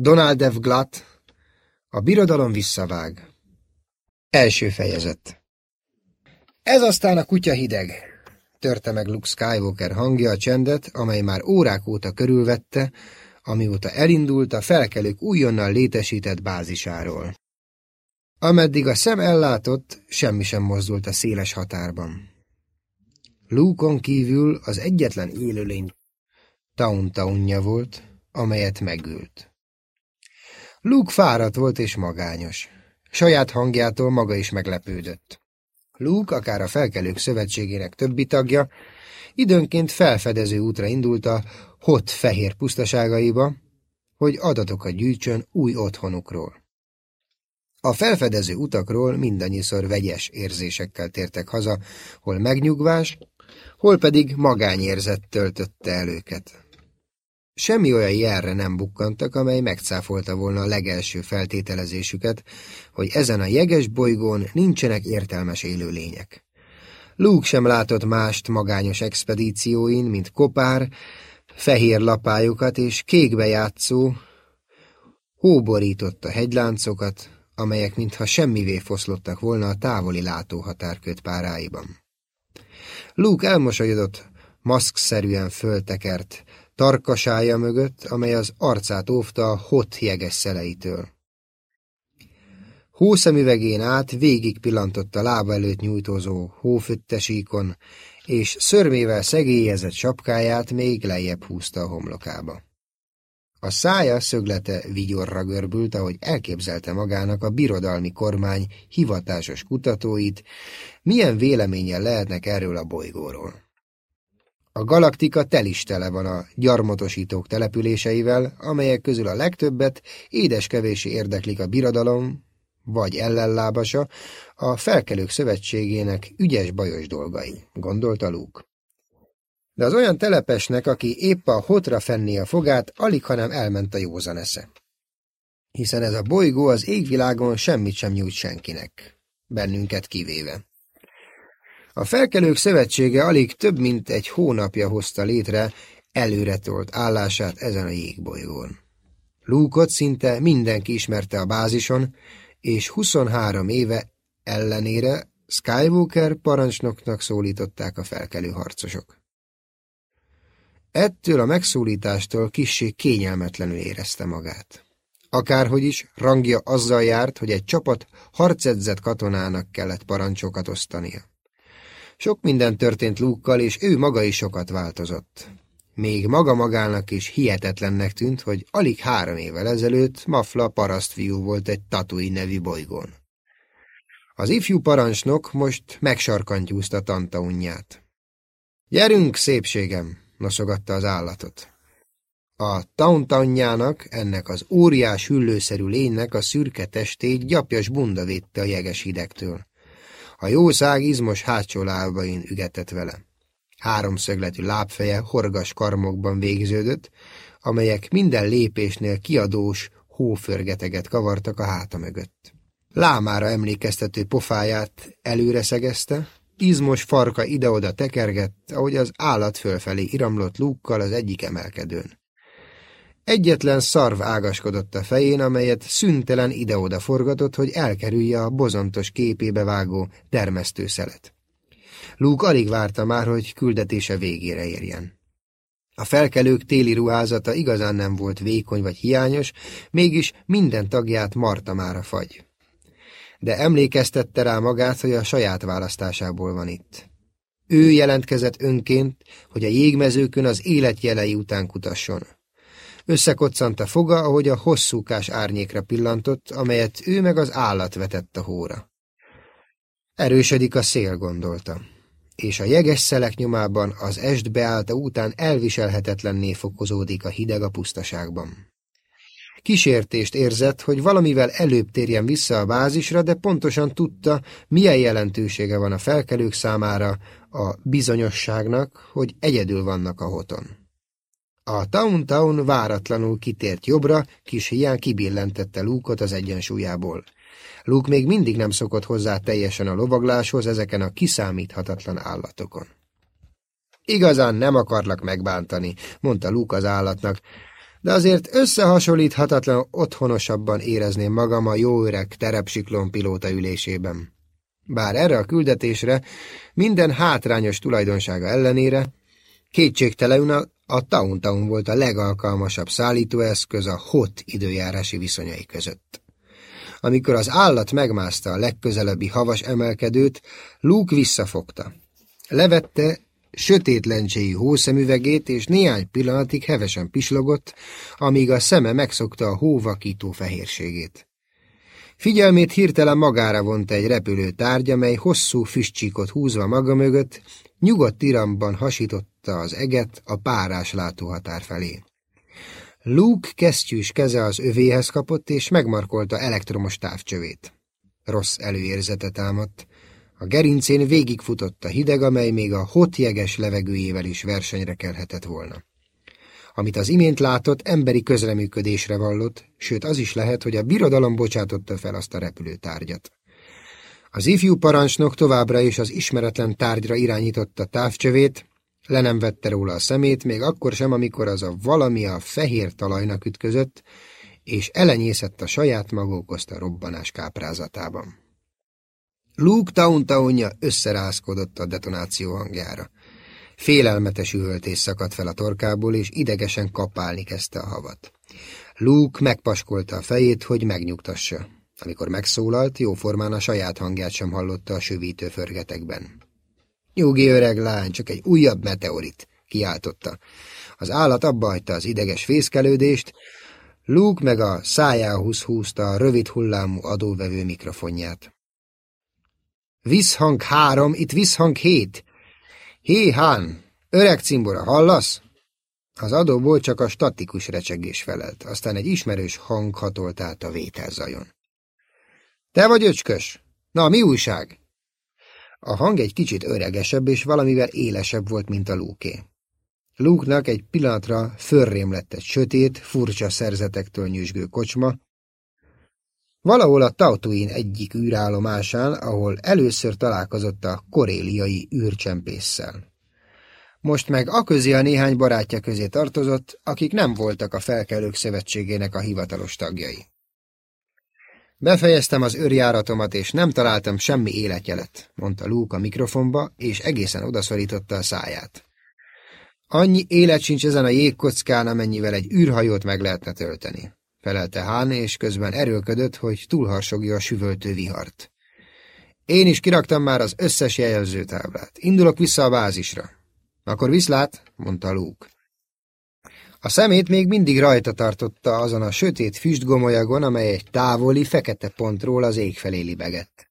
Donald F. Glatt, a birodalom visszavág. Első fejezet Ez aztán a kutya hideg, törte meg Luke Skywalker hangja a csendet, amely már órák óta körülvette, amióta elindult a felkelők újonnan létesített bázisáról. Ameddig a szem ellátott, semmi sem mozdult a széles határban. Luke-on kívül az egyetlen élőlény Tauntaunja volt, amelyet megült. Luke fáradt volt és magányos. Saját hangjától maga is meglepődött. Luke, akár a felkelők szövetségének többi tagja, időnként felfedező útra indult a hot fehér pusztaságaiba, hogy adatokat gyűjtsön új otthonukról. A felfedező utakról mindannyiszor vegyes érzésekkel tértek haza, hol megnyugvás, hol pedig magányérzet töltötte el őket. Semmi olyan jelre nem bukkantak, amely megcáfolta volna a legelső feltételezésüket, hogy ezen a jeges bolygón nincsenek értelmes élőlények. Luke sem látott mást magányos expedícióin, mint kopár, fehér lapályokat és kékbe játszó, hóborította hegyláncokat, amelyek mintha semmivé foszlottak volna a távoli látóhatárköt páráiban. Luke elmosolyodott, maszkszerűen föltekert, tarkasája mögött, amely az arcát óvta a hot jeges szeleitől. Hószemüvegén át végig pillantott a lába előtt nyújtózó hófüttesíkon, és szörmével szegélyezett sapkáját még lejjebb húzta a homlokába. A szája szöglete vigyorra görbült, ahogy elképzelte magának a birodalmi kormány hivatásos kutatóit, milyen véleménye lehetnek erről a bolygóról. A galaktika telistele van a gyarmatosítók településeivel, amelyek közül a legtöbbet édeskevési érdeklik a birodalom, vagy ellenlábasa, a felkelők szövetségének ügyes-bajos dolgai, gondolta Luke. De az olyan telepesnek, aki épp a hotra fenné a fogát, alig hanem elment a józan esze. Hiszen ez a bolygó az égvilágon semmit sem nyújt senkinek, bennünket kivéve. A felkelők szövetsége alig több mint egy hónapja hozta létre előretolt állását ezen a jégbolygón. Lúkot szinte mindenki ismerte a bázison, és 23 éve ellenére Skywalker parancsnoknak szólították a felkelő harcosok. Ettől a megszólítástól kissé kényelmetlenül érezte magát. Akárhogy is, rangja azzal járt, hogy egy csapat harcedzett katonának kellett parancsokat osztania. Sok minden történt Lúkkal, és ő maga is sokat változott. Még maga magának is hihetetlennek tűnt, hogy alig három évvel ezelőtt Mafla parasztfiú volt egy Tatui nevi bolygón. Az ifjú parancsnok most megsarkantyúzta tanta unját. Gyerünk, szépségem, noszogatta az állatot. A tauntanjának, ennek az óriás hüllőszerű lénynek a szürke testét gyapjas bunda védte a jeges hidegtől. A jószág izmos hátsó lábain ügetett vele. Háromszögletű lábfeje horgas karmokban végződött, amelyek minden lépésnél kiadós hóförgeteget kavartak a háta mögött. Lámára emlékeztető pofáját előre szegezte, izmos farka ide-oda tekergett, ahogy az állat fölfelé iramlott lúkkal az egyik emelkedőn. Egyetlen szarv ágaskodott a fején, amelyet szüntelen ide-oda forgatott, hogy elkerülje a bozontos képébe vágó termesztőszelet. Luke alig várta már, hogy küldetése végére érjen. A felkelők téli ruházata igazán nem volt vékony vagy hiányos, mégis minden tagját marta már a fagy. De emlékeztette rá magát, hogy a saját választásából van itt. Ő jelentkezett önként, hogy a jégmezőkön az életjelei után kutasson. Összekoccant a foga, ahogy a hosszúkás árnyékra pillantott, amelyet ő meg az állat vetett a hóra. Erősödik a szél, gondolta, és a jeges szelek nyomában az est beállta után elviselhetetlenné fokozódik a hideg a pusztaságban. Kísértést érzett, hogy valamivel előbb térjen vissza a bázisra, de pontosan tudta, milyen jelentősége van a felkelők számára a bizonyosságnak, hogy egyedül vannak a hoton. A Town-Town váratlanul kitért jobbra, kis hián kibillentette Luke-ot az egyensúlyából. Luke még mindig nem szokott hozzá teljesen a lovagláshoz ezeken a kiszámíthatatlan állatokon. Igazán nem akarlak megbántani, mondta Luke az állatnak, de azért összehasonlíthatatlan otthonosabban érezném magam a jó öreg terepsiklón pilóta ülésében. Bár erre a küldetésre minden hátrányos tulajdonsága ellenére kétségtelenül a, Tauntaun volt a legalkalmasabb szállítóeszköz a hot időjárási viszonyai között. Amikor az állat megmászta a legközelebbi havas emelkedőt, Luke visszafogta. Levette sötét lencséjű hószemüvegét, és néhány pillanatig hevesen pislogott, amíg a szeme megszokta a hóvakító fehérségét. Figyelmét hirtelen magára vonta egy repülő tárgy, amely hosszú füstcsíkot húzva maga mögött, nyugodt iramban hasította az eget a párás látóhatár felé. Luke kesztyűs keze az övéhez kapott, és megmarkolta elektromos távcsövét. Rossz előérzete támadt. A gerincén végigfutott a hideg, amely még a hot jeges levegőjével is versenyre kelhetett volna. Amit az imént látott, emberi közreműködésre vallott, sőt az is lehet, hogy a birodalom bocsátotta fel azt a repülőtárgyat. Az ifjú parancsnok továbbra is az ismeretlen tárgyra irányította távcsövét, le nem vette róla a szemét, még akkor sem, amikor az a valami a fehér talajnak ütközött, és elenyészett a saját maga okozta robbanás káprázatában. Luke Tauntaunja összerázkodott a detonáció hangjára. Félelmetes üvöltés szakadt fel a torkából, és idegesen kapálni kezdte a havat. Luke megpaskolta a fejét, hogy megnyugtassa. Amikor megszólalt, jóformán a saját hangját sem hallotta a sövítő förgetekben. Nyugi öreg lány, csak egy újabb meteorit, kiáltotta. Az állat abba hagyta az ideges fészkelődést, Luke meg a szájához húzta a rövid hullámú adóvevő mikrofonját. Visszhang három, itt visszhang hét. Hé, Hán, öreg cimbora, hallasz? Az adóból csak a statikus recsegés felelt, aztán egy ismerős hang hatolt át a vételzajon. Te vagy öcskös? Na, mi újság? A hang egy kicsit öregesebb és valamivel élesebb volt, mint a lúké. Lúknak egy pillanatra förrém lett egy sötét, furcsa szerzetektől nyüzsgő kocsma, valahol a Tautuin egyik űrállomásán, ahol először találkozott a koréliai űrcsempésszel. Most meg a közé a néhány barátja közé tartozott, akik nem voltak a felkelők szövetségének a hivatalos tagjai. Befejeztem az őrjáratomat, és nem találtam semmi életjelet, mondta Luke a mikrofonba, és egészen odaszorította a száját. Annyi élet sincs ezen a jégkockán, amennyivel egy űrhajót meg lehetne tölteni, felelte Hán, és közben erőlködött, hogy túlharsogja a süvöltő vihart. Én is kiraktam már az összes jelzőtáblát. Indulok vissza a bázisra. Akkor viszlát, mondta Luke. A szemét még mindig rajta tartotta azon a sötét füstgomolyagon, amely egy távoli, fekete pontról az ég felé libegett.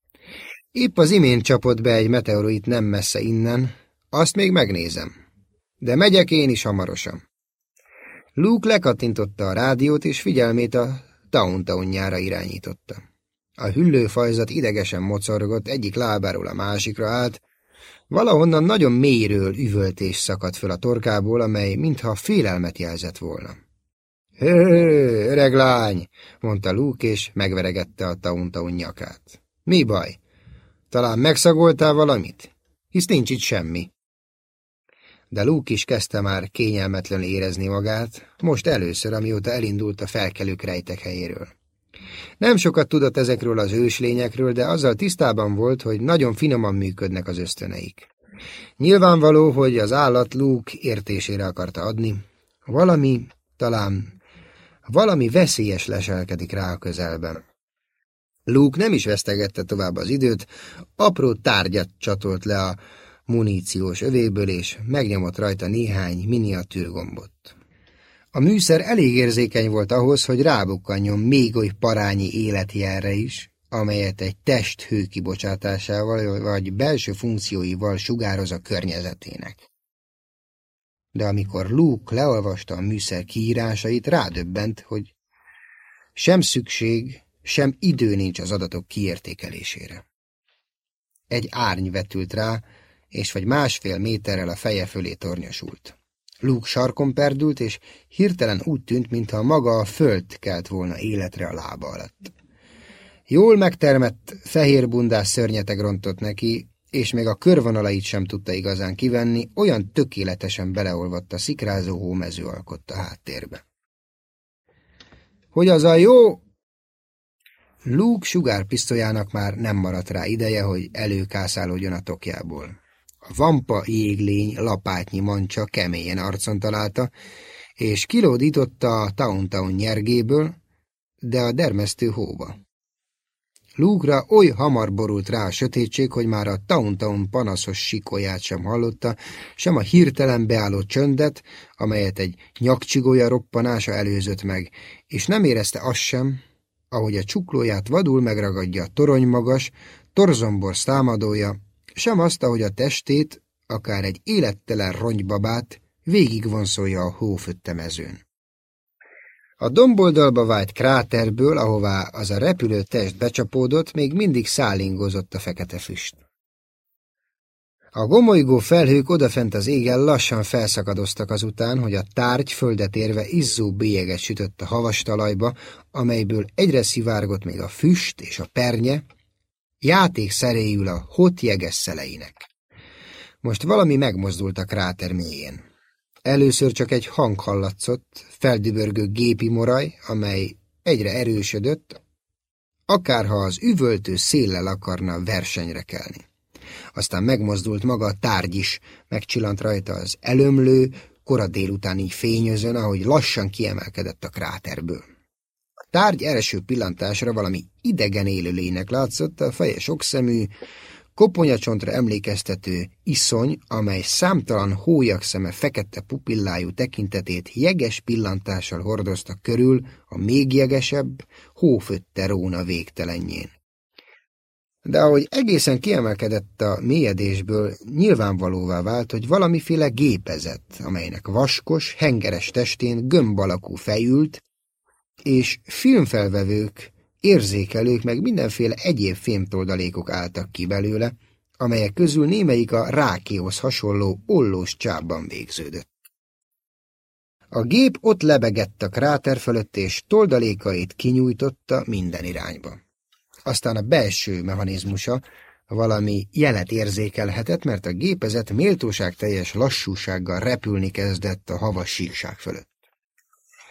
Épp az imént csapott be egy meteoroid nem messze innen, azt még megnézem. De megyek én is hamarosan. Luke lekattintotta a rádiót, és figyelmét a Tauntaunjára irányította. A hüllőfajzat idegesen mocorgott, egyik lábáról a másikra állt, Valahonnan nagyon mélyről üvöltés szakadt föl a torkából, amely mintha félelmet jelzett volna. Hő, öreg lány, mondta Luke, és megveregette a tauntaun nyakát. Mi baj? Talán megszagoltál valamit? Hisz nincs itt semmi. De Luke is kezdte már kényelmetlen érezni magát, most először, amióta elindult a felkelők rejtek helyéről. Nem sokat tudott ezekről az őslényekről, de azzal tisztában volt, hogy nagyon finoman működnek az ösztöneik. Nyilvánvaló, hogy az állat Luke értésére akarta adni. Valami, talán valami veszélyes leselkedik rá a közelben. Luke nem is vesztegette tovább az időt, apró tárgyat csatolt le a muníciós övéből, és megnyomott rajta néhány miniatűrgombot. A műszer elég érzékeny volt ahhoz, hogy rábukkanjon még oly parányi életjelre is, amelyet egy test hőkibocsátásával vagy belső funkcióival sugároz a környezetének. De amikor Luke leolvasta a műszer kiírásait, rádöbbent, hogy sem szükség, sem idő nincs az adatok kiértékelésére. Egy árny vetült rá, és vagy másfél méterrel a feje fölé tornyosult. Luke sarkon perdült, és hirtelen úgy tűnt, mintha maga a föld kelt volna életre a lába alatt. Jól megtermett, fehér bundás szörnyeteg rontott neki, és még a körvonalait sem tudta igazán kivenni, olyan tökéletesen beleolvadt a szikrázó hómező alkotta háttérbe. hogy az a jó... Luke sugárpisztolyának már nem maradt rá ideje, hogy előkászálódjon a tokjából. A vampa jéglény lapátnyi mancsa keményen arcon találta, és kilódította a Town-Town nyergéből, de a dermesztő hóba. Lúgra oly hamar borult rá a sötétség, hogy már a Town-Town panaszos sikolyát sem hallotta, sem a hirtelen beálló csöndet, amelyet egy nyakcsigója roppanása előzött meg, és nem érezte azt sem, ahogy a csuklóját vadul megragadja a torony magas, torzomborsz támadója, sem azt, ahogy a testét, akár egy élettelen ronybabát végigvonszolja a hófötte mezőn. A domboldalba vált kráterből, ahová az a repülő test becsapódott, még mindig szállingozott a fekete füst. A gomolygó felhők odafent az égen lassan felszakadoztak azután, hogy a tárgy földet érve izzó bélyeget sütött a havas talajba, amelyből egyre szivárgott még a füst és a pernye, játék szeréjül a hot jeges szeleinek. Most valami megmozdult a kráter mélyén. Először csak egy hang hallatszott, feldübörgő gépi moraj, amely egyre erősödött, akárha az üvöltő széllel akarna versenyre kelni. Aztán megmozdult maga a tárgy is, megcsillant rajta az elömlő, kora délutáni fényözön, ahogy lassan kiemelkedett a kráterből. Tárgy első pillantásra valami idegen élőlénynek látszott, a feje sokszemű, koponyacsontra emlékeztető iszony, amely számtalan hólyag szeme fekete pupillájú tekintetét jeges pillantással hordozta körül a még jegesebb, hófötte róna végtelenjén. De ahogy egészen kiemelkedett a mélyedésből, nyilvánvalóvá vált, hogy valamiféle gépezet, amelynek vaskos, hengeres testén gömb alakú fejült, és filmfelvevők érzékelők meg mindenféle egyéb fémtoldalékok álltak ki belőle, amelyek közül némelyik a rákéhoz hasonló ollós csábban végződött. A gép ott lebegett a kráter fölött, és toldalékait kinyújtotta minden irányba. Aztán a belső mechanizmusa valami jelet érzékelhetett, mert a gépezet méltóság teljes lassúsággal repülni kezdett a havas síkság fölött.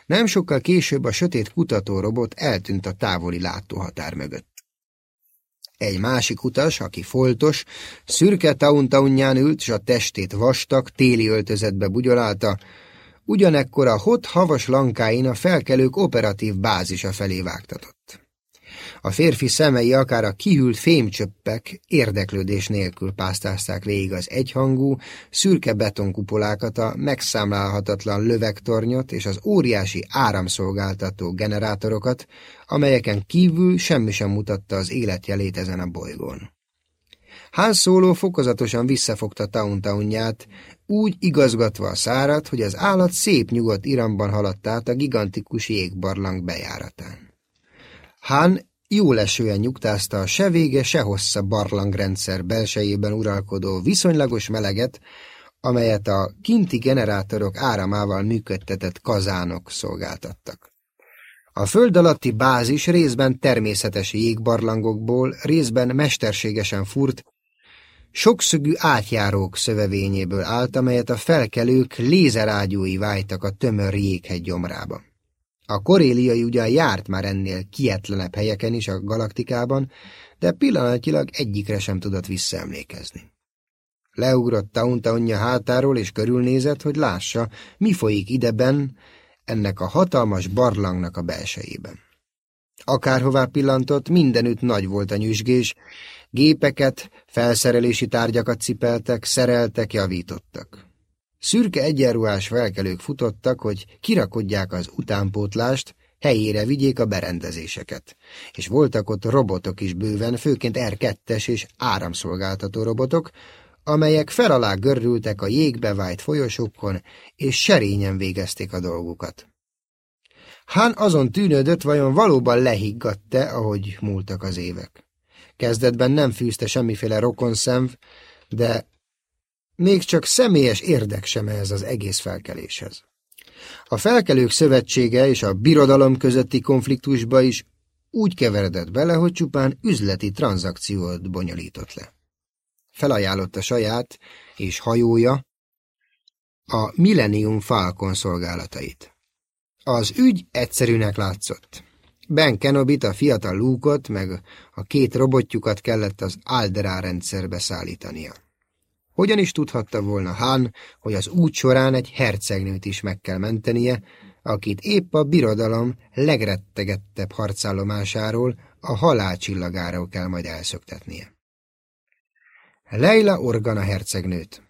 Nem sokkal később a sötét kutatórobot eltűnt a távoli látóhatár mögött. Egy másik utas, aki foltos, szürke tauntaunján ült, s a testét vastag, téli öltözetbe bugyolálta, ugyanekkor a hot havas lankáin a felkelők operatív bázisa felé vágtatott. A férfi szemei akár a kihűlt fémcsöppek érdeklődés nélkül pásztázták végig az egyhangú, szürke betonkupolákat, a megszámlálhatatlan lövegtornyot és az óriási áramszolgáltató generátorokat, amelyeken kívül semmi sem mutatta az életjelét ezen a bolygón. Han Solo fokozatosan visszafogta Tauntaunját, úgy igazgatva a szárat, hogy az állat szép nyugodt iramban haladt át a gigantikus jégbarlang bejáratán. Han Jól esően nyugtázta a se vége, se hossza barlangrendszer belsejében uralkodó viszonylagos meleget, amelyet a kinti generátorok áramával működtetett kazánok szolgáltattak. A föld alatti bázis részben természetes jégbarlangokból, részben mesterségesen furt, sokszögű átjárók szövevényéből állt, amelyet a felkelők lézerágyúi vájtak a tömör jéghegy gyomrába. A koréliai ugyan járt már ennél kietlenebb helyeken is a galaktikában, de pillanatilag egyikre sem tudott visszaemlékezni. Leugrott Tauntaunja hátáról, és körülnézett, hogy lássa, mi folyik ideben, ennek a hatalmas barlangnak a belsejében. Akárhová pillantott, mindenütt nagy volt a nyüzsgés, gépeket, felszerelési tárgyakat cipeltek, szereltek, javítottak. Szürke egyenruhás felkelők futottak, hogy kirakodják az utánpótlást, helyére vigyék a berendezéseket. És voltak ott robotok is bőven, főként R2-es és áramszolgáltató robotok, amelyek fel alá görültek a jégbe vájt folyosókon, és serényen végezték a dolgukat. Hán azon tűnődött, vajon valóban lehiggadt-e, ahogy múltak az évek. Kezdetben nem fűzte semmiféle rokonszenv, de még csak személyes érdek sem ez az egész felkeléshez. A felkelők szövetsége és a birodalom közötti konfliktusba is úgy keveredett bele, hogy csupán üzleti tranzakciót bonyolított le. Felajánlotta saját és hajója a Millennium Falcon szolgálatait. Az ügy egyszerűnek látszott. Ben Kenobit, a fiatal Luke-ot, meg a két robotjukat kellett az Alderá rendszerbe szállítania. Hogyan is tudhatta volna Han, hogy az út során egy hercegnőt is meg kell mentenie, akit épp a birodalom legrettegettebb harcállomásáról, a halálcsillagáról kell majd elszöktetnie. Leila Organa hercegnőt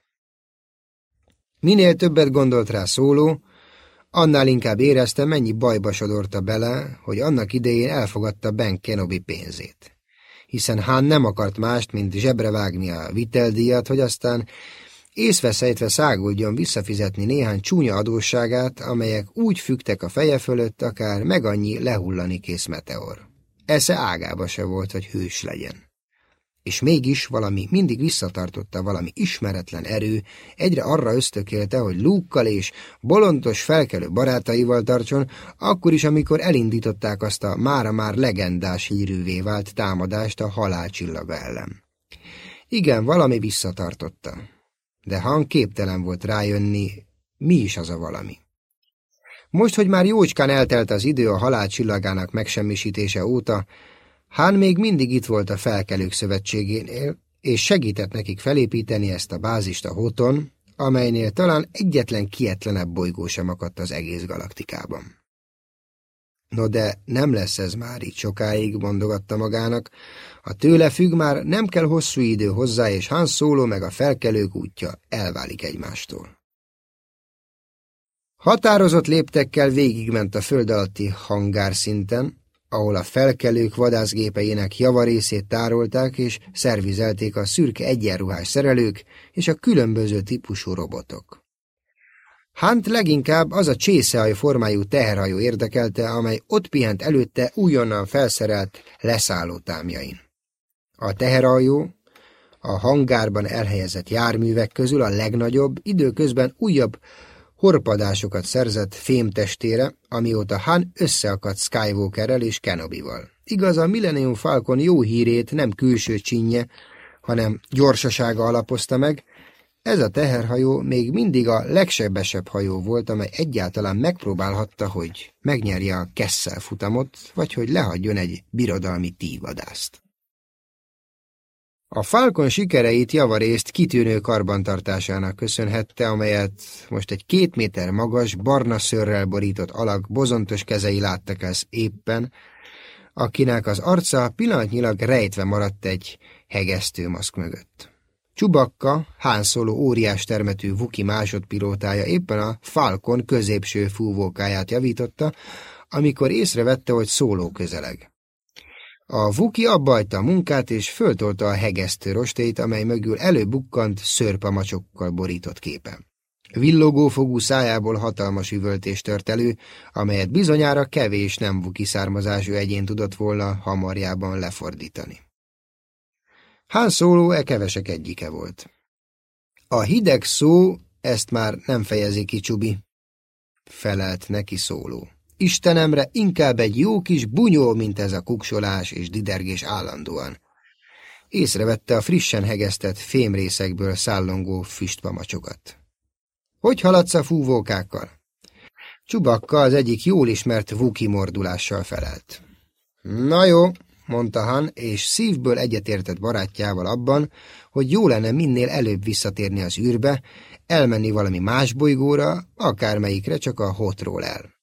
Minél többet gondolt rá szóló, annál inkább érezte, mennyi bajba sodorta bele, hogy annak idején elfogadta Ben Kenobi pénzét. Hiszen Hán nem akart mást, mint zsebre vágni a viteldíjat, hogy aztán észveszejtve száguldjon visszafizetni néhány csúnya adósságát, amelyek úgy fügtek a feje fölött, akár meg annyi lehullani kész meteor. Esze ágába se volt, hogy hős legyen és mégis valami mindig visszatartotta, valami ismeretlen erő, egyre arra ösztökélte, hogy Lúkkal és bolontos felkelő barátaival tartson, akkor is, amikor elindították azt a mára már legendás hírűvé vált támadást a halálcsillaga ellen. Igen, valami visszatartotta, de Han képtelen volt rájönni, mi is az a valami. Most, hogy már jócskán eltelt az idő a halálcsillagának megsemmisítése óta, Hán még mindig itt volt a felkelők szövetségénél, és segített nekik felépíteni ezt a bázist a Hoton, amelynél talán egyetlen kietlenebb bolygó sem akadt az egész galaktikában. No de nem lesz ez már így sokáig, mondogatta magának. A tőle függ már nem kell hosszú idő hozzá, és Han Solo meg a felkelők útja elválik egymástól. Határozott léptekkel végigment a föld alatti hangár szinten, ahol a felkelők vadászgépeinek javarészét tárolták és szervizelték a szürke egyenruhás szerelők és a különböző típusú robotok. Hunt leginkább az a csészehaj formájú teherhajó érdekelte, amely ott pihent előtte újonnan felszerelt leszálló támjain. A teherhajó a hangárban elhelyezett járművek közül a legnagyobb, időközben újabb horpadásokat szerzett fémtestére, amióta Han összeakadt Skywalkerrel és Kenobival. Igaz, a Millennium Falcon jó hírét nem külső csinje, hanem gyorsasága alapozta meg, ez a teherhajó még mindig a legsebesebb hajó volt, amely egyáltalán megpróbálhatta, hogy megnyerje a Kessel futamot, vagy hogy lehagyjon egy birodalmi tívadászt. A Falcon sikereit javarészt kitűnő karbantartásának köszönhette, amelyet most egy két méter magas, barna szörrel borított alak bozontos kezei láttak el éppen, akinek az arca pillanatnyilag rejtve maradt egy hegesztő maszk mögött. Csubakka, hánszóló óriás termetű Vuki másodpilótája éppen a Falcon középső fúvókáját javította, amikor észrevette, hogy szóló közeleg. A Vuki abbajta a munkát, és föltolta a hegesztő rostét, amely mögül előbukkant szörpamacsokkal borított képe. Villogó fogú szájából hatalmas üvöltés tört elő, amelyet bizonyára kevés nem Vuki származású egyén tudott volna hamarjában lefordítani. Hán szóló e kevesek egyike volt. A hideg szó ezt már nem fejezi ki, Csubi, felelt neki szóló. Istenemre inkább egy jó kis bunyó, mint ez a kuksolás és didergés állandóan. Észrevette a frissen hegesztett fémrészekből szállongó füstpamacsokat. Hogy haladsz a fúvókákkal? Csubakka az egyik jól ismert vuki mordulással felelt. Na jó, mondta Han, és szívből egyetértett barátjával abban, hogy jó lenne minél előbb visszatérni az űrbe, elmenni valami más bolygóra, akármelyikre csak a hotról el.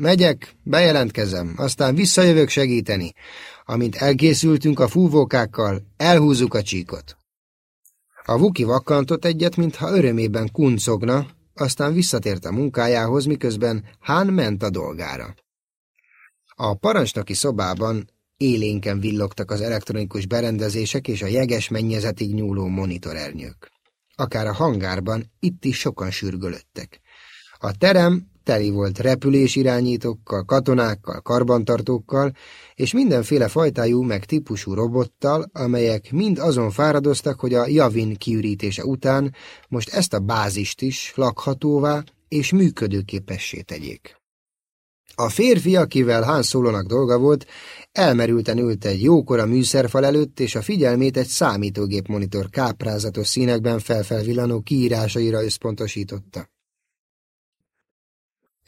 Megyek, bejelentkezem, aztán visszajövök segíteni. Amint elkészültünk a fúvókákkal, elhúzzuk a csíkot. A Vuki vakkantott egyet, mintha örömében kuncogna, aztán visszatért a munkájához, miközben Hán ment a dolgára. A parancsnoki szobában élénken villogtak az elektronikus berendezések és a jeges mennyezetig nyúló monitorernyők. Akár a hangárban itt is sokan sürgölöttek. A terem teli volt repülésirányítókkal, katonákkal, karbantartókkal, és mindenféle fajtájú meg típusú robottal, amelyek mind azon fáradoztak, hogy a Javin kiürítése után most ezt a bázist is lakhatóvá és működőképessé tegyék. A férfi, akivel Han Solonak dolga volt, elmerülten ült egy jókora műszerfal előtt, és a figyelmét egy számítógép monitor káprázatos színekben felfelvillanó kiírásaira összpontosította.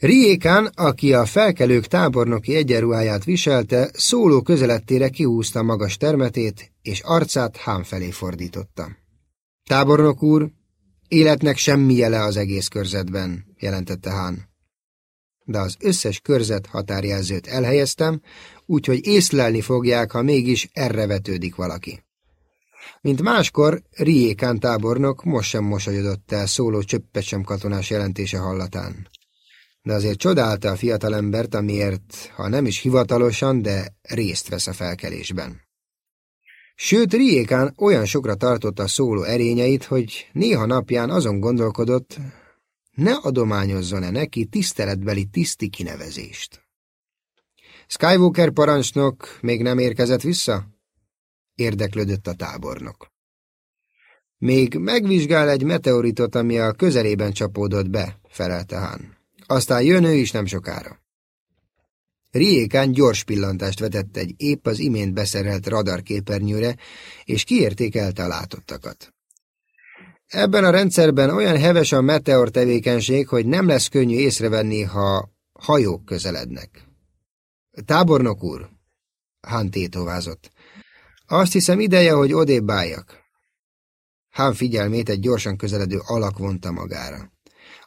Riékán, aki a felkelők tábornoki egyenruháját viselte, szóló közelettére kihúzta magas termetét, és arcát hám felé fordította. Tábornok úr, életnek semmi jele az egész körzetben, jelentette Hán. De az összes körzet határjelzőt elhelyeztem, úgyhogy észlelni fogják, ha mégis erre vetődik valaki. Mint máskor, Riékán tábornok most sem mosolyodott el szóló csöppet sem katonás jelentése hallatán de azért csodálta a fiatalembert, amiért, ha nem is hivatalosan, de részt vesz a felkelésben. Sőt, Riékán olyan sokra tartotta a szóló erényeit, hogy néha napján azon gondolkodott, ne adományozzon-e neki tiszteletbeli tiszti kinevezést. Skywalker parancsnok még nem érkezett vissza? Érdeklődött a tábornok. Még megvizsgál egy meteoritot, ami a közelében csapódott be, felelte Han. Aztán jön ő is nem sokára. Riékán gyors pillantást vetett egy épp az imént beszerelt radarképernyőre, és kiértékelte a látottakat. Ebben a rendszerben olyan heves a meteor tevékenység, hogy nem lesz könnyű észrevenni, ha hajók közelednek. Tábornok úr, Hán tétovázott. Azt hiszem ideje, hogy odébb álljak. Hán figyelmét egy gyorsan közeledő alak vonta magára.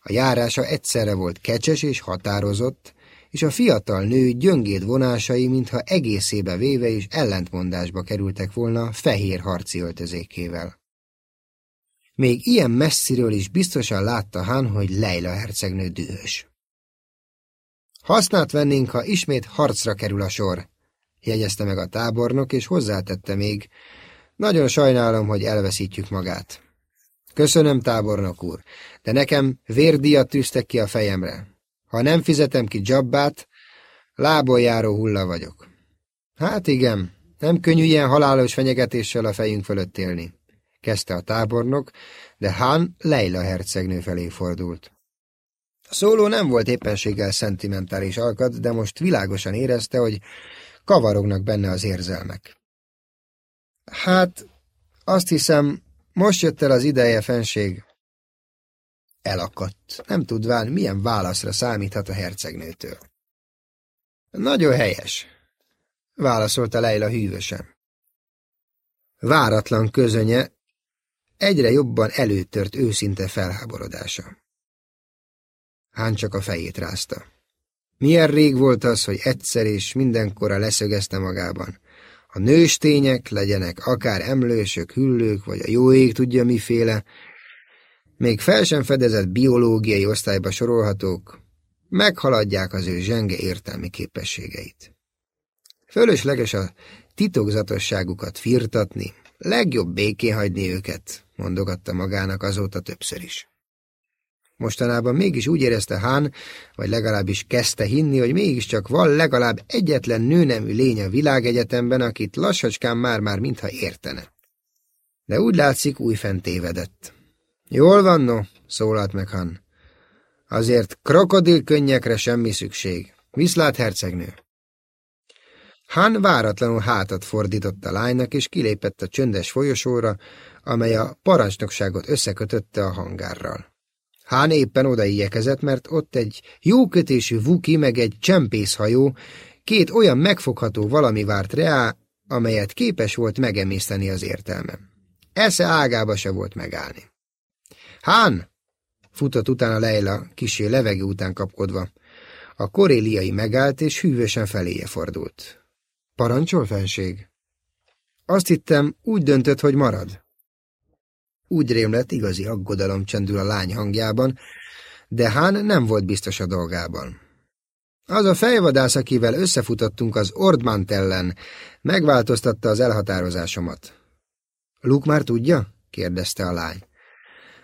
A járása egyszerre volt kecses és határozott, és a fiatal nő gyöngéd vonásai, mintha egészébe véve és ellentmondásba kerültek volna fehér harci öltözékével. Még ilyen messziről is biztosan látta Han, hogy Leila hercegnő dühös. Hasznát vennénk, ha ismét harcra kerül a sor, jegyezte meg a tábornok, és hozzátette még, nagyon sajnálom, hogy elveszítjük magát. Köszönöm, tábornok úr, de nekem vérdíjat tűztek ki a fejemre. Ha nem fizetem ki dzsabbát, lából járó hulla vagyok. Hát igen, nem könnyű ilyen halálos fenyegetéssel a fejünk fölött élni, kezdte a tábornok, de Han Leila hercegnő felé fordult. A szóló nem volt éppenséggel szentimentális alkat, de most világosan érezte, hogy kavarognak benne az érzelmek. Hát, azt hiszem, most jött el az ideje, fenség. Elakadt, nem tudván, milyen válaszra számíthat a hercegnőtől. Nagyon helyes, válaszolta Leila hűvösen. Váratlan közönye, egyre jobban előtört őszinte felháborodása. Hán csak a fejét rázta. Milyen rég volt az, hogy egyszer és mindenkora leszögezte magában. A nőstények, legyenek akár emlősök, hüllők, vagy a jó ég tudja miféle, még fel sem fedezett biológiai osztályba sorolhatók, meghaladják az ő zsenge értelmi képességeit. Fölösleges a titokzatosságukat firtatni, legjobb békén hagyni őket, mondogatta magának azóta többször is. Mostanában mégis úgy érezte Hán, vagy legalábbis kezdte hinni, hogy mégiscsak van legalább egyetlen nőnemű lény a világegyetemben, akit lassacskán már-már mintha értene. De úgy látszik, újfent tévedett. Jól van, no, szólalt meg Han. Azért krokodil könnyekre semmi szükség. Viszlát, hercegnő! Han váratlanul hátat fordított a lánynak, és kilépett a csöndes folyosóra, amely a parancsnokságot összekötötte a hangárral. Hán éppen oda igyekezett, mert ott egy jó kötésű vuki meg egy csempészhajó, két olyan megfogható valami várt reá, amelyet képes volt megemészteni az értelme. Esze ágába se volt megállni. Hán! futott utána Leila, kisé levegő után kapkodva. A koréliai megállt, és hűvösen feléje fordult. Parancsol, fenség? Azt hittem, úgy döntött, hogy marad. Úgy rémlett, igazi aggodalom csendül a lány hangjában, de Hán nem volt biztos a dolgában. Az a fejvadász, akivel összefutottunk az Ordmant ellen, megváltoztatta az elhatározásomat. Luke már tudja? kérdezte a lány.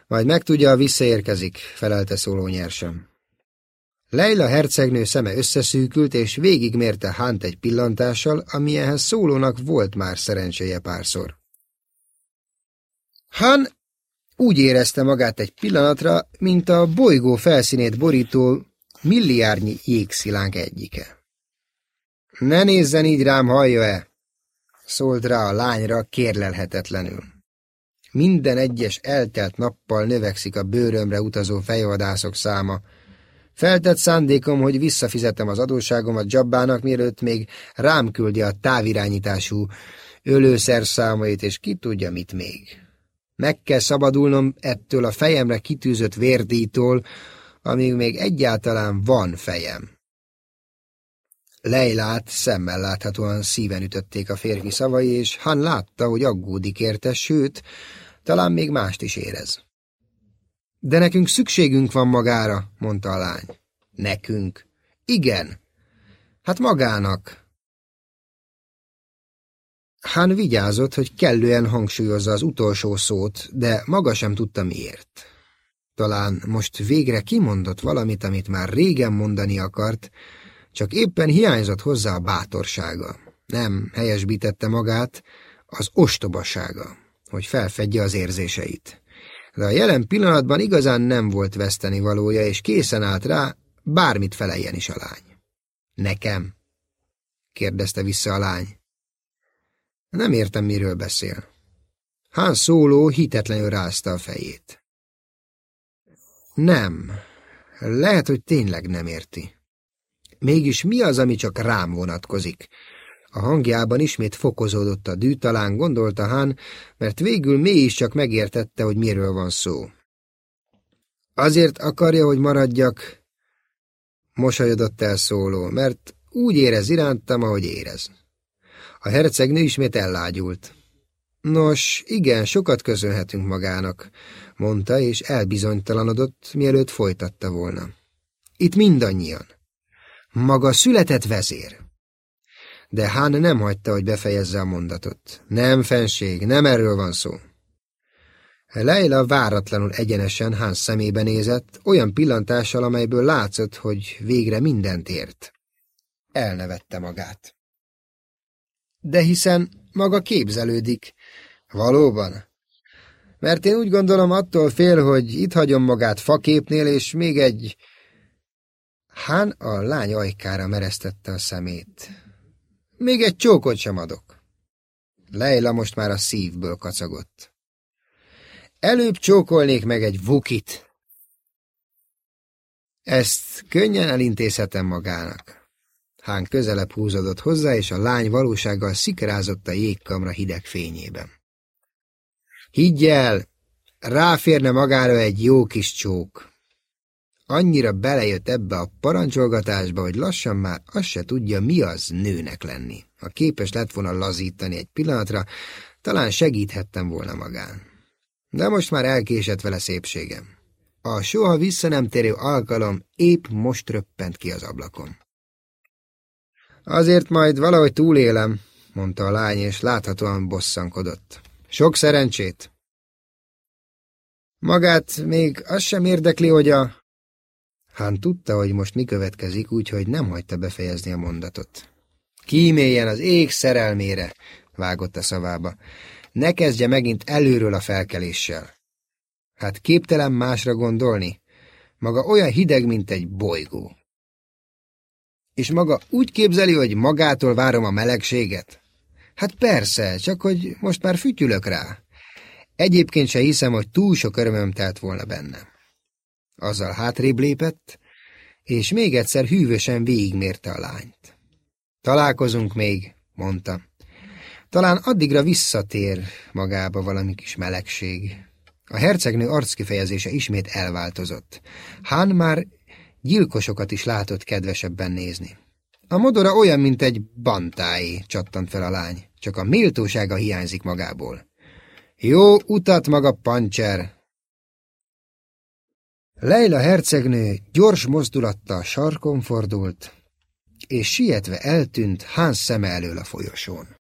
Majd megtudja, ha visszaérkezik, felelte szóló nyersen. Leila hercegnő szeme összeszűkült, és végigmérte Hánt egy pillantással, amilyenhez szólónak volt már szerencséje párszor. Han úgy érezte magát egy pillanatra, mint a bolygó felszínét borító milliárdnyi jégszilánk egyike. Ne nézzen így rám, hallja-e? szólt rá a lányra kérlelhetetlenül. Minden egyes eltelt nappal növekszik a bőrömre utazó fejvadászok száma, Feltett szándékom, hogy visszafizetem az adósságomat Jabbának, mielőtt még rám küldi a távirányítású ölőszerszámait, és ki tudja mit még. Meg kell szabadulnom ettől a fejemre kitűzött vérdítól, amíg még egyáltalán van fejem. Leilát szemmel láthatóan szíven ütötték a férfi szavai, és Han látta, hogy aggódik érte, sőt, talán még mást is érez. De nekünk szükségünk van magára, mondta a lány. Nekünk? Igen. Hát magának. Han vigyázott, hogy kellően hangsúlyozza az utolsó szót, de maga sem tudta miért. Talán most végre kimondott valamit, amit már régen mondani akart, csak éppen hiányzott hozzá a bátorsága. Nem helyesbítette magát, az ostobasága, hogy felfedje az érzéseit. De a jelen pillanatban igazán nem volt veszteni valója, és készen állt rá, bármit feleljen is a lány. Nekem? kérdezte vissza a lány. Nem értem, miről beszél. Hán szóló hitetlenül rázta a fejét. Nem. Lehet, hogy tényleg nem érti. Mégis mi az, ami csak rám vonatkozik? A hangjában ismét fokozódott a dű, talán gondolta Hán, mert végül mégis csak megértette, hogy miről van szó. Azért akarja, hogy maradjak, mosolyodott el szóló, mert úgy érez irántam, ahogy érez. A hercegnő ismét ellágyult. Nos, igen, sokat köszönhetünk magának, mondta, és elbizonytalanodott, mielőtt folytatta volna. Itt mindannyian. Maga született vezér. De Hán nem hagyta, hogy befejezze a mondatot. Nem, fenség, nem erről van szó. Leila váratlanul egyenesen Hán szemébe nézett, olyan pillantással, amelyből látszott, hogy végre mindent ért. Elnevette magát. De hiszen maga képzelődik. Valóban? Mert én úgy gondolom attól fél, hogy itt hagyom magát faképnél, és még egy Hán a lány ajkára meresztette a szemét. Még egy csókot sem adok. Leila most már a szívből kacagott. Előbb csókolnék meg egy vukit. Ezt könnyen elintézhetem magának. Hán közelebb húzódott hozzá, és a lány valósággal szikrázott a jégkamra hideg fényében. Higgy el, ráférne magára egy jó kis csók. Annyira belejött ebbe a parancsolgatásba, hogy lassan már azt se tudja, mi az nőnek lenni. Ha képes lett volna lazítani egy pillanatra, talán segíthettem volna magán. De most már elkésett vele szépségem. A soha vissza nem térő alkalom épp most röppent ki az ablakon. Azért majd valahogy túlélem, mondta a lány, és láthatóan bosszankodott. Sok szerencsét! Magát még az sem érdekli, hogy a Hán tudta, hogy most mi következik, úgyhogy nem hagyta befejezni a mondatot. Kíméljen az ég szerelmére, vágott a szavába. Ne kezdje megint előről a felkeléssel. Hát képtelen másra gondolni. Maga olyan hideg, mint egy bolygó. És maga úgy képzeli, hogy magától várom a melegséget? Hát persze, csak hogy most már fütyülök rá. Egyébként se hiszem, hogy túl sok örömöm telt volna bennem. Azzal hátrébb lépett, és még egyszer hűvösen végigmérte a lányt. Találkozunk még, mondta. Talán addigra visszatér magába valami kis melegség. A hercegnő arckifejezése ismét elváltozott. Hán már gyilkosokat is látott kedvesebben nézni. A modora olyan, mint egy bantáé, csattant fel a lány, csak a méltósága hiányzik magából. Jó utat maga, pancser, Leila hercegnő gyors mozdulattal sarkon fordult, és sietve eltűnt Hans szeme elől a folyosón.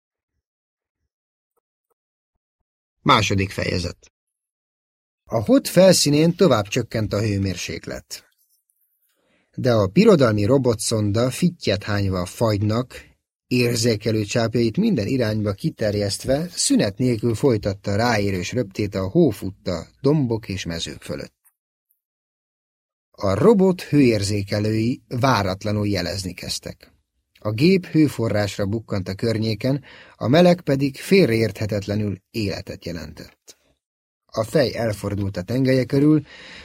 Második fejezet A hot felszínén tovább csökkent a hőmérséklet. De a birodalmi robotszonda fittyet hányva fagynak, érzékelő csápjait minden irányba kiterjesztve, szünet nélkül folytatta ráérős röptét a hófutta dombok és mezők fölött. A robot hőérzékelői váratlanul jelezni kezdtek. A gép hőforrásra bukkant a környéken, a meleg pedig félreérthetetlenül életet jelentett. A fej elfordult a tengelye körül,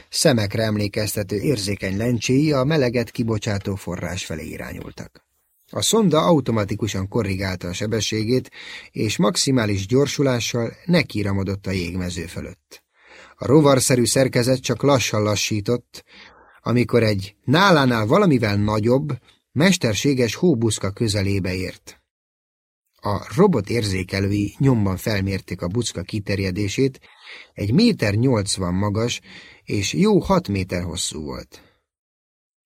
szemekre emlékeztető érzékeny lencséi a meleget kibocsátó forrás felé irányultak. A szonda automatikusan korrigálta a sebességét, és maximális gyorsulással nekiramodott a jégmező fölött. A rovarszerű szerkezet csak lassan lassított, amikor egy nálánál valamivel nagyobb, mesterséges hóbuszka közelébe ért. A robot érzékelői nyomban felmérték a bucka kiterjedését, egy méter nyolcvan magas és jó hat méter hosszú volt.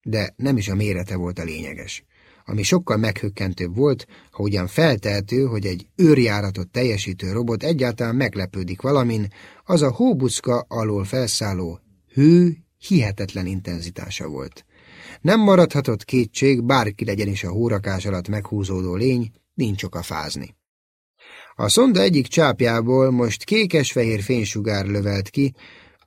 De nem is a mérete volt a lényeges. Ami sokkal meghökkentőbb volt, ha ugyan feltehető, hogy egy őrjáratot teljesítő robot egyáltalán meglepődik valamin, az a hóbuszka alól felszálló hő hihetetlen intenzitása volt. Nem maradhatott kétség, bárki legyen is a hórakás alatt meghúzódó lény, nincs oka fázni. A szonda egyik csápjából most kékes-fehér fénysugár lövelt ki,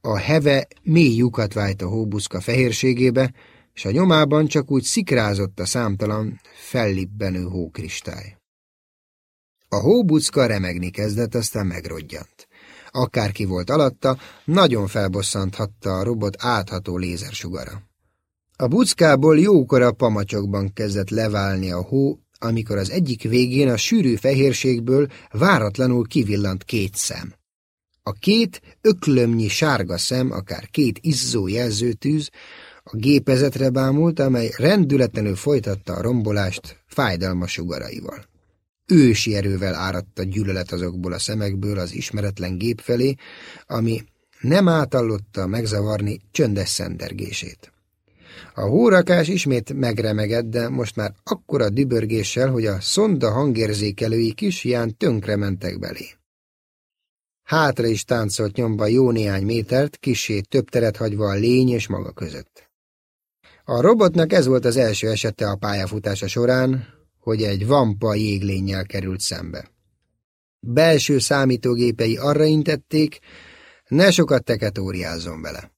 a heve mély lyukat vájt a hóbuszka fehérségébe, és a nyomában csak úgy szikrázott a számtalan, fellibbenő hókristály. A hóbucka remegni kezdett, aztán megrodjant. Akárki volt alatta, nagyon felbosszanthatta a robot átható lézersugara. A buckából jókora pamacsokban kezdett leválni a hó, amikor az egyik végén a sűrű fehérségből váratlanul kivillant két szem. A két öklömnyi sárga szem, akár két izzó jelzőtűz, a gépezetre bámult, amely rendületlenül folytatta a rombolást fájdalmas sugaraival. Ősi erővel áradt a gyűlölet azokból a szemekből az ismeretlen gép felé, ami nem átallotta megzavarni csöndes szendergését. A hórakás ismét megremegett, de most már akkora dübörgéssel, hogy a szonda hangérzékelői kis hián tönkre mentek belé. Hátra is táncolt nyomba jó néhány métert, kisé több teret hagyva a lény és maga között. A robotnak ez volt az első esete a pályafutása során, hogy egy vampa jéglénnyel került szembe. Belső számítógépei arra intették, ne sokat teketóriázzon vele.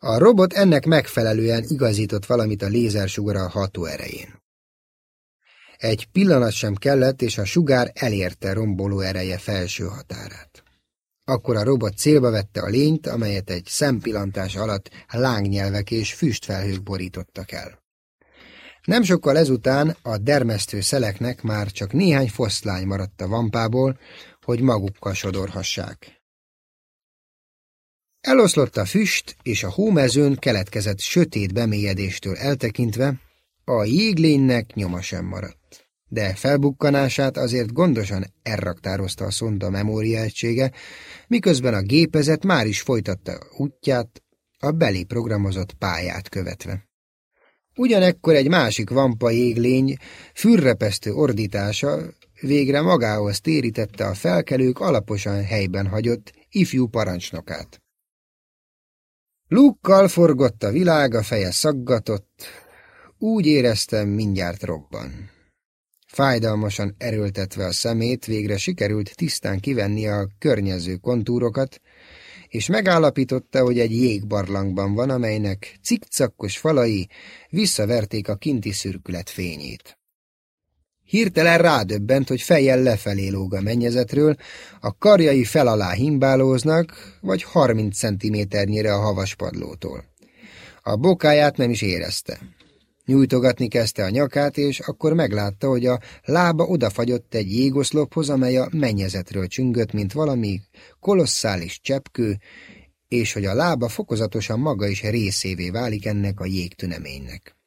A robot ennek megfelelően igazított valamit a lézersugara ható erején. Egy pillanat sem kellett, és a sugár elérte romboló ereje felső határát. Akkor a robot célba vette a lényt, amelyet egy szempillantás alatt lángnyelvek és füstfelhők borítottak el. Nem sokkal ezután a dermesztő szeleknek már csak néhány foszlány maradt a vampából, hogy magukkal sodorhassák. Eloszlott a füst, és a hómezőn keletkezett sötét bemélyedéstől eltekintve a jéglénynek nyoma sem maradt. De felbukkanását azért gondosan elraktározta a szonda memóriaegysége, miközben a gépezet már is folytatta útját a beli programozott pályát követve. Ugyanekkor egy másik vampa jéglény fürrepesztő ordítása végre magához térítette a felkelők alaposan helyben hagyott ifjú parancsnokát. Lukkal forgott a világ, a feje szaggatott, úgy éreztem, mindjárt robban. Fájdalmasan erőltetve a szemét, végre sikerült tisztán kivenni a környező kontúrokat, és megállapította, hogy egy jégbarlangban van, amelynek cikcakkos falai visszaverték a kinti szürkület fényét. Hirtelen rádöbbent, hogy fejjel lefelé lóg a mennyezetről, a karjai fel alá himbálóznak, vagy harminc centiméternyire a havas padlótól. A bokáját nem is érezte. Nyújtogatni kezdte a nyakát, és akkor meglátta, hogy a lába odafagyott egy jégoszlophoz, amely a mennyezetről csüngött, mint valami kolosszális cseppkő, és hogy a lába fokozatosan maga is részévé válik ennek a jégtüneménynek.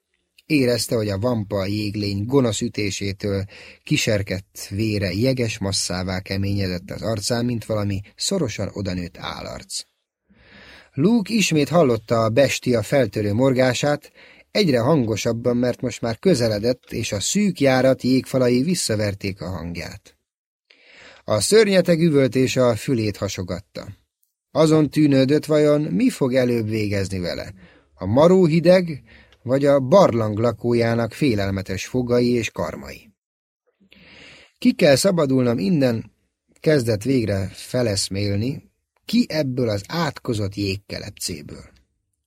Érezte, hogy a vampa jéglény gonosz ütésétől kiserkett vére jeges masszává keményedett az arcán, mint valami szorosan odanőtt állarc. Luke ismét hallotta a bestia feltörő morgását, egyre hangosabban, mert most már közeledett, és a szűk járat jégfalai visszaverték a hangját. A szörnyeteg üvöltése a fülét hasogatta. Azon tűnődött vajon, mi fog előbb végezni vele. A maró hideg, vagy a barlang lakójának félelmetes fogai és karmai. Ki kell szabadulnom innen, kezdett végre feleszmélni, ki ebből az átkozott jégkelepcéből.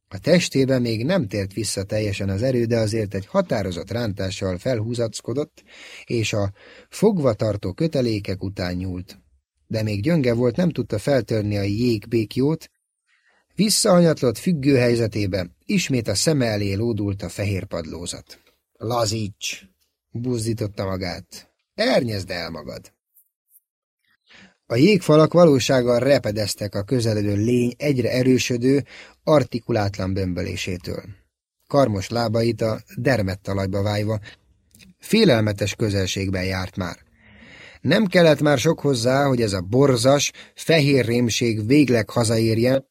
A testében még nem tért vissza teljesen az erő, de azért egy határozott rántással felhúzackodott, és a fogva tartó kötelékek után nyúlt. de még gyönge volt, nem tudta feltörni a jégbékjót, visszahanyatlott függő helyzetébe, ismét a szeme elé lódult a fehér padlózat. Lazíts! buzdította magát. Ernyezd el magad! A jégfalak valósággal repedeztek a közeledő lény egyre erősödő, artikulátlan bömbölésétől. Karmos lábait a dermettalajba vájva, félelmetes közelségben járt már. Nem kellett már sok hozzá, hogy ez a borzas, fehér rémség végleg hazaérje,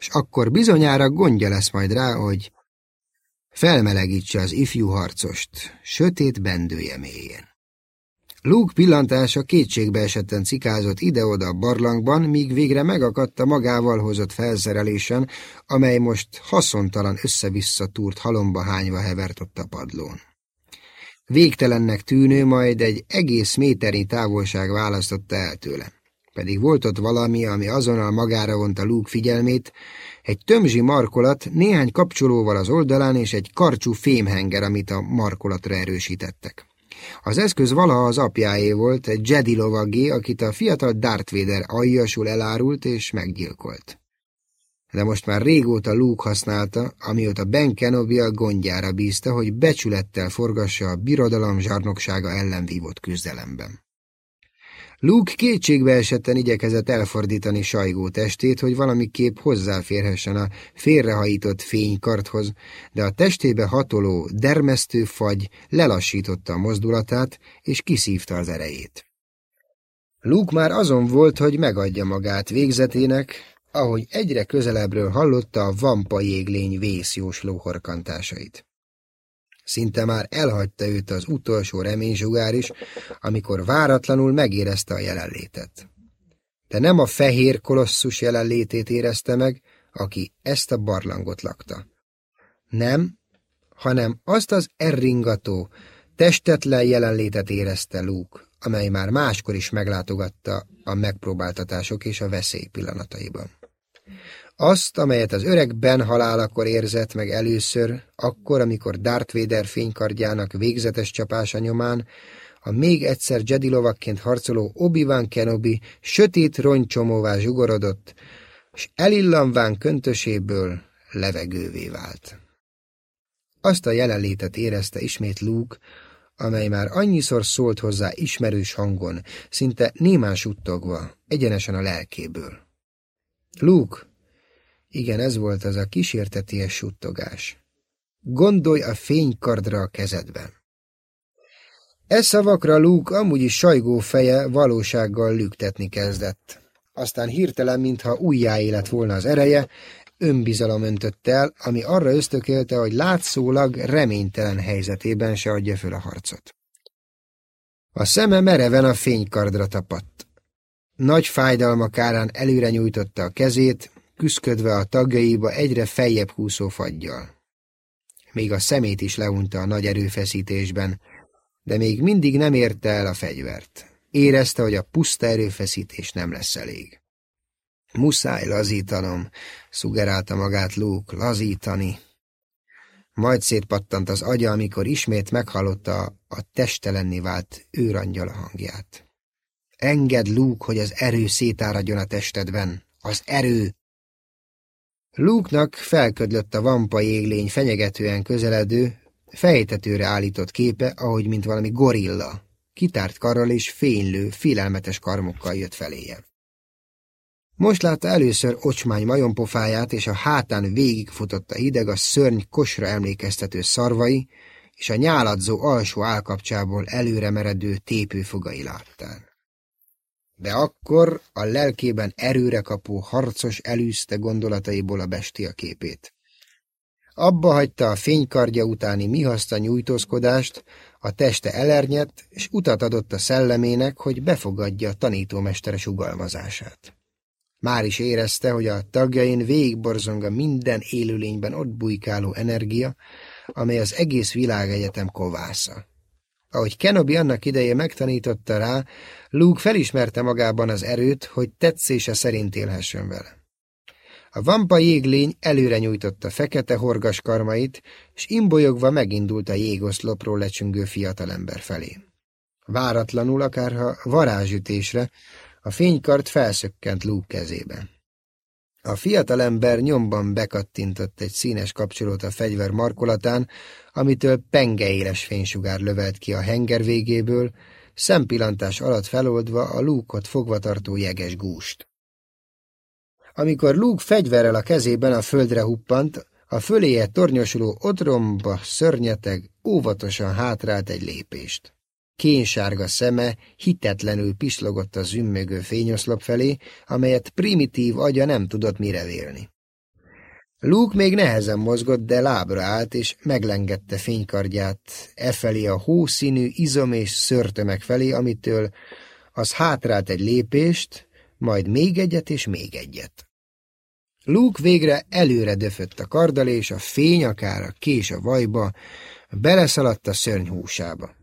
és akkor bizonyára gondja lesz majd rá, hogy felmelegítse az ifjú harcost, sötét bendője mélyén. Luke pillantása kétségbe esetten cikázott ide-oda a barlangban, míg végre megakadt a magával hozott felszerelésen, amely most haszontalan össze-vissza túrt halomba hányva hevert ott a padlón. Végtelennek tűnő, majd egy egész méternyi távolság választotta el tőle. Pedig volt ott valami, ami azonnal magára vonta Luke figyelmét, egy tömzsi markolat néhány kapcsolóval az oldalán és egy karcsú fémhenger, amit a markolatra erősítettek. Az eszköz valaha az apjáé volt, egy Jedi lovagé, akit a fiatal Darth Vader aljasul elárult és meggyilkolt. De most már régóta Luke használta, amióta Ben Kenobi a gondjára bízta, hogy becsülettel forgassa a birodalom zsarnoksága ellen vívott küzdelemben. Luke kétségbe esetten igyekezett elfordítani sajgó testét, hogy valamiképp hozzáférhessen a félrehajított fénykarthoz, de a testébe hatoló, dermesztő fagy lelassította a mozdulatát, és kiszívta az erejét. Luke már azon volt, hogy megadja magát végzetének, ahogy egyre közelebbről hallotta a vampa jéglény vészjósló horkantásait. Szinte már elhagyta őt az utolsó reménysugár is, amikor váratlanul megérezte a jelenlétet. De nem a fehér kolosszus jelenlétét érezte meg, aki ezt a barlangot lakta. Nem, hanem azt az erringató, testetlen jelenlétet érezte Luke, amely már máskor is meglátogatta a megpróbáltatások és a veszély pillanataiban. Azt, amelyet az öreg Ben halálakor érzett meg először, akkor, amikor Darth Vader fénykardjának végzetes csapása nyomán, a még egyszer Jedi lovakként harcoló Obi-Wan Kenobi sötét rongycsomóvá zsugorodott, és elillanván köntöséből levegővé vált. Azt a jelenlétet érezte ismét Luke, amely már annyiszor szólt hozzá ismerős hangon, szinte némán suttogva, egyenesen a lelkéből. Luke, igen, ez volt az a kísérteties suttogás. Gondolj a fénykardra a kezedben. E szavakra Luke amúgy is sajgó feje valósággal lüktetni kezdett. Aztán hirtelen, mintha újjáé lett volna az ereje, önbizalom öntött el, ami arra ösztökélte, hogy látszólag reménytelen helyzetében se adja föl a harcot. A szeme mereven a fénykardra tapadt. Nagy fájdalma kárán előre nyújtotta a kezét, küszködve a tagjaiba egyre feljebb húszó fagyjal. Még a szemét is leunta a nagy erőfeszítésben, de még mindig nem érte el a fegyvert. Érezte, hogy a puszta erőfeszítés nem lesz elég. Muszáj lazítanom, szugerálta magát Luke, lazítani. Majd szétpattant az agya, amikor ismét meghallotta a testelenni vált őrangyal hangját. Engedd, Luke, hogy az erő szétáradjon a testedben. Az erő! Luke-nak felködlött a vampa églény fenyegetően közeledő, fejtetőre állított képe, ahogy mint valami gorilla. Kitárt karral és fénylő, félelmetes karmokkal jött feléje. Most látta először ocsmány majom-pofáját, és a hátán végigfutott a hideg a szörny kosra emlékeztető szarvai, és a nyáladzó alsó állkapcsából előre meredő tépőfogai láttán de akkor a lelkében erőre kapó harcos elűzte gondolataiból a bestia képét. Abba hagyta a fénykardja utáni mihaszta nyújtózkodást, a teste elernyett, és utat adott a szellemének, hogy befogadja a tanítómestere sugalmazását. Már is érezte, hogy a tagjain végigborzong a minden élőlényben ott bujkáló energia, amely az egész világegyetem kovásza. Ahogy Kenobi annak ideje megtanította rá, Luke felismerte magában az erőt, hogy tetszése szerint élhessen vele. A vampa jéglény előre nyújtotta fekete horgas karmait, és imbolyogva megindult a jégoszlopról lecsüngő fiatalember felé. Váratlanul, akárha varázsütésre, A fénykart felszökkent Luke kezébe. A fiatalember nyomban bekattintott egy színes kapcsolót a fegyver markolatán, amitől pengeéles fénysugár lövelt ki a henger végéből, szempillantás alatt feloldva a lúkot fogvatartó jeges gúst. Amikor Luke fegyverrel a kezében a földre huppant, a föléje tornyosuló otromba szörnyeteg óvatosan hátrált egy lépést. Kénsárga szeme hitetlenül pislogott a zümmögő fényoszlop felé, amelyet primitív agya nem tudott mire vélni. Luke még nehezen mozgott, de lábra állt, és meglengette fénykardját e felé a hószínű izom és szörtömek felé, amitől az hátrált egy lépést, majd még egyet és még egyet. Luke végre előre döfött a kardal, és a fény, akár a kés a vajba, beleszaladt a szörny húsába.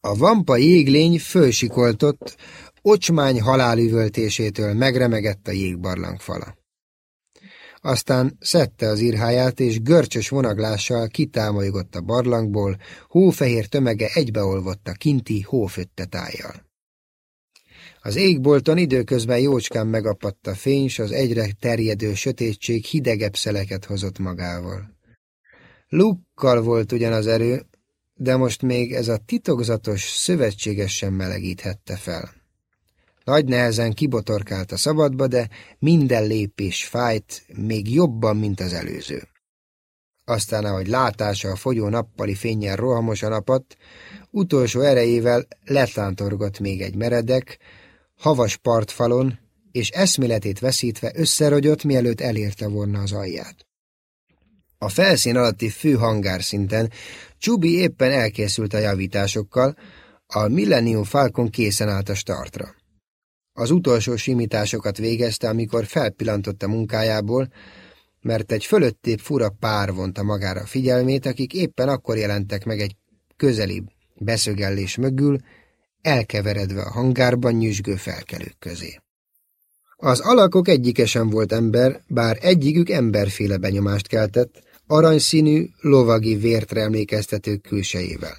A vampa jéglény fölsikoltott, ocsmány halálüvöltésétől megremegett a jégbarlang fala. Aztán szedte az irháját, és görcsös vonaglással kitámolygott a barlangból, hófehér tömege egybeolvott a kinti hófötte tájjal. Az égbolton időközben jócskán megapadt a fény, s az egyre terjedő sötétség hidegebb szeleket hozott magával. Lukkal volt ugyan az erő, de most még ez a titokzatos szövetséges sem melegíthette fel. Nagy nehezen kibotorkált a szabadba, de minden lépés fájt, még jobban, mint az előző. Aztán, ahogy látása a fogyó nappali fényen rohamosan apadt, utolsó erejével letántorgott még egy meredek, havas partfalon, és eszméletét veszítve összerogyott, mielőtt elérte volna az alját. A felszín alatti fő hangárszinten Csubi éppen elkészült a javításokkal, a Millennium Falcon készen állt a startra. Az utolsó simításokat végezte, amikor felpillantott a munkájából, mert egy fölöttébb fura pár vonta magára a figyelmét, akik éppen akkor jelentek meg egy közelibb beszögellés mögül, elkeveredve a hangárban nyüzsgő felkelők közé. Az alakok egyike sem volt ember, bár egyikük emberféle benyomást keltett, aranyszínű, lovagi vértre emlékeztető külsejével.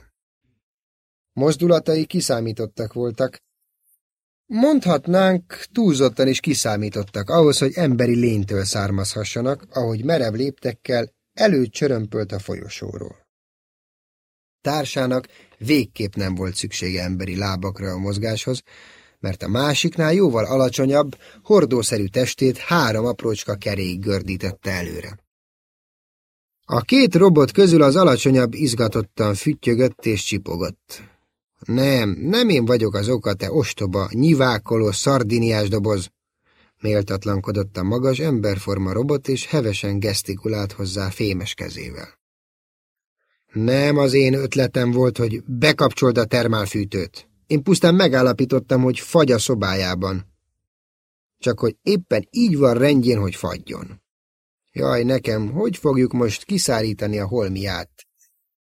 Mozdulatai kiszámítottak voltak, mondhatnánk túlzottan is kiszámítottak ahhoz, hogy emberi lénytől származhassanak, ahogy merev léptekkel előcsörömpölt a folyosóról. Társának végképp nem volt szüksége emberi lábakra a mozgáshoz, mert a másiknál jóval alacsonyabb, hordószerű testét három aprócska kerék gördítette előre. A két robot közül az alacsonyabb izgatottan füttyögött és csipogott. Nem, nem én vagyok az oka, te ostoba, nyivákoló, szardiniás doboz, méltatlankodott a magas emberforma robot, és hevesen gesztikulált hozzá fémes kezével. Nem az én ötletem volt, hogy bekapcsold a termálfűtőt. Én pusztán megállapítottam, hogy fagy a szobájában. Csak hogy éppen így van rendjén, hogy fagyjon. Jaj, nekem, hogy fogjuk most kiszárítani a holmiát?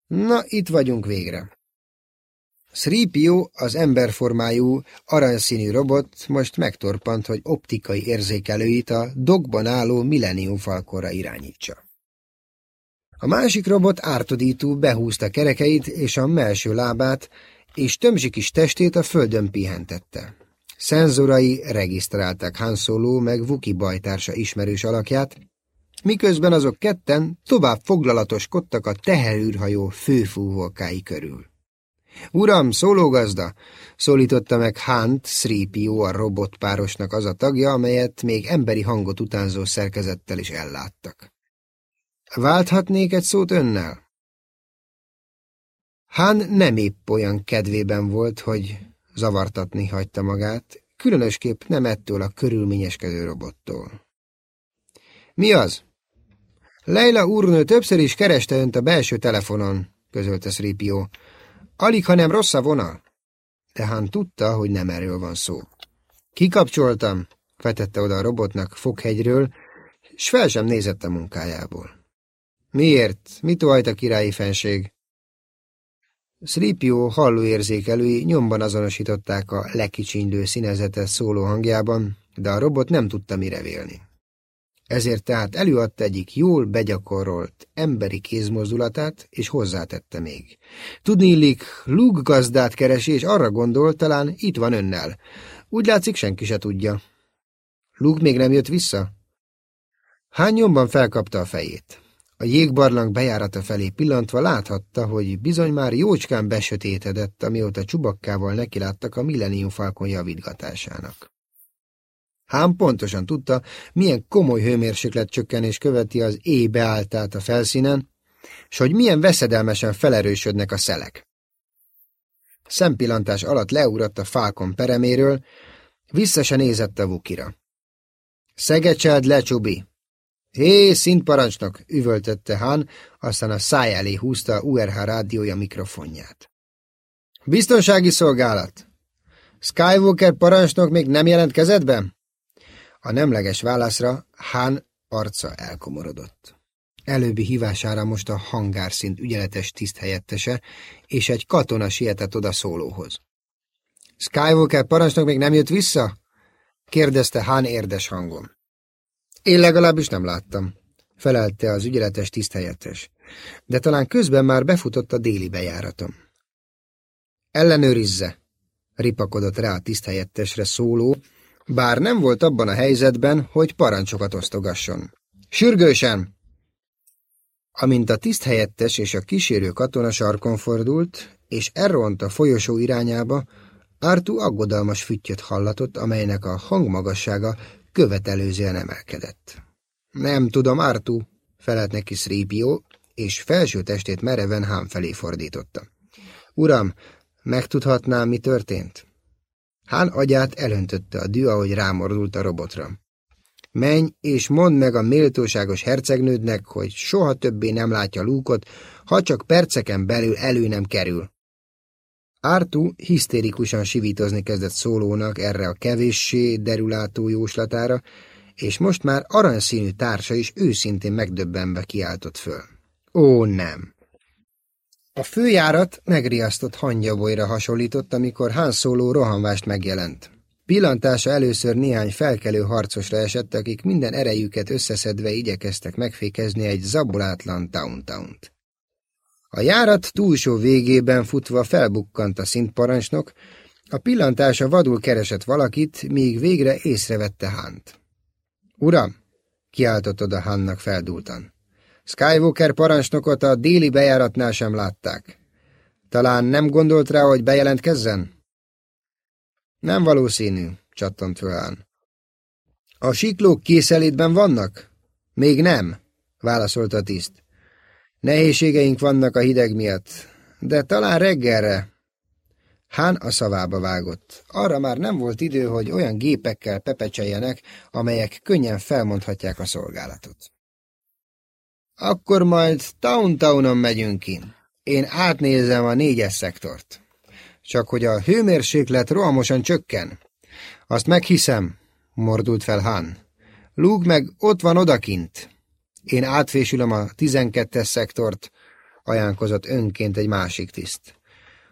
Na, itt vagyunk végre. Sripio, az emberformájú, aranyszínű robot most megtorpant, hogy optikai érzékelőit a dogban álló Millennium falkorra irányítsa. A másik robot ártodító behúzta kerekeit és a melső lábát, és tömzsi kis testét a földön pihentette. Szenzorai regisztrálták Han Solo meg Vuki bajtársa ismerős alakját, miközben azok ketten tovább foglalatoskodtak a teherűrhajó főfúvókái körül. Uram, szólógazda! szólította meg Hunt, Sripio a robotpárosnak az a tagja, amelyet még emberi hangot utánzó szerkezettel is elláttak. Válthatnék egy szót önnel? Han nem épp olyan kedvében volt, hogy zavartatni hagyta magát, különösképp nem ettől a körülményeskedő robottól. Mi az? Leila úrnő többször is kereste önt a belső telefonon, közölte Sripio. Alig, hanem rossz a vonal. De Han tudta, hogy nem erről van szó. Kikapcsoltam, vetette oda a robotnak foghegyről, s fel sem nézett a munkájából. Miért? Mit vajt a királyi fenség? Sripio hallóérzékelői nyomban azonosították a lekicsinylő színezetes szóló hangjában, de a robot nem tudta mire vélni. Ezért tehát előadta egyik jól begyakorolt emberi kézmozdulatát, és hozzátette még. Tudni illik, Luke gazdát keresi, és arra gondol, talán itt van önnel. Úgy látszik, senki se tudja. Luke még nem jött vissza? Hán nyomban felkapta a fejét. A jégbarlang bejárata felé pillantva láthatta, hogy bizony már jócskán besötétedett, amióta csubakkával nekiláttak a Millennium Falcon javítgatásának. Hám pontosan tudta, milyen komoly hőmérséklet csökkenés követi az éj beálltát a felszínen, és hogy milyen veszedelmesen felerősödnek a szelek. Szempillantás alatt leugrott a Falcon pereméről, vissza se nézett a Vukira. Szegecseld le, Csubi! Hé, szintparancsnok! üvöltötte Han, aztán a száj elé húzta a URH rádiója mikrofonját. Biztonsági szolgálat! Skywalker parancsnok még nem jelentkezett be? A nemleges válaszra Han arca elkomorodott. Előbbi hívására most a hangárszint ügyeletes tiszthelyettese és egy katona sietett oda szólóhoz. Skywalker parancsnok még nem jött vissza? kérdezte Han érdes hangon. Én legalábbis nem láttam, felelte az ügyeletes tiszthelyettes, de talán közben már befutott a déli bejáratom. Ellenőrizze, ripakodott rá a tiszthelyettesre szóló, bár nem volt abban a helyzetben, hogy parancsokat osztogasson. Sürgősen! Amint a tiszthelyettes és a kísérő katona sarkon fordult, és elront a folyosó irányába, Artu aggodalmas füttyöt hallatott, amelynek a hangmagassága követelőzően emelkedett. Nem tudom, Artu, felelt neki Sripio, és felső testét mereven hám felé fordította. Uram, megtudhatnám, mi történt? Hán agyát elöntötte a dű, ahogy rámordult a robotra. Menj és mondd meg a méltóságos hercegnődnek, hogy soha többé nem látja lúkot, ha csak perceken belül elő nem kerül. Ártú hisztérikusan sivítozni kezdett szólónak erre a kevéssé derülátó jóslatára, és most már aranyszínű társa is őszintén megdöbbenve kiáltott föl. Ó, nem! A főjárat megriasztott hangyabolyra hasonlított, amikor Han Solo rohanvást megjelent. Pillantása először néhány felkelő harcosra esett, akik minden erejüket összeszedve igyekeztek megfékezni egy zabolátlan Town-Town-t. A járat túlsó végében futva felbukkant a szintparancsnok, a pillantása vadul keresett valakit, míg végre észrevette Hánt. Uram! kiáltott oda Hannak feldúltan. Skywalker parancsnokot a déli bejáratnál sem látták. Talán nem gondolt rá, hogy bejelentkezzen? Nem valószínű, csattant föl Han. A siklók készelétben vannak? Még nem, válaszolta tiszt. Nehézségeink vannak a hideg miatt, de talán reggelre. Hán a szavába vágott. Arra már nem volt idő, hogy olyan gépekkel pepecseljenek, amelyek könnyen felmondhatják a szolgálatot. Akkor majd Town-Townon megyünk ki. Én átnézem a négyes szektort. Csak hogy a hőmérséklet rohamosan csökken. Azt meghiszem, mordult fel Han. Lúg meg ott van odakint. Én átfésülöm a tizenkettes szektort, ajánlkozott önként egy másik tiszt.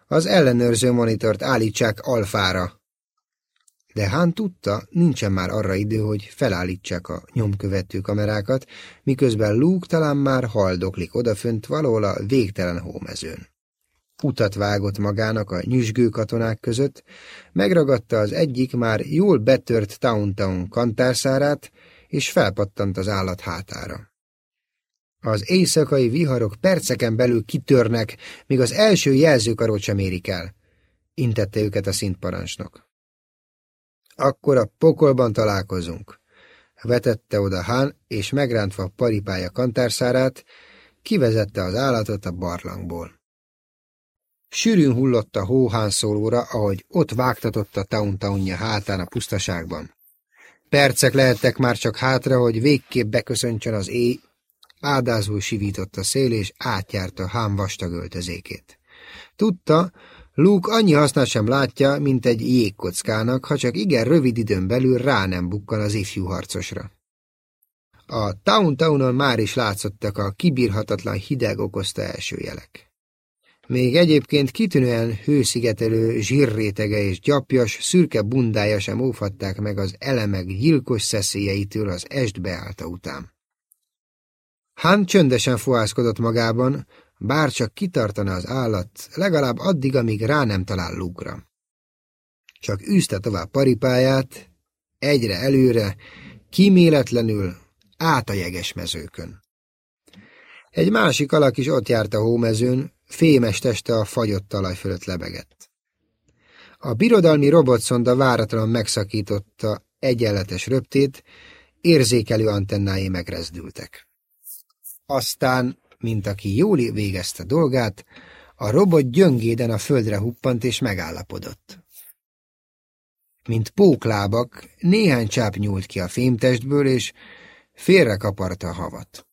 Az ellenőrző monitort állítsák alfára. De Hán tudta, nincsen már arra idő, hogy felállítsák a nyomkövető kamerákat, miközben Luke talán már haldoklik odafönt valahol a végtelen hómezőn. Utat vágott magának a nyüzsgő katonák között, megragadta az egyik már jól betört Town-Town kantárszárát, és felpattant az állat hátára. Az éjszakai viharok perceken belül kitörnek, míg az első jelzőkarót sem érik el, intette őket a szintparancsnok. Akkor a pokolban találkozunk, vetette oda Hán, és megrántva a paripája kantárszárát, kivezette az állatot a barlangból. Sűrűn hullott a hóhán szólóra, ahogy ott vágtatott a tauntaunja hátán a pusztaságban. Percek lehettek már csak hátra, hogy végképp beköszöntsön az éj, Ádázul sivított a szél, és átjárta Hám vastag öltözékét. Tudta, Luke annyi hasznát sem látja, mint egy jégkockának, ha csak igen rövid időn belül rá nem bukkan az ifjú harcosra. A Town-Townon már is látszottak a kibírhatatlan hideg okozta első jelek. Még egyébként kitűnően hőszigetelő zsírrétege és gyapjas, szürke bundája sem óvhatták meg az elemek gyilkos szeszélyeitől az est beállta után. Han csöndesen fohászkodott magában, bár csak kitartana az állat, legalább addig, amíg rá nem talál lúgra. csak űzte tovább paripáját, egyre előre, kíméletlenül, át a jeges mezőkön. Egy másik alak is ott járt a hómezőn, fémes teste a fagyott talaj fölött lebegett. A birodalmi robotszonda váratlan megszakította egyenletes röptét, érzékelő antennái megrezdültek. Aztán, mint aki jól végezte dolgát, a robot gyöngéden a földre huppant és megállapodott. Mint póklábak, néhány csáp nyúlt ki a fémtestből, és félre kaparta a havat.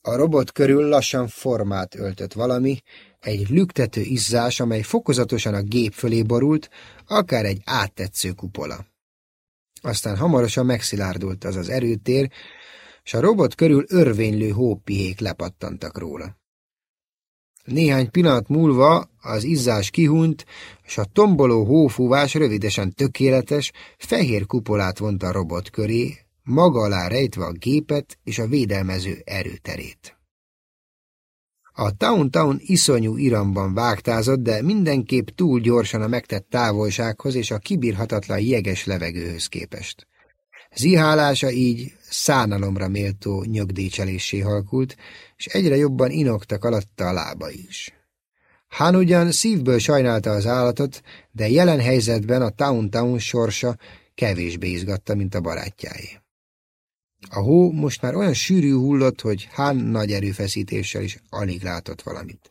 A robot körül lassan formát öltött valami, egy lüktető izzás, amely fokozatosan a gép fölé borult, akár egy áttetsző kupola. Aztán hamarosan megszilárdult az az erőtér, s a robot körül örvénylő hópihék lepattantak róla. Néhány pillanat múlva az izzás kihunyt, és a tomboló hófúvás rövidesen tökéletes, fehér kupolát vont a robot köré, maga alá rejtve a gépet és a védelmező erőterét. A Town Town iszonyú iramban vágtázott, de mindenképp túl gyorsan a megtett távolsághoz és a kibírhatatlan jeges levegőhöz képest. Zihálása így szánalomra méltó nyögdécselésé halkult, és egyre jobban inoktak alatta a lába is. Hán ugyan szívből sajnálta az állatot, de jelen helyzetben a Town Town sorsa kevésbé izgatta, mint a barátjáé. A hó most már olyan sűrű hullott, hogy Hán nagy erőfeszítéssel is alig látott valamit.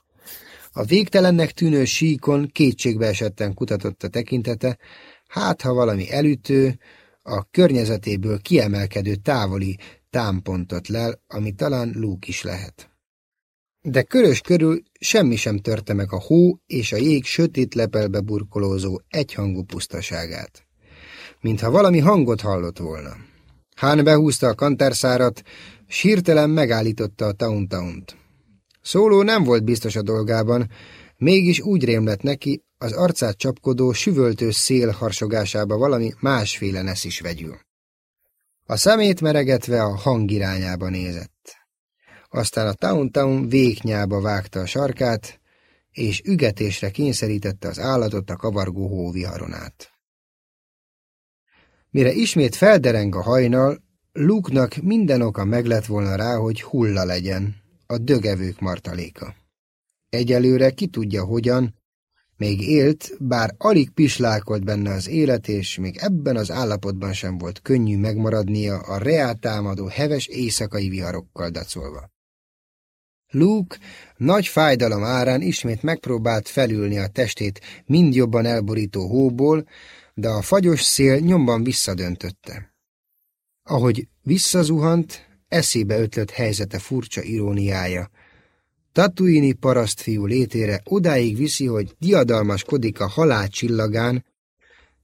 A végtelennek tűnő síkon kétségbe esetten kutatott a tekintete, hát ha valami elütő, a környezetéből kiemelkedő távoli támpontot lel, ami talán lúk is lehet. De körös körül semmi sem törte meg a hó és a jég sötét lepelbe burkolózó egyhangú pusztaságát. Mintha valami hangot hallott volna. Hán behúzta a kantárszárat, s hirtelen megállította a Tauntaunt. Szóló nem volt biztos a dolgában, mégis úgy rémlett neki, az arcát csapkodó, süvöltő szél harsogásába valami másféle nesz is vegyül. A szemét meregetve a hang irányába nézett. Aztán a Town-Town véknyába vágta a sarkát, és ügetésre kényszerítette az állatot a kavargó hóviharon át. Mire ismét feldereng a hajnal, Luke-nak minden oka meglett volna rá, hogy hulla legyen, a dögevők martaléka. Egyelőre ki tudja hogyan, még élt, bár alig pislálkolt benne az élet, és még ebben az állapotban sem volt könnyű megmaradnia a reáltámadó heves éjszakai viharokkal dacolva. Luke nagy fájdalom árán ismét megpróbált felülni a testét mind jobban elborító hóból, de a fagyos szél nyomban visszadöntötte. Ahogy visszazuhant, eszébe ötlött helyzete furcsa iróniája, Tatuini parasztfiú létére odáig viszi, hogy diadalmaskodik a halál csillagán,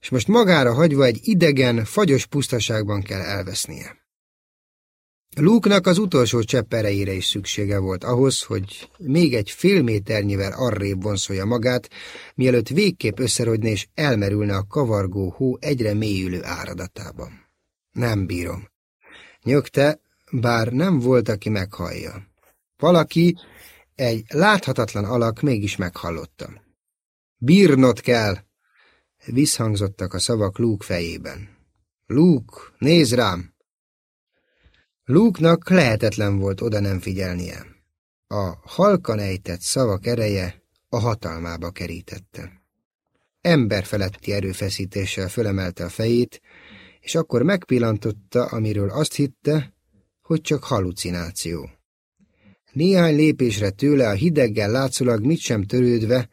és most magára hagyva egy idegen, fagyos pusztaságban kell elvesznie. Luke-nak az utolsó csepp erejére is szüksége volt ahhoz, hogy még egy fél méternyivel arrébb vonszolja magát, mielőtt végképp összerodni és elmerülne a kavargó hó egyre mélyülő áradatában. Nem bírom. Nyögte, bár nem volt, aki meghallja. Valaki, egy láthatatlan alak mégis meghallotta. Bírnod kell! Visszhangzottak a szavak Luke fejében. Luke, nézd rám! Luke-nak lehetetlen volt oda nem figyelnie. A halkan ejtett szavak ereje a hatalmába kerítette. Emberfeletti erőfeszítéssel fölemelte a fejét, és akkor megpillantotta, amiről azt hitte, hogy csak halucináció. Néhány lépésre tőle a hideggel látszólag mit sem törődve,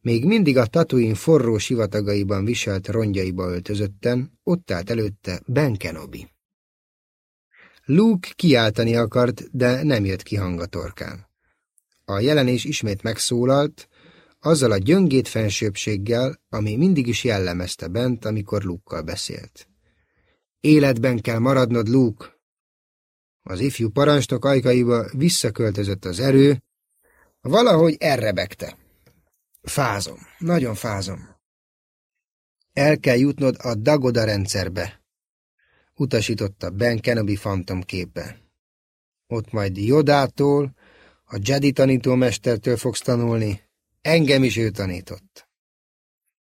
még mindig a tatuin forró sivatagaiban viselt rongyaiba öltözötten, ott állt előtte Ben Kenobi. Luke kiáltani akart, de nem jött ki hang a torkán. A jelenés ismét megszólalt, azzal a gyöngét fensőbséggel, ami mindig is jellemezte bent, amikor Luke-kal beszélt. Életben kell maradnod, Luke, az ifjú parancsnok ajkaiba visszaköltözött az erő, valahogy errebegte. Fázom, nagyon fázom. El kell jutnod a Dagoda rendszerbe, utasította Ben Kenobi fantomképbe. Ott majd Jodától, a Jedi tanítómestertől fogsz tanulni, engem is ő tanított.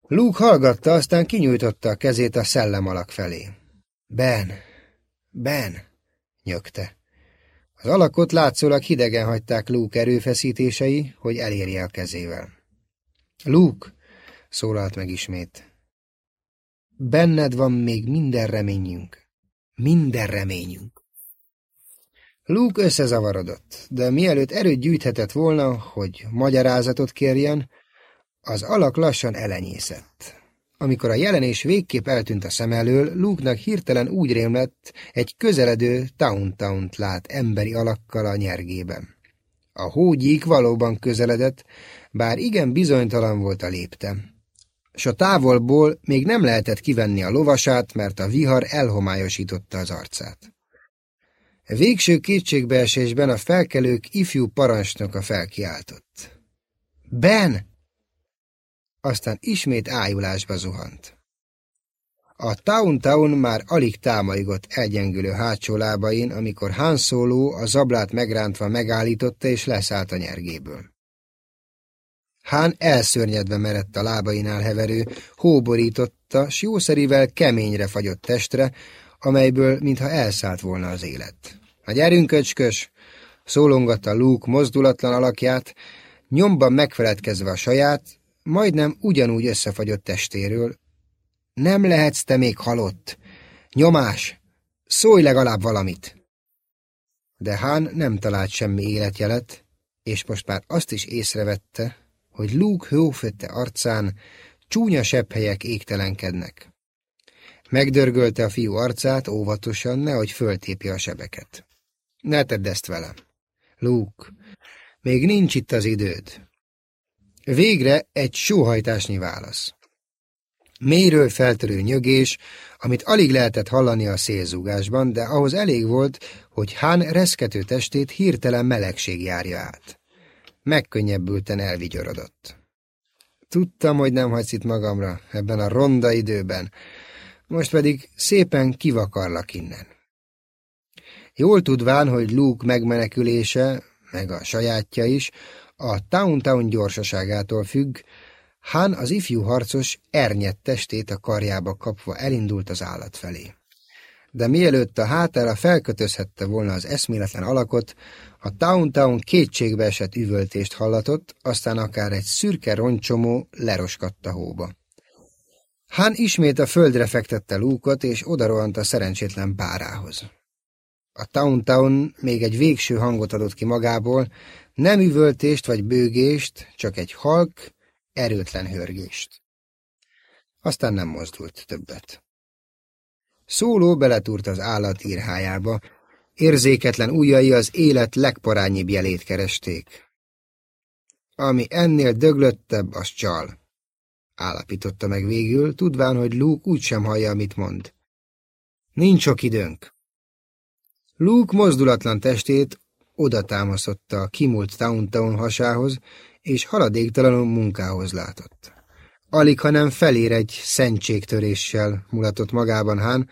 Luke hallgatta, aztán kinyújtotta a kezét a szellemalak felé. Ben, Ben, nyögte. Az alakot látszólag hidegen hagyták Luke erőfeszítései, hogy elérje a kezével. Luke, szólalt meg ismét. Benned van még minden reményünk. Minden reményünk. Luke összezavarodott, de mielőtt erőt gyűjthetett volna, hogy magyarázatot kérjen, az alak lassan elenyészett. Amikor a jelenés végképp eltűnt a szem elől, Luke-nak hirtelen úgy rémlett, egy közeledő Town-Town-t lát emberi alakkal a nyergében. A hógyík valóban közeledett, bár igen bizonytalan volt a lépte. S a távolból még nem lehetett kivenni a lovasát, mert a vihar elhomályosította az arcát. Végső kétségbeesésben a felkelők ifjú parancsnoka felkiáltott. Ben! Aztán ismét ájulásba zuhant. A Town-Town már alig támaigott elgyengülő hátsó lábain, amikor Han Solo a zablát megrántva megállította és leszállt a nyergéből. Hán elszörnyedve merett a lábainál heverő, hóborította, s jószerivel keményre fagyott testre, amelyből mintha elszállt volna az élet. A gyerünk, köcskös! szólongatta Luke mozdulatlan alakját, nyomban megfeledkezve a saját, majdnem ugyanúgy összefagyott testéről. Nem lehetsz te még halott! Nyomás! Szólj legalább valamit! De Hán nem talált semmi életjelet, és most már azt is észrevette, hogy Luke hófötte arcán csúnya sepphelyek égtelenkednek. Megdörgölte a fiú arcát óvatosan, nehogy föltépje a sebeket. Ne tedd ezt velem. Luke, még nincs itt az időd. Végre egy sóhajtásnyi válasz. Mélyről feltörő nyögés, amit alig lehetett hallani a szélzúgásban, de ahhoz elég volt, hogy Hán reszkető testét hirtelen melegség járja át. Megkönnyebbülten elvigyorodott. Tudtam, hogy nem hagysz itt magamra ebben a ronda időben, most pedig szépen kivakarlak innen. Jól tudván, hogy Luke megmenekülése, meg a sajátja is, a Town-Town gyorsaságától függ, Han az ifjú harcos ernyett testét a karjába kapva elindult az állat felé. De mielőtt a hátára felkötözhette volna az eszméletlen alakot, a Town-Town kétségbe esett üvöltést hallatott, aztán akár egy szürke roncsomó leroskadt a hóba. Han ismét a földre fektette lúkot, és odarohant a szerencsétlen párához. A Town-Town még egy végső hangot adott ki magából, nem üvöltést vagy bőgést, csak egy halk, erőtlen hörgést. Aztán nem mozdult többet. Szóló beletúrt az állat írhájába, érzéketlen ujjai az élet legparányibb jelét keresték. Ami ennél döglöttebb, az csal, állapította meg végül, tudván, hogy Luke úgysem hallja, amit mond. Nincs sok időnk. Luke mozdulatlan testét oda támasztotta a kimúlt Town-Town hasához, és haladéktalanul munkához látott. Alig, hanem felér egy szentségtöréssel mulatott magában Hán,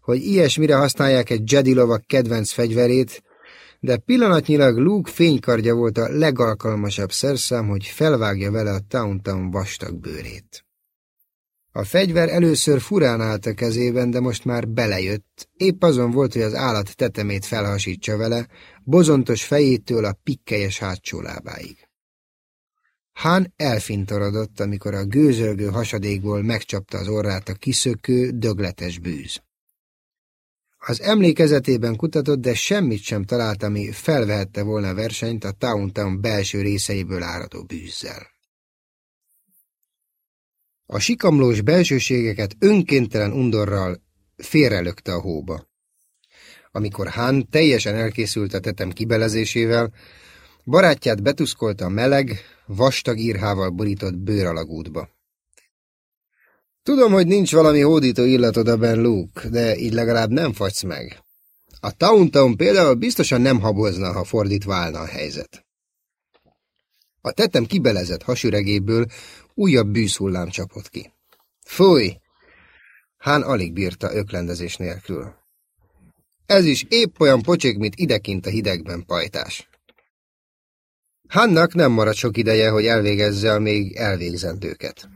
hogy ilyesmire használják egy Jedi lovak kedvenc fegyverét, de pillanatnyilag Luke fénykardja volt a legalkalmasabb szerszám, hogy felvágja vele a Town-Town vastag bőrét. A fegyver először furán állt a kezében, de most már belejött. Épp azon volt, hogy az állat tetemét felhasítsa vele, bozontos fejétől a pikkelyes hátsó lábáig. Hán elfintorodott, amikor a gőzölgő hasadékból megcsapta az orrát a kiszökő, dögletes bűz. Az emlékezetében kutatott, de semmit sem talált, ami felvehette volna versenyt a Town-Town belső részeiből áradó bűzzel. A sikamlós belsőségeket önkéntelen undorral félrelökte a hóba. Amikor Hán teljesen elkészült a tetem kibelezésével, barátját betuszkolta a meleg, vastag írhával borított bőralagútba. Tudom, hogy nincs valami hódító illatod abban, Luke, de így legalább nem fagysz meg. A Town-Town például biztosan nem habozna, ha fordítva állna a helyzet. A tetem kibelezett hasüregéből újabb bűzhullám csapott ki. Fúj! Hán alig bírta öklendezés nélkül. Ez is épp olyan pocsék, mint idekint a hidegben pajtás. Hannak nem maradt sok ideje, hogy elvégezze a még elvégzendőket.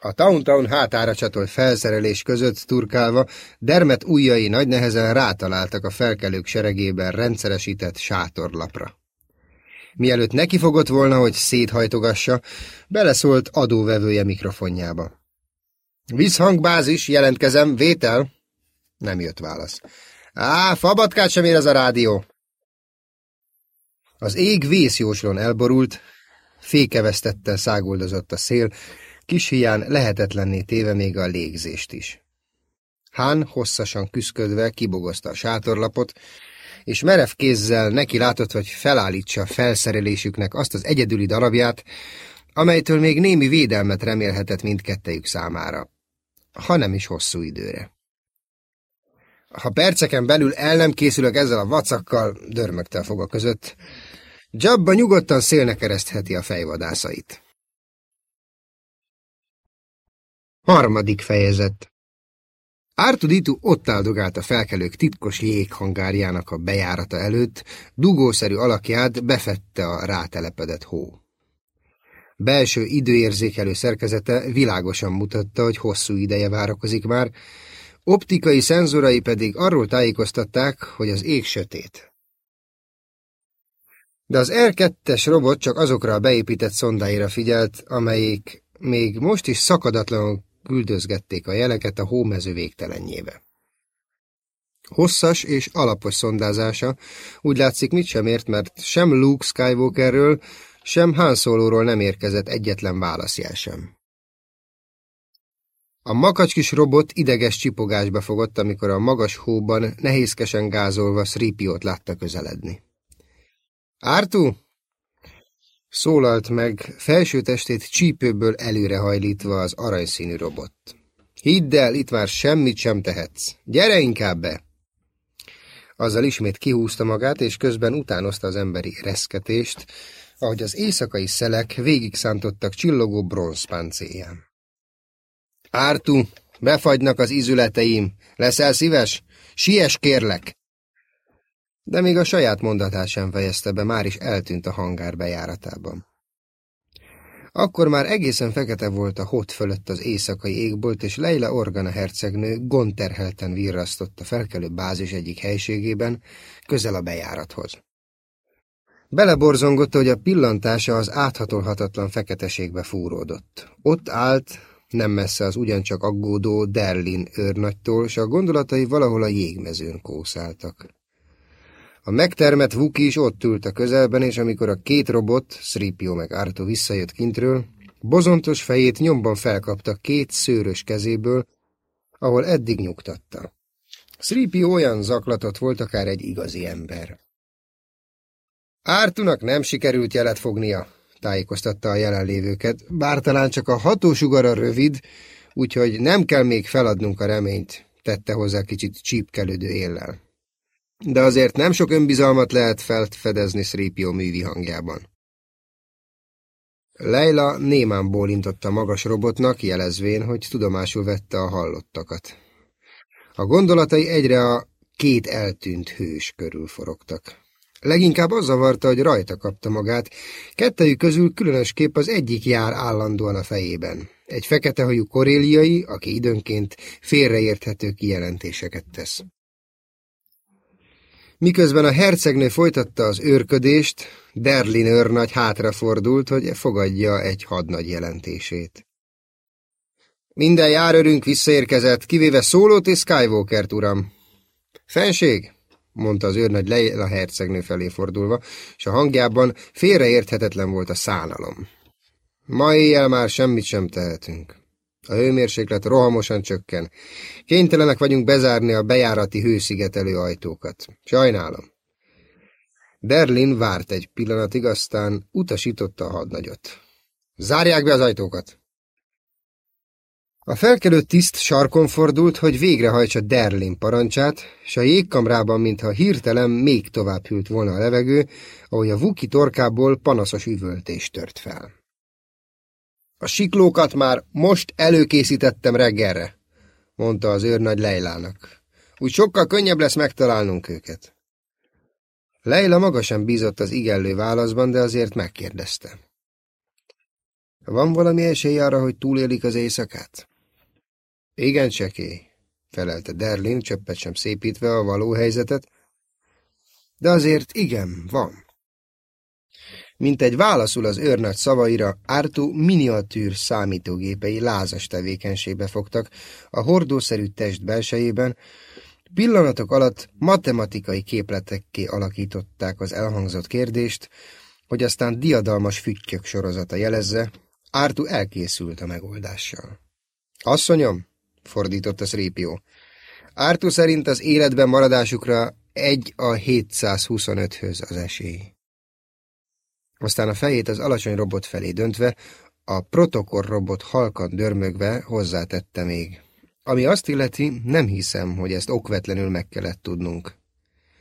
A Towntown hátára csatolt felszerelés között turkálva, Dermet ujjai nagy nehezen rátaláltak a felkelők seregében rendszeresített sátorlapra. Mielőtt nekifogott volna, hogy széthajtogassa, beleszólt adóvevője mikrofonjába. Vízhangbázis, jelentkezem, vétel? Nem jött válasz. Á, fabatkát sem ér ez a rádió. Az ég vészjóslón elborult, fékevesztettel száguldozott a szél, kis hián lehetetlenné téve még a légzést is. Hán hosszasan küszködve kibogozta a sátorlapot, és merev kézzel neki látott, hogy felállítsa felszerelésüknek azt az egyedüli darabját, amelytől még némi védelmet remélhetett mindkettejük számára, ha nem is hosszú időre. Ha perceken belül el nem készülök ezzel a vacakkal, dörmögte a foga között, Jabba nyugodtan szélnek keresztheti a fejvadászait. Harmadik fejezet Ártuditu ott áldogált a felkelők titkos jéghangárjának a bejárata előtt, dugószerű alakját befette a rátelepedett hó. Belső időérzékelő szerkezete világosan mutatta, hogy hosszú ideje várakozik már, optikai szenzorai pedig arról tájékoztatták, hogy az ég sötét. De az R2-es robot csak azokra a beépített szondáira figyelt, amelyik még most is szakadatlanul küldözgették a jeleket a hómező végtelenjébe. Hosszas és alapos szondázása úgy látszik mit sem ért, mert sem Luke Skywalkerről, sem Han Solo-ról nem érkezett egyetlen válaszjel sem. A makacskis robot ideges csipogásba fogott, amikor a magas hóban nehézkesen gázolva Sripiót látta közeledni. Ártú? Szólalt meg, felső testét csípőből előrehajlítva az aranyszínű robot. Hidd el, itt már semmit sem tehetsz. Gyere inkább be! Azzal ismét kihúzta magát, és közben utánozta az emberi reszketést, ahogy az éjszakai szelek végig szántottak csillogó bronzpáncéján. Ártú, befagynak az izületeim. Leszel szíves? Siess, kérlek! De még a saját mondatát sem fejezte be, már is eltűnt a hangár bejáratában. Akkor már egészen fekete volt a hot fölött az éjszakai égbolt, és Leila Organa hercegnő gonterhelten virrasztott a felkelő bázis egyik helységében, közel a bejárathoz. Beleborzongott, hogy a pillantása az áthatolhatatlan feketeségbe fúródott. Ott állt, nem messze az ugyancsak aggódó Derlin őrnagytól, és a gondolatai valahol a jégmezőn kószáltak. A megtermett Vuki is ott ült a közelben, és amikor a két robot, Sripio meg Arto visszajött kintről, bozontos fejét nyomban felkapta két szőrös kezéből, ahol eddig nyugtatta. Sripio olyan zaklatott volt, akár egy igazi ember. Ártunak nem sikerült jelet fognia, tájékoztatta a jelenlévőket, bár talán csak a hatósugara rövid, úgyhogy nem kell még feladnunk a reményt, tette hozzá kicsit csípkelődő éllel. De azért nem sok önbizalmat lehet felfedezni Sripio művi hangjában. Leila némán bólintotta magas robotnak, jelezvén, hogy tudomásul vette a hallottakat. A gondolatai egyre a két eltűnt hős körül forogtak. Leginkább az zavarta, hogy rajta kapta magát, kettejük közül különösképp az egyik jár állandóan a fejében. Egy feketehajú koréliai, aki időnként félreérthető kijelentéseket tesz. Miközben a hercegnő folytatta az őrködést, Derlin őrnagy hátrafordult, hogy fogadja egy hadnagy jelentését. Minden járőrünk visszaérkezett, kivéve Szólót és Skywalkert, uram. Fenség, mondta az őrnagy a hercegnő felé fordulva, és a hangjában félreérthetetlen volt a szánalom. Ma éjjel már semmit sem tehetünk. A hőmérséklet rohamosan csökken. Kénytelenek vagyunk bezárni a bejárati hőszigetelő ajtókat. Sajnálom. Derlin várt egy pillanatig, aztán utasította a hadnagyot. Zárják be az ajtókat! A felkelő tiszt sarkon fordult, hogy végrehajtsa Derlin parancsát, és a jégkamrában, mintha hirtelen még tovább hűlt volna a levegő, ahogy a vuki torkából panaszos üvöltés tört fel. A siklókat már most előkészítettem reggelre, mondta az őrnagy Leilának. Úgy sokkal könnyebb lesz megtalálnunk őket. Leila maga sem bízott az igellő válaszban, de azért megkérdezte. Van valami esély arra, hogy túlélik az éjszakát? Igen, csekély, felelte Derlin, csöppet sem szépítve a való helyzetet. De azért igen, van. Mint egy válaszul az őrnagy szavaira, Ártú miniatűr számítógépei lázas tevékenységbe fogtak a hordószerű test belsejében, pillanatok alatt matematikai képletekké alakították az elhangzott kérdést, hogy aztán diadalmas füttyök sorozata jelezze, Ártú elkészült a megoldással. Asszonyom, fordította Szrépió, Ártú szerint az életben maradásukra egy a 725-höz az esély. Aztán a fejét az alacsony robot felé döntve, a protokoll robot halkan dörmögve hozzátette még. Ami azt illeti, nem hiszem, hogy ezt okvetlenül meg kellett tudnunk.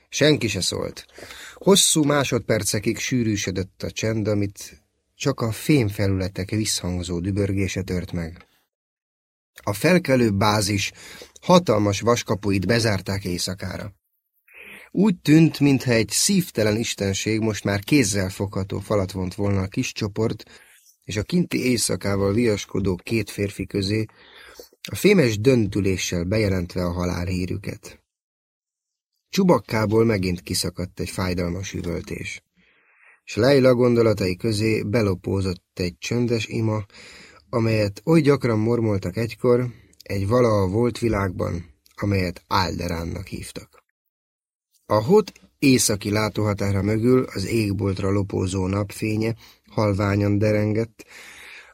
Senki se szólt. Hosszú másodpercekig sűrűsödött a csend, amit csak a fémfelületek visszhangzó dübörgése tört meg. A felkelő bázis hatalmas vaskapuit bezárták éjszakára. Úgy tűnt, mintha egy szívtelen istenség most már kézzel fogható falat vont volna a kis csoport, és a kinti éjszakával viaskodó két férfi közé, a fémes döntüléssel bejelentve a halálhírüket. Csubakkából megint kiszakadt egy fájdalmas üvöltés, s Leila gondolatai közé belopózott egy csöndes ima, amelyet oly gyakran mormoltak egykor, egy valaha volt világban, amelyet Alderánnak hívtak. A hot északi látóhatára mögül az égboltra lopózó napfénye halványan derengett,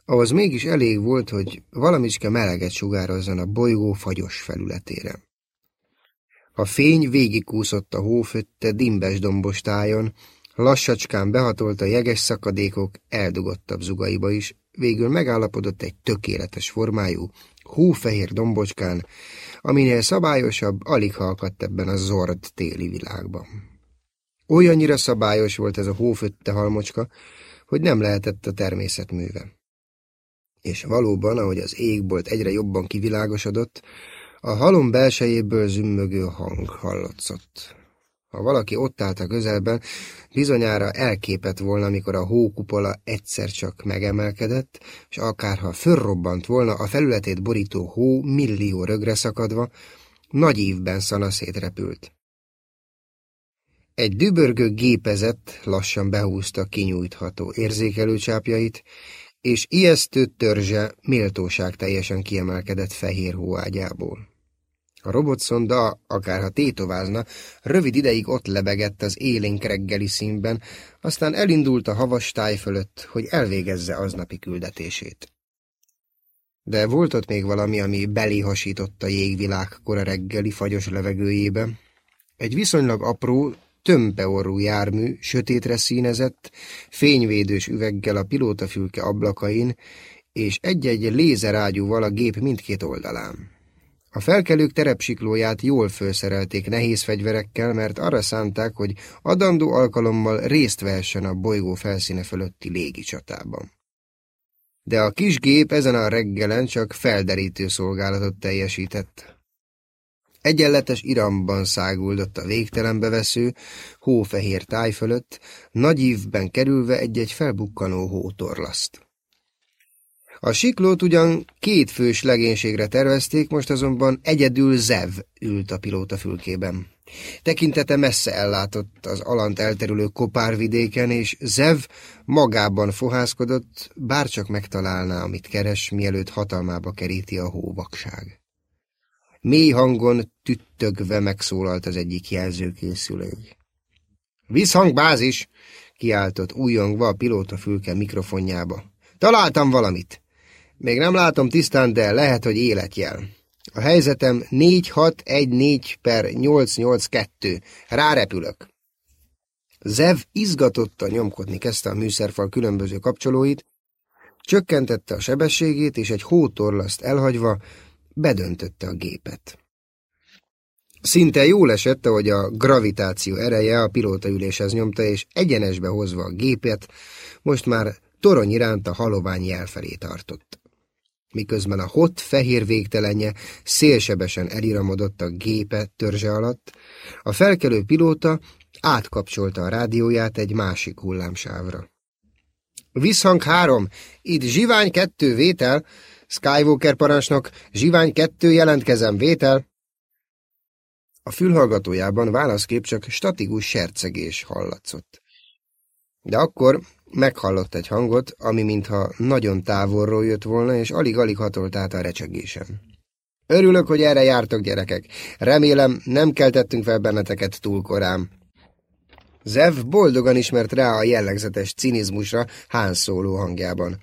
ahhoz mégis elég volt, hogy valamicske meleget sugározzon a bolygó fagyos felületére. A fény végigkúszott a hófötte dimbes dombos tájon, lassacskán behatolt a jeges szakadékok eldugottabb zugaiba is, végül megállapodott egy tökéletes formájú, hófehér dombocskán, aminél szabályosabb alig halkadt ebben a zord téli világban. Olyannyira szabályos volt ez a hófötte halmocska, hogy nem lehetett a természet műve. És valóban, ahogy az égbolt egyre jobban kivilágosodott, a halom belsejéből zümmögő hang hallatszott. Ha valaki ott állt a közelben, bizonyára elképett volna, amikor a hókupola egyszer csak megemelkedett, és akárha fölrobbant volna a felületét borító hó millió rögre szakadva, nagy ívben szanaszét repült. Egy dübörgő gépezet lassan behúzta kinyújtható érzékelőcsápjait, és ijesztő törzse méltóság teljesen kiemelkedett fehér hóágyából. A robotszonda, akárha tétovázna, rövid ideig ott lebegett az élénk reggeli színben, aztán elindult a havas táj fölött, hogy elvégezze aznapi küldetését. De volt ott még valami, ami belé hasított a jégvilág kora reggeli fagyos levegőjébe. Egy viszonylag apró, tömpeorú jármű, sötétre színezett, fényvédős üveggel a pilótafülke ablakain, és egy-egy lézerágyúval a gép mindkét oldalán. A felkelők terepsiklóját jól felszerelték nehéz fegyverekkel, mert arra szánták, hogy adandó alkalommal részt vehessen a bolygó felszíne fölötti légicsatában. De a kis gép ezen a reggelen csak felderítő szolgálatot teljesített. Egyenletes iramban száguldott a végtelenbe vesző, hófehér táj fölött, nagy ívben kerülve egy-egy felbukkanó hótorlaszt. A siklót ugyan két fős legénységre tervezték, most azonban egyedül Zev ült a pilóta fülkében. Tekintete messze ellátott az alant elterülő kopárvidéken, és Zev magában fohászkodott, bárcsak megtalálná, amit keres, mielőtt hatalmába keríti a hóvakság. Mély hangon tüttögve megszólalt az egyik jelzőkészülék. Visszhangbázis! kiáltott újongva a pilóta fülke mikrofonjába. Találtam valamit! Még nem látom tisztán, de lehet, hogy életjel. A helyzetem 4614 per 882. Rárepülök. Zev izgatottan nyomkodni kezdte a műszerfal különböző kapcsolóit, csökkentette a sebességét, és egy hótorlaszt elhagyva bedöntötte a gépet. Szinte jól esett, hogy a gravitáció ereje a pilótaüléshez nyomta, és egyenesbe hozva a gépet, most már torony iránt a halovány jel felé tartott miközben a hot fehér végtelenje szélsebesen eliramodott a gépe törzse alatt, a felkelő pilóta átkapcsolta a rádióját egy másik hullámsávra. Visszhang három, itt Zsivány kettő vétel, Skywalker parancsnok, Zsivány kettő jelentkezem vétel. A fülhallgatójában válaszkép csak statikus sercegés hallatszott. De akkor meghallott egy hangot, ami mintha nagyon távolról jött volna, és alig-alig hatolt át a recsegésen. Örülök, hogy erre jártok, gyerekek. Remélem, nem keltettünk fel benneteket túl korán. Zev boldogan ismert rá a jellegzetes cinizmusra hán szóló hangjában.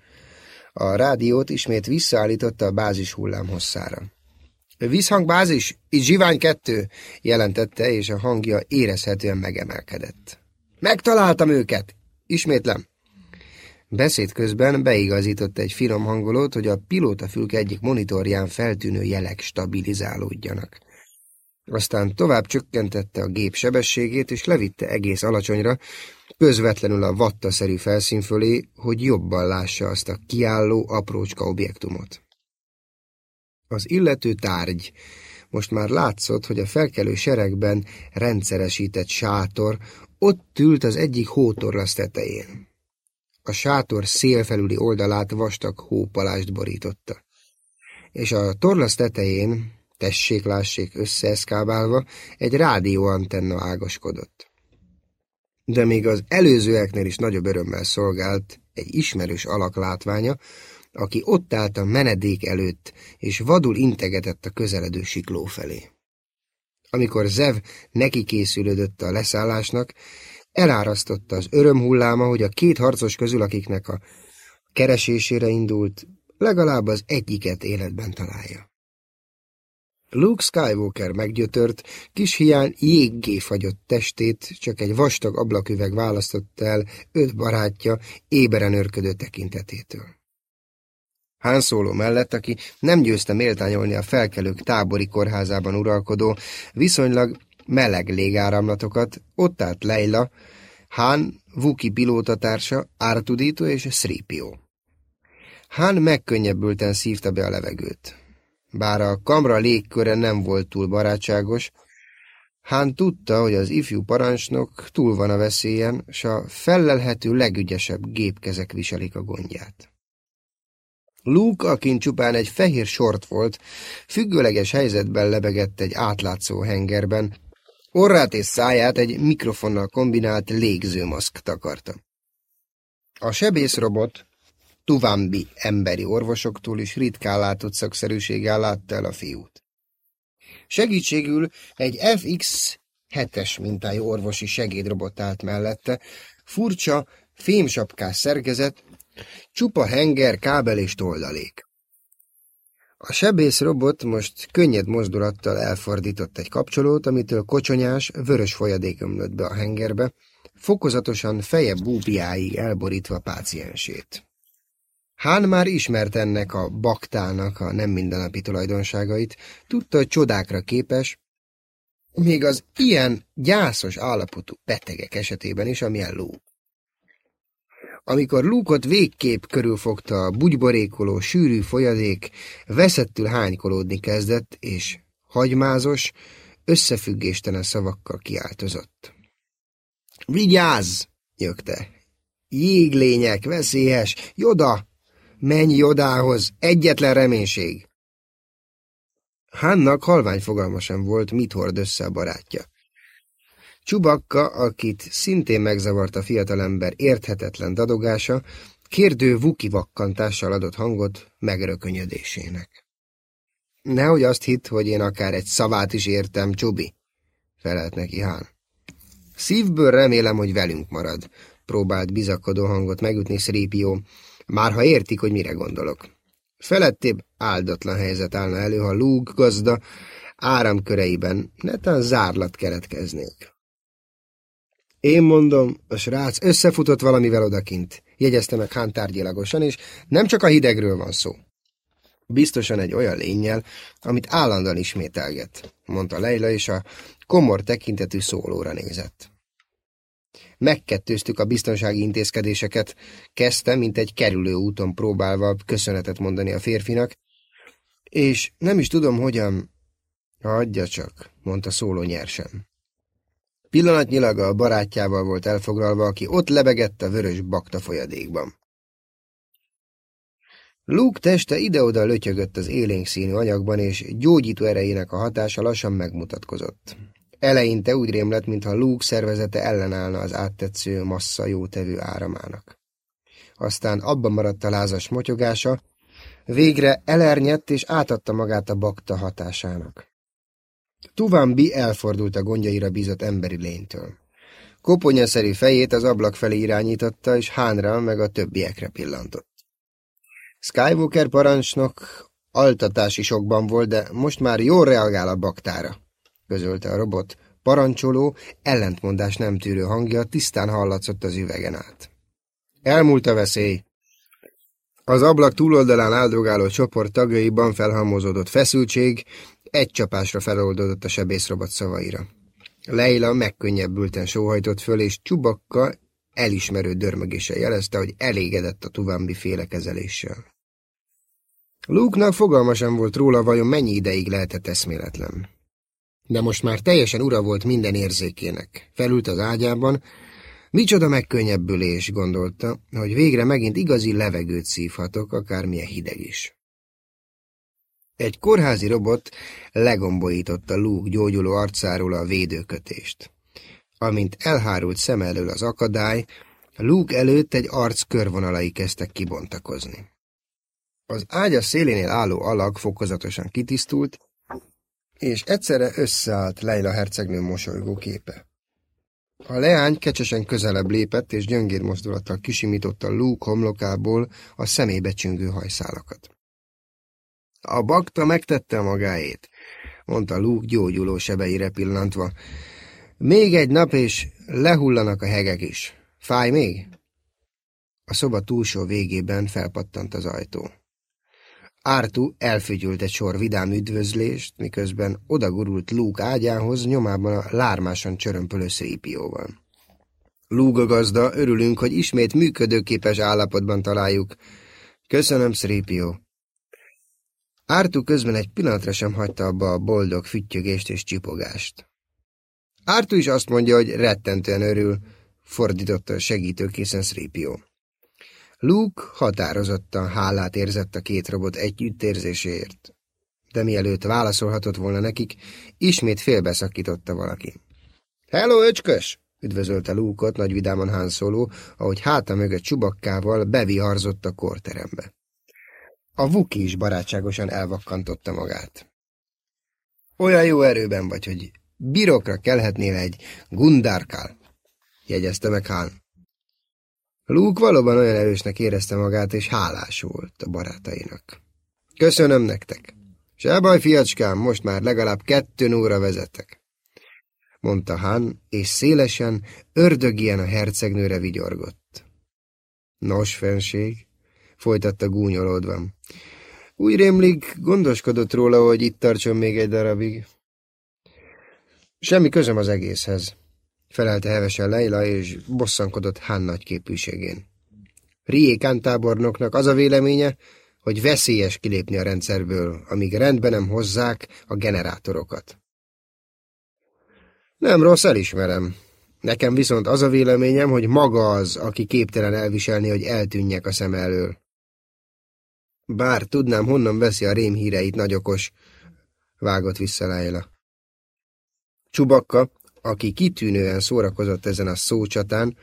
A rádiót ismét visszaállította a bázis hullám hosszára. Visszhang bázis, itt zsivány kettő, jelentette, és a hangja érezhetően megemelkedett. Megtaláltam őket! Ismétlem. Beszéd közben beigazította egy finom hangolót, hogy a pilótafülke egyik monitorján feltűnő jelek stabilizálódjanak. Aztán tovább csökkentette a gép sebességét, és levitte egész alacsonyra, közvetlenül a vattaszerű felszín fölé, hogy jobban lássa azt a kiálló aprócska objektumot. Az illető tárgy most már látszott, hogy a felkelő seregben rendszeresített sátor ott ült az egyik hótorlasz tetején. A sátor szélfelüli oldalát vastag hópalást borította. És a torlasz tetején, tessék-lássék összeeszkábálva, egy rádióantenna ágaskodott. De még az előzőeknél is nagyobb örömmel szolgált egy ismerős alak látványa, aki ott állt a menedék előtt, és vadul integetett a közeledő sikló felé. Amikor Zev neki készülődött a leszállásnak, elárasztotta az örömhulláma, hogy a két harcos közül, akiknek a keresésére indult, legalább az egyiket életben találja. Luke Skywalker meggyötört, kis hián jéggé fagyott testét, csak egy vastag ablaküveg választotta el öt barátja éberen örködő tekintetétől. Hán szóló mellett, aki nem győzte méltányolni a felkelők tábori kórházában uralkodó, viszonylag meleg légáramlatokat, ott állt Leila, Hán, Vuki pilótatársa, Artudito és Sripio. Hán megkönnyebbülten szívta be a levegőt. Bár a kamra légköre nem volt túl barátságos, Hán tudta, hogy az ifjú parancsnok túl van a veszélyen, s a fellelhető legügyesebb gépkezek viselik a gondját. Luke, akin csupán egy fehér sort volt, függőleges helyzetben lebegett egy átlátszó hengerben, orrát és száját egy mikrofonnal kombinált légzőmaszk takarta. A sebészrobot Tuvambi emberi orvosoktól is ritkán látott szakszerűséggel látta el a fiút. Segítségül egy FX 7-es mintájú orvosi segédrobot állt mellette, furcsa, fémsapkás szerkezet, Csupa henger, kábel és toldalék. A sebész robot most könnyed mozdulattal elfordított egy kapcsolót, amitől kocsonyás, vörös folyadék ömlött be a hengerbe, fokozatosan feje búbiáig elborítva páciensét. Hán már ismert ennek a baktának a nem mindennapi tulajdonságait, tudta, hogy csodákra képes, még az ilyen gyászos állapotú betegek esetében is, amilyen ló. Amikor Lúkot végképp körülfogta a bugyborékoló, sűrű folyadék, veszettül hánykolódni kezdett, és hagymázos, összefüggéstelen szavakkal kiáltozott. Vigyázz! nyögte. Jéglények, veszélyes, Joda! Menj Jodához, egyetlen reménység! Hánnak halvány fogalma sem volt, mit hord össze a barátja. Csubakka, akit szintén megzavart a fiatalember érthetetlen dadogása, kérdő vuki vakkantással adott hangot megrökönyödésének. Nehogy azt hitt, hogy én akár egy szavát is értem, Csubi, felelt neki Hán. Szívből remélem, hogy velünk marad, próbált bizakodó hangot megütni Szrépió, már ha értik, hogy mire gondolok. Felettébb áldatlan helyzet állna elő, ha lúg gazda áramköreiben netán zárlat keletkeznék. Én mondom, a srác összefutott valamivel odakint, jegyezte meg Hán tárgyilagosan, és nem csak a hidegről van szó. Biztosan egy olyan lényel, amit állandóan ismételget, mondta Leila, és a komor tekintetű szólóra nézett. Megkettőztük a biztonsági intézkedéseket, kezdte, mint egy kerülő úton próbálva köszönetet mondani a férfinak, és nem is tudom, hogyan... Adja csak, mondta szóló nyersen. Pillanatnyilag a barátjával volt elfoglalva, aki ott lebegett a vörös bakta folyadékban. Luke teste ide-oda lötyögött az élénk színű anyagban, és gyógyító erejének a hatása lassan megmutatkozott. Eleinte úgy rémlett, mintha Luke szervezete ellenállna az áttetsző massza jótevő áramának. Aztán abban maradt a lázas motyogása, végre elernyett és átadta magát a bakta hatásának. Tuvambi elfordult a gondjaira bízott emberi lénytől. Koponyaszerű fejét az ablak felé irányította, és Hánra meg a többiekre pillantott. Skywalker parancsnok altatási sokban volt, de most már jól reagál a baktára, közölte a robot. Parancsoló, ellentmondás nem tűrő hangja tisztán hallatszott az üvegen át. Elmúlt a veszély. Az ablak túloldalán áldogáló csoport tagjaiban felhalmozódott feszültség, egy csapásra feloldódott a sebészrobot szavaira. Leila megkönnyebbülten sóhajtott föl, és csubakka elismerő dörmögése jelezte, hogy elégedett a Tuvambi félekezeléssel. Luke-nak fogalma sem volt róla, vajon mennyi ideig lehetett eszméletlen. De most már teljesen ura volt minden érzékének. Felült az ágyában, micsoda megkönnyebbülés, gondolta, hogy végre megint igazi levegőt szívhatok, akármilyen hideg is. Egy kórházi robot legombolította Luke gyógyuló arcáról a védőkötést. Amint elhárult szem elől az akadály, Luke előtt egy arc körvonalai kezdtek kibontakozni. Az ágya szélénél álló alag fokozatosan kitisztult, és egyszerre összeállt Leila hercegnő mosolygó képe. A leány kecsesen közelebb lépett, és gyöngéd mozdulattal kisimította Luke homlokából a szemébe csüngő hajszálakat. A bakta megtette magáét, mondta Luke gyógyuló sebeire pillantva. Még egy nap, és lehullanak a hegek is. Fáj még? A szoba túlsó végében felpattant az ajtó. Ártu elfügyült egy sor vidám üdvözlést, miközben odagurult Luke ágyához, nyomában a lármásan csörömpölő szépióval. Luke a gazda, örülünk, hogy ismét működőképes állapotban találjuk. Köszönöm, Szrépió. Ártu közben egy pillanatra sem hagyta abba a boldog füttyögést és csipogást. Ártu is azt mondja, hogy rettentően örül, fordította segítőkészen Szrépió. Luke határozottan hálát érzett a két robot együttérzéséért. De mielőtt válaszolhatott volna nekik, ismét félbeszakította valaki. – Hello, öcskös! – üdvözölte Luke-ot nagy vidáman Han Solo, ahogy háta mögött csubakkával beviharzott a korterembe. A Vuki is barátságosan elvakkantotta magát. Olyan jó erőben vagy, hogy birokra kelhetnél egy gundárkál, jegyezte meg Hán. Luke valóban olyan erősnek érezte magát, és hálás volt a barátainak. Köszönöm nektek. Se baj, fiacskám, most már legalább kettő óra vezetek, mondta Han, és szélesen, ördögien a hercegnőre vigyorgott. Nos, fenség, folytatta gúnyolódva. Úgy rémlik, gondoskodott róla, hogy itt tartson még egy darabig. Semmi közöm az egészhez, felelte hevesen Leila, és bosszankodott Hán nagy képűségén. Riékán tábornoknak az a véleménye, hogy veszélyes kilépni a rendszerből, amíg rendbe nem hozzák a generátorokat. Nem rossz, elismerem. Nekem viszont az a véleményem, hogy maga az, aki képtelen elviselni, hogy eltűnjek a szem elől. Bár tudnám, honnan veszi a rémhíreit nagyokos, vágott vissza Leila. Csubakka, aki kitűnően szórakozott ezen a szócsatán,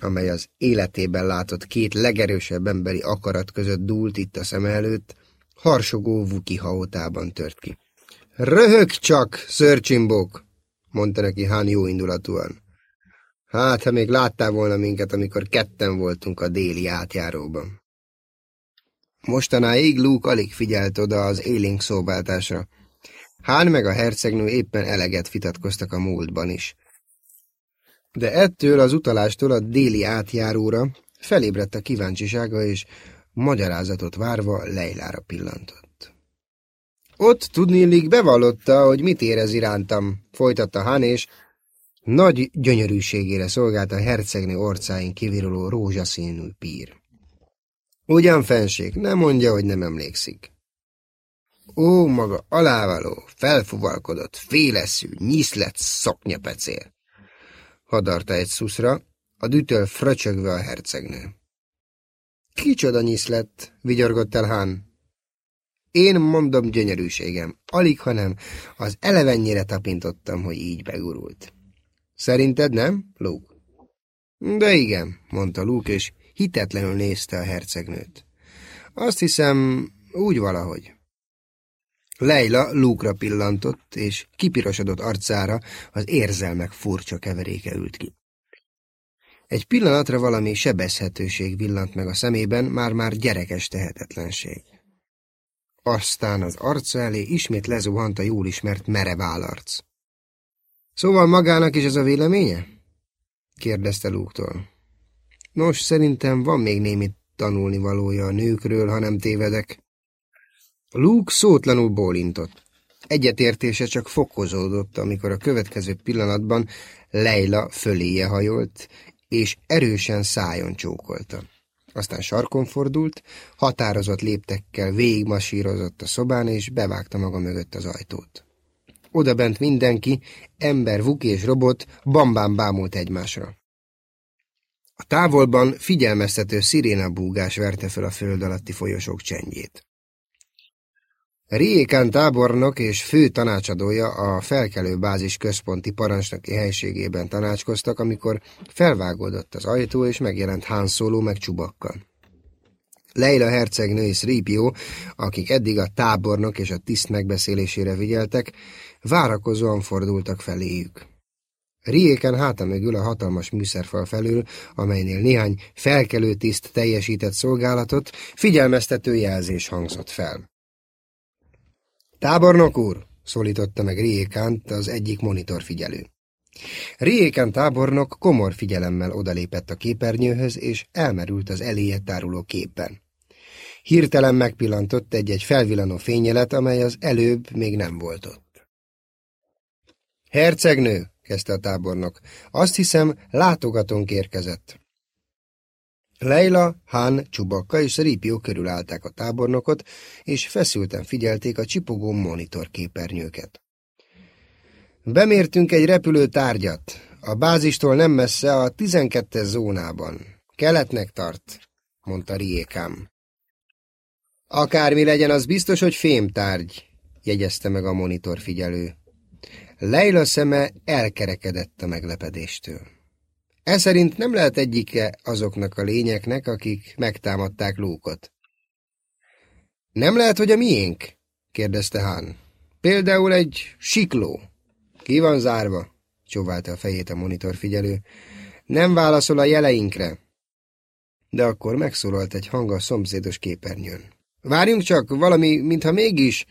amely az életében látott két legerősebb emberi akarat között dúlt itt a szem előtt, harsogó vuki haótában tört ki. Röhög csak, szörcsimbók, mondta neki Hán indulatúan. Hát, ha még láttál volna minket, amikor ketten voltunk a déli átjáróban. Mostanáig Luke alig figyelt oda az élénk szóbáltásra. Hán meg a hercegnő éppen eleget vitatkoztak a múltban is. De ettől az utalástól a déli átjáróra felébredt a kíváncsisága, és magyarázatot várva Leilára pillantott. Ott tudnélik bevallotta, hogy mit érez irántam, folytatta Hán, és nagy gyönyörűségére szolgált a hercegnő orcáin kiviruló rózsaszínű pír. Ugyan fenség, nem mondja, hogy nem emlékszik. Ó, maga alávaló, felfuvalkodott, féleszű, nyiszlet szoknyapecél. Hadarta egy szuszra, a dütöl fröcsögve a hercegnő. Kicsoda nyisz lett, vigyorgott el Hán. Én mondom gyönyörűségem, alig, hanem az elevennyire tapintottam, hogy így begurult. Szerinted nem, Luke? De igen, mondta Luke, és hitetlenül nézte a hercegnőt. Azt hiszem, úgy valahogy. Leila Lúkra pillantott, és kipirosodott arcára az érzelmek furcsa keveréke ült ki. Egy pillanatra valami sebezhetőség villant meg a szemében, már-már gyerekes tehetetlenség. Aztán az arca elé ismét lezuhant a jól ismert merev állarc. Szóval magának is ez a véleménye? kérdezte Lúktól. Nos, szerintem van még némi tanulni valója a nőkről, ha nem tévedek. Luke szótlanul bólintott. Egyetértése csak fokozódott, amikor a következő pillanatban Leila föléje hajolt, és erősen szájon csókolta. Aztán sarkon fordult, határozott léptekkel végigmasírozott a szobán, és bevágta maga mögött az ajtót. Oda bent mindenki, ember, vuki és robot bambán bámult egymásra. A távolban figyelmeztető búgás verte fel a föld alatti folyosók csendjét. Riékán tábornok és fő tanácsadója a felkelő bázis központi parancsnoki helységében tanácskoztak, amikor felvágódott az ajtó, és megjelent Han Solo meg Csubakka. Leila hercegnő és Ripio, akik eddig a tábornok és a tiszt megbeszélésére vigyeltek, várakozóan fordultak feléjük. Riéken háta mögül a hatalmas műszerfal felül, amelynél néhány felkelő tiszt teljesített szolgálatot, figyelmeztető jelzés hangzott fel. Tábornok úr! szólította meg Riékánt az egyik monitorfigyelő. Riékán tábornok komor figyelemmel odalépett a képernyőhöz, és elmerült az eléje táruló képben. Hirtelen megpillantott egy-egy felvillanó fényelet, amely az előbb még nem volt ott. Hercegnő, kezdte a tábornok, azt hiszem, látogatónk érkezett. Leila, Han, Csubakka és Ripió körülállták a tábornokot, és feszülten figyelték a csipogó monitorképernyőket. Bemértünk egy repülő tárgyat. A bázistól nem messze a 12 zónában. Keletnek tart, mondta Riékám. Akármi legyen, az biztos, hogy fémtárgy, jegyezte meg a monitorfigyelő. Leila szeme elkerekedett a meglepedéstől. E szerint nem lehet egyike azoknak a lényeknek, akik megtámadták Lúkot. Nem lehet, hogy a miénk? kérdezte Hán. Például egy sikló. Ki van zárva? csóválta a fejét a monitor figyelő. Nem válaszol a jeleinkre. De akkor megszólalt egy hang a szomszédos képernyőn. Várjunk csak, valami, mintha mégis...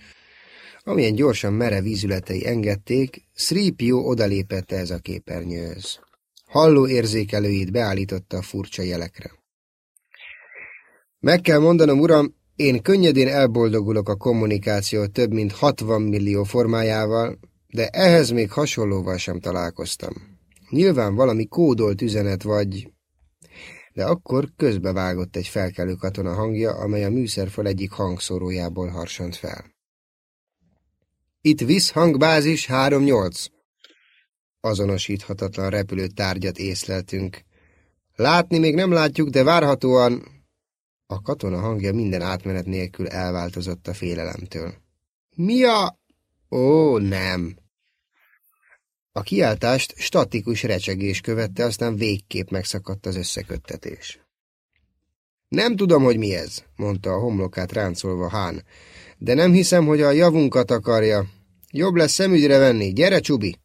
Amilyen gyorsan mere vízületei engedték, Sripio odalépett ez a képernyőhöz. Halló érzékelőit beállította a furcsa jelekre. Meg kell mondanom, uram, én könnyedén elboldogulok a kommunikáció több mint 60 millió formájával, de ehhez még hasonlóval sem találkoztam. Nyilván valami kódolt üzenet vagy... De akkor közbevágott egy felkelő katona hangja, amely a műszerfal egyik hangszórójából harsant fel. Itt visz hangbázis 38. Azonosíthatatlan repülő tárgyat észleltünk. Látni még nem látjuk, de várhatóan... A katona hangja minden átmenet nélkül elváltozott a félelemtől. Mi a... Ó, nem! A kiáltást statikus recsegés követte, aztán végképp megszakadt az összeköttetés. Nem tudom, hogy mi ez, mondta a homlokát ráncolva Hán, de nem hiszem, hogy a javunkat akarja. Jobb lesz szemügyre venni. Gyere, Csubi!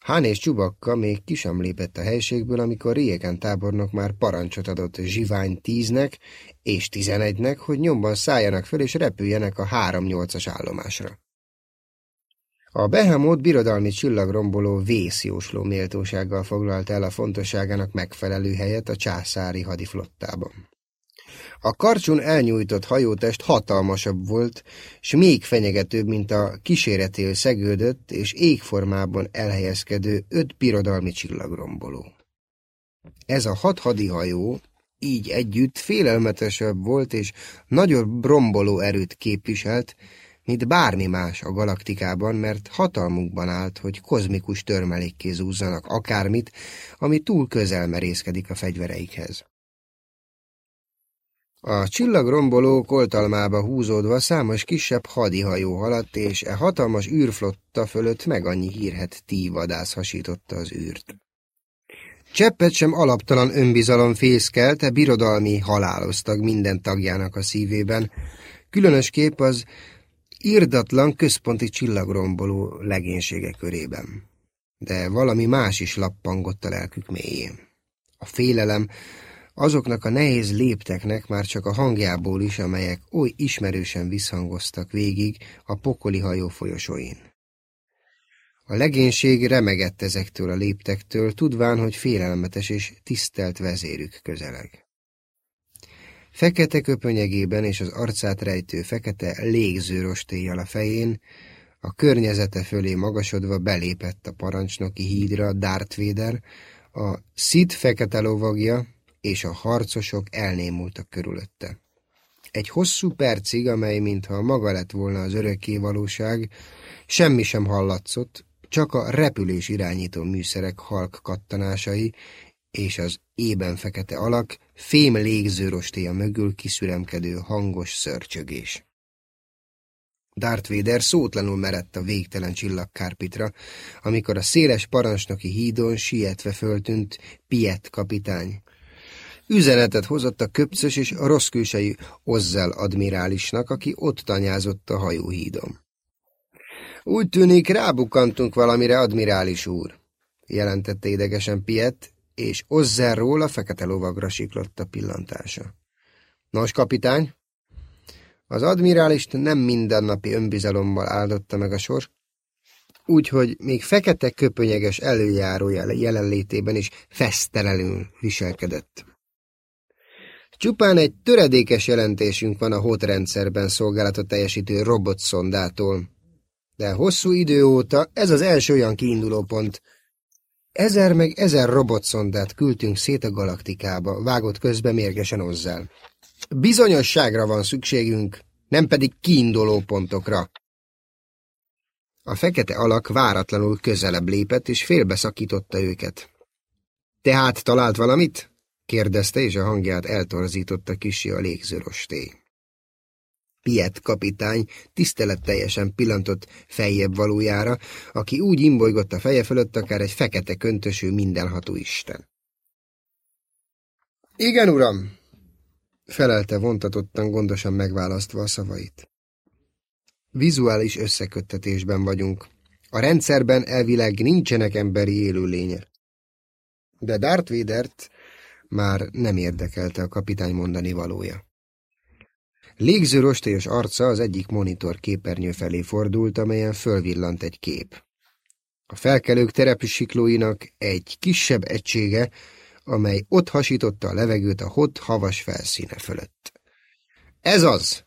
Hán és Csubakka még ki sem lépett a helységből, amikor Riegen tábornok már parancsot adott Zsivány tíznek és tizenegynek, hogy nyomban szálljanak föl és repüljenek a három-nyolcas állomásra. A Behemoth birodalmi csillagromboló vészjósló méltósággal foglalt el a fontosságának megfelelő helyet a császári hadiflottában. A karcson elnyújtott hajótest hatalmasabb volt, s még fenyegetőbb, mint a kíséretél szegődött és égformában elhelyezkedő öt birodalmi csillagromboló. Ez a hat hadihajó így együtt félelmetesebb volt és nagyobb romboló erőt képviselt, mint bármi más a galaktikában, mert hatalmukban állt, hogy kozmikus törmelékké zúzzanak akármit, ami túl közel merészkedik a fegyvereikhez. A csillagromboló koltalmába húzódva számos kisebb hadihajó haladt, és e hatalmas űrflotta fölött meg annyi hírhet tívadász hasította az űrt. Cseppet sem alaptalan önbizalom fészkelte, birodalmi haláloztak minden tagjának a szívében, különösképp az írdatlan központi csillagromboló legénysége körében. De valami más is lappangott a lelkük mélyén. A félelem, azoknak a nehéz lépteknek már csak a hangjából is, amelyek oly ismerősen visszhangoztak végig a pokoli hajó folyosóin. A legénység remegett ezektől a léptektől, tudván, hogy félelmetes és tisztelt vezérük közeleg. Fekete köpönyegében és az arcát rejtő fekete légzőrostéjjal a fején, a környezete fölé magasodva belépett a parancsnoki hídra Darth Vader, a Sid fekete lovagja, és a harcosok elnémultak körülötte. Egy hosszú percig, amely mintha maga lett volna az örökké valóság, semmi sem hallatszott, csak a repülés irányító műszerek halk kattanásai és az ében fekete alak fém légzőrostéja mögül kiszüremkedő hangos szörcsögés. Darth Vader szótlanul merett a végtelen csillagkárpitra, amikor a széles parancsnoki hídon sietve föltűnt Piet kapitány, Üzenetet hozott a köpcös és a rosszkülsei Ozzel admirálisnak, aki ott tanyázott a hajóhídon. Úgy tűnik, rábukantunk valamire, admirális úr, jelentette idegesen Piet, és Ozzerról a fekete lovagra siklott a pillantása. Nos, kapitány? Az admirálist nem mindennapi önbizalommal áldotta meg a sor, úgyhogy még fekete köpönyeges előjárója jelenlétében is fesztelenül viselkedett. Csupán egy töredékes jelentésünk van a HOT rendszerben szolgálatot teljesítő robotszondától. De hosszú idő óta ez az első olyan kiinduló pont. Ezer meg ezer robotszondát küldtünk szét a galaktikába, vágott közbe mérgesen hozzá. Bizonyosságra van szükségünk, nem pedig kiinduló pontokra. A fekete alak váratlanul közelebb lépett, és félbeszakította őket. Tehát talált valamit? Kérdezte, és a hangját eltorzította kisi a légzőrostély. Piet kapitány tiszteletteljesen pillantott feljebb valójára, aki úgy imbolygott a feje fölött, akár egy fekete köntösű mindenható isten. Igen, uram, felelte vontatottan, gondosan megválasztva a szavait. Vizuális összeköttetésben vagyunk. A rendszerben elvileg nincsenek emberi élőlények. De Darth Vader-t már nem érdekelte a kapitány mondani valója. Légző rostélyos arca az egyik monitor képernyő felé fordult, amelyen fölvillant egy kép. A felkelők terepsiklóinak egy kisebb egysége, amely ott hasította a levegőt a hot havas felszíne fölött. Ez az!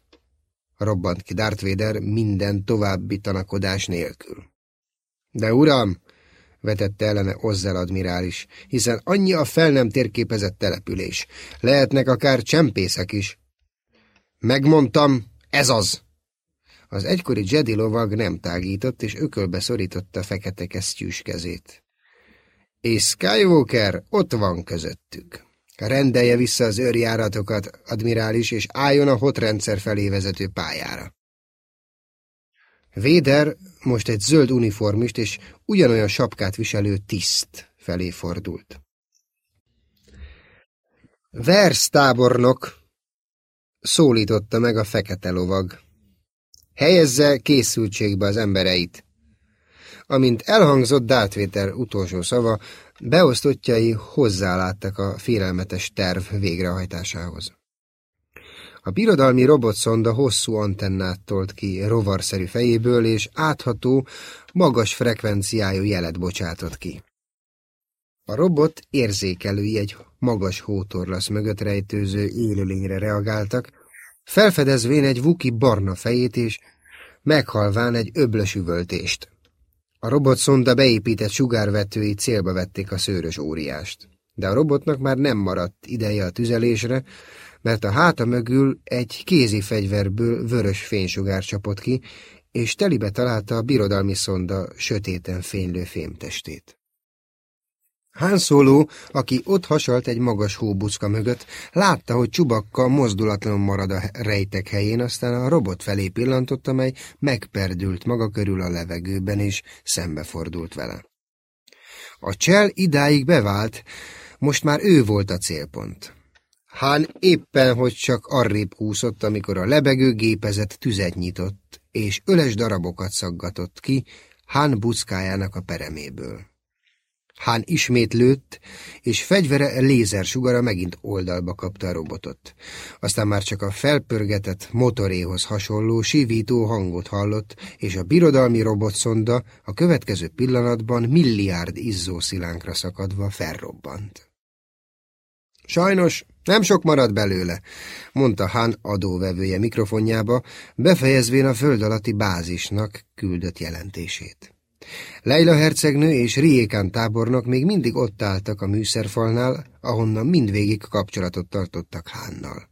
robbant ki Darth Vader minden további tanakodás nélkül. De uram, vetette ellene Ozzel admirális, hiszen annyi a fel nem térképezett település. Lehetnek akár csempészek is. Megmondtam, ez az! Az egykori Jedi lovag nem tágított, és ökölbe szorította fekete kesztyűs kezét. És Skywalker ott van közöttük. Rendelje vissza az őrjáratokat, admirális, és álljon a hotrendszer felé vezető pályára. Véder most egy zöld uniformist és ugyanolyan sapkát viselő tiszt felé fordult. Vers tábornok, szólította meg a fekete lovag. Helyezze készültségbe az embereit. Amint elhangzott Dátvéter utolsó szava, beosztottjai hozzáláttak a félelmetes terv végrehajtásához. A birodalmi robotszonda hosszú antennát tolt ki rovarszerű fejéből, és átható, magas frekvenciájú jelet bocsátott ki. A robot érzékelői egy magas hótorlasz mögött rejtőző élőlényre reagáltak, felfedezvén egy vuki barna fejét és meghalván egy öblös üvöltést. A robotszonda beépített sugárvetői célba vették a szőrös óriást. De a robotnak már nem maradt ideje a tüzelésre, mert a háta mögül egy kézi fegyverből vörös fénysugár csapott ki, és telibe találta a birodalmi szonda sötéten fénylő fémtestét. Han Solo, aki ott hasalt egy magas hóbucka mögött, látta, hogy csubakka mozdulatlanul marad a rejtek helyén, aztán a robot felé pillantott, amely megperdült maga körül a levegőben, és szembefordult vele. A csel idáig bevált, most már ő volt a célpont. Hán éppen, hogy csak arrébb kúszott, amikor a lebegő gépezet tüzet nyitott, és öles darabokat szaggatott ki Hán buckájának a pereméből. Hán ismét lőtt, és fegyvere lézersugara megint oldalba kapta a robotot. Aztán már csak a felpörgetett motoréhoz hasonló sivító hangot hallott, és a birodalmi robotszonda a következő pillanatban milliárd izzószilánkra szakadva felrobbant. Sajnos nem sok marad belőle, mondta Han adóvevője mikrofonjába, befejezvén a föld alatti bázisnak küldött jelentését. Leila hercegnő és Riékán tábornok még mindig ott álltak a műszerfalnál, ahonnan mindvégig kapcsolatot tartottak Hánnal.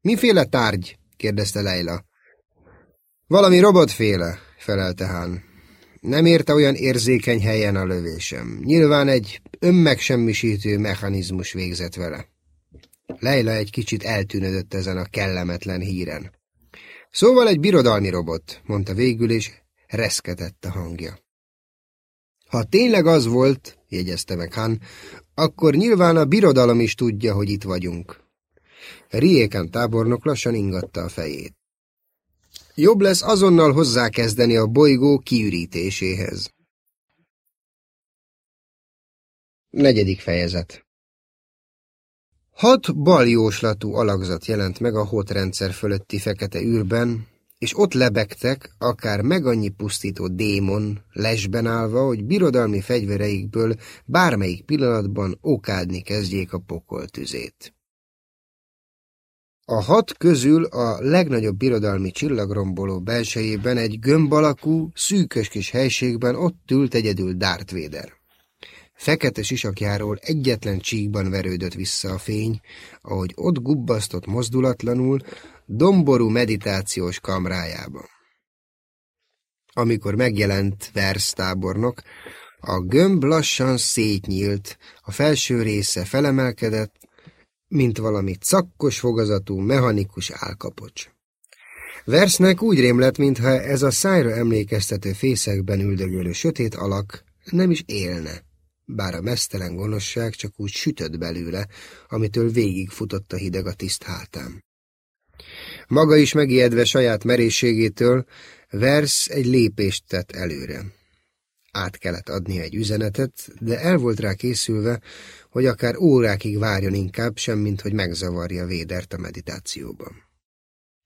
Miféle tárgy? kérdezte Leila. Valami robotféle, felelte Hán. Nem érte olyan érzékeny helyen a lövésem. Nyilván egy önmegsemmisítő mechanizmus végzett vele. Leila egy kicsit eltűnödött ezen a kellemetlen híren. Szóval egy birodalmi robot, mondta végül, és reszketett a hangja. Ha tényleg az volt, jegyezte meg Han, akkor nyilván a birodalom is tudja, hogy itt vagyunk. Riéken tábornok lassan ingatta a fejét. Jobb lesz azonnal hozzákezdeni a bolygó kiürítéséhez. Negyedik fejezet Hat baljóslatú alakzat jelent meg a hótrendszer fölötti fekete űrben, és ott lebegtek, akár meg annyi pusztító démon, lesben állva, hogy birodalmi fegyvereikből bármelyik pillanatban okádni kezdjék a pokol tüzét. A hat közül a legnagyobb birodalmi csillagromboló belsejében egy gömb alakú, szűkös kis helységben ott ült egyedül Darth Vader. Fekete sisakjáról egyetlen csíkban verődött vissza a fény, ahogy ott gubbasztott mozdulatlanul, domború meditációs kamrájában. Amikor megjelent tábornok, a gömb lassan szétnyílt, a felső része felemelkedett, mint valami cakkos fogazatú, mechanikus álkapocs. Versnek úgy rémlett, mintha ez a szájra emlékeztető fészekben üldögölő sötét alak nem is élne, bár a mesztelen gonoszság csak úgy sütött belőle, amitől végigfutott a hideg a tiszt hátán. Maga is megijedve saját merészségétől, Vers egy lépést tett előre. Át kellett adni egy üzenetet, de el volt rá készülve, hogy akár órákig várjon inkább, semmint hogy megzavarja Védert a meditációban.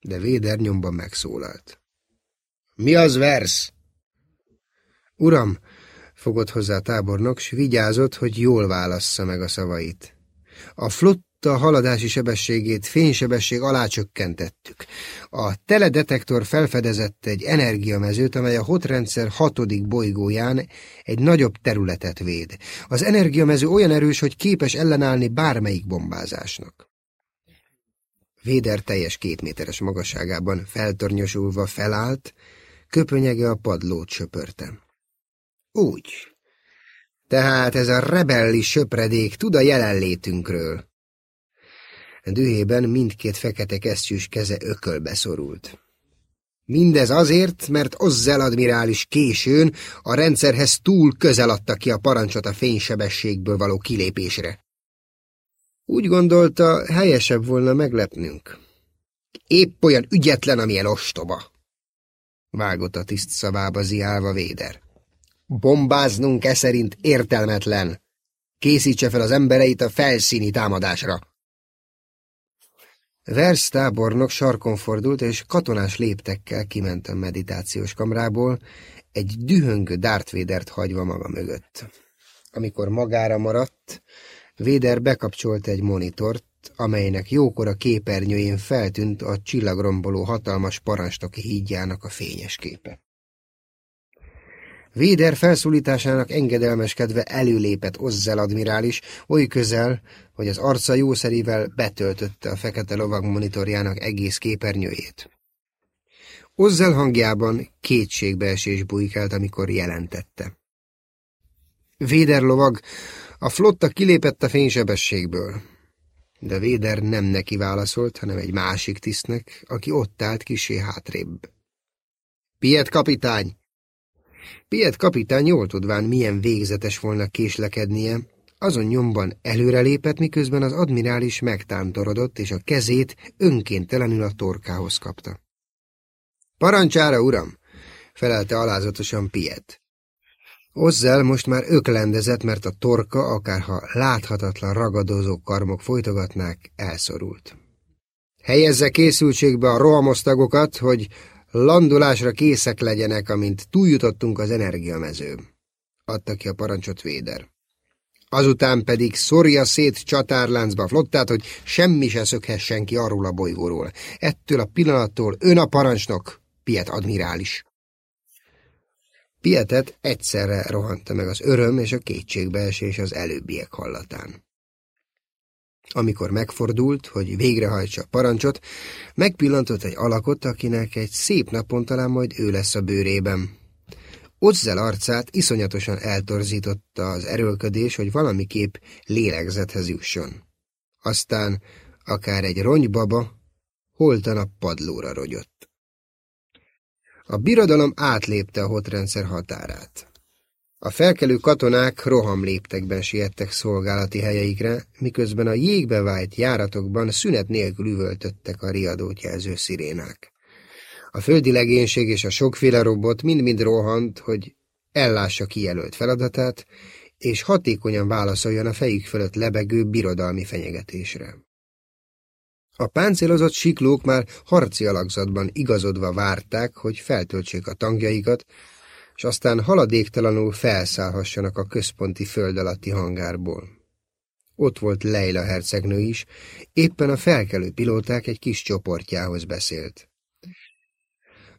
De Véder nyomban megszólalt. Mi az vers? Uram, fogott hozzá a tábornok, s vigyázott, hogy jól válassza meg a szavait. A flott a haladási sebességét fénysebesség alá csökkentettük. A teledetektor felfedezett egy energiamezőt, amely a hotrendszer hatodik bolygóján egy nagyobb területet véd. Az energiamező olyan erős, hogy képes ellenállni bármelyik bombázásnak. Véder teljes két méteres magasságában feltornyosulva felállt, köpönyege a padlót söpörte. Úgy. Tehát ez a rebelli söpredék tud a jelenlétünkről. Dühében mindkét fekete kesztyűs keze ökölbe szorult. Mindez azért, mert Ozzel admirális későn a rendszerhez túl közel adta ki a parancsot a fénysebességből való kilépésre. Úgy gondolta, helyesebb volna meglepnünk. Épp olyan ügyetlen, amilyen ostoba. Vágott a tiszt szavába ziálva Véder. Bombáznunk e szerint értelmetlen. Készítse fel az embereit a felszíni támadásra. Vers tábornok sarkon fordult, és katonás léptekkel kiment a meditációs kamrából, egy dühöngő Darth Vader-t hagyva maga mögött. Amikor magára maradt, Véder bekapcsolt egy monitort, amelynek jókora képernyőjén feltűnt a csillagromboló hatalmas parancsnoki hídjának a fényes képe. Véder felszólításának engedelmeskedve előlépett Ozzel admirális, oly közel, hogy az arca jószerével betöltötte a fekete lovag monitorjának egész képernyőjét. Ozzel hangjában kétségbeesés bujkált, amikor jelentette. Véder lovag A flotta kilépett a fénysebességből. De Véder nem neki válaszolt, hanem egy másik tisztnek, aki ott állt kisé hátrébb. Piet kapitány! Piet kapitány jól tudván, milyen végzetes volna késlekednie, azon nyomban előrelépett, miközben az admirális megtántorodott, és a kezét önkéntelenül a torkához kapta. Parancsára, uram! felelte alázatosan Piet. Ozzel most már öklendezett, mert a torka, akárha láthatatlan ragadozó karmok folytogatnák, elszorult. Helyezze készültségbe a rohamosztagokat, hogy landulásra készek legyenek, amint túljutottunk az energiamezőn. Adta ki a parancsot Véder. Azután pedig szorja szét csatárláncba flottát, hogy semmi se szökhessen ki arról a bolygóról. Ettől a pillanattól ön a parancsnok, Piet admirális. Pietet egyszerre rohanta meg az öröm és a kétségbeesés az előbbiek hallatán. Amikor megfordult, hogy végrehajtsa a parancsot, megpillantott egy alakot, akinek egy szép napon talán majd ő lesz a bőrében. Ozzel arcát iszonyatosan eltorzította az erőlködés, hogy valamiképp lélegzethez jusson. Aztán akár egy ronybaba, holtan a padlóra rogyott. A birodalom átlépte a hotrendszer határát. A felkelő katonák rohamléptekben siettek szolgálati helyeikre, miközben a jégbe vájt járatokban szünet nélkül üvöltöttek a riadót jelző szirénák. A földi legénység és a sokféle robot mind-mind rohant, hogy ellássa kijelölt feladatát, és hatékonyan válaszoljon a fejük fölött lebegő birodalmi fenyegetésre. A páncélozott siklók már harci alakzatban igazodva várták, hogy feltöltsék a tangjaikat, és aztán haladéktalanul felszállhassanak a központi föld alatti hangárból. Ott volt Leila hercegnő is, éppen a felkelő pilóták egy kis csoportjához beszélt.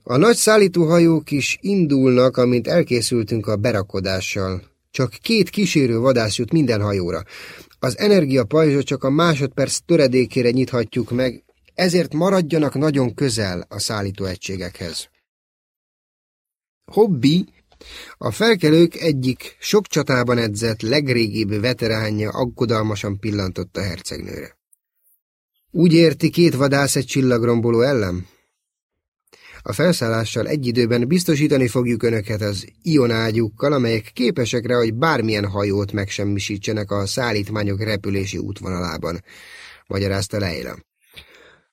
A nagy szállítóhajók is indulnak, amint elkészültünk a berakodással. Csak két kísérő vadász jut minden hajóra. Az energiapajzsot csak a másodperc töredékére nyithatjuk meg, ezért maradjanak nagyon közel a szállítóegységekhez. Hobbi, a felkelők egyik sok csatában edzett legrégibb veteránja aggodalmasan pillantott a hercegnőre. Úgy érti két vadász egy csillagromboló ellen? A felszállással egy időben biztosítani fogjuk önöket az ionágyukkal, amelyek képesek rá, hogy bármilyen hajót megsemmisítsenek a szállítmányok repülési útvonalában, magyarázta Leila.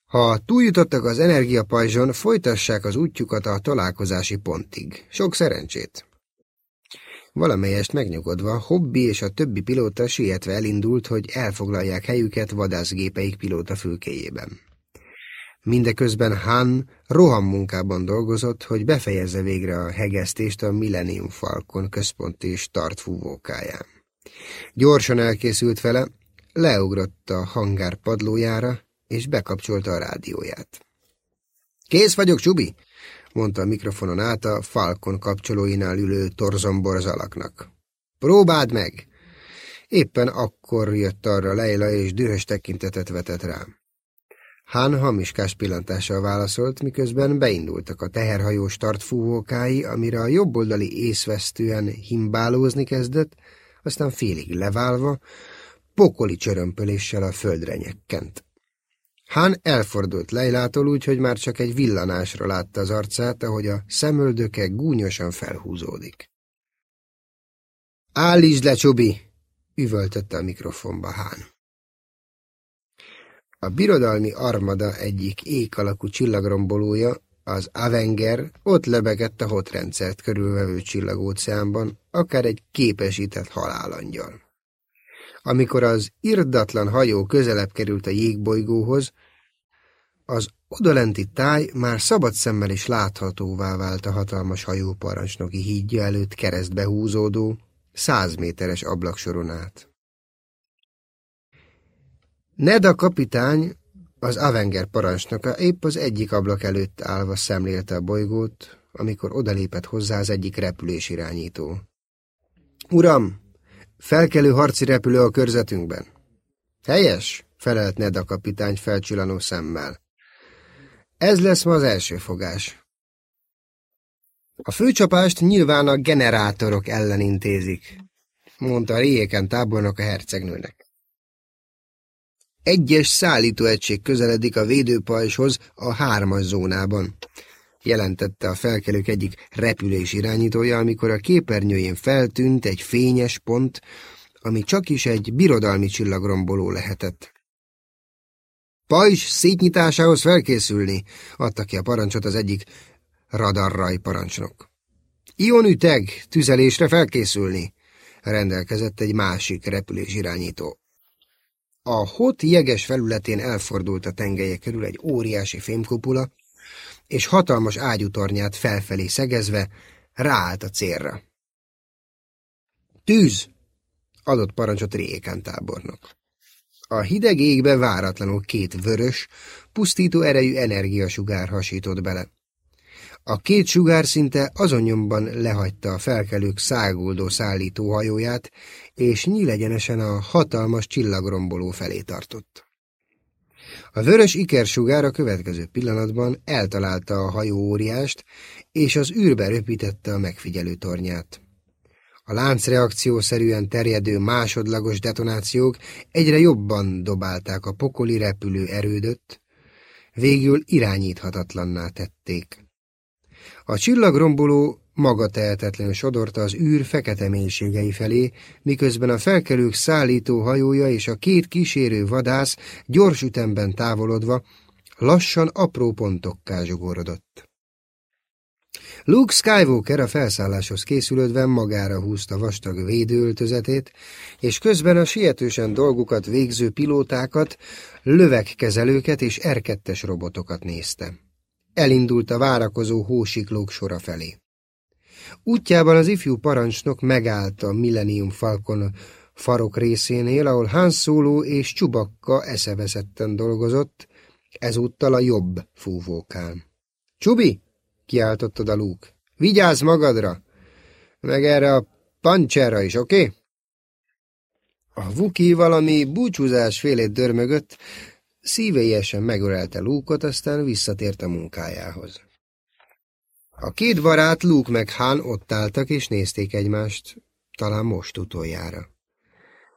Ha túljutottak az energiapajzson, folytassák az útjukat a találkozási pontig. Sok szerencsét! Valamelyest megnyugodva, Hobbi és a többi pilóta sietve elindult, hogy elfoglalják helyüket vadászgépeik pilóta fülkéjében. Mindeközben Han rohammunkában dolgozott, hogy befejezze végre a hegesztést a Millennium Falcon központi startfúvókáján. Gyorsan elkészült vele, leugrott a hangár padlójára, és bekapcsolta a rádióját. Kész vagyok, Csubi! mondta a mikrofonon át a Falcon kapcsolóinál ülő torzomborzalaknak. Próbáld meg! Éppen akkor jött arra Leila, és dühös tekintetet vetett rám. Hán hamiskás pillantással válaszolt, miközben beindultak a teherhajó startfúvókái, amire a jobboldali észvesztően himbálózni kezdett, aztán félig leválva, pokoli csörömpöléssel a földre nyekkent. Hán elfordult Leilától úgy, hogy már csak egy villanásra látta az arcát, ahogy a szemöldöke gúnyosan felhúzódik. Állítsd le, Csubi! üvöltötte a mikrofonba Hán. A birodalmi armada egyik ék alakú csillagrombolója, az Avenger ott lebegett a hotrendszert körülvevő csillagóceánban, akár egy képesített halálangyal. Amikor az irdatlan hajó közelebb került a jégbolygóhoz, az odalenti táj már szabad szemmel is láthatóvá vált a hatalmas hajóparancsnoki hídja előtt keresztbe húzódó, száz méteres ablaksoron át. Neda kapitány, az Avenger parancsnoka épp az egyik ablak előtt állva szemlélte a bolygót, amikor odalépett hozzá az egyik repülésirányító. Uram, felkelő harci repülő a körzetünkben. Helyes, felelt Neda kapitány felcsillanó szemmel. Ez lesz ma az első fogás. A főcsapást nyilván a generátorok ellen intézik. mondta a réjéken tábornok a hercegnőnek. Egyes szállítóegység közeledik a védőpajzshoz a hármas zónában, jelentette a felkelők egyik repülés irányítója, amikor a képernyőjén feltűnt egy fényes pont, ami csak is egy birodalmi csillagromboló lehetett. Pajzs szétnyitásához felkészülni, adta ki a parancsot az egyik radarraj parancsnok. Ionüteg, tüzelésre felkészülni, rendelkezett egy másik repülés irányító. A hot jeges felületén elfordult a tengelye körül egy óriási fémkupula, és hatalmas ágyutornyát felfelé szegezve ráállt a célra. Tűz! adott parancsot Rékán tábornok. A hideg égbe váratlanul két vörös, pusztító erejű energiasugár hasított bele. A két sugár szinte azonnyomban lehagyta a felkelők száguldó szállítóhajóját, és nyílegyenesen a hatalmas csillagromboló felé tartott. A vörös ikersugár a következő pillanatban eltalálta a hajó óriást, és az űrbe röpítette a megfigyelő tornyát. A láncreakciószerűen terjedő másodlagos detonációk egyre jobban dobálták a pokoli repülő erődöt, végül irányíthatatlanná tették. A csillagromboló maga tehetetlenül sodorta az űr fekete mélységei felé, miközben a felkelők szállító hajója és a két kísérő vadász gyors ütemben távolodva lassan apró pontokká zsugorodott. Luke Skywalker a felszálláshoz készülődve magára húzta vastag védőöltözetét, és közben a sietősen dolgukat végző pilótákat, lövegkezelőket és erkettes robotokat nézte. Elindult a várakozó hósiklók sora felé. Útjában az ifjú parancsnok megállt a Millennium Falcon farok részénél, ahol Han Solo és Csubakka eszeveszetten dolgozott, ezúttal a jobb fúvókán. – Csubi! kiáltottad a lúk. Vigyázz magadra! Meg erre a pancserra is, oké? Okay? A vuki valami búcsúzás félét dörmögött, szívélyesen megölelte Lúkot, aztán visszatért a munkájához. A két barát, Luke meg Han ott álltak és nézték egymást, talán most utoljára.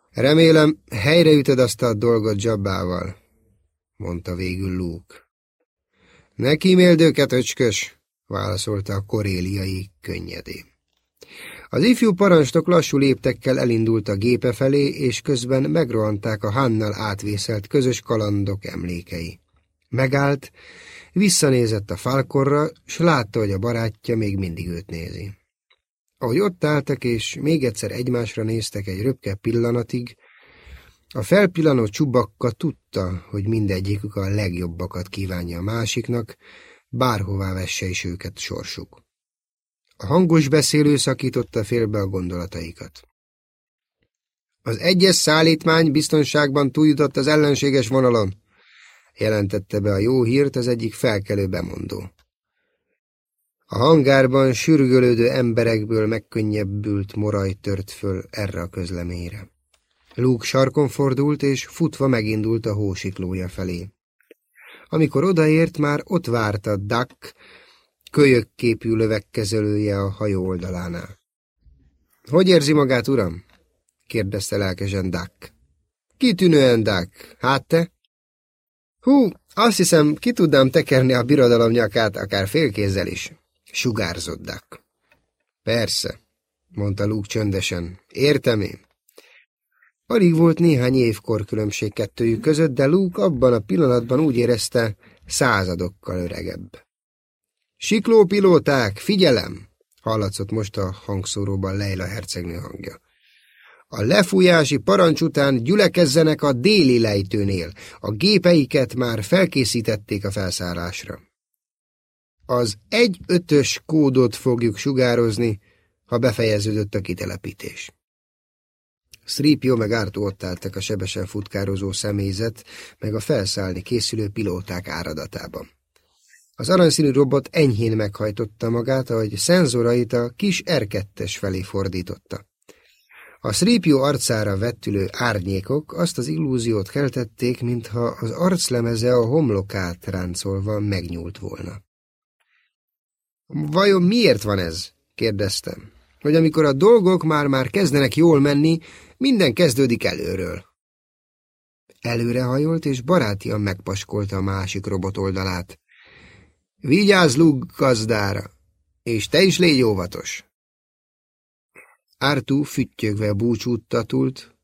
Remélem, helyreütöd azt a dolgot Jabbával, mondta végül Luke. Ne kíméld őket, öcskös, válaszolta a koréliai könnyedé. Az ifjú parancsnok lassú léptekkel elindult a gépe felé, és közben megrohanták a Hannal átvészelt közös kalandok emlékei. Megállt, visszanézett a falkorra, s látta, hogy a barátja még mindig őt nézi. Ahogy ott álltak, és még egyszer egymásra néztek egy röpke pillanatig, a felpillanó csubakka tudta, hogy mindegyikük a legjobbakat kívánja a másiknak, bárhová vesse is őket sorsuk. A hangos beszélő szakította félbe a gondolataikat. Az egyes szállítmány biztonságban túljutott az ellenséges vonalon, jelentette be a jó hírt az egyik felkelő bemondó. A hangárban sürgölődő emberekből megkönnyebbült moraj tört föl erre a közleményre. Luke sarkon fordult, és futva megindult a hósiklója felé. Amikor odaért, már ott várta Duck, kölyökképű lövegkezelője a hajó oldalánál. – Hogy érzi magát, uram? – kérdezte lelkesen Duck. – Kitűnően, Duck. Hát te? – Hú, azt hiszem, ki tudnám tekerni a birodalom nyakát, akár félkézzel is – sugárzott Duck. – Persze – mondta Luke csöndesen. – Értem én. Alig volt néhány évkor különbség kettőjük között, de Luke abban a pillanatban úgy érezte, századokkal öregebb. Siklópilóták, figyelem! hallatszott most a hangszóróban Leila hercegnő hangja. A lefújási parancs után gyülekezzenek a déli lejtőnél. A gépeiket már felkészítették a felszállásra. Az egy-ötös kódot fogjuk sugározni, ha befejeződött a kitelepítés. Stripio meg Arto ott álltak a sebesen futkározó személyzet, meg a felszállni készülő pilóták áradatában. Az aranyszínű robot enyhén meghajtotta magát, ahogy szenzorait a kis R2-es felé fordította. A Stripio arcára vettülő árnyékok azt az illúziót keltették, mintha az arclemeze a homlokát ráncolva megnyúlt volna. Vajon miért van ez? kérdeztem. hogy amikor a dolgok már-már kezdenek jól menni, minden kezdődik előről. Előrehajolt, és barátian megpaskolta a másik robot oldalát. Vigyázz, Lug gazdára, és te is légy óvatos. Ártú füttyögve búcsúttatult,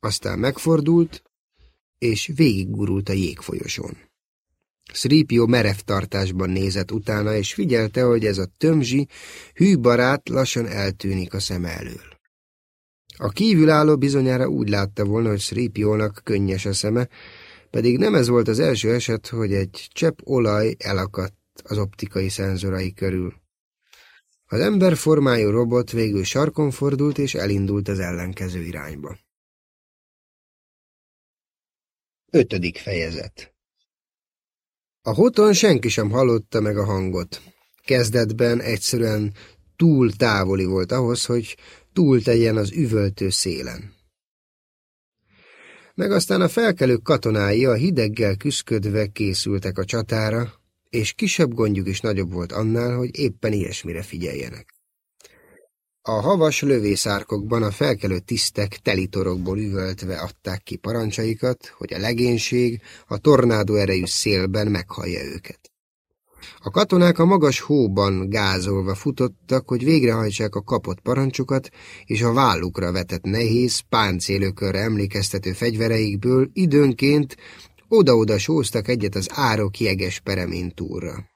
aztán megfordult, és végiggurult a jégfolyosón. Szrípió merev tartásban nézett utána, és figyelte, hogy ez a tömzsi, hű barát lassan eltűnik a szem elől. A kívülálló bizonyára úgy látta volna, hogy Szrípiónak könnyes a szeme, pedig nem ez volt az első eset, hogy egy csepp olaj elakadt az optikai szenzorai körül. Az ember formájú robot végül sarkon fordult és elindult az ellenkező irányba. Ötödik fejezet A hoton senki sem hallotta meg a hangot. Kezdetben egyszerűen túl távoli volt ahhoz, hogy túlteljen az üvöltő szélen. Meg aztán a felkelők katonái a hideggel küszködve készültek a csatára, és kisebb gondjuk is nagyobb volt annál, hogy éppen ilyesmire figyeljenek. A havas lövészárkokban a felkelő tisztek telitorokból üvöltve adták ki parancsaikat, hogy a legénység a tornádó erejű szélben meghallja őket. A katonák a magas hóban gázolva futottak, hogy végrehajtsák a kapott parancsokat, és a vállukra vetett nehéz, páncélökörre emlékeztető fegyvereikből időnként oda-oda sóztak egyet az árok jeges peremintúrra.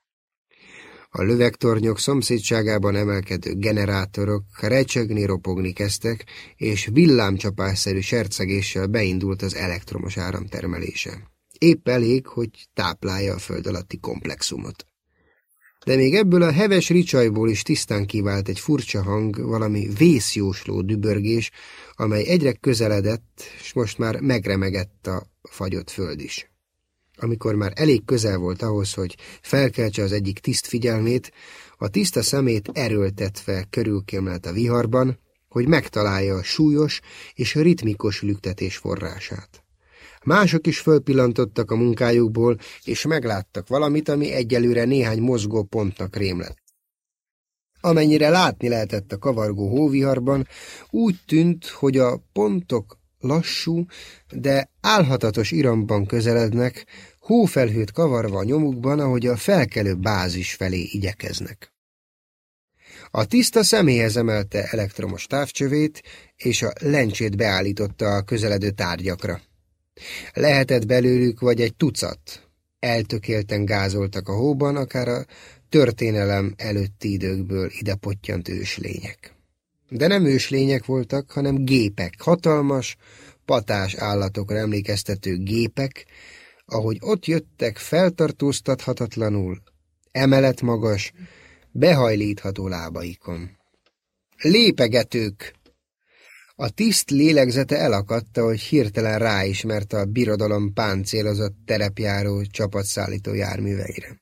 A lövegtornyok szomszédságában emelkedő generátorok recsegni, ropogni kezdtek, és villámcsapásszerű sercegéssel beindult az elektromos áramtermelése. Épp elég, hogy táplálja a föld alatti komplexumot. De még ebből a heves ricsajból is tisztán kivált egy furcsa hang, valami vészjósló dübörgés, amely egyre közeledett, és most már megremegett a fagyott föld is. Amikor már elég közel volt ahhoz, hogy felkeltse az egyik tiszt figyelmét, a tiszta szemét erőltetve körülkémlelt a viharban, hogy megtalálja a súlyos és ritmikus lüktetés forrását. Mások is fölpillantottak a munkájukból, és megláttak valamit, ami egyelőre néhány mozgó pontnak rémlett. Amennyire látni lehetett a kavargó hóviharban, úgy tűnt, hogy a pontok lassú, de álhatatos iramban közelednek, hófelhőt kavarva a nyomukban, ahogy a felkelő bázis felé igyekeznek. A tiszta személyhez emelte elektromos távcsövét, és a lencsét beállította a közeledő tárgyakra. Lehetett belőlük vagy egy tucat. Eltökélten gázoltak a hóban, akár a történelem előtti időkből ide pottyant őslények. De nem őslények voltak, hanem gépek, hatalmas, patás állatokra emlékeztető gépek, ahogy ott jöttek feltartóztathatatlanul, emelet magas, behajlítható lábaikon. Lépegetők! A tiszt lélegzete elakadta, hogy hirtelen ráismerte a birodalom páncélozott terepjáró csapatszállító járműveire.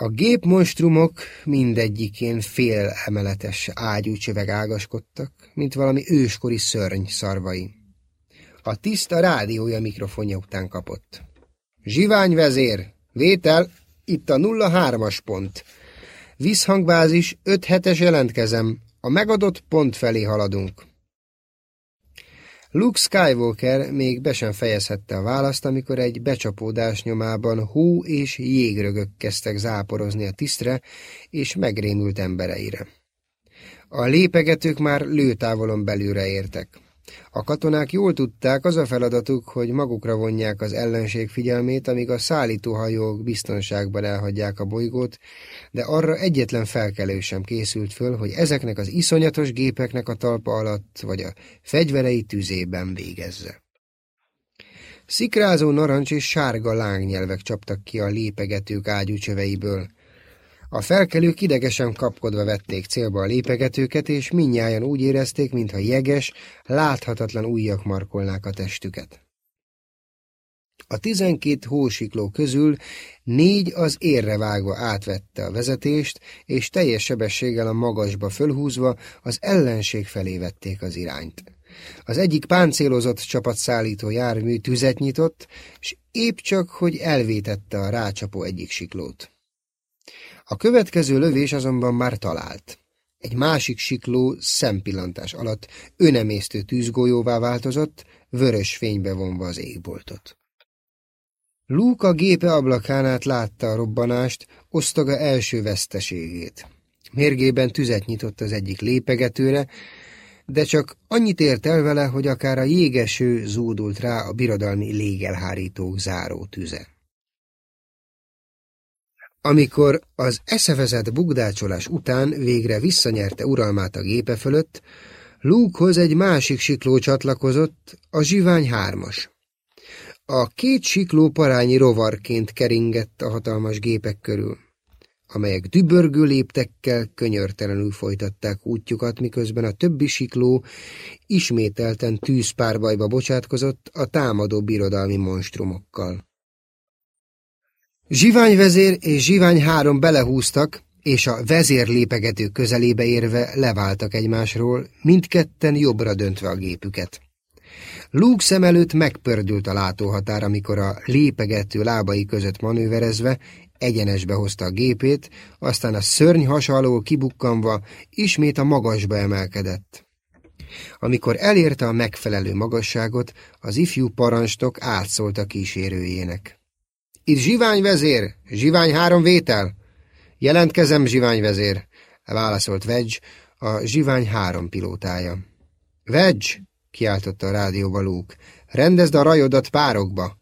A gépmonstrumok mindegyikén fél emeletes ágyúcsöveg ágaskodtak, mint valami őskori szörny szarvai. A tiszta rádiója mikrofonja után kapott. Zsivány vezér, vétel, itt a 03-as pont. Visszhangbázis 5 hetes jelentkezem, a megadott pont felé haladunk. Luke Skywalker még be sem fejezhette a választ, amikor egy becsapódás nyomában hó és jégrögök kezdtek záporozni a tisztre és megrémült embereire. A lépegetők már lőtávolon belülre értek. A katonák jól tudták, az a feladatuk, hogy magukra vonják az ellenség figyelmét, amíg a szállítóhajók biztonságban elhagyják a bolygót, de arra egyetlen felkelő sem készült föl, hogy ezeknek az iszonyatos gépeknek a talpa alatt vagy a fegyverei tüzében végezze. Szikrázó narancs és sárga lángnyelvek csaptak ki a lépegetők ágyúcsöveiből, a felkelők idegesen kapkodva vették célba a lépegetőket, és minnyáján úgy érezték, mintha jeges, láthatatlan ujjak markolnák a testüket. A tizenkét hósikló közül négy az érre vágva átvette a vezetést, és teljes sebességgel a magasba fölhúzva az ellenség felé vették az irányt. Az egyik páncélozott csapatszállító jármű tüzet nyitott, és épp csak, hogy elvétette a rácsapó egyik siklót. A következő lövés azonban már talált. Egy másik sikló szempillantás alatt önemésztő tűzgolyóvá változott, vörös fénybe vonva az égboltot. Luke a gépe ablakán át látta a robbanást, osztaga első veszteségét. Mérgében tüzet nyitott az egyik lépegetőre, de csak annyit ért el vele, hogy akár a jégeső zúdult rá a birodalmi légelhárítók záró tüze. Amikor az eszevezett bugdácsolás után végre visszanyerte uralmát a gépe fölött, Lukehoz egy másik sikló csatlakozott, a zsivány hármas. A két sikló parányi rovarként keringett a hatalmas gépek körül, amelyek dübörgő léptekkel könyörtelenül folytatták útjukat, miközben a többi sikló ismételten tűzpárbajba bocsátkozott a támadó birodalmi monstrumokkal. Zsivány vezér és Zsivány három belehúztak, és a vezér lépegető közelébe érve leváltak egymásról, mindketten jobbra döntve a gépüket. Luke szem előtt megpördült a látóhatár, amikor a lépegető lábai között manőverezve egyenesbe hozta a gépét, aztán a szörny hasaló kibukkanva ismét a magasba emelkedett. Amikor elérte a megfelelő magasságot, az ifjú parancsnok átszólt a kísérőjének. Itt zsivány vezér, zsivány három vétel. Jelentkezem, zsivány vezér, válaszolt Vedge, a zsivány három pilótája. Vedge, kiáltotta a rádióba Luke, rendezd a rajodat párokba.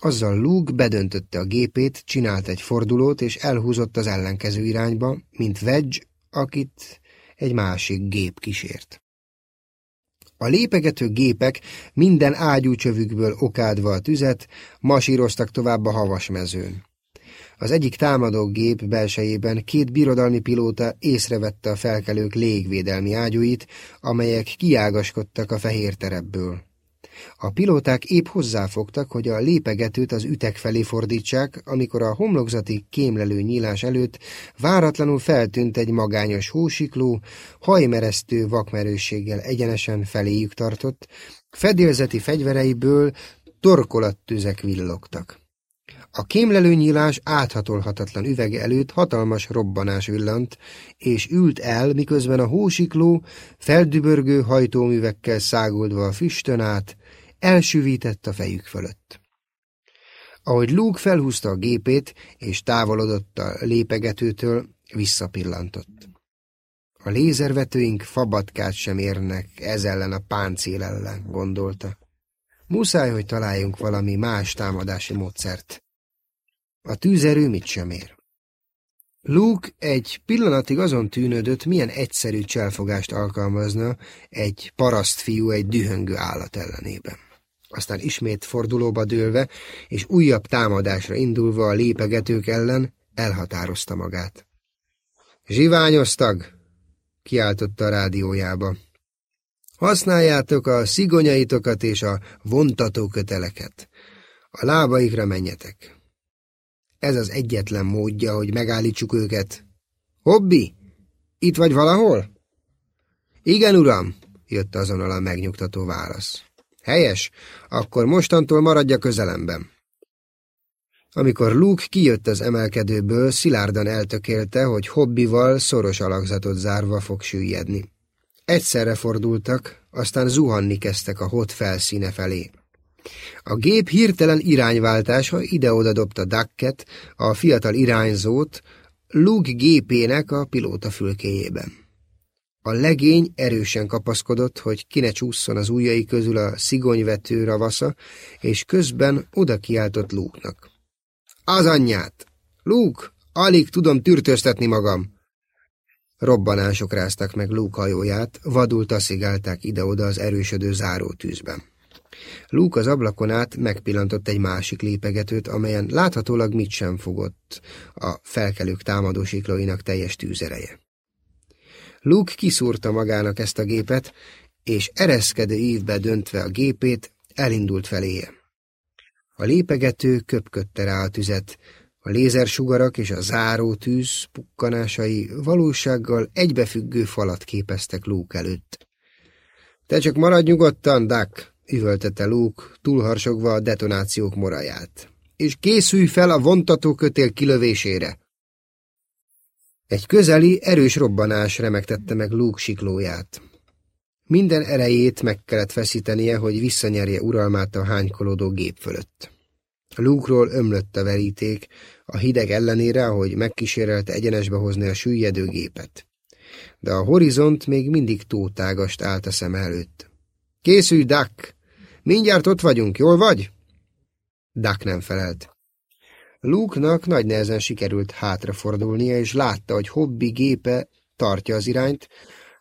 Azzal Luke bedöntötte a gépét, csinált egy fordulót, és elhúzott az ellenkező irányba, mint Vedge, akit egy másik gép kísért. A lépegető gépek minden ágyúcsövükből okádva a tüzet, masíroztak tovább a havas mezőn. Az egyik támadó gép belsejében két birodalmi pilóta észrevette a felkelők légvédelmi ágyúit, amelyek kiágaskodtak a fehér terebből. A pilóták épp hozzáfogtak, hogy a lépegetőt az ütek felé fordítsák, amikor a homlokzati kémlelő nyílás előtt váratlanul feltűnt egy magányos hósikló, hajmeresztő vakmerősséggel egyenesen feléjük tartott, fedélzeti fegyvereiből torkolattüzek villogtak. A kémlelő nyílás áthatolhatatlan üvege előtt hatalmas robbanás villant, és ült el, miközben a hósikló, feldübörgő hajtóművekkel száguldva a füstön át, elsüvített a fejük fölött. Ahogy Luke felhúzta a gépét, és távolodott a lépegetőtől, visszapillantott. A lézervetőink fabatkát sem érnek ez ellen a páncél ellen, gondolta. Muszáj, hogy találjunk valami más támadási módszert. A tűzerő mit sem ér. Luke egy pillanatig azon tűnődött, milyen egyszerű cselfogást alkalmazna egy parasztfiú egy dühöngő állat ellenében. Aztán ismét fordulóba dőlve, és újabb támadásra indulva a lépegetők ellen elhatározta magát. Zsiványoztag! kiáltotta a rádiójába. Használjátok a szigonyaitokat és a vontatóköteleket. A lábaikra menjetek. Ez az egyetlen módja, hogy megállítsuk őket. Hobbi, itt vagy valahol? Igen, uram, jött azonnal a megnyugtató válasz. Helyes, akkor mostantól maradja közelemben. Amikor Luke kijött az emelkedőből, szilárdan eltökélte, hogy hobbival szoros alakzatot zárva fog süllyedni. Egyszerre fordultak, aztán zuhanni kezdtek a hot felszíne felé. A gép hirtelen irányváltása ide-oda dobta Ducket, a fiatal irányzót, Luke gépének a pilóta fülkéjében. A legény erősen kapaszkodott, hogy ki ne csúszson az ujjai közül a szigonyvető ravasza, és közben oda kiáltott Luke-nak. Az anyját! Luke, alig tudom tűrtőztetni magam! Robbanások ráztak meg Luke hajóját, vadul taszigálták ide-oda az erősödő zárótűzben. Luke az ablakon át megpillantott egy másik lépegetőt, amelyen láthatólag mit sem fogott a felkelők támadó siklóinak teljes tűzereje. Luke kiszúrta magának ezt a gépet, és ereszkedő ívbe döntve a gépét, elindult feléje. A lépegető köpködte rá a tüzet, a lézersugarak és a záró tűz pukkanásai valósággal egybefüggő falat képeztek Luke előtt. Te csak maradj nyugodtan, Duck, üvöltette Luke, túlharsogva a detonációk moraját. És készülj fel a vontatókötél kilövésére! Egy közeli, erős robbanás remegtette meg Luke siklóját. Minden erejét meg kellett feszítenie, hogy visszanyerje uralmát a hánykolódó gép fölött. Luke-ról ömlött a veríték, a hideg ellenére, ahogy megkísérelte egyenesbe hozni a süllyedő gépet. De a horizont még mindig tótágast állt a szem előtt. Készülj, Duck! Mindjárt ott vagyunk, jól vagy? Duck nem felelt. Luke-nak nagy nehezen sikerült hátrafordulnia, és látta, hogy hobbi gépe tartja az irányt,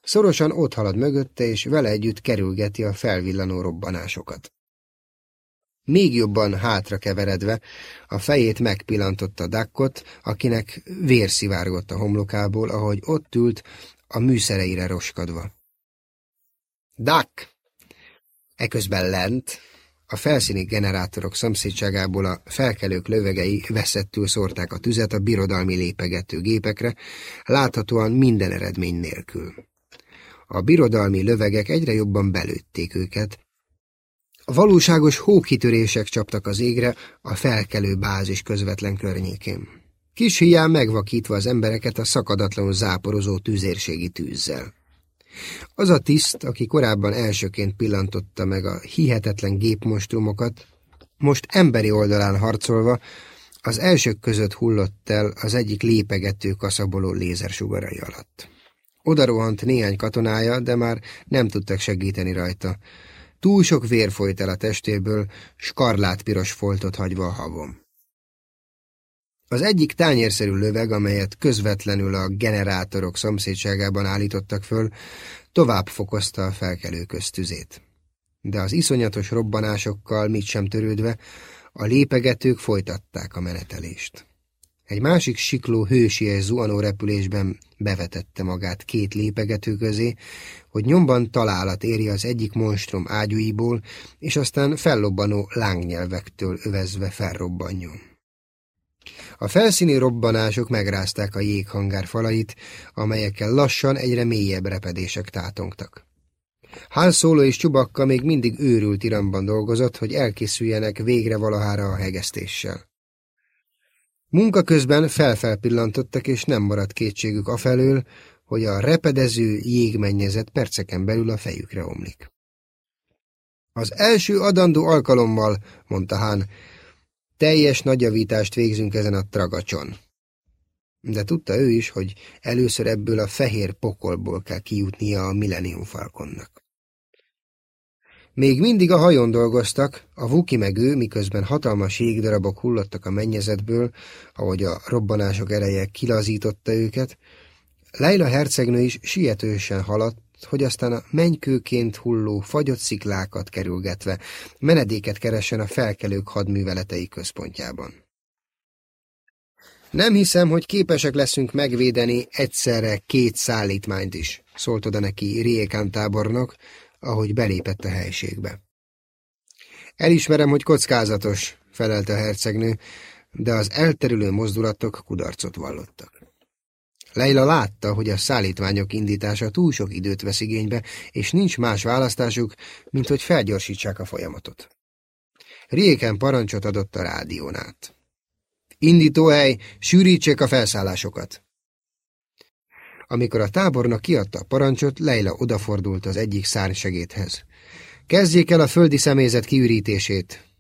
szorosan ott halad mögötte, és vele együtt kerülgeti a felvillanó robbanásokat. Még jobban hátra keveredve, a fejét megpillantotta Dakkot, akinek vér szivárgott a homlokából, ahogy ott ült, a műszereire roskadva. Duck! Eközben lent, a felszíni generátorok szomszédságából a felkelők lövegei veszettül szórták a tüzet a birodalmi lépegető gépekre, láthatóan minden eredmény nélkül. A birodalmi lövegek egyre jobban belőtték őket. A valóságos hókitörések csaptak az égre a felkelő bázis közvetlen környékén. Kis hián megvakítva az embereket a szakadatlanul záporozó tüzérségi tűzzel. Az a tiszt, aki korábban elsőként pillantotta meg a hihetetlen gépmonstrumokat, most emberi oldalán harcolva, az elsők között hullott el az egyik lépegető kaszaboló lézersugarai alatt. Oda rohant néhány katonája, de már nem tudtak segíteni rajta. Túl sok vér folyt el a testéből, skarlátpiros foltot hagyva a havon. Az egyik tányérszerű löveg, amelyet közvetlenül a generátorok szomszédságában állítottak föl, tovább fokozta a felkelő köztüzét. De az iszonyatos robbanásokkal mit sem törődve, a lépegetők folytatták a menetelést. Egy másik sikló hősies zuhanó repülésben bevetette magát két lépegető közé, hogy nyomban találat érje az egyik monstrum ágyúiból, és aztán fellobbanó lángnyelvektől övezve felrobbanjon. A felszíni robbanások megrázták a jéghangár falait, amelyekkel lassan egyre mélyebb repedések tátongtak. Han Solo és Csubakka még mindig őrült iramban dolgozott, hogy elkészüljenek végre valahára a hegesztéssel. Munka közben felfelpillantottak, és nem maradt kétségük afelől, hogy a repedező jégmennyezet perceken belül a fejükre omlik. Az első adandó alkalommal, mondta Hán, teljes nagyjavítást végzünk ezen a tragacson. De tudta ő is, hogy először ebből a fehér pokolból kell kijutnia a Millennium Falconnak. Még mindig a hajón dolgoztak, a Vuki meg ő, miközben hatalmas jégdarabok hullottak a mennyezetből, ahogy a robbanások ereje kilazította őket. Leila hercegnő is sietősen haladt, hogy aztán a mennykőként hulló fagyott sziklákat kerülgetve menedéket keressen a felkelők hadműveletei központjában. Nem hiszem, hogy képesek leszünk megvédeni egyszerre két szállítmányt is, szólt oda neki Riekán tábornok, ahogy belépett a helységbe. Elismerem, hogy kockázatos, felelte a hercegnő, de az elterülő mozdulatok kudarcot vallottak. Leila látta, hogy a szállítmányok indítása túl sok időt vesz igénybe, és nincs más választásuk, mint hogy felgyorsítsák a folyamatot. Riéken parancsot adott a rádión át. Indítóhely, sűrítsék a felszállásokat! Amikor a tábornak kiadta a parancsot, Leila odafordult az egyik szárnysegédhez. Kezdjék el a földi személyzet kiürítését.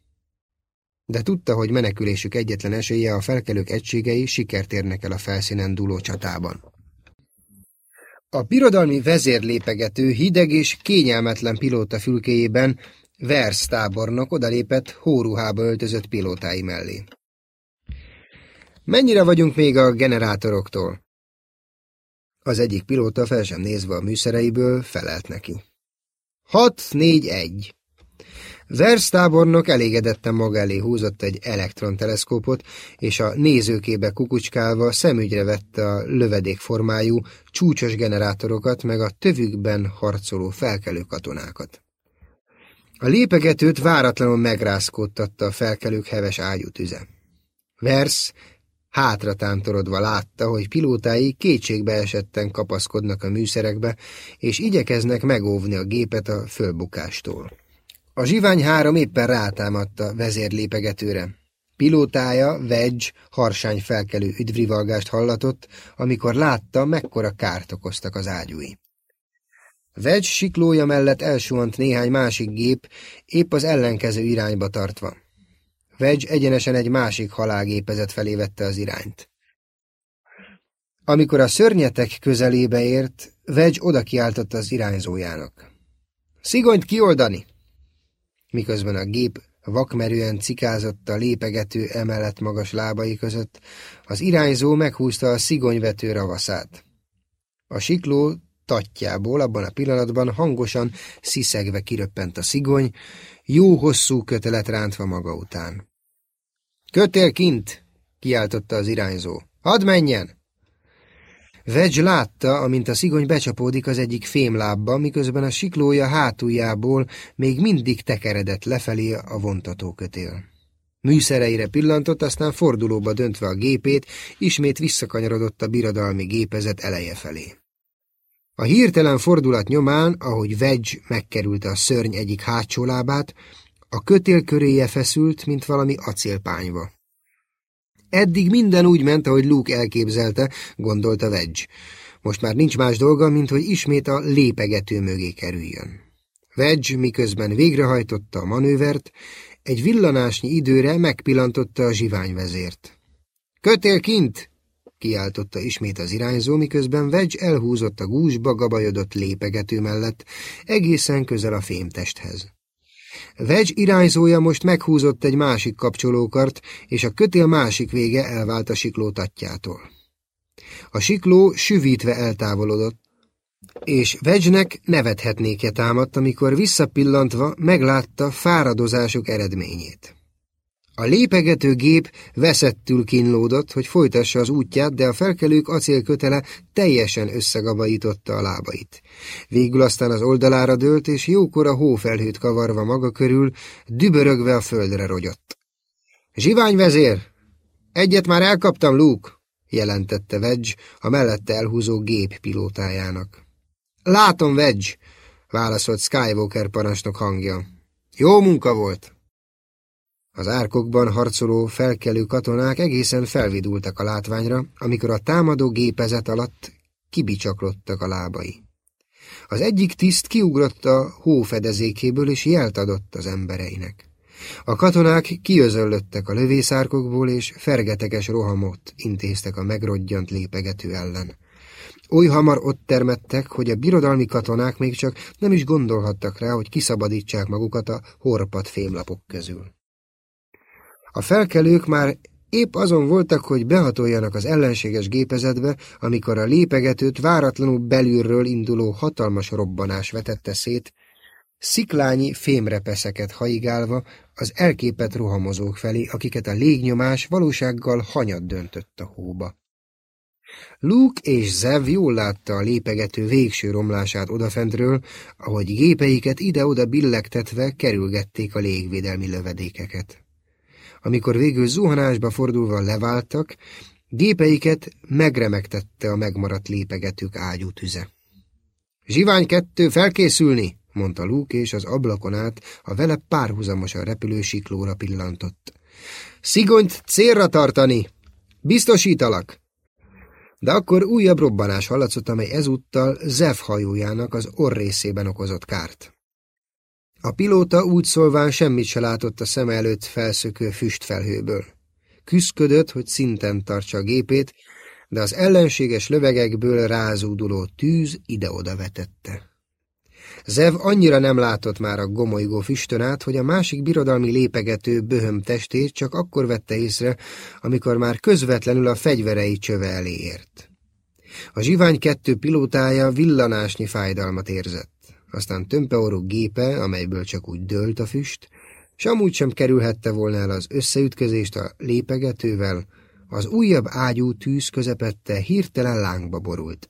De tudta, hogy menekülésük egyetlen esélye a felkelők egységei sikert érnek el a felszínen dúló csatában. A birodalmi vezérlépegető hideg és kényelmetlen pilóta fülkéjében Vers tábornok odalépett hóruhába öltözött pilótái mellé. Mennyire vagyunk még a generátoroktól? Az egyik pilóta fel sem nézve a műszereiből felelt neki. Hat, négy, egy. Zers tábornok elégedetten maga elé húzott egy elektronteleszkópot, és a nézőkébe kukucskálva szemügyre vette a lövedékformájú, csúcsos generátorokat, meg a tövükben harcoló felkelő katonákat. A lépegetőt váratlanul megrázkódtatta a felkelők heves ágyútüze. Vers Hátra tántorodva látta, hogy pilótái kétségbe esetten kapaszkodnak a műszerekbe, és igyekeznek megóvni a gépet a fölbukástól. A zsivány három éppen rátámadt a vezérlépegetőre. Pilótája, Wedge, harsány felkelő üdvrivalgást hallatott, amikor látta, mekkora kárt okoztak az ágyúi. Wedge siklója mellett elsuhant néhány másik gép, épp az ellenkező irányba tartva. Wedge egyenesen egy másik halálgépezet felé vette az irányt. Amikor a szörnyetek közelébe ért, Wedge oda kiáltotta az irányzójának. Szigonyt kioldani! Miközben a gép vakmerően cikázott a lépegető emelet magas lábai között, az irányzó meghúzta a szigonyvető ravaszát. A sikló tatjából abban a pillanatban hangosan sziszegve kiröppent a szigony, jó hosszú kötelet rántva maga után. Kötél kint! kiáltotta az irányzó. Hadd menjen! Vedge látta, amint a szigony becsapódik az egyik fémlábba, miközben a siklója hátuljából még mindig tekeredett lefelé a vontatókötél. Műszereire pillantott, aztán fordulóba döntve a gépét, ismét visszakanyarodott a birodalmi gépezet eleje felé. A hirtelen fordulat nyomán, ahogy Vedge megkerülte a szörny egyik hátsó lábát, a kötél köréje feszült, mint valami acélpányva. Eddig minden úgy ment, ahogy Luke elképzelte, gondolta Wedge. Most már nincs más dolga, mint hogy ismét a lépegető mögé kerüljön. Wedge miközben végrehajtotta a manővert, egy villanásnyi időre megpillantotta a zsiványvezért. Kötél kint! kiáltotta ismét az irányzó, miközben Wedge elhúzott a gúzsba gabajodott lépegető mellett, egészen közel a fémtesthez. Vegy irányzója most meghúzott egy másik kapcsolókart, és a kötél másik vége elvált a sikló tatjától. A sikló süvítve eltávolodott, és Vegynek nevethetnéke támadt, amikor visszapillantva meglátta fáradozásuk eredményét. A lépegető gép veszettül kínlódott, hogy folytassa az útját, de a felkelők acélkötele teljesen összegabajította a lábait. Végül aztán az oldalára dőlt, és jókora hófelhőt kavarva maga körül, dübörögve a földre rogyott. Zsivány vezér! Egyet már elkaptam, Luke! jelentette Wedge a mellette elhúzó gép pilótájának. Látom, Wedge! válaszolt Skywalker parancsnok hangja. Jó munka volt! Az árkokban harcoló, felkelő katonák egészen felvidultak a látványra, amikor a támadó gépezet alatt kibicsaklottak a lábai. Az egyik tiszt kiugrott a hófedezékéből, és jelt adott az embereinek. A katonák kiözöllöttek a lövészárkokból, és fergeteges rohamot intéztek a megrodjant lépegető ellen. Oly hamar ott termettek, hogy a birodalmi katonák még csak nem is gondolhattak rá, hogy kiszabadítsák magukat a horpat fémlapok közül. A felkelők már épp azon voltak, hogy behatoljanak az ellenséges gépezetbe, amikor a lépegetőt váratlanul belülről induló hatalmas robbanás vetette szét, sziklányi fémrepeszeket haigálva az elképet rohamozók felé, akiket a légnyomás valósággal hanyat döntött a hóba. Luke és Zev jól látta a lépegető végső romlását odafentről, ahogy gépeiket ide-oda billegtetve kerülgették a légvédelmi lövedékeket amikor végül zuhanásba fordulva leváltak, gépeiket megremegtette a megmaradt lépegetők ágyú tüze. Zsivány kettő, felkészülni! mondta Luke, és az ablakon át a vele párhuzamosan repülő siklóra pillantott. Szigonyt célra tartani! Biztosítalak! De akkor újabb robbanás hallatszott, amely ezúttal Zev hajójának az orrészében okozott kárt. A pilóta úgy szólván semmit se látott a szem előtt felszökő füstfelhőből. Küszködött, hogy szinten tartsa a gépét, de az ellenséges lövegekből rázúduló tűz ide-oda vetette. Zev annyira nem látott már a gomolygó füstön át, hogy a másik birodalmi lépegető böhöm testét csak akkor vette észre, amikor már közvetlenül a fegyverei csöve elé ért. A zsivány kettő pilótája villanásnyi fájdalmat érzett aztán tömpeorú gépe, amelyből csak úgy dőlt a füst, s amúgy sem kerülhette volna el az összeütközést a lépegetővel, az újabb ágyú tűz közepette hirtelen lángba borult.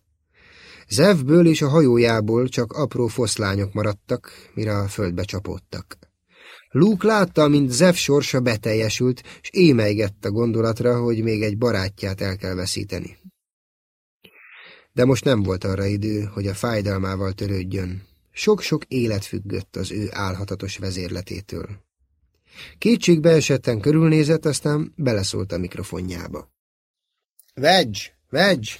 Zevből és a hajójából csak apró foszlányok maradtak, mire a földbe csapódtak. Luke látta, mint Zev sorsa beteljesült, és émeigett a gondolatra, hogy még egy barátját el kell veszíteni. De most nem volt arra idő, hogy a fájdalmával törődjön. Sok-sok élet függött az ő álhatatos vezérletétől. Kétségbe esetten körülnézett, aztán beleszólt a mikrofonjába. Vegy, vegy!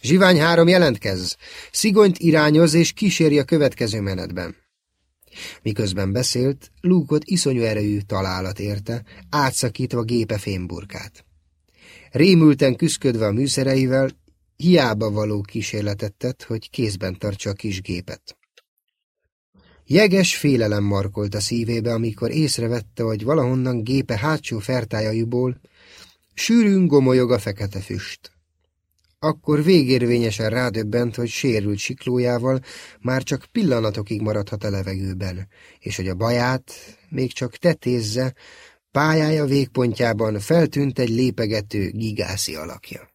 Zsivány három jelentkezz! Szigonyt irányoz és kíséri a következő menetben. Miközben beszélt, Lúkot iszonyú erejű találat érte, átszakítva gépe fémburkát. Rémülten küszködve a műszereivel, hiába való kísérletet tett, hogy kézben tartsa a kis gépet. Jeges félelem markolt a szívébe, amikor észrevette, hogy valahonnan gépe hátsó fertájaiból sűrűn gomolyog a fekete füst. Akkor végérvényesen rádöbbent, hogy sérült siklójával már csak pillanatokig maradhat a levegőben, és hogy a baját még csak tetézze, pályája végpontjában feltűnt egy lépegető gigászi alakja.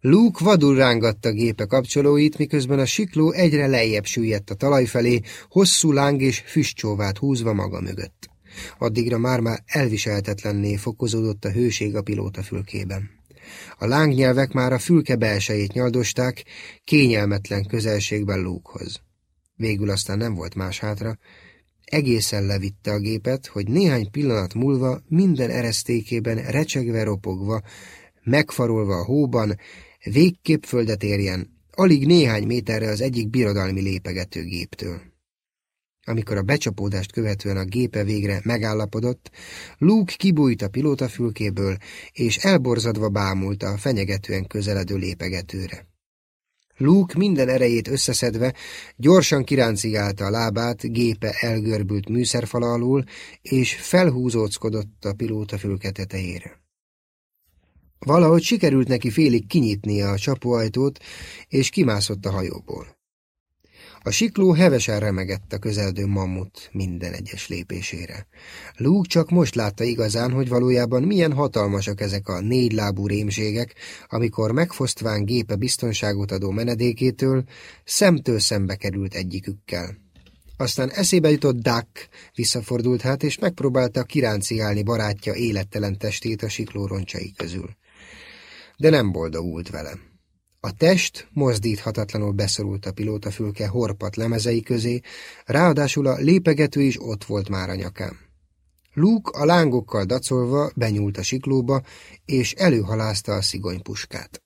Luke vadul rángatta gépe kapcsolóit, miközben a sikló egyre lejjebb süllyedt a talaj felé, hosszú láng és füstcsóvát húzva maga mögött. Addigra már-már elviselhetetlenné fokozódott a hőség a pilóta fülkében. A lángnyelvek már a fülke belsejét nyaldosták, kényelmetlen közelségben Lukehoz. Végül aztán nem volt más hátra, egészen levitte a gépet, hogy néhány pillanat múlva minden eresztékében recsegve ropogva, megfarolva a hóban, végképp földet érjen, alig néhány méterre az egyik birodalmi lépegető géptől. Amikor a becsapódást követően a gépe végre megállapodott, Luke kibújt a pilótafülkéből, és elborzadva bámulta a fenyegetően közeledő lépegetőre. Luke minden erejét összeszedve gyorsan kiráncigálta a lábát gépe elgörbült műszerfala alól, és felhúzóckodott a pilótafülke tetejére. Valahogy sikerült neki félig kinyitnia a csapóajtót, és kimászott a hajóból. A sikló hevesen remegett a közeldő mammut minden egyes lépésére. Luke csak most látta igazán, hogy valójában milyen hatalmasak ezek a négylábú rémségek, amikor megfosztván gépe biztonságot adó menedékétől szemtől szembe került egyikükkel. Aztán eszébe jutott Duck, visszafordult hát, és megpróbálta kiránciálni barátja élettelen testét a sikló roncsai közül de nem boldogult vele. A test mozdíthatatlanul beszorult a pilótafülke horpat lemezei közé, ráadásul a lépegető is ott volt már a nyakán. Luke a lángokkal dacolva benyúlt a siklóba, és előhalázta a szigonypuskát.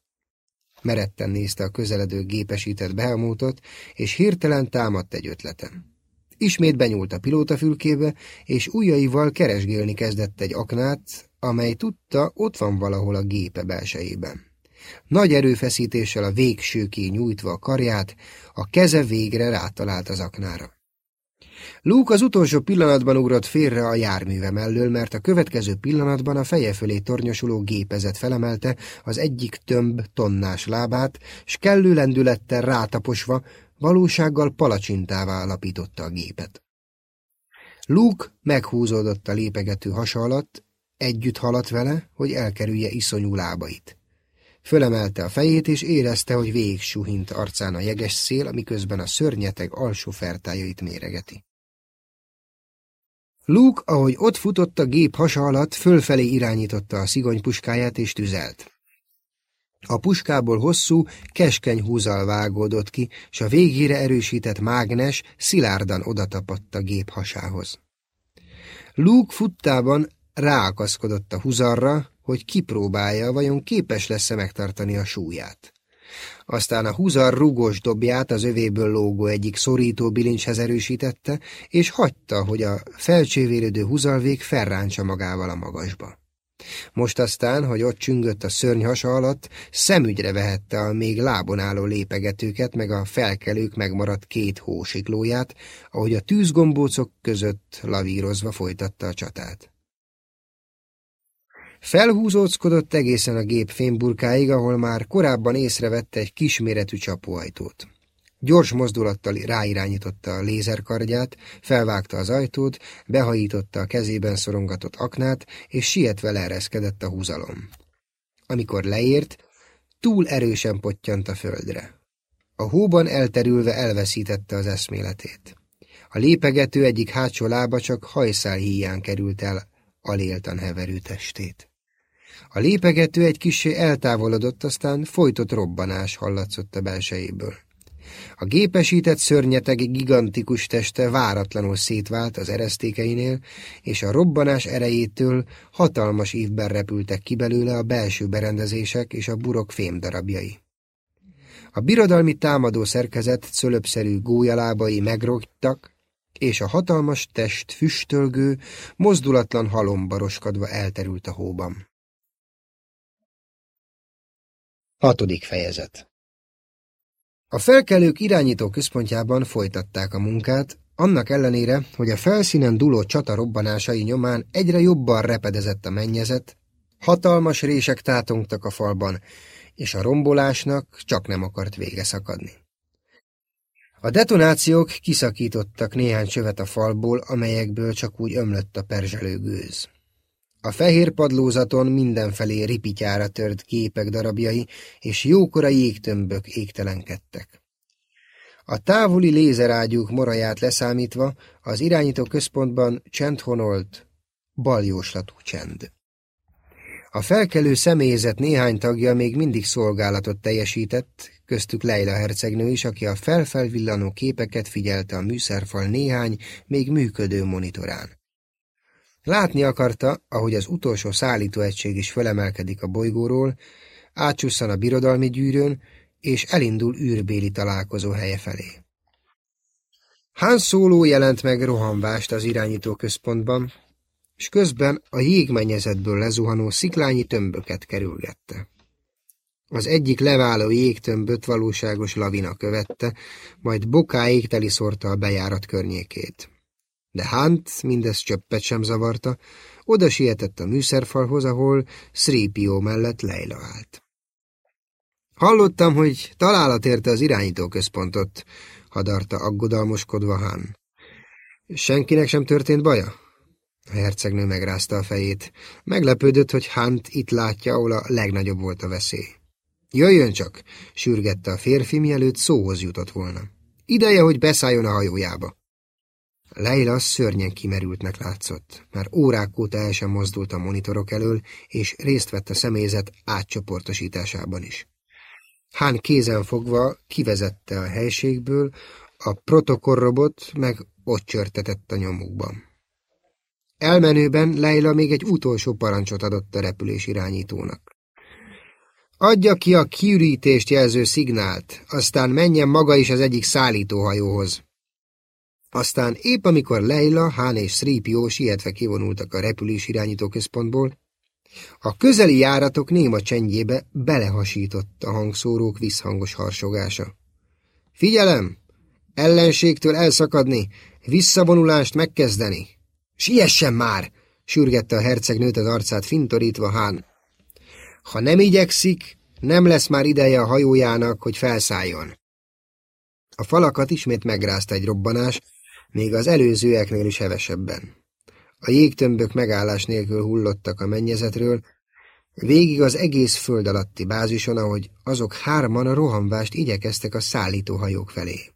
Meretten nézte a közeledő gépesített behelmótot, és hirtelen támadt egy ötletem. Ismét benyúlt a pilótafülkébe, és ujjaival keresgélni kezdett egy aknát, amely tudta, ott van valahol a gépe belsejében. Nagy erőfeszítéssel a végsőké nyújtva a karját, a keze végre rátalált az aknára. Luke az utolsó pillanatban ugrott félre a járműve mellől, mert a következő pillanatban a feje fölé tornyosuló gépezet felemelte az egyik tömb tonnás lábát, s kellő lendülettel rátaposva, valósággal palacsintává alapította a gépet. Luke meghúzódott a lépegető hasa alatt, Együtt haladt vele, hogy elkerülje iszonyú lábait. Fölemelte a fejét, és érezte, hogy végig suhint arcán a jeges szél, amiközben a szörnyeteg alsó fertájait méregeti. Luke, ahogy ott futott a gép hasa alatt, fölfelé irányította a szigonypuskáját és tüzelt. A puskából hosszú, keskeny húzal vágódott ki, s a végére erősített mágnes szilárdan odatapadt a gép hasához. Luke futtában ráakaszkodott a huzarra, hogy kipróbálja, vajon képes lesz-e megtartani a súlyát. Aztán a húzar rugós dobját az övéből lógó egyik szorító bilincshez erősítette, és hagyta, hogy a felcsévérődő húzalvég felráncsa magával a magasba. Most aztán, hogy ott csüngött a szörny hasa alatt, szemügyre vehette a még lábon álló lépegetőket, meg a felkelők megmaradt két hósiklóját, ahogy a tűzgombócok között lavírozva folytatta a csatát. Felhúzóckodott egészen a gép fémburkáig, ahol már korábban észrevette egy kisméretű csapóajtót. Gyors mozdulattal ráirányította a lézerkardját, felvágta az ajtót, behajította a kezében szorongatott aknát, és sietve leereszkedett a húzalom. Amikor leért, túl erősen pottyant a földre. A hóban elterülve elveszítette az eszméletét. A lépegető egyik hátsó lába csak hajszál híján került el aléltan heverő testét. A lépegető egy kissé eltávolodott, aztán folytott robbanás hallatszott a belsejéből. A gépesített szörnyeteg gigantikus teste váratlanul szétvált az eresztékeinél, és a robbanás erejétől hatalmas ívben repültek ki belőle a belső berendezések és a burok fémdarabjai. A birodalmi támadó szerkezet cölöpszerű gólyalábai megrogtak, és a hatalmas test füstölgő, mozdulatlan halomba roskadva elterült a hóban. Hatodik fejezet A felkelők irányító központjában folytatták a munkát, annak ellenére, hogy a felszínen duló csata robbanásai nyomán egyre jobban repedezett a mennyezet, hatalmas rések tátongtak a falban, és a rombolásnak csak nem akart vége szakadni. A detonációk kiszakítottak néhány csövet a falból, amelyekből csak úgy ömlött a perzselő gőz. A fehér padlózaton mindenfelé ripityára tört gépek darabjai, és jókora jégtömbök égtelenkedtek. A távoli lézerágyúk moraját leszámítva az irányító központban csend honolt, baljóslatú csend. A felkelő személyzet néhány tagja még mindig szolgálatot teljesített, köztük Leila hercegnő is, aki a felfelvillanó képeket figyelte a műszerfal néhány, még működő monitorán. Látni akarta, ahogy az utolsó szállítóegység is felemelkedik a bolygóról, átsusszan a birodalmi gyűrőn, és elindul űrbéli találkozó helye felé. Han Solo jelent meg rohanvást az irányító központban, és közben a jégmennyezetből lezuhanó sziklányi tömböket kerülgette. Az egyik leváló jégtömböt valóságos lavina követte, majd bokáig teli szórta a bejárat környékét. De Hunt mindezt csöppet sem zavarta, oda sietett a műszerfalhoz, ahol Sripio mellett Leila állt. Hallottam, hogy találat érte az irányítóközpontot, hadarta aggodalmoskodva Han. Senkinek sem történt baja? A hercegnő megrázta a fejét. Meglepődött, hogy Hunt itt látja, ahol a legnagyobb volt a veszély. Jöjjön csak, sürgette a férfi, mielőtt szóhoz jutott volna. Ideje, hogy beszálljon a hajójába. Leila szörnyen kimerültnek látszott, már órák óta el sem mozdult a monitorok elől, és részt vett a személyzet átcsoportosításában is. Hán kézen fogva kivezette a helységből, a protokollrobot meg ott csörtetett a nyomukban. Elmenőben Leila még egy utolsó parancsot adott a repülés irányítónak. Adja ki a kiürítést jelző szignált, aztán menjen maga is az egyik szállítóhajóhoz. Aztán épp amikor Leila, Hán és Sripio sietve kivonultak a repülés irányító központból, a közeli járatok néma csendjébe belehasított a hangszórók visszhangos harsogása. Figyelem! Ellenségtől elszakadni, visszavonulást megkezdeni! Siessen már! sürgette a hercegnőt az arcát fintorítva Hán. Ha nem igyekszik, nem lesz már ideje a hajójának, hogy felszálljon. A falakat ismét megrázta egy robbanás, még az előzőeknél is hevesebben. A jégtömbök megállás nélkül hullottak a mennyezetről, végig az egész föld alatti bázison, ahogy azok hárman a rohamvást igyekeztek a szállítóhajók felé.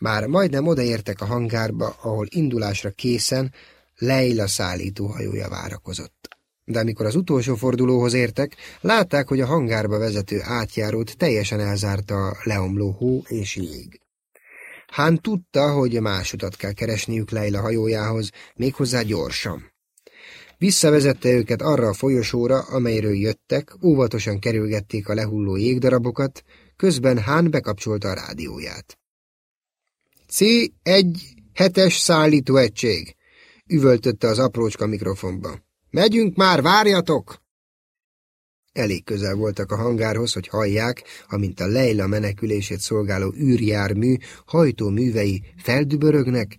Már majdnem odaértek a hangárba, ahol indulásra készen Leila szállítóhajója várakozott. De amikor az utolsó fordulóhoz értek, látták, hogy a hangárba vezető átjárót teljesen elzárta a leomló hó és jég. Hán tudta, hogy más utat kell keresniük Leila hajójához, méghozzá gyorsan. Visszavezette őket arra a folyosóra, amelyről jöttek, óvatosan kerülgették a lehulló jégdarabokat, közben Hán bekapcsolta a rádióját. C1 hetes szállítóegység, üvöltötte az aprócska mikrofonba. Megyünk már, várjatok! Elég közel voltak a hangárhoz, hogy hallják, amint a Leila menekülését szolgáló űrjármű hajtóművei feldübörögnek,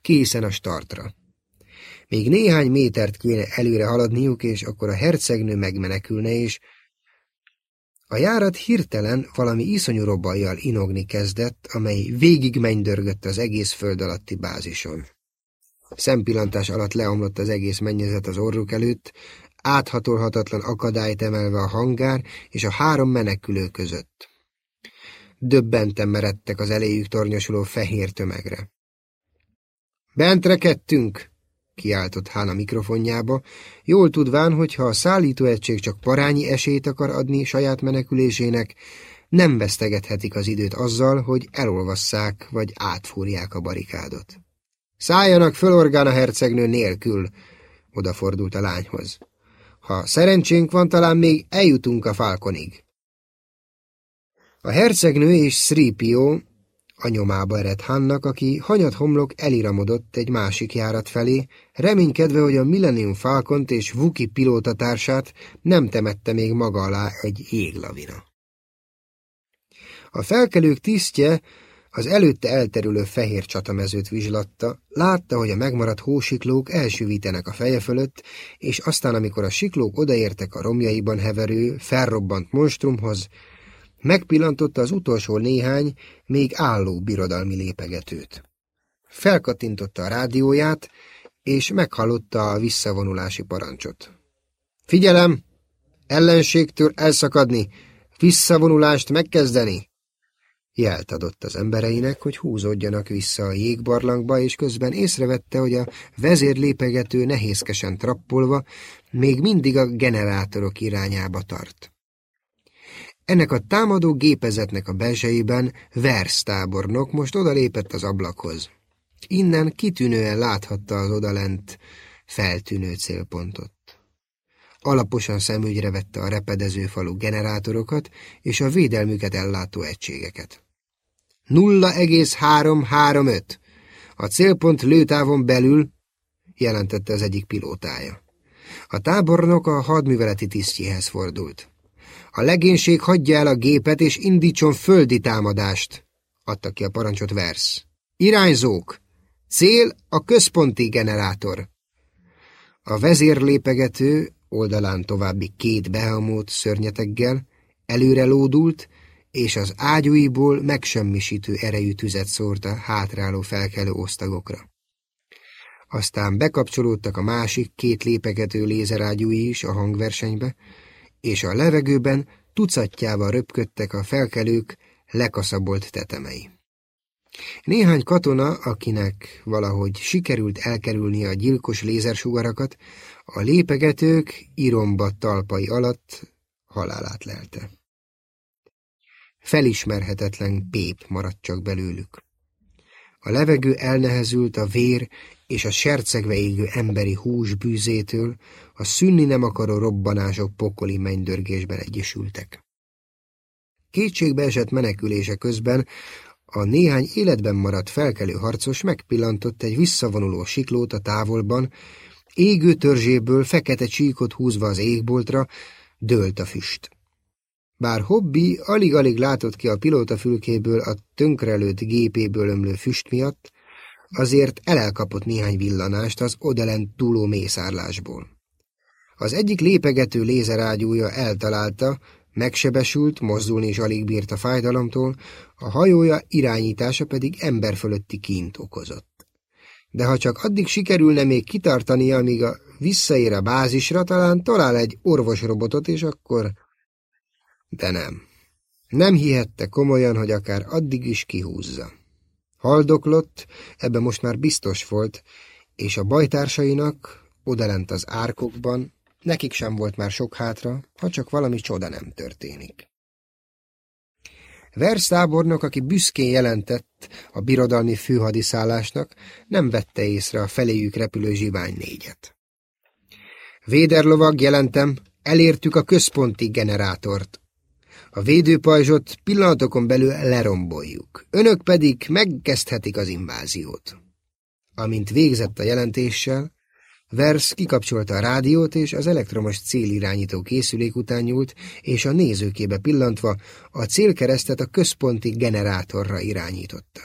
készen a startra. Még néhány métert kéne előre haladniuk, és akkor a hercegnő megmenekülne, és a járat hirtelen valami iszonyú robajjal inogni kezdett, amely végig mennydörgött az egész föld alatti bázison. Szempillantás alatt leomlott az egész mennyezet az orruk előtt, áthatolhatatlan akadályt emelve a hangár és a három menekülő között. Döbbenten meredtek az eléjük tornyosuló fehér tömegre. Bent rekedtünk! kiáltott Hán a mikrofonjába, jól tudván, hogy ha a szállítóegység csak parányi esélyt akar adni saját menekülésének, nem vesztegethetik az időt azzal, hogy elolvasszák vagy átfúrják a barikádot. Szálljanak föl Orgána hercegnő nélkül, odafordult a lányhoz. Ha szerencsénk van, talán még eljutunk a falkonig. A hercegnő és Sripio a nyomába eredt Hannak, aki hanyat homlok eliramodott egy másik járat felé, reménykedve, hogy a Millennium Falcont és Vuki pilótatársát nem temette még maga alá egy jéglavina. A felkelők tisztje az előtte elterülő fehér csatamezőt vizslatta, látta, hogy a megmaradt hósiklók elsüvítenek a feje fölött, és aztán, amikor a siklók odaértek a romjaiban heverő, felrobbant monstrumhoz, megpillantotta az utolsó néhány, még álló birodalmi lépegetőt. Felkattintotta a rádióját, és meghallotta a visszavonulási parancsot. Figyelem! Ellenségtől elszakadni! Visszavonulást megkezdeni! Jelt adott az embereinek, hogy húzódjanak vissza a jégbarlangba, és közben észrevette, hogy a vezérlépegető nehézkesen trappolva még mindig a generátorok irányába tart. Ennek a támadó gépezetnek a belsejében Vers tábornok most odalépett az ablakhoz. Innen kitűnően láthatta az odalent feltűnő célpontot. Alaposan szemügyre vette a repedező falu generátorokat és a védelmüket ellátó egységeket. 0,335. A célpont lőtávon belül, jelentette az egyik pilótája. A tábornok a hadműveleti tisztjéhez fordult. A legénység hagyja el a gépet és indítson földi támadást, adta ki a parancsot Versz. Irányzók! Cél a központi generátor. A vezérlépegető oldalán további két behamót szörnyeteggel előre lódult, és az ágyúiból megsemmisítő erejű tüzet szórt a hátráló felkelő osztagokra. Aztán bekapcsolódtak a másik két lépegető lézerágyúi is a hangversenybe, és a levegőben tucatjával röpködtek a felkelők lekaszabolt tetemei. Néhány katona, akinek valahogy sikerült elkerülni a gyilkos lézersugarakat, a lépegetők iromba talpai alatt halálát lelte. Felismerhetetlen pép maradt csak belőlük. A levegő elnehezült a vér és a sercegve égő emberi hús bűzétől, a szűnni nem akaró robbanások pokoli mennydörgésben egyesültek. Kétségbe esett menekülése közben a néhány életben maradt felkelő harcos megpillantott egy visszavonuló siklót a távolban, égő törzséből fekete csíkot húzva az égboltra, dőlt a füst. Bár Hobbi alig-alig látott ki a pilótafülkéből a tönkrelőtt gépéből ömlő füst miatt, azért elelkapott néhány villanást az odalent túló mészárlásból. Az egyik lépegető lézerágyúja eltalálta, megsebesült, mozdulni is alig bírt a fájdalomtól, a hajója irányítása pedig emberfölötti kint okozott. De ha csak addig sikerülne még kitartania, amíg a visszaér a bázisra, talán talál egy orvosrobotot, és akkor de nem. Nem hihette komolyan, hogy akár addig is kihúzza. Haldoklott, ebbe most már biztos volt, és a bajtársainak, odalent az árkokban, nekik sem volt már sok hátra, ha csak valami csoda nem történik. Verszábornok, aki büszkén jelentett a birodalmi főhadiszállásnak, nem vette észre a feléjük repülő zsivány négyet. Véderlovag, jelentem, elértük a központi generátort. A védőpajzsot pillanatokon belül leromboljuk. Önök pedig megkezdhetik az inváziót. Amint végzett a jelentéssel, Vers kikapcsolta a rádiót, és az elektromos célirányító készülék után nyúlt, és a nézőkébe pillantva a célkeresztet a központi generátorra irányította.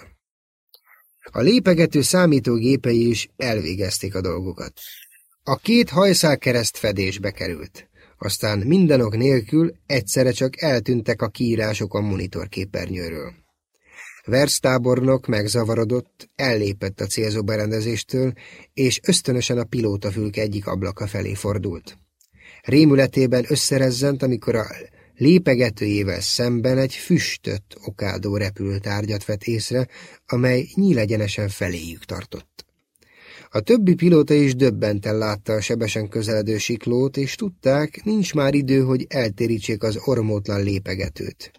A lépegető számítógépei is elvégezték a dolgokat. A két hajszálkereszt fedésbe került aztán mindenok nélkül egyszerre csak eltűntek a kiírások a monitorképernyőről. Verstábornok megzavarodott, ellépett a célzó és ösztönösen a pilótafülke egyik ablaka felé fordult. Rémületében összerezzent, amikor a lépegetőjével szemben egy füstött, okádó repülőtárgyat vett észre, amely nyílegyenesen feléjük tartott. A többi pilóta is döbbenten látta a sebesen közeledő siklót, és tudták, nincs már idő, hogy eltérítsék az ormótlan lépegetőt.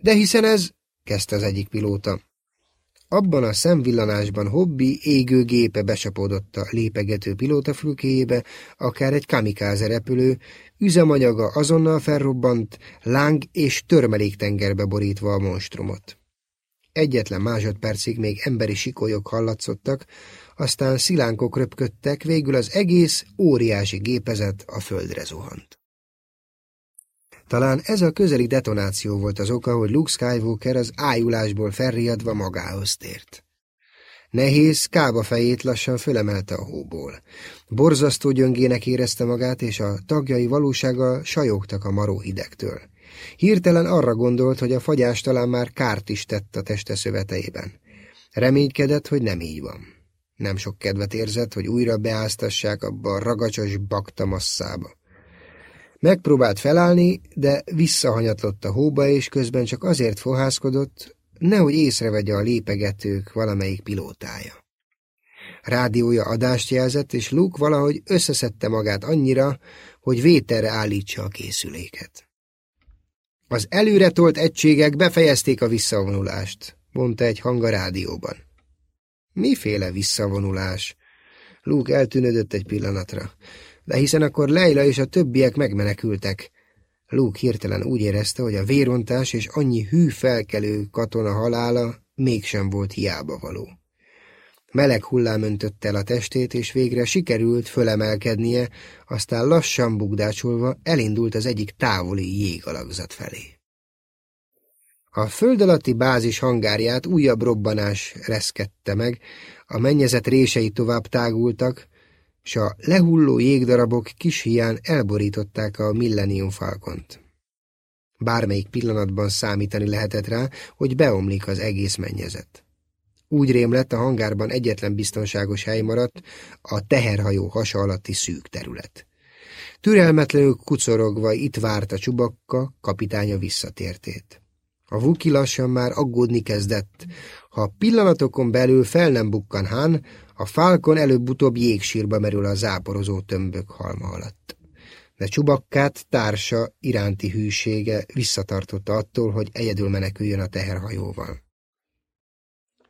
De hiszen ez, kezdte az egyik pilóta. Abban a szemvillanásban hobbi égőgépe besapódott a lépegető pilótafülkéjébe, akár egy kamikáze repülő, üzemanyaga azonnal felrobbant, láng és törmeléktengerbe borítva a monstrumot. Egyetlen másodpercig még emberi sikolyok hallatszottak, aztán szilánkok röpködtek, végül az egész óriási gépezet a földre zuhant. Talán ez a közeli detonáció volt az oka, hogy Luke Skywalker az ájulásból felriadva magához tért. Nehéz, kába fejét lassan fölemelte a hóból. Borzasztó gyöngének érezte magát, és a tagjai valósága sajogtak a maró hidegtől. Hirtelen arra gondolt, hogy a fagyás talán már kárt is tett a teste szöveteiben. Reménykedett, hogy nem így van. Nem sok kedvet érzett, hogy újra beáztassák abba a ragacsos bakta masszába. Megpróbált felállni, de visszahanyatlott a hóba, és közben csak azért fohászkodott, nehogy észrevegye a lépegetők valamelyik pilótája. Rádiója adást jelzett, és Luke valahogy összeszedte magát annyira, hogy vételre állítsa a készüléket. Az előre tolt egységek befejezték a visszavonulást, mondta egy hang a rádióban. Miféle visszavonulás? Luke eltűnődött egy pillanatra de hiszen akkor Leila és a többiek megmenekültek. Luke hirtelen úgy érezte, hogy a vérontás és annyi hű felkelő katona halála mégsem volt hiába való. Meleg hullám öntötte el a testét, és végre sikerült fölemelkednie, aztán lassan bugdácsolva elindult az egyik távoli jégalakzat felé. A föld alatti bázis hangárját újabb robbanás reszkedte meg, a mennyezet rései tovább tágultak, s a lehulló jégdarabok kis hián elborították a Millennium Falcont. Bármelyik pillanatban számítani lehetett rá, hogy beomlik az egész mennyezet. Úgy rém lett, a hangárban egyetlen biztonságos hely maradt, a teherhajó hasa alatti szűk terület. Türelmetlenül kucorogva itt várt a csubakka kapitánya visszatértét. A Vuki lassan már aggódni kezdett. Ha pillanatokon belül fel nem bukkan Hán, a fálkon előbb-utóbb jégsírba merül a záporozó tömbök halma alatt. De csubakkát társa iránti hűsége visszatartotta attól, hogy egyedül meneküljön a teherhajóval.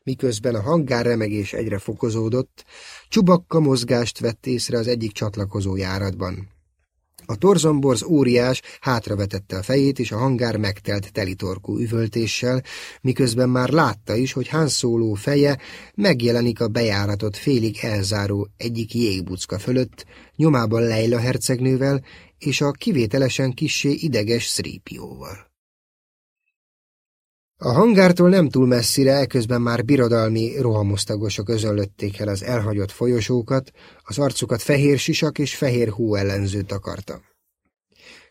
Miközben a hangár remegés egyre fokozódott, csubakka mozgást vett észre az egyik csatlakozó járatban. A torzomborz óriás hátravetette a fejét, és a hangár megtelt telitorkú üvöltéssel, miközben már látta is, hogy Han Solo feje megjelenik a bejáratot félig elzáró egyik jégbucka fölött, nyomában Leila hercegnővel és a kivételesen kissé ideges Szrípióval. A hangártól nem túl messzire, eközben már birodalmi rohamosztagosok özönlötték el az elhagyott folyosókat, az arcukat fehér sisak és fehér hó ellenző takarta.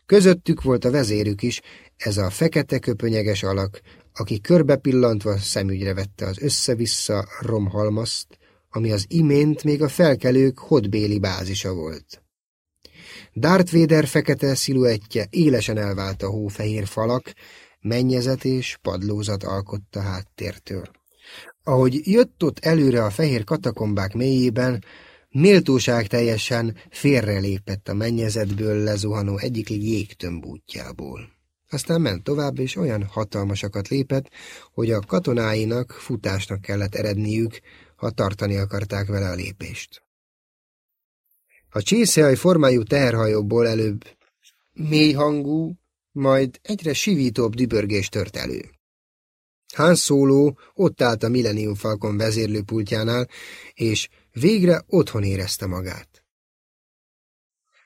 Közöttük volt a vezérük is, ez a fekete köpönyeges alak, aki körbe pillantva szemügyre vette az össze-vissza romhalmaszt, ami az imént még a felkelők hodbéli bázisa volt. Darth Vader fekete sziluettje élesen elvált a hófehér falak, mennyezet és padlózat alkotta háttértől. Ahogy jött ott előre a fehér katakombák mélyében, méltóság teljesen félrelépett a mennyezetből lezuhanó egyik jégtömb útjából. Aztán ment tovább, és olyan hatalmasakat lépett, hogy a katonáinak futásnak kellett eredniük, ha tartani akarták vele a lépést. A csészehaj formájú teherhajóból előbb mély hangú, majd egyre sivítóbb dübörgés tört elő. Han Solo ott állt a Millennium Falcon vezérlőpultjánál, és végre otthon érezte magát.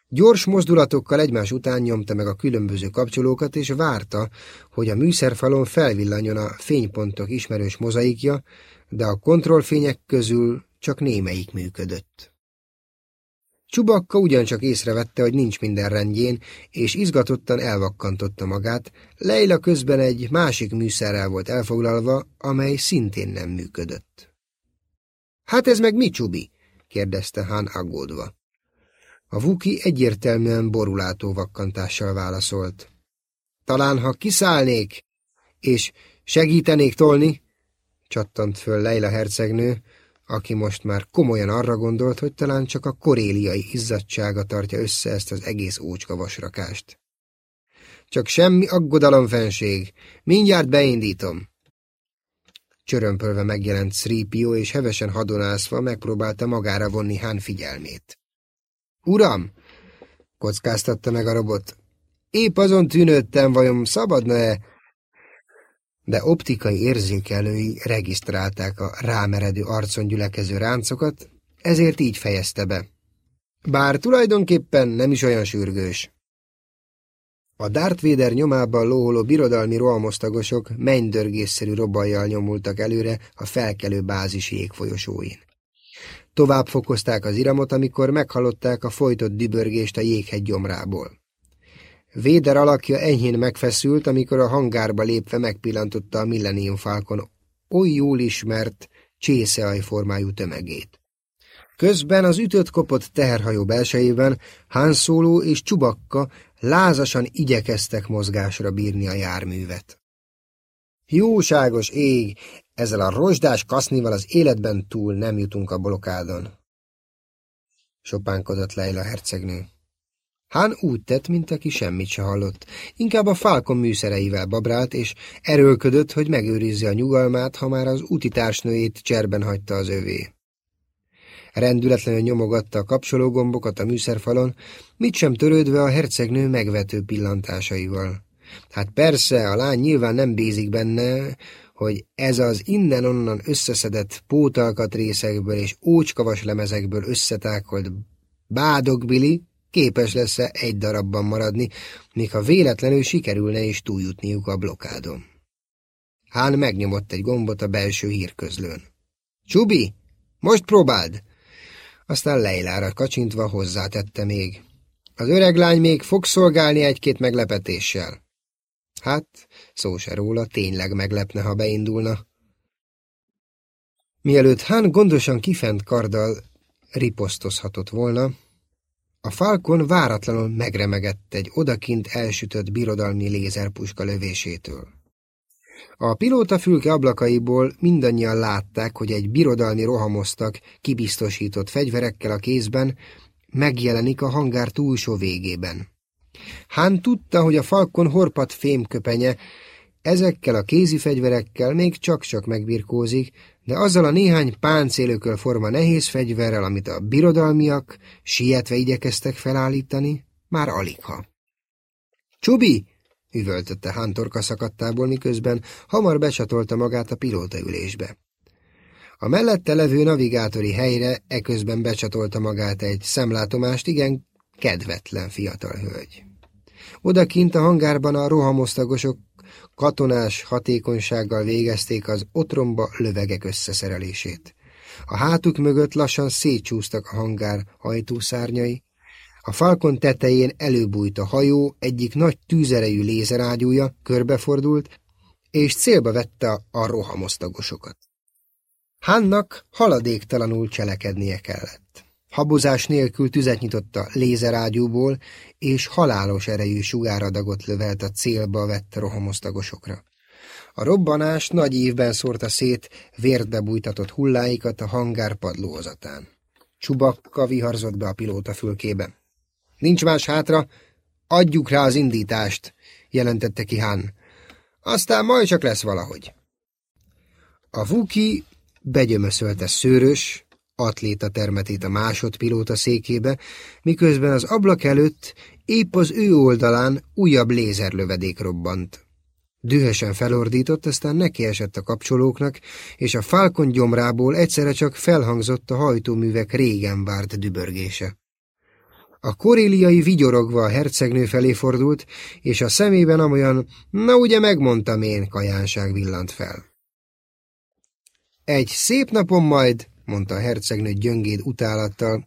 Gyors mozdulatokkal egymás után nyomta meg a különböző kapcsolókat, és várta, hogy a műszerfalon felvillanjon a fénypontok ismerős mozaikja, de a kontrollfények közül csak némelyik működött. Csubakka ugyancsak észrevette, hogy nincs minden rendjén, és izgatottan elvakkantotta magát, Leila közben egy másik műszerrel volt elfoglalva, amely szintén nem működött. Hát ez meg mi, Csubi? kérdezte Han aggódva. A Vuki egyértelműen borulátó vakkantással válaszolt. Talán, ha kiszállnék, és segítenék tolni, csattant föl Leila hercegnő, aki most már komolyan arra gondolt, hogy talán csak a koréliai izzadsága tartja össze ezt az egész ócska vasrakást. Csak semmi aggodalom, fenség. Mindjárt beindítom. Csörömpölve megjelent Szrípió, és hevesen hadonászva megpróbálta magára vonni Hán figyelmét. Uram! kockáztatta meg a robot. Épp azon tűnődtem, vajon szabadna-e? De optikai érzékelői regisztrálták a rámeredő arcon gyülekező ráncokat, ezért így fejezte be. Bár tulajdonképpen nem is olyan sürgős. A Darth Vader nyomában lóholó birodalmi rohamosztagosok mennydörgésszerű robajjal nyomultak előre a felkelő bázis jégfolyosóin. Tovább fokozták az iramot, amikor meghallották a folytott dübörgést a jéghegy gyomrából. Véder alakja enyhén megfeszült, amikor a hangárba lépve megpillantotta a Millennium Falcon oly jól ismert, csészeajformájú tömegét. Közben az ütött-kopott teherhajó belsejében Han Solo és Csubakka lázasan igyekeztek mozgásra bírni a járművet. Jóságos ég, ezzel a rozsdás kasznival az életben túl nem jutunk a blokádon. Sopánkodott Leila hercegnő. Hán úgy tett, mint aki semmit se hallott. Inkább a falkon műszereivel babrált, és erőlködött, hogy megőrizze a nyugalmát, ha már az utitársnőjét cserben hagyta az övé. Rendületlenül nyomogatta a kapcsológombokat a műszerfalon, mit sem törődve a hercegnő megvető pillantásaival. Hát persze, a lány nyilván nem bízik benne, hogy ez az innen-onnan összeszedett pótalkatrészekből és ócskavas lemezekből összetákolt bádogbili képes lesz-e egy darabban maradni, míg ha véletlenül sikerülne is túljutniuk a blokádon. Hán megnyomott egy gombot a belső hírközlőn. Csubi, most próbáld! Aztán Leilára kacsintva hozzátette még. Az öreg lány még fog szolgálni egy-két meglepetéssel. Hát, szó se róla, tényleg meglepne, ha beindulna. Mielőtt Hán gondosan kifent karddal riposztozhatott volna, a Falcon váratlanul megremegett egy odakint elsütött birodalmi lézerpuska lövésétől. A pilóta fülke ablakaiból mindannyian látták, hogy egy birodalmi rohamoztak kibiztosított fegyverekkel a kézben megjelenik a hangár túlsó végében. Hán tudta, hogy a falkon horpat fémköpenye ezekkel a kézi fegyverekkel még csak-csak megbirkózik, de azzal a néhány páncélököl forma nehéz fegyverrel, amit a birodalmiak sietve igyekeztek felállítani, már aligha. Csubi! üvöltötte Hán torka szakadtából, miközben hamar becsatolta magát a pilótaülésbe. A mellette levő navigátori helyre eközben becsatolta magát egy szemlátomást igen kedvetlen fiatal hölgy. Odakint a hangárban a rohamosztagosok katonás hatékonysággal végezték az otromba lövegek összeszerelését. A hátuk mögött lassan szétcsúsztak a hangár hajtószárnyai, a falkon tetején előbújt a hajó, egyik nagy tűzerejű lézerágyúja körbefordult, és célba vette a rohamosztagosokat. Hánnak haladéktalanul cselekednie kellett. Habozás nélkül tüzet nyitott a lézerágyúból, és halálos erejű sugáradagot lövelt a célba vett rohamosztagosokra. A robbanás nagy évben szórta szét vértbe bújtatott hulláikat a hangár padlózatán. Csubakka viharzott be a pilóta fülkébe. Nincs más hátra, adjuk rá az indítást, jelentette ki Hán. Aztán majd csak lesz valahogy. A Vuki begyömöszölte szőrös, atléta termetét a másodpilóta székébe, miközben az ablak előtt épp az ő oldalán újabb lézerlövedék robbant. Dühösen felordított, aztán nekiesett a kapcsolóknak, és a Falcon gyomrából egyszerre csak felhangzott a hajtóművek régen várt dübörgése. A koréliai vigyorogva a hercegnő felé fordult, és a szemében amolyan, na ugye megmondtam én, kajánság villant fel. Egy szép napon majd, mondta a hercegnő gyöngéd utálattal,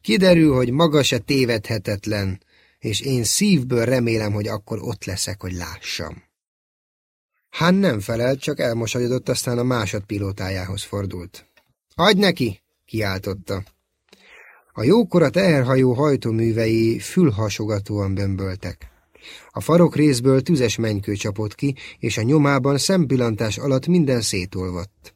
kiderül, hogy maga se tévedhetetlen, és én szívből remélem, hogy akkor ott leszek, hogy lássam. Hán nem felelt, csak elmosolyodott, aztán a másodpilótájához fordult. Adj neki! kiáltotta. A jókora teherhajó hajtóművei fülhasogatóan bömböltek. A farok részből tüzes menykő csapott ki, és a nyomában szempillantás alatt minden szétolvadt.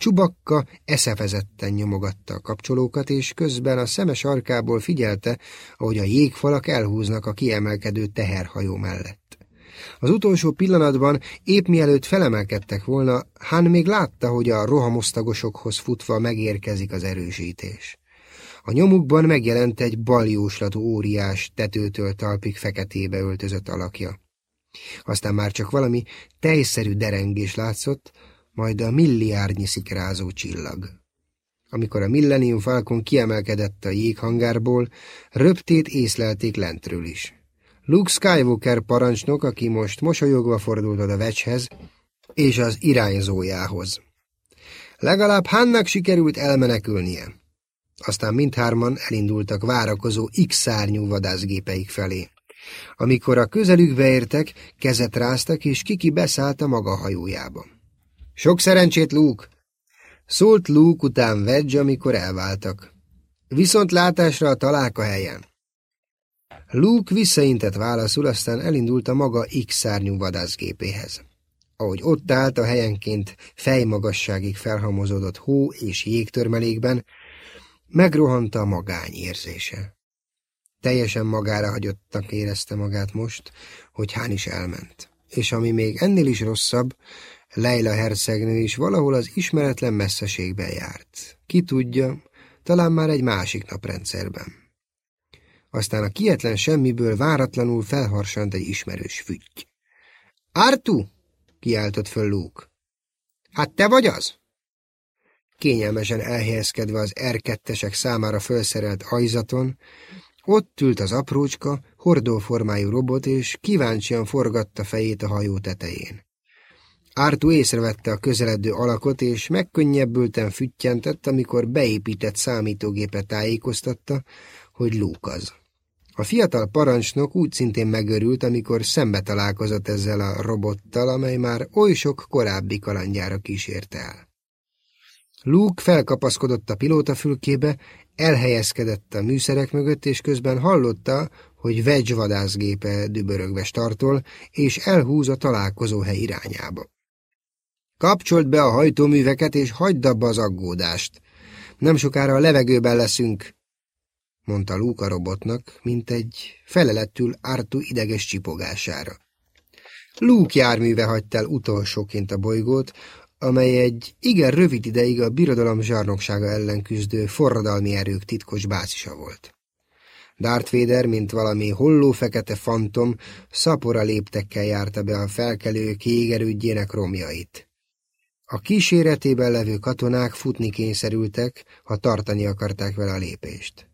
Csubakka eszefezetten nyomogatta a kapcsolókat, és közben a szemes arkából figyelte, ahogy a jégfalak elhúznak a kiemelkedő teherhajó mellett. Az utolsó pillanatban, épp mielőtt felemelkedtek volna, Hán még látta, hogy a rohamosztagosokhoz futva megérkezik az erősítés. A nyomukban megjelent egy baljóslatú óriás, tetőtől talpig feketébe öltözött alakja. Aztán már csak valami tejszerű derengés látszott, majd a milliárdnyi szikrázó csillag. Amikor a Millennium Falcon kiemelkedett a jéghangárból, röptét észlelték lentről is. Luke Skywalker parancsnok, aki most mosolyogva fordult oda Vecshez, és az irányzójához. Legalább Hannak sikerült elmenekülnie. Aztán mindhárman elindultak várakozó X-szárnyú vadászgépeik felé. Amikor a közelükbe értek, kezet ráztak, és Kiki beszállt a maga hajójába. Sok szerencsét, Luke! Szólt Luke után Wedge, amikor elváltak. Viszont látásra a találka helyen. Luke visszaintett válaszul, aztán elindult a maga X-szárnyú vadászgépéhez. Ahogy ott állt a helyenként fejmagasságig felhamozódott hó és jégtörmelékben, megrohanta a magány érzése. Teljesen magára hagyottnak érezte magát most, hogy Hán is elment. És ami még ennél is rosszabb, Leila hercegnő is valahol az ismeretlen messzeségben járt. Ki tudja, talán már egy másik naprendszerben. Aztán a kietlen semmiből váratlanul felharsant egy ismerős fügy. Artu! kiáltott föl Luke. Hát te vagy az? Kényelmesen elhelyezkedve az R2-esek számára felszerelt ajzaton, ott ült az aprócska, hordóformájú robot, és kíváncsian forgatta fejét a hajó tetején. Ártú észrevette a közeledő alakot, és megkönnyebbülten füttyentett, amikor beépített számítógépet tájékoztatta, hogy Luke az. A fiatal parancsnok úgy szintén megörült, amikor szembe találkozott ezzel a robottal, amely már oly sok korábbi kalandjára kísérte el. Luke felkapaszkodott a pilótafülkébe, elhelyezkedett a műszerek mögött, és közben hallotta, hogy Wedge vadászgépe dübörögve startol, és elhúz a találkozóhely irányába. Kapcsolt be a hajtóműveket, és hagyd abba az aggódást. Nem sokára a levegőben leszünk, mondta Luke a robotnak, mint egy felelettül ártó ideges csipogására. Luke járműve hagyta el utolsóként a bolygót, amely egy igen rövid ideig a birodalom zsarnoksága ellen küzdő forradalmi erők titkos bázisa volt. Darth Vader, mint valami holló fekete fantom, szapora léptekkel járta be a felkelő kégerődjének romjait. A kíséretében levő katonák futni kényszerültek, ha tartani akarták vele a lépést.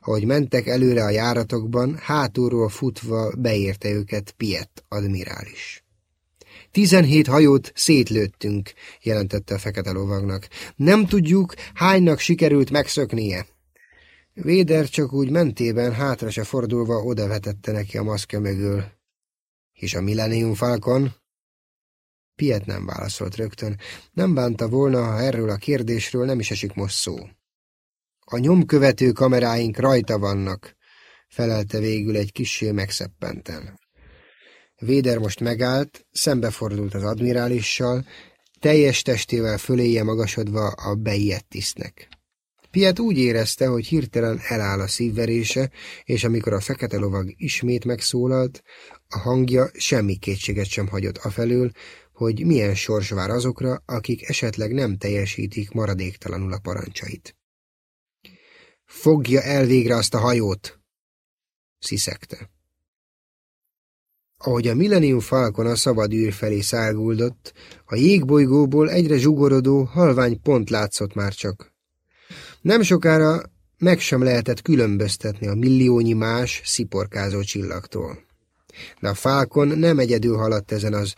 Ahogy mentek előre a járatokban, hátulról futva beérte őket Piet admirális. Tizenhét hajót szétlőttünk, jelentette a fekete lovagnak. Nem tudjuk, hánynak sikerült megszöknie. Véder csak úgy mentében hátra se fordulva odavetette neki a maszkja mögül. És a Millennium Falcon? Piet nem válaszolt rögtön. Nem bánta volna, ha erről a kérdésről nem is esik most szó. A nyomkövető kameráink rajta vannak, felelte végül egy kissé megszeppenten. Véder most megállt, szembefordult az admirálissal, teljes testével föléje magasodva a beijedt tisztnek. Piet úgy érezte, hogy hirtelen eláll a szívverése, és amikor a fekete lovag ismét megszólalt, a hangja semmi kétséget sem hagyott afelől, hogy milyen sors vár azokra, akik esetleg nem teljesítik maradéktalanul a parancsait. Fogja el végre azt a hajót! sziszegte. Ahogy a Millennium Falcon a szabad űr felé száguldott, a jégbolygóból egyre zsugorodó, halvány pont látszott már csak. Nem sokára meg sem lehetett különböztetni a milliónyi más, sziporkázó csillagtól. De a Falcon nem egyedül haladt ezen az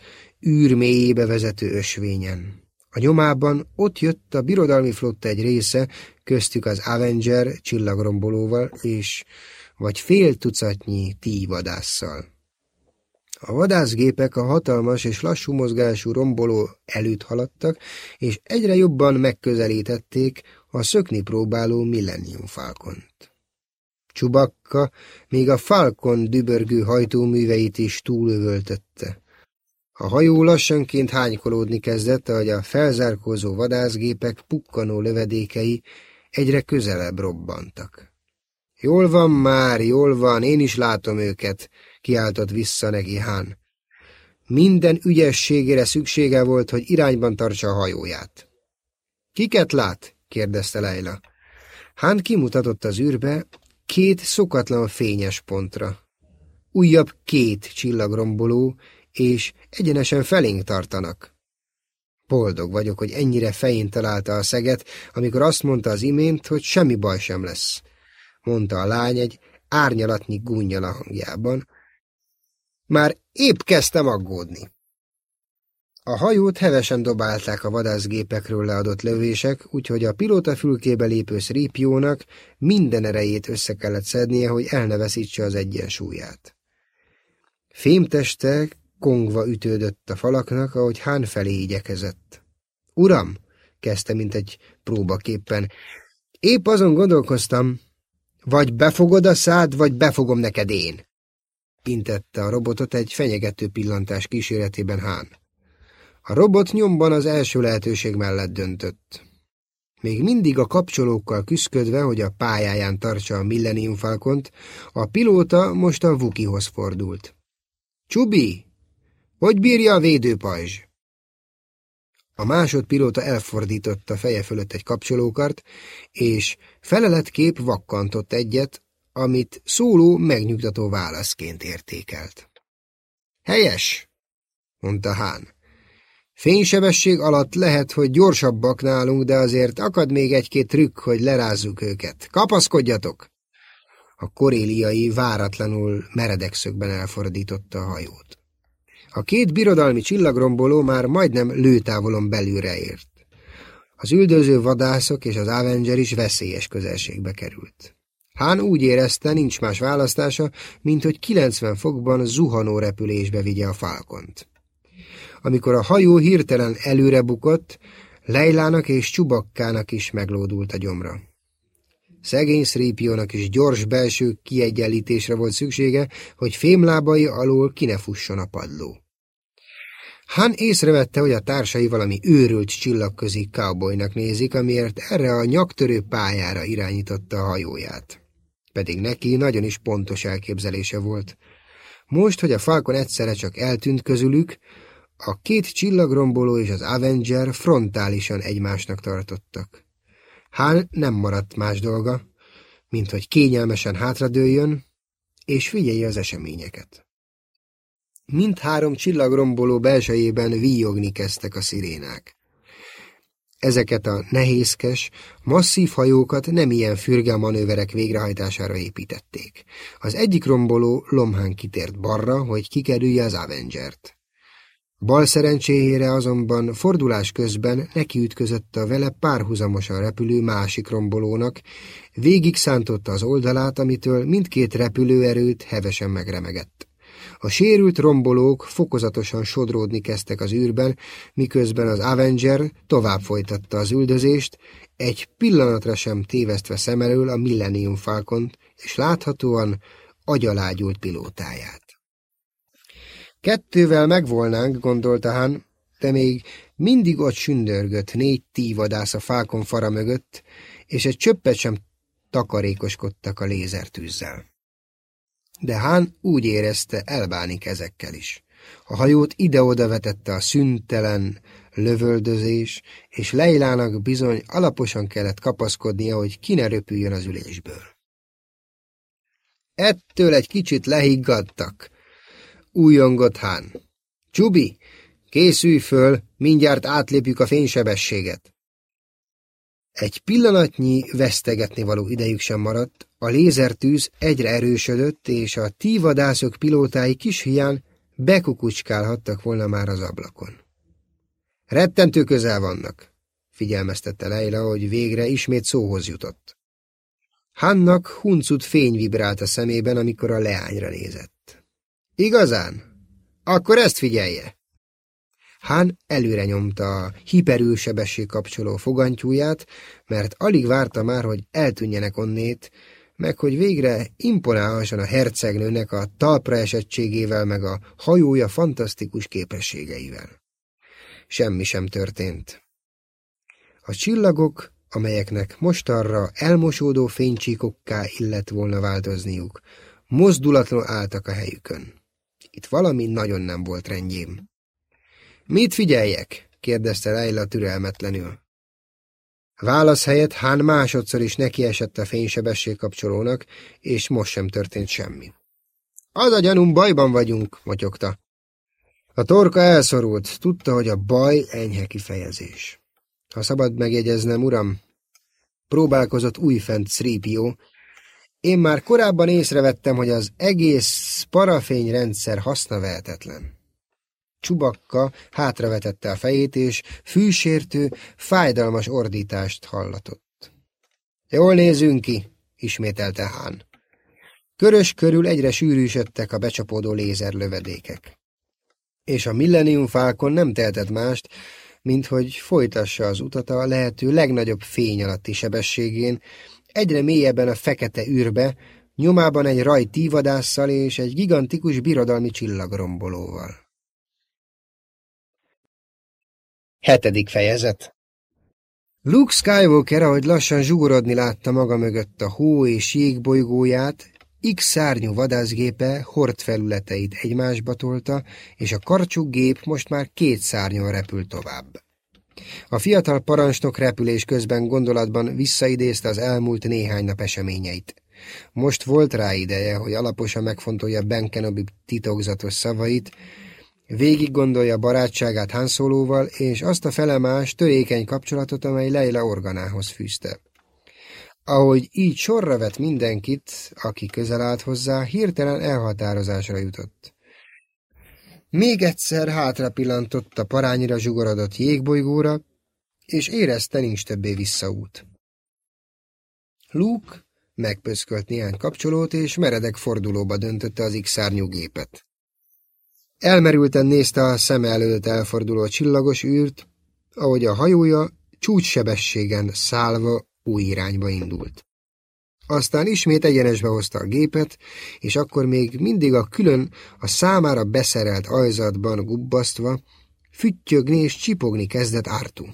űr mélyébe vezető ösvényen. A nyomában ott jött a birodalmi flotta egy része, köztük az Avenger csillagrombolóval és vagy fél tucatnyi tívadásszal. A vadászgépek a hatalmas és lassú mozgású romboló előtt haladtak, és egyre jobban megközelítették a szökni próbáló Millennium Falcont. Csubakka még a Falcon dübörgő hajtóműveit is túlövöltötte. A hajó lassanként hánykolódni kezdett, ahogy a felzárkózó vadászgépek pukkanó lövedékei egyre közelebb robbantak. Jól van már, jól van, én is látom őket, kiáltott vissza neki Hán. Minden ügyességére szüksége volt, hogy irányban tartsa a hajóját. Kiket lát? kérdezte Leila. Hán kimutatott az űrbe két szokatlan fényes pontra. Újabb két csillagromboló, és egyenesen felénk tartanak. Boldog vagyok, hogy ennyire fején találta a szeget, amikor azt mondta az imént, hogy semmi baj sem lesz. Mondta a lány egy árnyalatnyi gúnyjal a hangjában. Már épp kezdtem aggódni. A hajót hevesen dobálták a vadászgépekről leadott lövések, úgyhogy a pilóta fülkébe lépő Szrípiónak minden erejét össze kellett szednie, hogy elneveszítse az egyensúlyát. Fémteste kongva ütődött a falaknak, ahogy Hán felé igyekezett. Uram, kezdte, mint egy próbaképpen, épp azon gondolkoztam, vagy befogod a szád, vagy befogom neked én. Intette a robotot egy fenyegető pillantás kíséretében Hán. A robot nyomban az első lehetőség mellett döntött. Még mindig a kapcsolókkal küszködve, hogy a pályáján tartsa a Millennium Falcont, a pilóta most a Vukihoz fordult. Csubi, hogy bírja a védőpajzs? A másodpilóta elfordította feje fölött egy kapcsolókart, és feleletkép vakkantott egyet, amit szóló megnyugtató válaszként értékelt. Helyes, mondta Hán. Fénysebesség alatt lehet, hogy gyorsabbak nálunk, de azért akad még egy-két trükk, hogy lerázzuk őket. Kapaszkodjatok! A koréliai váratlanul meredek elfordította a hajót. A két birodalmi csillagromboló már majdnem lőtávolon belülre ért. Az üldöző vadászok és az Avenger is veszélyes közelségbe került. Hán úgy érezte, nincs más választása, mint hogy 90 fokban zuhanó repülésbe vigye a falkont. Amikor a hajó hirtelen előre bukott, Leilának és Csubakkának is meglódult a gyomra. Szegény Szrípiónak is gyors belső kiegyenlítésre volt szüksége, hogy fémlábai alól ki ne fusson a padló. Han észrevette, hogy a társai valami őrült csillagközi cowboynak nézik, amiért erre a nyaktörő pályára irányította a hajóját. Pedig neki nagyon is pontos elképzelése volt. Most, hogy a Falcon egyszerre csak eltűnt közülük, a két csillagromboló és az Avenger frontálisan egymásnak tartottak. Hán nem maradt más dolga, mint hogy kényelmesen hátradőljön, és figyelje az eseményeket. Mindhárom csillagromboló belsejében víjogni kezdtek a szirénák. Ezeket a nehézkes, masszív hajókat nem ilyen fürge manőverek végrehajtására építették. Az egyik romboló lomhán kitért balra, hogy kikerülje az Avengert. Bal szerencséjére azonban fordulás közben nekiütközött a vele párhuzamosan repülő másik rombolónak, végig szántotta az oldalát, amitől mindkét repülőerőt hevesen megremegett. A sérült rombolók fokozatosan sodródni kezdtek az űrben, miközben az Avenger tovább folytatta az üldözést, egy pillanatra sem tévesztve szem elől a Millennium Falcon, és láthatóan agyalágyult pilótáját. Kettővel megvolnánk, gondolta Han, de még mindig ott sündörgött négy tívadász a fákon fara mögött, és egy csöppet sem takarékoskodtak a lézertűzzel. De Hán úgy érezte, elbánik ezekkel is. A hajót ide-oda vetette a szüntelen lövöldözés, és Leilának bizony alaposan kellett kapaszkodnia, hogy ki ne röpüljön az ülésből. Ettől egy kicsit lehiggadtak, újongott Hán. Csubi, készülj föl, mindjárt átlépjük a fénysebességet. Egy pillanatnyi vesztegetni való idejük sem maradt, a lézertűz egyre erősödött, és a tívadászok pilótái kis hián bekukucskálhattak volna már az ablakon. Rettentő közel vannak, figyelmeztette Leila, hogy végre ismét szóhoz jutott. Hannak huncut fény vibrált a szemében, amikor a leányra nézett. Igazán? Akkor ezt figyelje! Hán előre nyomta a hiperülsebesség kapcsoló fogantyúját, mert alig várta már, hogy eltűnjenek onnét, meg hogy végre imponálhasson a hercegnőnek a talpra esettségével, meg a hajója fantasztikus képességeivel. Semmi sem történt. A csillagok, amelyeknek mostanra elmosódó fénycsíkokká illett volna változniuk, mozdulatlanul álltak a helyükön. Itt valami nagyon nem volt rendjém. Mit figyeljek? kérdezte Leila türelmetlenül. Válasz helyett Hán másodszor is nekiesett a fénysebesség kapcsolónak, és most sem történt semmi. Az a gyanúm, bajban vagyunk, motyogta. A torka elszorult, tudta, hogy a baj enyhe kifejezés. Ha szabad megjegyeznem, uram, próbálkozott újfent Sripió, én már korábban észrevettem, hogy az egész parafényrendszer hasznavehetetlen. Csubakka hátravetette a fejét, és fűsértő, fájdalmas ordítást hallatott. Jól nézünk ki, ismételte Hán. Körös körül egyre sűrűsödtek a becsapódó lézerlövedékek. És a Millennium Falcon nem tehetett mást, mint hogy folytassa az utat a lehető legnagyobb fény alatti sebességén, egyre mélyebben a fekete űrbe, nyomában egy raj tívadásszal és egy gigantikus birodalmi csillagrombolóval. Hetedik fejezet Luke Skywalker, ahogy lassan zsugorodni látta maga mögött a hó és jégbolygóját, X-szárnyú vadászgépe hord felületeit egymásba tolta, és a karcsú gép most már két szárnyon repült tovább. A fiatal parancsnok repülés közben gondolatban visszaidézte az elmúlt néhány nap eseményeit. Most volt rá ideje, hogy alaposan megfontolja Ben Kenobi titokzatos szavait, végig gondolja barátságát Hanszólóval, és azt a felemás, törékeny kapcsolatot, amely Leila organához fűzte. Ahogy így sorra vett mindenkit, aki közel állt hozzá, hirtelen elhatározásra jutott. Még egyszer hátra pillantott a parányira zsugorodott jégbolygóra, és érezte nincs többé visszaút. Luke megpöszkölt néhány kapcsolót, és meredek fordulóba döntötte az X-szárnyú gépet. Elmerülten nézte a szem előtt elforduló csillagos űrt, ahogy a hajója csúcssebességen szállva új irányba indult. Aztán ismét egyenesbe hozta a gépet, és akkor még mindig a külön a számára beszerelt ajzatban gubbasztva, füttyögni és csipogni kezdett Ártú.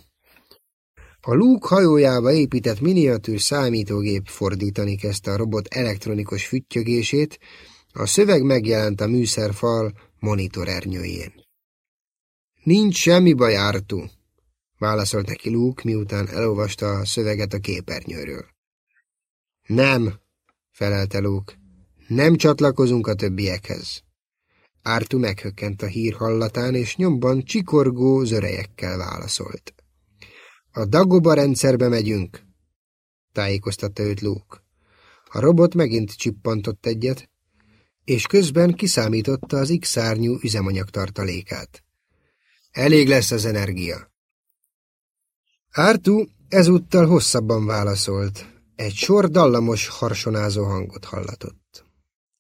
A lúk hajójába épített miniatűr számítógép fordítani kezdte a robot elektronikus füttyögését, a szöveg megjelent a műszerfal monitorernyőjén. Nincs semmi baj, Ártú, válaszolt neki Luke, miután elolvasta a szöveget a képernyőről. Nem, felelte Luke. Nem csatlakozunk a többiekhez. Ártu meghökkent a hír hallatán, és nyomban csikorgó zörejekkel válaszolt. A Dagoba rendszerbe megyünk, tájékoztatta őt Luke. A robot megint csippantott egyet, és közben kiszámította az X-szárnyú üzemanyag tartalékát. Elég lesz az energia. Ártú ezúttal hosszabban válaszolt. Egy sor dallamos, harsonázó hangot hallatott.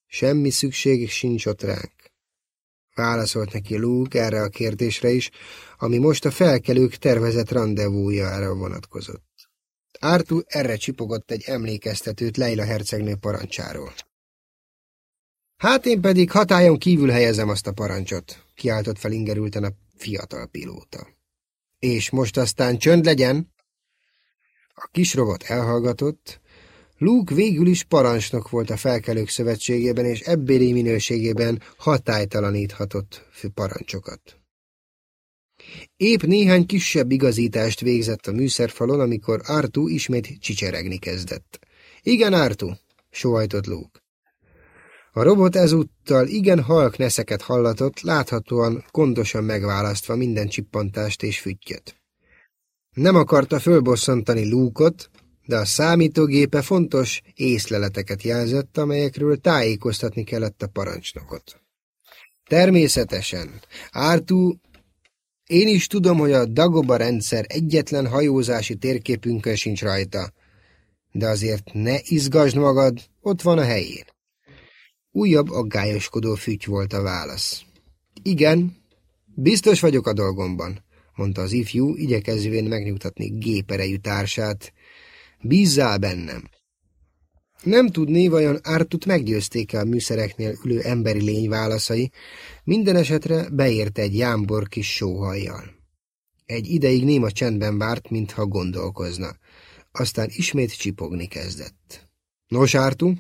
Semmi szükség sincs ott ránk. Válaszolt neki Luke erre a kérdésre is, ami most a felkelők tervezett rendezvújára vonatkozott. Ártú erre csipogott egy emlékeztetőt Leila hercegnő parancsáról. Hát én pedig hatályon kívül helyezem azt a parancsot, kiáltott fel ingerülten a fiatal pilóta. És most aztán csönd legyen! A kis robot elhallgatott. Luke végül is parancsnok volt a felkelők szövetségében, és ebbéli minőségében hatálytalaníthatott parancsokat. Épp néhány kisebb igazítást végzett a műszerfalon, amikor Artu ismét csicseregni kezdett. Igen, Artu, sohajtott Luke. A robot ezúttal igen halk neszeket hallatott, láthatóan gondosan megválasztva minden csippantást és füttyöt. Nem akarta fölbosszantani Lúkot, de a számítógépe fontos észleleteket jelzett, amelyekről tájékoztatni kellett a parancsnokot. Természetesen, Ártú, én is tudom, hogy a Dagoba rendszer egyetlen hajózási térképünkön sincs rajta, de azért ne izgasd magad, ott van a helyén. Újabb aggályoskodó füty volt a válasz. Igen, biztos vagyok a dolgomban, mondta az ifjú, igyekezvén megnyugtatni géperejű társát. Bízzál bennem! Nem tudné, vajon Ártut meggyőzték-e a műszereknél ülő emberi lény válaszai, minden esetre beérte egy jámbor kis sóhajjal. Egy ideig néma csendben várt, mintha gondolkozna. Aztán ismét csipogni kezdett. Nos, Ártu?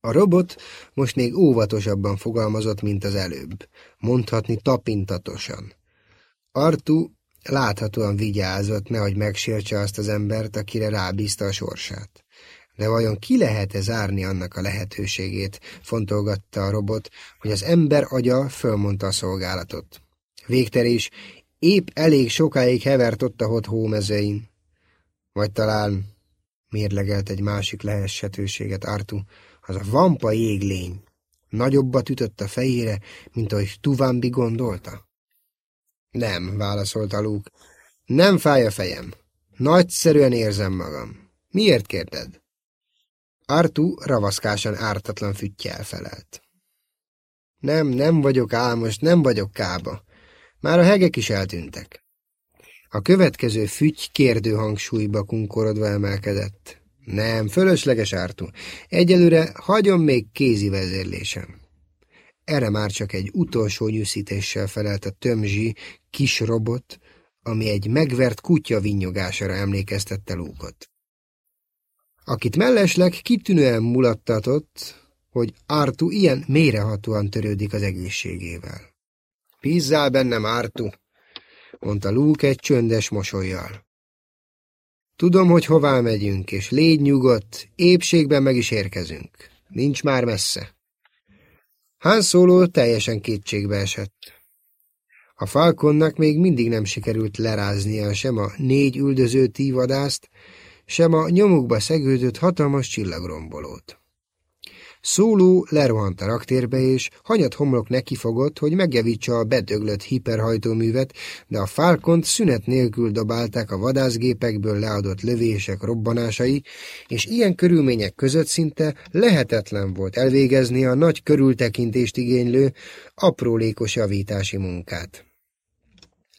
A robot most még óvatosabban fogalmazott, mint az előbb, mondhatni tapintatosan. Artu láthatóan vigyázott, nehogy megsértse azt az embert, akire rábízta a sorsát. De vajon ki lehet-e zárni annak a lehetőségét, fontolgatta a robot, hogy az ember agya fölmondta a szolgálatot. Végterés épp elég sokáig hevert ott a hot hómezőin. Vagy talán mérlegelt egy másik lehessetőséget Artu, az a vampa jéglény. Nagyobbat ütött a fejére, mint ahogy Tuvambi gondolta. Nem, válaszolta Luke. Nem fáj a fejem. Nagyszerűen érzem magam. Miért kérded? Artu ravaszkásan ártatlan füttyel felelt. Nem, nem vagyok álmos, nem vagyok kába. Már a hegek is eltűntek. A következő füty kérdő hangsúlyba kunkorodva emelkedett. Nem, fölösleges Artu. Egyelőre hagyom még kézi vezérlésem. Erre már csak egy utolsó nyűszítéssel felelt a tömzsi kis robot, ami egy megvert kutya vinyogására emlékeztette Lúkot. Akit mellesleg kitűnően mulattatott, hogy Artu ilyen mérehatóan törődik az egészségével. Bízzál bennem, Artu, mondta Luke egy csöndes mosolyjal. Tudom, hogy hová megyünk, és légy nyugodt, épségben meg is érkezünk. Nincs már messze. Han Solo teljesen kétségbe esett. A Falconnak még mindig nem sikerült leráznia sem a négy üldöző tívadászt, sem a nyomukba szegődött hatalmas csillagrombolót. Szóló lerohant a raktérbe, és hanyat homlok nekifogott, hogy megjavítsa a bedöglött hiperhajtóművet, de a Falcont szünet nélkül dobálták a vadászgépekből leadott lövések robbanásai, és ilyen körülmények között szinte lehetetlen volt elvégezni a nagy körültekintést igénylő, aprólékos javítási munkát.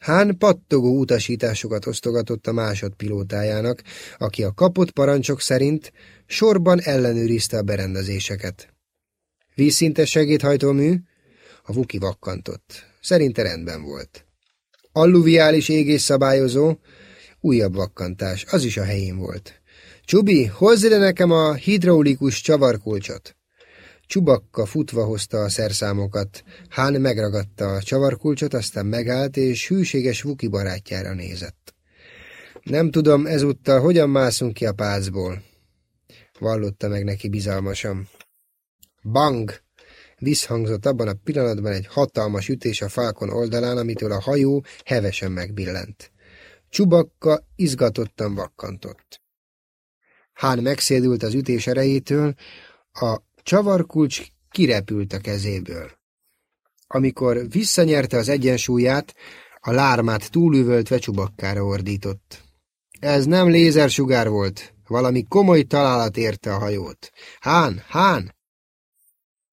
Hán pattogó utasításokat osztogatott a másodpilótájának, aki a kapott parancsok szerint sorban ellenőrizte a berendezéseket. Vízszintes segédhajtómű? A vuki vakkantott. Szerinte rendben volt. Alluviális égésszabályozó? Újabb vakkantás, az is a helyén volt. Csubi, hozz ide nekem a hidraulikus csavarkulcsot. Csubakka futva hozta a szerszámokat. Hán megragadta a csavarkulcsot, aztán megállt, és hűséges Vuki barátjára nézett. Nem tudom ezúttal, hogyan mászunk ki a pácból. Vallotta meg neki bizalmasan. Bang! Visszhangzott abban a pillanatban egy hatalmas ütés a falkon oldalán, amitől a hajó hevesen megbillent. Csubakka izgatottan vakkantott. Hán megszédült az ütés erejétől, a Csavarkulcs kirepült a kezéből. Amikor visszanyerte az egyensúlyát, a lármát túlüvöltve csubakkára ordított. Ez nem lézersugár volt, valami komoly találat érte a hajót. Hán, hán!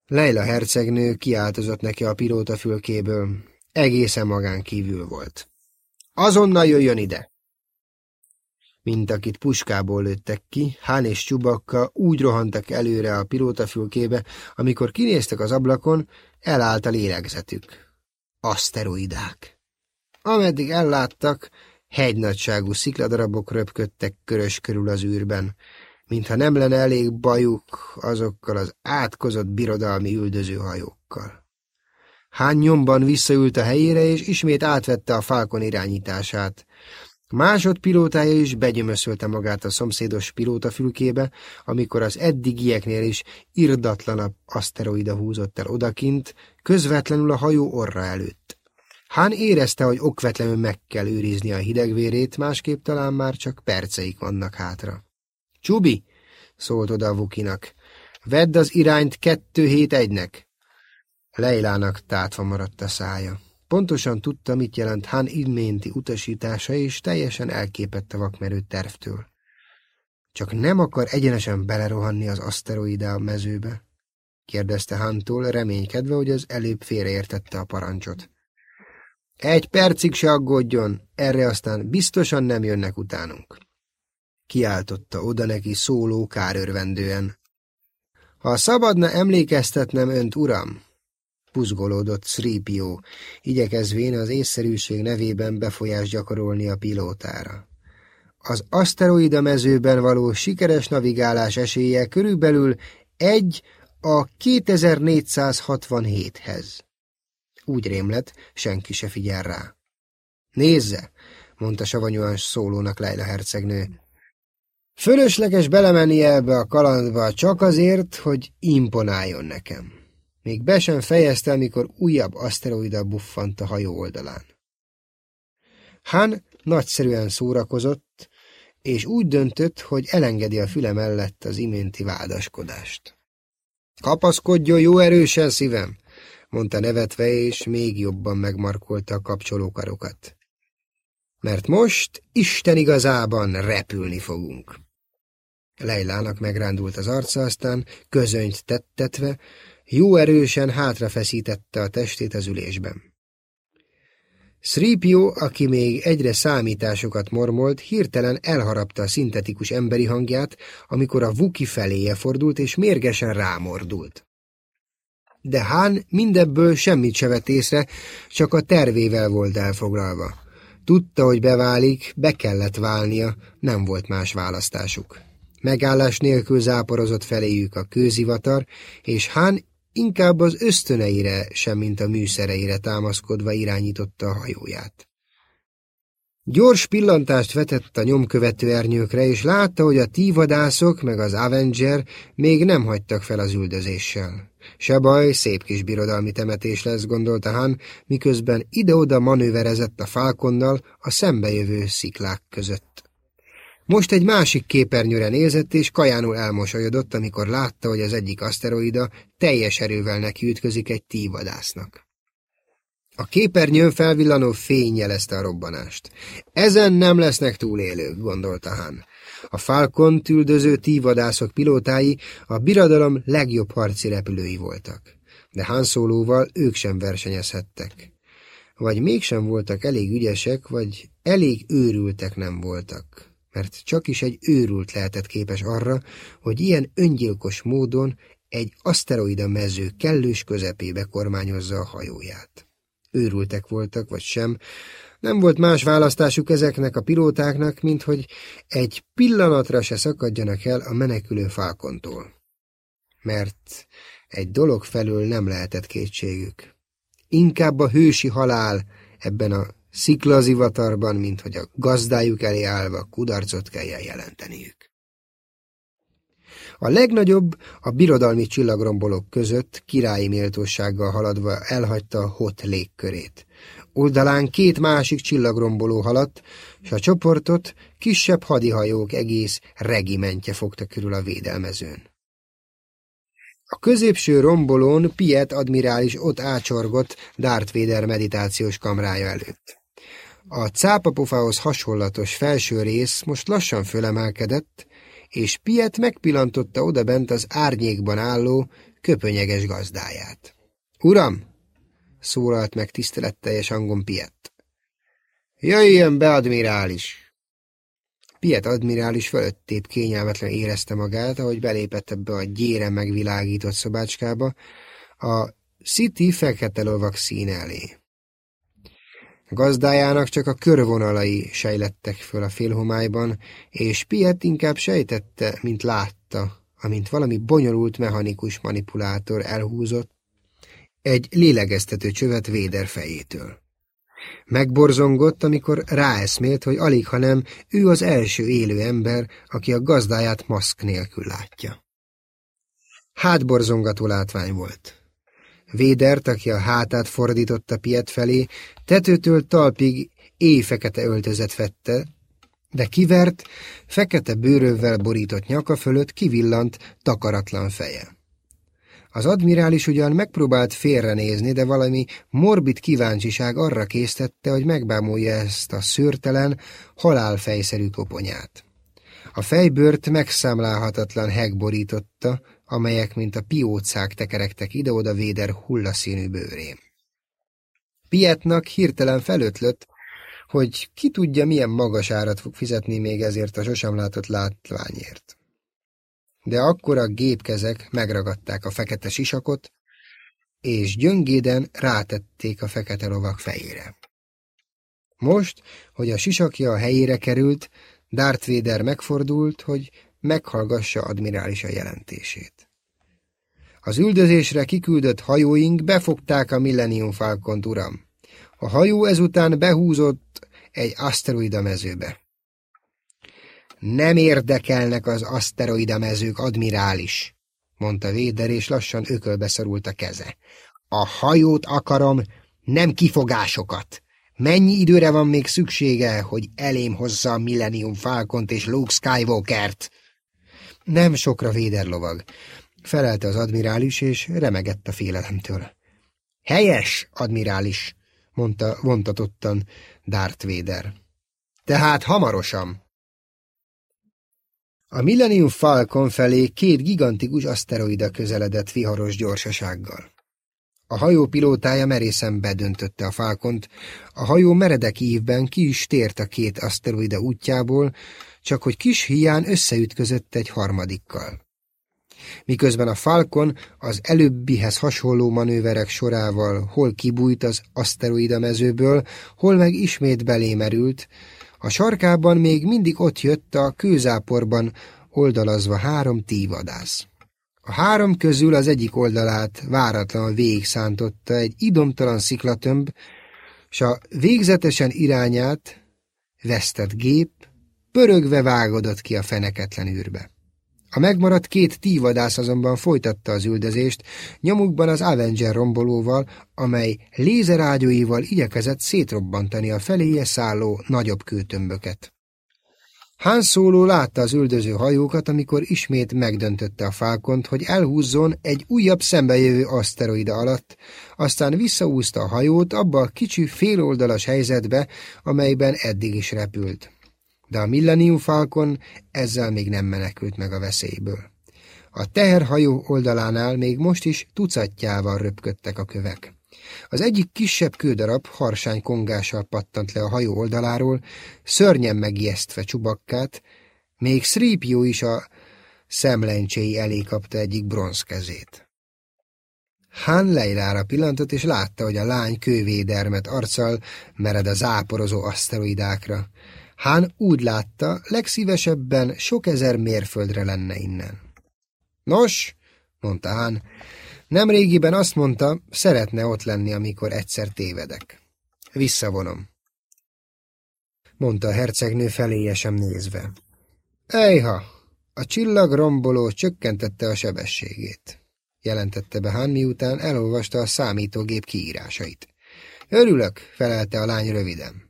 Leila hercegnő kiáltozott neki a pilóta fülkéből. Egészen magán kívül volt. Azonnal jöjjön ide! Mint akit puskából lőttek ki, Hán és Csubakka úgy rohantak előre a pilótafülkébe, amikor kinéztek az ablakon, elállt a lélegzetük. Aszteroidák. Ameddig elláttak, hegynagyságú szikladarabok röpködtek körös körül az űrben, mintha nem lenne elég bajuk azokkal az átkozott birodalmi üldözőhajókkal. Hán nyomban visszaült a helyére, és ismét átvette a falkon irányítását. Másodpilótája is begyömöszölte magát a szomszédos pilótafülkébe, amikor az eddigieknél is irdatlanabb aszteroida húzott el odakint, közvetlenül a hajó orra előtt. Hán érezte, hogy okvetlenül meg kell őrizni a hidegvérét, másképp talán már csak perceik vannak hátra. – Csubi! – szólt oda a Vukinak. – Vedd az irányt kettő hét egynek! Leilának tátva maradt a szája. Pontosan tudta, mit jelent Han iménti utasítása, és teljesen elképett a vakmerő tervtől. Csak nem akar egyenesen belerohanni az aszteroidá mezőbe? kérdezte Hantól, reménykedve, hogy az előbb félreértette a parancsot. Egy percig se aggódjon, erre aztán biztosan nem jönnek utánunk. Kiáltotta oda neki szóló kárörvendően. Ha szabadna emlékeztetnem önt, uram, buzgolódott Sripió, igyekezvén az észszerűség nevében befolyást gyakorolni a pilótára. Az aszteroida mezőben való sikeres navigálás esélye körülbelül egy A 2467-hez. Úgy rémlet, senki se figyel rá. Nézze, mondta savanyúan szólónak Leila hercegnő. Fölösleges belemenni ebbe a kalandba csak azért, hogy imponáljon nekem. Még be sem fejezte, amikor újabb aszteroida buffant a hajó oldalán. Han nagyszerűen szórakozott, és úgy döntött, hogy elengedi a füle mellett az iménti vádaskodást. Kapaszkodjon jó erősen, szívem, mondta nevetve, és még jobban megmarkolta a kapcsolókarokat. Mert most Isten igazában repülni fogunk. Leilának megrándult az arca, aztán közönyt tettetve, jó erősen hátrafeszítette a testét az ülésben. Sripio, aki még egyre számításokat mormolt, hirtelen elharapta a szintetikus emberi hangját, amikor a Vuki feléje fordult és mérgesen rámordult. De Hán mindebből semmit se vett észre, csak a tervével volt elfoglalva. Tudta, hogy beválik, be kellett válnia, nem volt más választásuk. Megállás nélkül záporozott feléjük a kőzivatar, és Hán inkább az ösztöneire, semmint a műszereire támaszkodva irányította a hajóját. Gyors pillantást vetett a nyomkövető ernyőkre, és látta, hogy a tívadászok meg az Avenger még nem hagytak fel az üldözéssel. Se baj, szép kis birodalmi temetés lesz, gondolta Han, miközben ide-oda manőverezett a falkonnal a szembejövő sziklák között. Most egy másik képernyőre nézett, és kajánul elmosolyodott, amikor látta, hogy az egyik aszteroida teljes erővel nekiütközik egy tívadásznak. A képernyőn felvillanó fény jelezte a robbanást. Ezen nem lesznek túlélők, gondolta Han. A Falcon tüldöző tívadászok pilótái a birodalom legjobb harci repülői voltak. De Han Soloval ők sem versenyezhettek. Vagy mégsem voltak elég ügyesek, vagy elég őrültek nem voltak mert csak is egy őrült lehetett képes arra, hogy ilyen öngyilkos módon egy aszteroida mező kellős közepébe kormányozza a hajóját. Őrültek voltak, vagy sem, nem volt más választásuk ezeknek a pilótáknak, mint hogy egy pillanatra se szakadjanak el a menekülő falkontól. Mert egy dolog felől nem lehetett kétségük. Inkább a hősi halál ebben a sziklazivatarban, mint hogy a gazdájuk elé állva kudarcot kelljen jelenteniük. A legnagyobb a birodalmi csillagrombolók között királyi méltósággal haladva elhagyta hot légkörét. Oldalán két másik csillagromboló haladt, és a csoportot kisebb hadihajók egész regimentje fogta körül a védelmezőn. A középső rombolón Piet admirális ott ácsorgott Darth Vader meditációs kamrája előtt. A cápapofához hasonlatos felső rész most lassan fölemelkedett, és Piet megpillantotta odabent az árnyékban álló, köpönyeges gazdáját. Uram! szólalt meg tiszteletteljes hangon Piet. Jöjjön be, admirális! Piet admirális fölöttébb kényelmetlen érezte magát, ahogy belépett ebbe a gyére megvilágított szobácskába, a City fekete lovak szín elé. Gazdájának csak a körvonalai sejlettek föl a félhomályban, és Piet inkább sejtette, mint látta, amint valami bonyolult mechanikus manipulátor elhúzott egy lélegeztető csövet Véder fejétől. Megborzongott, amikor ráeszmélt, hogy alig, hanem ő az első élő ember, aki a gazdáját maszk nélkül látja. Hátborzongató látvány volt. Védert, aki a hátát fordította Piet felé, tetőtől talpig éjfekete öltözet vette, de kivert, fekete bőrővel borított nyaka fölött kivillant takaratlan feje. Az admirális ugyan megpróbált félrenézni, de valami morbid kíváncsiság arra késztette, hogy megbámulja ezt a szőrtelen, halálfejszerű koponyát. A fejbőrt megszámlálhatatlan heg borította, amelyek, mint a piócák tekerektek ide-oda Véder hullaszínű bőrén. Pietnak hirtelen felötlött, hogy ki tudja, milyen magas árat fog fizetni még ezért a sosem látott látványért. De akkor a gépkezek megragadták a fekete sisakot, és gyöngéden rátették a fekete lovak fejére. Most, hogy a sisakja a helyére került, Darth Vader megfordult, hogy meghallgassa admirálisa jelentését. Az üldözésre kiküldött hajóink befogták a Millennium Falcont, uram. A hajó ezután behúzott egy aszteroida mezőbe. Nem érdekelnek az aszteroida mezők, admirális, mondta Véder, és lassan ökölbe szorult a keze. A hajót akarom, nem kifogásokat. Mennyi időre van még szüksége, hogy elém hozza a Millennium Falcont és Luke Skywalkert? Nem sokra Véder lovag, felelte az admirális, és remegett a félelemtől. Helyes, admirális, mondta vontatottan Darth Vader. Tehát hamarosan. A Millennium Falcon felé két gigantikus aszteroida közeledett viharos gyorsasággal. A hajó pilótája merészen bedöntötte a Falcont, a hajó meredek ívben ki is tért a két aszteroida útjából, csak hogy kis hián összeütközött egy harmadikkal. Miközben a Falcon az előbbihez hasonló manőverek sorával hol kibújt az aszteroida mezőből, hol meg ismét belémerült, a sarkában még mindig ott jött a kőzáporban oldalazva három tívadász. A három közül az egyik oldalát váratlan végig szántotta egy idomtalan sziklatömb, s a végzetesen irányát vesztett gép pörögve vágodott ki a feneketlen űrbe. A megmaradt két tívadász azonban folytatta az üldözést, nyomukban az Avenger rombolóval, amely lézerágyúival igyekezett szétrobbantani a feléje szálló nagyobb kőtömböket. Han Solo látta az üldöző hajókat, amikor ismét megdöntötte a fákont, hogy elhúzzon egy újabb szembejövő aszteroida alatt, aztán visszaúzta a hajót abba a kicsi féloldalas helyzetbe, amelyben eddig is repült de a Millennium Falcon ezzel még nem menekült meg a veszélyből. A teherhajó oldalánál még most is tucatjával röpködtek a kövek. Az egyik kisebb kődarab harsány kongással pattant le a hajó oldaláról, szörnyen megijesztve csubakkát, még Sripió is a szemlencséi elé kapta egyik bronzkezét. Han Leilára pillantott, és látta, hogy a lány kővédermet arccal mered a záporozó aszteroidákra. Hán úgy látta, legszívesebben sok ezer mérföldre lenne innen. Nos, mondta Hán, nemrégiben azt mondta, szeretne ott lenni, amikor egyszer tévedek. Visszavonom, mondta a hercegnő feléjesem nézve. Ejha, a csillag romboló csökkentette a sebességét, jelentette be Hán, miután elolvasta a számítógép kiírásait. Örülök, felelte a lány röviden.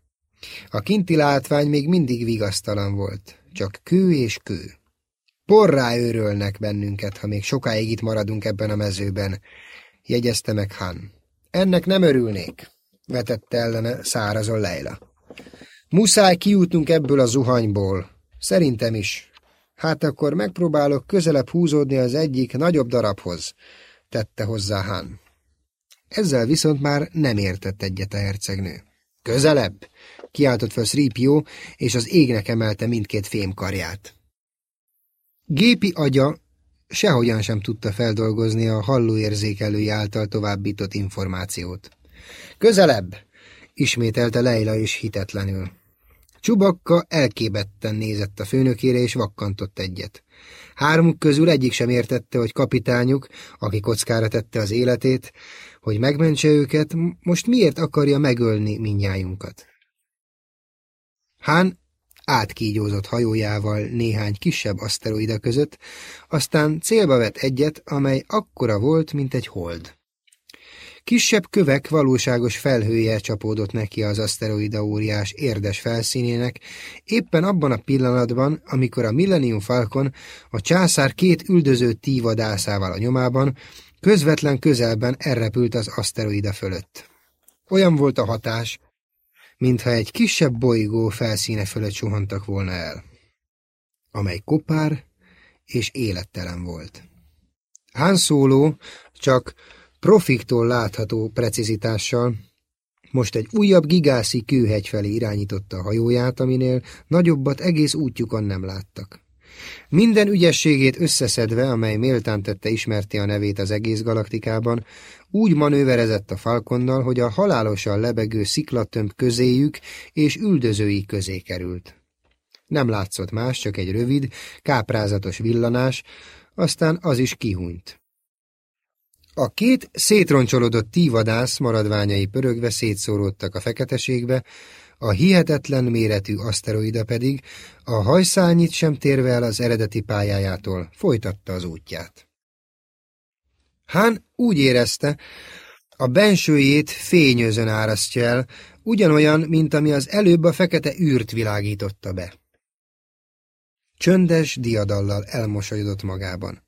A kinti látvány még mindig vigasztalan volt, csak kő és kő. Porrá őrölnek bennünket, ha még sokáig itt maradunk ebben a mezőben, jegyezte meg Han. Ennek nem örülnék, vetette ellene szárazon Leila. Muszáj kijutnunk ebből a zuhanyból. Szerintem is. Hát akkor megpróbálok közelebb húzódni az egyik nagyobb darabhoz, tette hozzá Han. Ezzel viszont már nem értett egyet a hercegnő. Közelebb! Kiáltott fel Sripió, és az égnek emelte mindkét fémkarját. Gépi agya sehogyan sem tudta feldolgozni a hallóérzékelői által továbbított információt. Közelebb! ismételte Leila is hitetlenül. Csubakka elkébetten nézett a főnökére, és vakkantott egyet. Hármuk közül egyik sem értette, hogy kapitányuk, aki kockára tette az életét, hogy megmentse őket, most miért akarja megölni minnyájunkat. Hán átkígyózott hajójával néhány kisebb aszteroida között, aztán célba vett egyet, amely akkora volt, mint egy hold. Kisebb kövek valóságos felhője csapódott neki az aszteroida óriás érdes felszínének, éppen abban a pillanatban, amikor a Millennium Falcon a császár két üldöző tívadászával a nyomában, közvetlen közelben elrepült az aszteroida fölött. Olyan volt a hatás, mintha egy kisebb bolygó felszíne fölött suhantak volna el, amely kopár és élettelen volt. Han Solo csak profiktól látható precizitással most egy újabb gigászi kőhegy felé irányította a hajóját, aminél nagyobbat egész útjukon nem láttak. Minden ügyességét összeszedve, amely méltán tette ismerti a nevét az egész galaktikában, úgy manőverezett a falkonnal, hogy a halálosan lebegő sziklatömb közéjük és üldözői közé került. Nem látszott más, csak egy rövid, káprázatos villanás, aztán az is kihúnyt. A két szétroncsolódott tívadász maradványai pörögve szétszóródtak a feketeségbe, a hihetetlen méretű aszteroida pedig, a hajszányit sem térve el az eredeti pályájától, folytatta az útját. Hán úgy érezte, a bensőjét fényözön árasztja el, ugyanolyan, mint ami az előbb a fekete űrt világította be. Csöndes diadallal elmosolyodott magában.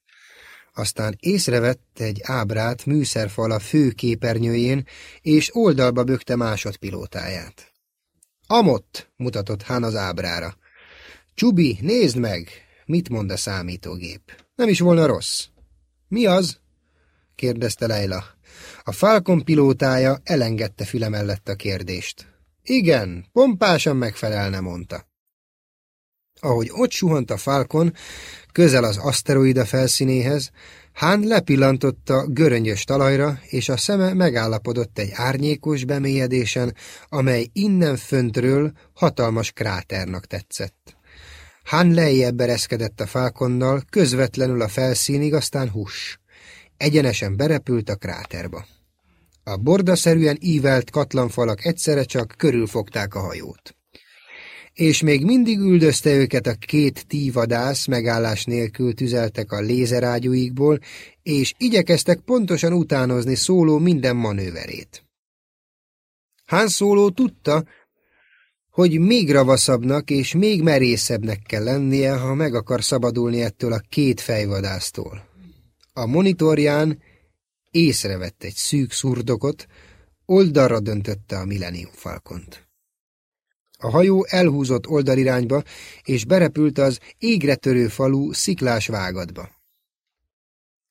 Aztán észrevett egy ábrát műszerfal a fő képernyőjén, és oldalba bökte másodpilótáját. Amott, mutatott Hán az ábrára. Csubi, nézd meg, mit mond a számítógép. Nem is volna rossz. Mi az? kérdezte Leila. A Falcon pilótája elengedte füle mellett a kérdést. Igen, pompásan megfelelne, mondta. Ahogy ott suhant a Falcon, közel az aszteroida felszínéhez, Hánlepillantotta göröngyös talajra, és a szeme megállapodott egy árnyékos bemélyedésen, amely innen föntről hatalmas kráternak tetszett. Hán lejjebb ereszkedett a fákonnal, közvetlenül a felszínig, aztán hús. Egyenesen berepült a kráterba. A bordaszerűen ívelt katlanfalak egyszerre csak körülfogták a hajót és még mindig üldözte őket a két tívadász, megállás nélkül tüzeltek a lézerágyúikból, és igyekeztek pontosan utánozni szóló minden manőverét. Han Szóló tudta, hogy még ravaszabbnak és még merészebbnek kell lennie, ha meg akar szabadulni ettől a két fejvadásztól. A monitorján észrevett egy szűk szurdokot, oldalra döntötte a Millennium Falcont. A hajó elhúzott oldalirányba, és berepült az égre törő falu sziklás vágatba.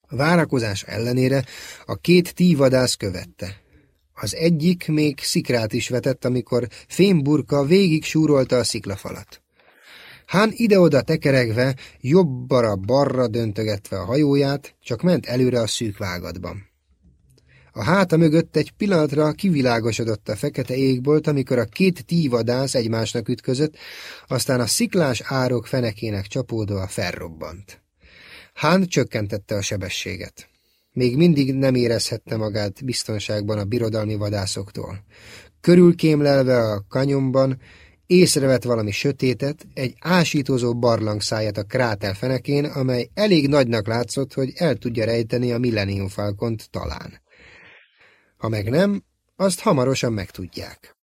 Várakozás ellenére a két tívadász követte. Az egyik még szikrát is vetett, amikor fémburka végig súrolta a sziklafalat. Hán ide-oda tekeregve, jobbara-barra döntögetve a hajóját, csak ment előre a szűk vágatban. A háta mögött egy pillanatra kivilágosodott a fekete égbolt, amikor a két tívadász egymásnak ütközött, aztán a sziklás árok fenekének csapódva felrobbant. Hán csökkentette a sebességet. Még mindig nem érezhette magát biztonságban a birodalmi vadászoktól. Körülkémlelve a kanyomban, észrevett valami sötétet, egy ásítozó barlang száját a kráter fenekén, amely elég nagynak látszott, hogy el tudja rejteni a Millennium Falcont talán. Ha meg nem, azt hamarosan megtudják.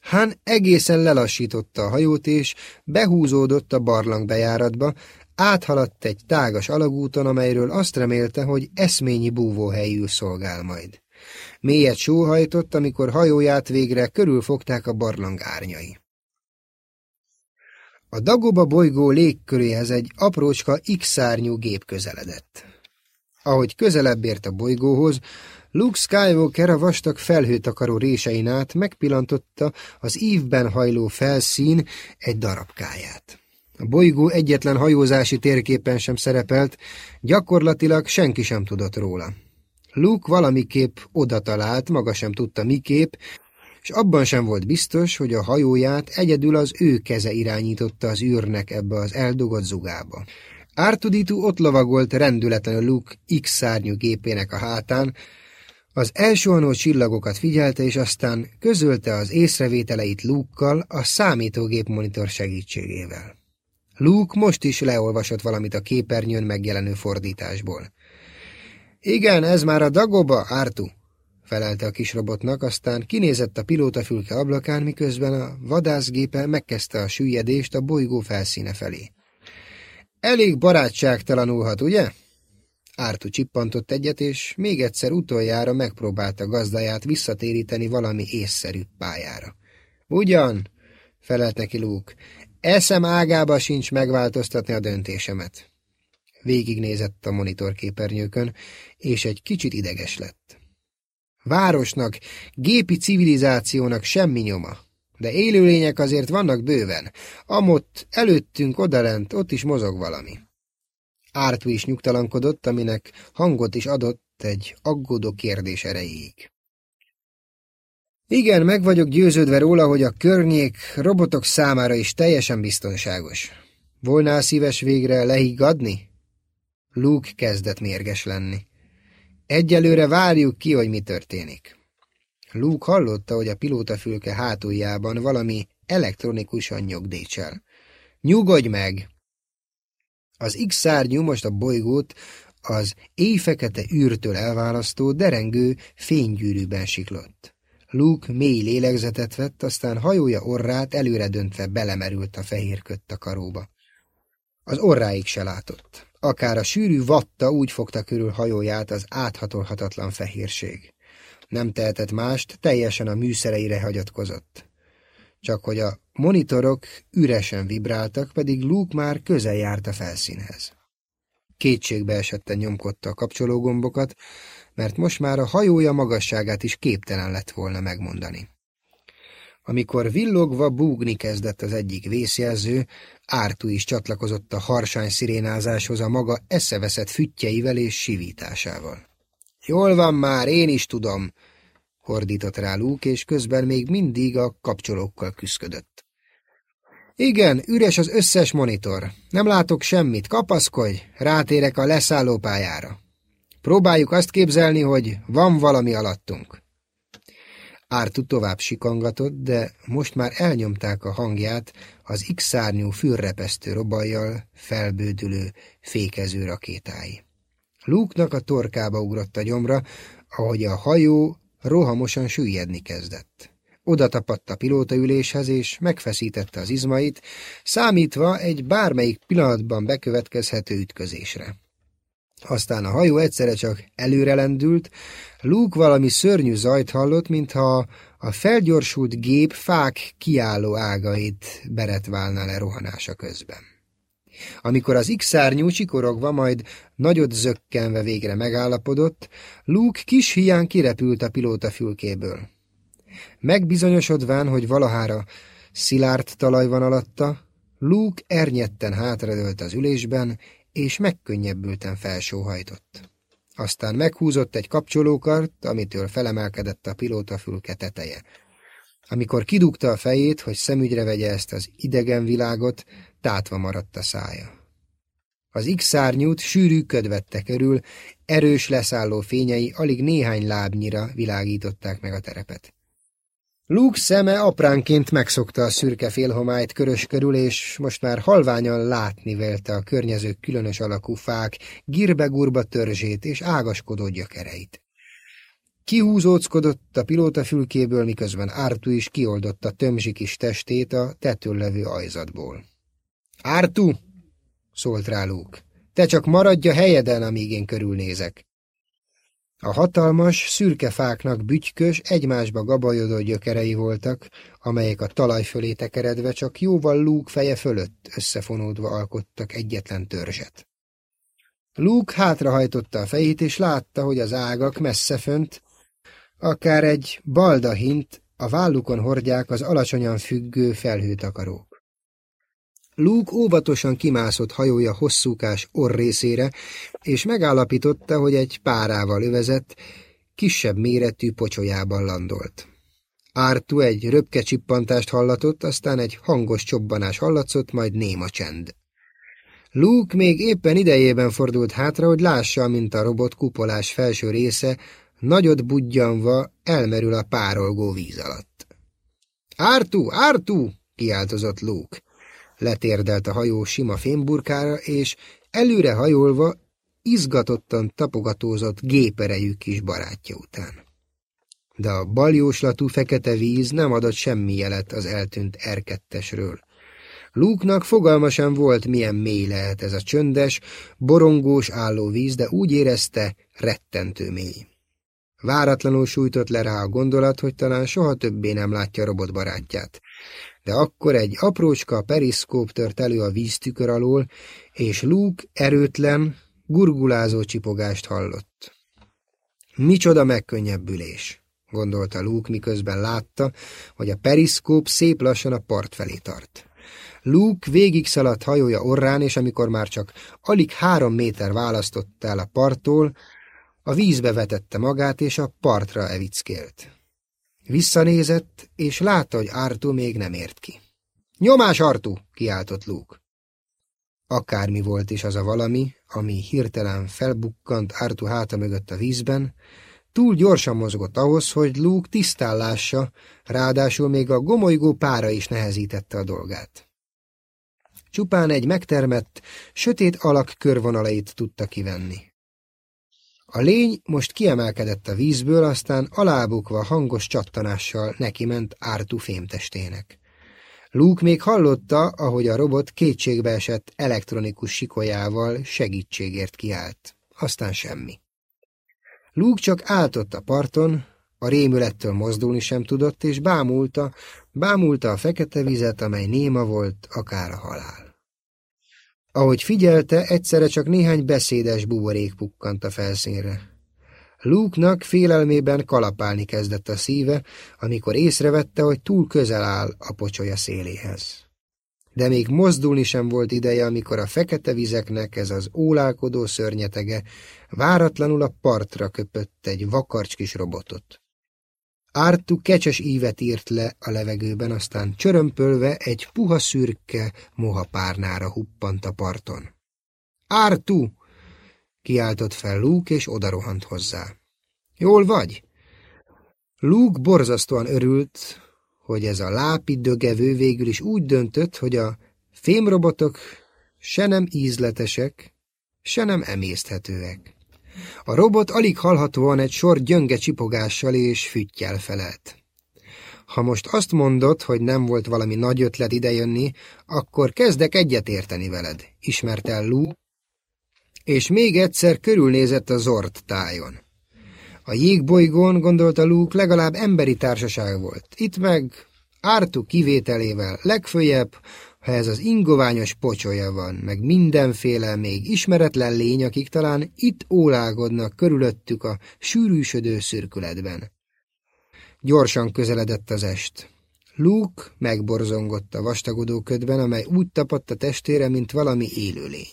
Hán egészen lelassította a hajót, és behúzódott a barlang bejáratba, áthaladt egy tágas alagúton, amelyről azt remélte, hogy eszményi búvóhelyül szolgál majd. Mélyet sóhajtott, amikor hajóját végre körülfogták a barlang árnyai. A Dagoba bolygó légköréhez egy aprócska X-szárnyú gép közeledett. Ahogy közelebb ért a bolygóhoz, Luke Skywalker a vastag felhőtakaró résein át megpillantotta az ívben hajló felszín egy darabkáját. A bolygó egyetlen hajózási térképen sem szerepelt, gyakorlatilag senki sem tudott róla. Luke valamiképp oda talált, maga sem tudta miképp, és abban sem volt biztos, hogy a hajóját egyedül az ő keze irányította az űrnek ebbe az eldugott zugába. Ártuditu ott lovagolt rendületlenül Luke X-szárnyú gépének a hátán, az elsőanó csillagokat figyelte, és aztán közölte az észrevételeit Luke-kal a számítógép monitor segítségével. Luke most is leolvasott valamit a képernyőn megjelenő fordításból. Igen, ez már a Dagoba, Ártu, felelte a kis robotnak, aztán kinézett a pilótafülke ablakán, miközben a vadászgépe megkezdte a süllyedést a bolygó felszíne felé. Elég barátságtalanulhat, ugye? Ártu csippantott egyet, és még egyszer utoljára megpróbálta gazdáját visszatéríteni valami észszerű pályára. Ugyan, felelt neki Luke, eszem ágába sincs megváltoztatni a döntésemet. Végignézett a monitorképernyőkön, és egy kicsit ideges lett. Városnak, gépi civilizációnak semmi nyoma, de élőlények azért vannak bőven. Amott előttünk odalent, ott is mozog valami. Ártú is nyugtalankodott, aminek hangot is adott egy aggódó kérdés erejéig. Igen, meg vagyok győződve róla, hogy a környék robotok számára is teljesen biztonságos. Volnál szíves végre lehiggadni? Luke kezdett mérges lenni. Egyelőre várjuk ki, hogy mi történik. Luke hallotta, hogy a pilótafülke hátuljában valami elektronikusan nyugdítsel. Nyugodj meg! Az X-szárnyú most a bolygót az éjfekete űrtől elválasztó, derengő fénygyűrűben siklott. Luke mély lélegzetet vett, aztán hajója orrát előre döntve belemerült a fehér köttakaróba. Az orráig se látott. Akár a sűrű vatta úgy fogta körül hajóját az áthatolhatatlan fehérség. Nem tehetett mást, teljesen a műszereire hagyatkozott. Csak hogy a monitorok üresen vibráltak, pedig Luke már közel járt a felszínhez. Kétségbe esetten nyomkodta a kapcsológombokat, mert most már a hajója magasságát is képtelen lett volna megmondani. Amikor villogva búgni kezdett az egyik vészjelző, Ártú is csatlakozott a harsány szirénázáshoz a maga eszeveszett füttyeivel és sivításával. Jól van már, én is tudom, hordított rá Luke, és közben még mindig a kapcsolókkal küszködött. Igen, üres az összes monitor. Nem látok semmit, kapaszkodj, rátérek a leszállópályára. Próbáljuk azt képzelni, hogy van valami alattunk. Ártu tovább sikangatott, de most már elnyomták a hangját az X-szárnyú fürrepesztő robajjal felbődülő, fékező rakétái. Luke-nak a torkába ugrott a gyomra, ahogy a hajó rohamosan süllyedni kezdett. Oda tapadt a pilótaüléshez, és megfeszítette az izmait, számítva egy bármelyik pillanatban bekövetkezhető ütközésre. Aztán a hajó egyszerre csak előrelendült, Luke valami szörnyű zajt hallott, mintha a felgyorsult gép fák kiálló ágait beretválna le rohanása közben. Amikor az X-szárnyú csikorogva, majd nagyot zökkenve végre megállapodott, Luke kis hián kirepült a pilóta fülkéből. Megbizonyosodván, hogy valahára szilárd talaj van alatta, Luke ernyetten hátradőlt az ülésben, és megkönnyebbülten felsóhajtott. Aztán meghúzott egy kapcsolókart, amitől felemelkedett a pilótafülke teteje. Amikor kidugta a fejét, hogy szemügyre vegye ezt az idegen világot, tátva maradt a szája. Az X-szárnyút sűrű köd vette körül, erős leszálló fényei alig néhány lábnyira világították meg a terepet. Luke szeme apránként megszokta a szürke félhomályt körös körül, és most már halványan látni vélte a környező különös alakú fák, girbe-gurba törzsét és ágaskodó gyökereit. Kihúzóckodott a pilóta fülkéből, miközben Ártu is kioldotta tömzsi kis testét a tetőn levő ajzatból. Ártu! szólt rá Luke. Te csak maradj a helyeden, amíg én körülnézek. A hatalmas, szürke fáknak bütykös, egymásba gabajodó gyökerei voltak, amelyek a talaj fölé tekeredve csak jóval Luke feje fölött összefonódva alkottak egyetlen törzset. Luke hátrahajtotta a fejét, és látta, hogy az ágak messze fönt, akár egy baldahint, a vállukon hordják az alacsonyan függő felhőtakarók. Luke óvatosan kimászott hajója hosszúkás orrészére, és megállapította, hogy egy párával övezett, kisebb méretű pocsolyában landolt. Ártu egy röpke csippantást hallatott, aztán egy hangos csobbanás hallatszott, majd néma csend. Luke még éppen idejében fordult hátra, hogy lássa, mint a robot kupolás felső része nagyot budjanva elmerül a párolgó víz alatt. Ártu, Ártu! kiáltozott Luke letérdelt a hajó sima fémburkára, és előre hajolva izgatottan tapogatózott géperejű kis barátja után. De a baljóslatú fekete víz nem adott semmi jelet az eltűnt erkettesről. Lúknak fogalma sem volt, milyen mély lehet ez a csöndes, borongós álló víz, de úgy érezte, rettentő mély. Váratlanul sújtott le rá a gondolat, hogy talán soha többé nem látja robotbarátját de akkor egy aprócska periszkóp tört elő a víztükör alól, és Luke erőtlen, gurgulázó csipogást hallott. Micsoda megkönnyebbülés, gondolta Luke, miközben látta, hogy a periszkóp szép lassan a part felé tart. Luke végig szaladt hajója orrán, és amikor már csak alig három méter választott el a parttól, a vízbe vetette magát, és a partra evickélt. Visszanézett, és látta, hogy Artu még nem ért ki. Nyomás, Artu! kiáltott Luke. Akármi volt is az a valami, ami hirtelen felbukkant Artu háta mögött a vízben, túl gyorsan mozgott ahhoz, hogy Luke tisztán lássa, ráadásul még a gomolygó pára is nehezítette a dolgát. Csupán egy megtermett, sötét alak körvonalait tudta kivenni. A lény most kiemelkedett a vízből, aztán alábukva hangos csattanással nekiment Ártú fémtestének. Luke még hallotta, ahogy a robot kétségbe esett elektronikus sikolyával segítségért kiállt. Aztán semmi. Luke csak áltott a parton, a rémülettől mozdulni sem tudott, és bámulta, bámulta a fekete vizet, amely néma volt, akár a halál. Ahogy figyelte, egyszerre csak néhány beszédes buborék pukkant a felszínre. Luke-nak félelmében kalapálni kezdett a szíve, amikor észrevette, hogy túl közel áll a pocsolya széléhez. De még mozdulni sem volt ideje, amikor a fekete vizeknek ez az ólálkodó szörnyetege váratlanul a partra köpött egy vakarcs kis robotot. Ártu kecses ívet írt le a levegőben, aztán csörömpölve egy puha szürke moha párnára huppant a parton. Ártu! kiáltott fel Luke, és odarohant hozzá. Jól vagy? Luke borzasztóan örült, hogy ez a lápi dögevő végül is úgy döntött, hogy a fémrobotok se nem ízletesek, se nem emészthetőek. A robot alig hallhatóan egy sor gyönge csipogással és füttyel felelt. Ha most azt mondod, hogy nem volt valami nagy ötlet idejönni, akkor kezdek egyetérteni veled, ismert el Lou, és még egyszer körülnézett a Zord tájon. A jégbolygón, gondolta Luke, legalább emberi társaság volt. Itt meg Ártu kivételével legfőjebb, ha ez az ingoványos pocsolya van, meg mindenféle még ismeretlen lény, akik talán itt ólágodnak körülöttük a sűrűsödő szürkületben. Gyorsan közeledett az est. Luke megborzongott a vastagodó ködben, amely úgy tapadt a testére, mint valami élőlény.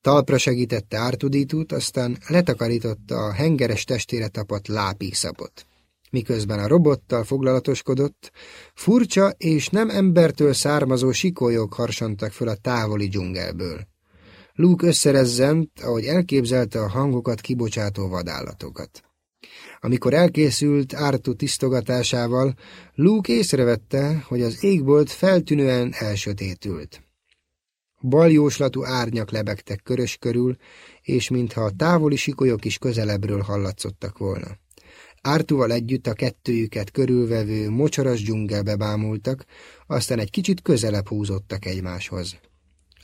Talpra segítette Ártudítút, aztán letakarította a hengeres testére tapadt lápíszapot miközben a robottal foglalatoskodott, furcsa és nem embertől származó sikolyok harsantak föl a távoli dzsungelből. Luke összerezzent, ahogy elképzelte a hangokat kibocsátó vadállatokat. Amikor elkészült Ártu tisztogatásával, Luke észrevette, hogy az égbolt feltűnően elsötétült. Baljóslatú árnyak lebegtek körös körül, és mintha a távoli sikolyok is közelebbről hallatszottak volna. Ártuval együtt a kettőjüket körülvevő mocsaras dzsungelbe bámultak, aztán egy kicsit közelebb húzottak egymáshoz.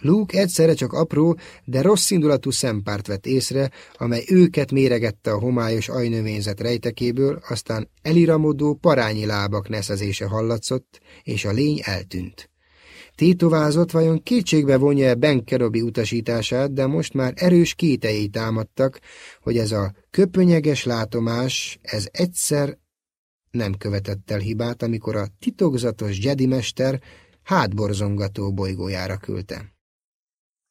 Luke egyszerre csak apró, de rossz indulatú szempárt vett észre, amely őket méregette a homályos ajnövényzet rejtekéből, aztán eliramodó parányi lábak neszezése hallatszott, és a lény eltűnt. Tétovázott vajon kétségbe vonja-e Ben Kerobi utasítását, de most már erős kétei támadtak, hogy ez a köpönyeges látomás, ez egyszer nem követett el hibát, amikor a titokzatos Jedi mester hátborzongató bolygójára küldte.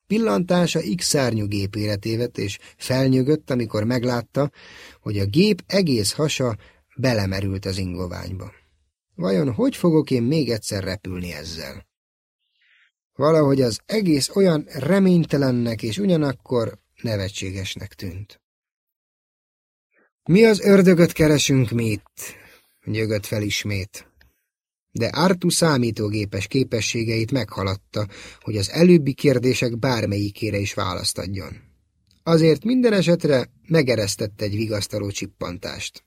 Pillantása X-szárnyú gépére tévedt, és felnyögött, amikor meglátta, hogy a gép egész hasa belemerült az ingoványba. Vajon hogy fogok én még egyszer repülni ezzel? Valahogy az egész olyan reménytelennek és ugyanakkor nevetségesnek tűnt. Mi az ördögöt keresünk mi itt? nyögött fel ismét. De Artu számítógépes képességeit meghaladta, hogy az előbbi kérdések bármelyikére is választ adjon. Azért minden esetre megeresztette egy vigasztaló csippantást.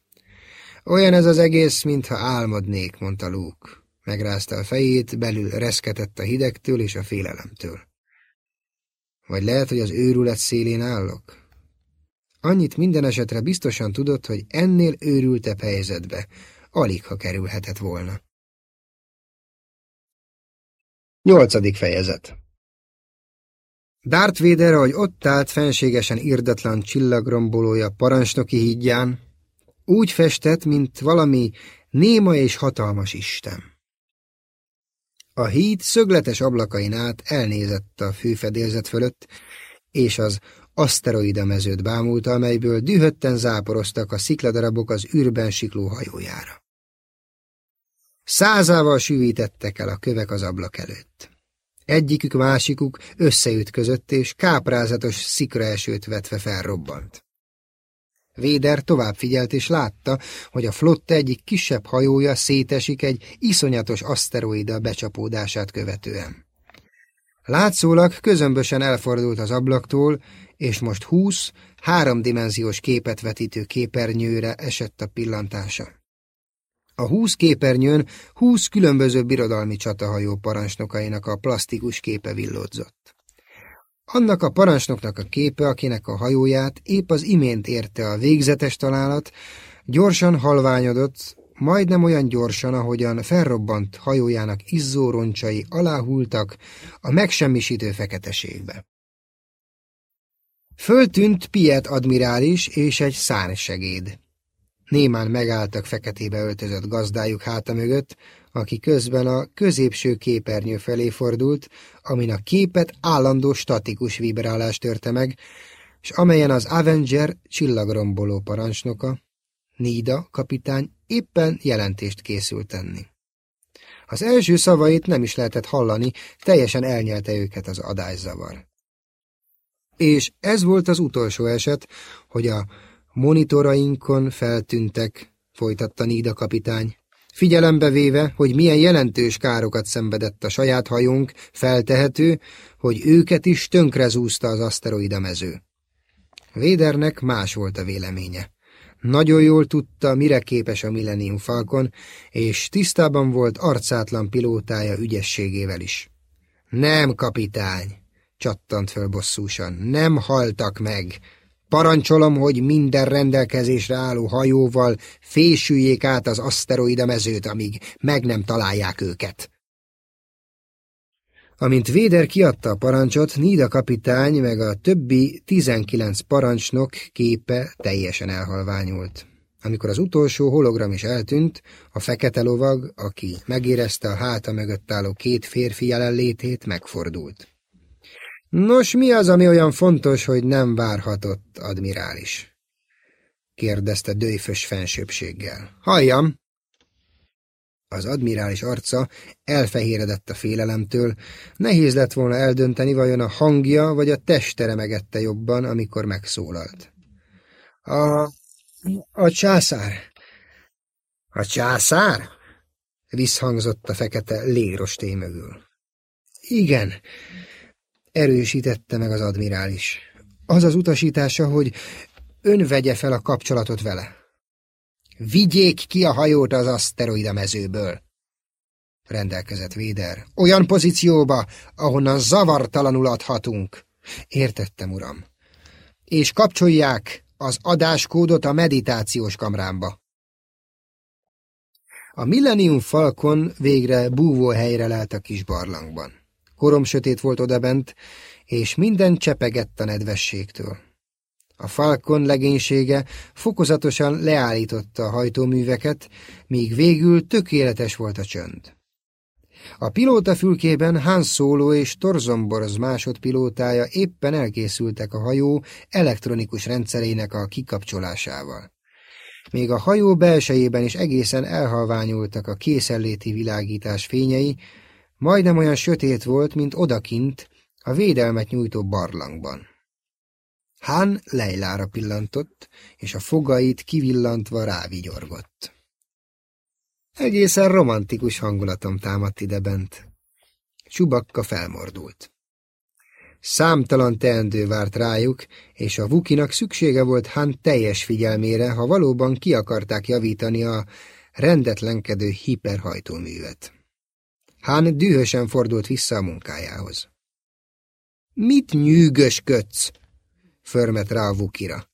Olyan ez az egész, mintha álmodnék, mondta Luke. Megrázta a fejét, belül reszketett a hidegtől és a félelemtől. Vagy lehet, hogy az őrület szélén állok? Annyit minden esetre biztosan tudott, hogy ennél őrültebb helyzetbe alig ha kerülhetett volna. Nyolcadik fejezet Darth Vader, ahogy ott állt fenségesen irdatlan csillagrombolója parancsnoki hídján, úgy festett, mint valami néma és hatalmas isten. A híd szögletes ablakain át elnézett a főfedélzet fölött, és az aszteroida mezőt bámulta, amelyből dühötten záporoztak a szikladarabok az űrben sikló hajójára. Százával süvítettek el a kövek az ablak előtt. Egyikük másikuk összeütközött, és káprázatos szikraesőt vetve felrobbant. Véder tovább figyelt, és látta, hogy a flotta egyik kisebb hajója szétesik egy iszonyatos aszteroida becsapódását követően. Látszólag közömbösen elfordult az ablaktól, és most húsz, háromdimenziós képet vetítő képernyőre esett a pillantása. A húsz képernyőn húsz különböző birodalmi csatahajó parancsnokainak a plastikus képe villódzott. Annak a parancsnoknak a képe, akinek a hajóját épp az imént érte a végzetes találat, gyorsan halványodott, majdnem olyan gyorsan, ahogyan felrobbant hajójának izzó roncsai aláhultak a megsemmisítő feketeségbe. Föltűnt Piet admirális és egy szárnysegéd. Némán megálltak feketébe öltözött gazdájuk háta mögött, aki közben a középső képernyő felé fordult, amin a képet állandó statikus vibrálás törte meg, és amelyen az Avenger csillagromboló parancsnoka, Nida kapitány éppen jelentést készült tenni. Az első szavait nem is lehetett hallani, teljesen elnyelte őket az adászavar. És ez volt az utolsó eset, hogy a Monitorainkon feltűntek, folytatta Nída kapitány. Figyelembe véve, hogy milyen jelentős károkat szenvedett a saját hajónk, feltehető, hogy őket is tönkrezúzta az aszteroida mező. Védernek más volt a véleménye. Nagyon jól tudta, mire képes a Millennium Falcon, és tisztában volt arcátlan pilótája ügyességével is. Nem, kapitány, csattant föl bosszúsan, nem haltak meg, Parancsolom, hogy minden rendelkezésre álló hajóval fésüljék át az aszteroida mezőt, amíg meg nem találják őket. Amint Véder kiadta a parancsot, Nida kapitány meg a többi tizenkilenc parancsnok képe teljesen elhalványult. Amikor az utolsó hologram is eltűnt, a fekete lovag, aki megérezte a háta mögött álló két férfi jelenlétét, megfordult. Nos, mi az, ami olyan fontos, hogy nem várhatott, admirális? kérdezte dőjfös fensőbséggel. Halljam! Az admirális arca elfehéredett a félelemtől, nehéz lett volna eldönteni, vajon a hangja vagy a testere megette jobban, amikor megszólalt. A... a császár. A császár? Visszhangzott a fekete légrosté mögül. Igen, erősítette meg az admirális. Az az utasítása, hogy ön vegye fel a kapcsolatot vele. Vigyék ki a hajót az aszteroida mezőből, rendelkezett Véder. Olyan pozícióba, ahonnan zavartalanul adhatunk. Értettem, uram. És kapcsolják az adáskódot a meditációs kamrámba. A Millennium Falcon végre búvóhelyre lelt a kis barlangban. Korom sötét volt odabent, és minden csepegett a nedvességtől. A Falcon legénysége fokozatosan leállította a hajtóműveket, míg végül tökéletes volt a csönd. A pilóta fülkében Han Solo és Torzomborz másodpilótája éppen elkészültek a hajó elektronikus rendszerének a kikapcsolásával. Még a hajó belsejében is egészen elhalványultak a készenléti világítás fényei, Majdnem olyan sötét volt, mint odakint, a védelmet nyújtó barlangban. Hán Leilára pillantott, és a fogait kivillantva rávigyorgott. Egészen romantikus hangulatom támadt ide bent. Csubakka felmordult. Számtalan teendő várt rájuk, és a Vukinak szüksége volt Han teljes figyelmére, ha valóban ki akarták javítani a rendetlenkedő hiperhajtóművet. Hán dühösen fordult vissza a munkájához. Mit nyűgösködsz? förmet rá a vukira.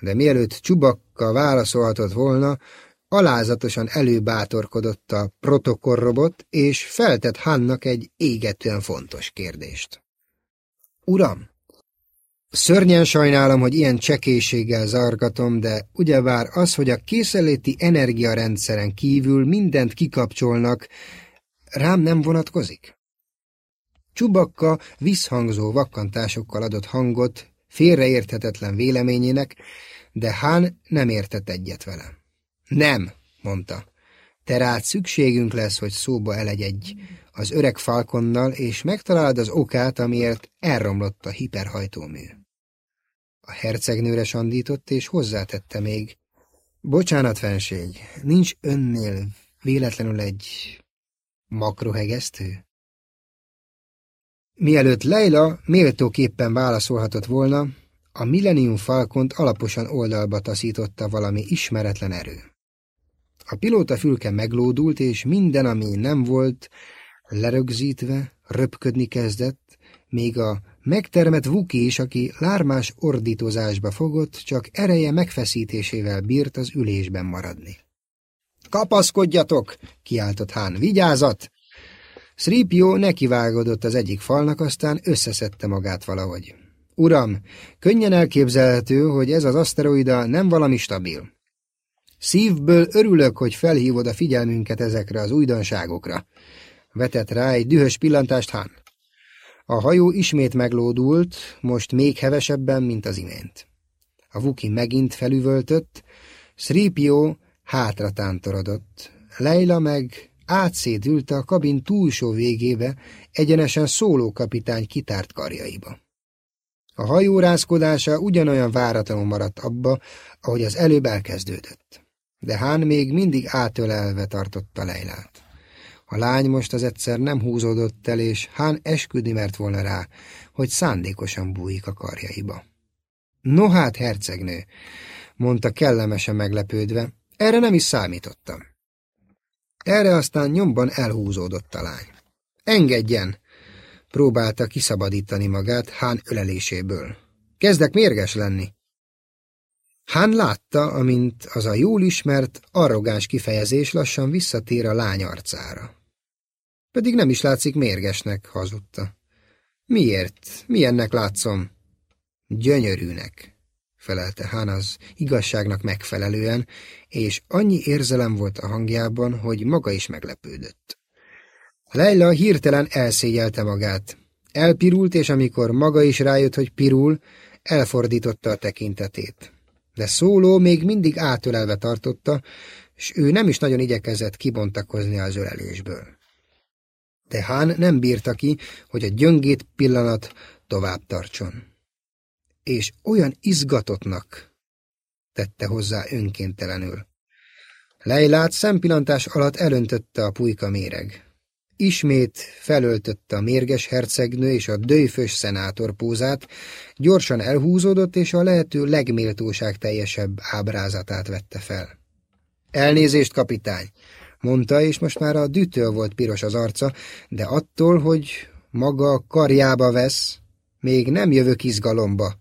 De mielőtt Csubakka válaszolhatott volna, alázatosan előbátorkodott a protokollrobot, és feltett Hannak egy égetően fontos kérdést. Uram, szörnyen sajnálom, hogy ilyen csekéséggel zargatom, de ugyebár az, hogy a készeléti energiarendszeren kívül mindent kikapcsolnak, Rám nem vonatkozik? Csubakka visszhangzó vakkantásokkal adott hangot félreérthetetlen véleményének, de Hán nem értett egyet vele. Nem, mondta. Te rád szükségünk lesz, hogy szóba elegyedj. az öreg falkonnal, és megtalálod az okát, amiért elromlott a hiperhajtómű. A hercegnőre sandított, és hozzátette még. Bocsánat, fenség, nincs önnél véletlenül egy makrohegesztő? Mielőtt Leila méltóképpen válaszolhatott volna, a Millennium Falcont alaposan oldalba taszította valami ismeretlen erő. A pilóta fülke meglódult, és minden, ami nem volt, lerögzítve, röpködni kezdett, még a megtermett Vuki is, aki lármás ordítozásba fogott, csak ereje megfeszítésével bírt az ülésben maradni. Kapaszkodjatok! kiáltott Hán. Vigyázat! Sripio nekivágodott az egyik falnak, aztán összeszedte magát valahogy. Uram, könnyen elképzelhető, hogy ez az aszteroida nem valami stabil. Szívből örülök, hogy felhívod a figyelmünket ezekre az újdonságokra. Vetett rá egy dühös pillantást Han. A hajó ismét meglódult, most még hevesebben, mint az imént. A Vuki megint felüvöltött, Sripio hátra tántorodott. Leila meg átszédült a kabin túlsó végébe, egyenesen szóló kapitány kitárt karjaiba. A hajó rázkodása ugyanolyan váratlanul maradt abba, ahogy az előbb elkezdődött. De Hán még mindig átölelve tartotta Leilát. A lány most az egyszer nem húzódott el, és Hán esküdni mert volna rá, hogy szándékosan bújik a karjaiba. No hát, hercegnő, mondta kellemesen meglepődve, erre nem is számítottam. Erre aztán nyomban elhúzódott a lány. Engedjen! Próbálta kiszabadítani magát Hán öleléséből. Kezdek mérges lenni. Hán látta, amint az a jól ismert, arrogáns kifejezés lassan visszatér a lány arcára. Pedig nem is látszik mérgesnek, hazudta. Miért? Milyennek látszom? Gyönyörűnek, felelte Hán az igazságnak megfelelően, és annyi érzelem volt a hangjában, hogy maga is meglepődött. Leila hirtelen elszégyelte magát. Elpirult, és amikor maga is rájött, hogy pirul, elfordította a tekintetét. De szóló még mindig átölelve tartotta, és ő nem is nagyon igyekezett kibontakozni az ölelésből. De Hán nem bírta ki, hogy a gyöngét pillanat tovább tartson. És olyan izgatottnak tette hozzá önkéntelenül. Leilát szempillantás alatt elöntötte a pulyka méreg. Ismét felöltötte a mérges hercegnő és a dőfös szenátor pózát, gyorsan elhúzódott, és a lehető legméltóság teljesebb ábrázatát vette fel. Elnézést, kapitány, mondta, és most már a dütől volt piros az arca, de attól, hogy maga karjába vesz, még nem jövök izgalomba.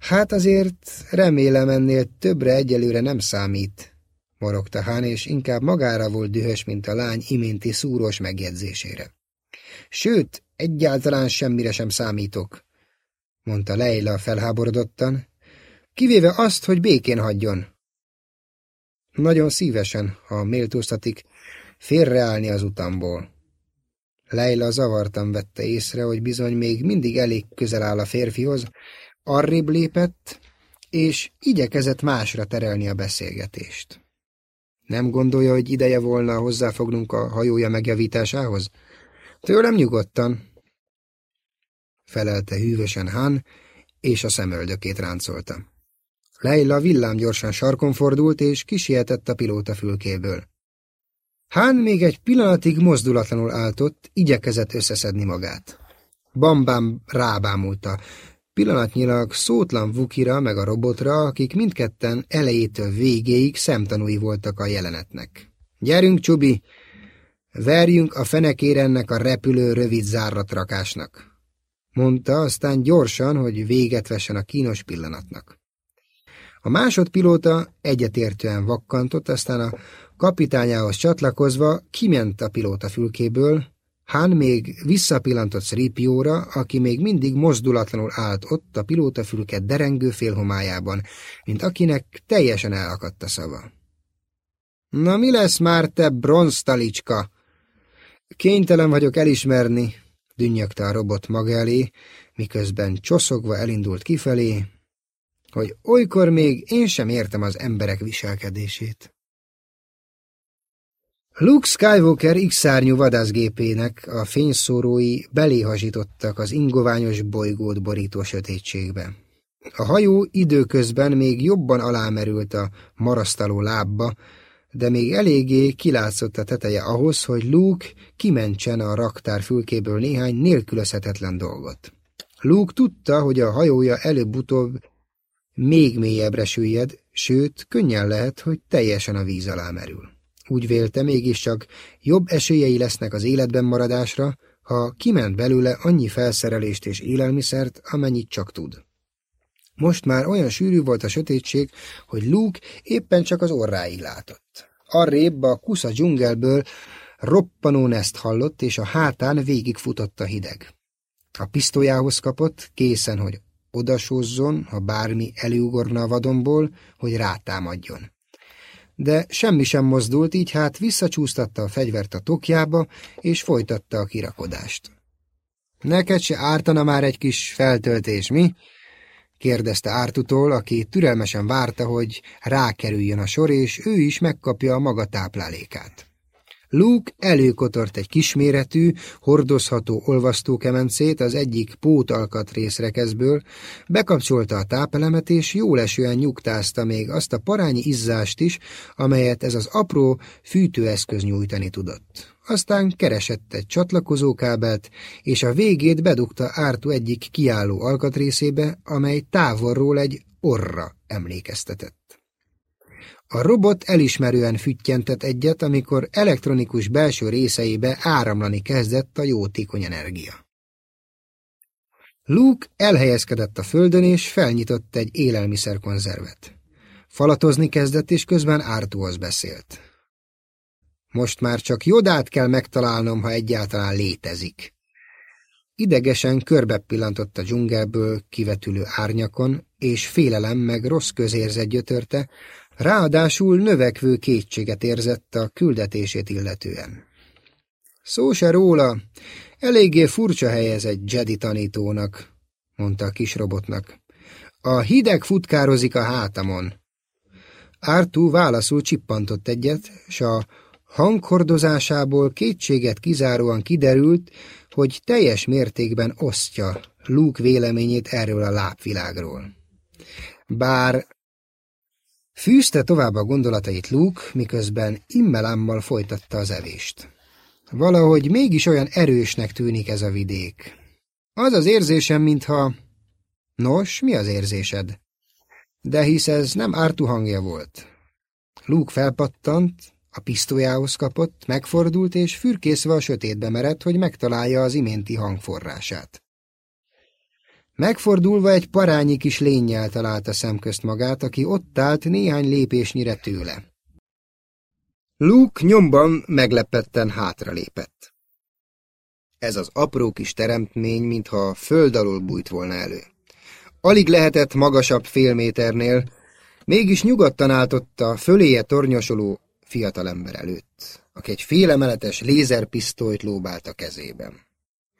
Hát azért remélem ennél többre egyelőre nem számít, morogta Hán, és inkább magára volt dühös, mint a lány iménti szúrós megjegyzésére. Sőt, egyáltalán semmire sem számítok, mondta Leila felháborodottan, kivéve azt, hogy békén hagyjon. Nagyon szívesen, ha méltóztatik, félreállni az utamból. Leila zavartan vette észre, hogy bizony még mindig elég közel áll a férfihoz, arrébb lépett, és igyekezett másra terelni a beszélgetést. Nem gondolja, hogy ideje volna hozzáfognunk a hajója megjavításához? Tőlem nyugodtan, felelte hűvösen Han, és a szemöldökét ráncolta. Leila villám gyorsan sarkon fordult, és kisietett a pilóta fülkéből. Hán még egy pillanatig mozdulatlanul álltott, igyekezett összeszedni magát. Bambám rábámulta, pillanatnyilag szótlan Vukira meg a robotra, akik mindketten elejétől végéig szemtanúi voltak a jelenetnek. Gyerünk, Csubi! Verjünk a fenekére ennek a repülő rövid zárratrakásnak! Mondta aztán gyorsan, hogy véget vessen a kínos pillanatnak. A másodpilóta egyetértően vakkantott, aztán a kapitányához csatlakozva kiment a pilóta fülkéből, Hán még visszapillantott Sripióra, aki még mindig mozdulatlanul állt ott a pilótafülke derengő félhomájában, mint akinek teljesen elakadt a szava. Na mi lesz már, te bronztalicska? Kénytelen vagyok elismerni, dünnyögte a robot maga elé, miközben csoszogva elindult kifelé, hogy olykor még én sem értem az emberek viselkedését. Luke Skywalker X-szárnyú vadászgépének a fényszórói beléhazsítottak az ingoványos bolygót borító sötétségbe. A hajó időközben még jobban alámerült a marasztaló lábba, de még eléggé kilátszott a teteje ahhoz, hogy Luke kimentsen a raktár fülkéből néhány nélkülözhetetlen dolgot. Luke tudta, hogy a hajója előbb-utóbb még mélyebbre süllyed, sőt, könnyen lehet, hogy teljesen a víz alá merül. Úgy vélte, mégiscsak jobb esélyei lesznek az életben maradásra, ha kiment belőle annyi felszerelést és élelmiszert, amennyit csak tud. Most már olyan sűrű volt a sötétség, hogy Luke éppen csak az orráig látott. Arrébb a kusza dzsungelből roppanó neszt hallott, és a hátán végigfutott a hideg. A pisztolyához kapott, készen, hogy odasózzon, ha bármi előugorna a vadonból, hogy rátámadjon. De semmi sem mozdult, így hát visszacsúsztatta a fegyvert a tokjába, és folytatta a kirakodást. Neked se ártana már egy kis feltöltés, mi? kérdezte Ártutól, aki türelmesen várta, hogy rákerüljön a sor, és ő is megkapja a maga táplálékát. Luke előkotort egy kisméretű, hordozható olvasztókemencét az egyik pótalkatrészrekezből, bekapcsolta a tápelemet, és jól esően nyugtázta még azt a parányi izzást is, amelyet ez az apró fűtőeszköz nyújtani tudott. Aztán keresett egy csatlakozókábelt, és a végét bedugta Ártu egyik kiálló alkatrészébe, amely távolról egy orra emlékeztetett. A robot elismerően füttyentett egyet, amikor elektronikus belső részeibe áramlani kezdett a jótékony energia. Luke elhelyezkedett a földön, és felnyitott egy élelmiszerkonzervet. Falatozni kezdett, és közben Ártóhoz beszélt. Most már csak Jodát kell megtalálnom, ha egyáltalán létezik. Idegesen körbe pillantott a dzsungelből kivetülő árnyakon, és félelem meg rossz közérzet gyötörte, Ráadásul növekvő kétséget érzett a küldetését illetően. Szó se róla, eléggé furcsa hely ez egy Jedi tanítónak, mondta a kis robotnak. A hideg futkározik a hátamon. Ártú válaszul csippantott egyet, s a hanghordozásából kétséget kizáróan kiderült, hogy teljes mértékben osztja Luke véleményét erről a lábvilágról. Bár Fűzte tovább a gondolatait Luke, miközben immelámmal folytatta az evést. Valahogy mégis olyan erősnek tűnik ez a vidék. Az az érzésem, mintha... Nos, mi az érzésed? De hisz ez nem Ártu hangja volt. Luke felpattant, a pisztolyához kapott, megfordult és fürkészve a sötétbe merett, hogy megtalálja az iménti hangforrását. Megfordulva egy parányi kis lényjel találta szemközt magát, aki ott állt néhány lépésnyire tőle. Luke nyomban meglepetten hátralépett. Ez az apró kis teremtmény, mintha a föld alól bújt volna elő. Alig lehetett magasabb fél méternél, mégis nyugodtan álltott föléje tornyosoló fiatalember előtt, aki egy félemeletes lézerpisztolyt lóbált a kezében.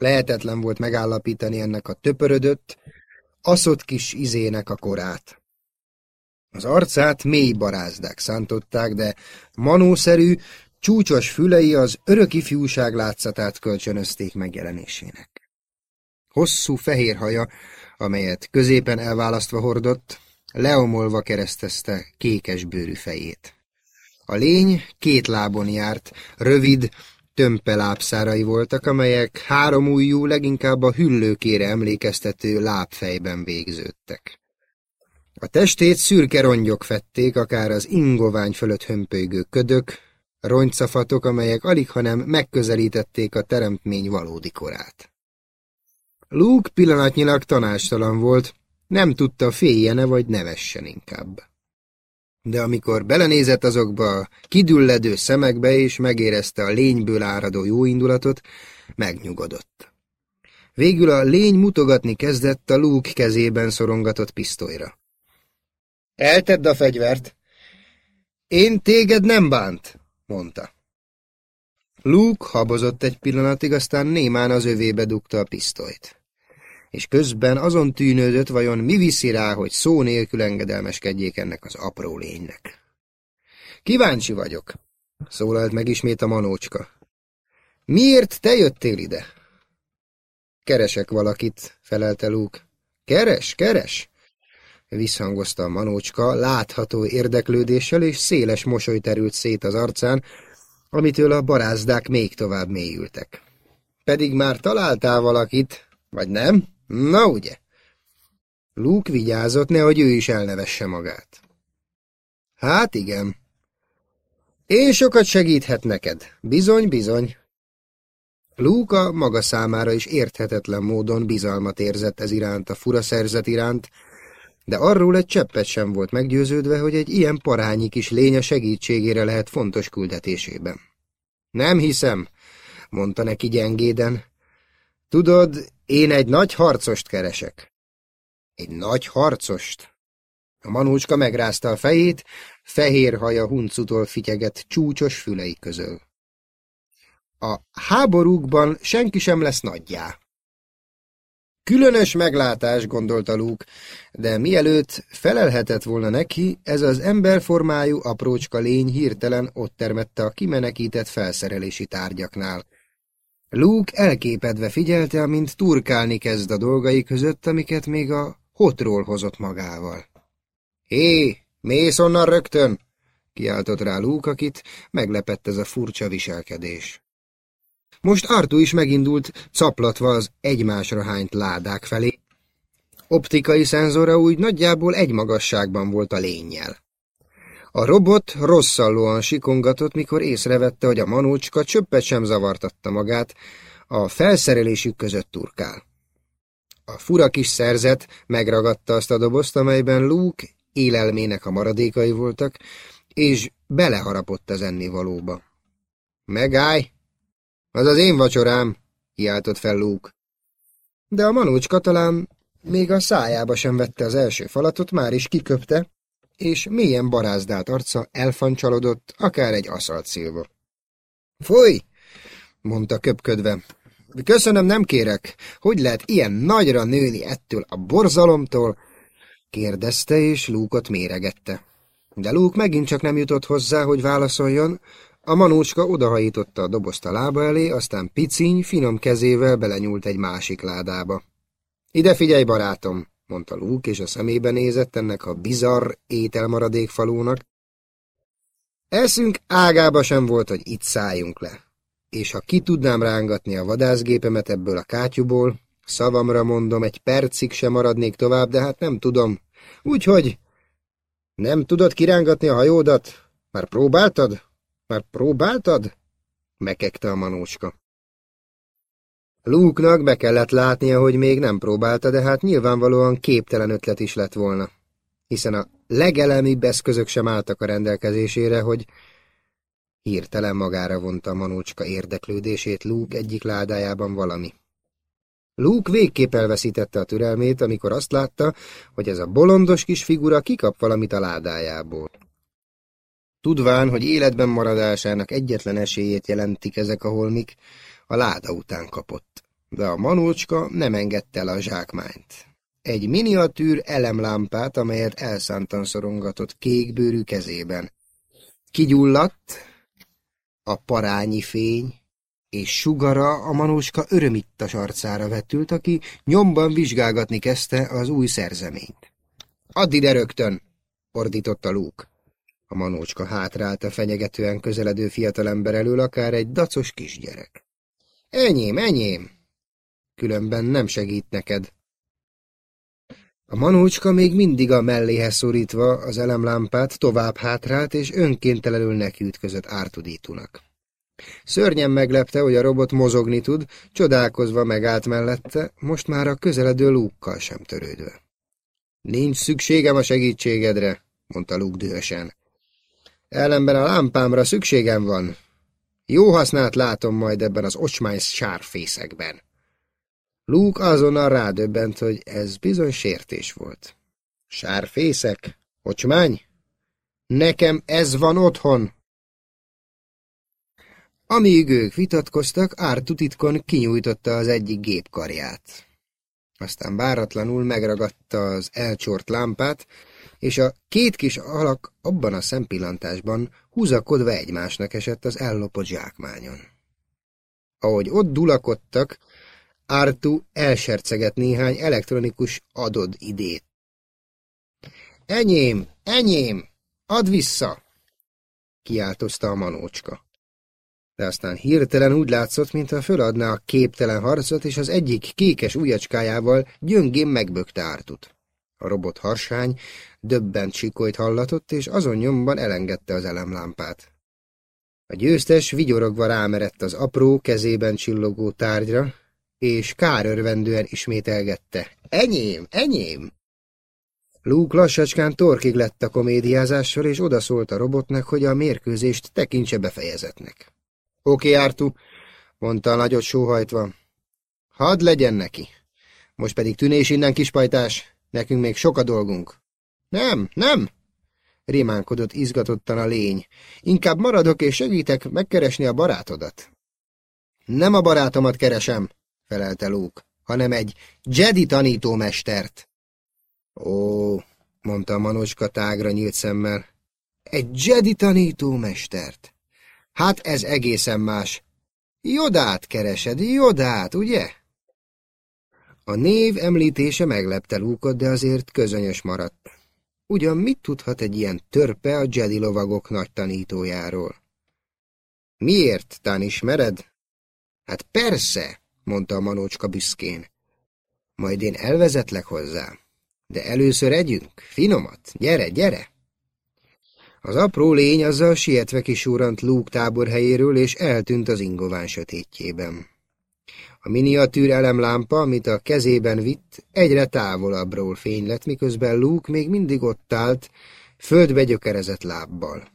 Lehetetlen volt megállapítani ennek a töpörödött, aszott kis izének a korát. Az arcát mély barázdák szántották, de manószerű, csúcsos fülei az örök ifjúság látszatát kölcsönözték megjelenésének. Hosszú fehér haja, amelyet középen elválasztva hordott, leomolva keresztezte kékes bőrű fejét. A lény két lábon járt, rövid, tömpe lábszárai voltak, amelyek három ujjú leginkább a hüllőkére emlékeztető lábfejben végződtek. A testét szürke rongyok fették, akár az ingovány fölött hömpölygő ködök, rongycafatok, amelyek alig, hanem megközelítették a teremtmény valódi korát. Luke pillanatnyilag tanástalan volt, nem tudta féljene vagy nevessen inkább de amikor belenézett azokba a kidülledő szemekbe és megérezte a lényből áradó jóindulatot, megnyugodott. Végül a lény mutogatni kezdett a lúk kezében szorongatott pisztolyra. Eltedd a fegyvert. Én téged nem bánt, mondta. Luke habozott egy pillanatig, aztán némán az övébe dugta a pisztolyt és közben azon tűnődött, vajon mi viszi rá, hogy szó nélkül engedelmeskedjék ennek az apró lénynek. Kíváncsi vagyok, szólalt meg ismét a manócska. Miért te jöttél ide? Keresek valakit, felelte Luke. Keres, keres? Visszhangozta a manócska, látható érdeklődéssel és széles mosoly terült szét az arcán, amitől a barázdák még tovább mélyültek. Pedig már találtál valakit, vagy nem? Na ugye? Luke vigyázott, nehogy ő is elnevesse magát. Hát igen. Én sokat segíthet neked. Bizony, bizony. Luke maga számára is érthetetlen módon bizalmat érzett ez iránt, a fura szerzet iránt, de arról egy cseppet sem volt meggyőződve, hogy egy ilyen parányi kis lény a segítségére lehet fontos küldetésében. Nem hiszem, mondta neki gyengéden. Tudod, én egy nagy harcost keresek. Egy nagy harcost? A manúcska megrázta a fejét, fehér haja huncutól fityegett csúcsos fülei közül. A háborúkban senki sem lesz nagyjá. Különös meglátás, gondolta Luke, de mielőtt felelhetett volna neki, ez az emberformájú aprócska lény hirtelen ott termette a kimenekített felszerelési tárgyaknál. Luke elképedve figyelte, amint turkálni kezd a dolgai között, amiket még a hotról hozott magával. Hé, mész onnan rögtön! kiáltott rá Luke, akit meglepett ez a furcsa viselkedés. Most Artu is megindult, caplatva az egymásra hányt ládák felé. Optikai szenzora úgy nagyjából egy magasságban volt a lényjel. A robot rosszallóan sikongatott, mikor észrevette, hogy a manócska csöppet sem zavartatta magát, a felszerelésük között turkál. A fura kis szerzet megragadta azt a dobozt, amelyben Luke élelmének a maradékai voltak, és beleharapott az ennivalóba. Megállj! Az az én vacsorám, kiáltott fel Luke. De a manócska talán még a szájába sem vette az első falatot, már is kiköpte, és mélyen barázdált arca elfancsalodott, akár egy aszalt szilva. Fúj! mondta köpködve. Köszönöm, nem kérek. Hogy lehet ilyen nagyra nőni ettől a borzalomtól? kérdezte, és Lúkot méregette. De Lúk megint csak nem jutott hozzá, hogy válaszoljon, a manócska odahajította a dobozt a lába elé, aztán piciny, finom kezével belenyúlt egy másik ládába. Ide figyelj, barátom, mondta Luke, és a szemébe nézett ennek a bizarr ételmaradék falónak. Eszünk ágába sem volt, hogy itt szálljunk le. És ha ki tudnám rángatni a vadászgépemet ebből a kátyúból, szavamra mondom, egy percig sem maradnék tovább, de hát nem tudom. Úgyhogy... Nem tudod kirángatni a hajódat? Már próbáltad? Már próbáltad? Mekegte a manócska. Luke-nak be kellett látnia, hogy még nem próbálta, de hát nyilvánvalóan képtelen ötlet is lett volna. Hiszen a legelemibb eszközök sem álltak a rendelkezésére, hogy hirtelen magára vonta manócska érdeklődését Luke egyik ládájában valami. Luke végképp elveszítette a türelmét, amikor azt látta, hogy ez a bolondos kis figura kikap valamit a ládájából. Tudván, hogy életben maradásának egyetlen esélyét jelentik ezek a holmik, a láda után kapott. De a manócska nem engedte el a zsákmányt. Egy miniatűr elemlámpát, amelyet elszántan szorongatott kékbőrű kezében. Kigyulladt a parányi fény, és sugara a manócska örömittas arcára vetült, aki nyomban vizsgálgatni kezdte az új szerzeményt. – Add ide rögtön! – ordította Luke. A manócska hátrált a fenyegetően közeledő fiatalember elől, akár egy dacos kisgyerek. Enyém, enyém! Különben nem segít neked. A manócska még mindig a melléhez szorítva az elemlámpát tovább hátrált, és önkéntelenül nekiütközött ártudítunak. Szörnyen meglepte, hogy a robot mozogni tud, csodálkozva megállt mellette, most már a közeledő lúkkal sem törődve. Nincs szükségem a segítségedre, mondta Luke dühösen. Ellenben a lámpámra szükségem van. Jó hasznát látom majd ebben az ocsmány sárfészekben. Luke azonnal rádöbbent, hogy ez bizony sértés volt. Sárfészek? Ocsmány? Nekem ez van otthon! Amíg ők vitatkoztak, Ártu titkon kinyújtotta az egyik gépkarját. Aztán váratlanul megragadta az elcsort lámpát, és a két kis alak abban a szempillantásban húzakodva egymásnak esett az ellopott zsákmányon. Ahogy ott dulakodtak, Artu elserceget néhány elektronikus adod idét. Enyém, enyém, add vissza! kiáltozta a manócska. De aztán hirtelen úgy látszott, mintha föladná a képtelen harcot, és az egyik kékes ujjacskájával gyöngén megbökte Ártut. A robot harsány döbbent sikolyt hallatott, és azon nyomban elengedte az elemlámpát. A győztes vigyorogva rámerett az apró, kezében csillogó tárgyra, és kárörvendően ismételgette. Enyém, enyém! Luke lassacskán torkig lett a komédiázással, és odaszólt a robotnak, hogy a mérkőzést tekintse befejezetnek. Oké, Ártu, mondta a nagyot sóhajtva. Hadd legyen neki. Most pedig tűnés innen, kispajtás. Nekünk még sok a dolgunk. Nem, nem, rimánkodott izgatottan a lény. Inkább maradok és segítek megkeresni a barátodat. Nem a barátomat keresem, felelte Luke, hanem egy Jedi tanítómestert. Ó, mondta manocska tágra nyílt szemmel. Egy Jedi tanítómestert. Hát ez egészen más. Jodát keresed, Jodát, ugye? A név említése meglepte Lúkot, de azért közönyös maradt. Ugyan mit tudhat egy ilyen törpe a Jedi lovagok nagy tanítójáról? Miért, tán ismered? Hát persze, mondta a manócska büszkén. Majd én elvezetlek hozzá. De először együnk, finomat, gyere, gyere! Az apró lény azzal sietve kisúrant Luke táborhelyéről, és eltűnt az ingován sötétjében. A miniatűr elemlámpa, amit a kezében vitt, egyre távolabbról fény lett, miközben Luke még mindig ott állt, földbe gyökerezett lábbal.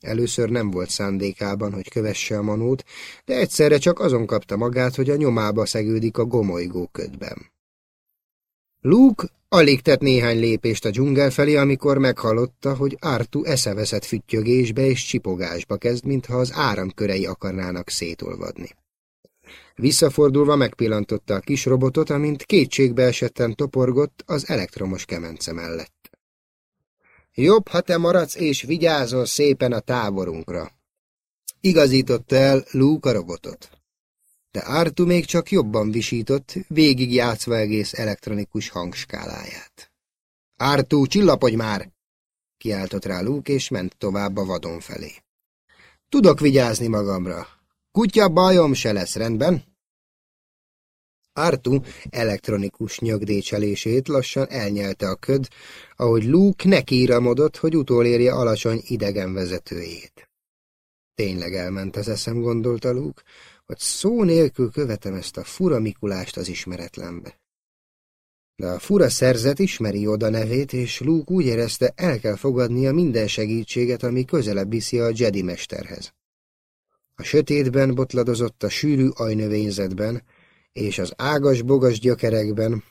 Először nem volt szándékában, hogy kövesse a manót, de egyszerre csak azon kapta magát, hogy a nyomába szegődik a gomolygó ködben. Luke alig tett néhány lépést a dzsungel felé, amikor meghallotta, hogy Artu eszeveszett füttyögésbe és csipogásba kezd, mintha az áramkörei akarnának szétolvadni. Visszafordulva megpillantotta a kis robotot, amint kétségbe esetten toporgott az elektromos kemence mellett. Jobb, ha te maradsz és vigyázol szépen a táborunkra. Igazította el Luke a robotot. De Artu még csak jobban visított, végigjátszva egész elektronikus hangskáláját. Artu, csillapodj már! kiáltott rá Luke, és ment tovább a vadon felé. Tudok vigyázni magamra. Kutya bajom se lesz, rendben? Artu elektronikus nyögdécselését lassan elnyelte a köd, ahogy Luke nekiramodott, hogy utolérje alacsony idegen vezetőjét. Tényleg elment az eszem, gondolta Luke, hogy szó nélkül követem ezt a fura Mikulást az ismeretlenbe. De a fura szerzet ismeri oda nevét, és Luke úgy érezte, el kell fogadnia minden segítséget, ami közelebb viszi a Jedi mesterhez. A sötétben botladozott a sűrű ajnövényzetben, és az ágas-bogas gyökerekben,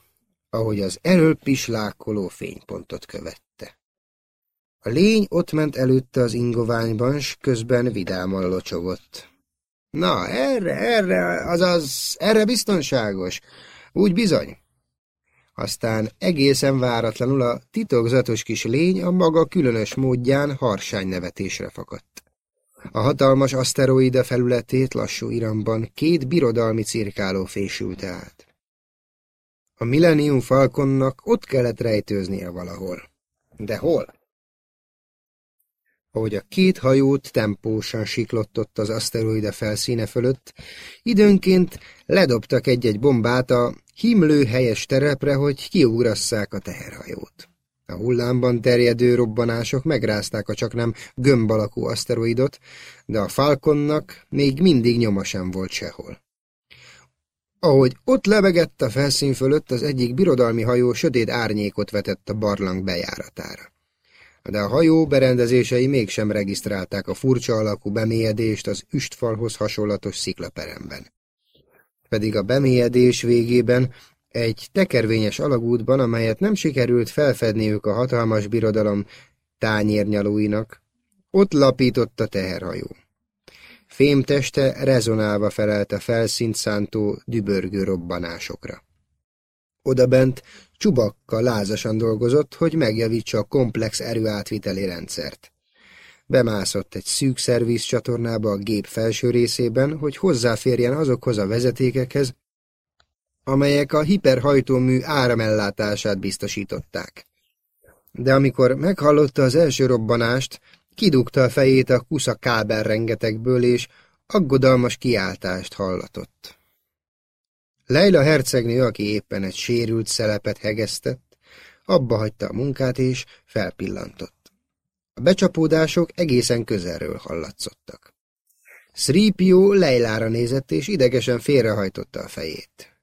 ahogy az elől pislákoló fénypontot követte. A lény ott ment előtte az ingoványban, s közben vidáman locsogott. Na, erre, erre, azaz, erre biztonságos. Úgy bizony. Aztán egészen váratlanul a titokzatos kis lény a maga különös módján harsány nevetésre fakadt. A hatalmas aszteroida felületét lassú iramban két birodalmi cirkáló fésülte át. A Millennium Falconnak ott kellett rejtőznie valahol. De hol? Ahogy a két hajót tempósan siklottott az aszteroida felszíne fölött, időnként ledobtak egy-egy bombát a himlő helyes terepre, hogy kiugrasszák a teherhajót. A hullámban terjedő robbanások megrázták a csaknem gömb alakú aszteroidot, de a Falconnak még mindig nyoma sem volt sehol. Ahogy ott lebegett a felszín fölött, az egyik birodalmi hajó sötét árnyékot vetett a barlang bejáratára. De a hajó berendezései mégsem regisztrálták a furcsa alakú bemélyedést az üstfalhoz hasonlatos sziklaperemben. Pedig a bemélyedés végében egy tekervényes alagútban, amelyet nem sikerült felfedniük a hatalmas birodalom tányérnyalóinak, ott lapított a teherhajó. Fémteste rezonálva felelt a felszínt szántó dübörgő robbanásokra. Odabent Csubakka lázasan dolgozott, hogy megjavítsa a komplex erőátviteli rendszert. Bemászott egy szűk szerviz csatornába a gép felső részében, hogy hozzáférjen azokhoz a vezetékekhez, amelyek a hiperhajtómű áramellátását biztosították. De amikor meghallotta az első robbanást, kidugta a fejét a kusza kábel rengetegből, és aggodalmas kiáltást hallatott. Leila hercegnő, aki éppen egy sérült szelepet hegesztett, abba hagyta a munkát és felpillantott. A becsapódások egészen közelről hallatszottak. Sripio Leilára nézett, és idegesen félrehajtotta a fejét.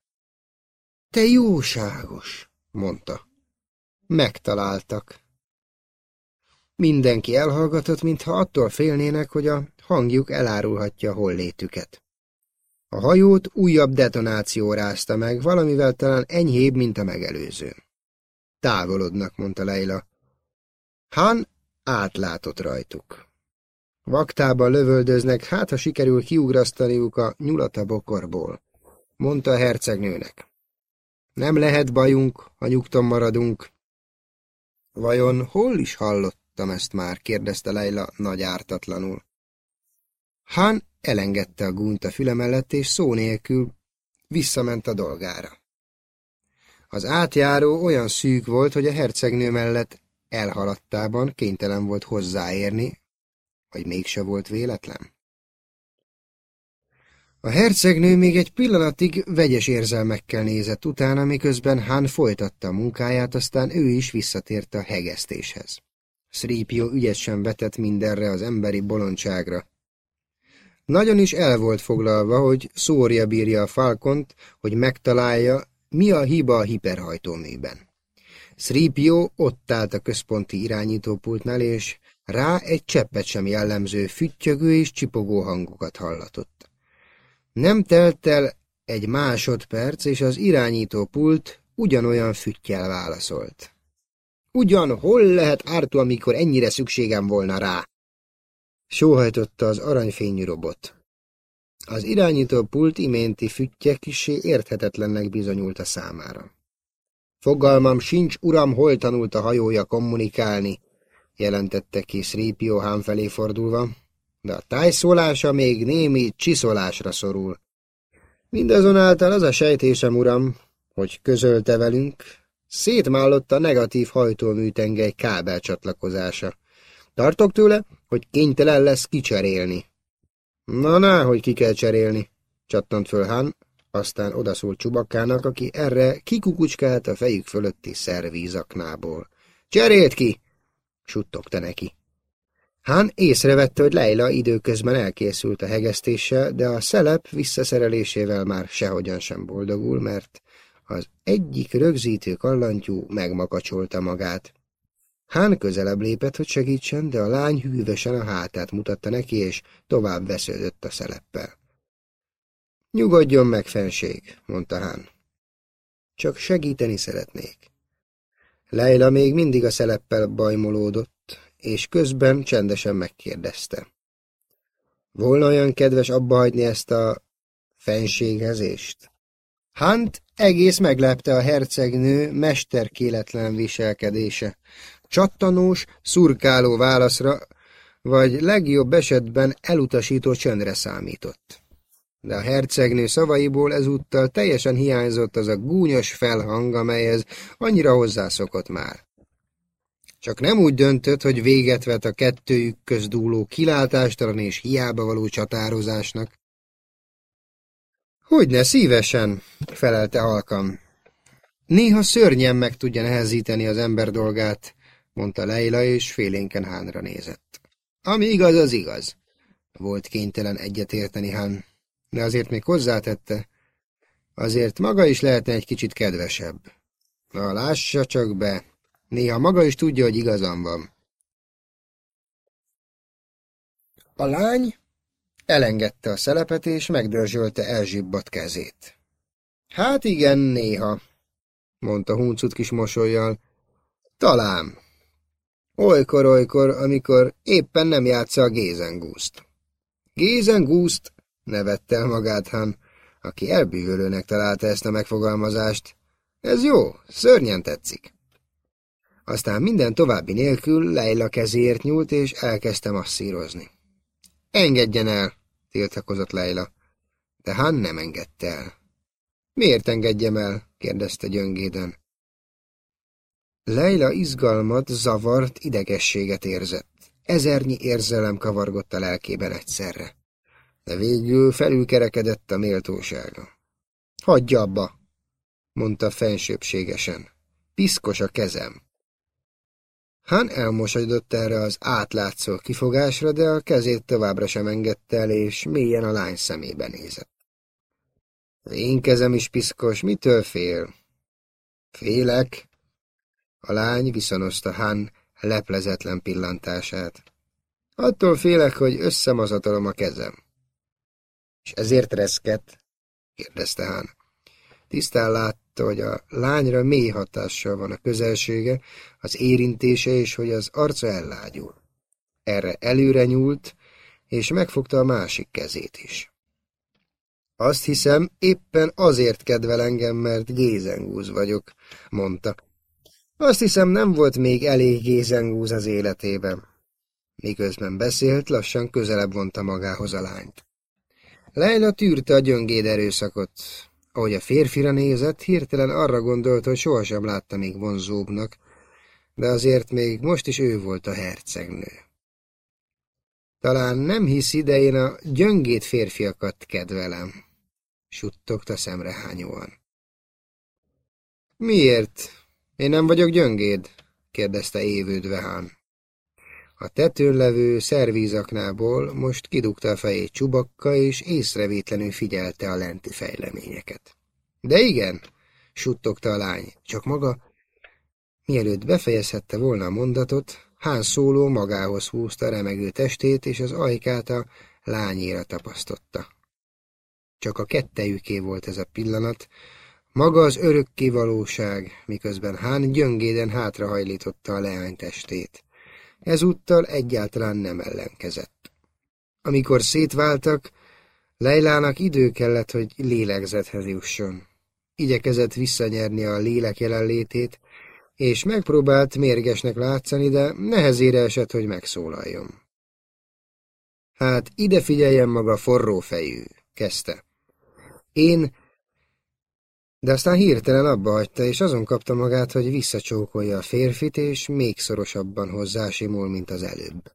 Te jóságos, mondta. Megtaláltak. Mindenki elhallgatott, mintha attól félnének, hogy a hangjuk elárulhatja hollétüket. A hajót újabb detonáció rázta meg, valamivel talán enyhébb, mint a megelőző. Távolodnak, mondta Leila. Han átlátott rajtuk. Vaktában lövöldöznek, hát ha sikerül kiugrasztaniuk a nyulat a bokorból, mondta a hercegnőnek. Nem lehet bajunk, ha nyugton maradunk. Vajon hol is hallottam ezt már? kérdezte Leila nagy ártatlanul. Han elengedte a gúnyt a füle mellett, és szó nélkül visszament a dolgára. Az átjáró olyan szűk volt, hogy a hercegnő mellett elhaladtában kénytelen volt hozzáérni, vagy mégse volt véletlen. A hercegnő még egy pillanatig vegyes érzelmekkel nézett utána, miközben Han folytatta a munkáját, aztán ő is visszatért a hegesztéshez. Sripio ügyesen vetett mindenre az emberi bolondságra. Nagyon is el volt foglalva, hogy szórja bírja a falkont, hogy megtalálja, mi a hiba a hiperhajtóműben. Sripio ott állt a központi irányítópultnál, és rá egy cseppet sem jellemző füttyögő és csipogó hangokat hallatott. Nem telt el egy másodperc, és az irányítópult ugyanolyan füttyel válaszolt. Ugyan hol lehet ártó, amikor ennyire szükségem volna rá? Sóhajtotta az aranyfényű robot. Az irányító pult iménti füttye kisé érthetetlennek bizonyult a számára. Fogalmam sincs, uram, hol tanult a hajója kommunikálni, jelentette ki Sripio hám felé fordulva, de a tájszólása még némi csiszolásra szorul. Mindazonáltal az a sejtésem, uram, hogy közölte velünk, szétmállott a negatív hajtóműtengely kábel csatlakozása. Tartok tőle, hogy kénytelen lesz kicserélni. Na, na, hogy ki kell cserélni, csattant föl Han, aztán odaszólt Csubakának, aki erre kikukucskált a fejük fölötti szervízaknából. Cserélt ki! suttogta neki. Han észrevette, hogy Leila időközben elkészült a hegesztéssel, de a szelep visszaszerelésével már sehogyan sem boldogul, mert az egyik rögzítő kallantyú megmakacsolta magát. Hán közelebb lépett, hogy segítsen, de a lány hűvösen a hátát mutatta neki, és tovább vesződött a szeleppel. Nyugodjon meg, fenség, mondta Hán. Csak segíteni szeretnék. Leila még mindig a szeleppel bajmolódott, és közben csendesen megkérdezte. Volna olyan kedves abba hagyni ezt a fenséghezést? Hunt egész meglepte a hercegnő mesterkéletlen viselkedése csattanós, szurkáló válaszra, vagy legjobb esetben elutasító csöndre számított. De a hercegnő szavaiból ezúttal teljesen hiányzott az a gúnyos felhang, amelyhez annyira hozzászokott már. Csak nem úgy döntött, hogy véget vet a kettőjük közdúló kilátástalan és hiába való csatározásnak. Hogyne, szívesen, felelte halkan. Néha szörnyen meg tudja nehezíteni az ember dolgát, mondta Leila, és félénken Hánra nézett. Ami igaz, az igaz. Volt kénytelen egyetérteni Hán, de azért még hozzátette, azért maga is lehetne egy kicsit kedvesebb. Na, lássa csak be, néha maga is tudja, hogy igazam van. A lány elengedte a szelepet, és megdörzsölte elzsibbat kezét. Hát igen, néha, mondta huncut kis mosolyjal. Talán. Olykor-olykor, amikor éppen nem játsza a Gézengúzt. Gézengúzt? nevette el magát Han, aki elbűvölőnek találta ezt a megfogalmazást. Ez jó, szörnyen tetszik. Aztán minden további nélkül Leila kezéért nyúlt, és elkezdte masszírozni. Engedjen el, tiltakozott Leila, de Han nem engedte el. Miért engedjem el? kérdezte gyöngéden. Leila izgalmat, zavart, idegességet érzett. Ezernyi érzelem kavargott a lelkében egyszerre. De végül felülkerekedett a méltósága. Hagyja abba, mondta fensőbségesen. Piszkos a kezem. Han elmosodott erre az átlátszó kifogásra, de a kezét továbbra sem engedte el, és mélyen a lány szemébe nézett. Én kezem is piszkos, mitől fél? Félek. A lány viszonozta Han leplezetlen pillantását. Attól félek, hogy összemazatolom a kezem. És ezért reszket? kérdezte Han. Tisztán látta, hogy a lányra mély hatással van a közelsége, az érintése, és hogy az arca ellágyul. Erre előre nyúlt, és megfogta a másik kezét is. Azt hiszem, éppen azért kedvel engem, mert gézengúz vagyok, mondta. Azt hiszem, nem volt még elég gézengúz az életében. Miközben beszélt, lassan közelebb vonta magához a lányt. Leila tűrte a gyöngéd erőszakot. Ahogy a férfira nézett, hirtelen arra gondolt, hogy sohasem látta még vonzóbbnak, de azért még most is ő volt a hercegnő. Talán nem hiszi, de én a gyöngét férfiakat kedvelem, suttogta szemrehányóan. Miért? Én nem vagyok gyöngéd? kérdezte évődve Hán. A tetőn levő szervízaknából most kidugta a fejét csubakka, és észrevétlenül figyelte a lenti fejleményeket. De igen, suttogta a lány, csak maga, mielőtt befejezhette volna a mondatot, Hán szóló magához húzta remegő testét, és az ajkát a lányéra tapasztotta. Csak a kettejüké volt ez a pillanat, maga az örökké miközben Hán gyöngéden hátrahajlította a leány testét. Ezúttal egyáltalán nem ellenkezett. Amikor szétváltak, Leilának idő kellett, hogy lélegzethez jusson. Igyekezett visszanyerni a lélek jelenlétét, és megpróbált mérgesnek látszani, de nehezére esett, hogy megszólaljon. Hát, ide figyeljen maga forró fejű, kezdte. Én... De aztán hirtelen abba hagyta, és azon kapta magát, hogy visszacsókolja a férfit, és még szorosabban hozzásimul, mint az előbb.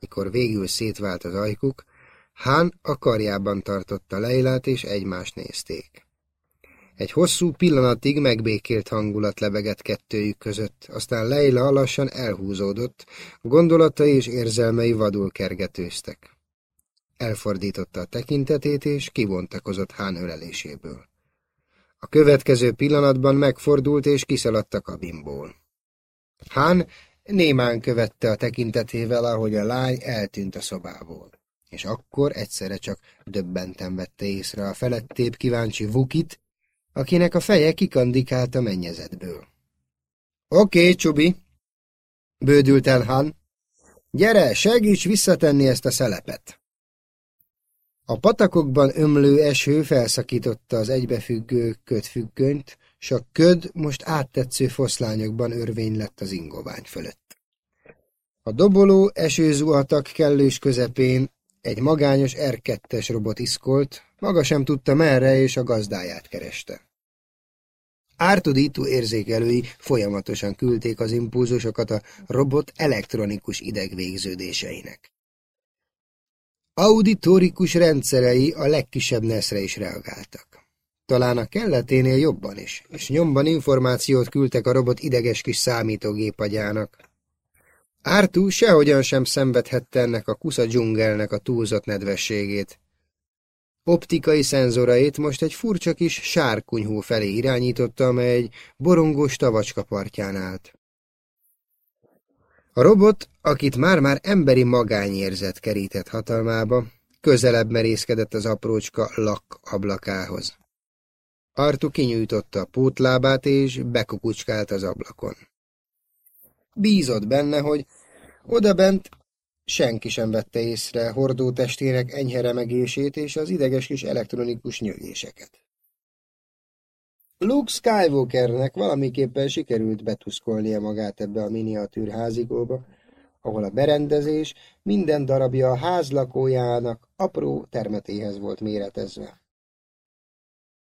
Mikor végül szétvált az ajkuk, Hán a karjában tartotta Leilát, és egymást nézték. Egy hosszú pillanatig megbékélt hangulat lebegett kettőjük között, aztán Leila lassan elhúzódott, gondolatai és érzelmei vadul kergetőztek. Elfordította a tekintetét, és kivontakozott Hán öleléséből. A következő pillanatban megfordult, és kiszaladt a kabinból. Hán némán követte a tekintetével, ahogy a lány eltűnt a szobából. És akkor egyszerre csak döbbenten vette észre a felettébb kíváncsi Vukit, akinek a feje kikandikált a mennyezetből. Oké, okay, Csubi, bődült el Han. Gyere, segíts visszatenni ezt a szelepet! A patakokban ömlő eső felszakította az egybefüggő ködfüggönyt, s a köd most áttetsző foszlányokban örvény lett az ingovány fölött. A doboló esőzuhatak kellős közepén egy magányos R2-es robot iszkolt, maga sem tudta merre, és a gazdáját kereste. Ártudító érzékelői folyamatosan küldték az impulzusokat a robot elektronikus idegvégződéseinek. Auditorikus rendszerei a legkisebb neszre is reagáltak. Talán a kelleténél jobban is, és nyomban információt küldtek a robot ideges kis számítógép agyának. Ártú sehogyan sem szenvedhette ennek a kusza dzsungelnek a túlzott nedvességét. Optikai szenzorait most egy furcsa kis sárkunyhó felé irányította, amely egy borongós tavacska partján állt. A robot, akit már-már emberi magányérzet kerített hatalmába, közelebb merészkedett az aprócska lak ablakához. Artu kinyújtotta a pótlábát, és bekukucskált az ablakon. Bízott benne, hogy odabent senki sem vette észre hordó testének enyhe remegését és az ideges kis elektronikus nyögéseket. Luke Skywalkernek valamiképpen sikerült betuszkolnia magát ebbe a miniatűr házigóba, ahol a berendezés minden darabja a ház lakójának apró termetéhez volt méretezve.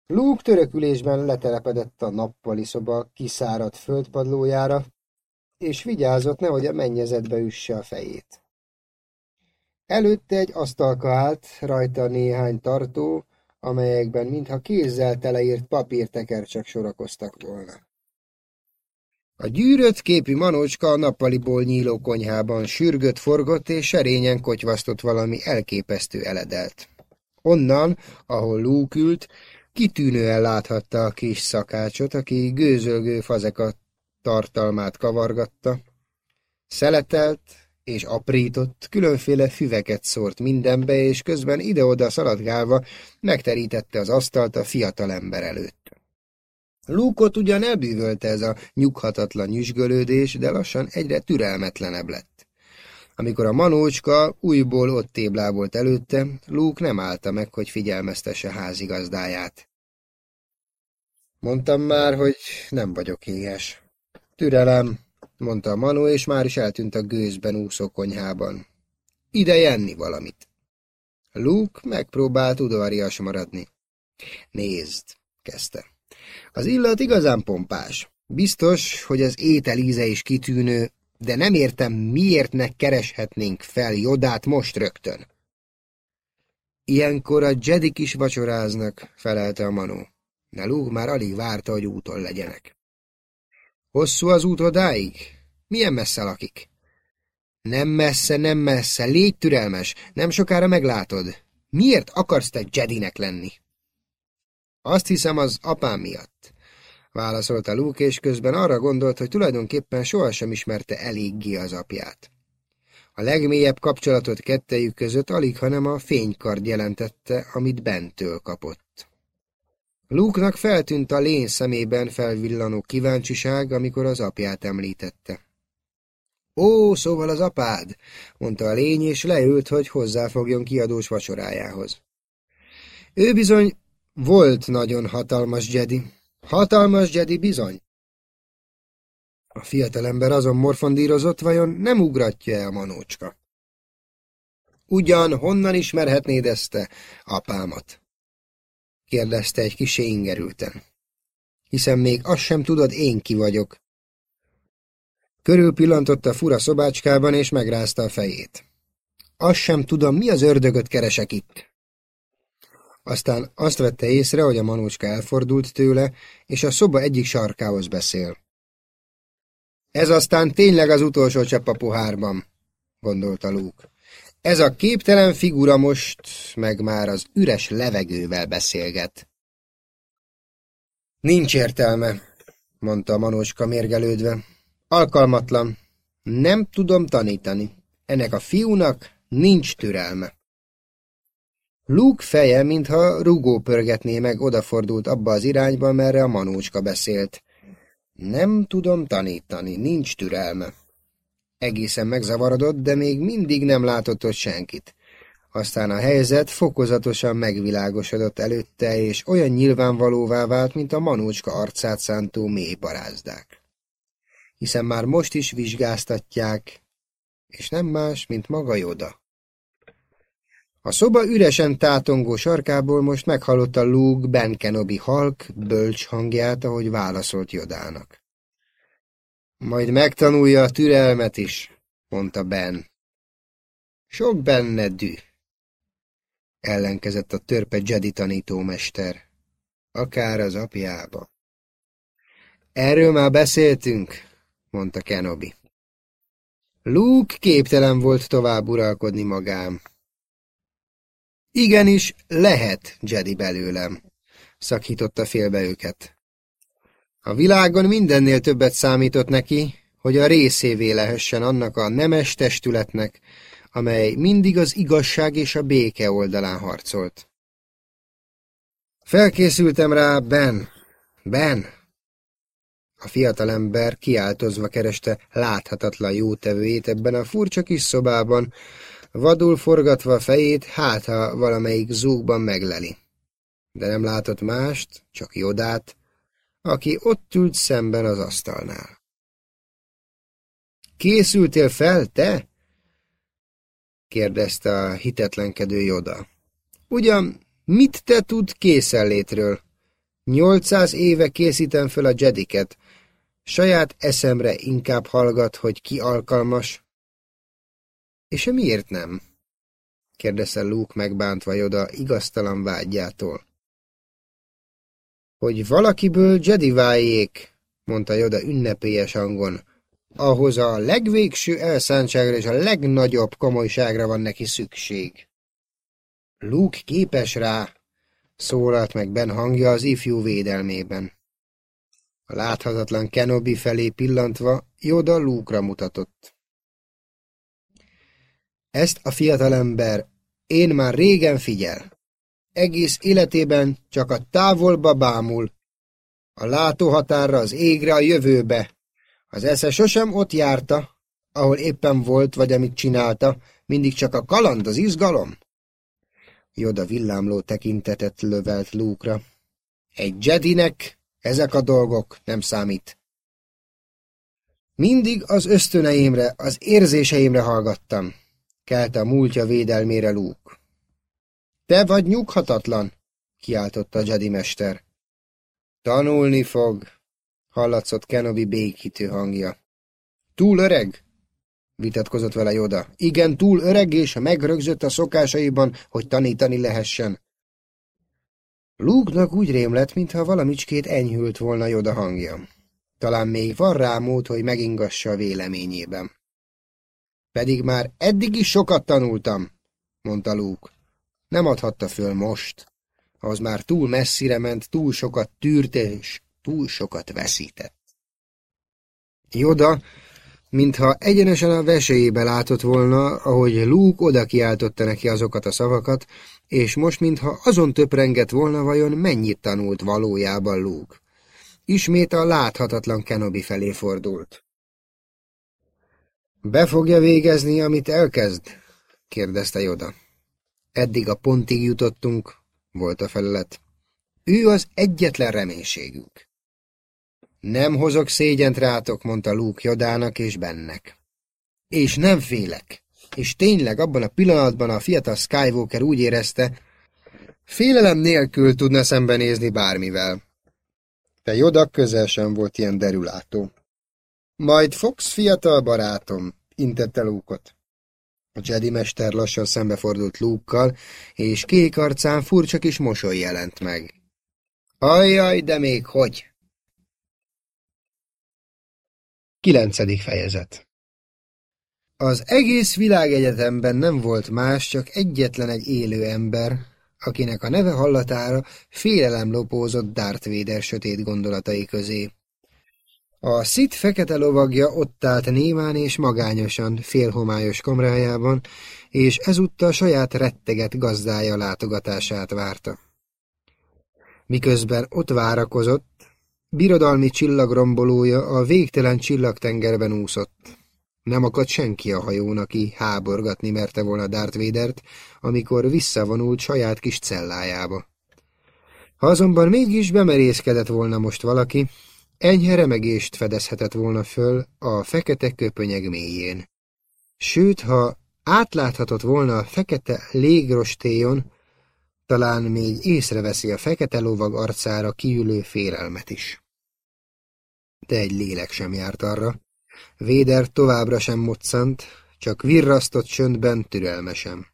Luke törökülésben letelepedett a nappali szoba kiszáradt földpadlójára, és vigyázott, nehogy a mennyezetbe üsse a fejét. Előtte egy asztalka állt, rajta néhány tartó, amelyekben mintha kézzel teleírt papírtekercsek sorakoztak volna. A gyűrött képű manócska a nappaliból nyíló konyhában sürgött, forgott és serényen kotyvasztott valami elképesztő eledelt. Onnan, ahol Luke ült, kitűnően láthatta a kis szakácsot, aki gőzölgő fazekat tartalmát kavargatta. Szeletelt és aprított, különféle füveket szórt mindenbe, és közben ide-oda szaladgálva megterítette az asztalt a fiatal ember előtt. Lúkot ugyan elbűvölte ez a nyughatatlan nyüzsgölődés, de lassan egyre türelmetlenebb lett. Amikor a manócska újból ott téblábolt előtte, Luke nem állta meg, hogy figyelmeztesse házigazdáját. Mondtam már, hogy nem vagyok éhes. Türelem, mondta a Manó, és már is eltűnt a gőzben úszó konyhában. Ide jenni valamit. Luke megpróbált udvarias maradni. Nézd, kezdte. Az illat igazán pompás. Biztos, hogy az étel íze is kitűnő, de nem értem, miért ne kereshetnénk fel Jodát most rögtön. Ilyenkor a Jedik is vacsoráznak, felelte a Manó. De Luke már alig várta, hogy úton legyenek. Hosszú az út odáig? Milyen messze lakik? Nem messze, nem messze, légy türelmes, nem sokára meglátod. Miért akarsz te Jedinek lenni? Azt hiszem az apám miatt, válaszolta Luke, és közben arra gondolt, hogy tulajdonképpen sohasem ismerte eléggé az apját. A legmélyebb kapcsolatot kettejük között alig, hanem a fénykard jelentette, amit bentől kapott. Luke-nak feltűnt a lény szemében felvillanó kíváncsiság, amikor az apját említette. Ó, szóval az apád, mondta a lény, és leült, hogy hozzáfogjon kiadós vacsorájához. Ő bizony volt nagyon hatalmas Jedi. Hatalmas Jedi bizony. A fiatalember azon morfondírozott, vajon nem ugratja-e a manócska? Ugyan honnan ismerhetnéd ezt te, apámat? Kérdezte egy kisé ingerülten. Hiszen még azt sem tudod, én ki vagyok. Körül pillantott a fura szobácskában, és megrázta a fejét. Azt sem tudom, mi az ördögöt keresek itt. Aztán azt vette észre, hogy a manócska elfordult tőle, és a szoba egyik sarkához beszél. Ez aztán tényleg az utolsó csepp a pohárban, gondolta Luke. Ez a képtelen figura most meg már az üres levegővel beszélget. Nincs értelme, mondta a manócska mérgelődve. Alkalmatlan. Nem tudom tanítani. Ennek a fiúnak nincs türelme. Luke feje, mintha rugó pörgetné meg, odafordult abba az irányba, merre a manócska beszélt. Nem tudom tanítani, nincs türelme. Egészen megzavarodott, de még mindig nem látott ott senkit. Aztán a helyzet fokozatosan megvilágosodott előtte, és olyan nyilvánvalóvá vált, mint a manócska arcát szántó mély barázdák. Hiszen már most is vizsgáztatják, és nem más, mint maga Joda. A szoba üresen tátongó sarkából most meghallotta Luke Ben Kenobi halk, bölcs hangját, ahogy válaszolt Jodának. Majd megtanulja a türelmet is, mondta Ben. Sok benne dű. Ellenkezett a törpe Jedi tanítómester. Akár az apjába. Erről már beszéltünk, mondta Kenobi. Luke képtelen volt tovább uralkodni magám. Igenis, lehet Jedi belőlem, szakította félbe őket. A világon mindennél többet számított neki, hogy a részévé lehessen annak a nemes testületnek, amely mindig az igazság és a béke oldalán harcolt. Felkészültem rá, Ben, Ben! A fiatalember kiáltozva kereste láthatatlan jótevőjét ebben a furcsa kis szobában, vadul forgatva a fejét, hát ha valamelyik zúgban megleli. De nem látott mást, csak Jodát, aki ott ült szemben az asztalnál. Készültél fel, te? kérdezte a hitetlenkedő Joda. Ugyan, mit te tud készenlétről? Nyolcszáz éve készítem föl a jediket. Saját eszemre inkább hallgat, hogy ki alkalmas. És miért nem? kérdezte Luke megbántva Joda igaztalan vágyjától. Hogy valakiből Jedi váljék, mondta Joda ünnepélyes hangon, ahhoz a legvégső elszántságra és a legnagyobb komolyságra van neki szükség. Luke képes rá, szólalt meg Ben hangja az ifjú védelmében. A láthatatlan Kenobi felé pillantva, Joda Luke-ra mutatott. Ezt a fiatalember én már régen figyel. Egész életében csak a távolba bámul. A látóhatárra, az égre, a jövőbe. Az esze sosem ott járta, ahol éppen volt, vagy amit csinálta, mindig csak a kaland, az izgalom. Joda villámló tekintetet lövelt lúkra. Egy Jedinek ezek a dolgok nem számít. Mindig az ösztöneimre, az érzéseimre hallgattam, kelte a múltja védelmére lúk. Te vagy nyughatatlan, kiáltotta a Jedi mester. Tanulni fog, hallatszott Kenobi békítő hangja. Túl öreg? vitatkozott vele Joda. Igen, túl öreg és megrögzött a szokásaiban, hogy tanítani lehessen. Luke-nak úgy rém lett, mintha valamicskét enyhült volna Joda hangja. Talán még van rá mód, hogy megingassa a véleményében. Pedig már eddig is sokat tanultam, mondta Luke. Nem adhatta föl most. Az már túl messzire ment, túl sokat tűrt és túl sokat veszített. Joda mintha egyenesen a veséjébe látott volna, ahogy Luke oda kiáltotta neki azokat a szavakat, és most mintha azon töprengett volna vajon mennyit tanult valójában Luke. Ismét a láthatatlan Kenobi felé fordult. Be fogja végezni, amit elkezd? kérdezte Joda. Eddig a pontig jutottunk, volt a felelet. Ő az egyetlen reménységünk. Nem hozok szégyent rátok, mondta Luke Jodának és bennek. És nem félek. És tényleg abban a pillanatban a fiatal Skywalker úgy érezte, félelem nélkül tudna szembenézni bármivel. De Joda közel sem volt ilyen derülátó. Majd fogsz, fiatal barátom, intette Luke-ot. A Jedi mester lassan szembefordult Luke-kal, és kék arcán furcsa kis mosoly jelent meg. Ajjaj, de még hogy! Kilencedik fejezet Az egész világegyetemben nem volt más, csak egyetlen egy élő ember, akinek a neve hallatára félelem lopózott Darth Vader sötét gondolatai közé. A szit fekete lovagja ott állt némán és magányosan félhomályos kamrájában, és ezúttal saját retteget gazdája látogatását várta. Miközben ott várakozott, Birodalmi csillagrombolója a végtelen csillagtengerben úszott. Nem akadt senki a hajón, aki háborgatni merte volna Darth Vadert, amikor visszavonult saját kis cellájába. Ha azonban mégis bemerészkedett volna most valaki, enyhe remegést fedezhetett volna föl a fekete köpönyeg mélyén. Sőt, ha átláthatott volna a fekete légrostéjon, talán még észreveszi a fekete lovag arcára kiülő félelmet is de egy lélek sem járt arra. Véder továbbra sem moccant, csak virrasztott csöndben türelmesen.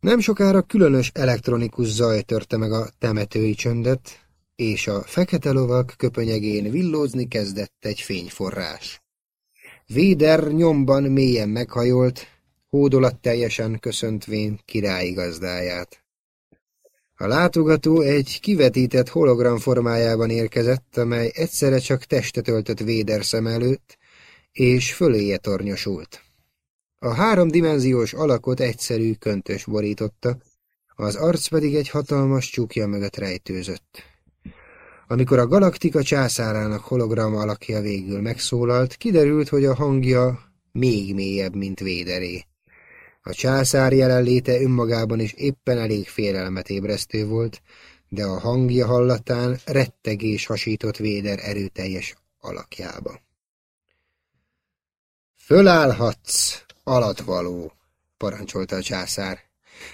Nem sokára különös elektronikus zaj törte meg a temetői csöndet, és a fekete lovak köpönyegén villózni kezdett egy fényforrás. Véder nyomban mélyen meghajolt, hódolat teljesen köszöntvén királyi gazdáját. A látogató egy kivetített hologram formájában érkezett, amely egyszerre csak testet öltött Véder szem előtt, és föléje tornyosult. A háromdimenziós alakot egyszerű köntös borította, az arc pedig egy hatalmas csukja mögött rejtőzött. Amikor a galaktika császárának hologram alakja végül megszólalt, kiderült, hogy a hangja még mélyebb, mint Véderé. A császár jelenléte önmagában is éppen elég félelmet ébresztő volt, de a hangja hallatán rettegés hasított Véder erőteljes alakjába. Fölállhatsz, alatvaló, parancsolta a császár.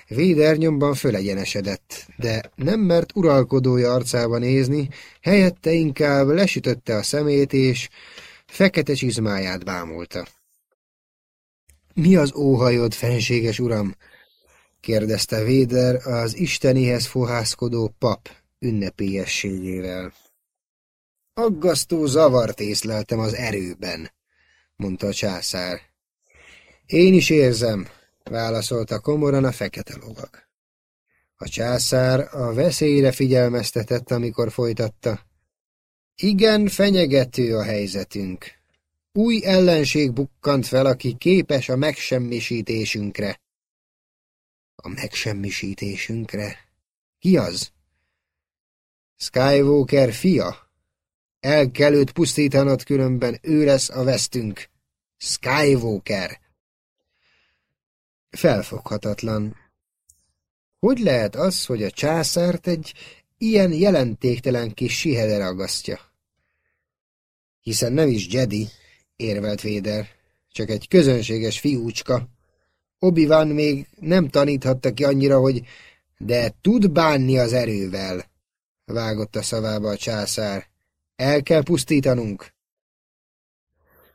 Véder nyomban fölegyenesedett, de nem mert uralkodója arcába nézni, helyette inkább lesütötte a szemét, és fekete csizmáját bámulta. Mi az óhajod, fenséges uram? kérdezte Véder az istenihez fohászkodó pap ünnepélyességével. Aggasztó zavart észleltem az erőben, mondta a császár. Én is érzem, válaszolta komoran a fekete lovag. A császár a veszélyre figyelmeztetett, amikor folytatta. Igen, fenyegető a helyzetünk. Új ellenség bukkant fel, aki képes a megsemmisítésünkre. A megsemmisítésünkre? Ki az? Skywalker fia? El kell őt pusztítanod, különben ő lesz a vesztünk. Skywalker. Felfoghatatlan. Hogy lehet az, hogy a császárt egy ilyen jelentéktelen kis sihede ragasztja? Hiszen nem is Jedi, érvelt Véder, csak egy közönséges fiúcska. obi még nem taníthatta ki annyira, hogy de tud bánni az erővel, vágott a szavába a császár. El kell pusztítanunk.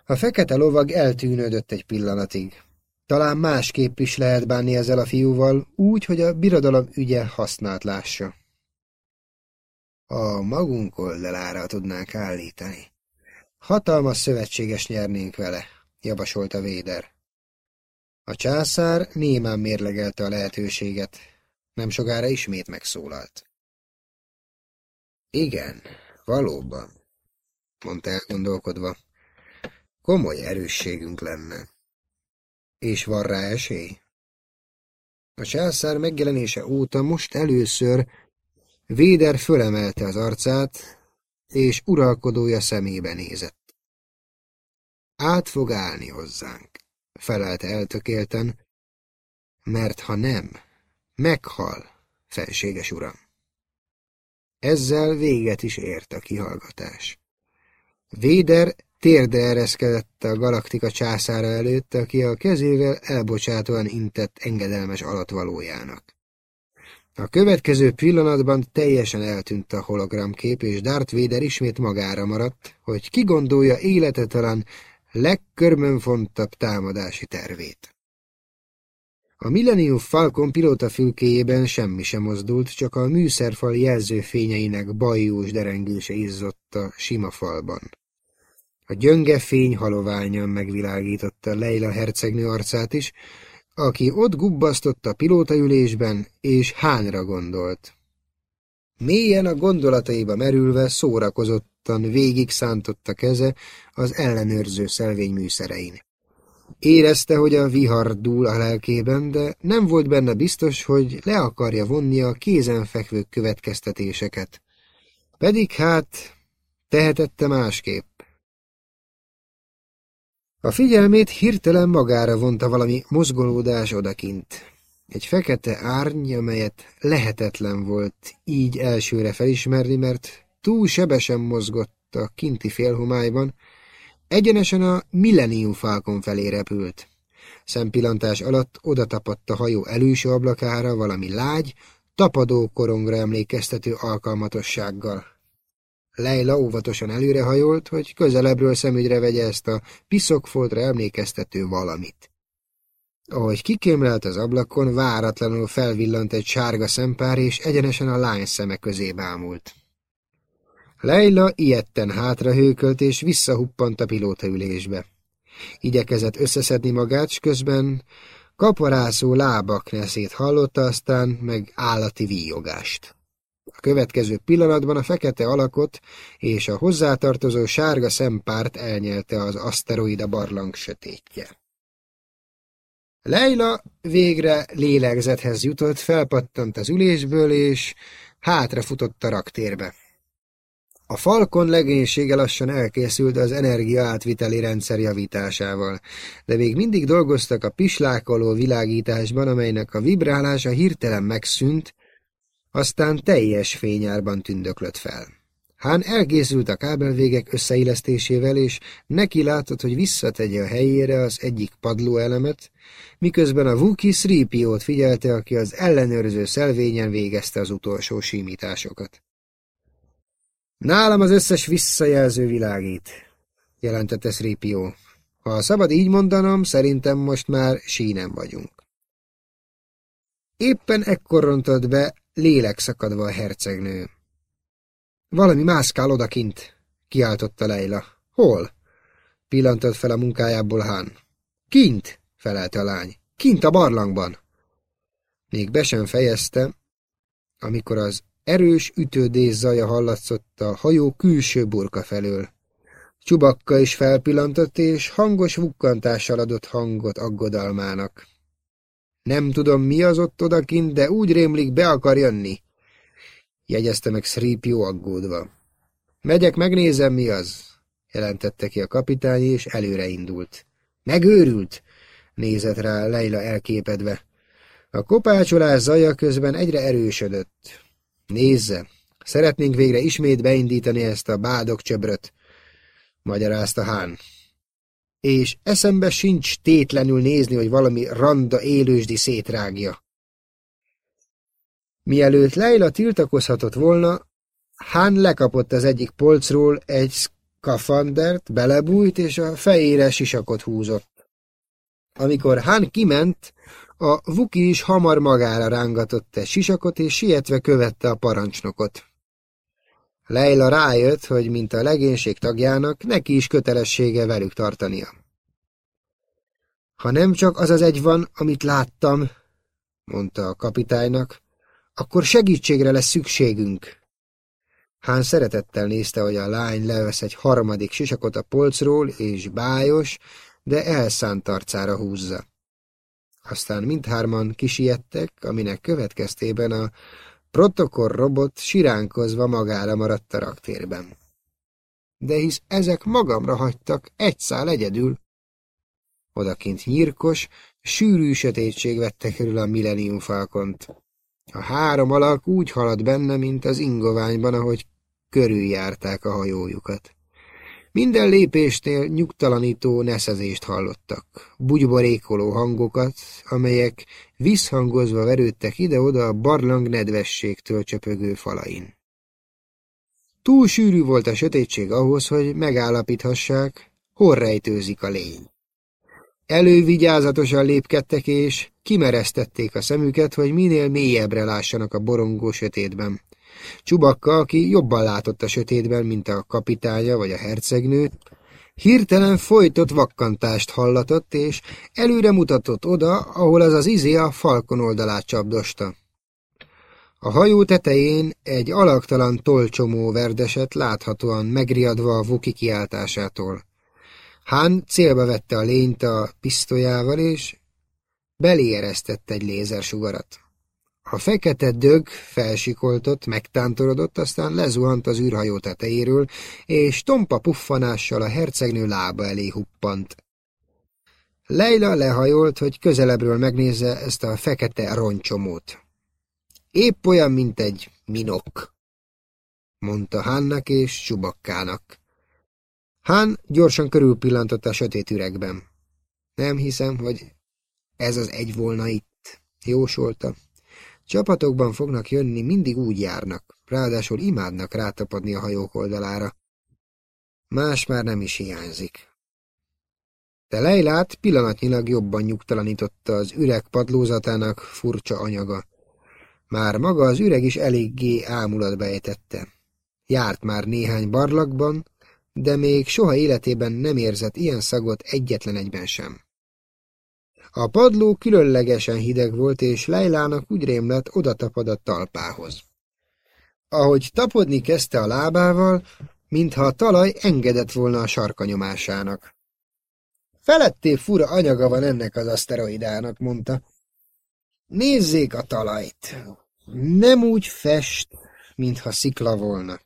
A fekete lovag eltűnődött egy pillanatig. Talán másképp is lehet bánni ezzel a fiúval, úgy, hogy a birodalom ügye hasznát lássa. A magunk oldalára tudnánk állítani. Hatalmas szövetséges nyernénk vele, javasolta Véder. A császár némán mérlegelte a lehetőséget. Nem sokára ismét megszólalt. Igen, valóban, mondta elgondolkodva. Komoly erősségünk lenne. És van rá esély? A császár megjelenése óta most először Véder fölemelte az arcát, és uralkodója szemébe nézett. Át fog állni hozzánk, felelte eltökélten, mert ha nem, meghal, felséges uram. Ezzel véget is ért a kihallgatás. Véder térdre ereszkedett a galaktika császára előtt, aki a kezével elbocsátóan intett engedelmes alatvalójának. A következő pillanatban teljesen eltűnt a hologramkép, és Darth Vader ismét magára maradt, hogy kigondolja élete talán legkörmönfontabb támadási tervét. A Millennium Falcon pilóta fülkéjében semmi sem mozdult, csak a műszerfal jelzőfényeinek bajós derengése izzott a sima falban. A gyönge fény haloványan megvilágította Leila hercegnő arcát is, aki ott gubbasztott a pilótaülésben, és hányra gondolt. Mélyen a gondolataiba merülve szórakozottan végig szántotta keze az ellenőrző szelvényműszerein. Érezte, hogy a vihar dúl a lelkében, de nem volt benne biztos, hogy le akarja vonni a kézenfekvő következtetéseket. Pedig hát tehetette másképp. A figyelmét hirtelen magára vonta valami mozgolódás odakint. Egy fekete árny, amelyet lehetetlen volt így elsőre felismerni, mert túl sebesen mozgott a kinti félhomályban, egyenesen a Millennium Falcon felé repült. Szempillantás alatt odatapadt a hajó előső ablakára valami lágy, tapadó korongra emlékeztető alkalmatossággal. Leila óvatosan előrehajolt, hogy közelebbről szemügyre vegye ezt a piszokfoltra emlékeztető valamit. Ahogy kikémlelt az ablakon, váratlanul felvillant egy sárga szempár, és egyenesen a lány szeme közé bámult. Leila ilyetten hátrahőkölt, és visszahuppant a pilótaülésbe. Igyekezett összeszedni magát, s közben kaparászó lábak neszét hallotta, aztán meg állati víjogást. Következő pillanatban a fekete alakot és a hozzátartozó sárga szempárt elnyelte az aszteroida barlang sötétje. Leila végre lélegzethez jutott, felpattant az ülésből, és hátrafutott a raktérbe. A Falcon legénysége lassan elkészült az energia átviteli rendszer javításával, de még mindig dolgoztak a pislákoló világításban, amelynek a vibrálása hirtelen megszűnt, Aztán teljes fényárban tündöklött fel. Hán elkészült a kábelvégek összeillesztésével, és neki látott, hogy visszategye a helyére az egyik padlóelemet, miközben a Wookie Sripiót figyelte, aki az ellenőrző szelvényen végezte az utolsó simításokat. Nálam az összes visszajelző világít, jelentette Sripió. Ha szabad így mondanom, szerintem most már sínen vagyunk. Éppen ekkor rontott be, lélek szakadva a hercegnő. Valami mászkál odakint, kiáltotta Leila. Hol? Pillantott fel a munkájából Hán. Kint, felelte a lány. Kint a barlangban. Még be sem fejezte, amikor az erős ütődés zaja hallatszott a hajó külső burka felől. Csubakka is felpillantott, és hangos vukkantással adott hangot aggodalmának. Nem tudom, mi az ott odakint, de úgy rémlik, be akar jönni jegyezte meg jó aggódva. Megyek, megnézem, mi az, jelentette ki a kapitány, és előre indult. Megőrült, nézett rá Leila elképedve. A kopácsolás zaja közben egyre erősödött. Nézze, szeretnénk végre ismét beindítani ezt a bádok csöbröt, magyarázta Hán. És eszembe sincs tétlenül nézni, hogy valami randa élősdi szétrágja. Mielőtt Leila tiltakozhatott volna, Hán lekapott az egyik polcról egy skafandert, belebújt, és a fejére sisakot húzott. Amikor Hán kiment, a Vuki is hamar magára rángatott egy sisakot, és sietve követte a parancsnokot. Leila rájött, hogy mint a legénység tagjának, neki is kötelessége velük tartania. Ha nem csak az az egy van, amit láttam, mondta a kapitánynak, akkor segítségre lesz szükségünk. Hán szeretettel nézte, hogy a lány levesz egy harmadik sisakot a polcról, és bájos, de elszánt arcára húzza. Aztán mindhárman kisiettek, aminek következtében a protokoll robot siránkozva magára maradt a raktérben. De hisz ezek magamra hagytak, egy szál egyedül. Odakint nyírkos, sűrű sötétség vette körül a Millennium Falcont. A három alak úgy halad benne, mint az ingoványban, ahogy körüljárták a hajójukat. Minden lépésnél nyugtalanító neszezést hallottak, bugyborékoló hangokat, amelyek visszhangozva verődtek ide-oda a barlang nedvességtől csöpögő falain. Túl sűrű volt a sötétség ahhoz, hogy megállapíthassák, hol rejtőzik a lény. Elővigyázatosan lépkedtek, és kimeresztették a szemüket, hogy minél mélyebbre lássanak a borongó sötétben. Csubakka, aki jobban látott a sötétben, mint a kapitánya vagy a hercegnő, hirtelen folytott vakkantást hallatott, és előre mutatott oda, ahol az az izé a falkon oldalát csapdosta. A hajó tetején egy alaktalan tolcsomó verdesett láthatóan megriadva a vuki kiáltásától. Hán célba vette a lényt a pisztolyával, és beléreztett egy lézersugarat. A fekete dög felsikoltott, megtántorodott, aztán lezuhant az űrhajó tetejéről, és tompa puffanással a hercegnő lába elé huppant. Leila lehajolt, hogy közelebbről megnézze ezt a fekete roncsomót. Épp olyan, mint egy minok, mondta Hannak és Csubakkának. Hán gyorsan körülpillantott a sötét üregben. Nem hiszem, hogy ez az egy volna itt, jósolta. Csapatokban fognak jönni, mindig úgy járnak, ráadásul imádnak rátapadni a hajók oldalára. Más már nem is hiányzik. De Leilát pillanatnyilag jobban nyugtalanította az üreg padlózatának furcsa anyaga. Már maga az üreg is eléggé ámulatba ejtette. Járt már néhány barlakban, de még soha életében nem érzett ilyen szagot egyetlen egyben sem. A padló különlegesen hideg volt, és Leilának úgy rémlett, oda tapad a talpához. Ahogy tapodni kezdte a lábával, mintha a talaj engedett volna a sarkanyomásának. Feletté fura anyaga van ennek az aszteroidának, mondta. Nézzék a talajt! Nem úgy fest, mintha szikla volna.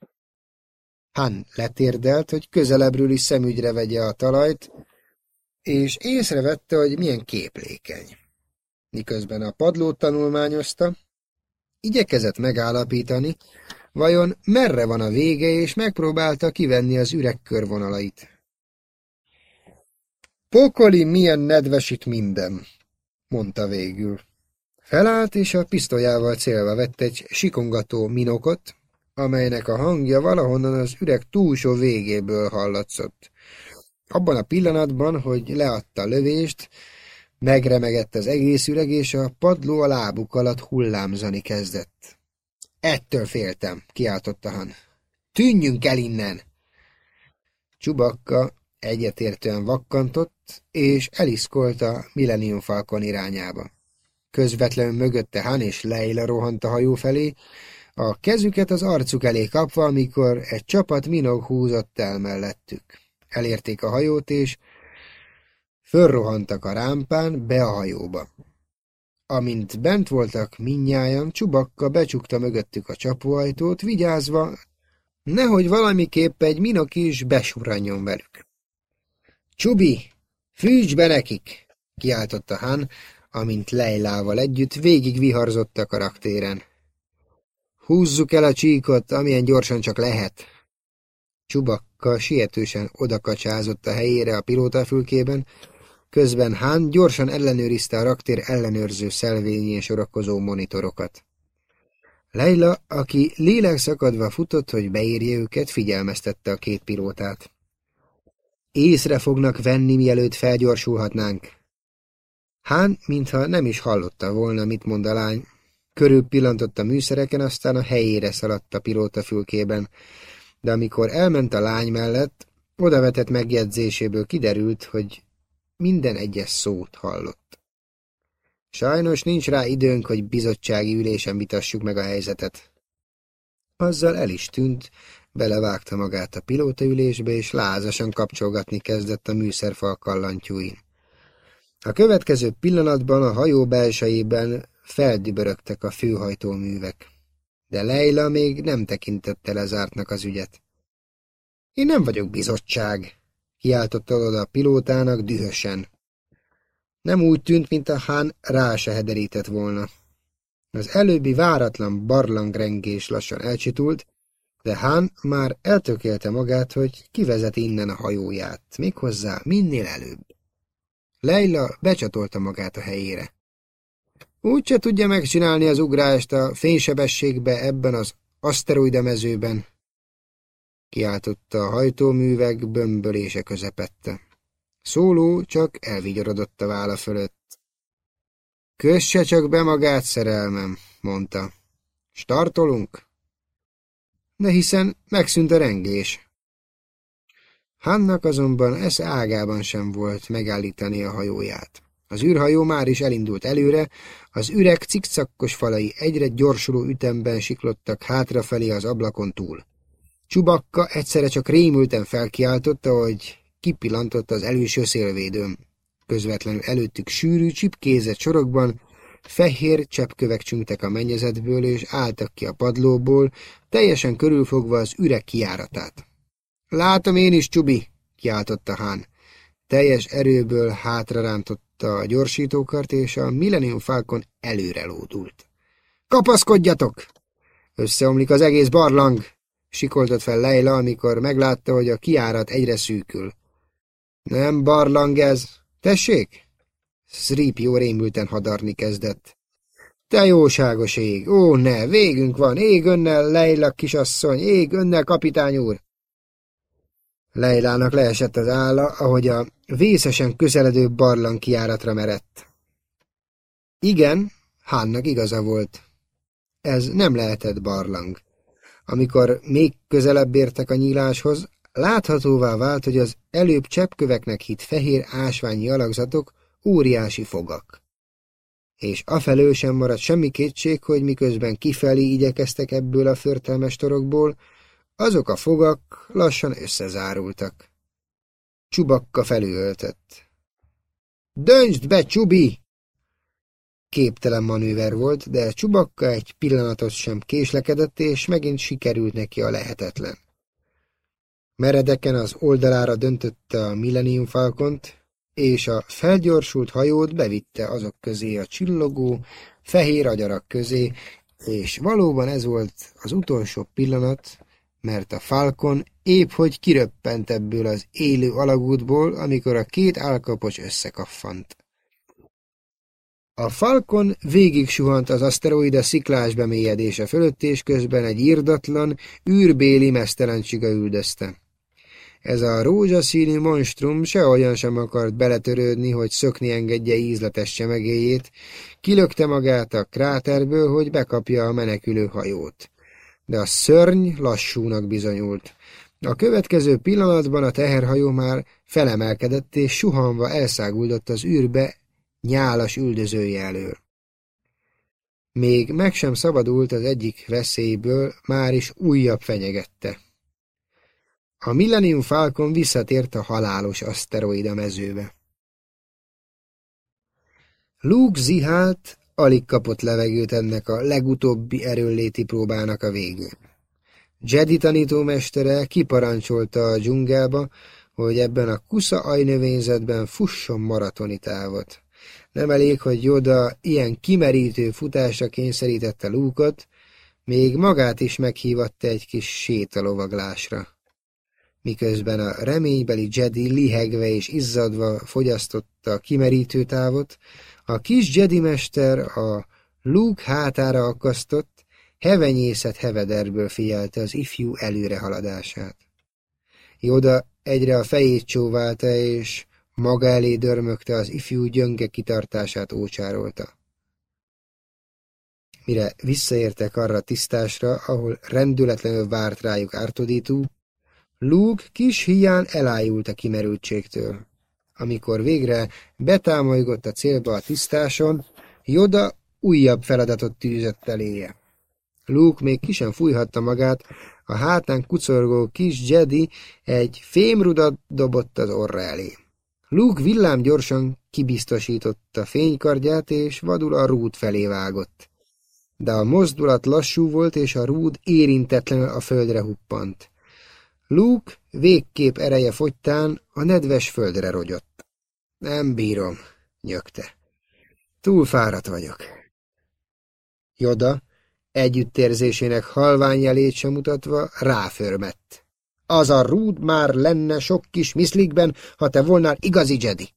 Han letérdelt, hogy közelebbről is szemügyre vegye a talajt, és észrevette, hogy milyen képlékeny. Miközben a padlót tanulmányozta, Igyekezett megállapítani, vajon merre van a vége, és megpróbálta kivenni az üreg körvonalait. Pokoli, milyen nedves itt minden, mondta végül. Felállt, és a pisztolyával célva vett egy sikongató minokot, amelynek a hangja valahonnan az üreg túlsó végéből hallatszott. Abban a pillanatban, hogy leadta a lövést, megremegett az egész üreg, és a padló a lábuk alatt hullámzani kezdett. Ettől féltem, kiáltotta Han. Tűnjünk el innen! Csubakka egyetértően vakkantott, és eliszkolta Millennium Falcon irányába. Közvetlenül mögötte Han és Leila rohant a hajó felé, a kezüket az arcuk elé kapva, amikor egy csapat minog húzott el mellettük. Elérték a hajót, és fölrohantak a rámpán be a hajóba. Amint bent voltak minnyájan, Csubakka becsukta mögöttük a csapóajtót, vigyázva, nehogy valamiképp egy minok is besurranjon velük. Csubi, fűts be nekik! kiáltotta Han, amint Leilával együtt végig viharzott a karaktéren. Húzzuk el a csíkot, amilyen gyorsan csak lehet. Csubakka sietősen odakacsázott a helyére a pilótafülkében, közben Hán gyorsan ellenőrizte a raktér ellenőrző szelvényén sorakozó monitorokat. Leila, aki lélekszakadva futott, hogy beérje őket, figyelmeztette a két pilótát. Észre fognak venni, mielőtt felgyorsulhatnánk. Hán, mintha nem is hallotta volna, mit mond a lány, Körül pillantott a műszereken, aztán a helyére szaladt a pilóta fülkében, de amikor elment a lány mellett, odavetett megjegyzéséből kiderült, hogy minden egyes szót hallott. Sajnos nincs rá időnk, hogy bizottsági ülésen vitassuk meg a helyzetet. Azzal el is tűnt, belevágta magát a pilótaülésbe, és lázasan kapcsolgatni kezdett a műszerfal kallantyúin. A következő pillanatban a hajó belsejében feldübörögtek a főhajtóművek. De Leila még nem tekintette lezártnak az ügyet. Én nem vagyok bizottság, kiáltotta oda a pilótának dühösen. Nem úgy tűnt, mint a hán rá se hederített volna. Az előbbi váratlan barlangrengés lassan elcsitult, de Hán már eltökélte magát, hogy kivezeti innen a hajóját, méghozzá minél előbb. Leila becsatolta magát a helyére. Úgyse tudja megcsinálni az ugrást a fénysebességbe ebben az aszteroida mezőben, kiáltotta a hajtóművek bömbölése közepette. Szóló csak elvigyorodott a válla fölött. Kösse csak be magát, szerelmem, mondta. Startolunk? De hiszen megszűnt a rengés. Hannak azonban ez ágában sem volt megállítani a hajóját. Az űrhajó már is elindult előre, az üreg cikcakkos falai egyre gyorsuló ütemben siklottak hátrafelé az ablakon túl. Csubakka egyszerre csak rémülten felkiáltotta, hogy kipillantott az előső szélvédőn. Közvetlenül előttük sűrű, csipkézett sorokban fehér cseppkövek csüngtek a mennyezetből, és álltak ki a padlóból, teljesen körülfogva az üreg kiáratát. Látom én is, Csubi, kiáltotta Hán. Teljes erőből hátrarántott a gyorsítókart, és a Millennium Falcon előre lódult. Kapaszkodjatok! Összeomlik az egész barlang, sikoltott fel Leila, amikor meglátta, hogy a kiárat egyre szűkül. Nem barlang ez. Tessék? Srip jó rémülten hadarni kezdett. Te jóságos ég! Ó, ne, végünk van! Ég önnel, Leila kisasszony! Ég önnel, kapitány úr! Leilának leesett az álla, ahogy a vészesen közeledő barlang kiáratra merett. Igen, Hánnak igaza volt. Ez nem lehetett barlang. Amikor még közelebb értek a nyíláshoz, láthatóvá vált, hogy az előbb cseppköveknek hit fehér ásványi alakzatok óriási fogak. És afelől sem maradt semmi kétség, hogy miközben kifelé igyekeztek ebből a förtelmes torokból, azok a fogak lassan összezárultak. Csubakka felülöltött. Döntsd be, Csubi! Képtelen manőver volt, de Csubakka egy pillanatot sem késlekedett, és megint sikerült neki a lehetetlen. Meredeken az oldalára döntötte a Millennium Falcont, és a felgyorsult hajót bevitte azok közé a csillogó, fehér agyarak közé, És valóban ez volt az utolsó pillanat, mert a Falcon épp hogy kiröppent ebből az élő alagútból, amikor a két álkapocs összekaffant. A Falcon végig suhant az aszteroida sziklás bemélyedése fölött, és közben egy írdatlan, űrbéli mesztelencsiga üldözte. Ez a rózsaszínű monstrum se olyan sem akart beletörődni, hogy szökni engedje ízletes csemegéjét, kilökte magát a kráterből, hogy bekapja a menekülő hajót. De a szörny lassúnak bizonyult. A következő pillanatban a teherhajó már felemelkedett, és suhanva elszáguldott az űrbe nyálas üldözője elől. Még meg sem szabadult az egyik veszélyből, már is újabb fenyegette. A Millennium Falcon visszatért a halálos aszteroida mezőbe. Luke zihált, alig kapott levegőt ennek a legutóbbi erőnléti próbának a végén. Jedi tanítómestere kiparancsolta a dzsungelba, hogy ebben a kusza ajnövényzetben fusson maratoni távot. Nem elég, hogy Joda ilyen kimerítő futásra kényszerítette Lúkot, még magát is meghívatta egy kis sétalovaglásra. Miközben a reménybeli Jedi lihegve és izzadva fogyasztotta a kimerítő távot, a kis Jedi mester a Luke hátára akasztott, hevenyészet hevederből figyelte az ifjú előrehaladását. Joda egyre a fejét csóválta, és maga elé dörmögte az ifjú gyönge kitartását ócsárolta. Mire visszaértek arra tisztásra, ahol rendületlenül várt rájuk ártodító, Luke kis hián elájult a kimerültségtől. Amikor végre betámolygott a célba a tisztáson, Joda újabb feladatot tűzött eléje. Luke még ki fújhatta magát, a hátán kucorgó kis Jedi egy fémrudat dobott az orra elé. Luke villám gyorsan kibiztosította fénykardját, és vadul a rút felé vágott. De a mozdulat lassú volt, és a rúd érintetlenül a földre huppant. Luke végkép ereje fogytán a nedves földre rogyott. Nem bírom, nyögte. Túl fáradt vagyok. Joda, együttérzésének halvány jelét sem mutatva, ráförmett. Az a rúd már lenne sok kis miszlikben, ha te volnál igazi Jedi.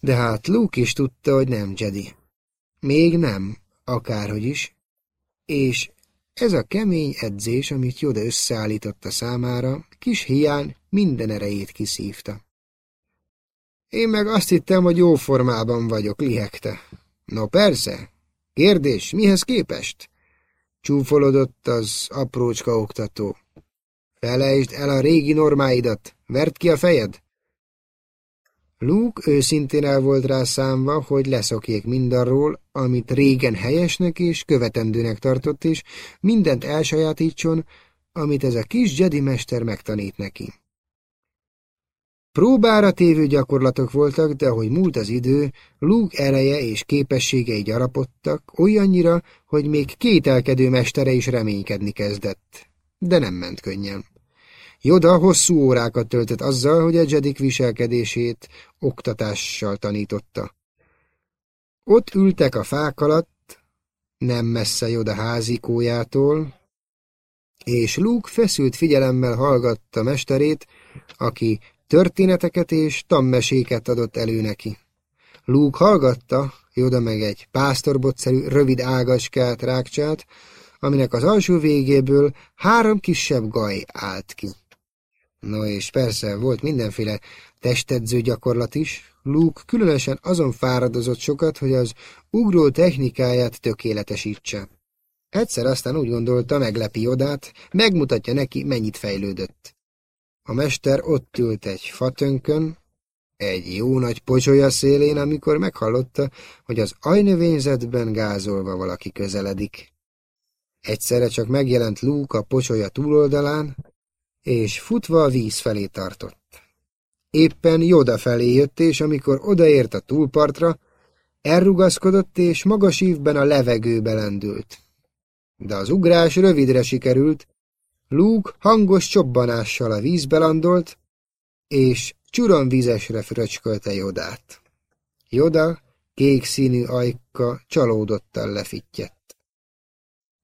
De hát Luke is tudta, hogy nem Jedi. Még nem, akárhogy is. És ez a kemény edzés, amit Joda összeállította számára, kis hián minden erejét kiszívta. Én meg azt hittem, hogy jó formában vagyok, lihegte. No persze. Kérdés, mihez képest? Csúfolodott az aprócska oktató. Felejtsd el a régi normáidat, vert ki a fejed! Luke őszintén el volt rá számva, hogy leszokjék mindarról, amit régen helyesnek és követendőnek tartott, és mindent elsajátítson, amit ez a kis Jedi mester megtanít neki. Próbára tévő gyakorlatok voltak, de ahogy múlt az idő, Luke ereje és képességei gyarapodtak, olyannyira, hogy még kételkedő mestere is reménykedni kezdett de nem ment könnyen. Joda hosszú órákat töltött azzal, hogy a Jedik viselkedését oktatással tanította. Ott ültek a fák alatt, nem messze Joda házikójától, és Luke feszült figyelemmel hallgatta mesterét, aki történeteket és tammeséket adott elő neki. Luke hallgatta, Joda meg egy pásztorbotszerű rövid ágacskát, rákcsát, aminek az alsó végéből három kisebb gaj állt ki. No és persze volt mindenféle testedző gyakorlat is, Luke különösen azon fáradozott sokat, hogy az ugró technikáját tökéletesítse. Egyszer aztán úgy gondolta, meglepi Odát, megmutatja neki, mennyit fejlődött. A mester ott ült egy fatönkön, egy jó nagy pocsolya szélén, amikor meghallotta, hogy az ajnövényzetben gázolva valaki közeledik. Egyszerre csak megjelent Luke a pocsolya túloldalán, és futva a víz felé tartott. Éppen Joda felé jött, és amikor odaért a túlpartra, elrugaszkodott, és magas ívben a levegőbe lendült. De az ugrás rövidre sikerült, Luke hangos csobbanással a vízbe landolt, és csuronvizesre fröcskölte Jodát. Joda kék színű ajka csalódottan lefittyett.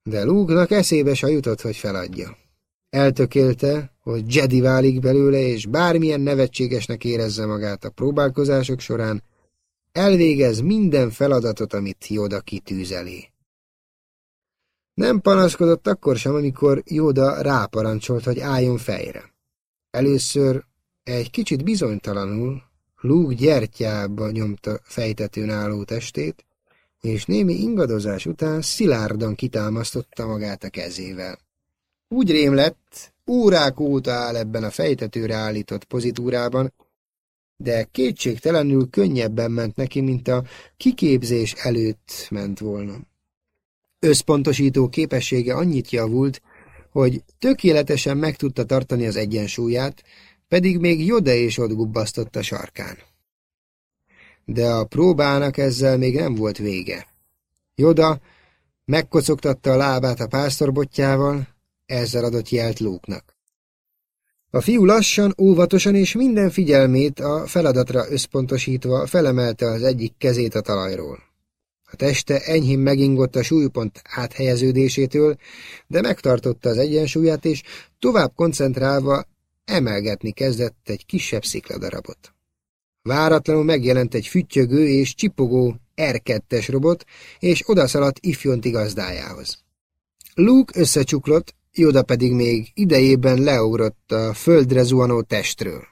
De Luke-nak eszébe se jutott, hogy feladja. Eltökélte, hogy Jedi válik belőle, és bármilyen nevetségesnek érezze magát a próbálkozások során, elvégez minden feladatot, amit Yoda kitűzelé. Nem panaszkodott akkor sem, amikor Yoda ráparancsolt, hogy álljon fejre. Először egy kicsit bizonytalanul Luke gyertyába nyomta fejtetőn álló testét, és némi ingadozás után szilárdan kitámasztotta magát a kezével. Úgy rém lett, órák óta áll ebben a fejtetőre állított pozitúrában, de kétségtelenül könnyebben ment neki, mint a kiképzés előtt ment volna. Összpontosító képessége annyit javult, hogy tökéletesen meg tudta tartani az egyensúlyát, pedig még Joda is ott gubbasztott a sarkán. De a próbának ezzel még nem volt vége. Joda megkocogtatta a lábát a pásztorbotjával, ezzel adott jelt Lúknak. A fiú lassan, óvatosan és minden figyelmét a feladatra összpontosítva felemelte az egyik kezét a talajról. A teste enyhén megingott a súlypont áthelyeződésétől, de megtartotta az egyensúlyát, és tovább koncentrálva emelgetni kezdett egy kisebb szikladarabot. Váratlanul megjelent egy füttyögő és csipogó R2-es robot, és odaszaladt ifjonti gazdájához. Luke összecsuklott, Joda pedig még idejében leugrott a földre zuhanó testről.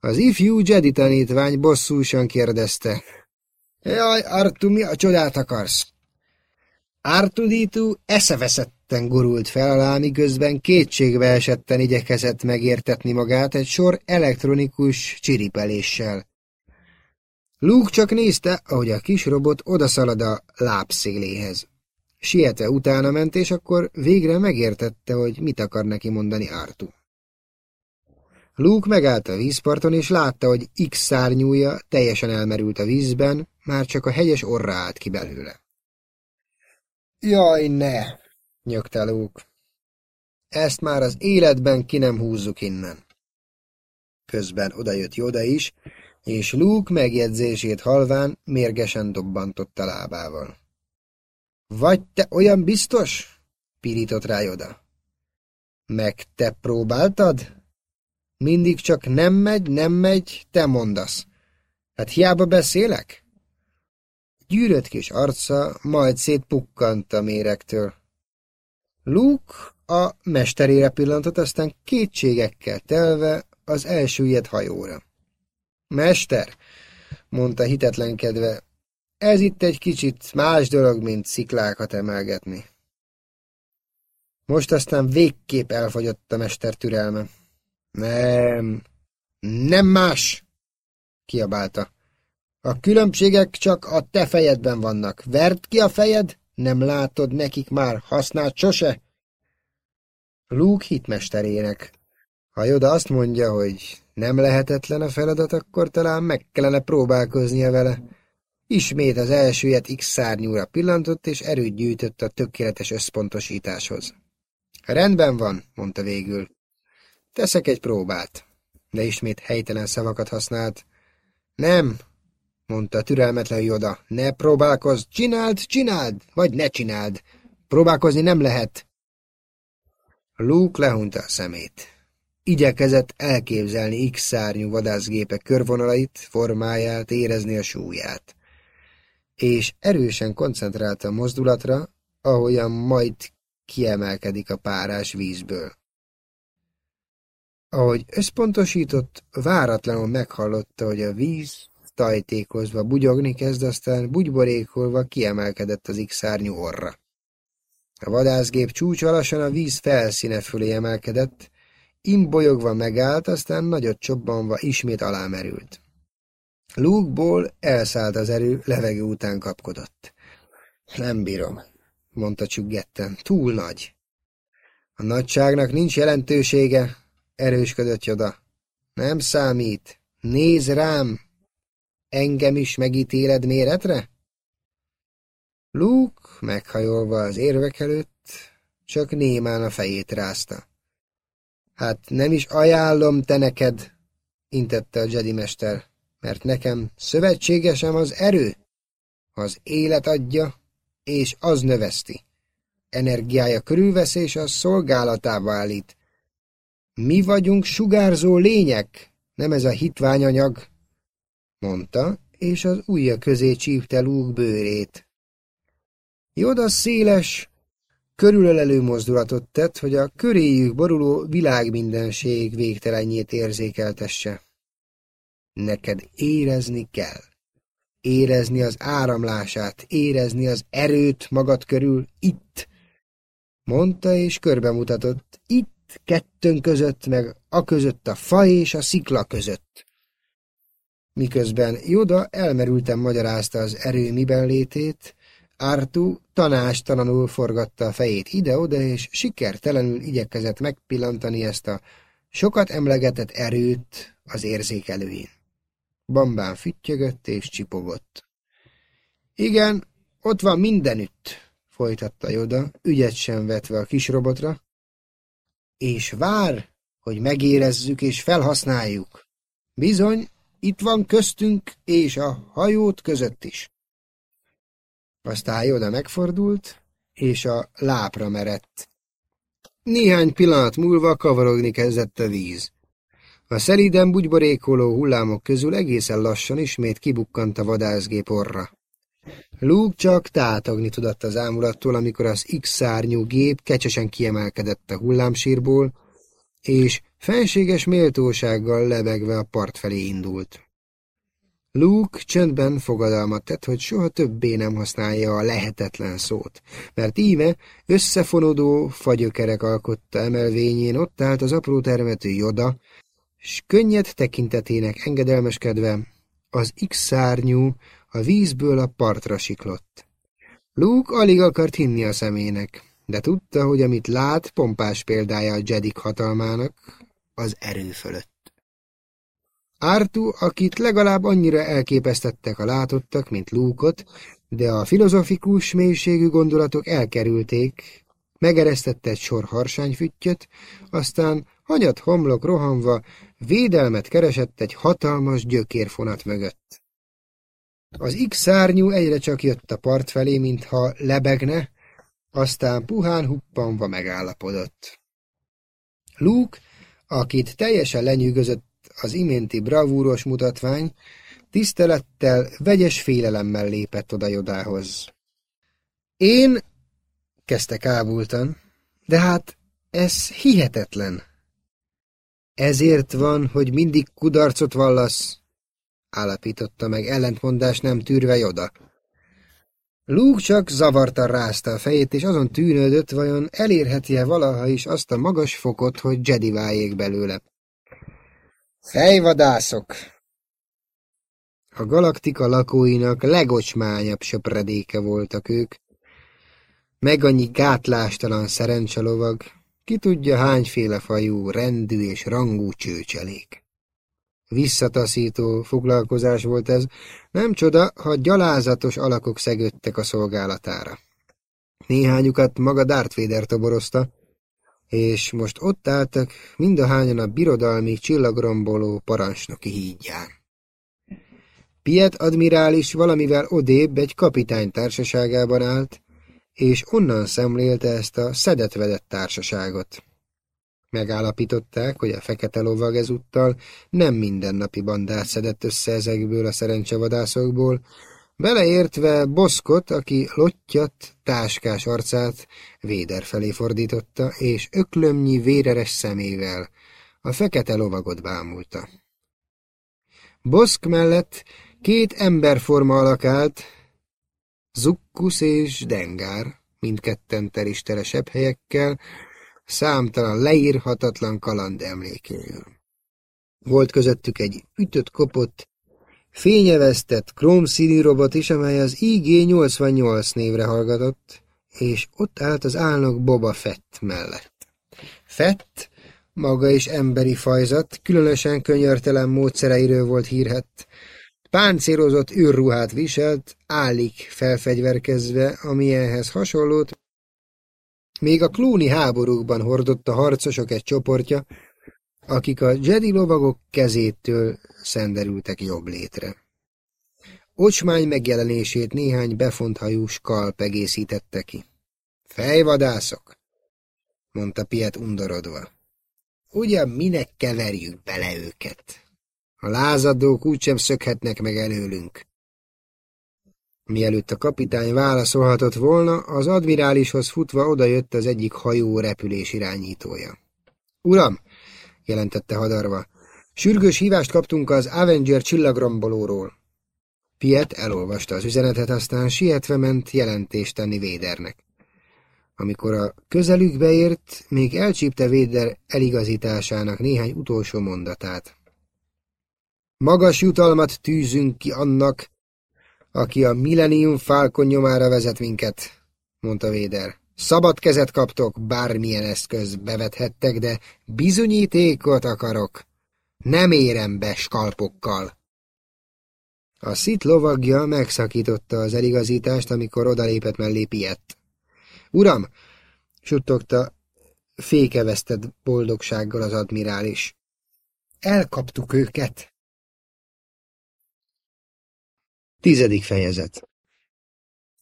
Az ifjú Jedi tanítvány bosszúsan kérdezte. Jaj, Artu, mi a csodát akarsz? Artuditu eszeveszetten gurult fel alá, miközben kétségbe esetten igyekezett megértetni magát egy sor elektronikus csiripeléssel. Luke csak nézte, ahogy a kis robot odaszalad a lábszéléhez. Sietve utána ment, és akkor végre megértette, hogy mit akar neki mondani Artu. Luke megállt a vízparton, és látta, hogy X szárnyúja teljesen elmerült a vízben, már csak a hegyes orra állt ki belőle. Jaj, ne! nyögte Luke. Ezt már az életben ki nem húzzuk innen. Közben odajött Joda is, és Luke megjegyzését halván mérgesen dobbantott a lábával. Vagy te olyan biztos? pirított rá Joda. Meg te próbáltad? Mindig csak nem megy, nem megy, te mondasz. Hát hiába beszélek? Gyűrött kis arca majd szétpukkant a méregtől. Luke a mesterére pillantott, aztán kétségekkel telve az elsüllyedt hajóra. Mester, mondta hitetlenkedve, ez itt egy kicsit más dolog, mint sziklákat emelgetni. Most aztán végképp elfogyott a mester türelme. Nem, nem más, kiabálta. A különbségek csak a te fejedben vannak. Verd ki a fejed, nem látod nekik már használt sose? Luke hitmesterének. Ha Joda azt mondja, hogy nem lehetetlen a feladat, akkor talán meg kellene próbálkoznia vele. Ismét az elsőjet X szárnyúra pillantott, és erőt gyűjtött a tökéletes összpontosításhoz. Rendben van, mondta végül. Teszek egy próbát. De ismét helytelen szavakat használt. Nem, mondta türelmetlen Joda. Ne próbálkozz, csináld, csináld, vagy ne csináld. Próbálkozni nem lehet. Luke lehunta a szemét. Igyekezett elképzelni X-szárnyú vadászgépek körvonalait, formáját, érezni a súlyát. És erősen koncentrálta a mozdulatra, ahogyan majd kiemelkedik a párás vízből. Ahogy összpontosított, váratlanul meghallotta, hogy a víz tajtékozva bugyogni kezd, aztán bugyborékolva kiemelkedett az X-szárnyú orra. A vadászgép csúcsa lassan a víz felszíne fölé emelkedett, imbolyogva megállt, aztán nagyot csobbanva ismét alámerült. Lukeból elszállt az erő, levegő után kapkodott. Nem bírom, mondta csüggetten, túl nagy. A nagyságnak nincs jelentősége, erősködött Joda. Nem számít. Nézd rám, Engem is megítéled méretre? Luke, meghajolva az érvek előtt, csak némán a fejét rázta. Hát nem is ajánlom te neked, intette a Jedi mester, mert nekem szövetségesem az erő, az élet adja, és az növeszti. energiája körülvesz és a szolgálatába állít. Mi vagyunk sugárzó lények, nem ez a hitványanyag, mondta, és az ujja közé csípte lúg bőrét. Joda széles, körülölelő mozdulatot tett, hogy a köréjük boruló világmindenség végtelenjét érzékeltesse. Neked érezni kell. Érezni az áramlását, érezni az erőt magad körül, itt. Mondta és körbemutatott, itt, kettőn között, meg a között a fa és a szikla között. Miközben Joda elmerülten magyarázta az erő miben létét, Artu tanástalanul forgatta a fejét ide-oda, és sikertelenül igyekezett megpillantani ezt a sokat emlegetett erőt az érzékelőjén. Bambán füttyögött és csipogott. Igen, ott van mindenütt, folytatta Joda, ügyet sem vetve a kis robotra, és vár, hogy megérezzük és felhasználjuk. Bizony, itt van köztünk és a hajót között is. Aztán Joda megfordult, és a lápra merett. Néhány pillanat múlva kavarogni kezdett a víz. A szelíden bugyborékoló hullámok közül egészen lassan ismét kibukkant a vadászgép orra. Luke csak tátogni tudott az ámulattól, amikor az X-szárnyú gép kecsesen kiemelkedett a hullámsírból, és fenséges méltósággal lebegve a part felé indult. Luke csöndben fogadalmat tett, hogy soha többé nem használja a lehetetlen szót, mert íme összefonódó fagyökerek alkotta emelvényén ott állt az apró termető joda, s könnyed tekintetének engedelmeskedve az X-szárnyú a vízből a partra siklott. Luke alig akart hinni a szemének, de tudta, hogy amit lát, pompás példája a Jedik hatalmának az erő fölött. Ártu, akit legalább annyira elképesztettek a látottak, mint Lúkot, de a filozofikus mélységű gondolatok elkerülték, megeresztette egy sor harsányfüttyöt, aztán hanyat homlok rohanva védelmet keresett egy hatalmas gyökérfonat mögött. Az X-szárnyú egyre csak jött a part felé, mintha lebegne, aztán puhán huppanva megállapodott. Luke, akit teljesen lenyűgözött az iménti bravúros mutatvány, tisztelettel, vegyes félelemmel lépett oda Jodához. Én, kezdte kábultan, de hát ez hihetetlen. Ezért van, hogy mindig kudarcot vallasz, állapította meg ellentmondás nem tűrve Joda. Luke csak zavartan rázta a fejét, és azon tűnődött, vajon elérheti-e valaha is azt a magas fokot, hogy Jedi váljék belőle. Fejvadászok! A galaktika lakóinak legocsmányabb söpredéke voltak ők, meg annyi gátlástalan szerencselovag, ki tudja hányféle fajú, rendű és rangú csőcselék. Visszataszító foglalkozás volt ez, nem csoda, ha gyalázatos alakok szegődtek a szolgálatára. Néhányukat maga Darth Vader toborozta, és most ott álltak mindahányan a birodalmi csillagromboló parancsnoki hídján. Piet admirális valamivel odébb egy kapitány társaságában állt, és onnan szemlélte ezt a szedetvedett társaságot. Megállapították, hogy a fekete lovag ezúttal nem mindennapi bandát szedett össze ezekből a szerencsevadászokból, Beleértve Boszkot, aki lottyat, táskás arcát Véder felé fordította, és öklömnyi véreres szemével a fekete lovagot bámulta. Boszk mellett két emberforma alakált, Zukkusz és Dengár, mindketten teristelesebb helyekkel, számtalan leírhatatlan kaland emlékéről. Volt közöttük egy ütött-kopott, fényeveztett krómszínű robot is, amely az IG-88 névre hallgatott, és ott állt az álnok Boba Fett mellett. Fett, maga is emberi fajzat, különösen könyörtelen módszereiről volt hírhett. Páncélozott űrruhát viselt, állik felfegyverkezve, ami ehhez hasonlót, még a klóni háborúkban hordott a harcosok egy csoportja, akik a Jedi lovagok kezétől szenderültek jobb létre. Ocsmány megjelenését néhány befont hajú skalp egészítette ki. Fejvadászok, mondta Piet undorodva. Ugyan minek keverjük bele őket? A lázadók úgysem szökhetnek meg előlünk. Mielőtt a kapitány válaszolhatott volna, az admirálishoz futva odajött az egyik hajó repülés irányítója. Uram, jelentette hadarva, sürgős hívást kaptunk az Avenger csillagrombolóról. Piet elolvasta az üzenetet, aztán sietve ment jelentést tenni Védernek. Amikor a közelükbe ért, még elcsípte Véder eligazításának néhány utolsó mondatát. Magas jutalmat tűzünk ki annak, aki a Millennium Falcon nyomára vezet minket, mondta Véder. Szabad kezet kaptok, bármilyen eszköz bevethettek, de bizonyítékot akarok. Nem érem be skalpokkal. A szit lovagja megszakította az eligazítást, amikor odalépett mellé Piett. Uram, suttogta fékevesztett boldogsággal az admirális. Elkaptuk őket. Tizedik fejezet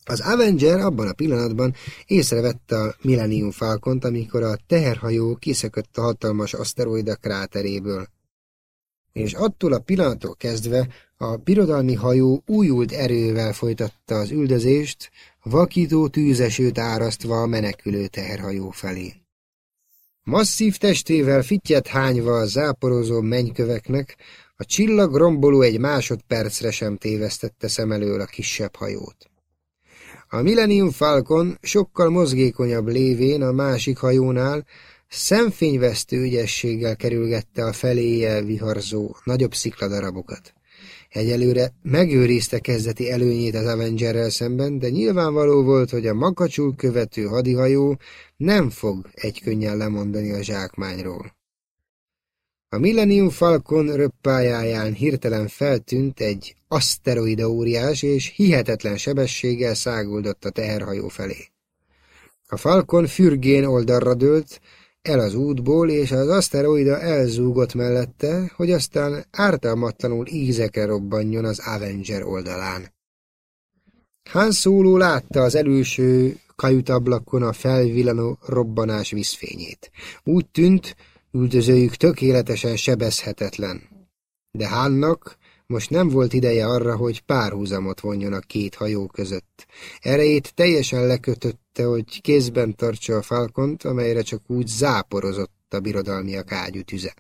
Az Avenger abban a pillanatban észrevette a Millennium Falcont, amikor a teherhajó kiszökött a hatalmas aszteroida kráteréből. És attól a pillanattól kezdve a birodalmi hajó újult erővel folytatta az üldözést, vakító tűzesőt árasztva a menekülő teherhajó felé. Masszív testével fittyet hányva a záporozó mennyköveknek, a csillag romboló egy másodpercre sem tévesztette szem elől a kisebb hajót. A Millennium Falcon sokkal mozgékonyabb lévén a másik hajónál szemfényvesztő ügyességgel kerülgette a feléje viharzó nagyobb szikladarabokat. Egyelőre megőrizte kezdeti előnyét az Avengerrel szemben, de nyilvánvaló volt, hogy a makacsul követő hadihajó nem fog egy könnyen lemondani a zsákmányról. A Millennium Falcon röppájáján hirtelen feltűnt egy aszteroida óriás, és hihetetlen sebességgel száguldott a teherhajó felé. A Falcon fürgén oldalra dőlt, el az útból, és az aszteroida elzúgott mellette, hogy aztán ártalmatlanul ízekre robbanjon az Avenger oldalán. Han Solo látta az előső kajutablakon a felvillanó robbanás vízfényét. Úgy tűnt, üldözőjük tökéletesen sebezhetetlen. De Hánnak most nem volt ideje arra, hogy párhuzamot vonjon a két hajó között. Erejét teljesen lekötötte, hogy kézben tartsa a falkont, amelyre csak úgy záporozott a birodalmiak ágyú tüze.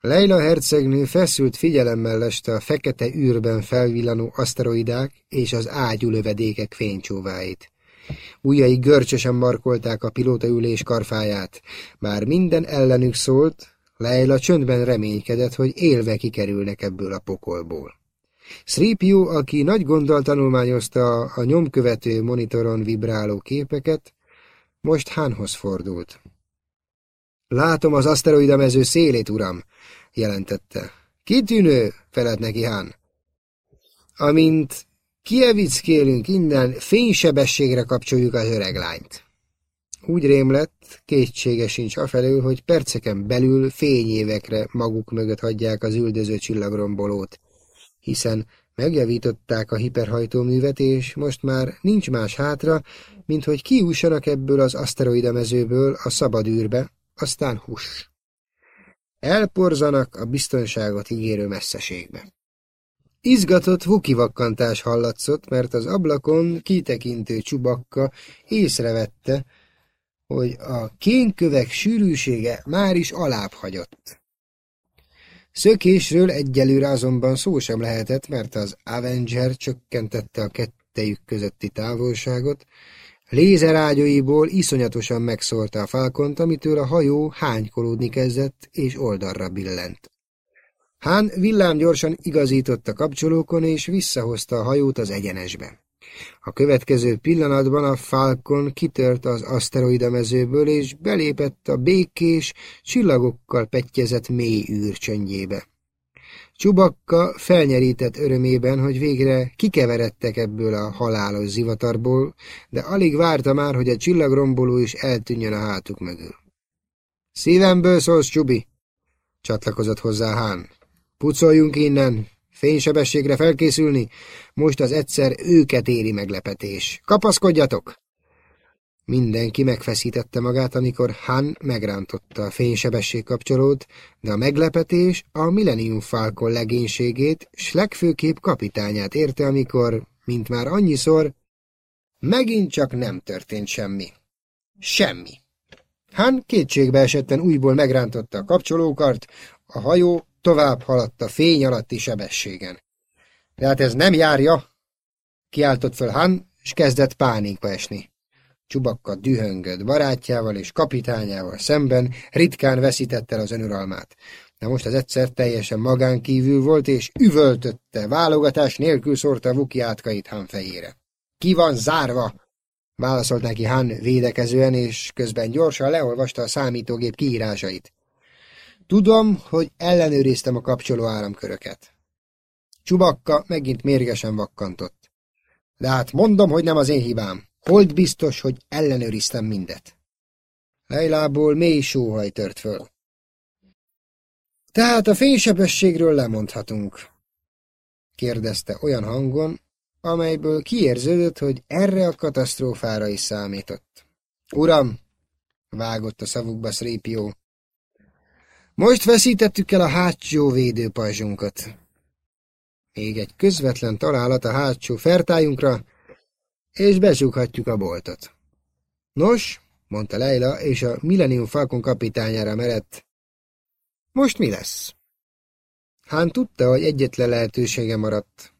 Leila hercegnő feszült figyelemmel leste a fekete űrben felvillanó aszteroidák és az ágyú lövedékek fénycsóváit. Újjai görcsösen markolták a pilótaülés karfáját. Bár minden ellenük szólt, Leila csöndben reménykedett, hogy élve kikerülnek ebből a pokolból. Sripiu, aki nagy gonddal tanulmányozta a nyomkövető monitoron vibráló képeket, most Hánhoz fordult. Látom az aszteroida mező szélét, uram, jelentette. Kitűnő, felett neki Hán. Amint kievickélünk innen, fénysebességre kapcsoljuk az öreg lányt. Úgy rém lett, kétsége sincs afelől, hogy perceken belül fényévekre maguk mögött hagyják az üldöző csillagrombolót, hiszen megjavították a hiperhajtóművet, és most már nincs más hátra, mint hogy kiússanak ebből az aszteroida mezőből a szabad űrbe, aztán hús. Elporzanak a biztonságot ígérő messzeségbe. Izgatott vukivakkantás hallatszott, mert az ablakon kitekintő csubakka észrevette, hogy a kénkövek sűrűsége már is alább hagyott. Szökésről egyelőre azonban szó sem lehetett, mert az Avenger csökkentette a kettejük közötti távolságot, lézerágyaiból iszonyatosan megszólta a falkont, amitől a hajó hánykolódni kezdett, és oldalra billent. Hán villámgyorsan igazított a kapcsolókon, és visszahozta a hajót az egyenesbe. A következő pillanatban a Falcon kitört az aszteroida mezőből, és belépett a békés, csillagokkal pettyezett mély űr csöndjébe. Csubakka felnyerített örömében, hogy végre kikeveredtek ebből a halálos zivatarból, de alig várta már, hogy a csillagromboló is eltűnjön a hátuk mögül. Szívemből szólsz, Csubi! csatlakozott hozzá Hán. Pucoljunk innen, fénysebességre felkészülni, most az egyszer őket éri meglepetés. Kapaszkodjatok! Mindenki megfeszítette magát, amikor Han megrántotta a fénysebesség kapcsolót, de a meglepetés a Millennium Falcon legénységét, s legfőképp kapitányát érte, amikor, mint már annyiszor, megint csak nem történt semmi. Semmi. Han kétségbe esetten újból megrántotta a kapcsolókart, a hajó tovább haladt a fény alatti sebességen. De hát ez nem járja, kiáltott föl Han, és kezdett pánikba esni. Csubakka dühöngött barátjával és kapitányával szemben, ritkán veszítette el az önuralmát. De most az egyszer teljesen magán kívül volt, és üvöltötte, válogatás nélkül szórta Vuki átkait Han fejére. Ki van zárva? Válaszolt neki Han védekezően, és közben gyorsan leolvasta a számítógép kiírásait. Tudom, hogy ellenőriztem a kapcsoló áramköröket. Csubakka megint mérgesen vakkantott. De hát mondom, hogy nem az én hibám. Hold biztos, hogy ellenőriztem mindet. Leilából mély sóhaj tört föl. Tehát a fénysebességről lemondhatunk, kérdezte olyan hangon, amelyből kiérződött, hogy erre a katasztrófára is számított. Uram, vágott a szavukba Szrépió, most veszítettük el a hátsó védőpajzsunkat. Még egy közvetlen találat a hátsó fertájunkra, és becsukhatjuk a boltot. Nos, mondta Leila, és a Millennium Falcon kapitányára merett. Most mi lesz? Hán tudta, hogy egyetlen lehetősége maradt.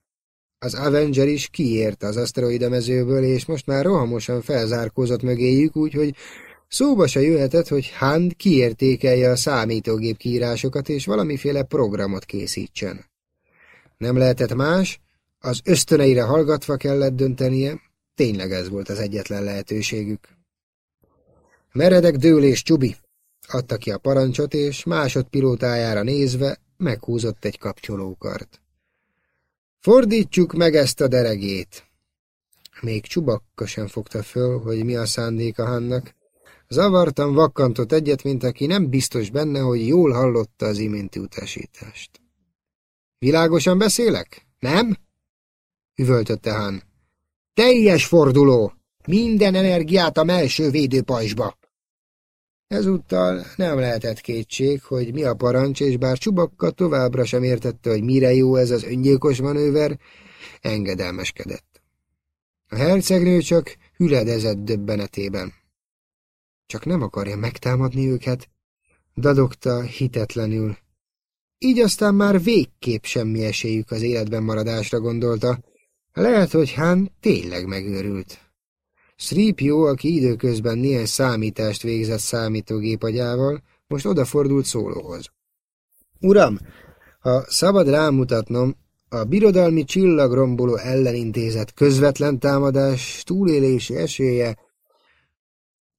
Az Avenger is kiért az aszteroida mezőből, és most már rohamosan felzárkózott mögéjük, úgyhogy szóba se jöhetett, hogy Hand kiértékelje a számítógép kiírásokat, és valamiféle programot készítsen. Nem lehetett más, az ösztöneire hallgatva kellett döntenie, Tényleg ez volt az egyetlen lehetőségük. Meredek dőlés Csubi, adta ki a parancsot, és másodpilótájára nézve meghúzott egy kapcsolókart. Fordítsuk meg ezt a deregét! Még Csubakka sem fogta föl, hogy mi a szándéka Hannak. Zavartan vakkantott egyet, mint aki nem biztos benne, hogy jól hallotta az iménti utasítást. Világosan beszélek? Nem? Üvöltötte Han. Teljes forduló! Minden energiát a melső védőpajzsba! Ezúttal nem lehetett kétség, hogy mi a parancs, és bár Csubakka továbbra sem értette, hogy mire jó ez az öngyilkos manőver, engedelmeskedett. A hercegnő csak hüledezett döbbenetében. Csak nem akarja megtámadni őket, dadogta hitetlenül. Így aztán már végképp semmi esélyük az életben maradásra gondolta, lehet, hogy Hán tényleg megőrült. Sripio, aki időközben néhány számítást végzett számítógép agyával, most odafordult szólóhoz. Uram, ha szabad rámutatnom, a birodalmi csillagromboló ellenintézet közvetlen támadás túlélési esélye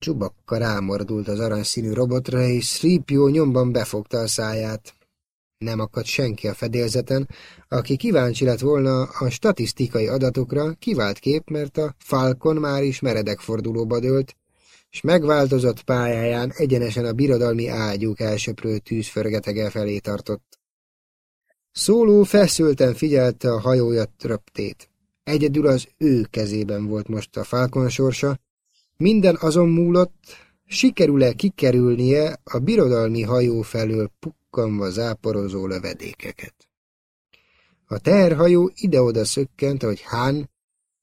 Csubakka rámordult az aranyszínű robotra, és Sripio nyomban befogta a száját. Nem akadt senki a fedélzeten, aki kíváncsi lett volna a statisztikai adatokra, kivált kép, mert a Falcon már is meredek fordulóba dőlt, és megváltozott pályáján egyenesen a birodalmi ágyúk elsöprő tűzförgetege felé tartott. Szóló feszülten figyelte a hajója röptét. Egyedül az ő kezében volt most a Falcon sorsa, minden azon múlott, sikerül-e kikerülnie a birodalmi hajó felől pukkanva záporozó lövedékeket. A terhajó ide-oda szökkent, hogy Hán,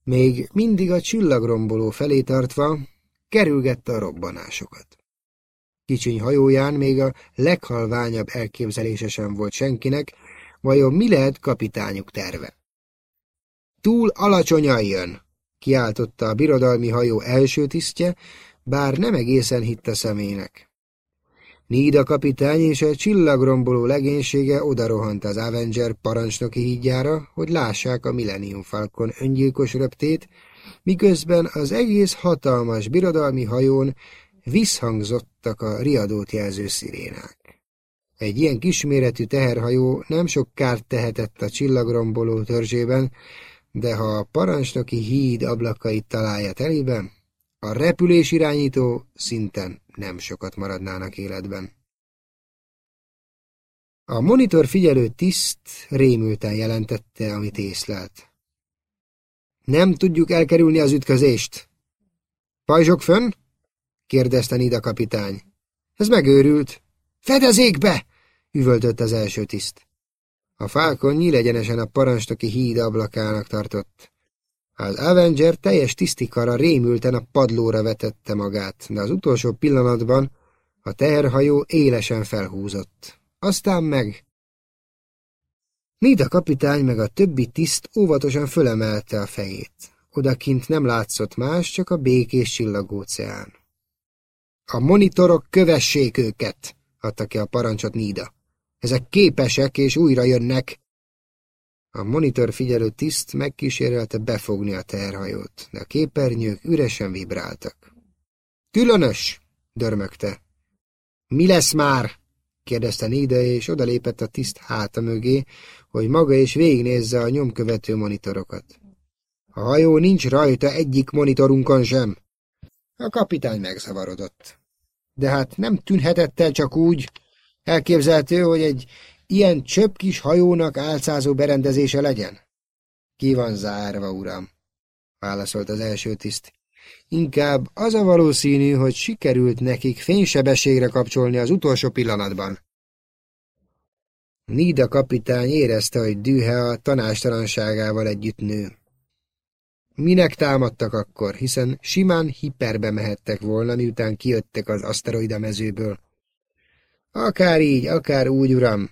még mindig a csillagromboló felé tartva, kerülgette a robbanásokat. Kicsiny hajóján még a leghalványabb elképzelése sem volt senkinek, vajon mi lehet kapitányuk terve. Túl alacsonyan jön, kiáltotta a birodalmi hajó első tisztje, bár nem egészen hitte szemének. Nída kapitány és a csillagromboló legénysége odarohant az Avenger parancsnoki hídjára, hogy lássák a Millennium Falcon öngyilkos röptét, miközben az egész hatalmas birodalmi hajón visszhangzottak a riadót jelző szirénák. Egy ilyen kisméretű teherhajó nem sok kárt tehetett a csillagromboló törzsében, de ha a parancsnoki híd ablakait találja teliben, a repülés irányító szinten nem sokat maradnának életben. A monitor figyelő tiszt rémülten jelentette, amit észlelt. Nem tudjuk elkerülni az ütközést. Pajzsok fönn? kérdezte Nida kapitány. Ez megőrült. Fedezékbe! üvöltött az első tiszt. A fákon nyílegyenesen a parancsnoki híd ablakának tartott. Az Avenger teljes tisztikara rémülten a padlóra vetette magát, de az utolsó pillanatban a teherhajó élesen felhúzott. Aztán meg... Nida kapitány meg a többi tiszt óvatosan fölemelte a fejét. Odakint nem látszott más, csak a békés csillagóceán. A monitorok kövessék őket, adta ki a parancsot Nida. Ezek képesek és újra jönnek. A monitor figyelő tiszt megkísérelte befogni a terhajót, de a képernyők üresen vibráltak. Különös, dörmögte. Mi lesz már? kérdezte Nida, és odalépett a tiszt háta mögé, hogy maga is végignézze a nyomkövető monitorokat. A hajó nincs rajta egyik monitorunkon sem. A kapitány megzavarodott. De hát nem tűnhetett el csak úgy. Elképzelhető, hogy egy ilyen csöpp kis hajónak álcázó berendezése legyen? Ki van zárva, uram? válaszolt az első tiszt. Inkább az a valószínű, hogy sikerült nekik fénysebességre kapcsolni az utolsó pillanatban. Nida kapitány érezte, hogy dühe a tanástalanságával együtt nő. Minek támadtak akkor, hiszen simán hiperbe mehettek volna, miután kijöttek az aszteroida mezőből. Akár így, akár úgy, uram.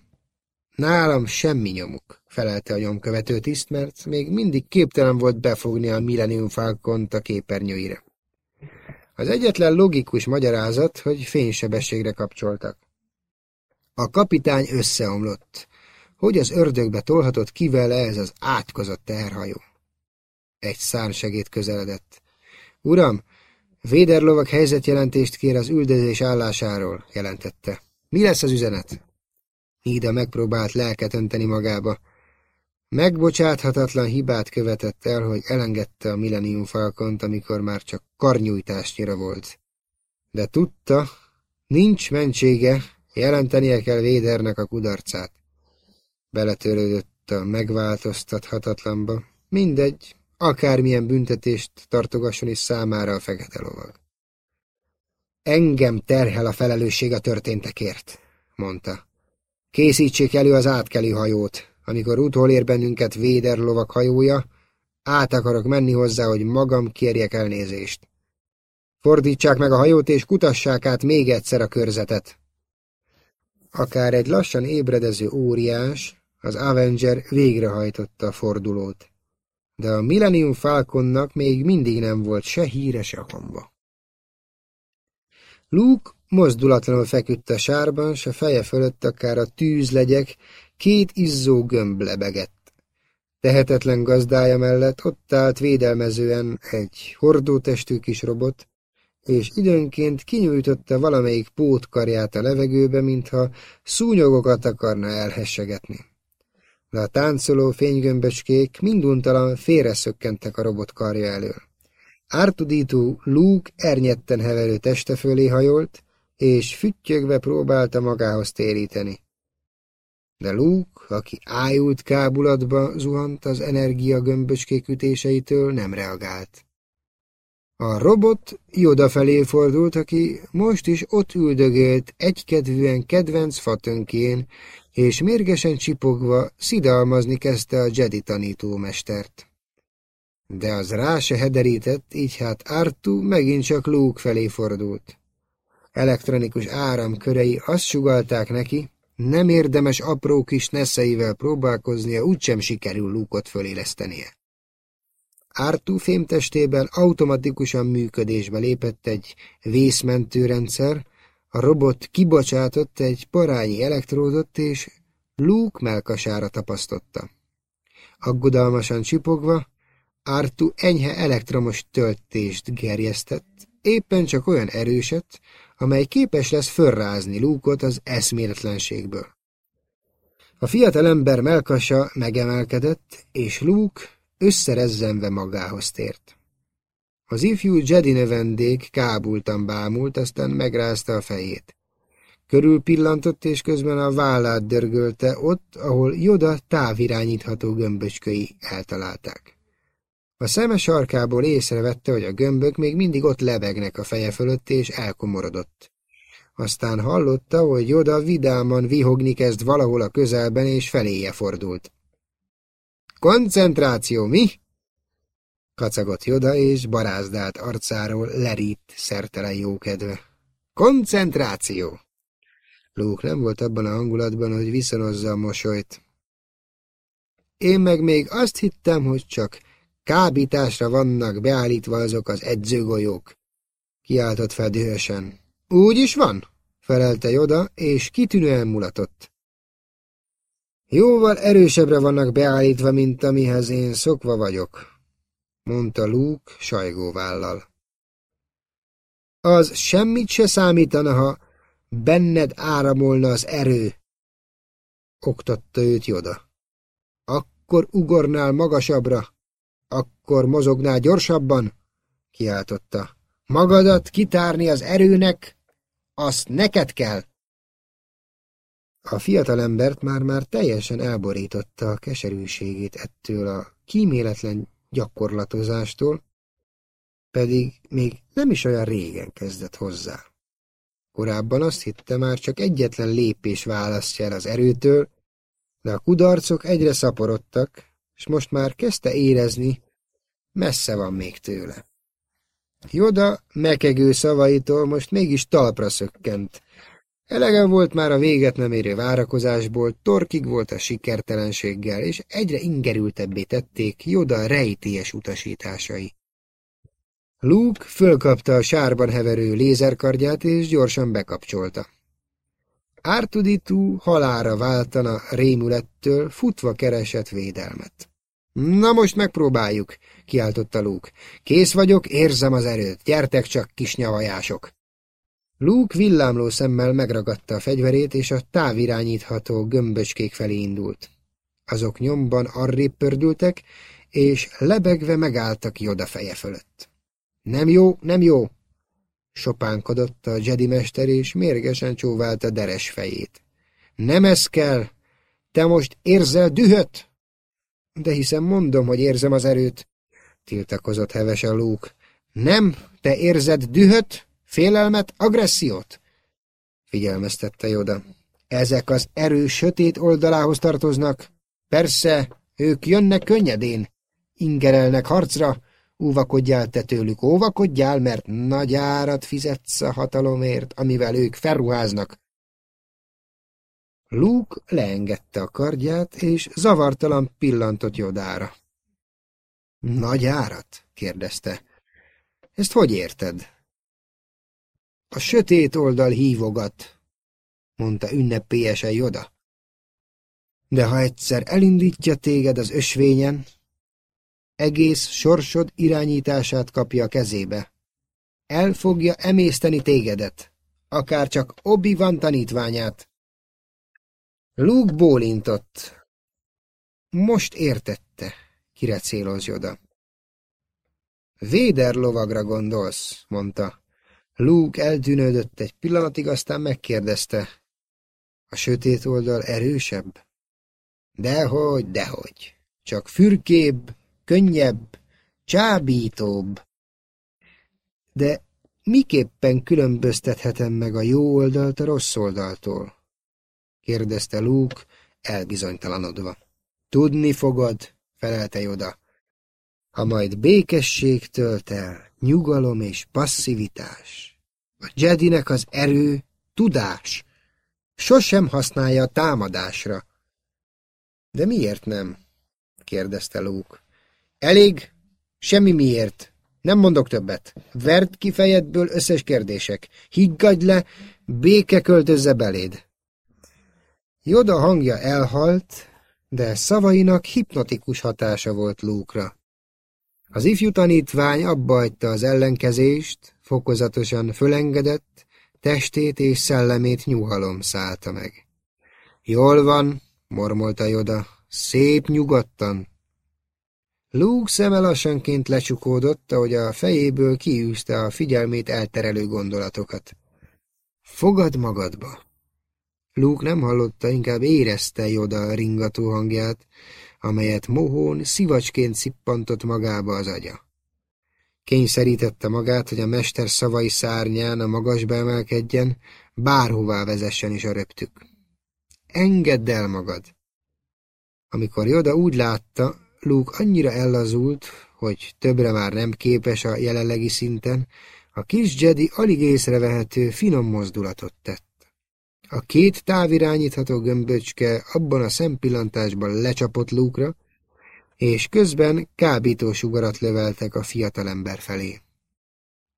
Nálam semmi nyomuk, felelte a nyomkövető tiszt, mert még mindig képtelen volt befogni a Millennium Falcont a képernyőire. Az egyetlen logikus magyarázat, hogy fénysebességre kapcsoltak. A kapitány összeomlott. Hogy az ördögbe tolhatott ki vele ez az átkozott teherhajó? Egy szárnsegét közeledett. Uram, Véderlovak helyzetjelentést kér az üldözés állásáról, jelentette. Mi lesz az üzenet? Hída megpróbált lelket önteni magába. Megbocsáthatatlan hibát követett el, hogy elengedte a Millennium Falcont, amikor már csak karnyújtásnyira volt. De tudta, nincs mentsége, jelentenie kell Védernek a kudarcát. Beletörődött a megváltoztathatatlanba. Mindegy, akármilyen büntetést tartogasson is számára a fekete lovag. Engem terhel a felelősség a történtekért, mondta. Készítsék elő az átkelő hajót. Amikor utolér bennünket Véder lovak hajója, át akarok menni hozzá, hogy magam kérjek elnézést. Fordítsák meg a hajót, és kutassák át még egyszer a körzetet. Akár egy lassan ébredező óriás, az Avenger végrehajtotta a fordulót de a Millennium Falconnak még mindig nem volt se híre, se hamba. Luke mozdulatlanul feküdt a sárban, s a feje fölött akár a tűzlegyek két izzó gömb lebegett. Tehetetlen gazdája mellett ott állt védelmezően egy hordótestű kis robot, és időnként kinyújtotta valamelyik pótkarját a levegőbe, mintha szúnyogokat akarna elhessegetni de a táncoló fénygömböcskék minduntalan félreszökkentek a robot karja elől. Ártudító Luke ernyetten heverő teste fölé hajolt, és füttyögve próbálta magához téríteni. De Luke, aki ájult kábulatba zuhant az energia gömböcskék ütéseitől, nem reagált. A robot Joda felé fordult, aki most is ott üldögélt egykedvűen kedvenc fatönkén, és mérgesen csipogva szidalmazni kezdte a Jedi tanítómestert. De az rá se hederített, így hát Artu megint csak Luke felé fordult. Elektronikus áramkörei azt sugalták neki, nem érdemes apró kis neszeivel próbálkoznia, úgysem sikerül Luke-ot fölélesztenie. Artu fémtestében automatikusan működésbe lépett egy vészmentőrendszer, a robot kibocsátott egy parányi elektródot, és Luke melkasára tapasztotta. Aggodalmasan csipogva, Artu enyhe elektromos töltést gerjesztett, éppen csak olyan erőset, amely képes lesz fölrázni Luke-ot az eszméletlenségből. A fiatal ember melkasa megemelkedett, és Luke összerezzenve magához tért. Az ifjú Jedi növendék kábultan bámult, aztán megrázta a fejét. Körül pillantott, és közben a vállát dörgölte ott, ahol Joda távirányítható gömböcsköi eltalálták. A szeme sarkából észrevette, hogy a gömbök még mindig ott lebegnek a feje fölött, és elkomorodott. Aztán hallotta, hogy Joda vidáman vihogni kezd valahol a közelben, és feléje fordult. Koncentráció, mi? Kacagott Joda, és barázdált arcáról lerít szertelen jókedve. Koncentráció! Luke nem volt abban a hangulatban, hogy viszonozza a mosolyt. Én meg még azt hittem, hogy csak kábításra vannak beállítva azok az edzőgolyók. Kiáltott fel dühösen. Úgy is van, felelte Joda, és kitűnően mulatott. Jóval erősebbre vannak beállítva, mint amihez én szokva vagyok, mondta Luke sajgóvállal. Az semmit se számítana, ha benned áramolna az erő, oktatta őt Joda. Akkor ugornál magasabbra, akkor mozognál gyorsabban, kiáltotta. Magadat kitárni az erőnek, azt neked kell. A fiatalembert már-már teljesen elborította a keserűségét ettől a kíméletlen gyakorlatozástól, pedig még nem is olyan régen kezdett hozzá. Korábban azt hitte, már csak egyetlen lépés választja el az erőtől, de a kudarcok egyre szaporodtak, és most már kezdte érezni, messze van még tőle. Joda mekegő szavaitól most mégis talpra szökkent. Elege volt már a véget nem érő várakozásból, torkig volt a sikertelenséggel, és egyre ingerültebbé tették Joda rejtélyes utasításai. Luke fölkapta a sárban heverő lézerkardját, és gyorsan bekapcsolta. Ártuditú halára váltana rémülettől, futva keresett védelmet. Na most megpróbáljuk, kiáltotta Luke. Kész vagyok, érzem az erőt, gyertek csak, kis nyavajások. Luke villámló szemmel megragadta a fegyverét, és a távirányítható gömböcskék felé indult. Azok nyomban arrébb pördültek, és lebegve megálltak Joda feje fölött. Nem jó, nem jó! Sopánkodott a Jedi mester, és mérgesen csóválta deres fejét. Nem ez kell! Te most érzel dühöt? De hiszen mondom, hogy érzem az erőt, tiltakozott hevesen Luke. Nem, te érzed dühöt, félelmet, agressziót? Figyelmeztette Joda. Ezek az erő sötét oldalához tartoznak. Persze, ők jönnek könnyedén, ingerelnek harcra, Óvakodjál te tőlük, óvakodjál, mert nagy árat fizetsz a hatalomért, amivel ők felruháznak. Luke leengedte a kardját, és zavartalan pillantott Jodára. Nagy árat? kérdezte. Ezt hogy érted? A sötét oldal hívogat, mondta ünnepélyesen Joda. De ha egyszer elindítja téged az ösvényen, egész sorsod irányítását kapja a kezébe. El fogja emészteni tégedet, akár csak obi van tanítványát. Luke bólintott. Most értette, kire céloz Joda. Véder lovagra gondolsz, mondta. Luke eltűnődött egy pillanatig, aztán megkérdezte. A sötét oldal erősebb? Dehogy, dehogy. Csak fürkébb, könnyebb, csábítóbb. De miképpen különböztethetem meg a jó oldalt a rossz oldaltól? kérdezte Luke, elbizonytalanodva. Tudni fogod, felelte Joda. Ha majd békesség tölt el, nyugalom és passzivitás. A Jedinek az erő, tudás. Sosem használja a támadásra. De miért nem? kérdezte Luke. Elég? Semmi miért. Nem mondok többet. Verd ki fejedből összes kérdések. Higgadj le, béke költözze beléd. Joda hangja elhalt, de szavainak hipnotikus hatása volt Lúkra. Az ifjú tanítvány abbahagyta az ellenkezést, fokozatosan fölengedett, testét és szellemét nyugalom szállta meg. Jól van, mormolta Joda, szép nyugodtan, Luke szeme lassanként lecsukódott, ahogy a fejéből kiűzte a figyelmét elterelő gondolatokat. Fogad magadba! Luke nem hallotta, inkább érezte Joda ringató hangját, amelyet mohón szivacsként szippantott magába az agya. Kényszerítette magát, hogy a mester szavai szárnyán a magasba emelkedjen, bárhová vezessen is a röptük. Engedd el magad! Amikor Joda úgy látta, Luke annyira ellazult, hogy többre már nem képes a jelenlegi szinten, a kis Jedi alig észrevehető finom mozdulatot tett. A két távirányítható gömböcske abban a szempillantásban lecsapott lúkra, és közben kábítósugarat löveltek a fiatalember felé.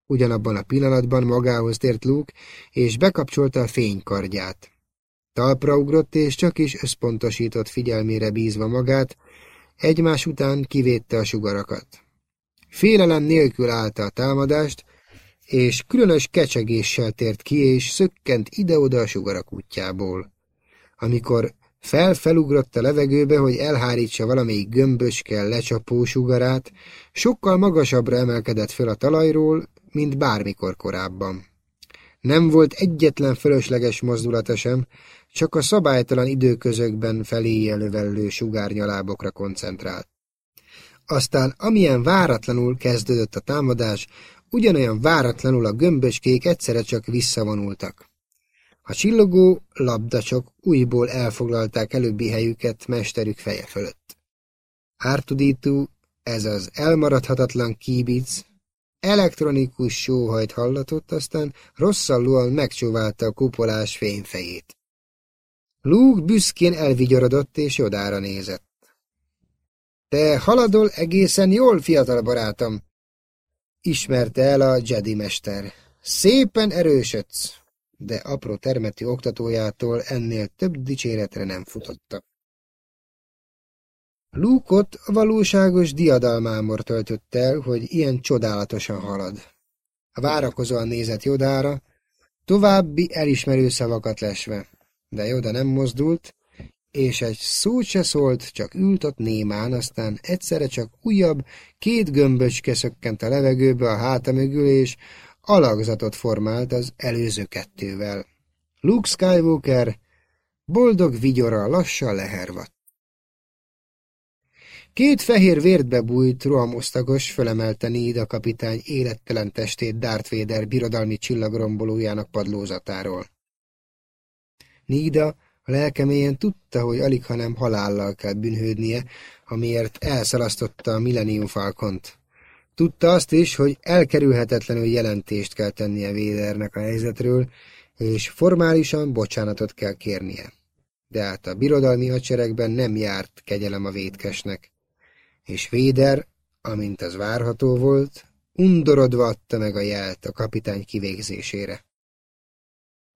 Ugyanabban a pillanatban magához tért Luke, és bekapcsolta a fénykardját. Talpra ugrott, és csak is összpontosított figyelmére bízva magát, egymás után kivédte a sugarakat. Félelem nélkül állta a támadást, és különös kecsegéssel tért ki, és szökkent ide-oda a sugarak útjából. Amikor felfelugrott a levegőbe, hogy elhárítsa valamelyik gömböskel lecsapó sugarát, sokkal magasabbra emelkedett föl a talajról, mint bármikor korábban. Nem volt egyetlen fölösleges mozdulata sem, csak a szabálytalan időközökben feléje lövellő sugárnyalábokra koncentrált. Aztán amilyen váratlanul kezdődött a támadás, ugyanolyan váratlanul a gömböskék egyszerre csak visszavonultak. A csillogó labdacsok újból elfoglalták előbbi helyüket mesterük feje fölött. Ártudító, ez az elmaradhatatlan kíbic, elektronikus sóhajt hallatott, aztán rosszallóan megcsóválta a kupolás fényfejét. Luke büszkén elvigyorodott és jodára nézett. Te haladol egészen jól, fiatal barátom, ismerte el a Jedi mester. Szépen erősödsz, de apró termetű oktatójától ennél több dicséretre nem futotta. Lúkot a valóságos diadalmámor töltött el, hogy ilyen csodálatosan halad. A várakozóan nézett Jodára, további elismerő szavakat lesve, de Joda nem mozdult, és egy szót se szólt, csak ült ott némán, aztán egyszerre csak újabb, két gömböcske szökkent a levegőbe a háta mögül, és alakzatot formált az előző kettővel. Luke Skywalker boldog vigyora lassan lehervadt. Két fehér vértbe bújt, rohamosztagos fölemelte Nida kapitány élettelen testét Darth Vader birodalmi csillagrombolójának padlózatáról. Nida a lelkemélyen tudta, hogy alig, hanem halállal kell bűnhődnie, amiért elszalasztotta a Millennium Falcont. Tudta azt is, hogy elkerülhetetlenül jelentést kell tennie Védernek a helyzetről, és formálisan bocsánatot kell kérnie. De hát a birodalmi hadseregben nem járt kegyelem a vétkesnek, és Véder, amint az várható volt, undorodva adta meg a jelt a kapitány kivégzésére.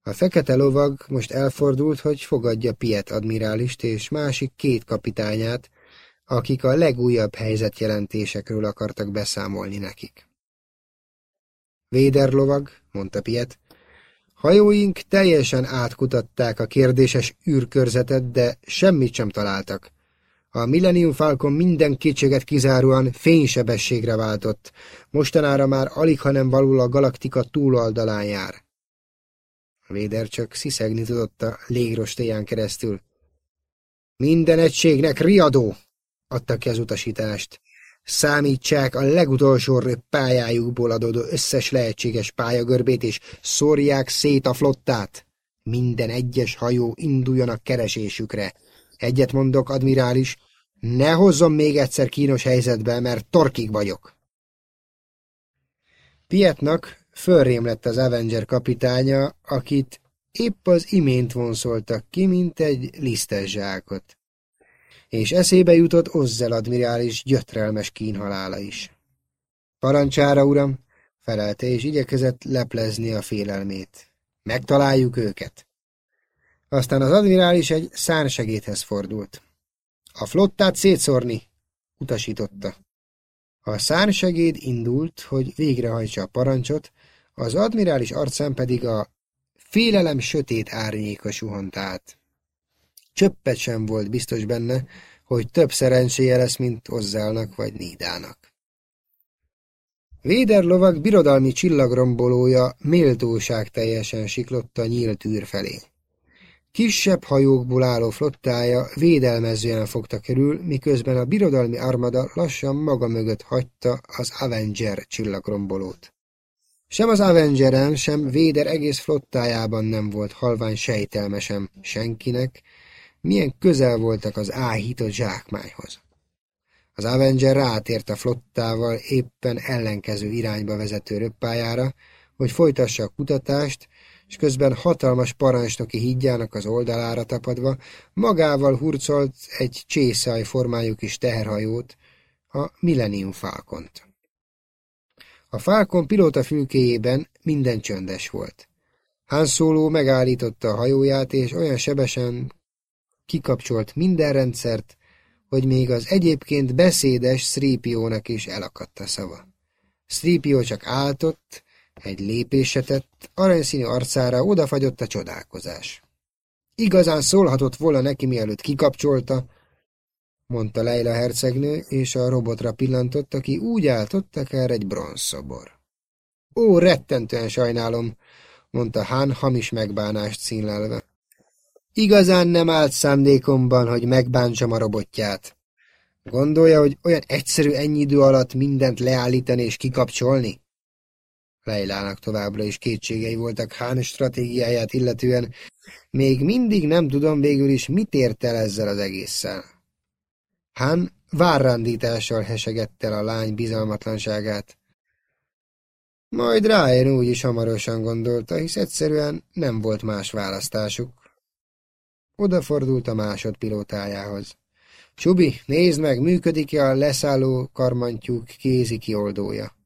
A fekete lovag most elfordult, hogy fogadja Piet admirálist és másik két kapitányát, akik a legújabb helyzetjelentésekről akartak beszámolni nekik. Véder lovag, mondta Piet, hajóink teljesen átkutatták a kérdéses űrkörzetet, de semmit sem találtak. A Millennium Falcon minden kétséget kizáróan fénysebességre váltott, mostanára már alig, hanem való a galaktika túloldalán jár. Véder csak sziszegni tudott a légrostéján keresztül. Minden egységnek riadó! adta ki az utasítást. Számítsák a legutolsó pályájukból adódó összes lehetséges pályagörbét, és szórják szét a flottát. Minden egyes hajó induljon a keresésükre. Egyet mondok, admirális, ne hozzon még egyszer kínos helyzetbe, mert torkig vagyok. Pietnak Fölrém lett az Avenger kapitánya, akit épp az imént vonszoltak ki, mint egy lisztes zsákot. És eszébe jutott Ozzel admirális gyötrelmes kínhalála is. Parancsára, uram, felelte, és igyekezett leplezni a félelmét. Megtaláljuk őket. Aztán az admirális egy szánsegédhez fordult. A flottát szétszórni, utasította. A szánsegéd indult, hogy végrehajtsa a parancsot, az admirális arcán pedig a félelem sötét árnyéka suhant át. Csöppet sem volt biztos benne, hogy több szerencséje lesz, mint Ozzálnak vagy Nídának. Véder lovag birodalmi csillagrombolója méltóság teljesen siklott a nyílt űr felé. Kisebb hajókból álló flottája védelmezően fogta körül, miközben a birodalmi armada lassan maga mögött hagyta az Avenger csillagrombolót. Sem az Avengeren, sem Véder egész flottájában nem volt halvány sejtelmesem senkinek, milyen közel voltak az áhított zsákmányhoz. Az Avenger rátért a flottával éppen ellenkező irányba vezető röppájára, hogy folytassa a kutatást, és közben hatalmas parancsnoki hídjának az oldalára tapadva magával hurcolt egy csészaj formájú kis teherhajót, a Millennium Falcont. A Falcon pilóta fülkéjében minden csöndes volt. Han Solo megállította a hajóját, és olyan sebesen kikapcsolt minden rendszert, hogy még az egyébként beszédes Sripiónak is elakadt a szava. Sripió csak áltott, egy lépése tett, aranyszínű arcára odafagyott a csodálkozás. Igazán szólhatott volna neki, mielőtt kikapcsolta, mondta Leila hercegnő, és a robotra pillantott, aki úgy állt ott, akár egy bronzszobor. Ó, rettentően sajnálom, mondta Hán hamis megbánást színlelve. Igazán nem állt szándékomban, hogy megbántsam a robotját. Gondolja, hogy olyan egyszerű ennyi idő alatt mindent leállítani és kikapcsolni? Leilának továbbra is kétségei voltak Hán stratégiáját illetően, még mindig nem tudom végül is, mit ért el ezzel az egésszel. Hán várrandítással hesegette el a lány bizalmatlanságát. Majd rájön úgy is hamarosan gondolta, hisz egyszerűen nem volt más választásuk. Odafordult a másodpilótájához. Csubi, nézd meg, működik-e a leszálló karmantyúk kézi kioldója.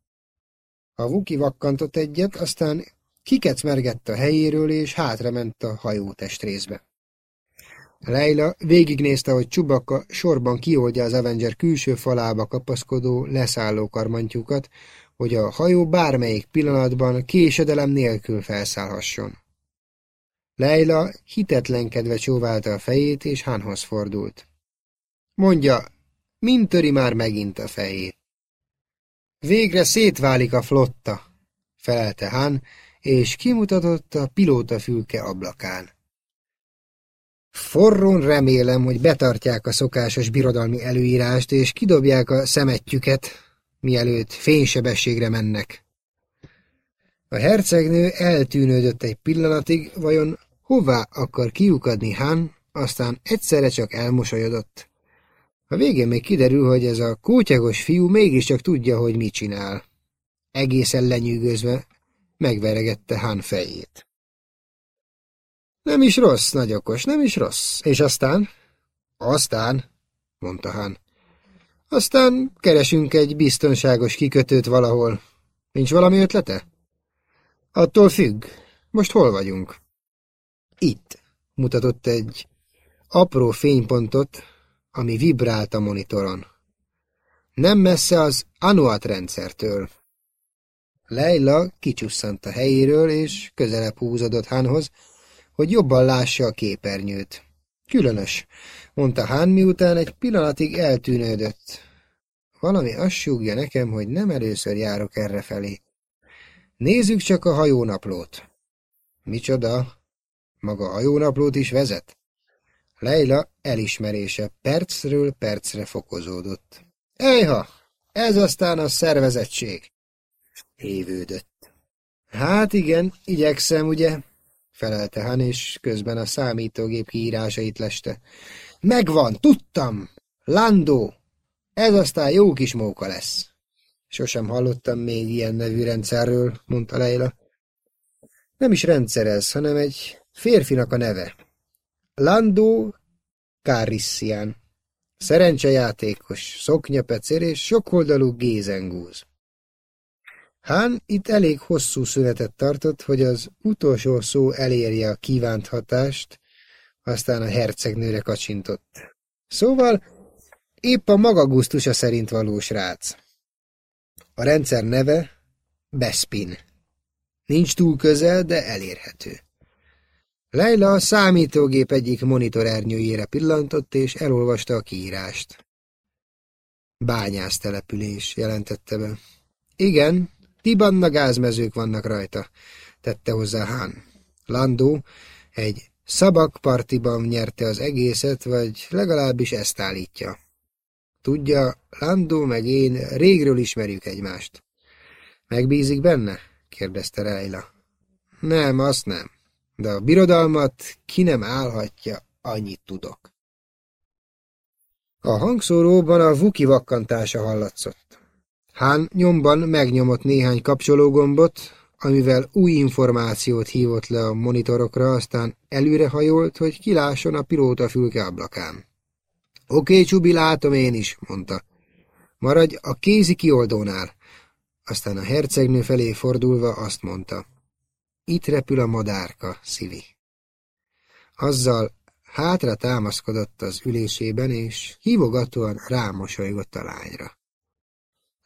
A vuki vakkantott egyet, aztán kikecmergett a helyéről, és hátrament a hajó testrészbe. Leila végignézte, hogy Csubaka sorban kioldja az Avenger külső falába kapaszkodó, leszálló karmantyúkat, hogy a hajó bármelyik pillanatban késedelem nélkül felszállhasson. Leila hitetlenkedve csóválta a fejét, és Hánhoz fordult. Mondja, mint töri már megint a fejét? Végre szétválik a flotta, felelte Han, és kimutatott a pilótafülke ablakán. Forron remélem, hogy betartják a szokásos birodalmi előírást, és kidobják a szemetjüket, mielőtt fénysebességre mennek. A hercegnő eltűnődött egy pillanatig, vajon hová akar kiukadni Han, aztán egyszerre csak elmosolyodott. A végén még kiderül, hogy ez a kótyagos fiú mégiscsak tudja, hogy mit csinál. Egészen lenyűgözve megveregette Han fejét. Nem is rossz, nagy okos, nem is rossz. És aztán? Aztán, mondta Han. Aztán keresünk egy biztonságos kikötőt valahol. Nincs valami ötlete? Attól függ. Most hol vagyunk? Itt, mutatott egy apró fénypontot, ami vibrált a monitoron. Nem messze az Anuat rendszertől. Leila kicsusszant a helyéről, és közelebb húzódott Hánhoz, hogy jobban lássa a képernyőt. Különös, mondta Hán, miután egy pillanatig eltűnődött. Valami azt súgja nekem, hogy nem először járok errefelé. Nézzük csak a hajónaplót. Micsoda? Maga hajónaplót is vezet? Leila elismerése percről percre fokozódott. Ejha, ez aztán a szervezettség. Évődött. Hát igen, igyekszem, ugye? Felelte Han, és közben a számítógép kiírásait leste. Megvan, tudtam! Landó! Ez aztán jó kis móka lesz. Sosem hallottam még ilyen nevű rendszerről, mondta Leila. Nem is rendszer ez, hanem egy férfinak a neve. Landó Carissian. Szerencsejátékos, szoknyapecér és sokoldalú gézengúz. Hán itt elég hosszú szünetet tartott, hogy az utolsó szó elérje a kívánt hatást, aztán a hercegnőre kacsintott. Szóval épp a maga gusztusa szerint való srác. A rendszer neve Bespin. Nincs túl közel, de elérhető. Leila a számítógép egyik monitorernyőjére pillantott, és elolvasta a kiírást. Bányásztelepülés, jelentette be. Igen, Tibanna gázmezők vannak rajta, tette hozzá Hán. Landó egy Szabakpartiban nyerte az egészet, vagy legalábbis ezt állítja. Tudja, Landó meg én régről ismerjük egymást. Megbízik benne? kérdezte Rejla. Nem, azt nem. De a birodalmat ki nem állhatja, annyit tudok. A hangszóróban a vuki vakkantása hallatszott. Hán nyomban megnyomott néhány kapcsológombot, amivel új információt hívott le a monitorokra, aztán előrehajolt, hogy kilásson a pilóta fülke ablakán. Oké, Csubi, látom én is, mondta. Maradj a kézi kioldónál. Aztán a hercegnő felé fordulva azt mondta. Itt repül a madárka, Szivi. Azzal hátra támaszkodott az ülésében, és hívogatóan rámosolygott a lányra.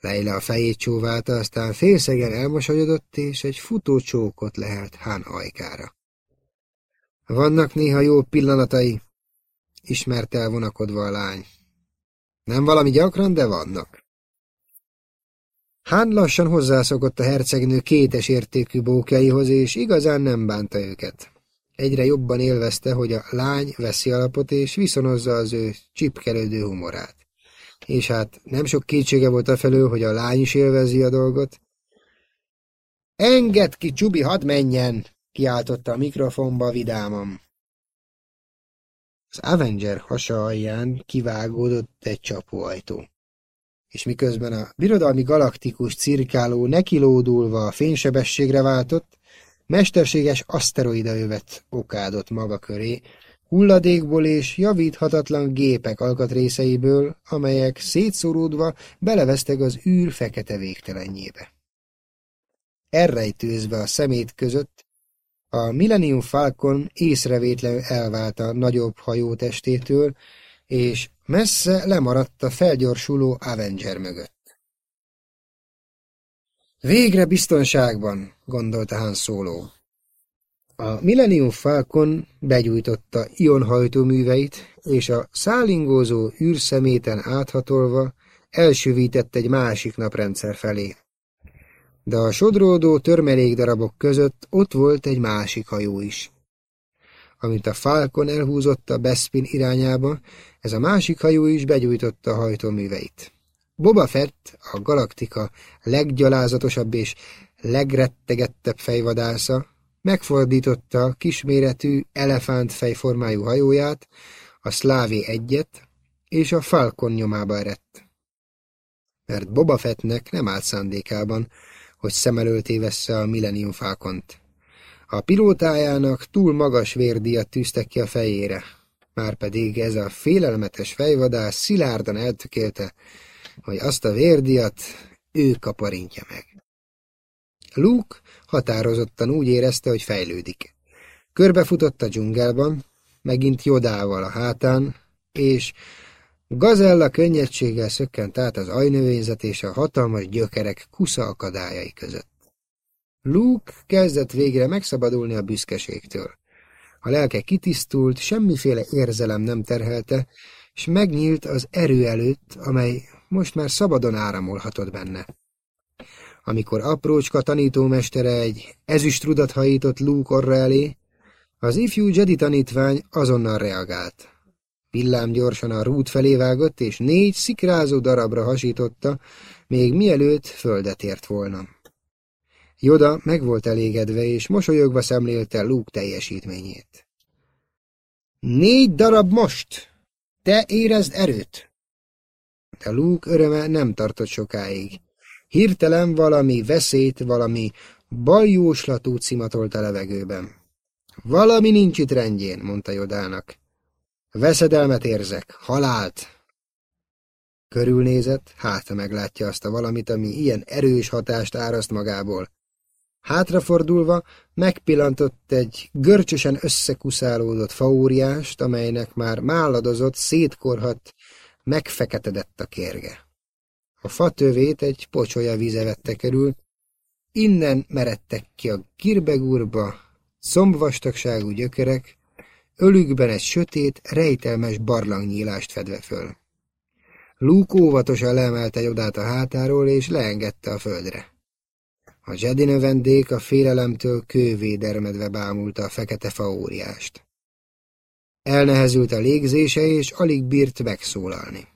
Leila a fejét csóválta, aztán félszegen elmosolyodott, és egy futó csókot lehelt Hán ajkára. Vannak néha jó pillanatai, ismerte el vonakodva a lány. Nem valami gyakran, de vannak. Hán lassan hozzászokott a hercegnő kétes értékű bókjaihoz, és igazán nem bánta őket. Egyre jobban élvezte, hogy a lány veszi alapot, és viszonozza az ő csipkelődő humorát. És hát nem sok kétsége volt a felől, hogy a lány is élvezi a dolgot. Engedd ki, Csubi, hadd menjen! kiáltotta a mikrofonba vidáman. Az Avenger hasa alján kivágódott egy csapóajtó. És miközben a birodalmi galaktikus cirkáló nekilódulva a fénysebességre váltott, mesterséges aszteroida jövet okádott maga köré, hulladékból és javíthatatlan gépek alkatrészeiből, amelyek szétszóródva belevesztek az űr fekete végtelenjébe. Errejtőzve a szemét között, a Millennium Falcon észrevétlenül elvált a nagyobb hajótestétől, és messze lemaradt a felgyorsuló Avenger mögött. Végre biztonságban, gondolta Han Solo. A Millennium Falcon begyújtotta ionhajtóműveit, és a szállingózó űrszeméten áthatolva elsüvített egy másik naprendszer felé de a sodródó törmelékdarabok között ott volt egy másik hajó is. Amint a Falcon elhúzott a Bespin irányába, ez a másik hajó is begyújtotta a hajtóműveit. Boba Fett, a galaktika leggyalázatosabb és legrettegettebb fejvadásza, megfordította kisméretű elefántfejformájú hajóját, a Szlávé egyet, és a Falcon nyomába erett. Mert Boba Fettnek nem állt szándékában, hogy szem előtt évessze a Millennium Falcont. A pilótájának túl magas vérdíjat tűztek ki a fejére, márpedig ez a félelmetes fejvadász szilárdan eltökélte, hogy azt a vérdiat ő kaparintja meg. Luke határozottan úgy érezte, hogy fejlődik. Körbefutott a dzsungelban, megint jodával a hátán, és Gazella könnyedséggel szökkent át az ajnövényzet és a hatalmas gyökerek kusza akadályai között. Luke kezdett végre megszabadulni a büszkeségtől. A lelke kitisztult, semmiféle érzelem nem terhelte, és megnyílt az erő előtt, amely most már szabadon áramolhatott benne. Amikor aprócska tanítómestere egy ezüstrudat hajított Luke orra elé, az ifjú Jedi tanítvány azonnal reagált. Pillám gyorsan a rút felé vágott, és négy szikrázó darabra hasította, még mielőtt földet ért volna. Joda meg volt elégedve, és mosolyogva szemlélte Luke teljesítményét. Négy darab most! Te érezd erőt! De Luke öröme nem tartott sokáig. Hirtelen valami veszélyt, valami baljóslatú cimatolt a levegőben. Valami nincs itt rendjén, mondta Jodának. Veszedelmet érzek, halált. Körülnézett, hátra meglátja azt a valamit, ami ilyen erős hatást áraszt magából. Hátrafordulva megpillantott egy görcsösen összekuszálódott faóriást, amelynek már máladozott, szétkorhat, megfeketedett a kérge. A fatövét egy pocsolya víze vette körül, innen meredtek ki a girbegurba, szombvastagságú gyökerek, ölükben egy sötét, rejtelmes barlangnyílást fedve föl. Luke óvatosan leemelte Jodát a hátáról, és leengedte a földre. A Jedi növendék a félelemtől kővé dermedve bámulta a fekete faóriást. Elnehezült a légzése, és alig bírt megszólalni.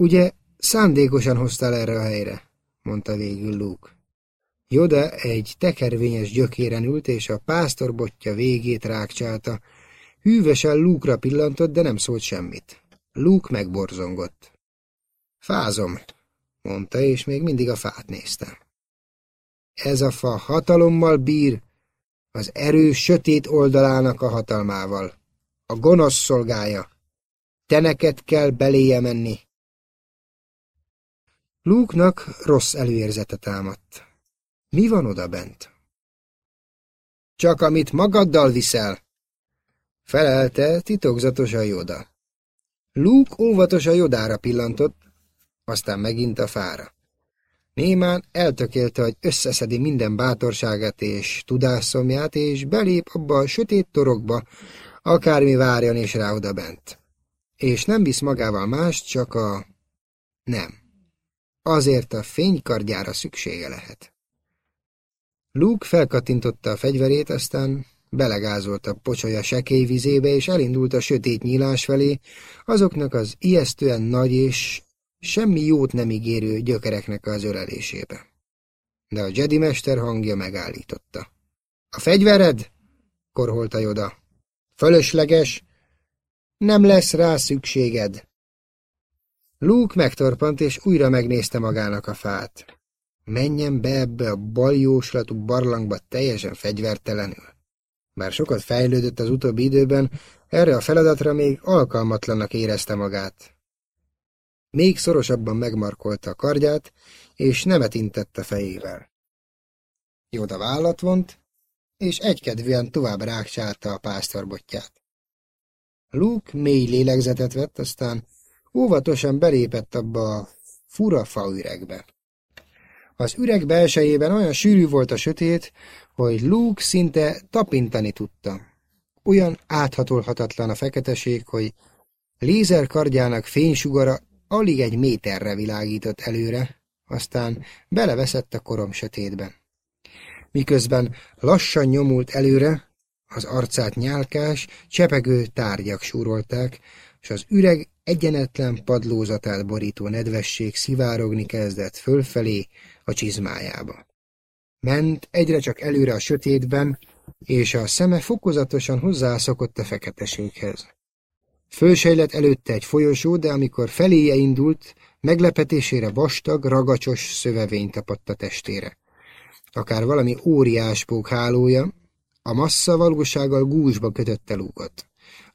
Ugye szándékosan hoztál erre a helyre, mondta végül Luke. Joda egy tekervényes gyökéren ült, és a pásztorbotja végét rákcsálta. Hűvesen Luke-ra pillantott, de nem szólt semmit. Luke megborzongott. Fázom, mondta, és még mindig a fát nézte. Ez a fa hatalommal bír, az erő sötét oldalának a hatalmával. A gonosz szolgája. Te neked kell beléje menni. Luke-nak rossz előérzete támadt. Mi van oda bent? Csak amit magaddal viszel, felelte titokzatosan Joda. Luke óvatosan Jodára pillantott, aztán megint a fára. Némán eltökélte, hogy összeszedi minden bátorságát és tudásszomját, és belép abba a sötét torokba, akármi várjon is rá oda bent. És nem visz magával mást, csak a... nem. Azért a fénykardjára szüksége lehet. Luke felkattintotta a fegyverét, aztán belegázolt a pocsolya sekély vizébe, és elindult a sötét nyílás felé, azoknak az ijesztően nagy és semmi jót nem ígérő gyökereknek az ölelésébe. De a Jedi mester hangja megállította. A fegyvered? korholta Joda. Fölösleges? Nem lesz rá szükséged. Luke megtorpant, és újra megnézte magának a fát. Menjen be ebbe a baljóslatú barlangba teljesen fegyvertelenül. Bár sokat fejlődött az utóbbi időben, erre a feladatra még alkalmatlannak érezte magát. Még szorosabban megmarkolta a kardját, és nemet a fejével. Joda vállat vont, és egykedvűen tovább rákcsálta a pásztorbotját. Luke mély lélegzetet vett, aztán óvatosan belépett abba a fura faüregbe. Az üreg belsejében olyan sűrű volt a sötét, hogy Luke szinte tapintani tudta. Olyan áthatolhatatlan a feketeség, hogy lézer kardjának fénysugara alig egy méterre világított előre, aztán beleveszett a korom sötétbe. Miközben lassan nyomult előre, az arcát nyálkás, csepegő tárgyak súrolták, és az üreg egyenetlen padlózatát borító nedvesség szivárogni kezdett fölfelé a csizmájába. Ment egyre csak előre a sötétben, és a szeme fokozatosan hozzászokott a feketeséghez. Fölsejlett előtte egy folyosó, de amikor feléje indult, meglepetésére vastag, ragacsos szövevény tapadt a testére. Akár valami óriás pók hálója, a massza valósággal gúzsba kötötte lúgot.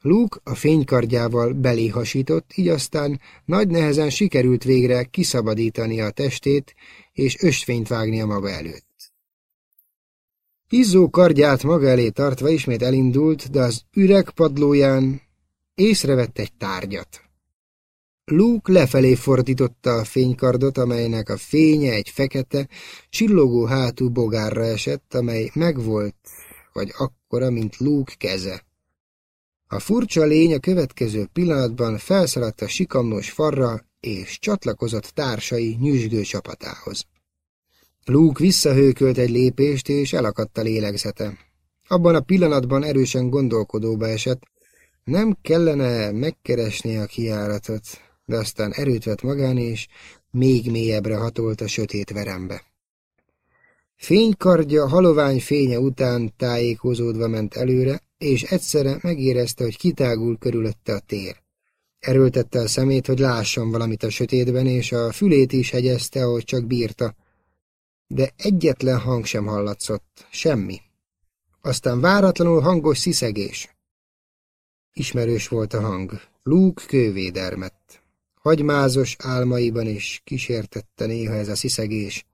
Luke a fénykardjával belé hasított, így aztán nagy nehezen sikerült végre kiszabadítani a testét, és ösvényt a maga előtt. Izzó kardját maga elé tartva ismét elindult, de az üreg padlóján észrevett egy tárgyat. Luke lefelé fordította a fénykardot, amelynek a fénye egy fekete, csillogó hátú bogárra esett, amely megvolt, vagy akkora, mint Luke keze. A furcsa lény a következő pillanatban felszaladt a sikamnos farra, és csatlakozott társai nyüzsgő csapatához. Luke visszahőkölt egy lépést, és elakadt a lélegzete. Abban a pillanatban erősen gondolkodóba esett, nem kellene megkeresni a kiáratot, de aztán erőt vett magán, és még mélyebbre hatolt a sötét verembe. Fénykardja halovány fénye után tájékozódva ment előre, és egyszerre megérezte, hogy kitágul körülötte a tér. Erőltette a szemét, hogy lásson valamit a sötétben, és a fülét is hegyezte, ahogy csak bírta. De egyetlen hang sem hallatszott, semmi. Aztán váratlanul hangos sziszegés. Ismerős volt a hang. Luke kővédermett. Hagymázos álmaiban is kísértette néha ez a sziszegés.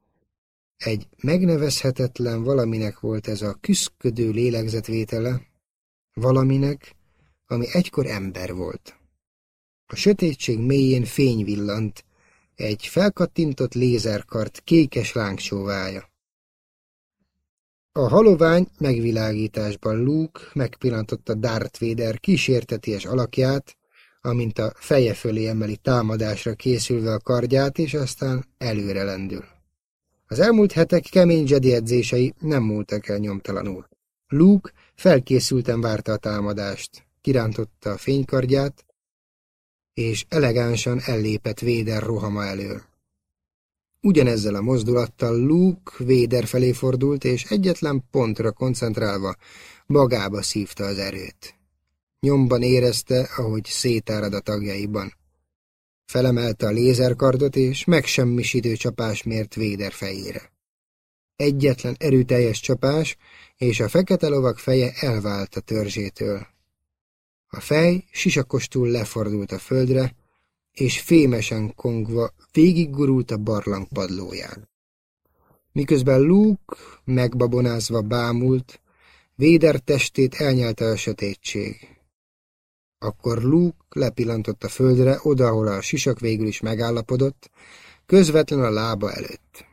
Egy megnevezhetetlen valaminek volt ez a küszködő lélegzetvétele, valaminek, ami egykor ember volt. A sötétség mélyén fény villant, egy felkattintott lézerkart kékes lángcsóvája. A halovány megvilágításban Luke megpillantotta Darth Vader kísérteties alakját, amint a feje fölé emeli támadásra készülve a kardját, és aztán előre lendül. Az elmúlt hetek kemény Jedi edzései nem múltak el nyomtalanul. Luke felkészülten várta a támadást, kirántotta a fénykardját, és elegánsan ellépett Véder rohama elől. Ugyanezzel a mozdulattal Luke Véder felé fordult, és egyetlen pontra koncentrálva magába szívta az erőt. Nyomban érezte, ahogy szétárad a tagjaiban. Felemelte a lézerkardot, és megsemmisítő csapás mért Véder fejére. Egyetlen erőteljes csapás, és a fekete lovak feje elvált a törzsétől. A fej sisakostul lefordult a földre, és fémesen kongva végiggurult a barlang padlóján. Miközben Luke megbabonázva bámult, Véder testét elnyelte a sötétség. Akkor Luke lepillantott a földre, oda, ahol a sisak végül is megállapodott, közvetlen a lába előtt.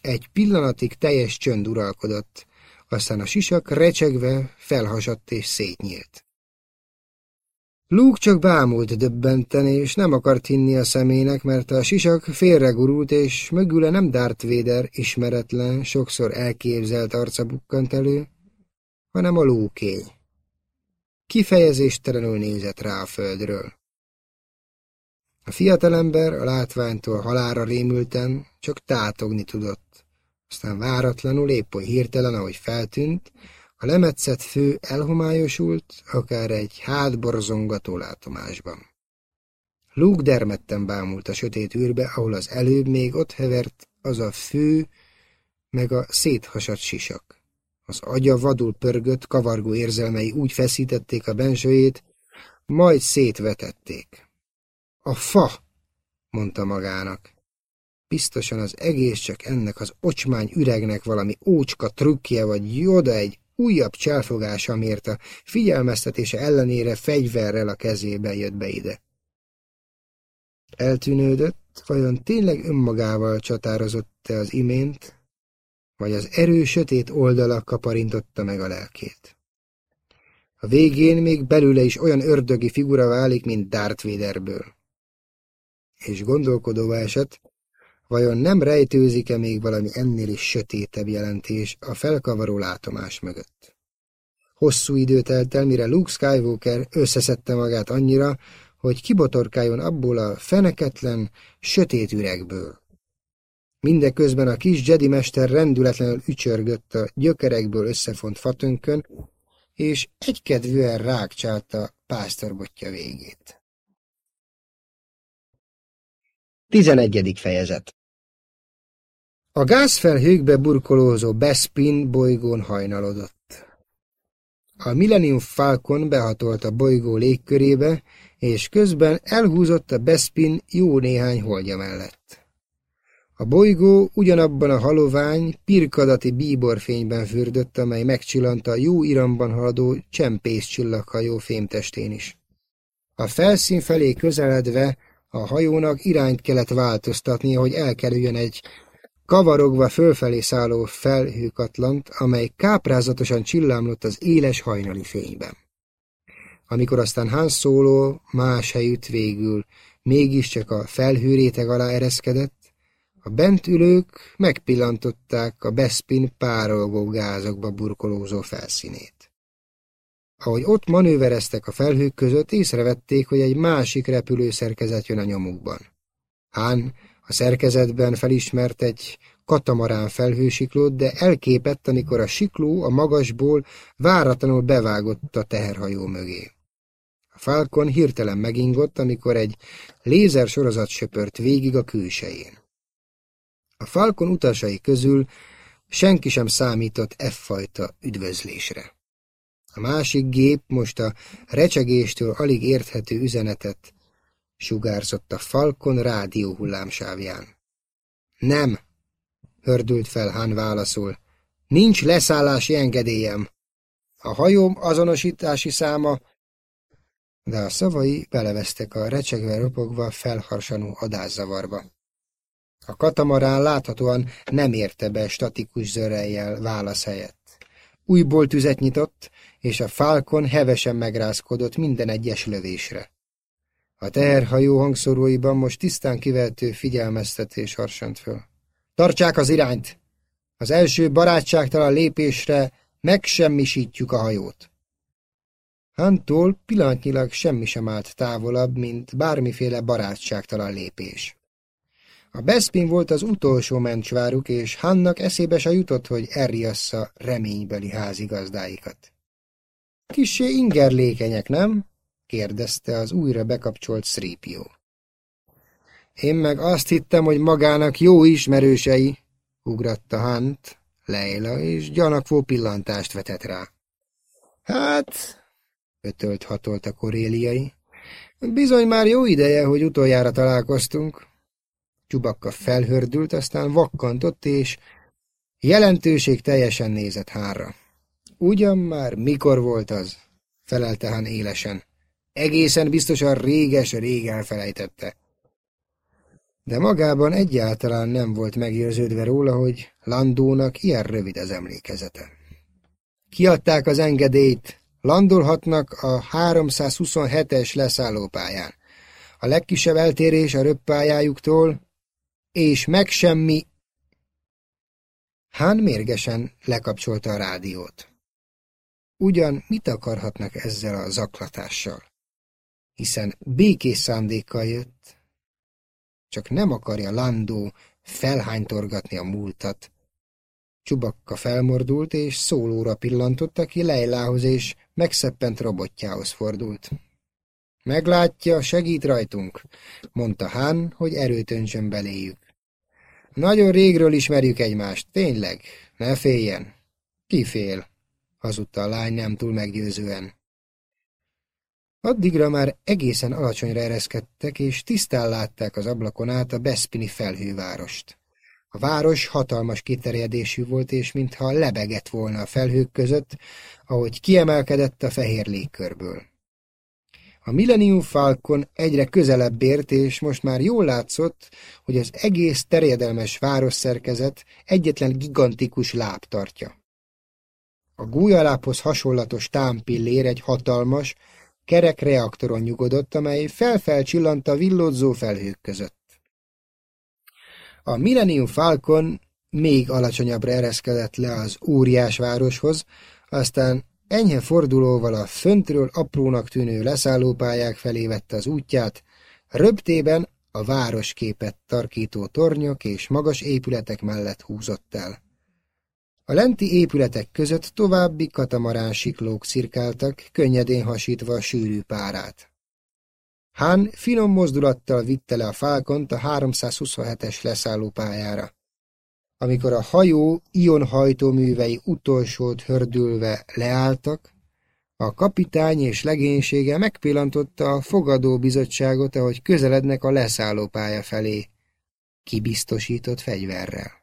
Egy pillanatig teljes csönd uralkodott, aztán a sisak recsegve felhasadt és szétnyílt. Luke csak bámult döbbenten, és nem akart hinni a szemének, mert a sisak félregurult, és mögüle nem Darth Vader ismeretlen, sokszor elképzelt arca bukkant elő, hanem a lókény. Kifejezéstelenül nézett rá a földről. A fiatalember a látványtól halára rémülten csak tátogni tudott. Aztán váratlanul, épp oly hirtelen, ahogy feltűnt, a lemetszett fő elhomályosult, akár egy hátborzongató látomásban. Luke dermedten bámult a sötét űrbe, ahol az előbb még ott hevert az a fő, meg a széthasadt sisak. Az agya vadul pörgött, kavargó érzelmei úgy feszítették a bensőjét, majd szétvetették. A fa, mondta magának. Biztosan az egész csak ennek az ocsmány üregnek valami ócska trükkje, vagy joda egy újabb cselfogása, miért a figyelmeztetése ellenére fegyverrel a kezében jött be ide. Eltűnődött, vajon tényleg önmagával csatározott-e az imént, vagy az erő sötét oldala kaparintotta meg a lelkét. A végén még belőle is olyan ördögi figura válik, mint Darth Vaderből. És gondolkodóvá esett, vajon nem rejtőzik-e még valami ennél is sötétebb jelentés a felkavaró látomás mögött. Hosszú időt telt el, mire Luke Skywalker összeszedte magát annyira, hogy kibotorkáljon abból a feneketlen, sötét üregből. Mindeközben a kis Jedi mester rendületlenül ücsörgött a gyökerekből összefont fatönkön, és egykedvűen rákcsálta pásztorbotja végét. Tizenegyedik fejezet A gázfelhőkbe burkolózó Bespin bolygón hajnalodott. A Millennium Falcon behatolt a bolygó légkörébe, és közben elhúzott a Bespin jó néhány holdja mellett. A bolygó ugyanabban a halovány, pirkadati bíborfényben fürdött, amely megcsillant a jó iramban haladó csempész csillaghajó fémtestén is. A felszín felé közeledve a hajónak irányt kellett változtatnia, hogy elkerüljön egy kavarogva fölfelé szálló felhőkatlant, amely káprázatosan csillámlott az éles hajnali fényben. Amikor aztán Han Solo más helyütt végül mégiscsak a felhőréteg alá ereszkedett, a bentülők megpillantották a Bespin párolgó gázokba burkolózó felszínét. Ahogy ott manővereztek a felhők között, észrevették, hogy egy másik repülőszerkezet jön a nyomukban. Hán a szerkezetben felismert egy katamarán felhősiklót, de elképett, amikor a sikló a magasból váratlanul bevágott a teherhajó mögé. A Falcon hirtelen megingott, amikor egy lézer sorozat söpört végig a külsején. A Falcon utasai közül senki sem számított F-fajta üdvözlésre. A másik gép most a recsegéstől alig érthető üzenetet sugárzott a Falcon rádió hullámsávján. Nem, hördült fel Han válaszul. Nincs leszállási engedélyem. A hajóm azonosítási száma, de a szavai belevesztek a recsegve ropogva felharsanó adászavarba. A katamarán láthatóan nem érte be statikus zörejjel válasz helyett. Újból tüzet nyitott, és a Falcon hevesen megrázkodott minden egyes lövésre. A teherhajó hangszoróiban most tisztán kiveltő figyelmeztetés harsant föl. Tartsák az irányt! Az első barátságtalan lépésre Megsemmisítjük a hajót. Hantól pillanatnyilag semmi sem állt távolabb, mint bármiféle barátságtalan lépés. A Bespin volt az utolsó mencsváruk, és Hannak eszébe se jutott, hogy elriassza reménybeli házigazdáikat. Kissé ingerlékenyek, nem? Kérdezte az újra bekapcsolt Szrípió. Én meg azt hittem, hogy magának jó ismerősei, ugratta Hunt, Leila, és gyanakvó pillantást vetett rá. Hát, ötölt hatolt a koréliai, bizony már jó ideje, hogy utoljára találkoztunk. Csubakka felhördült, aztán vakkantott, és jelentőség teljesen nézett hárra. Ugyan már mikor volt az? felelte Han élesen. Egészen biztosan réges-rég elfelejtette. De magában egyáltalán nem volt meggyőződve róla, hogy Landónak ilyen rövid az emlékezete. Kiadták az engedélyt, landolhatnak a 327-es leszállópályán. A legkisebb eltérés a röppályájuktól, és meg semmi... Hán mérgesen lekapcsolta a rádiót. Ugyan mit akarhatnak ezzel a zaklatással? Hiszen békés szándékkal jött, csak nem akarja Landó felhánytorgatni a múltat. Csubakka felmordult, és szólóra pillantott, aki Leilához és megszeppent robotjához fordult. Meglátja, segít rajtunk, mondta Hán, hogy erőt öntsön beléjük. Nagyon régről ismerjük egymást, tényleg, ne féljen. Ki fél? hazudta a lány nem túl meggyőzően. Addigra már egészen alacsonyra ereszkedtek, és tisztán látták az ablakon át a Bespini felhővárost. A város hatalmas kiterjedésű volt, és mintha lebegett volna a felhők között, ahogy kiemelkedett a fehér légkörből. A Millennium Falcon egyre közelebb ért, és most már jól látszott, hogy az egész terjedelmes városszerkezet egyetlen gigantikus láb tartja. A gújaláphoz hasonlatos támpillér egy hatalmas, kerek reaktoron nyugodott, amely felfelcsillant a villódzó felhők között. A Millennium Falcon még alacsonyabbra ereszkedett le az óriás városhoz, aztán enyhe fordulóval a föntről aprónak tűnő leszállópályák felé vette az útját, röptében a városképet tarkító tornyok és magas épületek mellett húzott el. A lenti épületek között további katamarán siklók cirkáltak, könnyedén hasítva a sűrű párát. Hán finom mozdulattal vitte le a fálkont a 327-es leszállópályára. Amikor a hajó ionhajtóművei utolsót hördülve leálltak, a kapitány és legénysége megpillantotta a fogadóbizottságot, ahogy közelednek a leszállópálya felé, kibiztosított fegyverrel.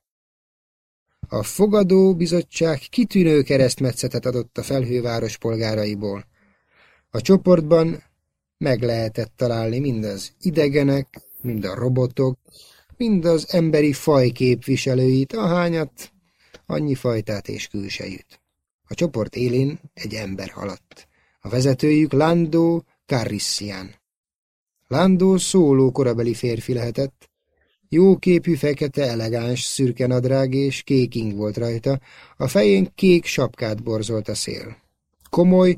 A fogadó bizottság kitűnő keresztmetszetet adott a felhőváros polgáraiból. A csoportban meg lehetett találni mind az idegenek, mind a robotok, mind az emberi faj képviselőit, ahányat, annyi fajtát és külsejűt. A csoport élén egy ember haladt. A vezetőjük Lando Carrissian. Lando szóló korabeli férfi lehetett, Jóképű, fekete, elegáns, szürke nadrág és kék ing volt rajta, a fején kék sapkát borzolt a szél. Komoly,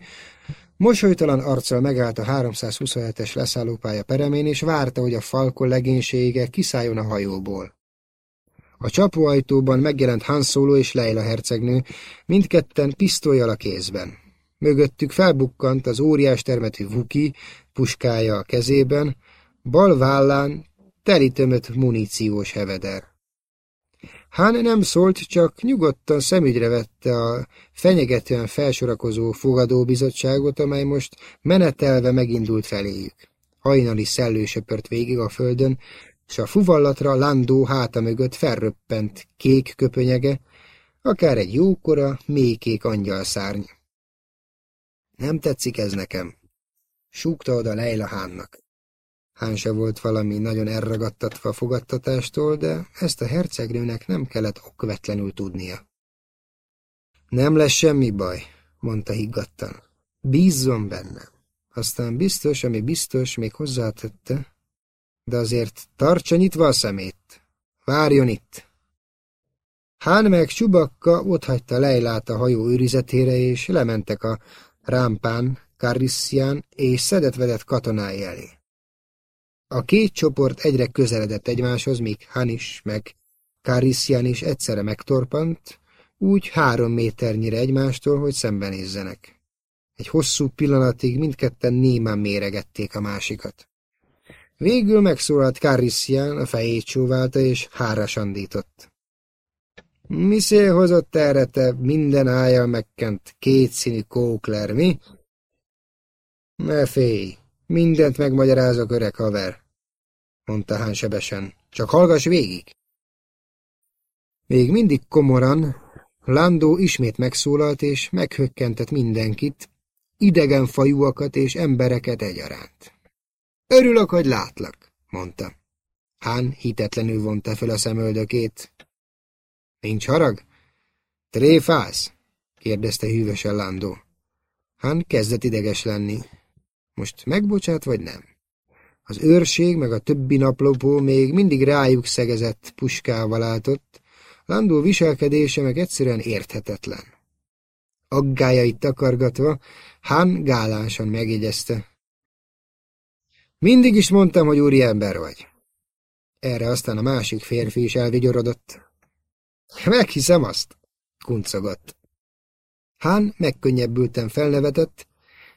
mosolytalan arccal megállt a 327-es leszállópálya peremén, és várta, hogy a falkon legénysége kiszálljon a hajóból. A csapóajtóban megjelent Han Solo és Leila hercegnő, mindketten pisztolyjal a kézben. Mögöttük felbukkant az óriás termetű Vuki, puskája a kezében, bal vállán telítömött muníciós heveder. Hán nem szólt, csak nyugodtan szemügyre vette a fenyegetően felsorakozó fogadóbizottságot, amely most menetelve megindult feléjük. Hajnali szellő söpört végig a földön, és a fuvallatra Landó háta mögött felröppent kék köpönyege, akár egy jókora, mélykék angyalszárny. Nem tetszik ez nekem, súgta oda Leila Hánnak. Hán se volt valami nagyon elragadtatva a fogadtatástól, de ezt a hercegnőnek nem kellett okvetlenül tudnia. Nem lesz semmi baj, mondta higgadtan. Bízzon benne. Aztán biztos, ami biztos, még hozzátette, de azért tartsa nyitva a szemét. Várjon itt! Hán meg Csubakka otthagyta Lejlát a hajó őrizetére, és lementek a rámpán, Karissian és szedetvedett katonái elé. A két csoport egyre közeledett egymáshoz, míg Hanis meg Karissian is egyszerre megtorpant, úgy három méternyire egymástól, hogy szembenézzenek. Egy hosszú pillanatig mindketten némán méregették a másikat. Végül megszólalt Karissian, a fejét csóválta, és hára sandított. Mi szél hozott erre te minden ájjal megkent kétszínű kókler, mi? Ne félj, mindent megmagyarázok, öreg haver, mondta Hán sebesen. Csak hallgass végig. Még mindig komoran, Landó ismét megszólalt és meghökkentett mindenkit, idegen fajúakat és embereket egyaránt. Örülök, hogy látlak, mondta. Hán hitetlenül vonta fel a szemöldökét. Nincs harag? Tréfász? kérdezte hűvösen Landó. Hán kezdett ideges lenni. Most megbocsát, vagy nem? Az őrség meg a többi naplopó még mindig rájuk szegezett puskával látott, Landó viselkedése meg egyszerűen érthetetlen. Aggájait takargatva, Han gálánsan megjegyezte. Mindig is mondtam, hogy úri ember vagy. Erre aztán a másik férfi is elvigyorodott. Meghiszem azt, kuncogott. Hán megkönnyebbülten felnevetett,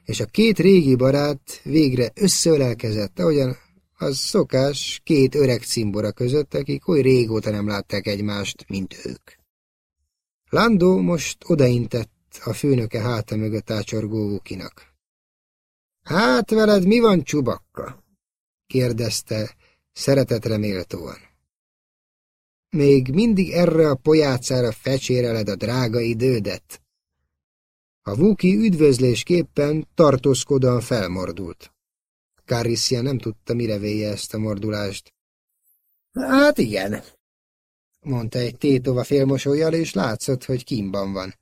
és a két régi barát végre összeölelkezett, ahogyan az szokás két öreg cimbora között, akik oly régóta nem látták egymást, mint ők. Landó most odaintett a főnöke háta mögött ácsorgó Vukinak. Hát veled mi van, csubakka? kérdezte szeretetre méltóan. Még mindig erre a pojácára fecséreled a drága idődet? A Vuki üdvözlésképpen tartózkodóan felmordult. Carissia nem tudta, mire véje ezt a mordulást. Hát igen, mondta egy tétova félmosolyjal, és látszott, hogy kínban van.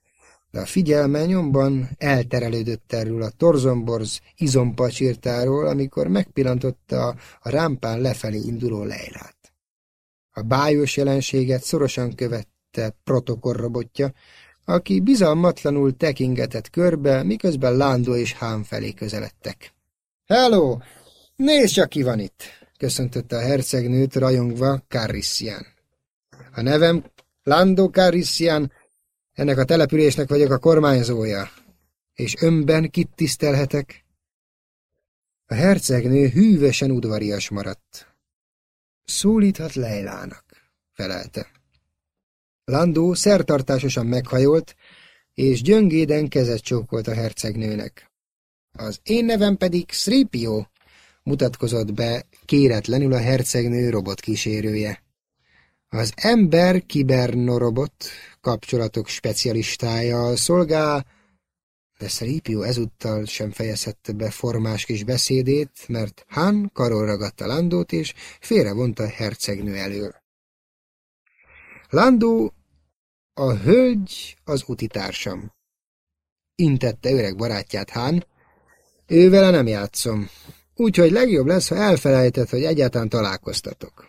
De a figyelme nyomban elterelődött erről a torzomborz izompacsirtáról, amikor megpillantotta a, rámpán lefelé induló lejlát. A bájos jelenséget szorosan követte protokollrobotja, aki bizalmatlanul tekingetett körbe, miközben Lándó és Hám felé közeledtek. Hello! Nézd csak, ki van itt! köszöntötte a hercegnőt rajongva Carrissian. A nevem Lando Carrissian, ennek a településnek vagyok a kormányzója. És önben kit tisztelhetek? A hercegnő hűvösen udvarias maradt. Szólíthat Leilának, felelte. Landó szertartásosan meghajolt, és gyöngéden kezet csókolt a hercegnőnek. Az én nevem pedig Sripio, mutatkozott be kéretlenül a hercegnő robotkísérője. Az ember kibernorobot kapcsolatok specialistája szolgál, de Sripio ezúttal sem fejezhette be formás kis beszédét, mert Han karol ragadta Landót, és félrevonta hercegnő elől. Landó, a hölgy az utitársam. Intette öreg barátját Han, ővele nem játszom, úgyhogy legjobb lesz, ha elfelejtett, hogy egyáltalán találkoztatok.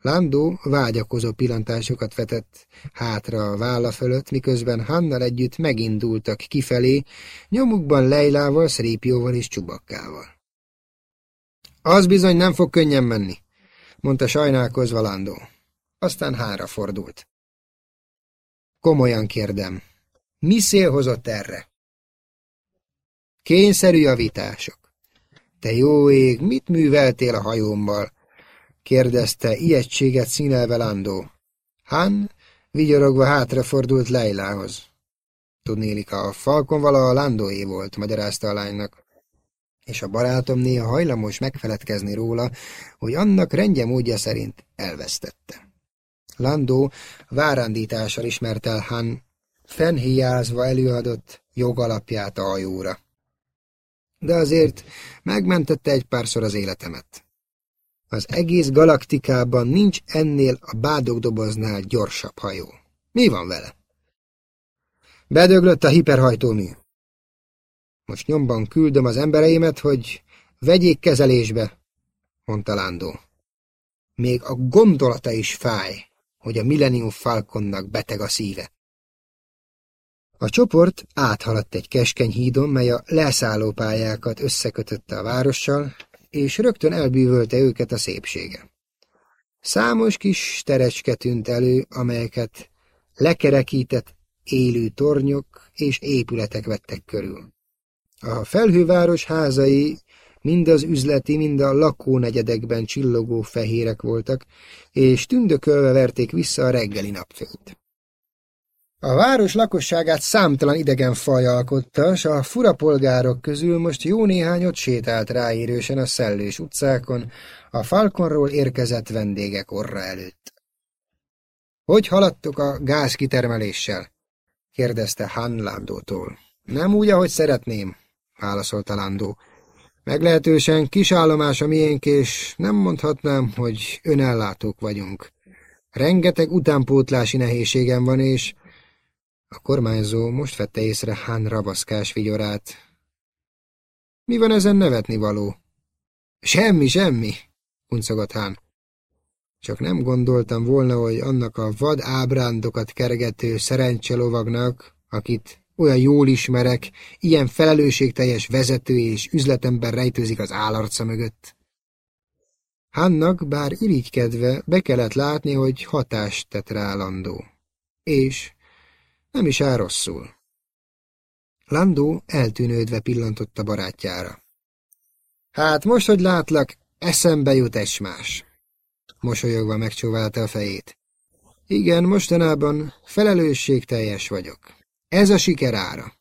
Landó vágyakozó pillantásokat vetett hátra a válla fölött, miközben Hannal együtt megindultak kifelé, nyomukban Leilával, Szrépióval és Csubakkával. Az bizony nem fog könnyen menni, mondta sajnálkozva Landó. Aztán hára fordult. Komolyan kérdem, mi szél hozott erre? Kényszerű javítások. Te jó ég, mit műveltél a hajómmal? kérdezte ijegységet színelve Landó. Han vigyorogva hátrafordult Leilához. Tudnélik, a falkon vala a Landóé volt, magyarázta a lánynak. És a barátom néha hajlamos megfeledkezni róla, hogy annak rendje módja szerint elvesztette. Landó várándítással ismert el Han, fennhíjázva előadott jogalapját a hajóra. De azért megmentette egy párszor az életemet. Az egész galaktikában nincs ennél a bádogdoboznál gyorsabb hajó. Mi van vele? Bedöglött a hiperhajtómű. Most nyomban küldöm az embereimet, hogy vegyék kezelésbe, mondta Lándó. Még a gondolata is fáj, hogy a Millennium Falconnak beteg a szíve. A csoport áthaladt egy keskeny hídon, mely a leszállópályákat összekötötte a várossal, és rögtön elbűvölte őket a szépsége. Számos kis terecske tűnt elő, amelyeket lekerekített élő tornyok és épületek vettek körül. A felhőváros házai mind az üzleti, mind a lakónegyedekben csillogó fehérek voltak, és tündökölve verték vissza a reggeli napfényt. A város lakosságát számtalan idegen faj alkotta, s a furapolgárok közül most jó néhány sétált ráérősen a szellős utcákon, a Falkonról érkezett vendégek orra előtt. Hogy haladtok a gázkitermeléssel? kérdezte Han Landótól. Nem úgy, ahogy szeretném, válaszolta Landó. Meglehetősen kis állomás a miénk, és nem mondhatnám, hogy önellátók vagyunk. Rengeteg utánpótlási nehézségem van, és a kormányzó most vette észre Hán rabaszkás vigyorát. Mi van ezen nevetni való? Semmi, semmi, kuncogott Hán. Csak nem gondoltam volna, hogy annak a vad ábrándokat kergető szerencselovagnak, akit olyan jól ismerek, ilyen felelősségteljes vezető és üzletember rejtőzik az állarca mögött. Hannak, bár irigykedve, be kellett látni, hogy hatást tett rá Landó. És nem is áll rosszul. Landó eltűnődve pillantott a barátjára. Hát most, hogy látlak, eszembe jut esmás. Mosolyogva megcsóválta a fejét. Igen, mostanában felelősségteljes vagyok. Ez a siker ára.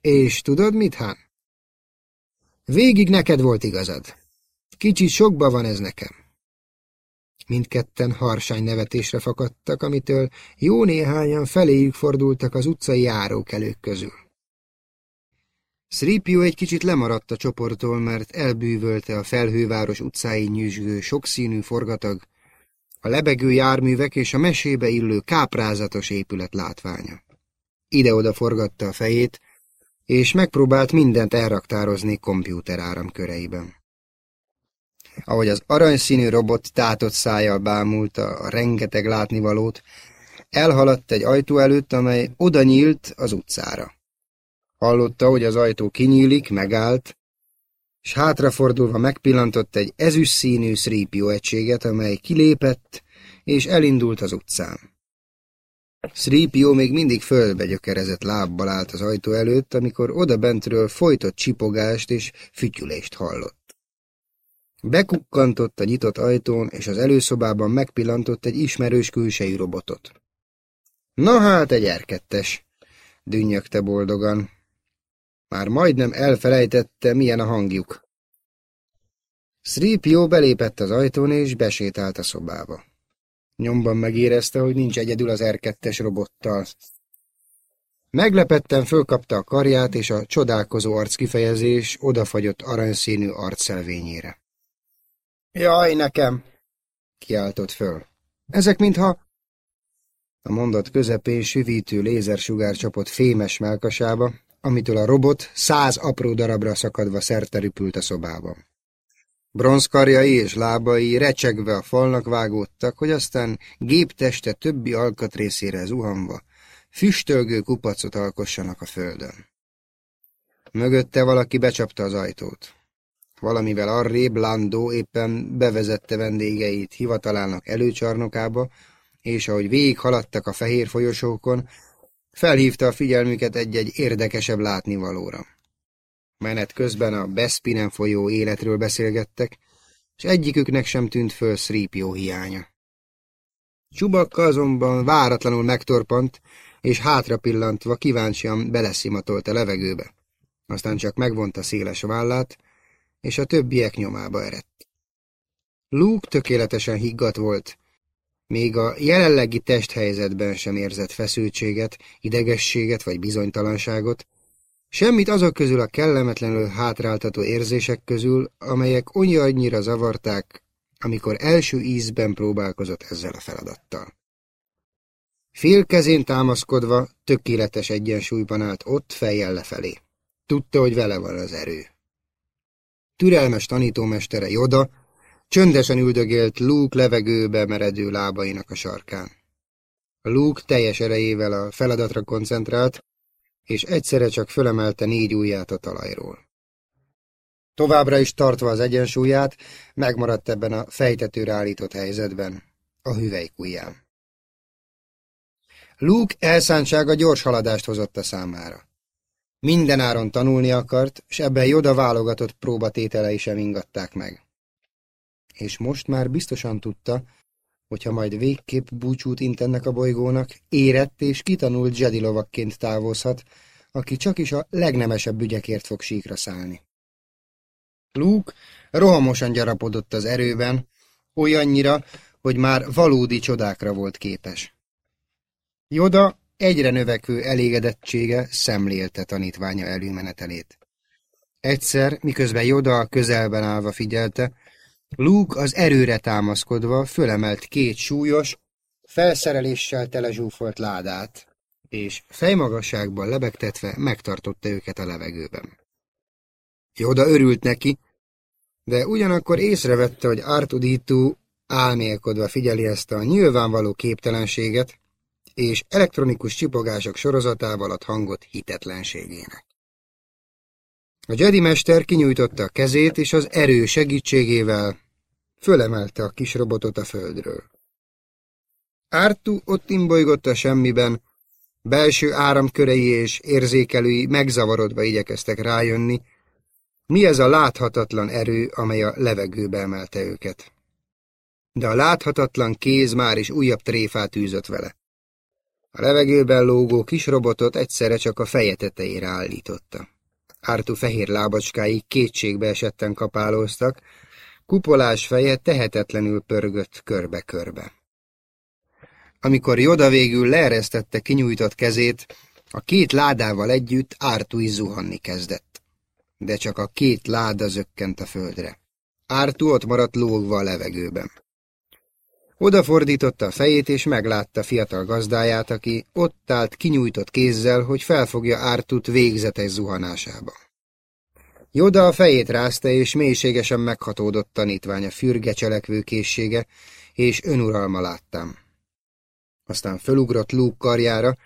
És tudod mit, Han? Végig neked volt igazad. Kicsit sokba van ez nekem. Mindketten harsány nevetésre fakadtak, amitől jó néhányan feléjük fordultak az utcai járókelők közül. Sripio egy kicsit lemaradt a csoporttól, mert elbűvölte a felhőváros utcáin nyűzsgő sokszínű forgatag, a lebegő járművek és a mesébe illő káprázatos épület látványa. Ide-oda forgatta a fejét, és megpróbált mindent elraktározni kompjúter köreiben ahogy az aranyszínű robot tátott szájjal bámulta a rengeteg látnivalót, elhaladt egy ajtó előtt, amely oda nyílt az utcára. Hallotta, hogy az ajtó kinyílik, megállt, és hátrafordulva megpillantott egy ezüstszínű szrípió egységet, amely kilépett, és elindult az utcán. Szrípió még mindig földbe gyökerezett lábbal állt az ajtó előtt, amikor oda bentről folytott csipogást és fütyülést hallott. Bekukkantott a nyitott ajtón, és az előszobában megpillantott egy ismerős külsejű robotot. Na hát, egy erkettes, dünnyögte boldogan. Már majdnem elfelejtette, milyen a hangjuk. Sripio belépett az ajtón, és besétált a szobába. Nyomban megérezte, hogy nincs egyedül az erkettes robottal. Meglepetten fölkapta a karját, és a csodálkozó arckifejezés odafagyott aranyszínű arcszelvényére. Jaj, nekem! kiáltott föl. Ezek mintha... A mondat közepén süvítő lézersugár csapott fémes melkasába, amitől a robot száz apró darabra szakadva szerterüpült a szobában. Bronzkarjai és lábai recsegve a falnak vágódtak, hogy aztán gépteste többi alkatrészére zuhanva, füstölgő kupacot alkossanak a földön. Mögötte valaki becsapta az ajtót. Valamivel arrébb Landó éppen bevezette vendégeit hivatalának előcsarnokába, és ahogy végig haladtak a fehér folyosókon, felhívta a figyelmüket egy-egy érdekesebb látnivalóra. Menet közben a Bespinen folyó életről beszélgettek, és egyiküknek sem tűnt föl Szrípió hiánya. Csubakka azonban váratlanul megtorpant, és hátra pillantva kíváncsian beleszimatolt a levegőbe. Aztán csak megvonta széles vállát, és a többiek nyomába erett. Luke tökéletesen higgadt volt, még a jelenlegi testhelyzetben sem érzett feszültséget, idegességet vagy bizonytalanságot, semmit azok közül a kellemetlenül hátráltató érzések közül, amelyek annyira zavarták, amikor első ízben próbálkozott ezzel a feladattal. Félkezén támaszkodva, tökéletes egyensúlyban állt ott fejjel lefelé. Tudta, hogy vele van az erő. Türelmes tanítómestere Joda csöndesen üldögélt Luke levegőbe meredő lábainak a sarkán. Luke teljes erejével a feladatra koncentrált, és egyszerre csak fölemelte négy ujját a talajról. Továbbra is tartva az egyensúlyát, megmaradt ebben a fejtetőre állított helyzetben, a ujján. Luke elszántsága gyors haladást hozott a számára. Minden áron tanulni akart, s ebben Joda válogatott próbatételei sem ingatták meg. És most már biztosan tudta, hogyha majd végképp búcsút intennek a bolygónak, érett és kitanult Jedi lovakként távozhat, aki csak is a legnemesebb ügyekért fog síkra szállni. Luke rohamosan gyarapodott az erőben, olyannyira, hogy már valódi csodákra volt képes. Joda egyre növekvő elégedettsége szemlélte tanítványa előmenetelét. Egyszer, miközben Joda közelben állva figyelte, Luke az erőre támaszkodva fölemelt két súlyos, felszereléssel telezsúfolt ládát, és fejmagasságban lebegtetve megtartotta őket a levegőben. Joda örült neki, de ugyanakkor észrevette, hogy Artuditu álmélkodva figyeli ezt a nyilvánvaló képtelenséget, és elektronikus csipogások sorozatával ad hangot hitetlenségének. A Jedi mester kinyújtotta a kezét, és az erő segítségével fölemelte a kis robotot a földről. Ártu ott imbolygott a semmiben, belső áramkörei és érzékelői megzavarodva igyekeztek rájönni, mi ez a láthatatlan erő, amely a levegőbe emelte őket. De a láthatatlan kéz már is újabb tréfát űzött vele. A levegőben lógó kis robotot egyszerre csak a feje tetejére állította. Ártu fehér lábacskái kétségbe esetten kapálóztak, kupolás feje tehetetlenül pörgött körbe-körbe. Amikor Joda végül leeresztette kinyújtott kezét, a két ládával együtt Ártu is zuhanni kezdett. De csak a két láda zökkent a földre. Ártu ott maradt lógva a levegőben. Odafordította a fejét, és meglátta fiatal gazdáját, aki ott állt kinyújtott kézzel, hogy felfogja Ártut végzetes zuhanásába. Joda a fejét rázta, és mélységesen meghatódott tanítványa fürge cselekvő készsége, és önuralma láttam. Aztán fölugrott Luke karjára,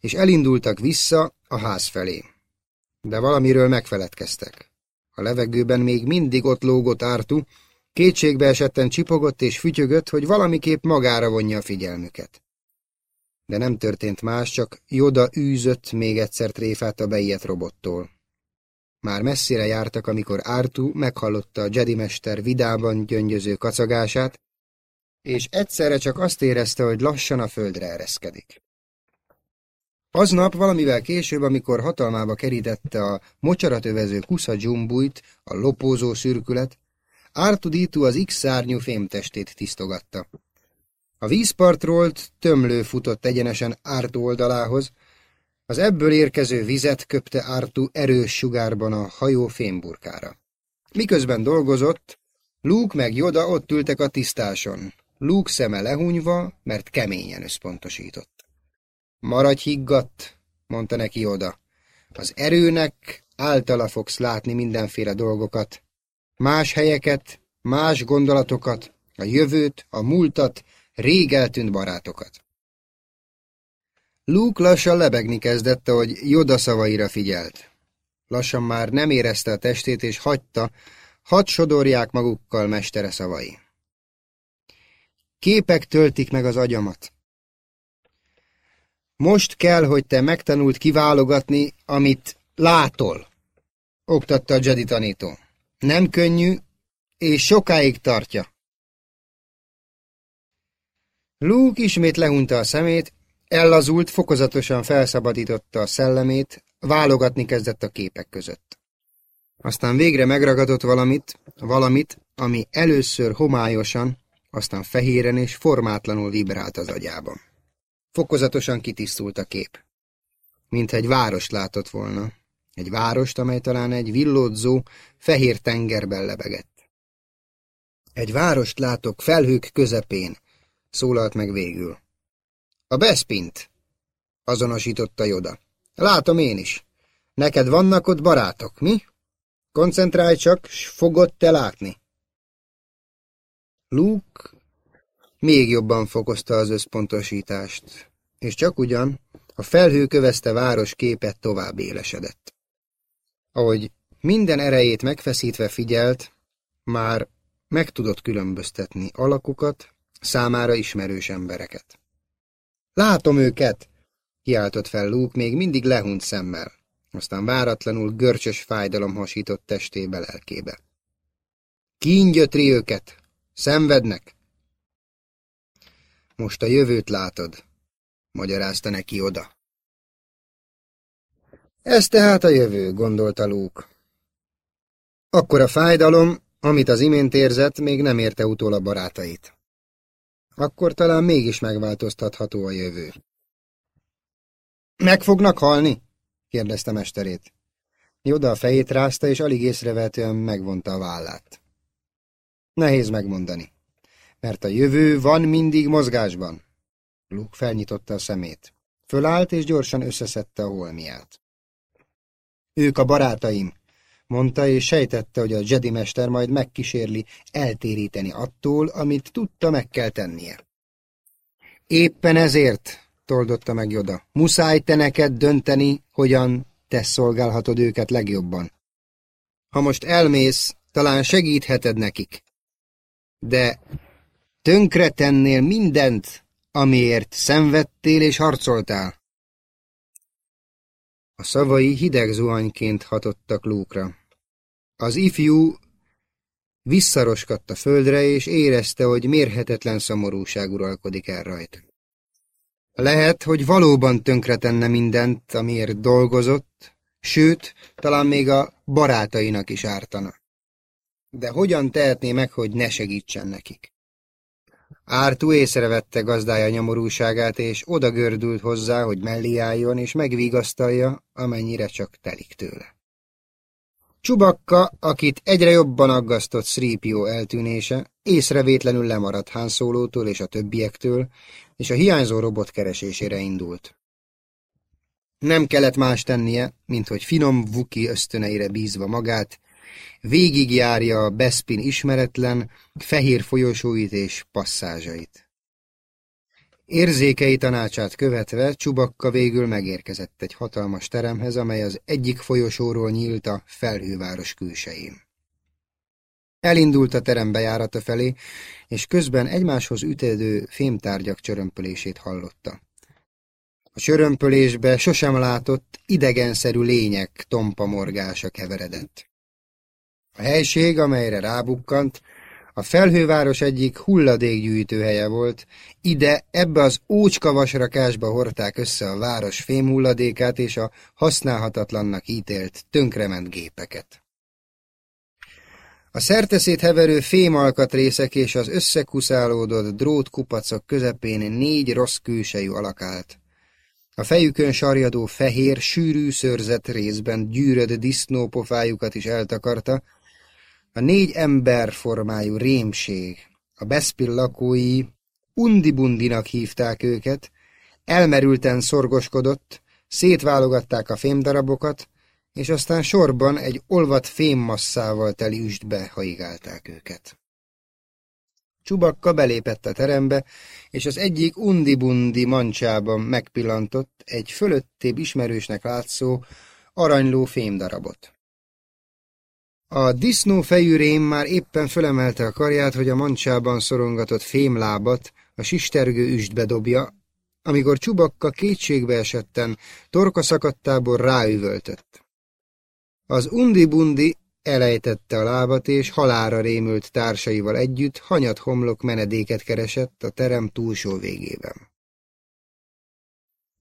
és elindultak vissza a ház felé. De valamiről megfeledkeztek. A levegőben még mindig ott lógott Ártu, kétségbe esetten csipogott és fütyögött, hogy valamiképp magára vonja a figyelmüket. De nem történt más, csak Joda űzött még egyszer tréfát a beijet robottól. Már messzire jártak, amikor Ártu meghallotta a Jedi mester vidában gyöngyöző kacagását, és egyszerre csak azt érezte, hogy lassan a földre ereszkedik. Aznap valamivel később, amikor hatalmába kerítette a mocsarat övező kusza dzsumbújt, a lopózó szürkület, Ártuditu az X-szárnyú fémtestét tisztogatta. A vízpartról tömlő futott egyenesen Ártu oldalához, az ebből érkező vizet köpte Ártu erős sugárban a hajó fémburkára. Miközben dolgozott, Luke meg Joda ott ültek a tisztáson, Luke szeme lehunyva, mert keményen összpontosított. Maradj higgadt, mondta neki Joda. Az erőnek általa fogsz látni mindenféle dolgokat, más helyeket, más gondolatokat, a jövőt, a múltat, rég eltűnt barátokat. Luke lassan lebegni kezdette, hogy Joda szavaira figyelt. Lassan már nem érezte a testét, és hagyta, hadd sodorják magukkal mestere szavai. Képek töltik meg az agyamat. Most kell, hogy te megtanult kiválogatni, amit látol, oktatta a Jedi tanító. Nem könnyű, és sokáig tartja. Luke ismét lehunta a szemét, ellazult, fokozatosan felszabadította a szellemét, válogatni kezdett a képek között. Aztán végre megragadott valamit, valamit, ami először homályosan, aztán fehéren és formátlanul vibrált az agyában. Fokozatosan kitisztult a kép. Mintha egy várost látott volna, egy várost, amely talán egy villódzó, fehér tengerben lebegett. Egy várost látok felhők közepén, szólalt meg végül. A Bespint, azonosította Joda. Látom én is. Neked vannak ott barátok, mi? Koncentrálj csak, s fogod te látni. Luke még jobban fokozta az összpontosítást. és csak ugyan a felhő kövezte város képet tovább élesedett. Ahogy minden erejét megfeszítve figyelt, már meg tudott különböztetni alakukat, számára ismerős embereket. Látom őket! kiáltott fel Luke még mindig lehunyt szemmel. Aztán váratlanul görcsös fájdalom hasított testébe, lelkébe. Kíngyötri őket! Szenvednek! Most a jövőt látod, magyarázta neki oda. Ez tehát a jövő, gondolta Luke. Akkor a fájdalom, amit az imént érzett, még nem érte utól a barátait. Akkor talán mégis megváltoztatható a jövő. Meg fognak halni? kérdezte mesterét. Joda a fejét rázta, és alig észrevetően megvonta a vállát. Nehéz megmondani, mert a jövő van mindig mozgásban. Luke felnyitotta a szemét. Fölállt, és gyorsan összeszedte a holmiát. Ők a barátaim, mondta, és sejtette, hogy a Jedi mester majd megkísérli eltéríteni attól, amit tudta meg kell tennie. Éppen ezért, toldotta meg Joda, muszáj te neked dönteni, hogyan te szolgálhatod őket legjobban. Ha most elmész, talán segítheted nekik. De tönkre tennél mindent, amiért szenvedtél és harcoltál. A szavai hideg zuhanyként hatottak lúkra. Az ifjú visszaroskadt a földre, és érezte, hogy mérhetetlen szomorúság uralkodik el rajta. Lehet, hogy valóban tönkretenne mindent, amiért dolgozott, sőt, talán még a barátainak is ártana. De hogyan tehetné meg, hogy ne segítsen nekik? Ártú észrevette gazdája nyomorúságát, és oda gördült hozzá, hogy mellé álljon, és megvigasztalja, amennyire csak telik tőle. Csubakka, akit egyre jobban aggasztott Sripio eltűnése, észrevétlenül lemaradt Han Szólótól és a többiektől, és a hiányzó robot keresésére indult. Nem kellett más tennie, mint hogy finom Vuki ösztöneire bízva magát, végigjárja Bespin ismeretlen, fehér folyosóit és passzázsait. Érzékei tanácsát követve Csubakka végül megérkezett egy hatalmas teremhez, amely az egyik folyosóról nyílt a felhőváros külsején. Elindult a terem bejárata felé, és közben egymáshoz ütődő fémtárgyak csörömpölését hallotta. A csörömpölésbe sosem látott, idegenszerű lények tompa morgása keveredett. A helység, amelyre rábukkant, a felhőváros egyik hulladékgyűjtőhelye volt, ide, ebbe az ócska vasrakásba hordták össze a város fémhulladékát és a használhatatlannak ítélt, tönkrement gépeket. A szerteszét heverő fémalkatrészek és az összekuszálódott drótkupacok közepén négy rossz külsejű alakált. A fejükön sarjadó fehér, sűrű szőrzet részben gyűröd disznópofájukat is eltakarta, a négy ember formájú rémség, a Beszpil lakói undibundinak hívták őket, elmerülten szorgoskodott, szétválogatták a fémdarabokat, és aztán sorban egy olvat fémmasszával teli üstbe haigálták őket. Csubakka belépett a terembe, és az egyik undibundi mancsában megpillantott egy fölöttébb ismerősnek látszó aranyló fémdarabot. A disznófejű rém már éppen fölemelte a karját, hogy a mancsában szorongatott fémlábat a sistergő üstbe dobja, amikor Csubakka kétségbe esetten torka szakadtából ráüvöltött. Az undi-bundi elejtette a lábat, és halára rémült társaival együtt hanyat homlok menedéket keresett a terem túlsó végében.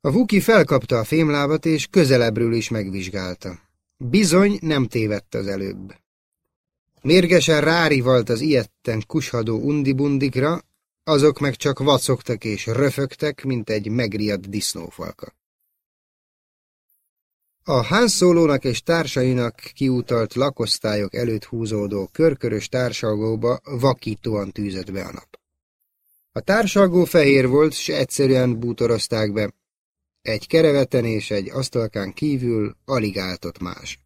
A Vuki felkapta a fémlábat, és közelebbről is megvizsgálta. Bizony nem tévedt az előbb. Mérgesen rárivalt az ilyetten kushadó undibundikra, azok meg csak vacogtak és röfögtek, mint egy megriadt disznófalka. A hánszólónak és társainak kiutalt lakosztályok előtt húzódó körkörös társalgóba vakítóan tűzött be a nap. A társalgó fehér volt, s egyszerűen bútorozták be, egy kereveten és egy asztalkán kívül alig álltott más.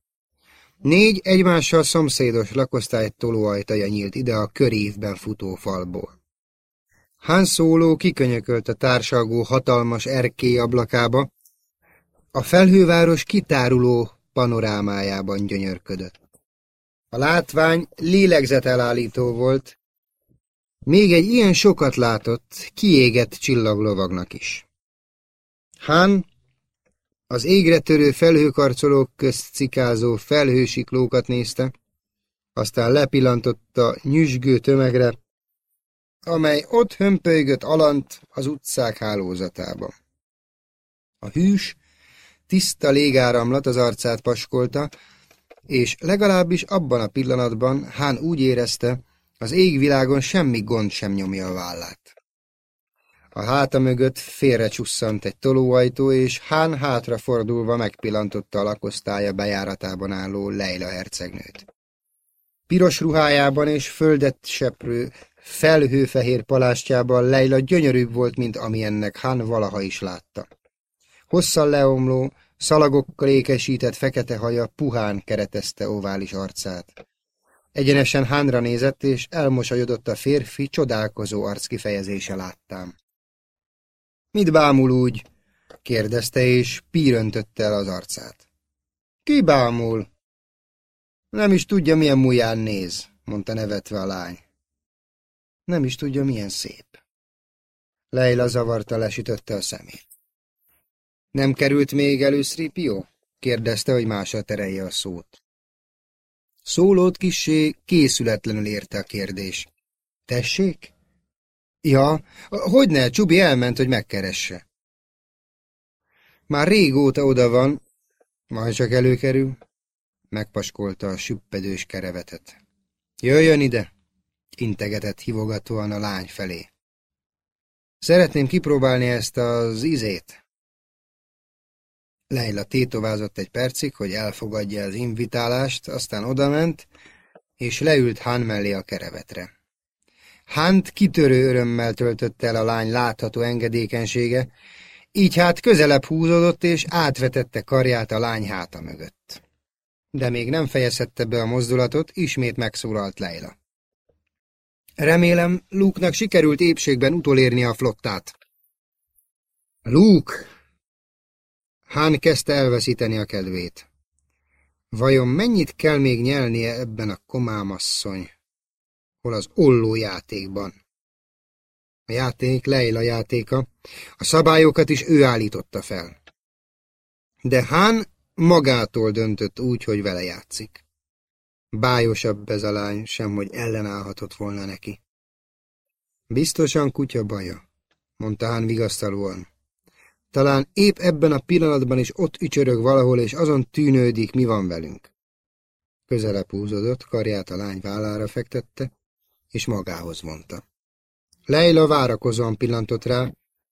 Négy egymással szomszédos lakosztály tolóajtaja nyílt ide a körívben futó falból. Han Solo kikönyökölt a társalgó hatalmas erkély ablakába, a felhőváros kitáruló panorámájában gyönyörködött. A látvány lélegzetelállító volt, még egy ilyen sokat látott, kiégett csillaglovagnak is. Han az égre törő felhőkarcolók közt cikázó felhősiklókat nézte, aztán lepillantott a nyüzsgő tömegre, amely ott hömpölygött alant az utcák hálózatában. A hűs, tiszta légáramlat az arcát paskolta, és legalábbis abban a pillanatban Hán úgy érezte, az égvilágon semmi gond sem nyomja a vállát. A háta mögött félre csusszant egy tolóajtó, és Hán hátrafordulva megpillantotta a lakosztálya bejáratában álló Leila hercegnőt. Piros ruhájában és földet seprő, felhőfehér palástjában Leila gyönyörűbb volt, mint amilyennek Hán valaha is látta. Hosszan leomló, szalagokkal ékesített fekete haja puhán keretezte ovális arcát. Egyenesen Hánra nézett, és elmosolyodott a férfi, csodálkozó arckifejezése láttám. Mit bámul úgy? kérdezte, és píröntötte el az arcát. Ki bámul? Nem is tudja, milyen múján néz, mondta nevetve a lány. Nem is tudja, milyen szép. Leila zavarta lesütötte a szemét. Nem került még elő Sripió? kérdezte, hogy másra terelje a szót. Szólót kisé készületlenül érte a kérdés. Tessék? Ja, hogy ne, Csubi elment, hogy megkeresse. Már régóta oda van, majd csak előkerül. Megpaskolta a süppedős kerevetet. Jöjjön ide, integetett hivogatóan a lány felé. Szeretném kipróbálni ezt az izét. Leila tétovázott egy percig, hogy elfogadja az invitálást, aztán odament, és leült Han mellé a kerevetre. Hunt kitörő örömmel töltötte el a lány látható engedékenysége, így hát közelebb húzódott és átvetette karját a lány háta mögött. De még nem fejezhette be a mozdulatot, ismét megszólalt Leila. Remélem, Luke-nak sikerült épségben utolérni a flottát. Luke! Hán kezdte elveszíteni a kedvét. Vajon mennyit kell még nyelnie ebben a komámasszony? Hol az olló játékban. A játék Leila játéka, a szabályokat is ő állította fel. De Hán magától döntött úgy, hogy vele játszik. Bájosabb ez a lány, sem, hogy ellenállhatott volna neki. Biztosan kutya baja, mondta Hán vigasztalóan. Talán épp ebben a pillanatban is ott ücsörög valahol, és azon tűnődik, mi van velünk. Közelebb húzódott, karját a lány vállára fektette, és magához mondta. Leila várakozóan pillantott rá,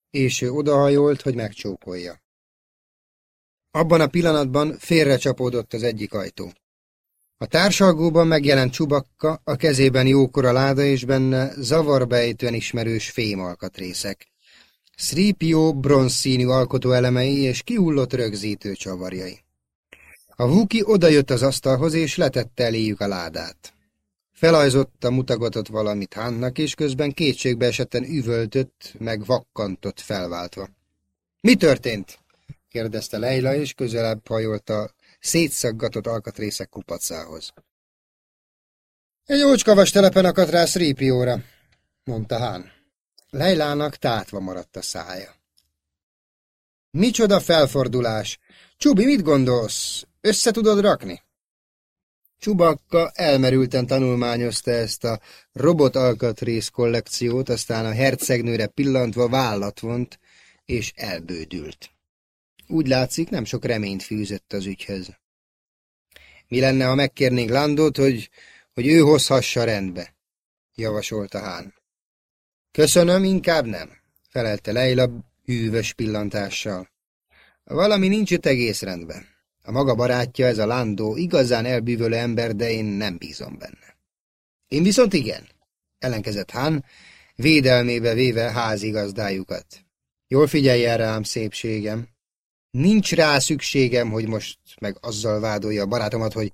és ő odahajolt, hogy megcsókolja. Abban a pillanatban félrecsapódott az egyik ajtó. A társalgóban megjelent csubakka, a kezében jókora láda és benne zavarbejtően ismerős fémalkatrészek. Sripio bronzszínű alkotóelemei és kihullott rögzítő csavarjai. A Vuki odajött az asztalhoz és letette eléjük a ládát. Felajzotta, mutogatott valamit Hánnak, és közben kétségbe esetten üvöltött, meg vakkantott felváltva. Mi történt? kérdezte Leila, és közelebb hajolt a szétszaggatott alkatrészek kupacához. Egy ócskavas telepen akadt rá Szrípióra, mondta Hán. Leilának tátva maradt a szája. Micsoda felfordulás! Csubi, mit gondolsz? Össze tudod rakni? Csubakka elmerülten tanulmányozta ezt a robotalkatrész kollekciót, aztán a hercegnőre pillantva vállat vont, és elbődült. Úgy látszik, nem sok reményt fűzött az ügyhöz. Mi lenne, ha megkérnénk Landot, hogy, hogy ő hozhassa rendbe? javasolta Hán. Köszönöm, inkább nem, felelte Leila hűvös pillantással. Valami nincs itt egész rendben. A maga barátja, ez a Landó, igazán elbűvölő ember, de én nem bízom benne. Én viszont igen, ellenkezett Han, védelmébe véve házigazdájukat. Jól figyelj el rám, szépségem. Nincs rá szükségem, hogy most meg azzal vádolja a barátomat, hogy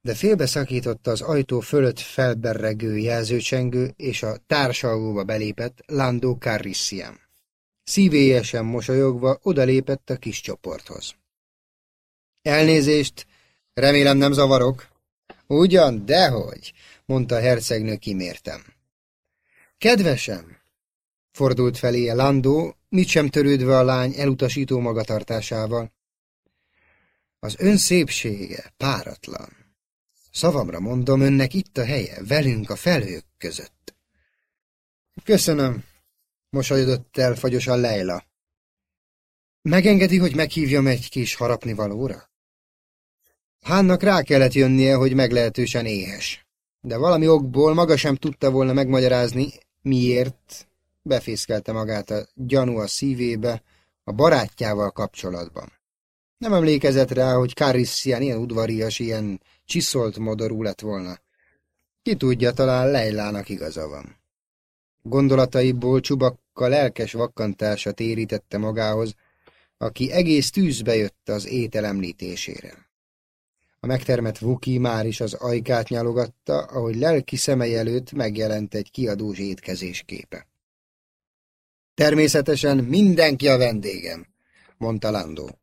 de félbeszakította az ajtó fölött felberregő jelzőcsengő, és a társalgóba belépett Lando Carrissian. Szívélyesen mosolyogva odalépett a kis csoporthoz. Elnézést, remélem nem zavarok. Ugyan, dehogy, mondta hercegnő kimértem. Kedvesem, fordult felé Landó, mit sem törődve a lány elutasító magatartásával. Az ön szépsége páratlan. Szavamra mondom, önnek itt a helye, velünk a felhők között. Köszönöm, mosolyodott el fagyosan Leila. Megengedi, hogy meghívjam egy kis harapnivalóra? Hánnak rá kellett jönnie, hogy meglehetősen éhes. De valami okból maga sem tudta volna megmagyarázni, miért befészkelte magát a gyanú a szívébe a barátjával kapcsolatban. Nem emlékezett rá, hogy Karissian ilyen udvarias, ilyen csiszolt modorú lett volna. Ki tudja, talán Leilának igaza van. Gondolataiból csubakka lelkes vakkantása térítette magához, aki egész tűzbe jött az étel említésére. A megtermett Vuki már is az ajkát nyalogatta, ahogy lelki szemei előtt megjelent egy kiadós étkezés képe. Természetesen mindenki a vendégem, mondta Landó.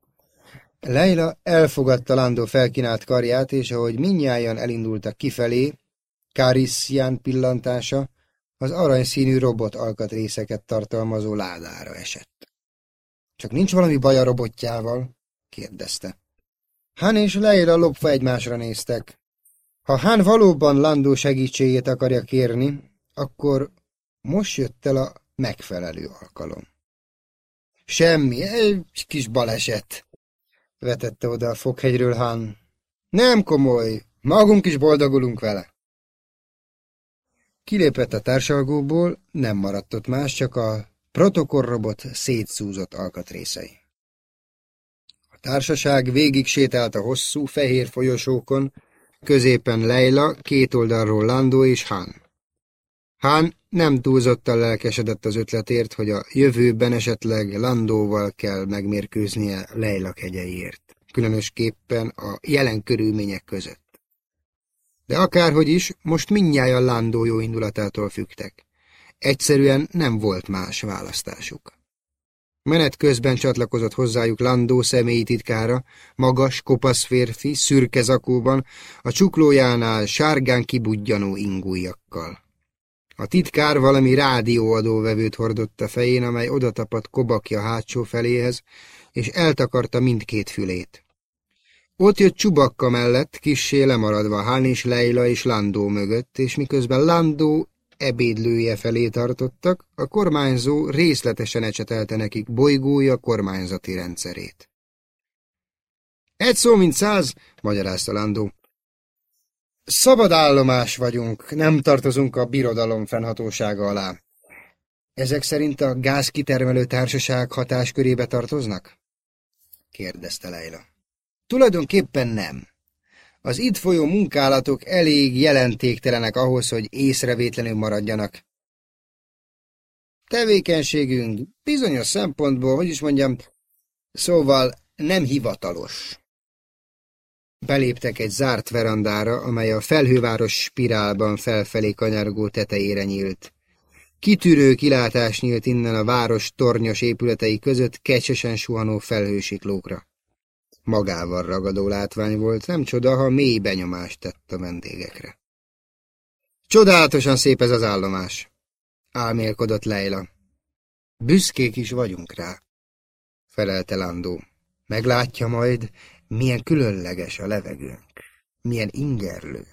Leila elfogadta Landó felkínált karját, és ahogy minnyáján elindultak kifelé, Karissian pillantása az aranyszínű robot alkatrészeket tartalmazó ládára esett. Csak nincs valami baj a robotjával? kérdezte. Han és Leila lopva egymásra néztek. Ha Han valóban Landó segítségét akarja kérni, akkor most jött el a megfelelő alkalom. Semmi, egy kis baleset, vetette oda a foghegyről Han. Nem komoly, magunk is boldogulunk vele. Kilépett a társalgóból, nem maradt ott más, csak a protokollrobot szétszúzott alkatrészei. Társaság végig sétált a hosszú, fehér folyosókon, középen Leila, két oldalról Lando és Han. Han nem túlzottan lelkesedett az ötletért, hogy a jövőben esetleg Landóval kell megmérkőznie Leila kegyeiért, különösképpen a jelen körülmények között. De akárhogy is, most mindnyájan Landó jó indulatától fügtek. Egyszerűen nem volt más választásuk. Menet közben csatlakozott hozzájuk Landó személyi titkára, magas, kopasz férfi, szürke zakóban, a csuklójánál sárgán kibudjanó ingújakkal. A titkár valami rádióadóvevőt hordott a fején, amely odatapadt kobakja hátsó feléhez, és eltakarta mindkét fülét. Ott jött Csubakka mellett, kissé lemaradva Hán és Leila és Landó mögött, és miközben Landó ebédlője felé tartottak, a kormányzó részletesen ecsetelte nekik bolygója kormányzati rendszerét. Egy szó, mint száz, magyarázta Landó. Szabad állomás vagyunk, nem tartozunk a birodalom fennhatósága alá. Ezek szerint a gázkitermelő társaság hatáskörébe tartoznak? kérdezte Leila. Tulajdonképpen nem. Az itt folyó munkálatok elég jelentéktelenek ahhoz, hogy észrevétlenül maradjanak. Tevékenységünk bizonyos szempontból, hogy is mondjam, szóval nem hivatalos. Beléptek egy zárt verandára, amely a felhőváros spirálban felfelé kanyargó tetejére nyílt. Kitűrő kilátás nyílt innen a város tornyos épületei között kecsesen suhanó felhősiklókra. Magával ragadó látvány volt, nem csoda, ha mély benyomást tett a vendégekre. Csodálatosan szép ez az állomás, álmélkodott Leila. Büszkék is vagyunk rá, felelte Landó. Meglátja majd, milyen különleges a levegőnk, milyen ingerlő.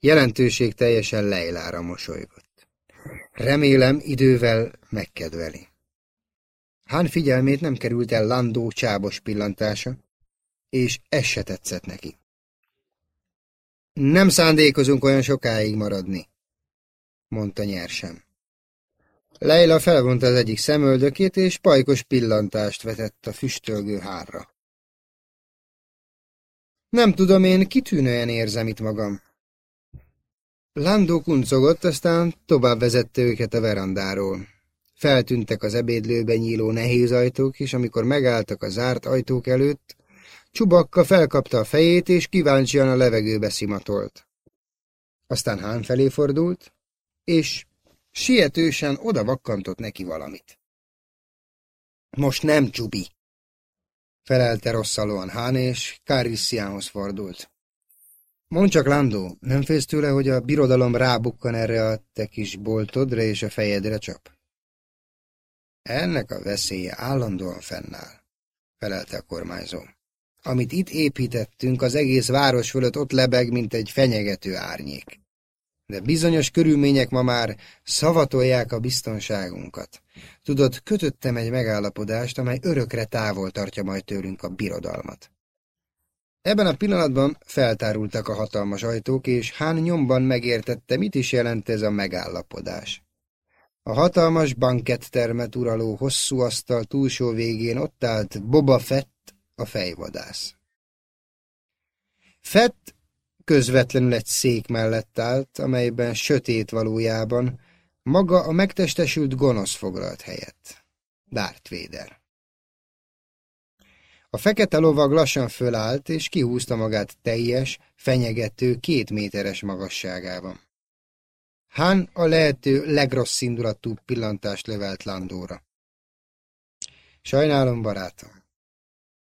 Jelentőség teljesen Leilára mosolygott. Remélem idővel megkedveli. Hán figyelmét nem került el Landó csábos pillantása, és ez se tetszett neki. Nem szándékozunk olyan sokáig maradni, mondta nyersen. Leila felvonta az egyik szemöldökét, és pajkos pillantást vetett a füstölgő hárra. Nem tudom, én kitűnően érzem itt magam. Landó kuncogott, aztán tovább vezette őket a verandáról. Feltűntek az ebédlőben nyíló nehéz ajtók, és amikor megálltak a zárt ajtók előtt, Csubakka felkapta a fejét, és kíváncsian a levegőbe szimatolt. Aztán Hán felé fordult, és sietősen oda vakkantott neki valamit. Most nem, Csubi! felelte rosszalóan Hán, és Kárissiához fordult. Mondd csak, Landó, nem félsz tőle, hogy a birodalom rábukkan erre a te kis boltodra és a fejedre csap? Ennek a veszélye állandóan fennáll, felelte a kormányzó. Amit itt építettünk, az egész város fölött ott lebeg, mint egy fenyegető árnyék. De bizonyos körülmények ma már szavatolják a biztonságunkat. Tudod, kötöttem egy megállapodást, amely örökre távol tartja majd tőlünk a birodalmat. Ebben a pillanatban feltárultak a hatalmas ajtók, és Hán nyomban megértette, mit is jelent ez a megállapodás. A hatalmas bankettermet uraló hosszú asztal túlsó végén ott állt Boba Fett, a fejvadász. Fett közvetlenül egy szék mellett állt, amelyben sötét valójában maga a megtestesült gonosz foglalt helyet. Darth Vader. A fekete lovag lassan fölállt, és kihúzta magát teljes, fenyegető két méteres magasságában. Han a lehető legrossz indulatú pillantást lövelt Landóra. Sajnálom, barátom,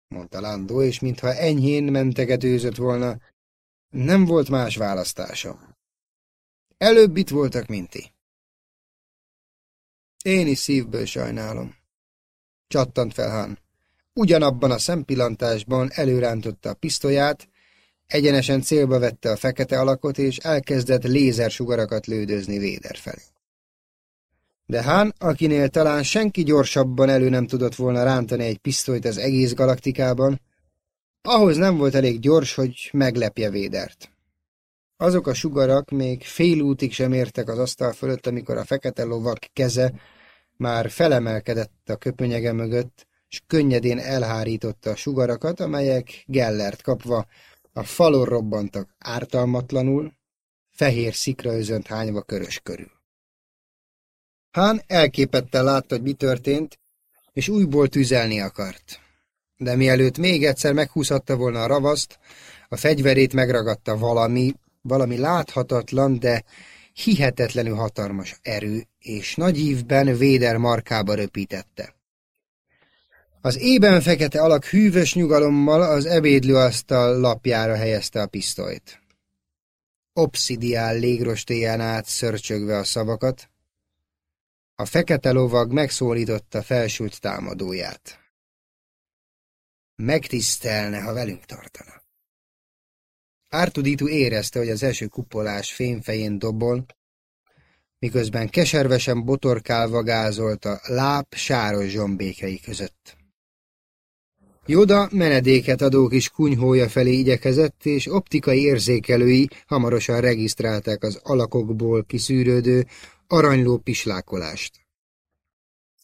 mondta Landó, és mintha enyhén mentegetőzött volna, nem volt más választásom. Előbb itt voltak, mint ti. Én is szívből sajnálom. Csattant fel Han. Ugyanabban a szempillantásban előrántotta a pisztolyát, egyenesen célba vette a fekete alakot, és elkezdett lézersugarakat lődözni Véder felé. De Han, akinél talán senki gyorsabban elő nem tudott volna rántani egy pisztolyt az egész galaktikában, ahhoz nem volt elég gyors, hogy meglepje Védert. Azok a sugarak még fél útig sem értek az asztal fölött, amikor a fekete lovak keze már felemelkedett a köpönyege mögött, és könnyedén elhárította a sugarakat, amelyek Gellert kapva a falon robbantak ártalmatlanul, fehér szikra özönt hányva körös körül. Hán elképetten látta, hogy mi történt, és újból tüzelni akart. De mielőtt még egyszer meghúzhatta volna a ravaszt, a fegyverét megragadta valami, valami láthatatlan, de hihetetlenül hatalmas erő, és nagy ívben Véder markába röpítette. Az ében fekete alak hűvös nyugalommal az ebédlőasztal lapjára helyezte a pisztolyt. Obszidiál légrostéján át szörcsögve a szavakat, a fekete lovag megszólította felsült támadóját. Megtisztelne, ha velünk tartana. Ártudítú érezte, hogy az első kupolás fényfején dobol, miközben keservesen botorkálva gázolt a láb sáros zsombékei között. Joda menedéket adó kis kunyhója felé igyekezett, és optikai érzékelői hamarosan regisztrálták az alakokból kiszűrődő, aranyló pislákolást.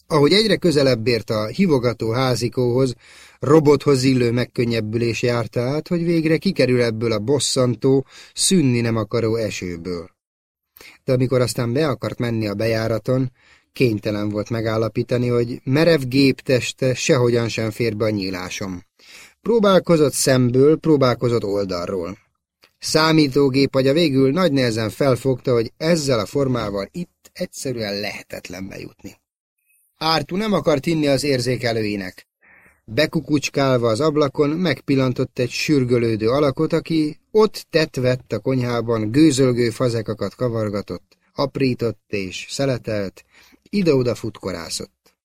Ahogy egyre közelebb ért a hivogató házikóhoz, robothoz illő megkönnyebbülés járta át, hogy végre kikerül ebből a bosszantó, szűnni nem akaró esőből. De amikor aztán be akart menni a bejáraton, kénytelen volt megállapítani, hogy merev gépteste sehogyan sem fér be a nyílásom. Próbálkozott szemből, próbálkozott oldalról. Számítógép agya végül nagy nehezen felfogta, hogy ezzel a formával itt egyszerűen lehetetlen bejutni. Ártú nem akart inni az érzékelőinek. Bekukucskálva az ablakon megpillantott egy sürgölődő alakot, aki ott tetvett a konyhában, gőzölgő fazekakat kavargatott, aprított és szeletelt, ide-oda futkorászott.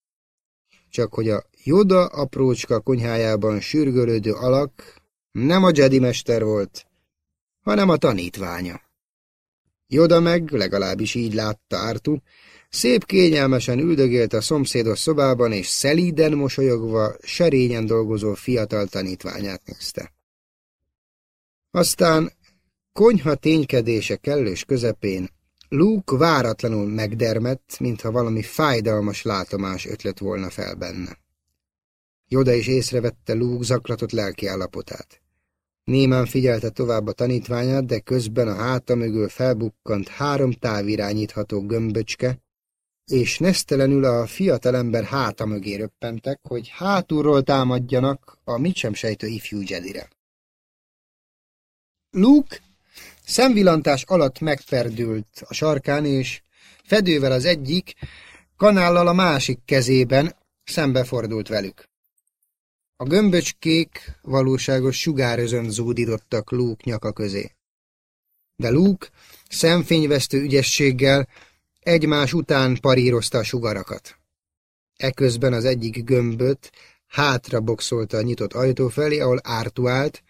Csak hogy a Joda aprócska konyhájában sürgölődő alak nem a Jedi mester volt, hanem a tanítványa. Joda meg, legalábbis így látta Ártu, szép kényelmesen üldögélt a szomszédos szobában, és szelíden mosolyogva serényen dolgozó fiatal tanítványát nézte. Aztán konyha ténykedése kellős közepén Luke váratlanul megdermett, mintha valami fájdalmas látomás ötlött volna fel benne. Joda is észrevette Luke zaklatott lelki állapotát. Némán figyelte tovább a tanítványát, de közben a háta mögül felbukkant három távirányítható gömböcske, és nesztelenül a fiatalember háta mögé röppentek, hogy hátulról támadjanak a mit sem sejtő ifjú Jedire. Luke szemvillantás alatt megperdült a sarkán, és fedővel az egyik, kanállal a másik kezében szembefordult velük. A gömböcskék valóságos sugárözön zúdítottak Luke nyaka közé. De Luke szemfényvesztő ügyességgel egymás után parírozta a sugarakat. Eközben az egyik gömböt hátra boxolta a nyitott ajtó felé, ahol Ártu állt,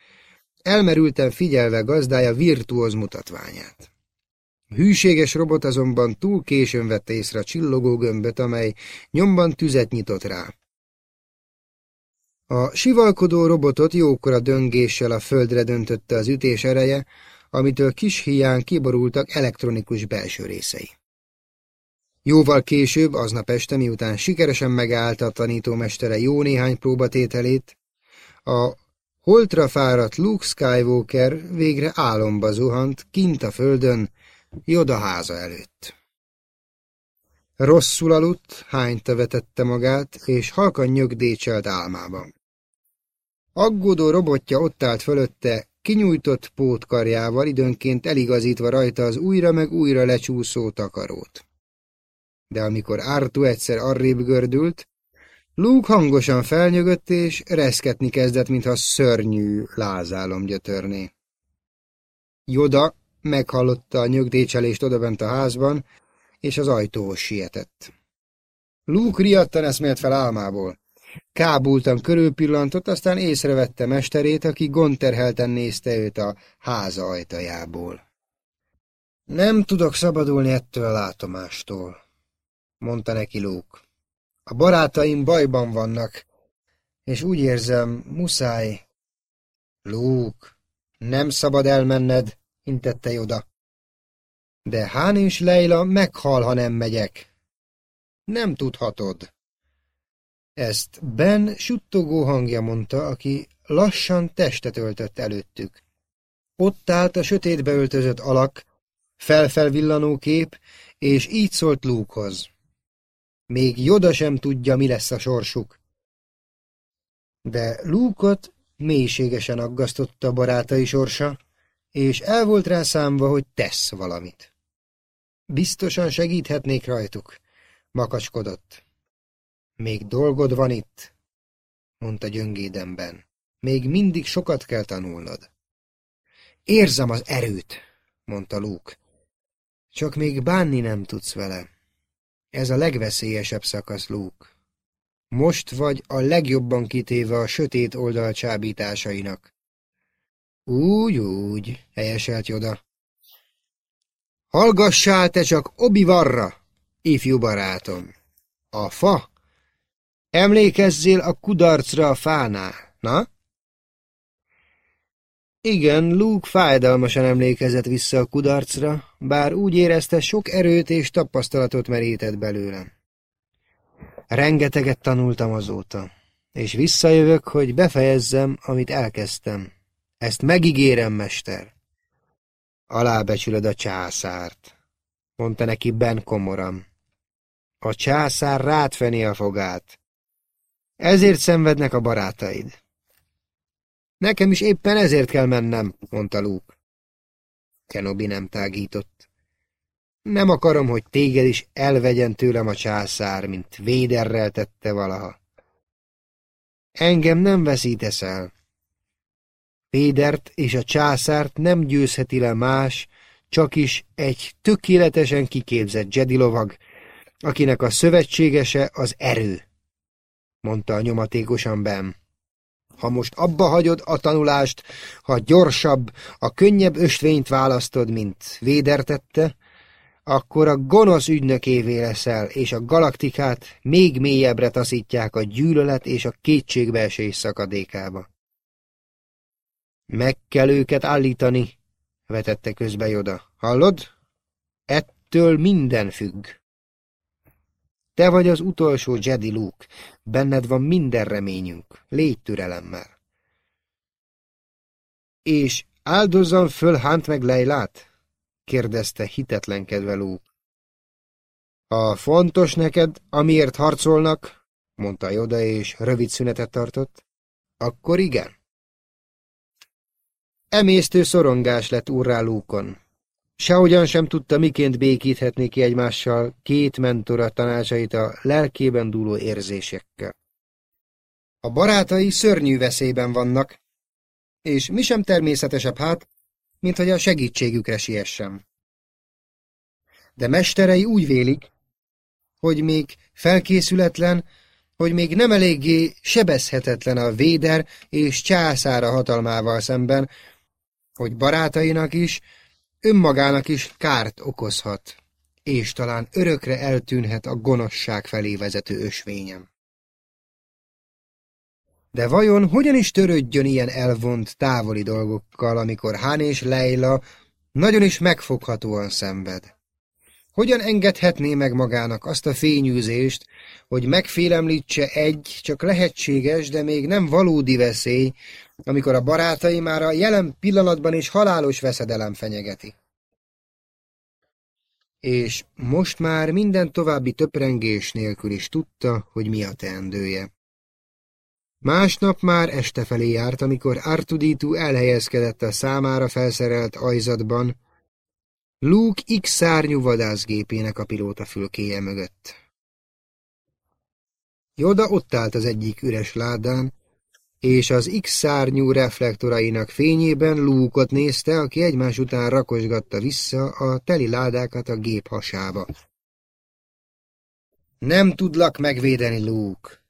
elmerülten figyelve gazdája virtuóz mutatványát. Hűséges robot azonban túl későn vette észre a csillogó gömböt, amely nyomban tüzet nyitott rá. A sivalkodó robotot jókora döngéssel a földre döntötte az ütés ereje, amitől kis hián kiborultak elektronikus belső részei. Jóval később, aznap este, miután sikeresen megállta a tanítómestere jó néhány próbatételét, a holtra fáradt Luke Skywalker végre álomba zuhant, kint a földön, Joda háza előtt. Rosszul aludt, hányta vetette magát, és halkan nyögdécselt álmában. Aggódó robotja ott állt fölötte, kinyújtott pótkarjával, időnként eligazítva rajta az újra meg újra lecsúszó takarót. De amikor Artu egyszer arrébb gördült, Luke hangosan felnyögött, és reszketni kezdett, mintha szörnyű lázálom gyötörné. Joda meghallotta a nyögdécselést odabent a házban, és az ajtóhoz sietett. Luke riadtan eszmélt fel álmából. Kábultan körülpillantott, aztán észrevette mesterét, aki gonterhelten nézte őt a háza ajtajából. Nem tudok szabadulni ettől a látomástól, mondta neki Luke. A barátaim bajban vannak, és úgy érzem, muszáj. Luke, nem szabad elmenned, intette Joda. De Hán és Leila meghal, ha nem megyek. Nem tudhatod. Ezt Ben suttogó hangja mondta, aki lassan testet öltött előttük. Ott állt a sötétbe öltözött alak, felfelvillanó kép, és így szólt Lukehoz. Még Joda sem tudja, mi lesz a sorsuk. De Lúkot mélységesen aggasztotta barátai sorsa, és el volt rá számva, hogy tesz valamit. Biztosan segíthetnék rajtuk, makacskodott. Még dolgod van itt, mondta gyöngédemben. Még mindig sokat kell tanulnod. Érzem az erőt, mondta Luke. Csak még bánni nem tudsz vele. Ez a legveszélyesebb szakasz, Luke. Most vagy a legjobban kitéve a sötét oldal csábításainak. Úgy, úgy, helyeselt Joda. Hallgassál te csak Obi-Varra, ifjú barátom. A fa? Emlékezzél a kudarcra a fánál, na? Igen, Luke fájdalmasan emlékezett vissza a kudarcra, bár úgy érezte, sok erőt és tapasztalatot merített belőlem. Rengeteget tanultam azóta, és visszajövök, hogy befejezzem, amit elkezdtem. Ezt megígérem, mester. Alábecsülöd a császárt, mondta neki Ben komoran. A császár rád feni a fogát. Ezért szenvednek a barátaid. Nekem is éppen ezért kell mennem, mondta Luke. Kenobi nem tágított. Nem akarom, hogy téged is elvegyen tőlem a császár, mint véderrel tette valaha. Engem nem veszítesz el. Pédert és a császárt nem győzheti le más, csak is egy tökéletesen kiképzett Jedi lovag, akinek a szövetségese az erő, mondta a nyomatékosan Ben. Ha most abba hagyod a tanulást, ha gyorsabb, a könnyebb ösvényt választod, mint Véder tette, akkor a gonosz ügynökévé leszel, és a galaktikát még mélyebbre taszítják a gyűlölet és a kétségbeesés szakadékába. Meg kell őket állítani, vetette közbe Joda. Hallod? Ettől minden függ. Te vagy az utolsó Jedi Luke, benned van minden reményünk, légy türelemmel. És áldozzam föl Hunt meg Leilát? kérdezte hitetlenkedve Luke. Ha fontos neked, amiért harcolnak, mondta Joda, és rövid szünetet tartott, akkor igen. Emésztő szorongás lett úrrá Lúkon. Sehogyan sem tudta, miként békíthetni ki egymással két mentora tanácsait a lelkében dúló érzésekkel. A barátai szörnyű veszélyben vannak, és mi sem természetesebb hát, mint hogy a segítségükre siessem. De mesterei úgy vélik, hogy még felkészületlen, hogy még nem eléggé sebezhetetlen a véder és császára hatalmával szemben, hogy barátainak is, önmagának is kárt okozhat, és talán örökre eltűnhet a gonoszság felé vezető ösvényem. De vajon hogyan is törődjön ilyen elvont, távoli dolgokkal, amikor Hán és Leila nagyon is megfoghatóan szenved? Hogyan engedhetné meg magának azt a fényűzést, hogy megfélemlítse egy, csak lehetséges, de még nem valódi veszély, amikor a barátai már a jelen pillanatban is halálos veszedelem fenyegeti? És most már minden további töprengés nélkül is tudta, hogy mi a teendője. Másnap már este felé járt, amikor Artuditu elhelyezkedett a számára felszerelt ajzatban, Luke X szárnyú vadászgépének a pilóta fülkéje mögött. Joda ott állt az egyik üres ládán, és az X szárnyú reflektorainak fényében Luke-ot nézte, aki egymás után rakosgatta vissza a teli ládákat a gép hasába. Nem tudlak megvédeni, Luke,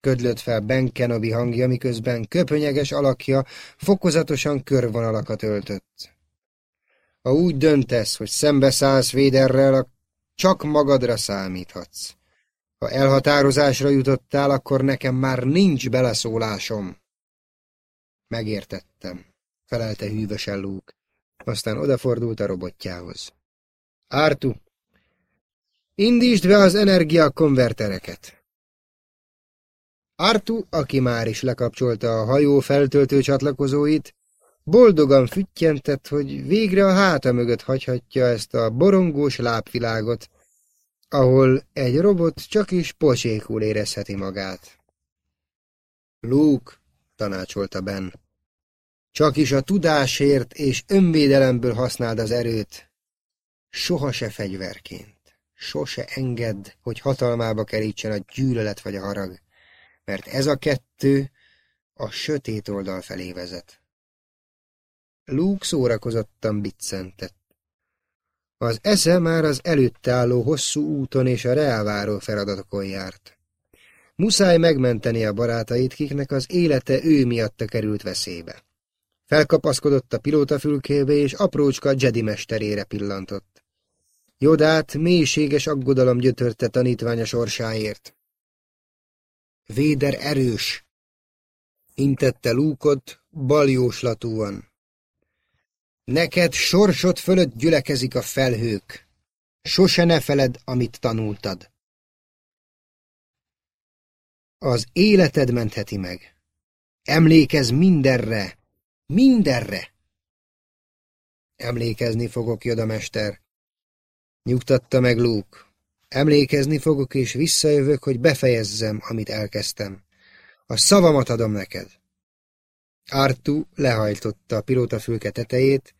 ködlött fel Ben Kenobi hangja, miközben köpönyeges alakja fokozatosan körvonalakat öltött. Ha úgy döntesz, hogy szembeszállsz Véderrel, csak magadra számíthatsz. Ha elhatározásra jutottál, akkor nekem már nincs beleszólásom. Megértettem, felelte hűvösen Luke. Aztán odafordult a robotjához. Ártu, indítsd be az energiakonvertereket. Artu, aki már is lekapcsolta a hajó feltöltő csatlakozóit, boldogan füttyentett, hogy végre a háta mögött hagyhatja ezt a borongós lábvilágot, ahol egy robot csak is pocsékul érezheti magát. Luke, tanácsolta Ben, csak is a tudásért és önvédelemből használd az erőt, soha se fegyverként, sose engedd, hogy hatalmába kerítsen a gyűlölet vagy a harag mert ez a kettő a sötét oldal felé vezet. Luke szórakozottan biccentett. Az esze már az előtte álló hosszú úton és a reálváró feladatokon járt. Muszáj megmenteni a barátait, kiknek az élete ő miatta került veszélybe. Felkapaszkodott a pilótafülkébe, és aprócska Jedi mesterére pillantott. Jodát mélységes aggodalom gyötörte tanítványa sorsáért. Véder erős, intette lúkot baljóslatúan. Neked sorsod fölött gyülekezik a felhők. Sose ne feled, amit tanultad. Az életed mentheti meg. Emlékezz mindenre, mindenre. Emlékezni fogok, Jodamester. Nyugtatta meg Luke. Emlékezni fogok, és visszajövök, hogy befejezzem, amit elkezdtem. A szavamat adom neked. Artu lehajtotta a pilótafülke tetejét,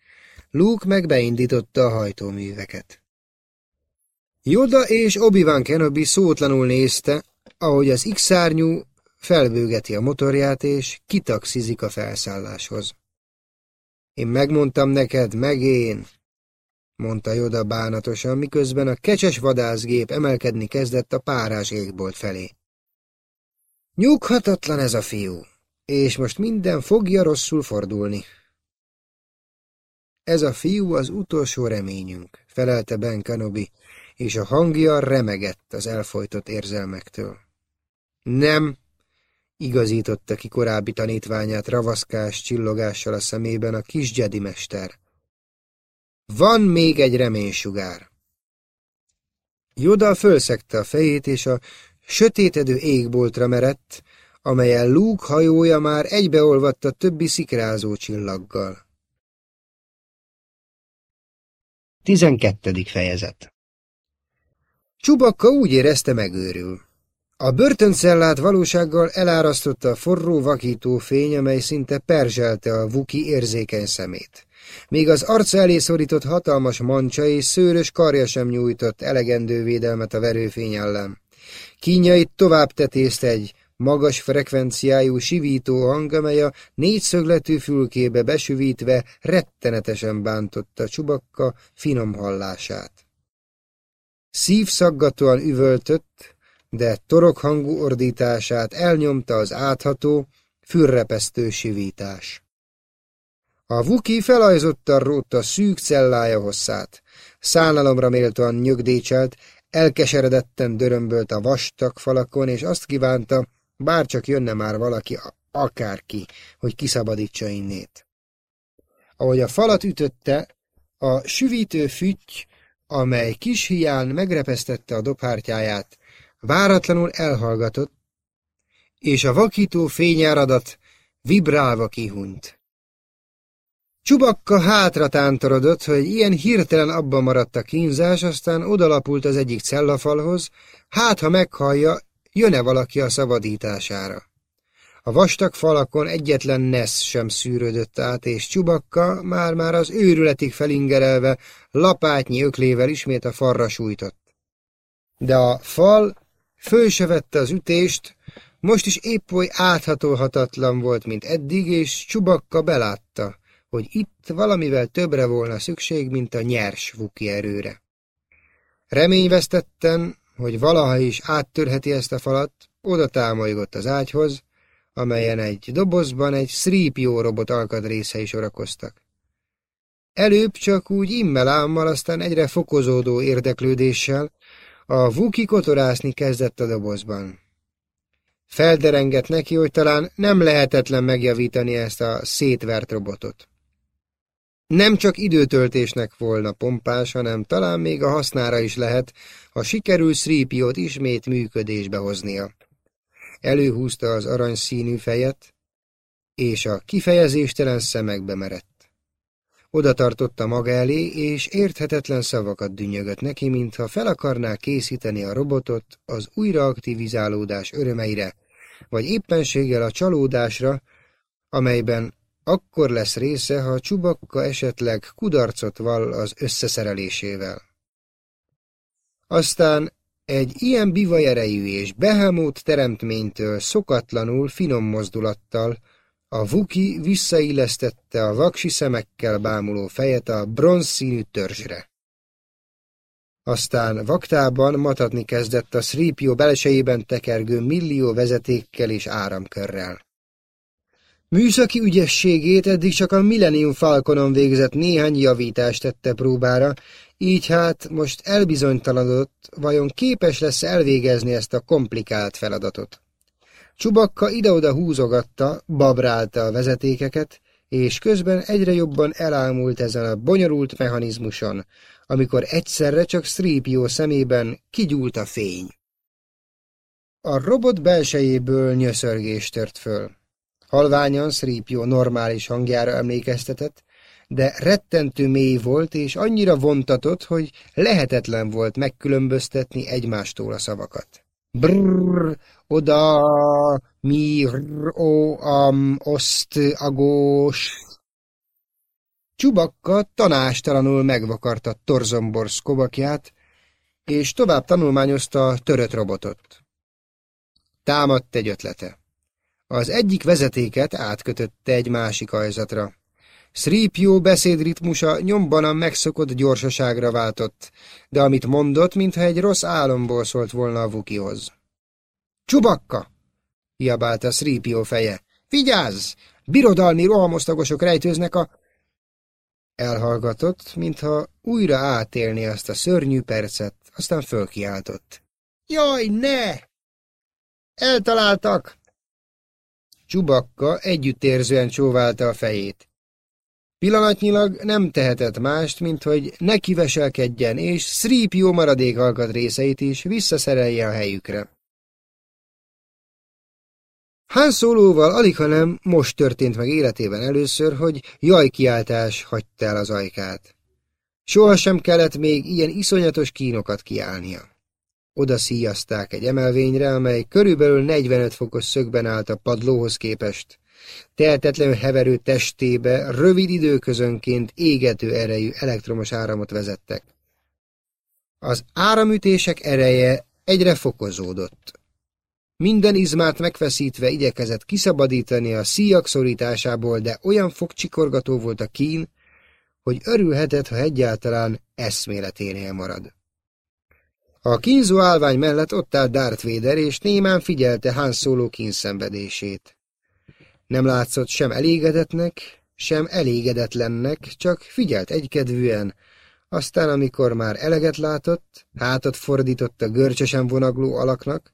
Luke meg beindította a hajtóműveket. Yoda és Obi-Wan Kenobi szótlanul nézte, ahogy az X-szárnyú felbőgeti a motorját, és kitaxizik a felszálláshoz. Én megmondtam neked, meg én, mondta Joda bánatosan, miközben a kecses vadászgép emelkedni kezdett a párás égbolt felé. Nyughatatlan ez a fiú, és most minden fogja rosszul fordulni. Ez a fiú az utolsó reményünk, felelte Ben Kenobi, és a hangja remegett az elfolytott érzelmektől. Nem, igazította ki korábbi tanítványát ravaszkás csillogással a szemében a kis Jedi mester. Van még egy reménysugár. Joda fölszegte a fejét, és a sötétedő égboltra merett, amelyen Luke hajója már egybeolvadt a többi szikrázó csillaggal. Tizenkettedik fejezet Csubakka úgy érezte megőrül. A börtöncellát valósággal elárasztotta a forró vakító fény, amely szinte perzselte a vuki érzékeny szemét. Még az arca elé szorított hatalmas mancsa és szőrös karja sem nyújtott elegendő védelmet a verőfény ellen. Kínjait tovább tetézte egy magas frekvenciájú sivító hang, amely a négyszögletű fülkébe besüvítve rettenetesen bántotta csubakka finom hallását. Szívszaggatóan üvöltött, de torokhangú ordítását elnyomta az átható, fürrepesztő sivítás. A vuki felajzottan rótta szűk cellája hosszát. Szánalomra méltóan nyögdécselt, elkeseredetten dörömbölt a vastag falakon, és azt kívánta, bárcsak jönne már valaki, akárki, hogy kiszabadítsa innét. Ahogy a falat ütötte, a süvítő fütty, amely kis hián megrepesztette a dobhártyáját, váratlanul elhallgatott, és a vakító fényáradat vibrálva kihunyt. Csubakka hátra tántorodott, hogy ilyen hirtelen abban maradt a kínzás, aztán odalapult az egyik cellafalhoz, hát ha meghallja, jön-e valaki a szabadítására. A vastag falakon egyetlen nesz sem szűrődött át, és Csubakka már-már az őrületig felingerelve lapátnyi öklével ismét a falra sújtott. De a fal föl az ütést, most is épp oly áthatolhatatlan volt, mint eddig, és Csubakka belátta, hogy itt valamivel többre volna szükség, mint a nyers vuki erőre. Reményvesztetten, hogy valaha is áttörheti ezt a falat, oda támolygott az ágyhoz, amelyen egy dobozban egy Sripió robot alkatrészei sorakoztak. Előbb csak úgy immelámmal, aztán egyre fokozódó érdeklődéssel a Vuki kotorászni kezdett a dobozban. Felderengett neki, hogy talán nem lehetetlen megjavítani ezt a szétvert robotot. Nem csak időtöltésnek volna pompás, hanem talán még a hasznára is lehet, ha sikerül Sripiót ismét működésbe hoznia. Előhúzta az aranyszínű fejet, és a kifejezéstelen szemekbe merett. Oda tartotta maga elé, és érthetetlen szavakat dünnyögött neki, mintha fel akarná készíteni a robotot az újraaktivizálódás örömeire, vagy éppenséggel a csalódásra, amelyben akkor lesz része, ha csubakka esetleg kudarcot vall az összeszerelésével. Aztán egy ilyen bivajerejű és behámót teremtménytől szokatlanul finom mozdulattal a Vuki visszaillesztette a vaksi szemekkel bámuló fejet a bronzszínű törzsre. Aztán vaktában matatni kezdett a Sripio belsejében tekergő millió vezetékkel és áramkörrel. Műszaki ügyességét eddig csak a Millennium Falconon végzett néhány javítást tette próbára, így hát most elbizonytalanodott, vajon képes lesz elvégezni ezt a komplikált feladatot. Csubakka ide-oda húzogatta, babrálta a vezetékeket, és közben egyre jobban elámult ezen a bonyolult mechanizmuson, amikor egyszerre csak Stripio szemében kigyúlt a fény. A robot belsejéből nyöszörgés tört föl. Halványan Sripio normális hangjára emlékeztetett, de rettentő mély volt, és annyira vontatott, hogy lehetetlen volt megkülönböztetni egymástól a szavakat. Brrr, oda, mi, o, am, oszt, agós. Csubakka tanástalanul megvakarta Torzomborsz kovakját, és tovább tanulmányozta a törött robotot. Támadt egy ötlete. Az egyik vezetéket átkötötte egy másik ajzatra. Sripio beszédritmusa nyomban a megszokott gyorsaságra váltott, de amit mondott, mintha egy rossz álomból szólt volna a Vukihoz. Csubakka! hiabálta Sripio feje. Vigyázz! Birodalmi rohamosztagosok rejtőznek a... Elhallgatott, mintha újra átélni azt a szörnyű percet, aztán fölkiáltott. Jaj, ne! Eltaláltak! Csubakka együttérzően csóválta a fejét. Pillanatnyilag nem tehetett mást, mint hogy ne kiveselkedjen, és Sripio maradék alkatrészeit is visszaszerelje a helyükre. Han Szólóval alig, hanem most történt meg életében először, hogy jajkiáltás hagyta el az ajkát. Soha sem kellett még ilyen iszonyatos kínokat kiállnia. Oda szíjazták egy emelvényre, amely körülbelül 45 fokos szögben állt a padlóhoz képest. Tehetetlenül heverő testébe rövid időközönként égető erejű elektromos áramot vezettek. Az áramütések ereje egyre fokozódott. Minden izmát megfeszítve igyekezett kiszabadítani a szíjak szorításából, de olyan fogcsikorgató volt a kín, hogy örülhetett, ha egyáltalán eszméleténél marad. A kínzó állvány mellett ott állt Darth Vader, és némán figyelte Han Solo kínszenvedését. Nem látszott sem elégedetnek, sem elégedetlennek, csak figyelt egykedvűen, aztán, amikor már eleget látott, hátat fordított a görcsösen vonagló alaknak,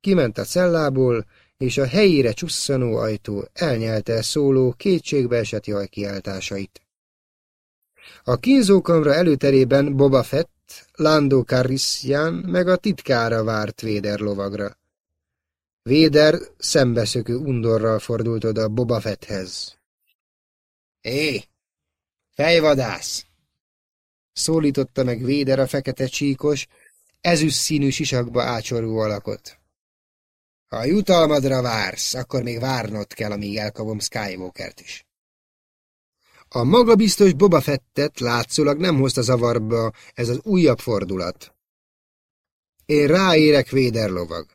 kiment a cellából, és a helyére csusszanó ajtó elnyelte szóló kétségbeesett jajkiáltásait. A kínzókamra előterében Boba Fett, Lando Calrissian meg a titkára várt Véder lovagra. Véder szembeszökő undorral fordult oda Boba Fetthez. Hé, fejvadász! Szólította meg Véder a fekete csíkos, ezüst színű sisakba ácsorú alakot. Ha jutalmadra vársz, akkor még várnod kell, amíg elkapom Skywalkert is. A magabiztos Boba Fettet látszólag nem hozta zavarba ez az újabb fordulat. Én ráérek véderlovag.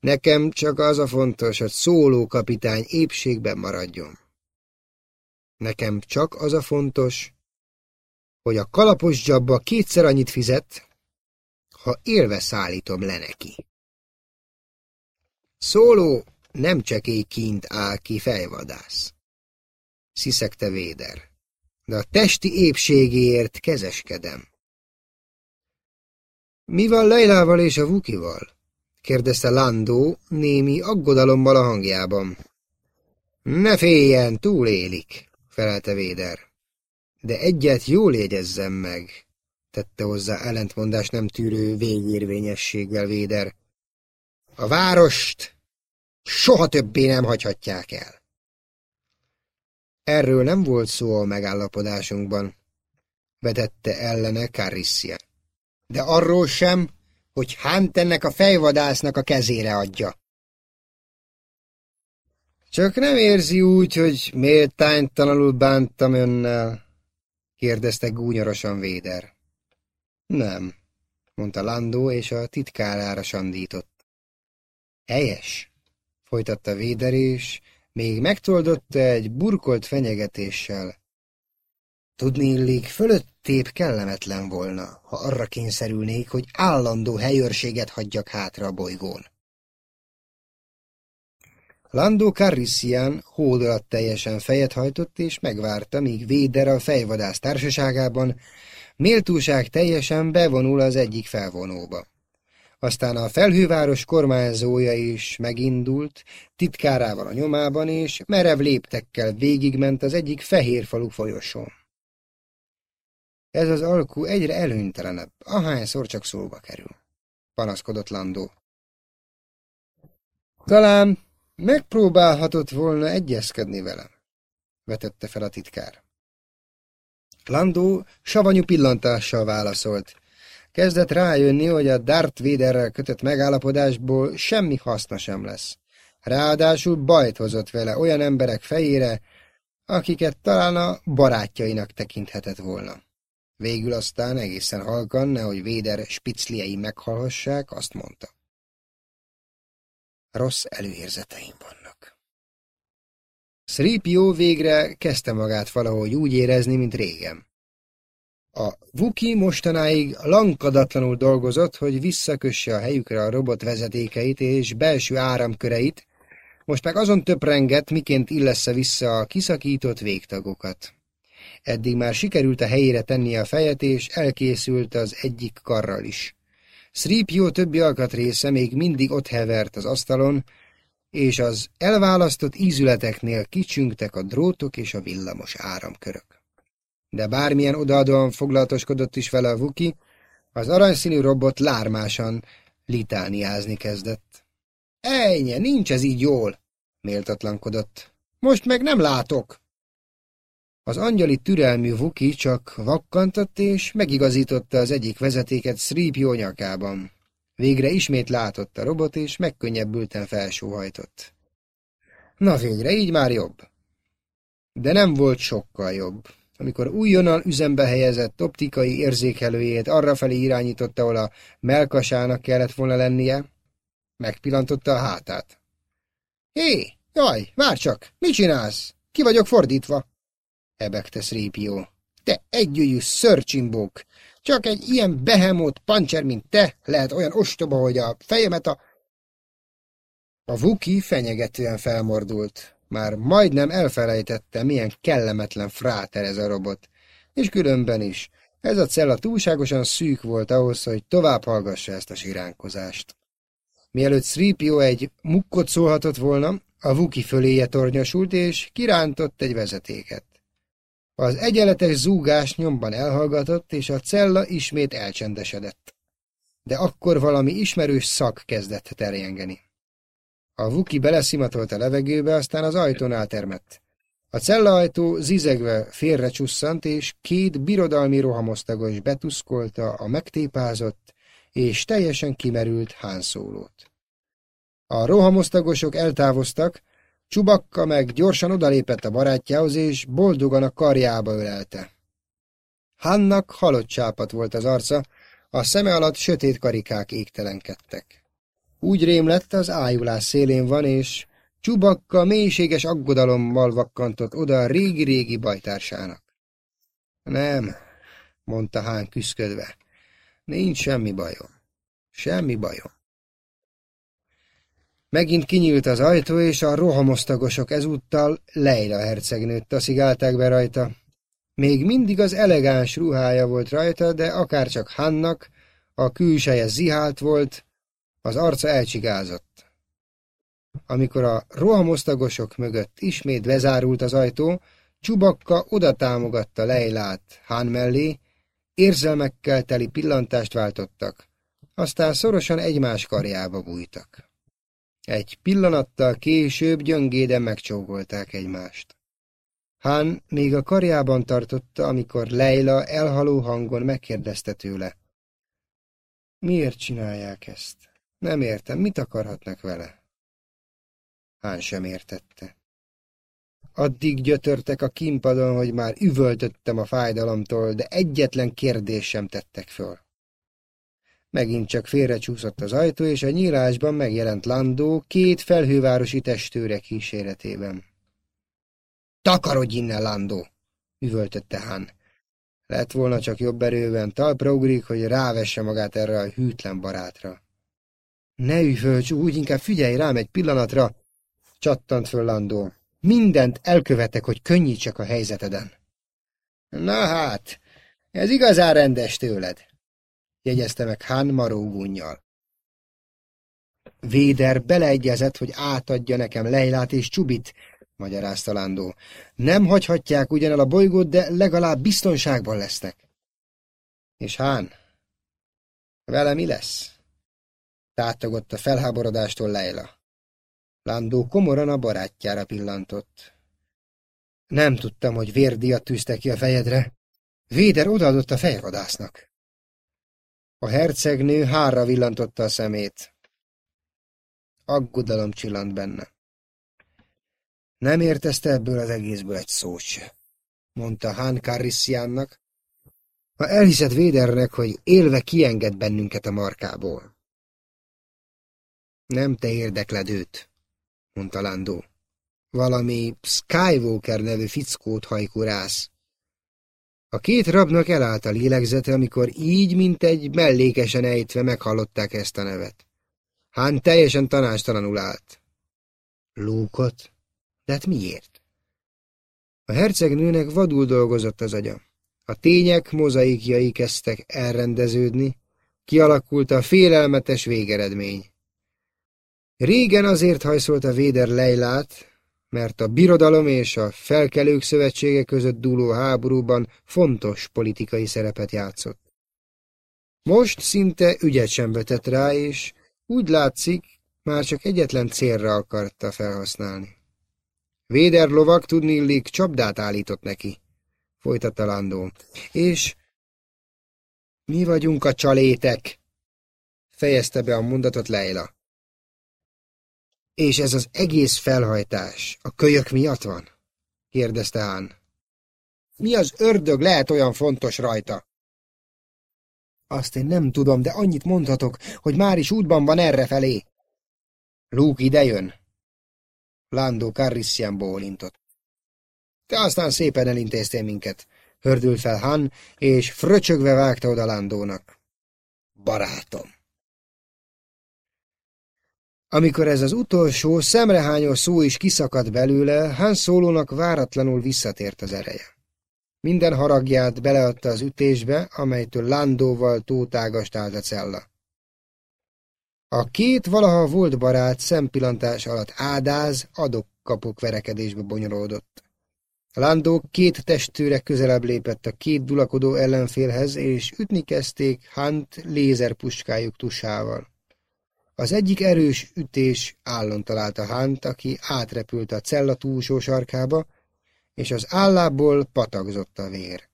Nekem csak az a fontos, hogy szóló kapitány épségben maradjon. Nekem csak az a fontos, hogy a kalapos dzsabba kétszer annyit fizet, ha élve szállítom le neki. Szóló nem csekély kint áll ki fejvadász sziszegte Véder. De a testi épségéért kezeskedem. Mi van Leilával és a Vukival? kérdezte Landó némi aggodalommal a hangjában. Ne féljen, túlélik, felelte Véder. De egyet jól jegyezzem meg, tette hozzá ellentmondás nem tűrő végérvényességgel Véder. A várost soha többé nem hagyhatják el. Erről nem volt szó a megállapodásunkban, vetette ellene Carissia. De arról sem, hogy Hunt ennek a fejvadásznak a kezére adja. Csak nem érzi úgy, hogy méltánytalanul bántam önnel? kérdezte gúnyorosan Véder. Nem, mondta Landó, és a titkárára sandított. Helyes, folytatta Véder, és még megtoldotta egy burkolt fenyegetéssel. Tudni illik, fölöttép kellemetlen volna, ha arra kényszerülnék, hogy állandó helyőrséget hagyjak hátra a bolygón. Landó Carrissian hódolat teljesen fejet hajtott, és megvárta, míg Véder a fejvadász társaságában méltóság teljesen bevonul az egyik felvonóba. Aztán a felhőváros kormányzója is megindult, titkárával a nyomában, és merev léptekkel végigment az egyik fehér falu folyosón. Ez az alkú egyre előnytelenebb, ahányszor csak szóba kerül, panaszkodott Landó. Talán megpróbálhatott volna egyezkedni velem, vetette fel a titkár. Landó savanyú pillantással válaszolt. Kezdett rájönni, hogy a Darth Vaderrel kötött megállapodásból semmi haszna sem lesz. Ráadásul bajt hozott vele olyan emberek fejére, akiket talán a barátjainak tekinthetett volna. Végül aztán egészen halkan, nehogy Véder spicliei meghalhassák, azt mondta. Rossz előérzeteim vannak. Sripio végre kezdte magát valahogy úgy érezni, mint régen. A Vuki mostanáig lankadatlanul dolgozott, hogy visszakösse a helyükre a robot vezetékeit és belső áramköreit, most meg azon töprengett, miként illesse vissza a kiszakított végtagokat. Eddig már sikerült a helyére tenni a fejet, és elkészült az egyik karral is. Sripio többi alkatrésze még mindig ott hevert az asztalon, és az elválasztott ízületeknél kicsüngtek a drótok és a villamos áramkörök de bármilyen odaadóan foglalatoskodott is vele a Vuki, az aranyszínű robot lármásan litániázni kezdett. Ejnye, nincs ez így jól, méltatlankodott. Most meg nem látok. Az angyali türelmű Vuki csak vakkantott és megigazította az egyik vezetéket Sripio nyakában. Végre ismét látott a robot, és megkönnyebbülten felsóhajtott. Na végre, így már jobb. De nem volt sokkal jobb. Amikor újonnan üzembe helyezett optikai érzékelőjét arrafelé irányította, ahol a melkasának kellett volna lennie, megpillantotta a hátát. Hé, jaj, vár csak, mit csinálsz? Ki vagyok fordítva? Ebegte Szrépió. Te együgyű szörcsimbók! Csak egy ilyen behemót pancser, mint te, lehet olyan ostoba, hogy a fejemet a... A Vuki fenyegetően felmordult. Már majdnem elfelejtette, milyen kellemetlen fráter ez a robot. És különben is. Ez a cella túlságosan szűk volt ahhoz, hogy tovább hallgassa ezt a siránkozást. Mielőtt Sripio egy mukkot szólhatott volna, a Vuki föléje tornyosult, és kirántott egy vezetéket. Az egyenletes zúgás nyomban elhallgatott, és a cella ismét elcsendesedett. De akkor valami ismerős szak kezdett terjengeni. A Vuki beleszimatolt a levegőbe, aztán az ajtónál termett. A cellaajtó zizegve félre csusszant, és két birodalmi rohamosztagos betuszkolta a megtépázott és teljesen kimerült hánszólót. A rohamosztagosok eltávoztak, Csubakka meg gyorsan odalépett a barátjához, és boldogan a karjába ölelte. Hannak halott csápat volt az arca, a szeme alatt sötét karikák égtelenkedtek. Úgy rém lett, az ájulás szélén van, és Csubakka mélységes aggodalommal vakkantott oda a régi-régi bajtársának. Nem, mondta Hán küszködve, nincs semmi bajom. Semmi bajom. Megint kinyílt az ajtó, és a rohamosztagosok ezúttal Leila hercegnőt taszigálták be rajta. Még mindig az elegáns ruhája volt rajta, de akárcsak Hannak, a külseje zihált volt, az arca elcsigázott. Amikor a rohamosztagosok mögött ismét bezárult az ajtó, Csubakka oda támogatta Leilát Hán mellé, érzelmekkel teli pillantást váltottak, aztán szorosan egymás karjába bújtak. Egy pillanattal később gyöngéden megcsókolták egymást. Hán még a karjában tartotta, amikor Leila elhaló hangon megkérdezte tőle. Miért csinálják ezt? Nem értem, mit akarhatnak vele? Hán sem értette. Addig gyötörtek a kimpadon, hogy már üvöltöttem a fájdalomtól, de egyetlen kérdés sem tettek föl. Megint csak félrecsúszott az ajtó, és a nyílásban megjelent Landó két felhővárosi testőre kíséretében. Takarodj innen, Landó! üvöltötte Han. Lett volna csak jobb erőben talpra ugrik, hogy rávesse magát erre a hűtlen barátra. Ne üvölts, úgy inkább figyelj rám egy pillanatra, csattant föl Landó. Mindent elkövetek, hogy könnyítsek a helyzeteden. Na hát, ez igazán rendes tőled jegyezte meg Hán marógunnyal. Véder beleegyezett, hogy átadja nekem Leilát és Csubit, magyarázta Lándó. Nem hagyhatják ugyan el a bolygót, de legalább biztonságban lesznek. És Hán, vele mi lesz? Tátogott a felháborodástól Leila. Lándó komoran a barátjára pillantott. Nem tudtam, hogy vérdiat tűztek ki a fejedre. Véder odaadott a fejvadásznak. A hercegnő hárra villantotta a szemét. Aggodalom csillant benne. Nem értezte ebből az egészből egy szót se, mondta Hán Carrissiánnak. Ha elhiszed Védernek, hogy élve kienged bennünket a markából. Nem te érdekled őt, mondta Landó. Valami Skywalker nevű fickót hajkurász. A két rabnak elállt a lélegzete, amikor így, mint egy mellékesen ejtve meghallották ezt a nevet. Hán teljesen tanástalanul állt. Lúkot? De hát miért? A hercegnőnek vadul dolgozott az agya. A tények mozaikjai kezdtek elrendeződni, kialakult a félelmetes végeredmény. Régen azért hajszolta Véder Leilát, mert a birodalom és a felkelők szövetsége között dúló háborúban fontos politikai szerepet játszott. Most szinte ügyet sem vetett rá, és úgy látszik, már csak egyetlen célra akarta felhasználni. Véder lovak tudnillik csapdát állított neki, folytatta Landó, és mi vagyunk a csalétek, fejezte be a mondatot Leila. És ez az egész felhajtás a kölyök miatt van? kérdezte Hán. Mi az ördög lehet olyan fontos rajta? Azt én nem tudom, de annyit mondhatok, hogy már is útban van erre felé. Luke idejön. Lando Carrissian bólintott. Te aztán szépen elintéztél minket. Hördült fel Han, és fröcsögve vágta oda Landónak. Barátom! Amikor ez az utolsó, szemrehányó szó is kiszakadt belőle, Han szólónak váratlanul visszatért az ereje. Minden haragját beleadta az ütésbe, amelytől Landóval tótágast állt a cella. A két valaha volt barát szempillantás alatt ádáz, adok-kapok verekedésbe bonyolódott. Landó két testőre közelebb lépett a két dulakodó ellenfélhez, és ütni kezdték Hunt lézerpuskájuk tusával. Az egyik erős ütés állon találta Hunt, aki átrepült a cella túlsó sarkába, és az állából patagzott a vér.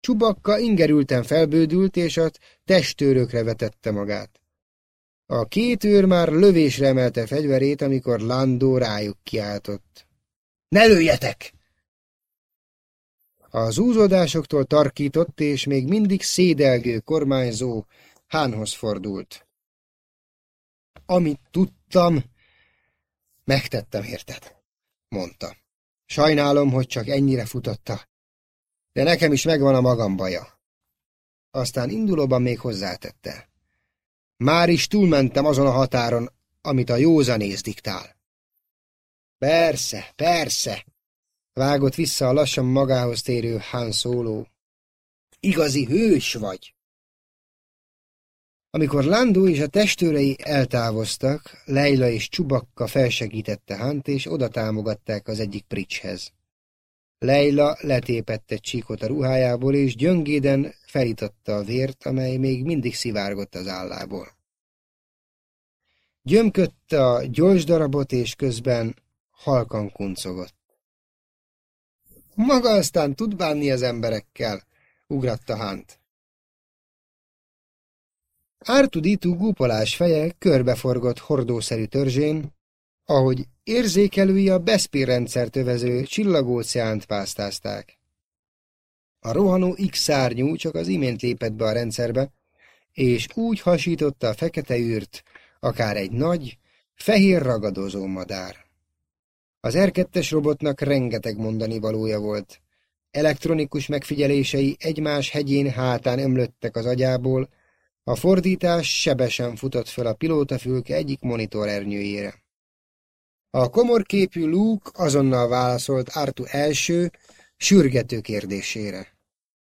Csubakka ingerülten felbődült, és a testőrökre vetette magát. A két őr már lövésre emelte fegyverét, amikor Landó rájuk kiáltott. Ne lőjetek! Az úzódásoktól tarkított és még mindig szédelgő kormányzó Hánhoz fordult. Amit tudtam, megtettem érted, mondta. Sajnálom, hogy csak ennyire futotta, de nekem is megvan a magam baja. Aztán indulóban még hozzátette. Már is túlmentem azon a határon, amit a józanész diktál. Persze, persze, vágott vissza a lassan magához térő Han Solo. Igazi hős vagy. Amikor Landó és a testőrei eltávoztak, Leila és Csubakka felsegítette Hunt, és oda támogatták az egyik pricshez. Leila letépette csíkot a ruhájából, és gyöngéden felította a vért, amely még mindig szivárgott az állából. Gyömködte a gyors darabot, és közben halkan kuncogott. Maga aztán tud bánni az emberekkel, ugratta Hunt. Ártudítú gúpolás feje körbeforgott hordószerű törzsén, ahogy érzékelői a Bespin rendszert övező csillagóceánt pásztázták. A rohanó X-szárnyú csak az imént lépett be a rendszerbe, és úgy hasította a fekete űrt, akár egy nagy, fehér ragadozó madár. Az R2-es robotnak rengeteg mondani valója volt. Elektronikus megfigyelései egymás hegyén hátán ömlöttek az agyából, a fordítás sebesen futott fel a pilótafülke egyik monitorernyőjére. A komorképű Luke azonnal válaszolt Artu első, sürgető kérdésére.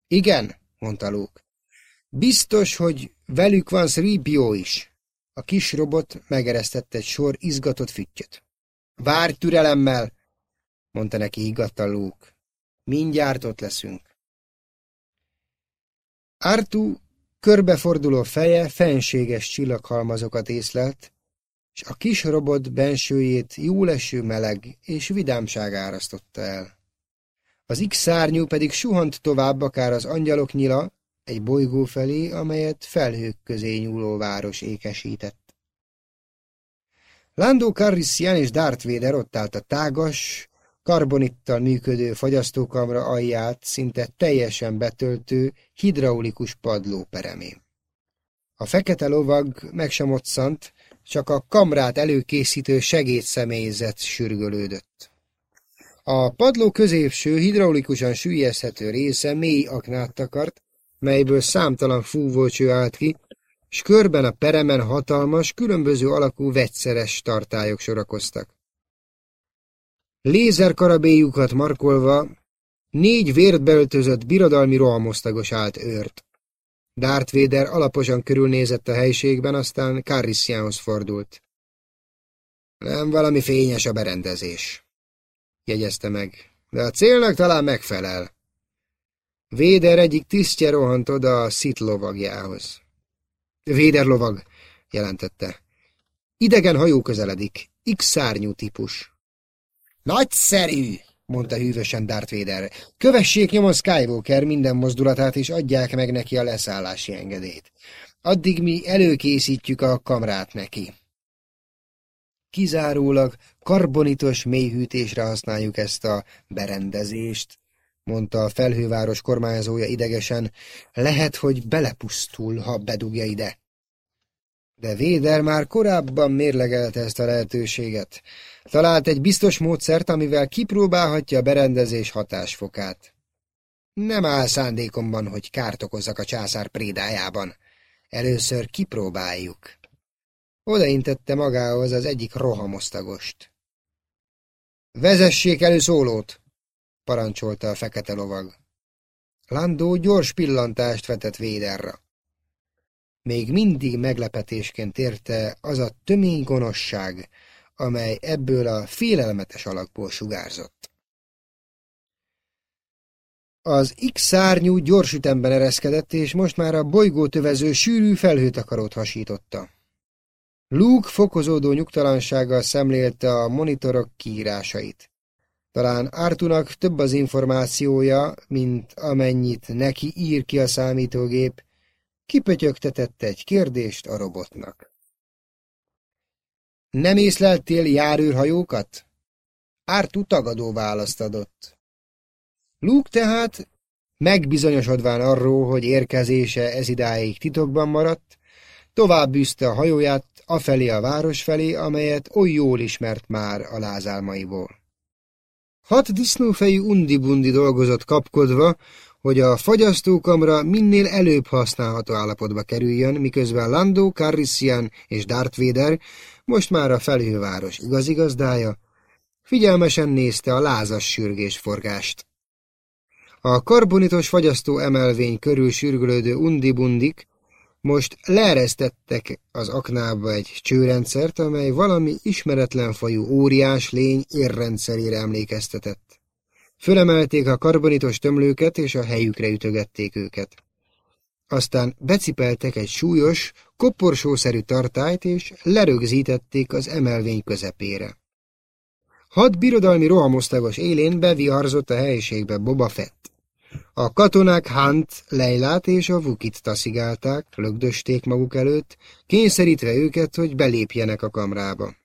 Igen, mondta Luke. Biztos, hogy velük van Sripio is. A kis robot megeresztette egy sor izgatott füttyöt. Várj türelemmel, mondta neki higgadtan Luke. Mindjárt ott leszünk. Artu Körbeforduló feje fenséges csillaghalmazokat észlelt, és a kis robot bensőjét jóleső meleg és vidámság árasztotta el. Az X-szárnyú pedig suhant tovább akár az angyalok nyila egy bolygó felé, amelyet felhők közé nyúló város ékesített. Lando Carrissian és Darth Vader ott állt a tágas, karbonittal működő fagyasztókamra alját szinte teljesen betöltő, hidraulikus padló peremén. A fekete lovag meg sem otszant, csak a kamrát előkészítő segédszemélyzet sürgölődött. A padló középső, hidraulikusan sűjjezhető része mély aknát takart, melyből számtalan fúvócső állt ki, s körben a peremen hatalmas, különböző alakú vegyszeres tartályok sorakoztak. Lézerkarabélyukat markolva négy vért beöltözött birodalmi rohamosztagos állt őrt. Darth Vader alaposan körülnézett a helységben, aztán Carrissianhoz fordult. Nem valami fényes a berendezés, jegyezte meg, de a célnak talán megfelel. Véder egyik tisztje rohant oda a szit lovagjához. Véder lovag, jelentette. Idegen hajó közeledik, X-szárnyú típus. Nagyszerű, mondta hűvösen Darth Vader. Kövessék nyomon Skywalker minden mozdulatát, és adják meg neki a leszállási engedélyt. Addig mi előkészítjük a kamrát neki. Kizárólag karbonitos mélyhűtésre használjuk ezt a berendezést, mondta a felhőváros kormányzója idegesen. Lehet, hogy belepusztul, ha bedugja ide. De Véder már korábban mérlegelte ezt a lehetőséget. Talált egy biztos módszert, amivel kipróbálhatja a berendezés hatásfokát. Nem áll szándékomban, hogy kárt okozzak a császár prédájában. Először kipróbáljuk. Odaintette magához az egyik rohamosztagost. Vezessék elő szólót, parancsolta a fekete lovag. Landó gyors pillantást vetett Véderra. Még mindig meglepetésként érte az a tömény gonoszság, amely ebből a félelmetes alakból sugárzott. Az X-szárnyú gyors ütemben ereszkedett, és most már a bolygót övező sűrű felhőtakarót hasította. Luke fokozódó nyugtalansággal szemlélte a monitorok kiírásait. Talán Artunak több az információja, mint amennyit neki ír ki a számítógép, kipötyögtetett egy kérdést a robotnak. Nem észleltél járőrhajókat? Ártú tagadó választ adott. Luke tehát, megbizonyosodván arról, hogy érkezése ez idáig titokban maradt, tovább bűzte a hajóját afelé a város felé, amelyet oly jól ismert már a lázálmaiból. Hat disznófejű undibundi dolgozott kapkodva, hogy a fagyasztókamra minél előbb használható állapotba kerüljön, miközben Lando, Carrissian és Darth Vader, most már a felhőváros igazigazdája, figyelmesen nézte a lázas sürgésforgást. A karbonitos fagyasztó emelvény körül sürgülődő undibundik most leeresztettek az aknába egy csőrendszert, amely valami ismeretlen fajú óriás lény érrendszerére emlékeztetett. Fölemelték a karbonitos tömlőket, és a helyükre ütögették őket. Aztán becipeltek egy súlyos, koporsószerű tartályt, és lerögzítették az emelvény közepére. Hat birodalmi rohamosztagos élén beviharzott a helyiségbe Boba Fett. A katonák Hunt, Leilát és a Vukit taszigálták, lögdösték maguk előtt, kényszerítve őket, hogy belépjenek a kamrába.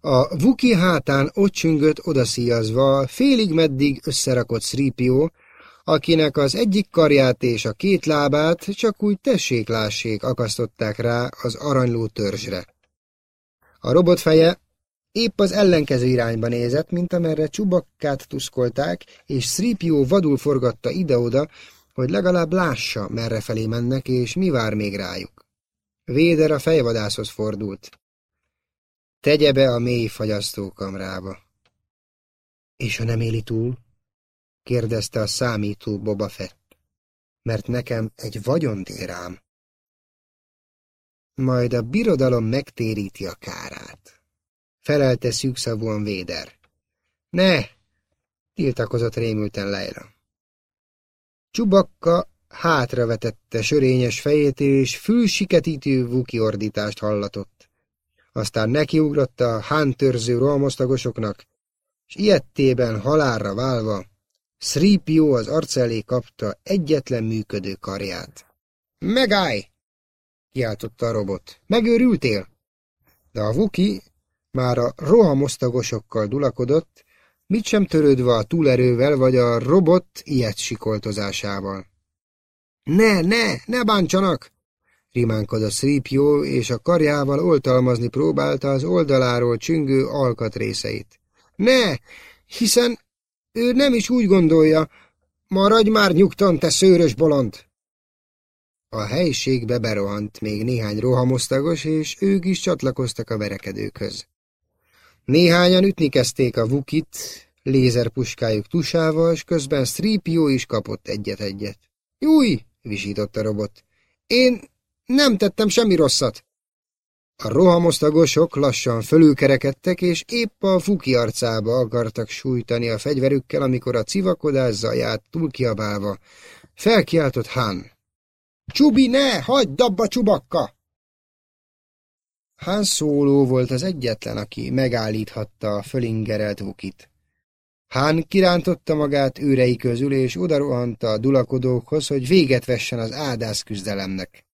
A Vuki hátán ott csüngött odaszíjazva, félig meddig összerakott Sripió, akinek az egyik karját és a két lábát csak úgy tessék-lássék akasztották rá az aranyló törzsre. A robot feje épp az ellenkező irányba nézett, mint amerre csubakkát tuszkolták, és Sripió vadul forgatta ide-oda, hogy legalább lássa, merre felé mennek, és mi vár még rájuk. Véder a fejvadászhoz fordult. Tegye be a mély fagyasztókamrába. És ha nem éli túl? Kérdezte a számító Boba Fett. Mert nekem egy vagyont ér. Majd a birodalom megtéríti a kárát. Felelte szűkszavúan Véder. Ne! tiltakozott rémülten Leila. Csubakka hátravetette sörényes fejét, és fülsiketítő vuki ordítást hallatott. Aztán nekiugrott a hántörző rohamosztagosoknak, és ilyettében halálra válva, Sripio az arc elé kapta egyetlen működő karját. Megállj! kiáltotta a robot. Megőrültél? De a Vuki már a rohamosztagosokkal dulakodott, mit sem törődve a túlerővel vagy a robot ilyet sikoltozásával. Ne, ne, ne bántsanak! rimánkodott Sripio, és a karjával oltalmazni próbálta az oldaláról csüngő alkatrészeit. Ne, hiszen ő nem is úgy gondolja, maradj már nyugton, te szőrös bolond! A helyiségbe berohant még néhány rohamosztagos, és ők is csatlakoztak a verekedőkhöz. Néhányan ütni kezdték a vukit, lézerpuskájuk tusával, és közben Stripio is kapott egyet-egyet. Júj, visított a robot. Én nem tettem semmi rosszat. A rohamosztagosok lassan fölülkerekedtek, és épp a fuki arcába akartak sújtani a fegyverükkel, amikor a civakodás zaját túlkiabálva felkiáltott Han. Csubi, ne! Hagyd abba, csubakka! Han szóló volt az egyetlen, aki megállíthatta a fölingerelt vukit. Han kirántotta magát őrei közül, és odarohant a dulakodókhoz, hogy véget vessen az áldász küzdelemnek.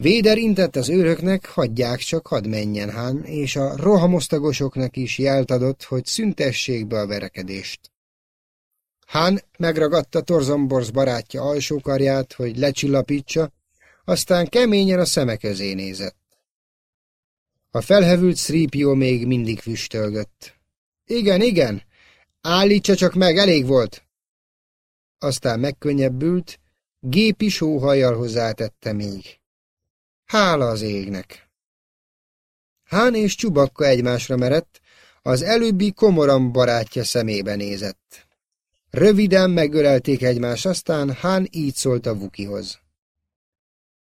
Véder intett az őröknek, hagyják csak, hadd menjen Hán, és a rohamosztagosoknak is jelt adott, hogy szüntessék be a verekedést. Hán megragadta Torzomborz barátja alsó karját, hogy lecsillapítsa, aztán keményen a szeme közé nézett. A felhevült Szrípió még mindig füstölgött. Igen, igen, állítsa csak meg, elég volt. Aztán megkönnyebbült, gépi sóhajjal hozzátette még. Hála az égnek! Hán és Csubakka egymásra merett, az előbbi komoram barátja szemébe nézett. Röviden megölelték egymást, aztán Hán így szólt a Vukihoz.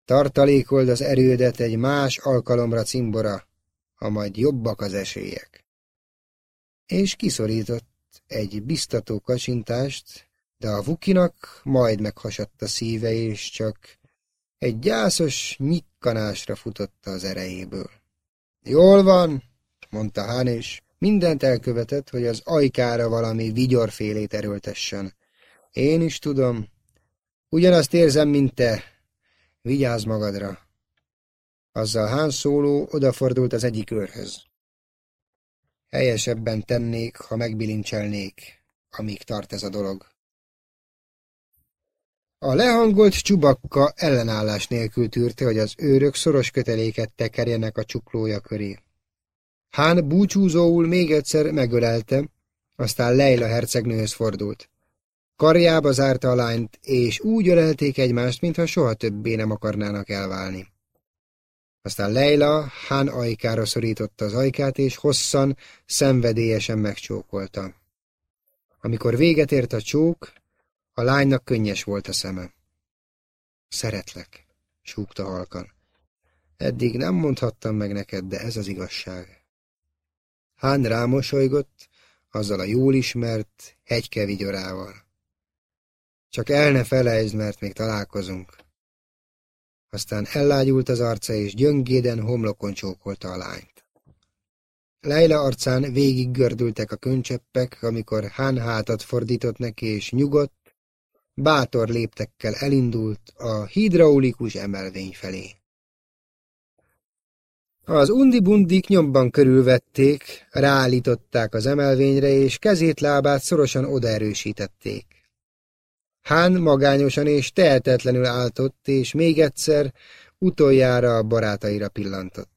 Tartalékold az erődet egy más alkalomra cimbora, ha majd jobbak az esélyek. És kiszorított egy biztató kacsintást, de a Vukinak majd meghasadt a szíve, és csak egy gyászos nyikkanásra futotta az erejéből. Jól van, mondta Hán, és mindent elkövetett, hogy az ajkára valami vigyorfélét erőltessen. Én is tudom. Ugyanazt érzem, mint te. Vigyázz magadra. Azzal Hán szóló odafordult az egyik őrhöz. Helyesebben tennék, ha megbilincselnék, amíg tart ez a dolog. A lehangolt csubakka ellenállás nélkül tűrte, hogy az őrök szoros köteléket tekerjenek a csuklója köré. Hán búcsúzóul még egyszer megölelte, aztán Leila hercegnőhöz fordult. Karjába zárta a lányt, és úgy ölelték egymást, mintha soha többé nem akarnának elválni. Aztán Leila Hán ajkára szorította az ajkát, és hosszan, szenvedélyesen megcsókolta. Amikor véget ért a csók, a lánynak könnyes volt a szeme. Szeretlek, súgta halkan. Eddig nem mondhattam meg neked, de ez az igazság. Hán rámosolygott, azzal a jól ismert hegyke vigyorával. Csak el ne felejtsd, mert még találkozunk. Aztán ellágyult az arca, és gyöngéden homlokon csókolta a lányt. Leila arcán végig gördültek a köncseppek, amikor Hán hátat fordított neki, és nyugodt, bátor léptekkel elindult a hidraulikus emelvény felé. Az undibundik nyomban körülvették, ráállították az emelvényre, és kezét-lábát szorosan odaerősítették. Hán magányosan és tehetetlenül álltott, és még egyszer utoljára a barátaira pillantott.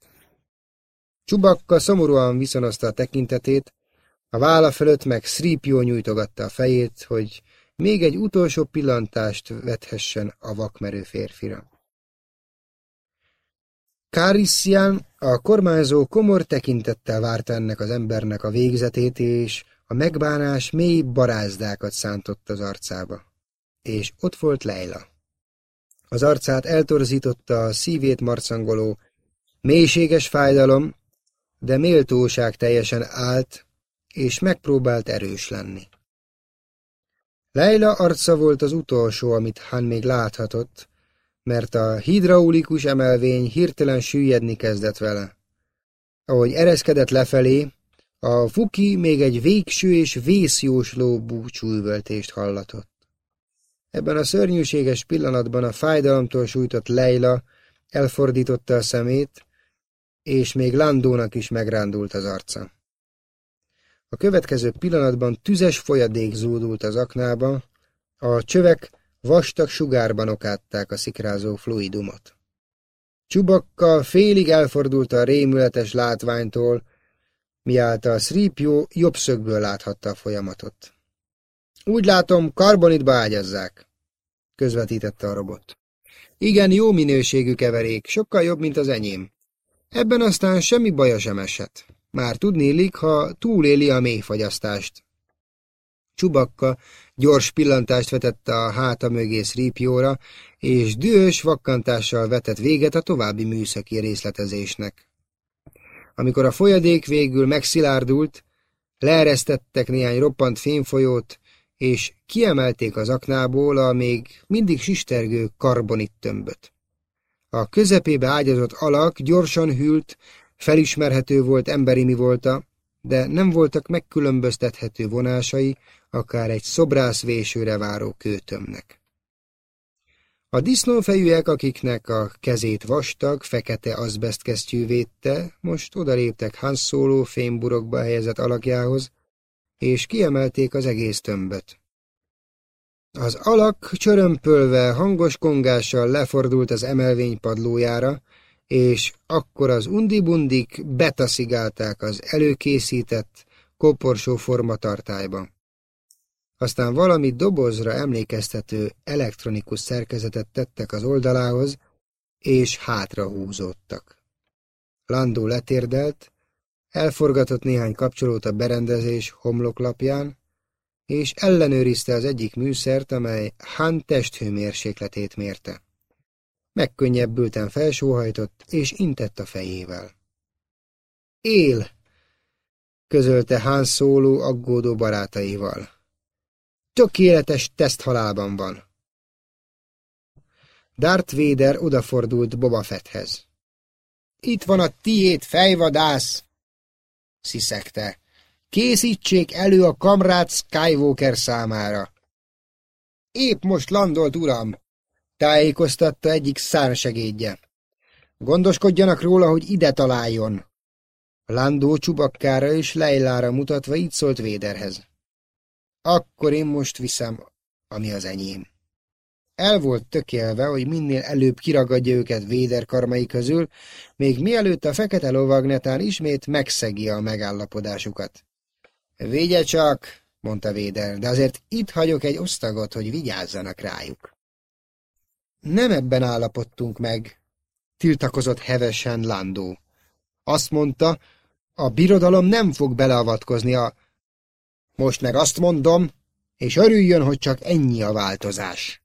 Csubakka szomorúan viszonozta a tekintetét, a válla fölött meg Szrípió nyújtogatta a fejét, hogy még egy utolsó pillantást vethessen a vakmerő férfira. Kárissian, a kormányzó komor tekintettel várta ennek az embernek a végzetét, és a megbánás mély barázdákat szántott az arcába. És ott volt Leila. Az arcát eltorzította a szívét marcangoló, mélységes fájdalom, de méltóság teljesen állt, és megpróbált erős lenni. Leila arca volt az utolsó, amit Han még láthatott, mert a hidraulikus emelvény hirtelen süllyedni kezdett vele. Ahogy ereszkedett lefelé, a Fuki még egy végső és vészjósló búcsúüvöltést hallatott. Ebben a szörnyűséges pillanatban a fájdalomtól sújtott Leila elfordította a szemét, és még Landónak is megrándult az arca. A következő pillanatban tüzes folyadék zúdult az aknába, a csövek vastag sugárban okátták a szikrázó fluidumot. Csubakka félig elfordult a rémületes látványtól, miáltal Sripio jobb szögből láthatta a folyamatot. Úgy látom, karbonitba ágyazzák, közvetítette a robot. Igen, jó minőségű keverék, sokkal jobb, mint az enyém. Ebben aztán semmi baja sem esett. Már tudnélik, ha túléli a mélyfagyasztást. Csubakka gyors pillantást vetett a háta mögé Szrípióra, és dühös vakkantással vetett véget a további műszaki részletezésnek. Amikor a folyadék végül megszilárdult, leeresztettek néhány roppant fényfolyót, és kiemelték az aknából a még mindig sistergő karbonit tömböt. A közepébe ágyazott alak gyorsan hűlt, Felismerhető volt emberi mi volta, de nem voltak megkülönböztethető vonásai, akár egy szobrász vésőre váró kőtömnek. A disznófejűek, akiknek a kezét vastag, fekete azbesztkesztyű védte, most odaléptek Hans Solo fémburokba helyezett alakjához, és kiemelték az egész tömböt. Az alak csörömpölve hangos kongással lefordult az emelvény padlójára, és akkor az undibundik betaszigálták az előkészített, koporsó formatartályba. Aztán valami dobozra emlékeztető elektronikus szerkezetet tettek az oldalához, és hátra húzódtak. Landó letérdelt, elforgatott néhány kapcsolót a berendezés homloklapján, és ellenőrizte az egyik műszert, amely Han testhőmérsékletét mérte. Megkönnyebbülten felsóhajtott, és intett a fejével. Él! közölte Han szóló aggódó barátaival. Tökéletes teszthalálban van. Darth Vader odafordult Boba Fetthez. Itt van a tiét, fejvadász! sziszegte. Készítsék elő a kamrát Skywalker számára. Épp most landolt, uram, tájékoztatta egyik szárnsegédje. Gondoskodjanak róla, hogy ide találjon. Landó csubakkára és Leilára mutatva így szólt Véderhez. Akkor én most viszem, ami az enyém. El volt tökélve, hogy minél előbb kiragadja őket Véder karmai közül, még mielőtt a fekete lovagnetán ismét megszegi a megállapodásukat. Vigye csak, mondta Véder, de azért itt hagyok egy osztagot, hogy vigyázzanak rájuk. Nem ebben állapodtunk meg, tiltakozott hevesen Landó. Azt mondta, a birodalom nem fog beleavatkozni a... Most meg azt mondom, és örüljön, hogy csak ennyi a változás.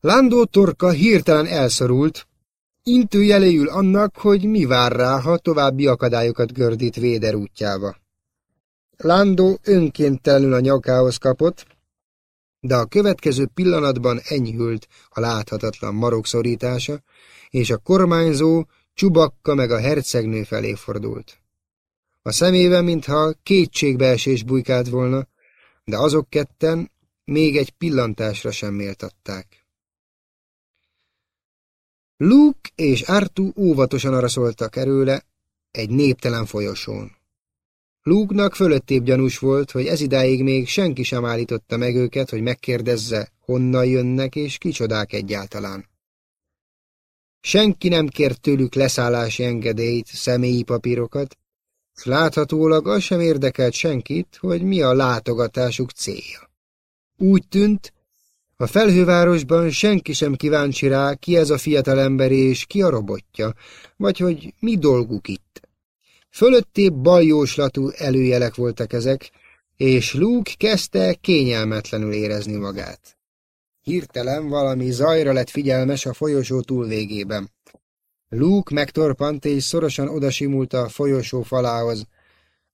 Landó torka hirtelen elszorult, intőjeléül annak, hogy mi vár rá, ha további akadályokat gördít Véder útjába. Landó önkéntelenül a nyakához kapott, de a következő pillanatban enyhült a láthatatlan marok szorítása, és a kormányzó Csubakka meg a hercegnő felé fordult. A szemébe, mintha kétségbeesés bujkált volna, de azok ketten még egy pillantásra sem méltatták. Luke és Artu óvatosan araszoltak erőle egy néptelen folyosón. Luke-nak fölöttébb gyanús volt, hogy ez idáig még senki sem állította meg őket, hogy megkérdezze, honnan jönnek és kicsodák egyáltalán. Senki nem kért tőlük leszállási engedélyt, személyi papírokat, és láthatólag az sem érdekelt senkit, hogy mi a látogatásuk célja. Úgy tűnt, a felhővárosban senki sem kíváncsi rá, ki ez a fiatalember és ki a robotja, vagy hogy mi dolguk itt. Fölöttébb baljóslatú előjelek voltak ezek, és Luke kezdte kényelmetlenül érezni magát. Hirtelen valami zajra lett figyelmes a folyosó túlvégében. Luke megtorpant és szorosan odasimulta a folyosó falához.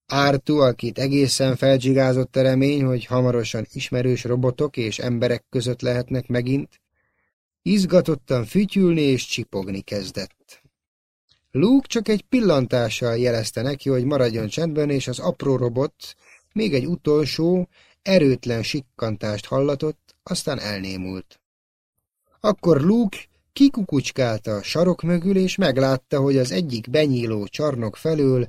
Ártú, akit egészen felcsigázott a remény, hogy hamarosan ismerős robotok és emberek között lehetnek megint, izgatottan fütyülni és csipogni kezdett. Luke csak egy pillantással jelezte neki, hogy maradjon csendben, és az apró robot még egy utolsó, erőtlen sikkantást hallatott, aztán elnémult. Akkor Luke kikukucskálta a sarok mögül, és meglátta, hogy az egyik benyíló csarnok felől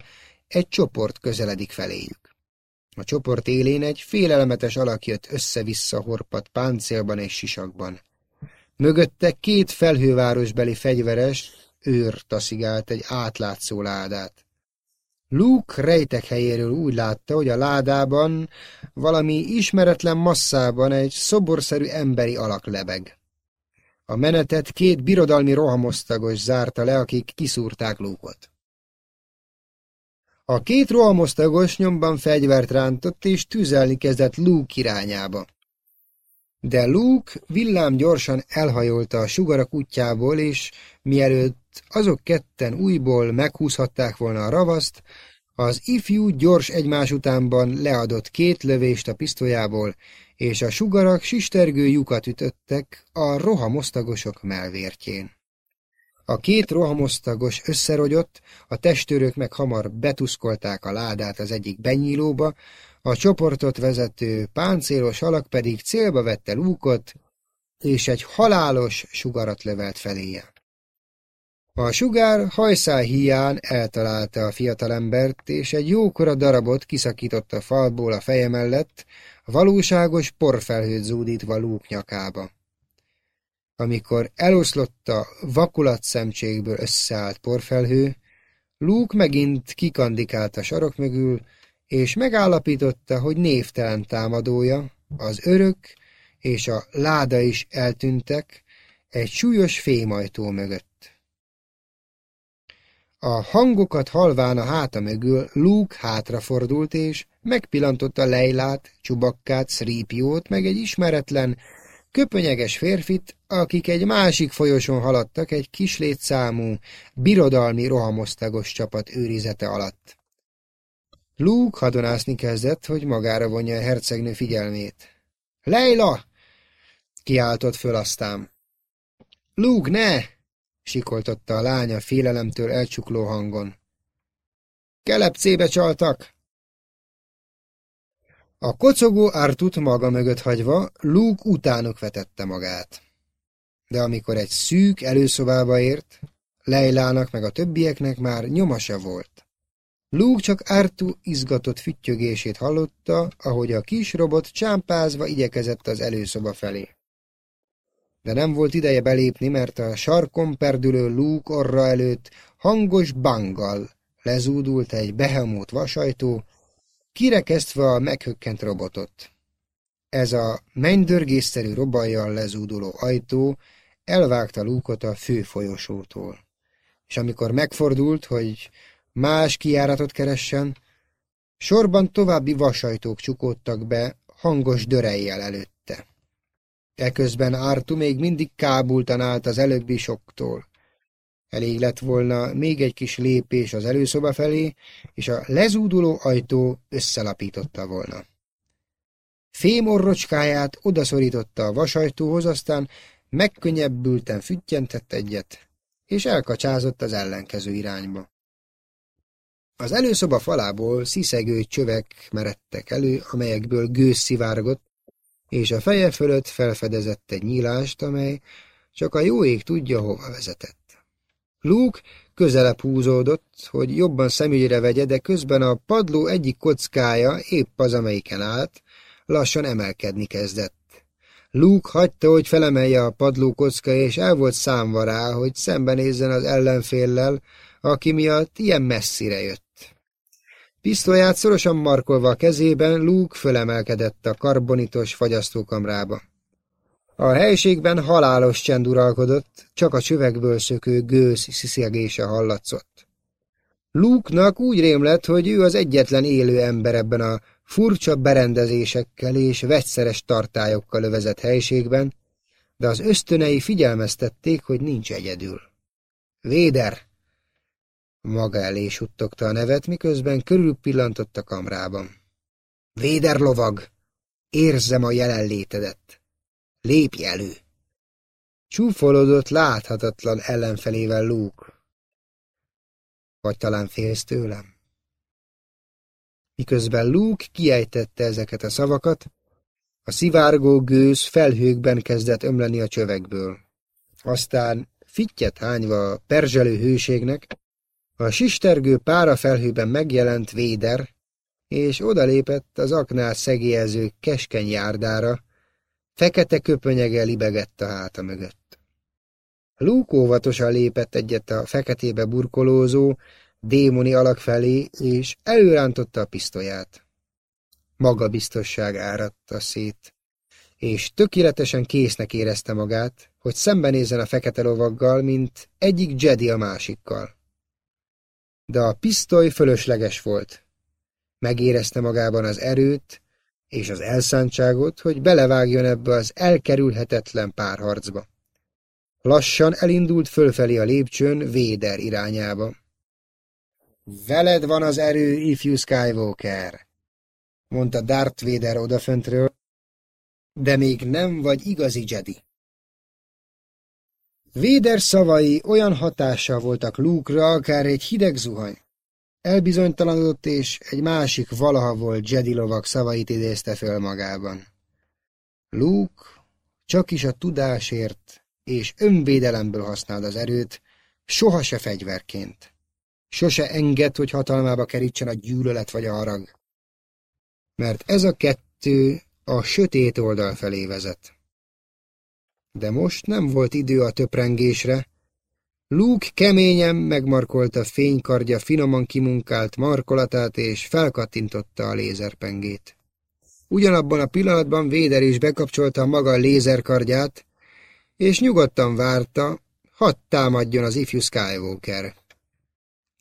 egy csoport közeledik feléjük. A csoport élén egy félelmetes alak jött össze-vissza horpat páncélban és sisakban. Mögötte két felhővárosbeli fegyveres őr taszigált egy átlátszó ládát. Luke rejtek helyéről úgy látta, hogy a ládában valami ismeretlen masszában egy szoborszerű emberi alak lebeg. A menetet két birodalmi rohamosztagos zárta le, akik kiszúrták Luke-ot. A két rohamosztagos nyomban fegyvert rántott, és tüzelni kezdett Luke irányába. De Luke villám gyorsan elhajolta a sugarak útjából, és mielőtt azok ketten újból meghúzhatták volna a ravaszt, az ifjú gyors egymás utánban leadott két lövést a pisztolyából, és a sugarak sistergő lyukat ütöttek a rohamosztagosok melvértjén. A két rohamosztagos összerogyott, a testőrök meg hamar betuszkolták a ládát az egyik benyílóba, A csoportot vezető páncélos alak pedig célba vette Lúkot, és egy halálos sugarat lövelt feléje. A sugár hajszál hián eltalálta a fiatalembert, és egy jókora darabot kiszakított a falból a feje mellett, valóságos porfelhőt zúdítva Lúk nyakába. Amikor eloszlott a vakulat szemcségből összeállt porfelhő, Luke megint kikandikált a sarok mögül, és megállapította, hogy névtelen támadója, az örök és a láda is eltűntek egy súlyos fémajtó mögött. A hangokat halván a háta mögül Luke hátrafordult, és megpillantotta Leilát, Csubakkát, Szrípiót, meg egy ismeretlen, köpönyeges férfit, akik egy másik folyoson haladtak egy kis létszámú, birodalmi rohamosztagos csapat őrizete alatt. Luke hadonászni kezdett, hogy magára vonja a hercegnő figyelmét. Leila! kiáltott föl aztán. Luke, ne! Sikoltotta a lánya félelemtől elcsukló hangon. Kelepcébe csaltak! A kocogó Artut maga mögött hagyva, Luke utánok vetette magát. De amikor egy szűk előszobába ért, Leilának meg a többieknek már nyomasa volt. Luke csak Artu izgatott füttyögését hallotta, ahogy a kis robot csámpázva igyekezett az előszoba felé. De nem volt ideje belépni, mert a sarkon perdülő Luke orra előtt hangos banggal lezúdult egy behemót vasajtó, kirekesztve a meghökkent robotot. Ez a mennydörgésszerű robajjal lezúduló ajtó elvágta Lúkot a fő folyosótól. És amikor megfordult, hogy más kiáratot keressen, sorban további vasajtók csukódtak be hangos dörejjel előtte. Eközben Artu még mindig kábultan állt az előbbi soktól. Elég lett volna még egy kis lépés az előszoba felé, és a lezúduló ajtó összelapította volna. Fémorrocskáját odaszorította a vasajtóhoz, aztán megkönnyebbülten füttyentett egyet, és elkacsázott az ellenkező irányba. Az előszoba falából sziszegő csövek meredtek elő, amelyekből gőz szivárgott, és a feje fölött felfedezett egy nyílást, amely csak a jó ég tudja, hova vezetett. Luke közelebb húzódott, hogy jobban szemügyre vegye, de közben a padló egyik kockája, épp az, amelyiken állt, lassan emelkedni kezdett. Luke hagyta, hogy felemelje a padló kocka, és el volt számva rá, hogy szembenézzen az ellenféllel, aki miatt ilyen messzire jött. Pisztolyát szorosan markolva a kezében, Luke fölemelkedett a karbonitos fagyasztókamrába. A helységben halálos csend uralkodott, csak a csövekből szökő gőz sziszegése hallatszott. Luke-nak úgy rémlett, hogy ő az egyetlen élő ember ebben a furcsa berendezésekkel és vegyszeres tartályokkal övezett helységben, de az ösztönei figyelmeztették, hogy nincs egyedül. Véder! Maga elé suttogta a nevet, miközben körülpillantott a kamrában. Véder lovag! Érzem a jelenlétedet! Lépj elő! Csúfolódott láthatatlan ellenfelével Luke. Vagy talán félsz tőlem? Miközben Luke kiejtette ezeket a szavakat, a szivárgó gőz felhőkben kezdett ömleni a csövekből. Aztán fittyet hányva a perzselő hőségnek, a sistergő párafelhőben megjelent Véder, és odalépett az aknál szegélyező keskeny járdára, Fekete köpönyege libegett a háta mögött. Luke óvatosan lépett egyet a feketébe burkolózó, démoni alak felé, és előrántotta a pisztolyát. Maga biztosság áradta szét, és tökéletesen késznek érezte magát, hogy szembenézzen a fekete lovaggal, mint egyik Jedi a másikkal. De a pisztoly fölösleges volt. Megérezte magában az erőt, és az elszántságot, hogy belevágjon ebbe az elkerülhetetlen párharcba. Lassan elindult fölfelé a lépcsőn Véder irányába. Veled van az erő, ifjú Skywalker, mondta Darth Vader odaföntről, de még nem vagy igazi Jedi. Véder szavai olyan hatással voltak Luke-ra, akár egy hideg zuhany. Elbizonytalanodott, és egy másik valaha volt Jedi lovak szavait idézte föl magában. Luke csak is a tudásért és önvédelemből használd az erőt, soha se fegyverként. Sose enged, hogy hatalmába kerítsen a gyűlölet vagy a harag. Mert ez a kettő a sötét oldal felé vezet. De most nem volt idő a töprengésre. Luke keményen megmarkolta fénykardja finoman kimunkált markolatát, és felkattintotta a lézerpengét. Ugyanabban a pillanatban Véder is bekapcsolta maga a lézerkardját, és nyugodtan várta, hadd támadjon az ifjú Skywalker.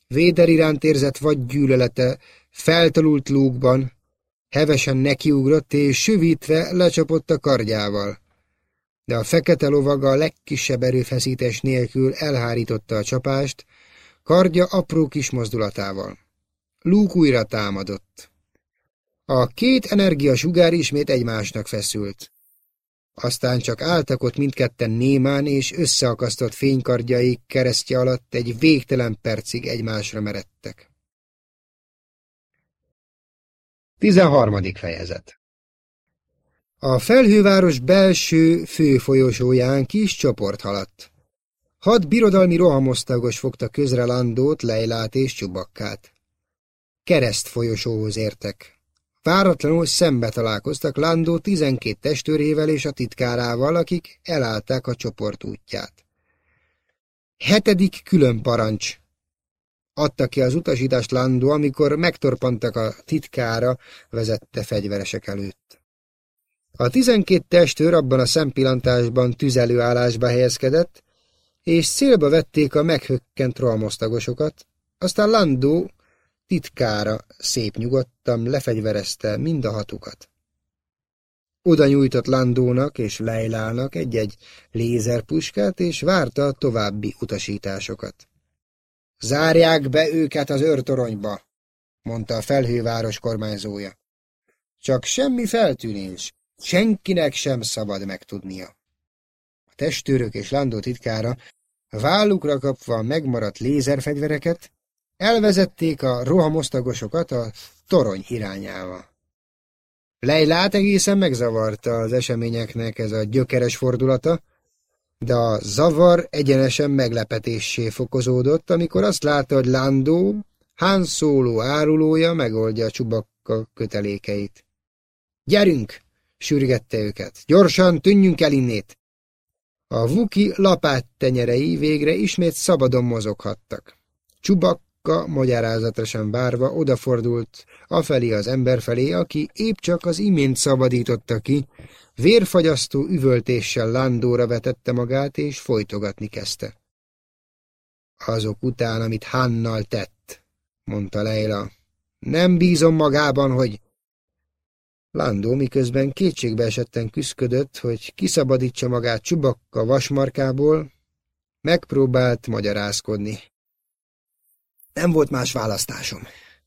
Véder iránt érzett vagy gyűlölete feltalult lúgban, hevesen nekiugrott és süvítve lecsapott a kardjával. De a fekete lovaga legkisebb erőfeszítés nélkül elhárította a csapást, kardja apró kis mozdulatával. Lúk újra támadott. A két energiasugár ismét egymásnak feszült. Aztán csak álltak ott mindketten némán, és összeakasztott fénykardjaik keresztje alatt egy végtelen percig egymásra meredtek. 13. fejezet A felhőváros belső főfolyosóján kis csoport haladt. Hat birodalmi rohamosztagos fogta közre Landót, Lejlát és Csubakkát. Kereszt folyosóhoz értek. Váratlanul szembe találkoztak Landó tizenkét testőrével és a titkárával, akik elállták a csoport útját. Hetedik külön parancs. Adta ki az utasítást Landó, amikor megtorpantak a titkára vezette fegyveresek előtt. A tizenkét testőr abban a szempillantásban tüzelőállásba helyezkedett, és célba vették a meghökkent rohamosztagosokat, aztán Landó Titkára szép nyugodtan lefegyverezte mind a hatukat. Oda nyújtott Landónak és Leilának egy-egy lézerpuskát, és várta a további utasításokat. Zárják be őket az őrtoronyba, mondta a felhőváros kormányzója. Csak semmi feltűnés, senkinek sem szabad megtudnia. A testőrök és Landó titkára vállukra kapva megmaradt lézerfegyvereket, Elvezették a rohamosztagosokat a torony irányába. Lejlát egészen megzavarta az eseményeknek ez a gyökeres fordulata, de a zavar egyenesen meglepetéssé fokozódott, amikor azt látta, hogy Landó, hán szóló árulója megoldja a csubakka kötelékeit. Gyerünk! Sürgette őket. Gyorsan, tűnjünk el innét! A vuki lapát tenyerei végre ismét szabadon mozoghattak. Csubak Akka magyarázatra sem várva odafordult afelé az ember felé, aki épp csak az imént szabadította ki, vérfagyasztó üvöltéssel lándóra vetette magát, és folytogatni kezdte. Azok után, amit Hannal tett, mondta Leila. Nem bízom magában, hogy... Landó miközben kétségbe esetten küszködött, hogy kiszabadítsa magát csubakka vasmarkából, megpróbált magyarázkodni. Nem volt más választásom.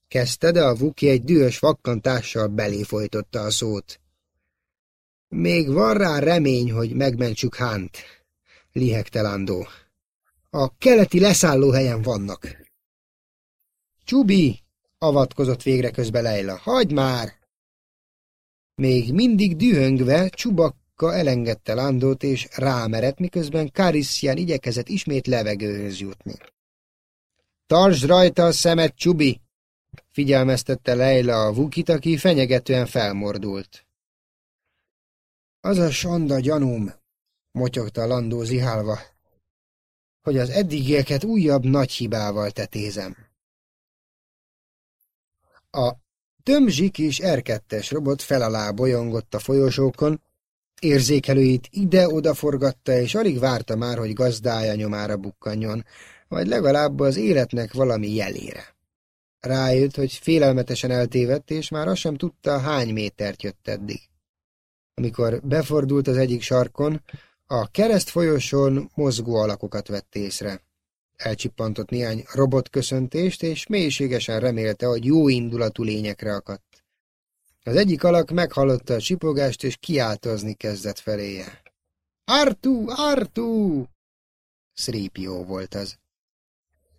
Kezdte, de a Vuki egy dühös vakkantással belé folytotta a szót. Még van rá remény, hogy megmentsük Hánt, lihegte Landó. A keleti leszállóhelyen vannak. Csubi, avatkozott végre közbe Leila. Hagyd már! Még mindig dühöngve Csubakka elengedte Landót és rámerett, miközben Karissian igyekezett ismét levegőhöz jutni. Tartsd rajta a szemet, Csubi! figyelmeztette Leila a vukit, aki fenyegetően felmordult. Az a sanda gyanúm, motyogta Landó zihálva, hogy az eddigieket újabb nagy hibával tetézem. A tömzsik és erkettes robot felalá bolyongott a folyosókon, érzékelőit ide-oda forgatta, és alig várta már, hogy gazdája nyomára bukkanjon, vagy legalább az életnek valami jelére. Rájött, hogy félelmetesen eltévedt, és már azt sem tudta, hány métert jött eddig. Amikor befordult az egyik sarkon, a kereszt folyosón mozgó alakokat vett észre. Elcsippantott néhány robotköszöntést, és mélységesen remélte, hogy jó indulatú lényekre akadt. Az egyik alak meghallotta a csipogást, és kiáltozni kezdett feléje. Artú, Artú! Szrépió volt az.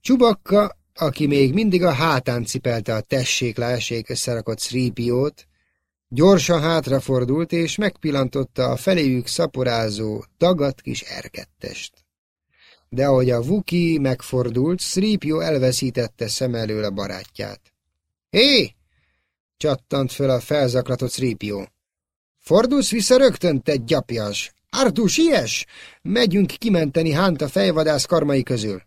Csubakka aki még mindig a hátán cipelte a tessék-lássék összerakott szrípiót, gyorsan hátrafordult és megpillantotta a feléjük szaporázó, dagat kis erkettest. De ahogy a Vuki megfordult, Szrípió elveszítette szem elől a barátját. Hé! csattant föl a felzaklatott Szrípió. Fordulsz vissza rögtön, te gyapjas! Artú, siess! Megyünk kimenteni Hánt a fejvadász karmai közül.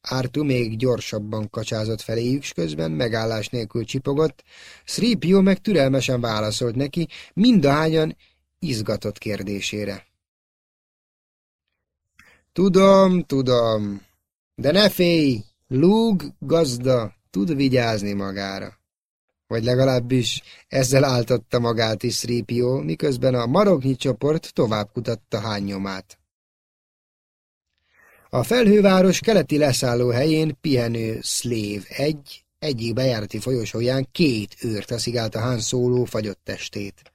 Ártu még gyorsabban kacsázott feléjük, s közben megállás nélkül csipogott, Sripio meg türelmesen válaszolt neki, mindahányan izgatott kérdésére. Tudom, tudom, de ne félj, Lúg gazda tud vigyázni magára. Vagy legalábbis ezzel áltatta magát is Sripio, miközben a marognyi csoport tovább kutatta hányomát. A felhőváros keleti leszálló helyén pihenő Slave egy, egyik bejárati folyosóján két őrt aszigált a hán szóló fagyott testét.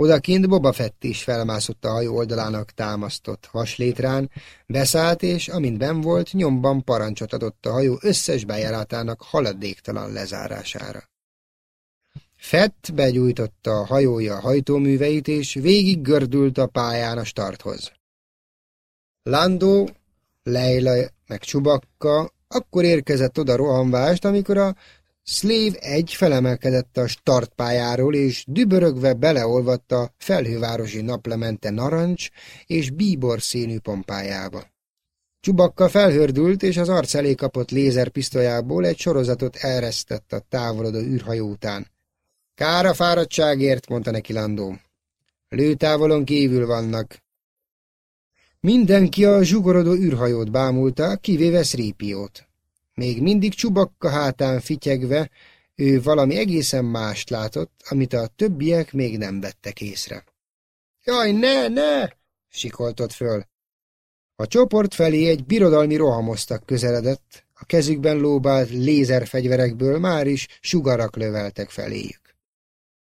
Odakint Boba Fett is felmászott a hajó oldalának támasztott vaslétrán, beszállt, és amint ben volt, nyomban parancsot adott a hajó összes bejáratának haladéktalan lezárására. Fett begyújtotta a hajója hajtóműveit, és végig gördült a pályán a starthoz. Landó Leila meg Csubakka akkor érkezett oda rohanvást, amikor a Slave egy felemelkedett a startpályáról, és dübörögve beleolvatta a felhővárosi naplemente narancs és bíbor színű pompájába. Csubakka felhördült, és az arc elé kapott lézerpisztolyából egy sorozatot elresztett a távolodó űrhajó után. Kár a fáradtságért, mondta neki Landó. Lőtávolon kívül vannak, Mindenki a zsugorodó űrhajót bámulta, kivéve Szrípiót. Még mindig csubakka hátán fityegve, ő valami egészen mást látott, amit a többiek még nem vettek észre. Jaj, ne, ne! sikoltott föl. A csoport felé egy birodalmi rohamoztak közeledett, a kezükben lóbált lézerfegyverekből már is sugarak löveltek feléjük.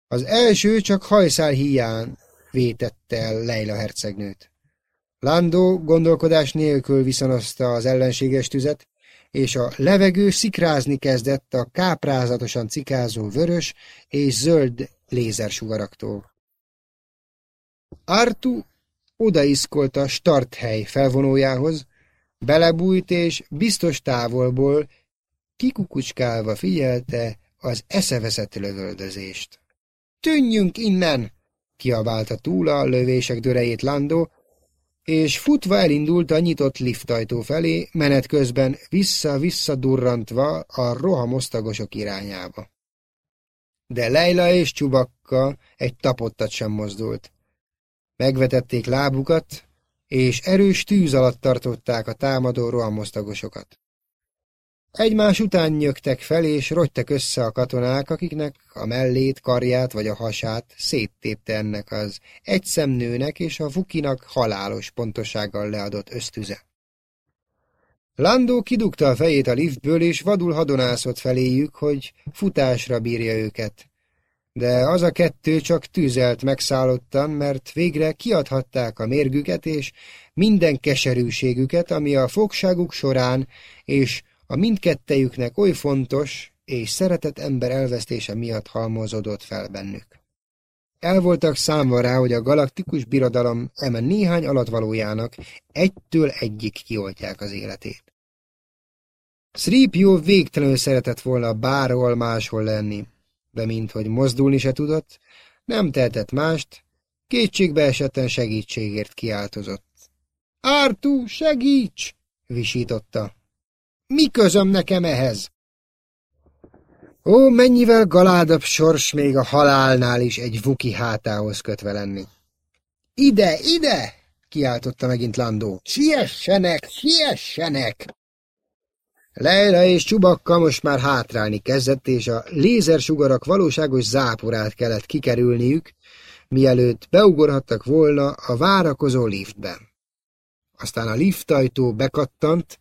Az első csak hajszál hiány vétette el Leila hercegnőt. Landó gondolkodás nélkül viszonozta az ellenséges tüzet, és a levegő szikrázni kezdett a káprázatosan cikázó vörös és zöld lézersugaraktól. Artu odaiszkolt a starthely felvonójához, belebújt és biztos távolból kikukucskálva figyelte az eszeveszett lövöldözést. – Tűnjünk innen! – kiabálta túl a lövések dörejét Landó, és futva elindult a nyitott liftajtó felé, menet közben vissza-vissza durrantva a rohamosztagosok irányába. De Leila és Csubakka egy tapottat sem mozdult. Megvetették lábukat, és erős tűz alatt tartották a támadó rohamosztagosokat. Egymás után nyögtek fel, és rogytak össze a katonák, akiknek a mellét, karját vagy a hasát széttépte ennek az egyszemnőnek és a Vukinak halálos pontosággal leadott ösztüze. Landó kidugta a fejét a liftből, és vadul hadonászott feléjük, hogy futásra bírja őket. De az a kettő csak tűzelt megszállottan, mert végre kiadhatták a mérgüket és minden keserűségüket, ami a fogságuk során és a mindkettejüknek oly fontos és szeretett ember elvesztése miatt halmozódott fel bennük. El voltak számva rá, hogy a galaktikus birodalom eme néhány alatvalójának egytől egyik kioltják az életét. Sripio végtelenül szeretett volna bárhol máshol lenni, de minthogy mozdulni se tudott, nem tehetett mást, kétségbe esetten segítségért kiáltozott. Ártú, segíts! visította. Mi közöm nekem ehhez? Ó, mennyivel galádabb sors még a halálnál is egy vuki hátához kötve lenni. Ide, ide! kiáltotta megint Landó. Siessenek, siessenek! Leila és Csubakka most már hátrálni kezdett, és a lézersugarak valóságos záporát kellett kikerülniük, mielőtt beugorhattak volna a várakozó liftben. Aztán a liftajtó bekattant,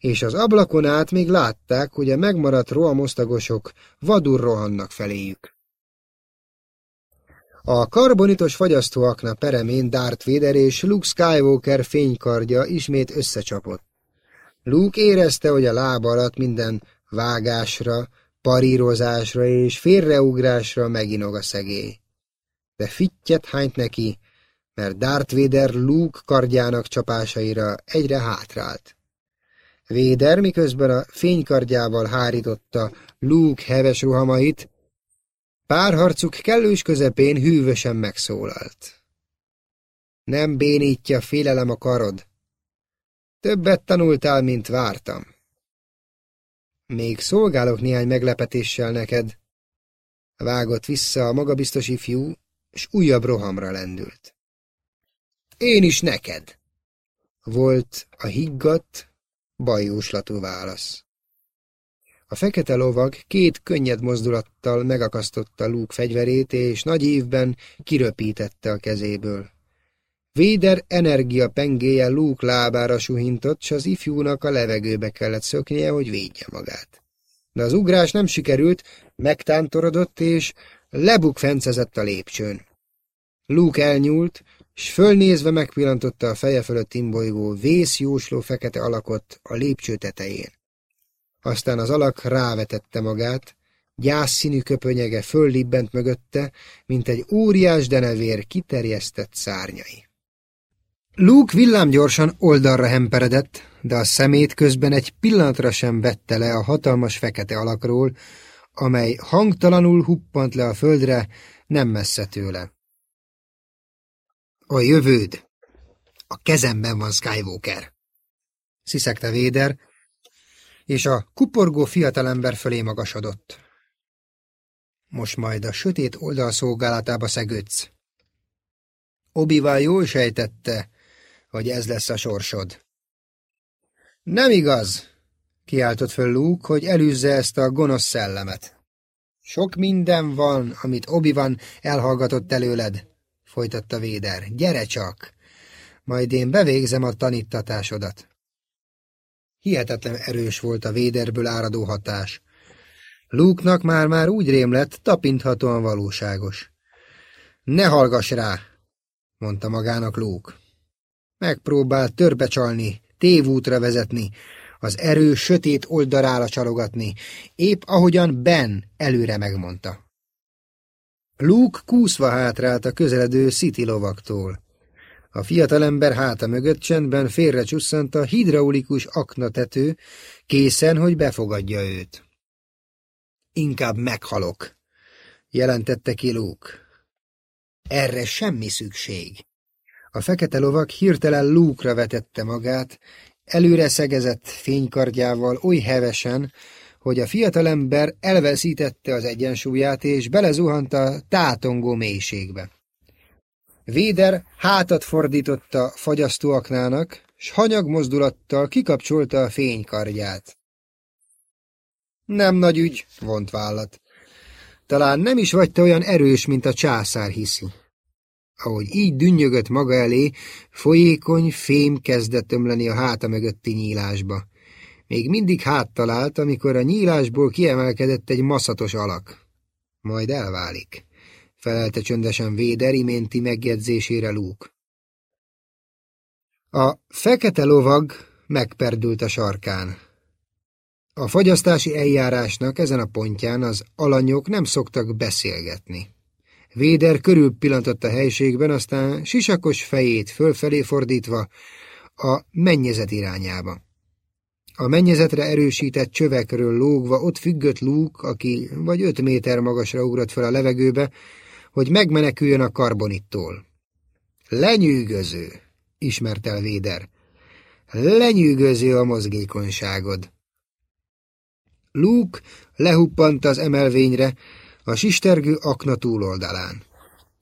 és az ablakon át még látták, hogy a megmaradt rohamosztagosok vadul rohannak feléjük. A karbonitos fagyasztóakna peremén Darth Vader és Luke Skywalker fénykardja ismét összecsapott. Luke érezte, hogy a lába alatt minden vágásra, parírozásra és félreugrásra meginog a szegély. De fittyet hányt neki, mert Darth Vader Luke kardjának csapásaira egyre hátrált. Véder miközben a fénykardjával hárította Luke heves ruhamait, párharcuk kellős közepén hűvösen megszólalt. Nem bénítja félelem a karod. Többet tanultál, mint vártam. Még szolgálok néhány meglepetéssel neked. Vágott vissza a magabiztos ifjú, s újabb rohamra lendült. Én is neked! Volt a higgadt, bajóslatú válasz. A fekete lovag két könnyed mozdulattal megakasztotta Luke fegyverét, és nagy évben kiröpítette a kezéből. Véder energia pengéje Luke lábára suhintott, s az ifjúnak a levegőbe kellett szöknie, hogy védje magát. De az ugrás nem sikerült, megtántorodott, és lebukfencezett a lépcsőn. Luke elnyúlt, s fölnézve megpillantotta a feje fölött imbolygó vészjósló fekete alakot a lépcső tetején. Aztán az alak rávetette magát, gyászszínű köpönyege föllibbent mögötte, mint egy óriás denevér kiterjesztett szárnyai. Luke villámgyorsan oldalra hemperedett, de a szemét közben egy pillanatra sem vette le a hatalmas fekete alakról, amely hangtalanul huppant le a földre, nem messze tőle. A jövőd. A kezemben van Skywalker. Sziszegte Véder, és a kuporgó fiatalember fölé magasodott. Most majd a sötét oldal szolgálatába szegődsz. Obival jól sejtette, hogy ez lesz a sorsod. Nem igaz, kiáltott föl Luke, hogy elűzze ezt a gonosz szellemet. Sok minden van, amit Obi-Wan elhallgatott előled, folytatta Véder. Gyere csak, majd én bevégzem a tanítatásodat. Hihetetlen erős volt a Véderből áradó hatás. Luke-nak már-már úgy rém lett, tapinthatóan valóságos. Ne hallgass rá, mondta magának Luke. Megpróbál törbecsalni, tévútra vezetni, az erő sötét oldalára csalogatni, épp ahogyan Ben előre megmondta. Luke kúszva hátrált a közeledő City lovaktól. A fiatalember háta mögött csendben félrecsusszant a hidraulikus aknatető, készen, hogy befogadja őt. Inkább meghalok, jelentette ki Luke. Erre semmi szükség. A fekete lovak hirtelen lúkra vetette magát, előre szegezett fénykardjával oly hevesen, hogy a fiatalember elveszítette az egyensúlyát, és belezuhant a tátongó mélységbe. Véder hátat fordította fagyasztóaknának, s hanyag mozdulattal kikapcsolta a fénykardját. Nem nagy ügy, vont vállat. Talán nem is vagy te olyan erős, mint a császár hiszi. Ahogy így dünnyögött maga elé, folyékony fém kezdett ömleni a háta mögötti nyílásba. Még mindig háttalált, amikor a nyílásból kiemelkedett egy maszatos alak. Majd elválik, felelte csöndesen Véder iménti megjegyzésére lúk. A fekete lovag megperdült a sarkán. A fagyasztási eljárásnak ezen a pontján az alanyok nem szoktak beszélgetni. Véder körül pillantott a helységben, aztán sisakos fejét fölfelé fordítva a mennyezet irányába. A mennyezetre erősített csövekről lógva ott függött Luke, aki vagy öt méter magasra ugrott fel a levegőbe, hogy megmeneküljön a karbonittól. Lenyűgöző, ismert el Véder. Lenyűgöző a mozgékonyságod. Luke lehuppant az emelvényre, a sistergő akna túloldalán.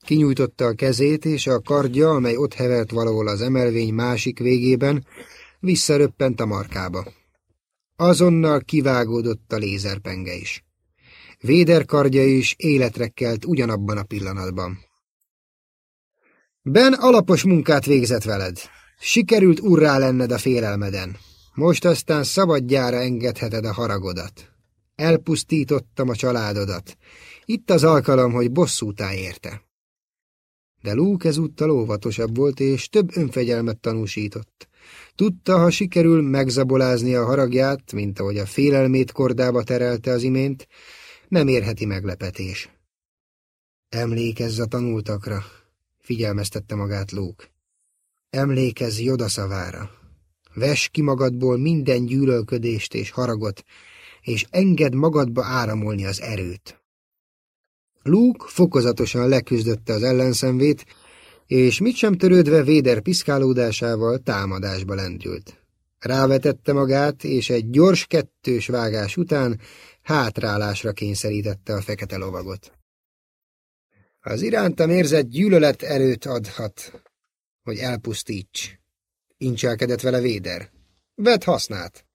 Kinyújtotta a kezét, és a kardja, amely ott hevert valahol az emelvény másik végében, visszaröppent a markába. Azonnal kivágódott a lézerpenge is. Véder kardja is életre kelt ugyanabban a pillanatban. Ben alapos munkát végzett veled. Sikerült urrá lenned a félelmeden. Most aztán szabadjára engedheted a haragodat. Elpusztítottam a családodat. Itt az alkalom, hogy bosszút érte. De Luke ezúttal óvatosabb volt, és több önfegyelmet tanúsított. Tudta, ha sikerül megzabolázni a haragját, mint ahogy a félelmét kordába terelte az imént, nem érheti meglepetés. Emlékezz a tanultakra, figyelmeztette magát Luke. Emlékezz Joda szavára. Ves ki magadból minden gyűlölködést és haragot, és engedd magadba áramolni az erőt. Luke fokozatosan leküzdötte az ellenszenvét, és mit sem törődve Véder piszkálódásával támadásba lendült. Rávetette magát, és egy gyors kettős vágás után hátrálásra kényszerítette a fekete lovagot. Az irántam érzett gyűlölet erőt adhat, hogy elpusztíts. Incselkedett vele Véder. Vedd hasznát!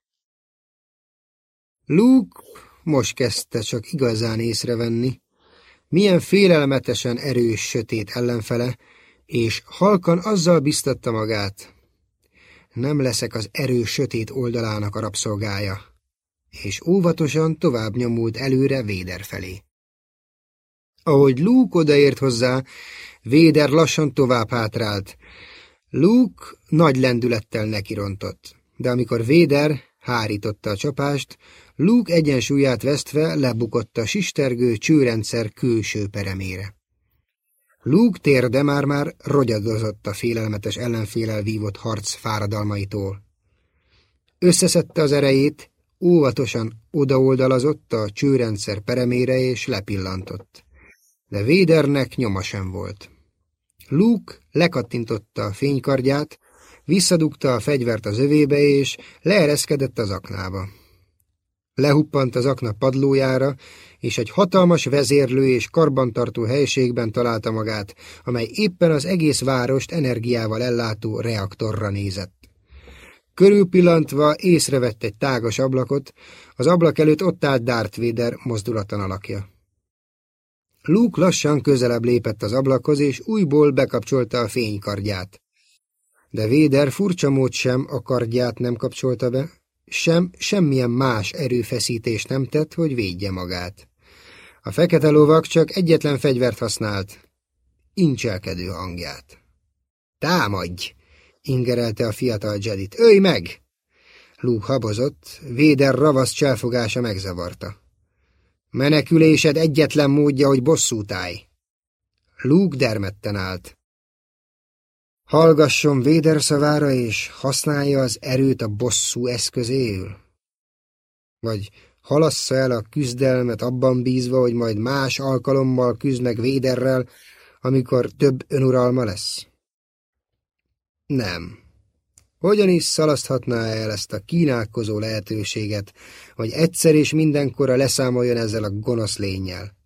Luke most kezdte csak igazán észrevenni, milyen félelmetesen erős sötét ellenfele, és halkan azzal biztatta magát, nem leszek az erős sötét oldalának a rabszolgája, és óvatosan tovább nyomult előre Véder felé. Ahogy Luke odaért hozzá, Véder lassan tovább hátrált. Luke nagy lendülettel nekirontott, de amikor Véder hárította a csapást, Luke egyensúlyát vesztve lebukott a sistergő csőrendszer külső peremére. Luke térde már-már rogyadozott a félelmetes ellenfélel vívott harc fáradalmaitól. Összeszedte az erejét, óvatosan odaoldalazott a csőrendszer peremére és lepillantott. De Védernek nyoma sem volt. Luke lekattintotta a fénykardját, visszadugta a fegyvert az övébe és leereszkedett az aknába. Lehuppant az akna padlójára, és egy hatalmas vezérlő és karbantartó helységben találta magát, amely éppen az egész várost energiával ellátó reaktorra nézett. Körülpillantva észrevett egy tágas ablakot, az ablak előtt ott állt Darth Vader mozdulatlan alakja. Luke lassan közelebb lépett az ablakhoz, és újból bekapcsolta a fénykardját. De Véder furcsa mód sem a kardját nem kapcsolta be, sem semmilyen más erőfeszítést nem tett, hogy védje magát. A fekete lovak csak egyetlen fegyvert használt, incselkedő hangját. Támadj! ingerelte a fiatal Jedit. Ölj meg! Luke habozott, Véder ravasz cselfogása megzavarta. Menekülésed egyetlen módja, hogy bosszút állj. Luke dermedten állt. Hallgasson Véder szavára, és használja az erőt a bosszú eszközéül? Vagy halassza el a küzdelmet abban bízva, hogy majd más alkalommal küzd meg Véderrel, amikor több önuralma lesz? Nem. Hogyan is szalaszthatná el ezt a kínálkozó lehetőséget, hogy egyszer és mindenkorra leszámoljon ezzel a gonosz lényel?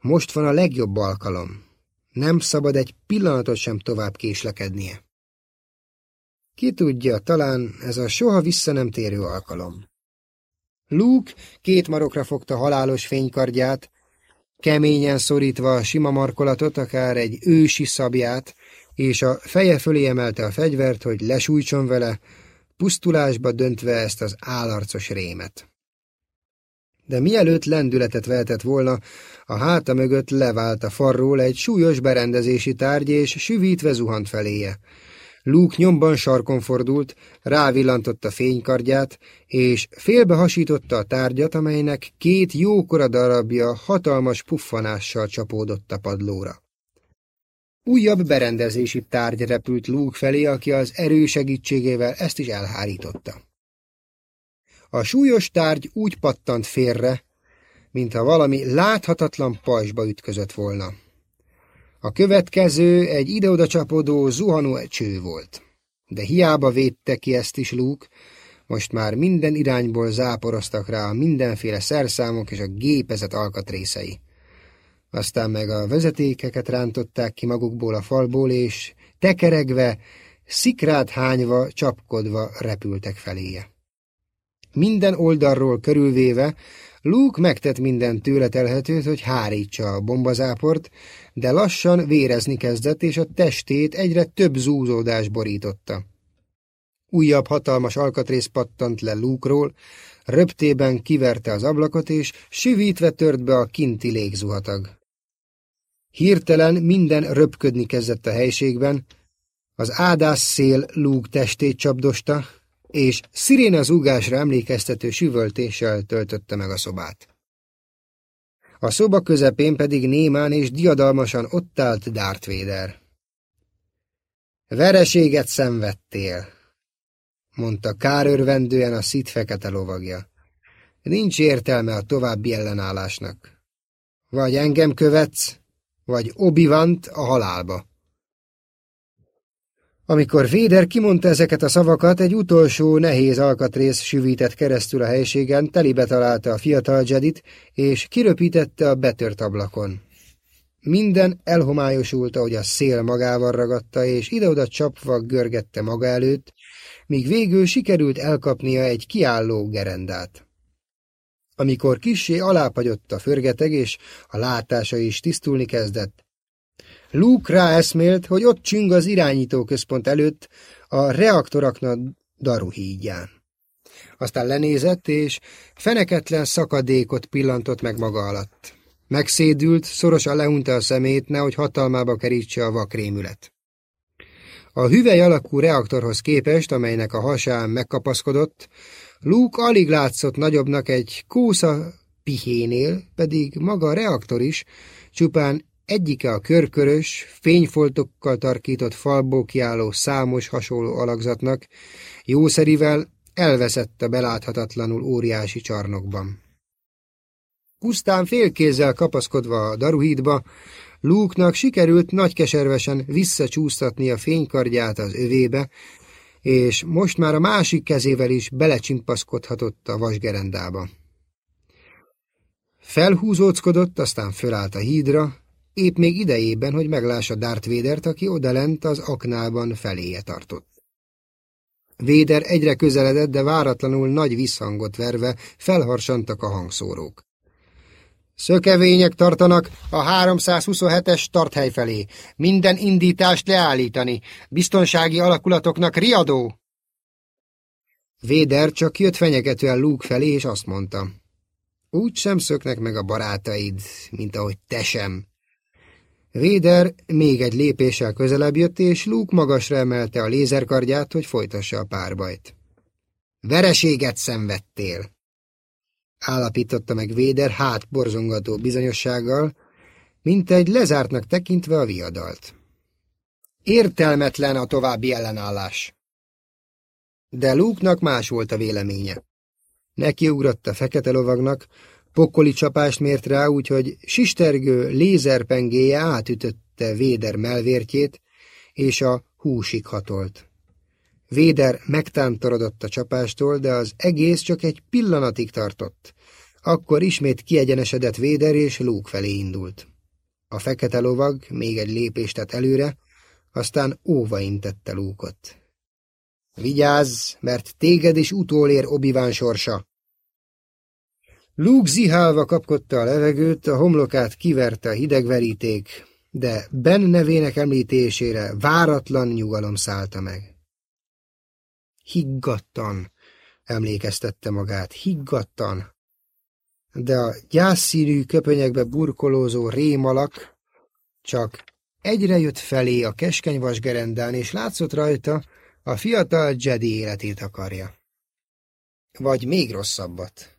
Most van a legjobb alkalom. Nem szabad egy pillanatot sem tovább késlekednie. Ki tudja, talán ez a soha vissza nem térő alkalom. Luke két marokra fogta halálos fénykardját, keményen szorítva a sima markolatot, akár egy ősi szabját, és a feje fölé emelte a fegyvert, hogy lesújtson vele, pusztulásba döntve ezt az állarcos rémet. De mielőtt lendületet vehetett volna, a háta mögött levált a farról egy súlyos berendezési tárgy, és süvítve zuhant feléje. Luke nyomban sarkon fordult, rávillantotta fénykardját, és félbehasította a tárgyat, amelynek két jókora darabja hatalmas puffanással csapódott a padlóra. Újabb berendezési tárgy repült Luke felé, aki az erő segítségével ezt is elhárította. A súlyos tárgy úgy pattant félre, mintha valami láthatatlan pajzsba ütközött volna. A következő egy ide-oda csapodó, zuhanó cső volt. De hiába védte ki ezt is Luke, most már minden irányból záporoztak rá a mindenféle szerszámok és a gépezet alkatrészei. Aztán meg a vezetékeket rántották ki magukból a falból, és tekeregve, szikrát hányva, csapkodva repültek feléje. Minden oldalról körülvéve Luke megtett minden tőle hogy hárítsa a bombazáport, de lassan vérezni kezdett, és a testét egyre több zúzódás borította. Újabb hatalmas alkatrész pattant le Luke-ról, röptében kiverte az ablakot, és süvítve tört be a kinti légzuhatag. Hirtelen minden röpködni kezdett a helységben, Az ádász szél lúg testét csapdosta, és sziréna zúgásra emlékeztető süvöltéssel töltötte meg a szobát. A szoba közepén pedig némán és diadalmasan ott állt Darth Vader. Vereséget szenvedtél, mondta kárörvendően a szit fekete lovagja. Nincs értelme a további ellenállásnak. Vagy engem követsz, vagy obi a halálba. Amikor Véder kimondta ezeket a szavakat, egy utolsó nehéz alkatrész süvített keresztül a helységen, telibe találta a fiatal Jedit, és kiröpítette a betört ablakon. Minden elhomályosult, ahogy a szél magával ragadta, és ide-oda csapva görgette maga előtt, míg végül sikerült elkapnia egy kiálló gerendát. Amikor kissé alápagyott a förgeteg, és a látása is tisztulni kezdett, Luke ráeszmélt, hogy ott csüng az irányítóközpont előtt a reaktoraknak daruhídján. Aztán lenézett, és feneketlen szakadékot pillantott meg maga alatt. Megszédült, szorosan leunta a szemét, nehogy hatalmába kerítse a vakrémület. A hüvely alakú reaktorhoz képest, amelynek a hasán megkapaszkodott, Luke alig látszott nagyobbnak egy kósza pihénél, pedig maga a reaktor is csupán Egyike a körkörös, fényfoltokkal tarkított falból kiálló számos hasonló alakzatnak, jószerivel elveszett a beláthatatlanul óriási csarnokban. Pusztán félkézzel kapaszkodva a daruhídba, Luke-nak sikerült nagykeservesen visszacsúsztatni a fénykardját az övébe, és most már a másik kezével is belecsimpaszkodhatott a vasgerendába. Felhúzóckodott, aztán fölállt a hídra, épp még idejében, hogy meglássa Darth Védert, aki odalent az aknában feléje tartott. Véder egyre közeledett, de váratlanul nagy visszhangot verve felharsantak a hangszórók. Szökevények tartanak a 327-es tarthely felé. Minden indítást leállítani. Biztonsági alakulatoknak riadó! Véder csak jött fenyegetően Luke felé, és azt mondta. Úgy sem szöknek meg a barátaid, mint ahogy te sem. Véder még egy lépéssel közelebb jött, és Luke magasra emelte a lézerkardját, hogy folytassa a párbajt. Vereséget szenvedtél, állapította meg Véder hát borzongató bizonyossággal, mint egy lezártnak tekintve a viadalt. Értelmetlen a további ellenállás. De Luke-nak más volt a véleménye. Nekiugrott a fekete lovagnak, Pokoli csapást mért rá, úgyhogy sistergő lézerpengéje átütötte Véder melvértjét, és a húsig hatolt. Véder megtántorodott a csapástól, de az egész csak egy pillanatig tartott. Akkor ismét kiegyenesedett Véder, és Lúk felé indult. A fekete lovag még egy lépést tett előre, aztán óva intette Lúkot. Vigyázz, mert téged is utolér Obiván sorsa! Luke zihálva kapkodta a levegőt, a homlokát kiverte a hidegveríték, de Ben nevének említésére váratlan nyugalom szállta meg. Higgadtan, emlékeztette magát, higgadtan. De a gyászszínű köpönyekbe burkolózó rémalak csak egyre jött felé a keskeny vasgerendán, és látszott rajta, a fiatal Jedi életét akarja. Vagy még rosszabbat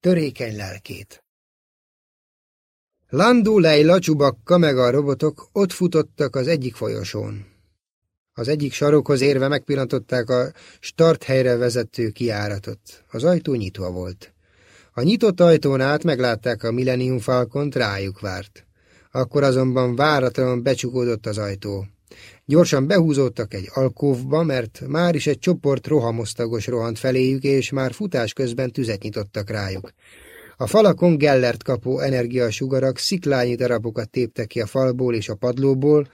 törékeny lelkét. Landó Leila, Csubakka meg a robotok ott futottak az egyik folyosón. Az egyik sarokhoz érve megpillantották a starthelyre vezető kiáratot. Az ajtó nyitva volt. A nyitott ajtón át meglátták a Millennium Falcont, rájuk várt. Akkor azonban váratlanul becsukódott az ajtó. Gyorsan behúzódtak egy alkóvba, mert már is egy csoport rohamosztagos rohant feléjük, és már futás közben tüzet nyitottak rájuk. A falakon Gellert kapó energiasugarak sziklányi darabokat téptek ki a falból és a padlóból,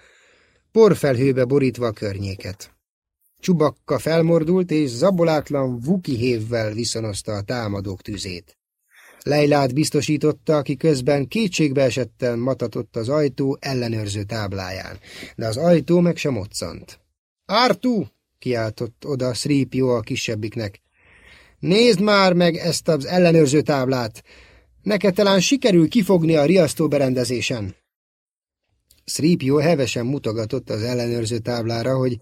porfelhőbe borítva a környéket. Csubakka felmordult, és zabolátlan vuki hévvel viszonozta a támadók tüzét. Leilát biztosította, aki közben kétségbe esetten matatott az ajtó ellenőrző tábláján, de az ajtó meg sem moccant. – Ártú! – kiáltott oda Sripio a kisebbiknek. – Nézd már meg ezt az ellenőrző táblát! Neked talán sikerül kifogni a riasztóberendezésen. Sripio hevesen mutogatott az ellenőrző táblára, hogy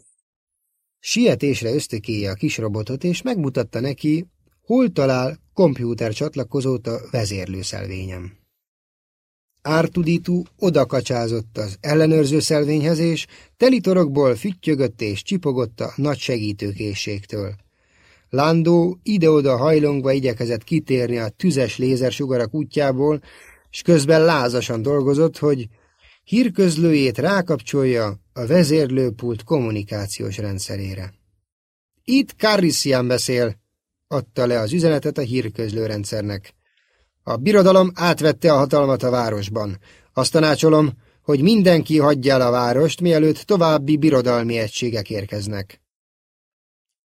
sietésre ösztökéje a kis robotot, és megmutatta neki, hol talál kompjúter csatlakozót a vezérlőszelvényem. Ártuditu odakacsázott az ellenőrző szelvényhez, és telitorokból füttyögött és csipogott a nagy segítőkészségtől. Lándó ide-oda hajlongva igyekezett kitérni a tüzes lézersugarak útjából, és közben lázasan dolgozott, hogy hírközlőjét rákapcsolja a vezérlőpult kommunikációs rendszerére. Itt Carrissian beszél, adta le az üzenetet a hírközlőrendszernek. A birodalom átvette a hatalmat a városban. Azt tanácsolom, hogy mindenki hagyja el a várost, mielőtt további birodalmi egységek érkeznek.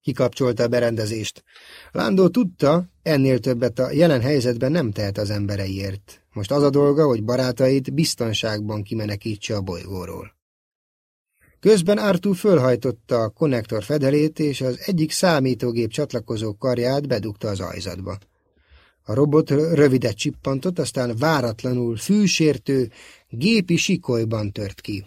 Kikapcsolta a berendezést. Lándó tudta, ennél többet a jelen helyzetben nem tehet az embereiért. Most az a dolga, hogy barátait biztonságban kimenekítse a bolygóról. Közben Artú fölhajtotta a konnektor fedelét, és az egyik számítógép csatlakozó karját bedugta az ajzatba. A robot rövidet csippantott, aztán váratlanul fűsértő, gépi sikolyban tört ki.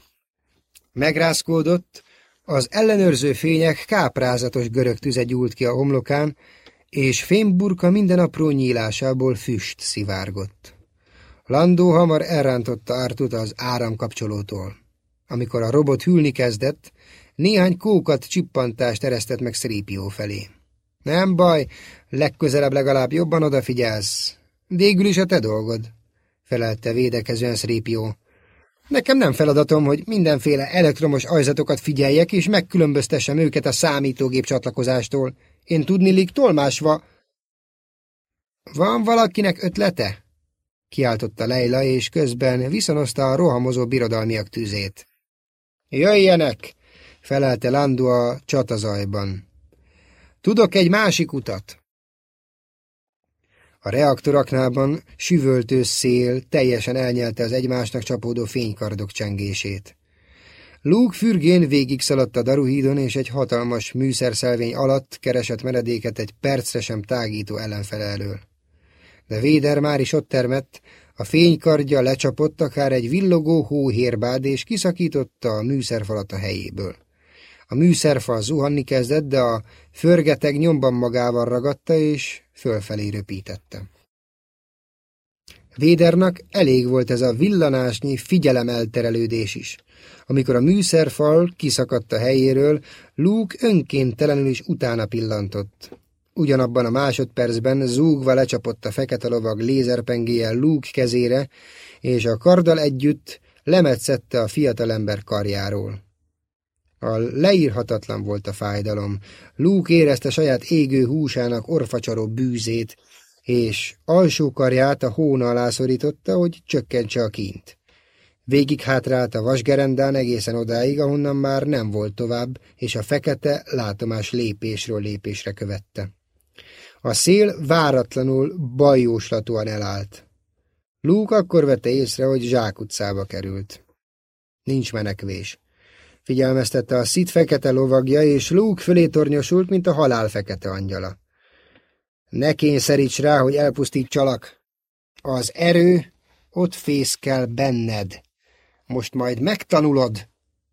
Megrázkódott, az ellenőrző fények káprázatos görög tüze gyúlt ki a homlokán, és fémburka minden apró nyílásából füst szivárgott. Landó hamar elrántotta Artut az áramkapcsolótól. Amikor a robot hűlni kezdett, néhány kókat csippantást eresztett meg Szrípió felé. Nem baj, legközelebb legalább jobban odafigyelsz. Végül is a te dolgod, felelte védekezően Szrípió. Nekem nem feladatom, hogy mindenféle elektromos ajzatokat figyeljek, és megkülönböztessem őket a számítógép csatlakozástól. Én tudnilik tolmásva... Van valakinek ötlete? kiáltotta Leila, és közben viszonozta a rohamozó birodalmiak tűzét. Jöjjenek! felelte Landu a csatazajban. Tudok egy másik utat. A reaktoraknában süvöltő szél teljesen elnyelte az egymásnak csapódó fénykardok csengését. Luke fürgén végig szaladt a daruhídon, és egy hatalmas műszerszelvény alatt keresett menedéket egy percre sem tágító ellenfele elől. De Véder már is ott termett, a fénykardja lecsapott akár egy villogó hóhérbád, és kiszakította a műszerfalat a helyéből. A műszerfal zuhanni kezdett, de a förgeteg nyomban magával ragadta, és fölfelé röpítette. Védernak elég volt ez a villanásnyi figyelemelterelődés is. Amikor a műszerfal kiszakadt a helyéről, Luke önkéntelenül is utána pillantott. Ugyanabban a másodpercben zúgva lecsapott a fekete lovag lézerpengéjel Luke kezére, és a karddal együtt lemetszette a fiatalember karjáról. A leírhatatlan volt a fájdalom. Luke érezte saját égő húsának orfacsaró bűzét, és alsó karját a hóna alá szorította, hogy csökkentse a kint. Végig hátrált a vasgerendán egészen odáig, ahonnan már nem volt tovább, és a fekete látomás lépésről lépésre követte. A szél váratlanul bajóslatúan elállt. Luke akkor vette észre, hogy zsákutcába került. Nincs menekvés. Figyelmeztette a szit fekete lovagja, és Luke fölé tornyosult, mint a halál fekete angyala. Ne kényszeríts rá, hogy elpusztítsalak. Az erő ott fészkel benned. Most majd megtanulod,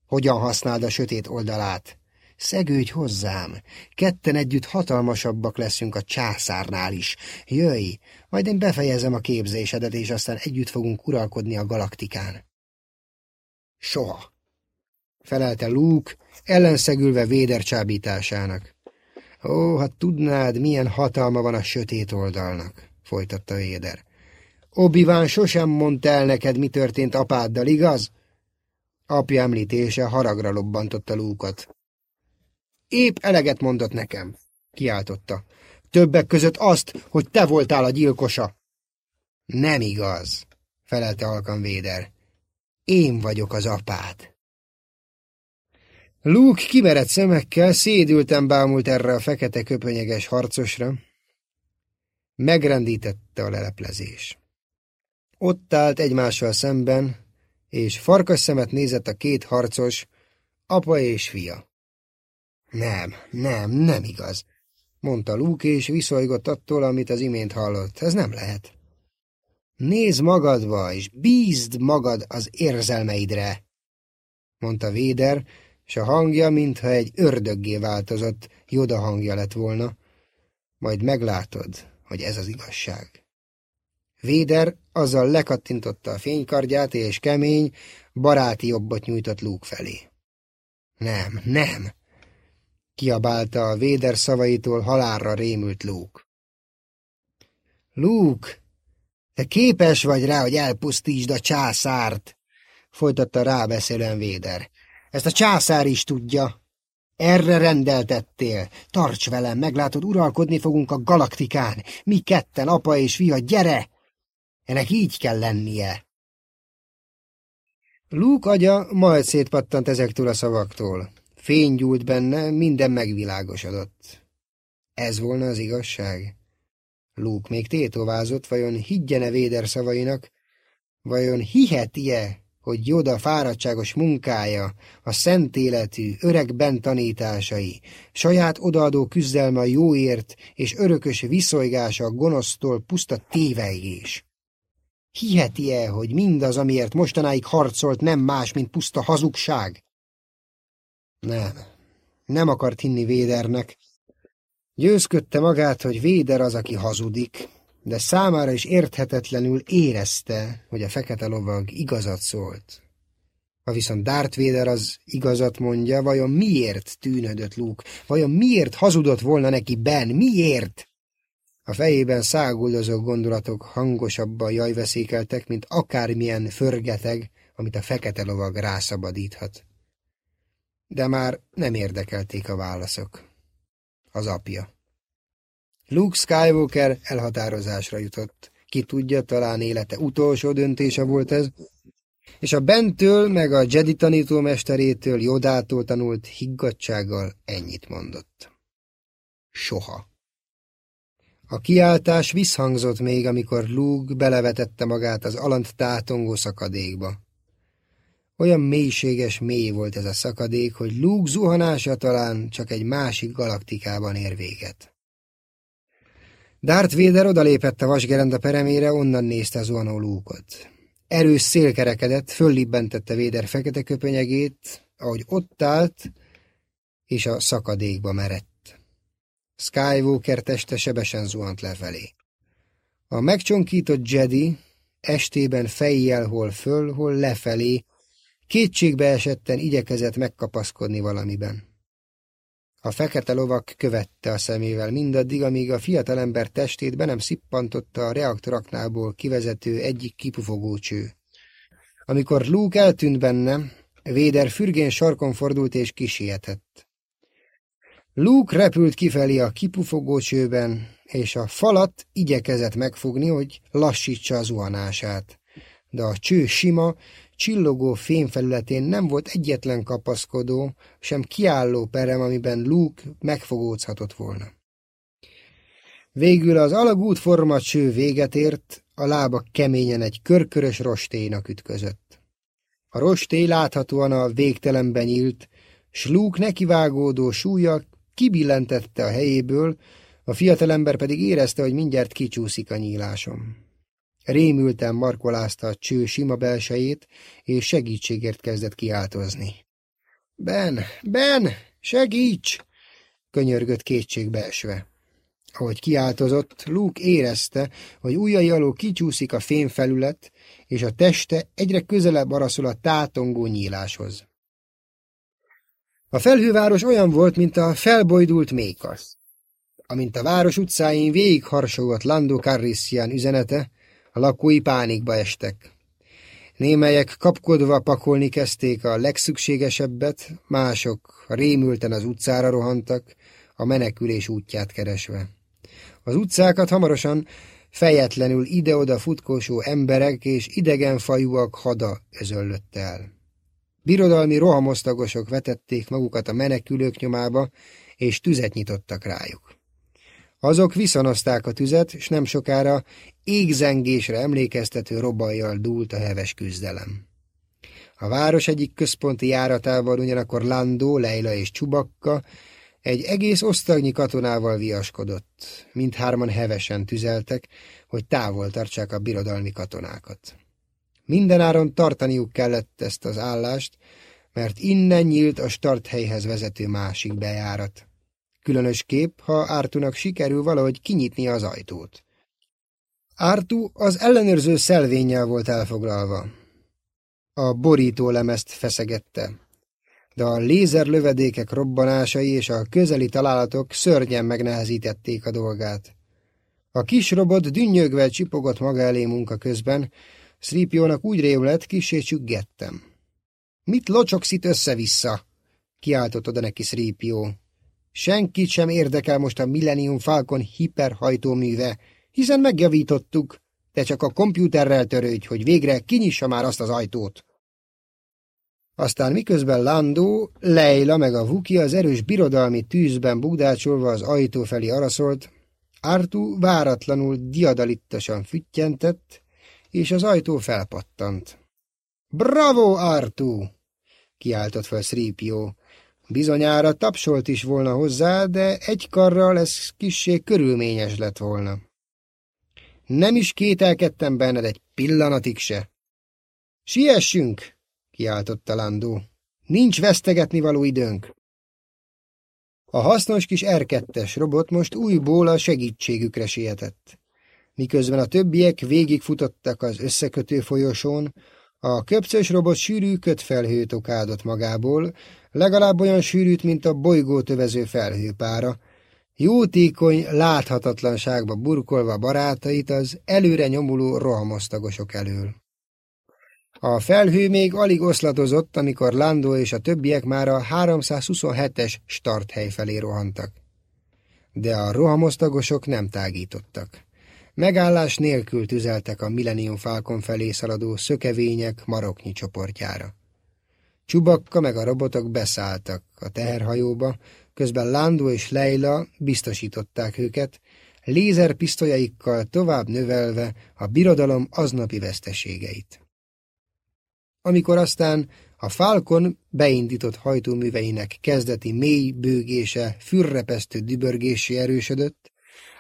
hogyan használd a sötét oldalát. Szegődj hozzám, ketten együtt hatalmasabbak leszünk a császárnál is. Jöjj, majd én befejezem a képzésedet, és aztán együtt fogunk uralkodni a galaktikán. Soha, felelte Luke, ellenszegülve Véder csábításának. Ó, ha tudnád, milyen hatalma van a sötét oldalnak, folytatta Véder. obi sosem mondta el neked, mi történt apáddal, igaz? Apja említése haragra lobbantotta Lúkot. Épp eleget mondott nekem, kiáltotta. Többek között azt, hogy te voltál a gyilkosa. Nem igaz, felelte halkan Véder. Én vagyok az apád. Luke kimerett szemekkel szédülten bámult erre a fekete köpönyeges harcosra. Megrendítette a leleplezés. Ott állt egymással szemben, és farkas szemet nézett a két harcos, apa és fia. Nem, nem, nem igaz, mondta Luke, és viszolygott attól, amit az imént hallott. Ez nem lehet. Nézd magadba, és bízd magad az érzelmeidre, mondta Véder, és a hangja, mintha egy ördöggé változott, Joda hangja lett volna. Majd meglátod, hogy ez az igazság. Véder azzal lekattintotta a fénykardját, és kemény, baráti jobbot nyújtott Luke felé. Nem, nem! Kiabálta a Véder szavaitól halálra rémült Luke. Luke, te képes vagy rá, hogy elpusztítsd a császárt, folytatta rábeszélően Véder. Ezt a császár is tudja. Erre rendeltettél. Tarts velem, meglátod, uralkodni fogunk a galaktikán. Mi ketten, apa és fia, gyere! Ennek így kell lennie. Luke agya majd szétpattant ezektől a szavaktól. Fény gyúlt benne, minden megvilágosodott. Ez volna az igazság? Luke még tétovázott, vajon higgyene Véder szavainak, vajon hiheti-e, hogy Joda fáradtságos munkája, a szent életű, öregben tanításai, saját odaadó küzdelme a jóért és örökös viszonygása a gonosztól puszta tévejgés. Hiheti-e, hogy mindaz, amiért mostanáig harcolt, nem más, mint puszta hazugság? Nem, nem akart hinni Védernek. Győzködte magát, hogy Véder az, aki hazudik, de számára is érthetetlenül érezte, hogy a fekete lovag igazat szólt. Ha viszont Darth Vader az igazat mondja, vajon miért tűnödött Luke? Vajon miért hazudott volna neki Ben? Miért? A fejében száguldozó gondolatok hangosabban jajveszékeltek, mint akármilyen förgeteg, amit a fekete lovag rászabadíthat. De már nem érdekelték a válaszok. Az apja. Luke Skywalker elhatározásra jutott. Ki tudja, talán élete utolsó döntése volt ez, és a Bentől meg a Jedi tanítómesterétől, Jodától tanult higgadsággal ennyit mondott. Soha. A kiáltás visszhangzott még, amikor Luke belevetette magát az alant tátongó szakadékba. Olyan mélységes mély volt ez a szakadék, hogy Luke zuhanása talán csak egy másik galaktikában ér véget. Darth Vader odalépett a vasgerenda peremére, onnan nézte zuhanó lúkot. Erős szél kerekedett, föllibbentette Véder fekete köpönyegét, ahogy ott állt, és a szakadékba merett. Skywalker teste sebesen zuhant lefelé. A megcsonkított Jedi estében fejjel hol föl, hol lefelé, kétségbe esetten igyekezett megkapaszkodni valamiben. A fekete lovak követte a szemével mindaddig, amíg a fiatalember testét be nem szippantotta a reaktoraknából kivezető egyik kipufogó cső. Amikor Luke eltűnt benne, Véder fürgén sarkon fordult és kisietett. Luke repült kifelé a kipufogó csőben, és a falat igyekezett megfogni, hogy lassítsa az zuhanását. De a cső sima, csillogó fémfelületén nem volt egyetlen kapaszkodó, sem kiálló perem, amiben Luke megfogózhatott volna. Végül az alagút forma cső véget ért, a lába keményen egy körkörös rostélynak ütközött. A rostély láthatóan a végtelenben nyílt, s Luke nekivágódó súlya kibillentette a helyéből, a fiatalember pedig érezte, hogy mindjárt kicsúszik a nyílásom. Rémülten markolázta a cső sima belsejét, és segítségért kezdett kiáltozni. Ben, Ben, segíts! könyörgött kétségbe esve. Ahogy kiáltozott, Luke érezte, hogy ujjai alól kicsúszik a fémfelület, és a teste egyre közelebb araszol a tátongó nyíláshoz. A felhőváros olyan volt, mint a felbojdult mékasz. Amint a város utcáin végigharsogott Lando Carrissian üzenete, a lakói pánikba estek. Némelyek kapkodva pakolni kezdték a legszükségesebbet, mások rémülten az utcára rohantak, a menekülés útját keresve. Az utcákat hamarosan fejetlenül ide-oda futkósó emberek és idegen fajúak hada özöllött el. Birodalmi rohamosztagosok vetették magukat a menekülők nyomába, és tüzet nyitottak rájuk. Azok viszonozták a tüzet, és nem sokára égzengésre emlékeztető robajjal dúlt a heves küzdelem. A város egyik központi járatával ugyanakkor Landó, Leila és Csubakka egy egész osztagnyi katonával viaskodott. Mindhárman hevesen tüzeltek, hogy távol tartsák a birodalmi katonákat. Mindenáron tartaniuk kellett ezt az állást, mert innen nyílt a starthelyhez vezető másik bejárat. Különös kép, ha Ártunak sikerül valahogy kinyitni az ajtót. Ártú az ellenőrző szelvénnyel volt elfoglalva. A borító lemezt feszegette, de a lézerlövedékek robbanásai és a közeli találatok szörnyen megnehezítették a dolgát. A kis robot dünnyögve csipogott maga elé munka közben, Szrípiónak úgy rémlett, kisé csüggettem. Mit locsogsz itt össze-vissza? kiáltott oda neki Szrípió. Senkit sem érdekel most a Millennium Falcon hiperhajtóműve, hiszen megjavítottuk, de csak a kompjúterrel törődj, hogy végre kinyissa már azt az ajtót. Aztán miközben Landó, Leila meg a Vuki az erős birodalmi tűzben bugdácsolva az ajtó felé araszolt, Artu váratlanul diadalittasan füttyentett, és az ajtó felpattant. Bravo, Artu! kiáltott fel Sripió. Bizonyára tapsolt is volna hozzá, de egy karral ez kissé körülményes lett volna. Nem is kételkedtem benned egy pillanatig se. Siessünk! kiáltotta Landó. Nincs vesztegetni való időnk. A hasznos kis R2-es robot most újból a segítségükre sietett. Miközben a többiek végigfutottak az összekötő folyosón, a köpcös robot sűrű kötfelhőt okádott magából, legalább olyan sűrűt, mint a bolygót övező felhőpára, jótékony láthatatlanságba burkolva barátait az előre nyomuló rohamosztagosok elől. A felhő még alig oszlatozott, amikor Lando és a többiek már a 327-es starthely felé rohantak. De a rohamosztagosok nem tágítottak. Megállás nélkül tüzeltek a Millennium Falcon felé szaladó szökevények maroknyi csoportjára. Csubakka meg a robotok beszálltak a teherhajóba, közben Lando és Leila biztosították őket, lézerpisztolyaikkal tovább növelve a birodalom aznapi veszteségeit. Amikor aztán a Falcon beindított hajtóműveinek kezdeti mély bőgése, fürrepesztő dübörgésé erősödött,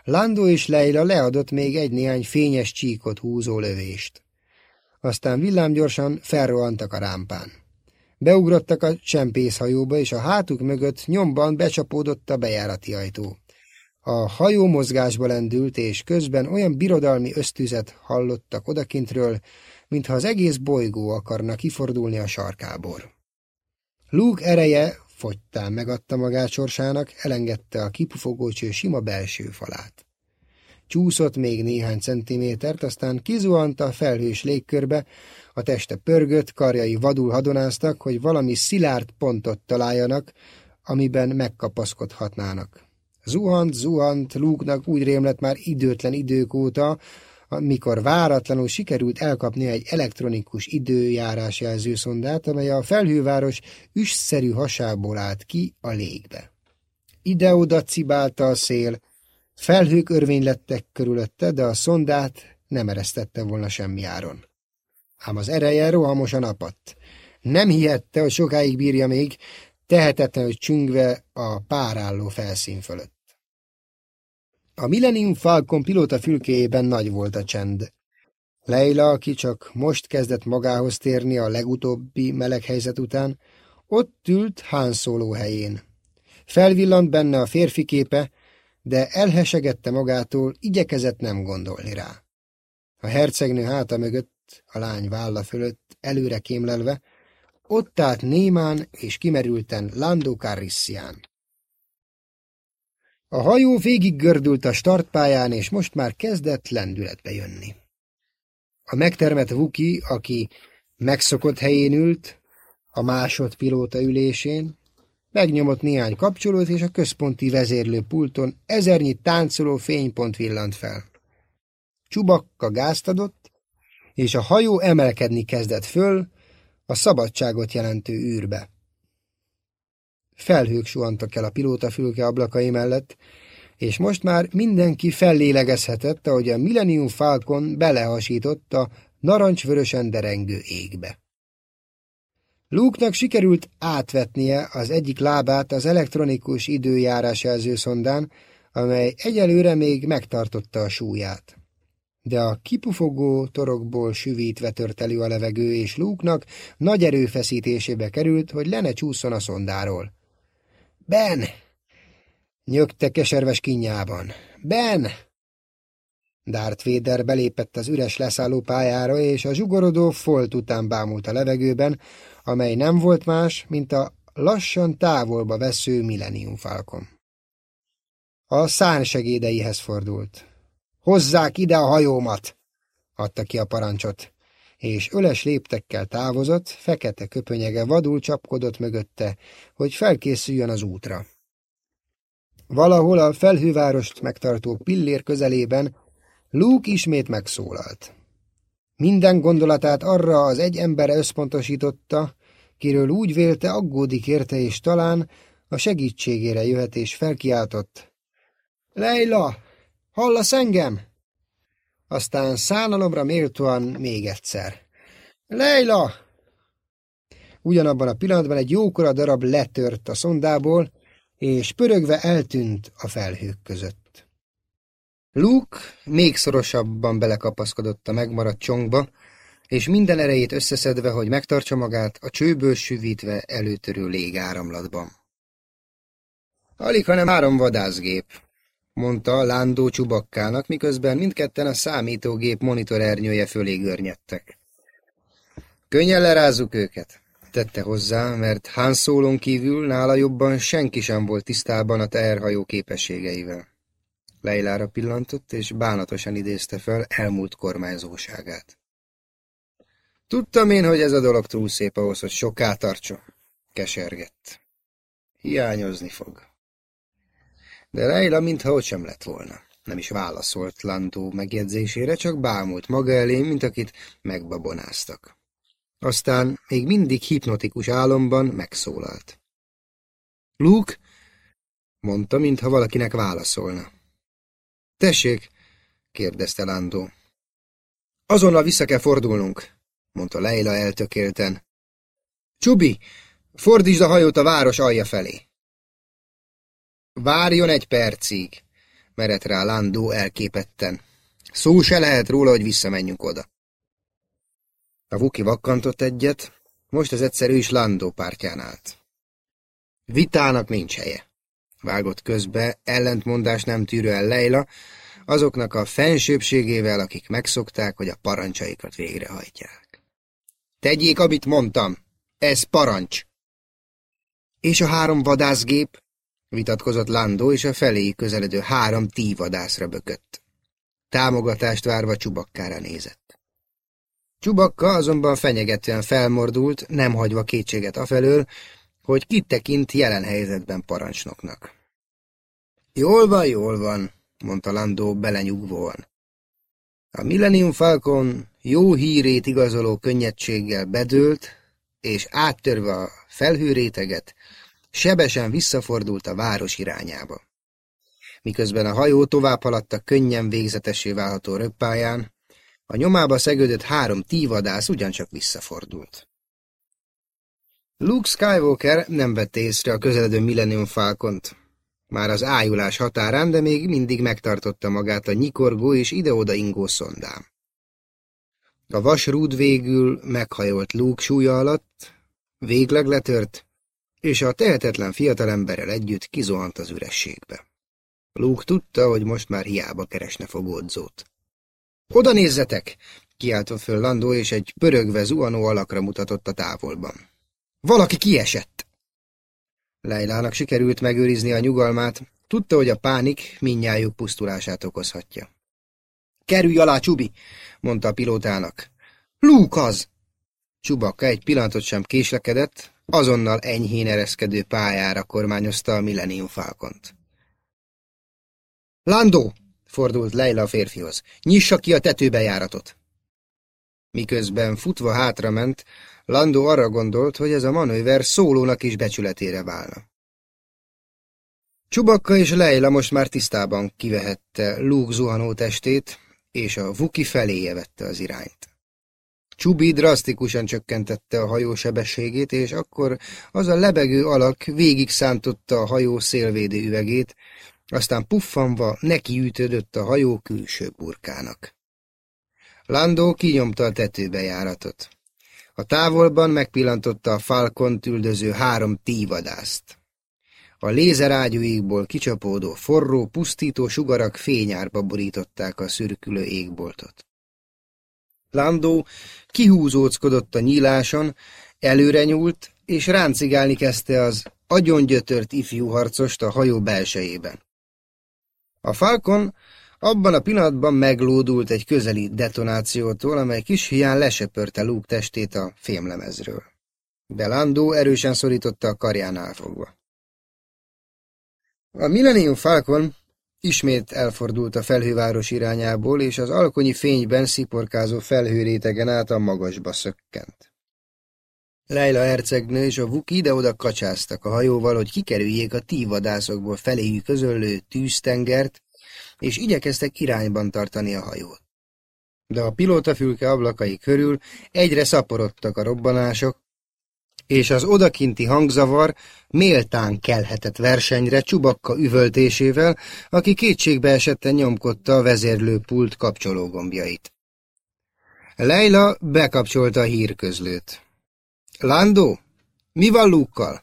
Lando és Leila leadott még egy-néhány fényes csíkot húzó lövést. Aztán villámgyorsan felrohantak a rámpán. Beugrottak a csempészhajóba, és a hátuk mögött nyomban becsapódott a bejárati ajtó. A hajó mozgásba lendült, és közben olyan birodalmi ösztüzet hallottak odakintről, mintha az egész bolygó akarna kifordulni a sarkából. Luke ereje fogytán megadta magát sorsának, elengedte a kipufogócső sima belső falát. Csúszott még néhány centimétert, aztán kizuhant a felhős légkörbe, a teste pörgött, karjai vadul hadonáztak, hogy valami szilárd pontot találjanak, amiben megkapaszkodhatnának. Zuhant, zuhant, Lúknak úgy rémlett már időtlen idők óta, amikor váratlanul sikerült elkapni egy elektronikus időjárás jelzőszondát, amely a felhőváros üsszerű hasából állt ki a légbe. Ide-oda cibálta a szél, felhők örvénylettek körülötte, de a szondát nem eresztette volna semmi áron. Ám az ereje rohamosan apadt. Nem hihette, hogy sokáig bírja még, tehetetlenül csüngve a párálló felszín fölött. A Millennium Falcon pilóta fülkéjében nagy volt a csend. Leila, aki csak most kezdett magához térni a legutóbbi meleg helyzet után, ott ült Han Solo helyén. Felvillant benne a férfi képe, de elhesegette magától, igyekezett nem gondolni rá. A hercegnő háta mögött, a lány válla fölött, előre kémlelve, ott állt némán és kimerülten Lando Carrissian. A hajó végig gördült a startpályán, és most már kezdett lendületbe jönni. A megtermett Vuki, aki megszokott helyén ült, a másodpilóta ülésén, megnyomott néhány kapcsolót, és a központi vezérlő pulton ezernyi táncoló fénypont villant fel. Csubakka gázt adott, és a hajó emelkedni kezdett föl a szabadságot jelentő űrbe. Felhők suhantak el a pilótafülke ablakai mellett, és most már mindenki fellélegezhetett, ahogy a Millennium Falcon belehasított a narancsvörösen derengő égbe. Luke-nak sikerült átvetnie az egyik lábát az elektronikus időjárás jelzőszondán, amely egyelőre még megtartotta a súlyát. De a kipufogó torokból süvítve tört elő a levegő, és Luke-nak nagy erőfeszítésébe került, hogy le ne csúszson a szondáról. Ben! Nyögte keserves kinyában. Ben! Darth Vader belépett az üres leszálló pályára, és a zsugorodó folt után bámult a levegőben, amely nem volt más, mint a lassan távolba vesző Millennium Falcon. A szán segédeihez fordult. Hozzák ide a hajómat! adta ki a parancsot, és öles léptekkel távozott, fekete köpönyege vadul csapkodott mögötte, hogy felkészüljön az útra. Valahol a felhővárost megtartó pillér közelében Luke ismét megszólalt. Minden gondolatát arra az egy emberre összpontosította, kiről úgy vélte aggódik érte, és talán a segítségére jöhet, és felkiáltott. Leila, hallasz engem? Aztán szánalomra méltóan még egyszer. Leila! Ugyanabban a pillanatban egy jókora darab letört a szondából, és pörögve eltűnt a felhők között. Luke még szorosabban belekapaszkodott a megmaradt csongba, és minden erejét összeszedve, hogy megtartsa magát, a csőből süvítve előtörő légáramlatban. Alig, hanem három vadászgép, mondta Lándó csubakkának, miközben mindketten a számítógép monitorernyője fölé görnyedtek. Könnyen lerázzuk őket, tette hozzá, mert Han Solo kívül nála jobban senki sem volt tisztában a teherhajó képességeivel. Leilára pillantott, és bánatosan idézte fel elmúlt kormányzóságát. Tudtam én, hogy ez a dolog túl szép ahhoz, hogy soká tartson. Kesergett. Hiányozni fog. De Leila mintha ott sem lett volna. Nem is válaszolt Landó megjegyzésére, csak bámult maga elé, mint akit megbabonáztak. Aztán még mindig hipnotikus álomban megszólalt. Luke, mondta, mintha valakinek válaszolna. Tessék, kérdezte Landó. Azonnal vissza kell fordulnunk, mondta Leila eltökélten. Csubi, fordítsd a hajót a város alja felé. Várjon egy percig, merett rá Landó elképetten. Szó se lehet róla, hogy visszamenjünk oda. A Vuki vakkantott egyet, most az egyszerű is Landó pártján állt. Vitának nincs helye. Vágott közbe, ellentmondás nem tűrő el Leila, azoknak a fensőbségével, akik megszokták, hogy a parancsaikat végrehajtják. Tegyék, amit mondtam, ez parancs. És a három vadászgép, vitatkozott Landó, és a felé közeledő három tívadászra bökött. Támogatást várva Csubakkára nézett. Csubakka azonban fenyegetően felmordult, nem hagyva kétséget afelől, hogy kit tekint jelen helyzetben parancsnoknak. Jól van, jól van, mondta Landó belenyugvóan. A Millennium Falcon jó hírét igazoló könnyedséggel bedőlt, és áttörve a felhőréteget, sebesen visszafordult a város irányába. Miközben a hajó tovább haladt a könnyen végzetessé válható röppáján, a nyomába szegődött három tívadász ugyancsak visszafordult. Luke Skywalker nem vette észre a közeledő Millennium Falcont. Már az ájulás határán, de még mindig megtartotta magát a nyikorgó és ide-oda ingó szondám. A vasrúd végül meghajolt Luke súlya alatt, végleg letört, és a tehetetlen fiatalemberrel együtt kizuhant az ürességbe. Luke tudta, hogy most már hiába keresne fogódzót. Oda nézzetek! kiáltott föl Landó, és egy pörögve zuhanó alakra mutatott a távolban. Valaki kiesett! Leilának sikerült megőrizni a nyugalmát, tudta, hogy a pánik minnyájuk pusztulását okozhatja. Kerülj alá, Csubi! mondta a pilótának. Luke az! Csubakka egy pillanatot sem késlekedett, azonnal enyhén ereszkedő pályára kormányozta a Millennium Falcont. Landó! fordult Leila a férfihoz. Nyissa ki a tetőbejáratot! Miközben futva hátrament, Landó arra gondolt, hogy ez a manőver szólónak is becsületére válna. Csubakka és Leila most már tisztában kivehette Luke zuhanó testét, és a Vuki feléje vette az irányt. Csubi drasztikusan csökkentette a hajó sebességét, és akkor az a lebegő alak végig szántotta a hajó szélvédő üvegét, aztán puffanva nekiütődött a hajó külső burkának. Landó kinyomta a tetőbejáratot. A távolban megpillantotta a Falcon üldöző három tívadászt. A lézerágyúikból kicsapódó, forró, pusztító sugarak fényárba borították a szürkülő égboltot. Landó kihúzóckodott a nyíláson, előre nyúlt, és ráncigálni kezdte az agyongyötört ifjú harcost a hajó belsejében. A Falcon abban a pillanatban meglódult egy közeli detonációtól, amely kis hián lesöpörte Luke testét a fémlemezről. De erősen szorította a karjánál fogva. A Millennium Falcon ismét elfordult a felhőváros irányából, és az alkonyi fényben sziporkázó felhőrétegen át a magasba szökkent. Leila hercegnő és a Vuki ide-oda kacsáztak a hajóval, hogy kikerüljék a tívadászokból feléjük közöllő tűztengert, és igyekeztek irányban tartani a hajót. De a pilótafülke ablakai körül egyre szaporodtak a robbanások, és az odakinti hangzavar méltán kelhetett versenyre Csubakka üvöltésével, aki kétségbe esetten nyomkodta a vezérlőpult kapcsológombjait. Leila bekapcsolta a hírközlőt. Landó, mi van Lukkal?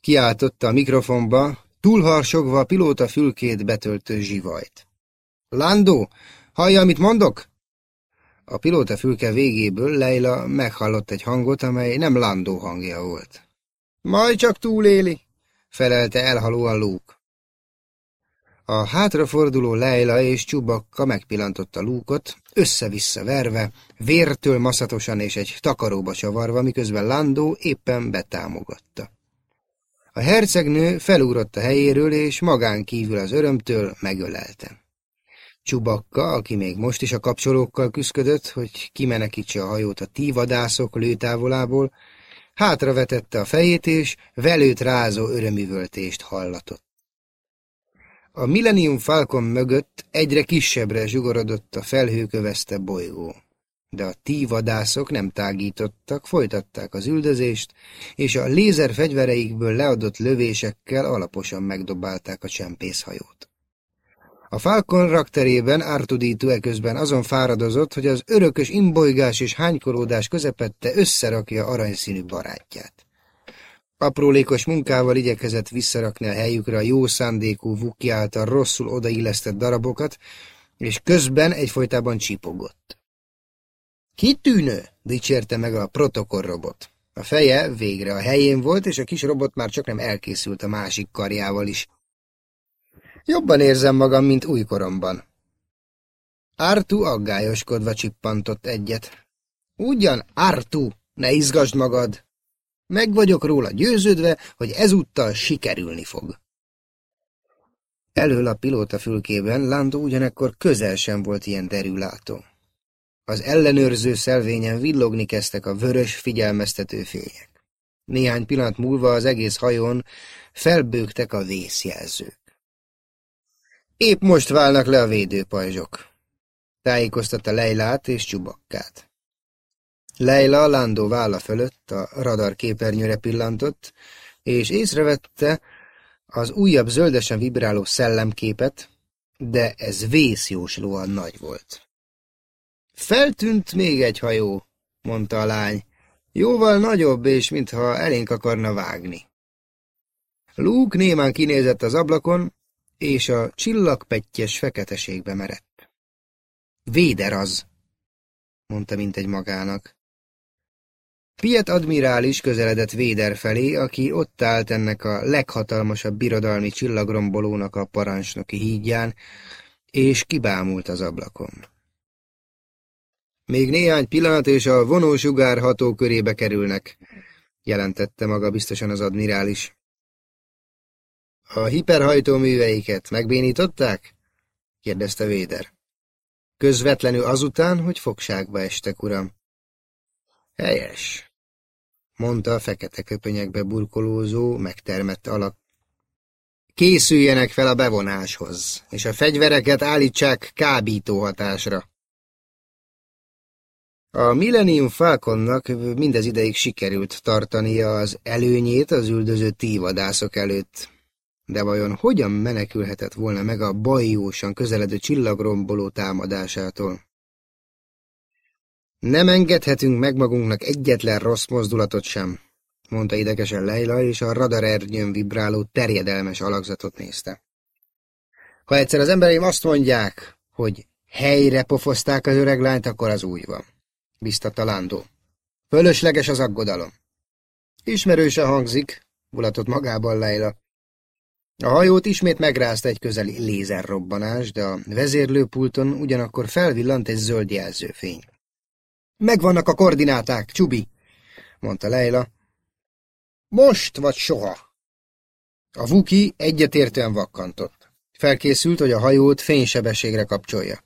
Kiáltotta a mikrofonba, túlharsogva a pilóta fülkét betöltő zsivajt. Landó, hallja, amit mondok? A pilóta fülke végéből Leila meghallott egy hangot, amely nem Landó hangja volt. Majd csak túléli, felelte elhalóan Luke. A hátraforduló Leila és Csubakka megpillantotta Lúkot, össze-vissza verve, vértől maszatosan és egy takaróba csavarva, miközben Landó éppen betámogatta. A hercegnő felúrott a helyéről, és magán kívül az örömtől megölelte. Csubakka, aki még most is a kapcsolókkal küszködött, hogy kimenekítse a hajót a tívadászok lőtávolából, hátravetette a fejét, és velőt rázó örömüvöltést hallatott. A Millennium Falcon mögött egyre kisebbre zsugorodott a felhőkövezte bolygó. De a tívadászok nem tágítottak, folytatták az üldözést, és a lézer fegyvereikből leadott lövésekkel alaposan megdobálták a csempészhajót. A Falcon rakterében Artuditu eközben azon fáradozott, hogy az örökös imbolygás és hánykolódás közepette összerakja aranyszínű barátját. Aprólékos munkával igyekezett visszarakni a helyükre a jó szándékú Vuki által rosszul odaillesztett darabokat, és közben egyfolytában csipogott. Kitűnő, dicsérte meg a protokollrobot. A feje végre a helyén volt, és a kis robot már csak nem elkészült a másik karjával is. Jobban érzem magam, mint újkoromban. Artu aggályoskodva csippantott egyet. Ugyan, Artu, ne izgasd magad! Meg vagyok róla győződve, hogy ezúttal sikerülni fog. Elől a pilóta fülkében Lando ugyanekkor közel sem volt ilyen derülátó. Az ellenőrző szelvényen villogni kezdtek a vörös, figyelmeztető fények. Néhány pillanat múlva az egész hajón felbőgtek a vészjelzők. Épp most válnak le a védőpajzsok. Tájékoztatta Leilát és Csubakkát. Leila Landó válla fölött a radar képernyőre pillantott, és észrevette az újabb zöldesen vibráló szellemképet, de ez vészjóslóan nagy volt. Feltűnt még egy hajó, mondta a lány. Jóval nagyobb, és mintha elénk akarna vágni. Luke némán kinézett az ablakon, és a csillagpettyes feketeségbe merett. Véder az, mondta mint egy magának. Piet admirális közeledett Véder felé, aki ott állt ennek a leghatalmasabb birodalmi csillagrombolónak a parancsnoki hídján, és kibámult az ablakon. Még néhány pillanat, és a vonósugár hatókörébe kerülnek, jelentette maga biztosan az admirális. A hiperhajtóműveiket megbénították? kérdezte Véder. Közvetlenül azután, hogy fogságba estek, uram. Helyes, mondta a fekete köpönyekbe burkolózó, megtermett alak. Készüljenek fel a bevonáshoz, és a fegyvereket állítsák kábító hatásra. A Millennium Falconnak mindez ideig sikerült tartania az előnyét az üldöző tívadászok előtt, de vajon hogyan menekülhetett volna meg a bajósan közeledő csillagromboló támadásától? Nem engedhetünk meg magunknak egyetlen rossz mozdulatot sem, mondta idegesen Leila, és a radarernyőn vibráló terjedelmes alakzatot nézte. Ha egyszer az embereim azt mondják, hogy helyre pofozták az öreg lányt, akkor az úgy van, biztatta Lándó. Fölösleges az aggodalom. Ismerősen hangzik, mulatott magában Leila. A hajót ismét megrázta egy közeli lézerrobbanás, de a vezérlőpulton ugyanakkor felvillant egy zöld jelzőfény. Megvannak a koordináták, Csubi, mondta Leila. Most vagy soha. A Vuki egyetértően vakkantott. Felkészült, hogy a hajót fénysebességre kapcsolja.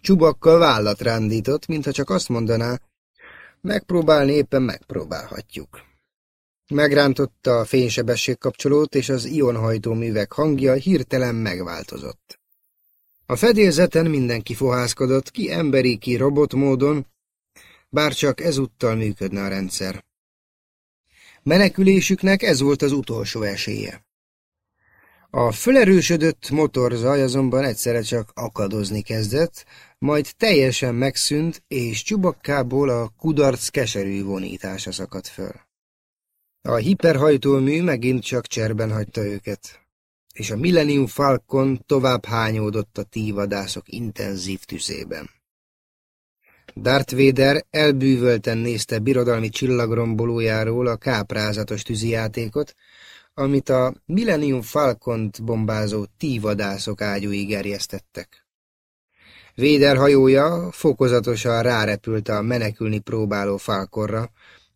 Csubakkal vállat rándított, mintha csak azt mondaná, megpróbálni éppen megpróbálhatjuk. Megrántotta a fénysebességkapcsolót, és az ionhajtó művek hangja hirtelen megváltozott. A fedélzeten mindenki fohászkodott, ki emberi, ki robot módon, bár csak ezúttal működne a rendszer. Menekülésüknek ez volt az utolsó esélye. A fölerősödött motorzaj azonban egyszerre csak akadozni kezdett, majd teljesen megszűnt, és csubakkából a kudarc keserű vonítása szakadt föl. A hiperhajtómű megint csak cserben hagyta őket, és a Millennium Falcon tovább hányódott a tívadászok intenzív tüzében. Darth Vader elbűvölten nézte birodalmi csillagrombolójáról a káprázatos tűzijátékot, amit a Millennium Falcont bombázó tívadászok ágyúig gerjesztettek. Véder hajója fokozatosan rárepült a menekülni próbáló falkorra,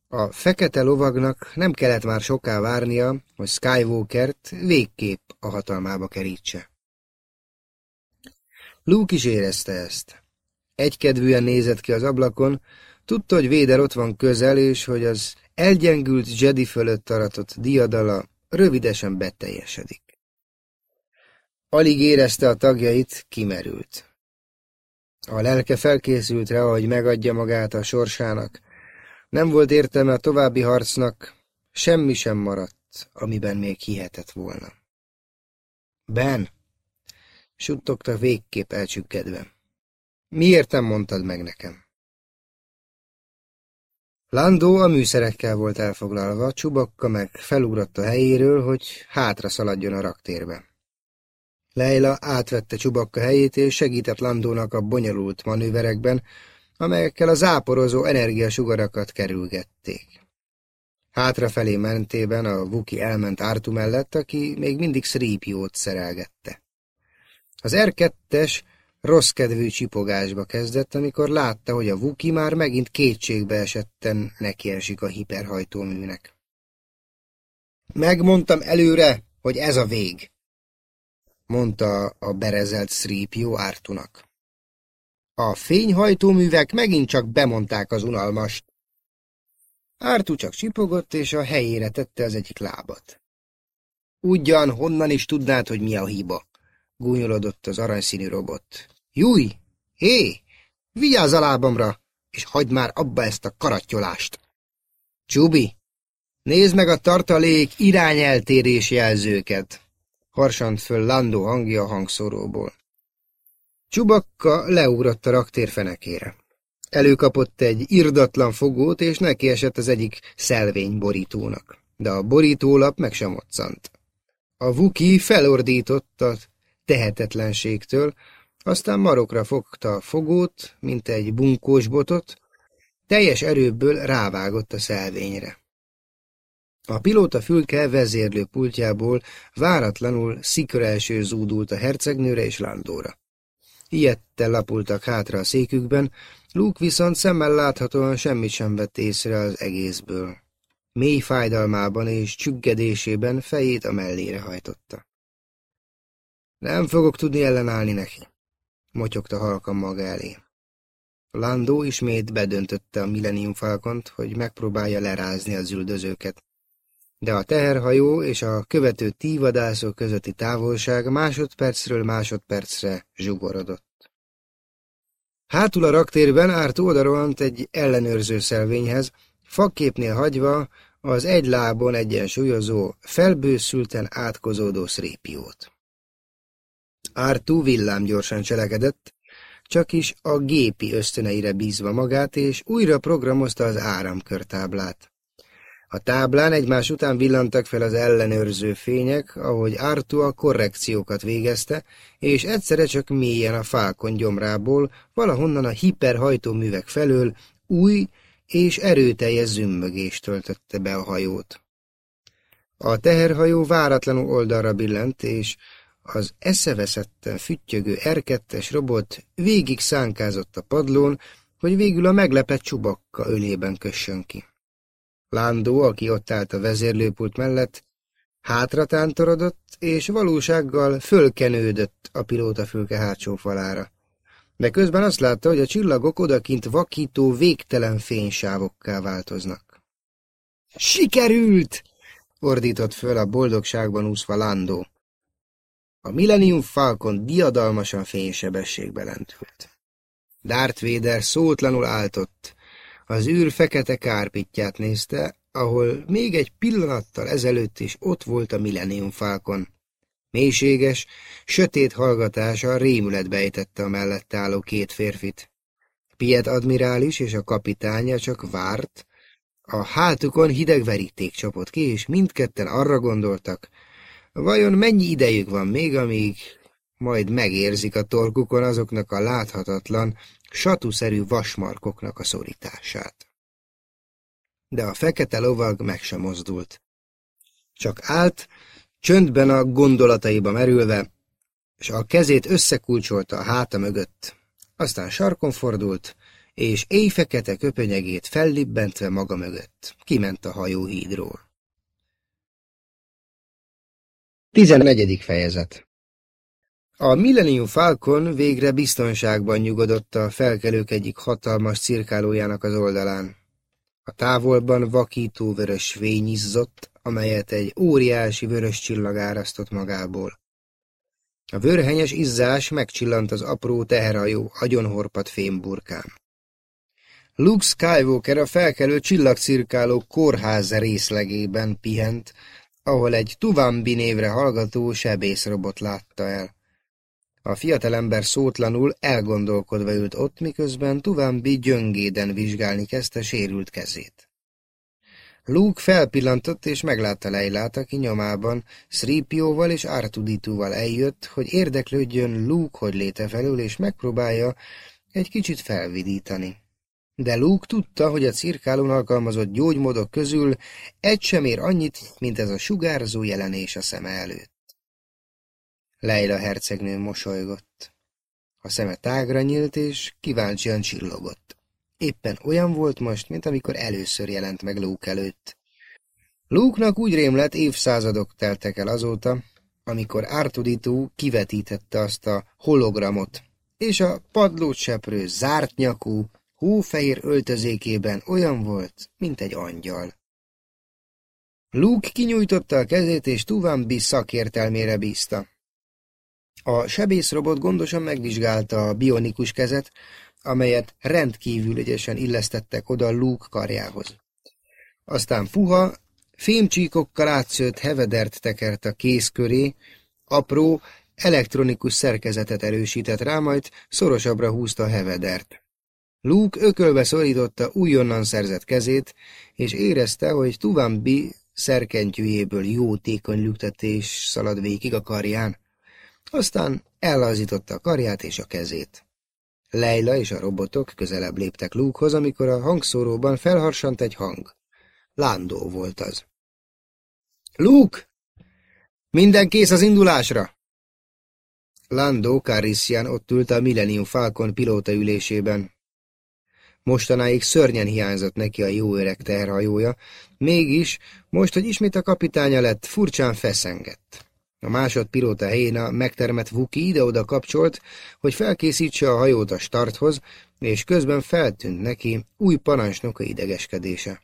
a fekete lovagnak nem kellett már soká várnia, hogy Skywalkert végképp a hatalmába kerítse. Luke is érezte ezt. Egykedvűen nézett ki az ablakon, tudta, hogy Véder ott van közel, és hogy az elgyengült Jedi fölött aratott diadala rövidesen beteljesedik. Alig érezte a tagjait, kimerült. A lelke felkészült rá, hogy megadja magát a sorsának, nem volt értelme a további harcnak, semmi sem maradt, amiben még hihetett volna. Ben, suttogta végképp elcsükkedve. Miért nem mondtad meg nekem? Landó a műszerekkel volt elfoglalva, Csubakka meg felugrott a helyéről, hogy hátra szaladjon a raktérbe. Leila átvette Csubakka helyét, és segített Landónak a bonyolult manőverekben, amelyekkel a záporozó energiasugarakat kerülgették. Hátrafelé mentében a Vuki elment Ártu mellett, aki még mindig Szrípiót szerelgette. Az R2-es rossz kedvű csipogásba kezdett, amikor látta, hogy a Vuki már megint kétségbe esetten nekiesik a hiperhajtóműnek. Megmondtam előre, hogy ez a vég, mondta a berezelt Szrípió Ártunak. A fényhajtóművek megint csak bemondták az unalmast. Ártú csak csipogott, és a helyére tette az egyik lábat. Ugyan, honnan is tudnád, hogy mi a hiba? Gúnyolodott az aranyszínű robot. Júj! Hé! Vigyázz a lábamra, és hagyd már abba ezt a karattyolást! Csubi! Nézd meg a tartalék irányeltérés jelzőket! Harsant föl Landó hangja a hangszóróból. Csubakka leugrott a raktér fenekére. Előkapott egy irdatlan fogót, és neki esett az egyik szelvény borítónak. De a borítólap meg sem moccant. A vuki felordított a tehetetlenségtől, aztán marokra fogta a fogót, mint egy bunkós botot, teljes erőből rávágott a szelvényre. A pilóta fülke vezérlő pultjából váratlanul szikra első zúdult a hercegnőre és Landóra. Ilyettel lapultak hátra a székükben, Luke viszont szemmel láthatóan semmit sem vett észre az egészből. Mély fájdalmában és csüggedésében fejét a mellére hajtotta. Nem fogok tudni ellenállni neki, motyogta halkan maga elé. Landó ismét bedöntötte a Millennium Falcont, hogy megpróbálja lerázni az üldözőket de a teherhajó és a követő tívadászok közötti távolság másodpercről másodpercre zsugorodott. Hátul a raktérben árt oldalrohant egy ellenőrző szelvényhez, fakképnél hagyva az egy lábon egyensúlyozó, felbőszülten átkozódó szrépiót. Ártú villám gyorsan cselekedett, csak is a gépi ösztöneire bízva magát, és újra programozta az áramkörtáblát. A táblán egymás után villantak fel az ellenőrző fények, ahogy Artu a korrekciókat végezte, és egyszerre csak mélyen a fákon gyomrából, valahonnan a hiperhajtóművek felől új és erőteljes zümmögést töltötte be a hajót. A teherhajó váratlanul oldalra billent, és az eszeveszetten füttyögő R2-es robot végig szánkázott a padlón, hogy végül a meglepett csubakka ölében kössön ki. Lándó, aki ott állt a vezérlőpult mellett, hátra tántorodott, és valósággal fölkenődött a pilótafülke hátsó falára. De közben azt látta, hogy a csillagok odakint vakító, végtelen fénysávokká változnak. Sikerült! ordított föl a boldogságban úszva Landó. A Millennium Falcon diadalmasan fénysebességbe lentült. Darth Vader szótlanul áltott, az űr fekete kárpitját nézte, ahol még egy pillanattal ezelőtt is ott volt a Millennium Falcon. Mélységes, sötét hallgatása rémületbe ejtette a mellett álló két férfit. Piet admirális és a kapitánya csak várt, a hátukon hideg veríték csapott ki, és mindketten arra gondoltak, vajon mennyi idejük van még, amíg majd megérzik a torkukon azoknak a láthatatlan, satuszerű vasmarkoknak a szorítását. De a fekete lovag meg sem mozdult. Csak állt, csöndben a gondolataiba merülve, és a kezét összekulcsolta a háta mögött. Aztán sarkon fordult, és éjfekete köpönyegét fellibbentve maga mögött. Kiment a hajóhídról. 14. fejezet A Millennium Falcon végre biztonságban nyugodott a felkelők egyik hatalmas cirkálójának az oldalán. A távolban vakító vörös fény izzott, amelyet egy óriási vörös csillag árasztott magából. A vörhenyes izzás megcsillant az apró teherhajó agyonhorpat fémburkán. Luke Skywalker a felkelő csillagcirkáló kórház részlegében pihent, ahol egy Tuvambi névre hallgató sebészrobot látta el. A fiatalember szótlanul elgondolkodva ült ott, miközben Tuvambi gyöngéden vizsgálni kezdte sérült kezét. Luke felpillantott és meglátta Leilát, aki nyomában Sripióval és Artuditúval eljött, hogy érdeklődjön Luke hogy léte felül, és megpróbálja egy kicsit felvidítani. De Luke tudta, hogy a cirkálón alkalmazott gyógymódok közül egy sem ér annyit, mint ez a sugárzó jelenés a szeme előtt. Leila hercegnő mosolygott. A szeme tágra nyílt, és kíváncsian csillogott. Éppen olyan volt most, mint amikor először jelent meg Luke előtt. Luke-nak úgy rémlett, évszázadok teltek el azóta, amikor Artuditú kivetítette azt a hologramot, és a padlót seprő, zárt nyakú, hófehér öltözékében olyan volt, mint egy angyal. Luke kinyújtotta a kezét, és Tuvambi szakértelmére bízta. A sebészrobot gondosan megvizsgálta a bionikus kezet, amelyet rendkívül ügyesen illesztettek oda Luke karjához. Aztán puha, fémcsíkokkal átszőtt hevedert tekert a kéz köré, apró, elektronikus szerkezetet erősített rá, majd szorosabbra húzta a hevedert. Luke ökölbe szorította újonnan szerzett kezét, és érezte, hogy Tuvambi szerkentyűjéből jótékony lüktetés szalad végig a karján. Aztán ellazította a karját és a kezét. Leila és a robotok közelebb léptek Lukehoz, amikor a hangszóróban felharsant egy hang. Lándó volt az. Luke! Minden kész az indulásra! Lando Carissian ott ült a Millennium Falcon pilóta ülésében. Mostanáig szörnyen hiányzott neki a jó öreg terhajója, mégis, most, hogy ismét a kapitánya lett, furcsán feszengett. A másodpilóta helyén a megtermett Vuki ide-oda kapcsolt, hogy felkészítse a hajót a starthoz, és közben feltűnt neki új parancsnoka idegeskedése.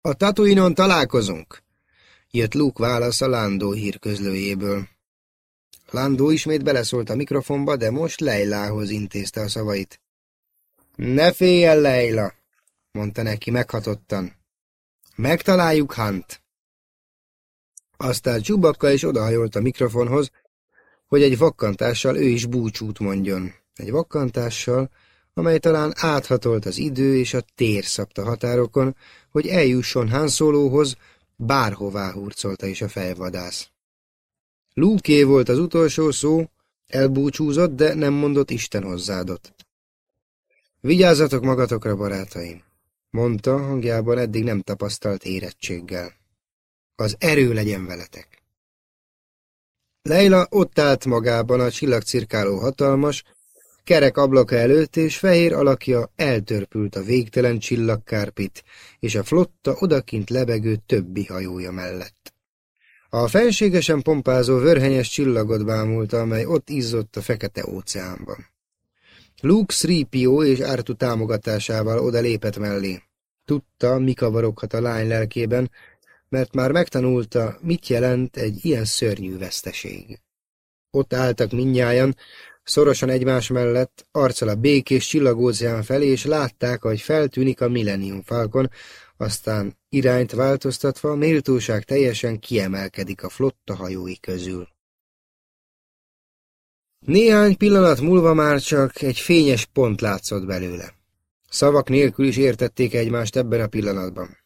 A Tatuinon találkozunk, jött Luke válasz a Landó hírközlőjéből. Landó ismét beleszólt a mikrofonba, de most Leilához intézte a szavait. Ne félj el, Leila, mondta neki meghatottan. Megtaláljuk Hunt. Aztán Csubakka is odahajolt a mikrofonhoz, hogy egy vakkantással ő is búcsút mondjon. egy vakkantással, amely talán áthatolt az idő és a tér szabta határokon, hogy eljusson Han Solohoz, bárhová hurcolta is a fejvadász. Luke volt az utolsó szó, elbúcsúzott, de nem mondott Isten hozzáadott. Vigyázzatok magatokra, barátaim, mondta hangjában eddig nem tapasztalt érettséggel. Az erő legyen veletek. Leila ott állt magában a csillagcirkáló hatalmas, kerek ablaka előtt, és fehér alakja eltörpült a végtelen csillagkárpit, és a flotta odakint lebegő többi hajója mellett. A fenségesen pompázó vörhenyes csillagot bámulta, amely ott izzott a fekete óceánban. Luke Sripio és Artu támogatásával oda lépett mellé. Tudta, mi kavaroghat a lány lelkében, mert már megtanulta, mit jelent egy ilyen szörnyű veszteség. Ott álltak minnyájan, szorosan egymás mellett, arccal a békés csillagóceán felé, és látták, hogy feltűnik a Millennium Falcon, aztán irányt változtatva méltóság teljesen kiemelkedik a flotta hajói közül. Néhány pillanat múlva már csak egy fényes pont látszott belőle. Szavak nélkül is értették egymást ebben a pillanatban.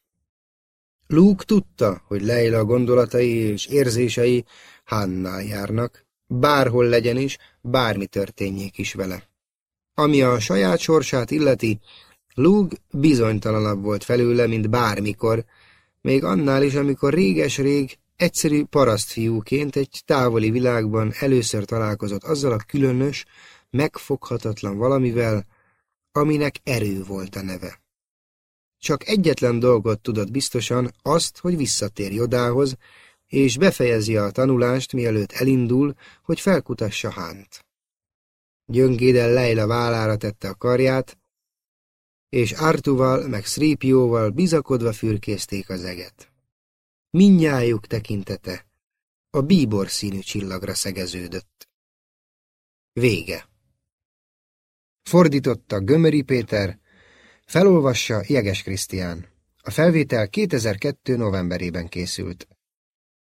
Luke tudta, hogy Leila gondolatai és érzései Hannál járnak, bárhol legyen is, bármi történjék is vele. Ami a saját sorsát illeti, Luke bizonytalanabb volt felőle, mint bármikor, még annál is, amikor réges-rég egyszerű parasztfiúként egy távoli világban először találkozott azzal a különös, megfoghatatlan valamivel, aminek erő volt a neve. Csak egyetlen dolgot tudott biztosan, azt, hogy visszatér Jodához, és befejezi a tanulást, mielőtt elindul, hogy felkutassa Hánt. Gyöngéden Leila vállára tette a karját, és Artuval meg Sripióval bizakodva fürkészték az eget. Mindnyájuk tekintete a bíbor színű csillagra szegeződött. Vége. Fordította Gömöri Péter, felolvassa Jeges Krisztián. A felvétel 2002. novemberében készült.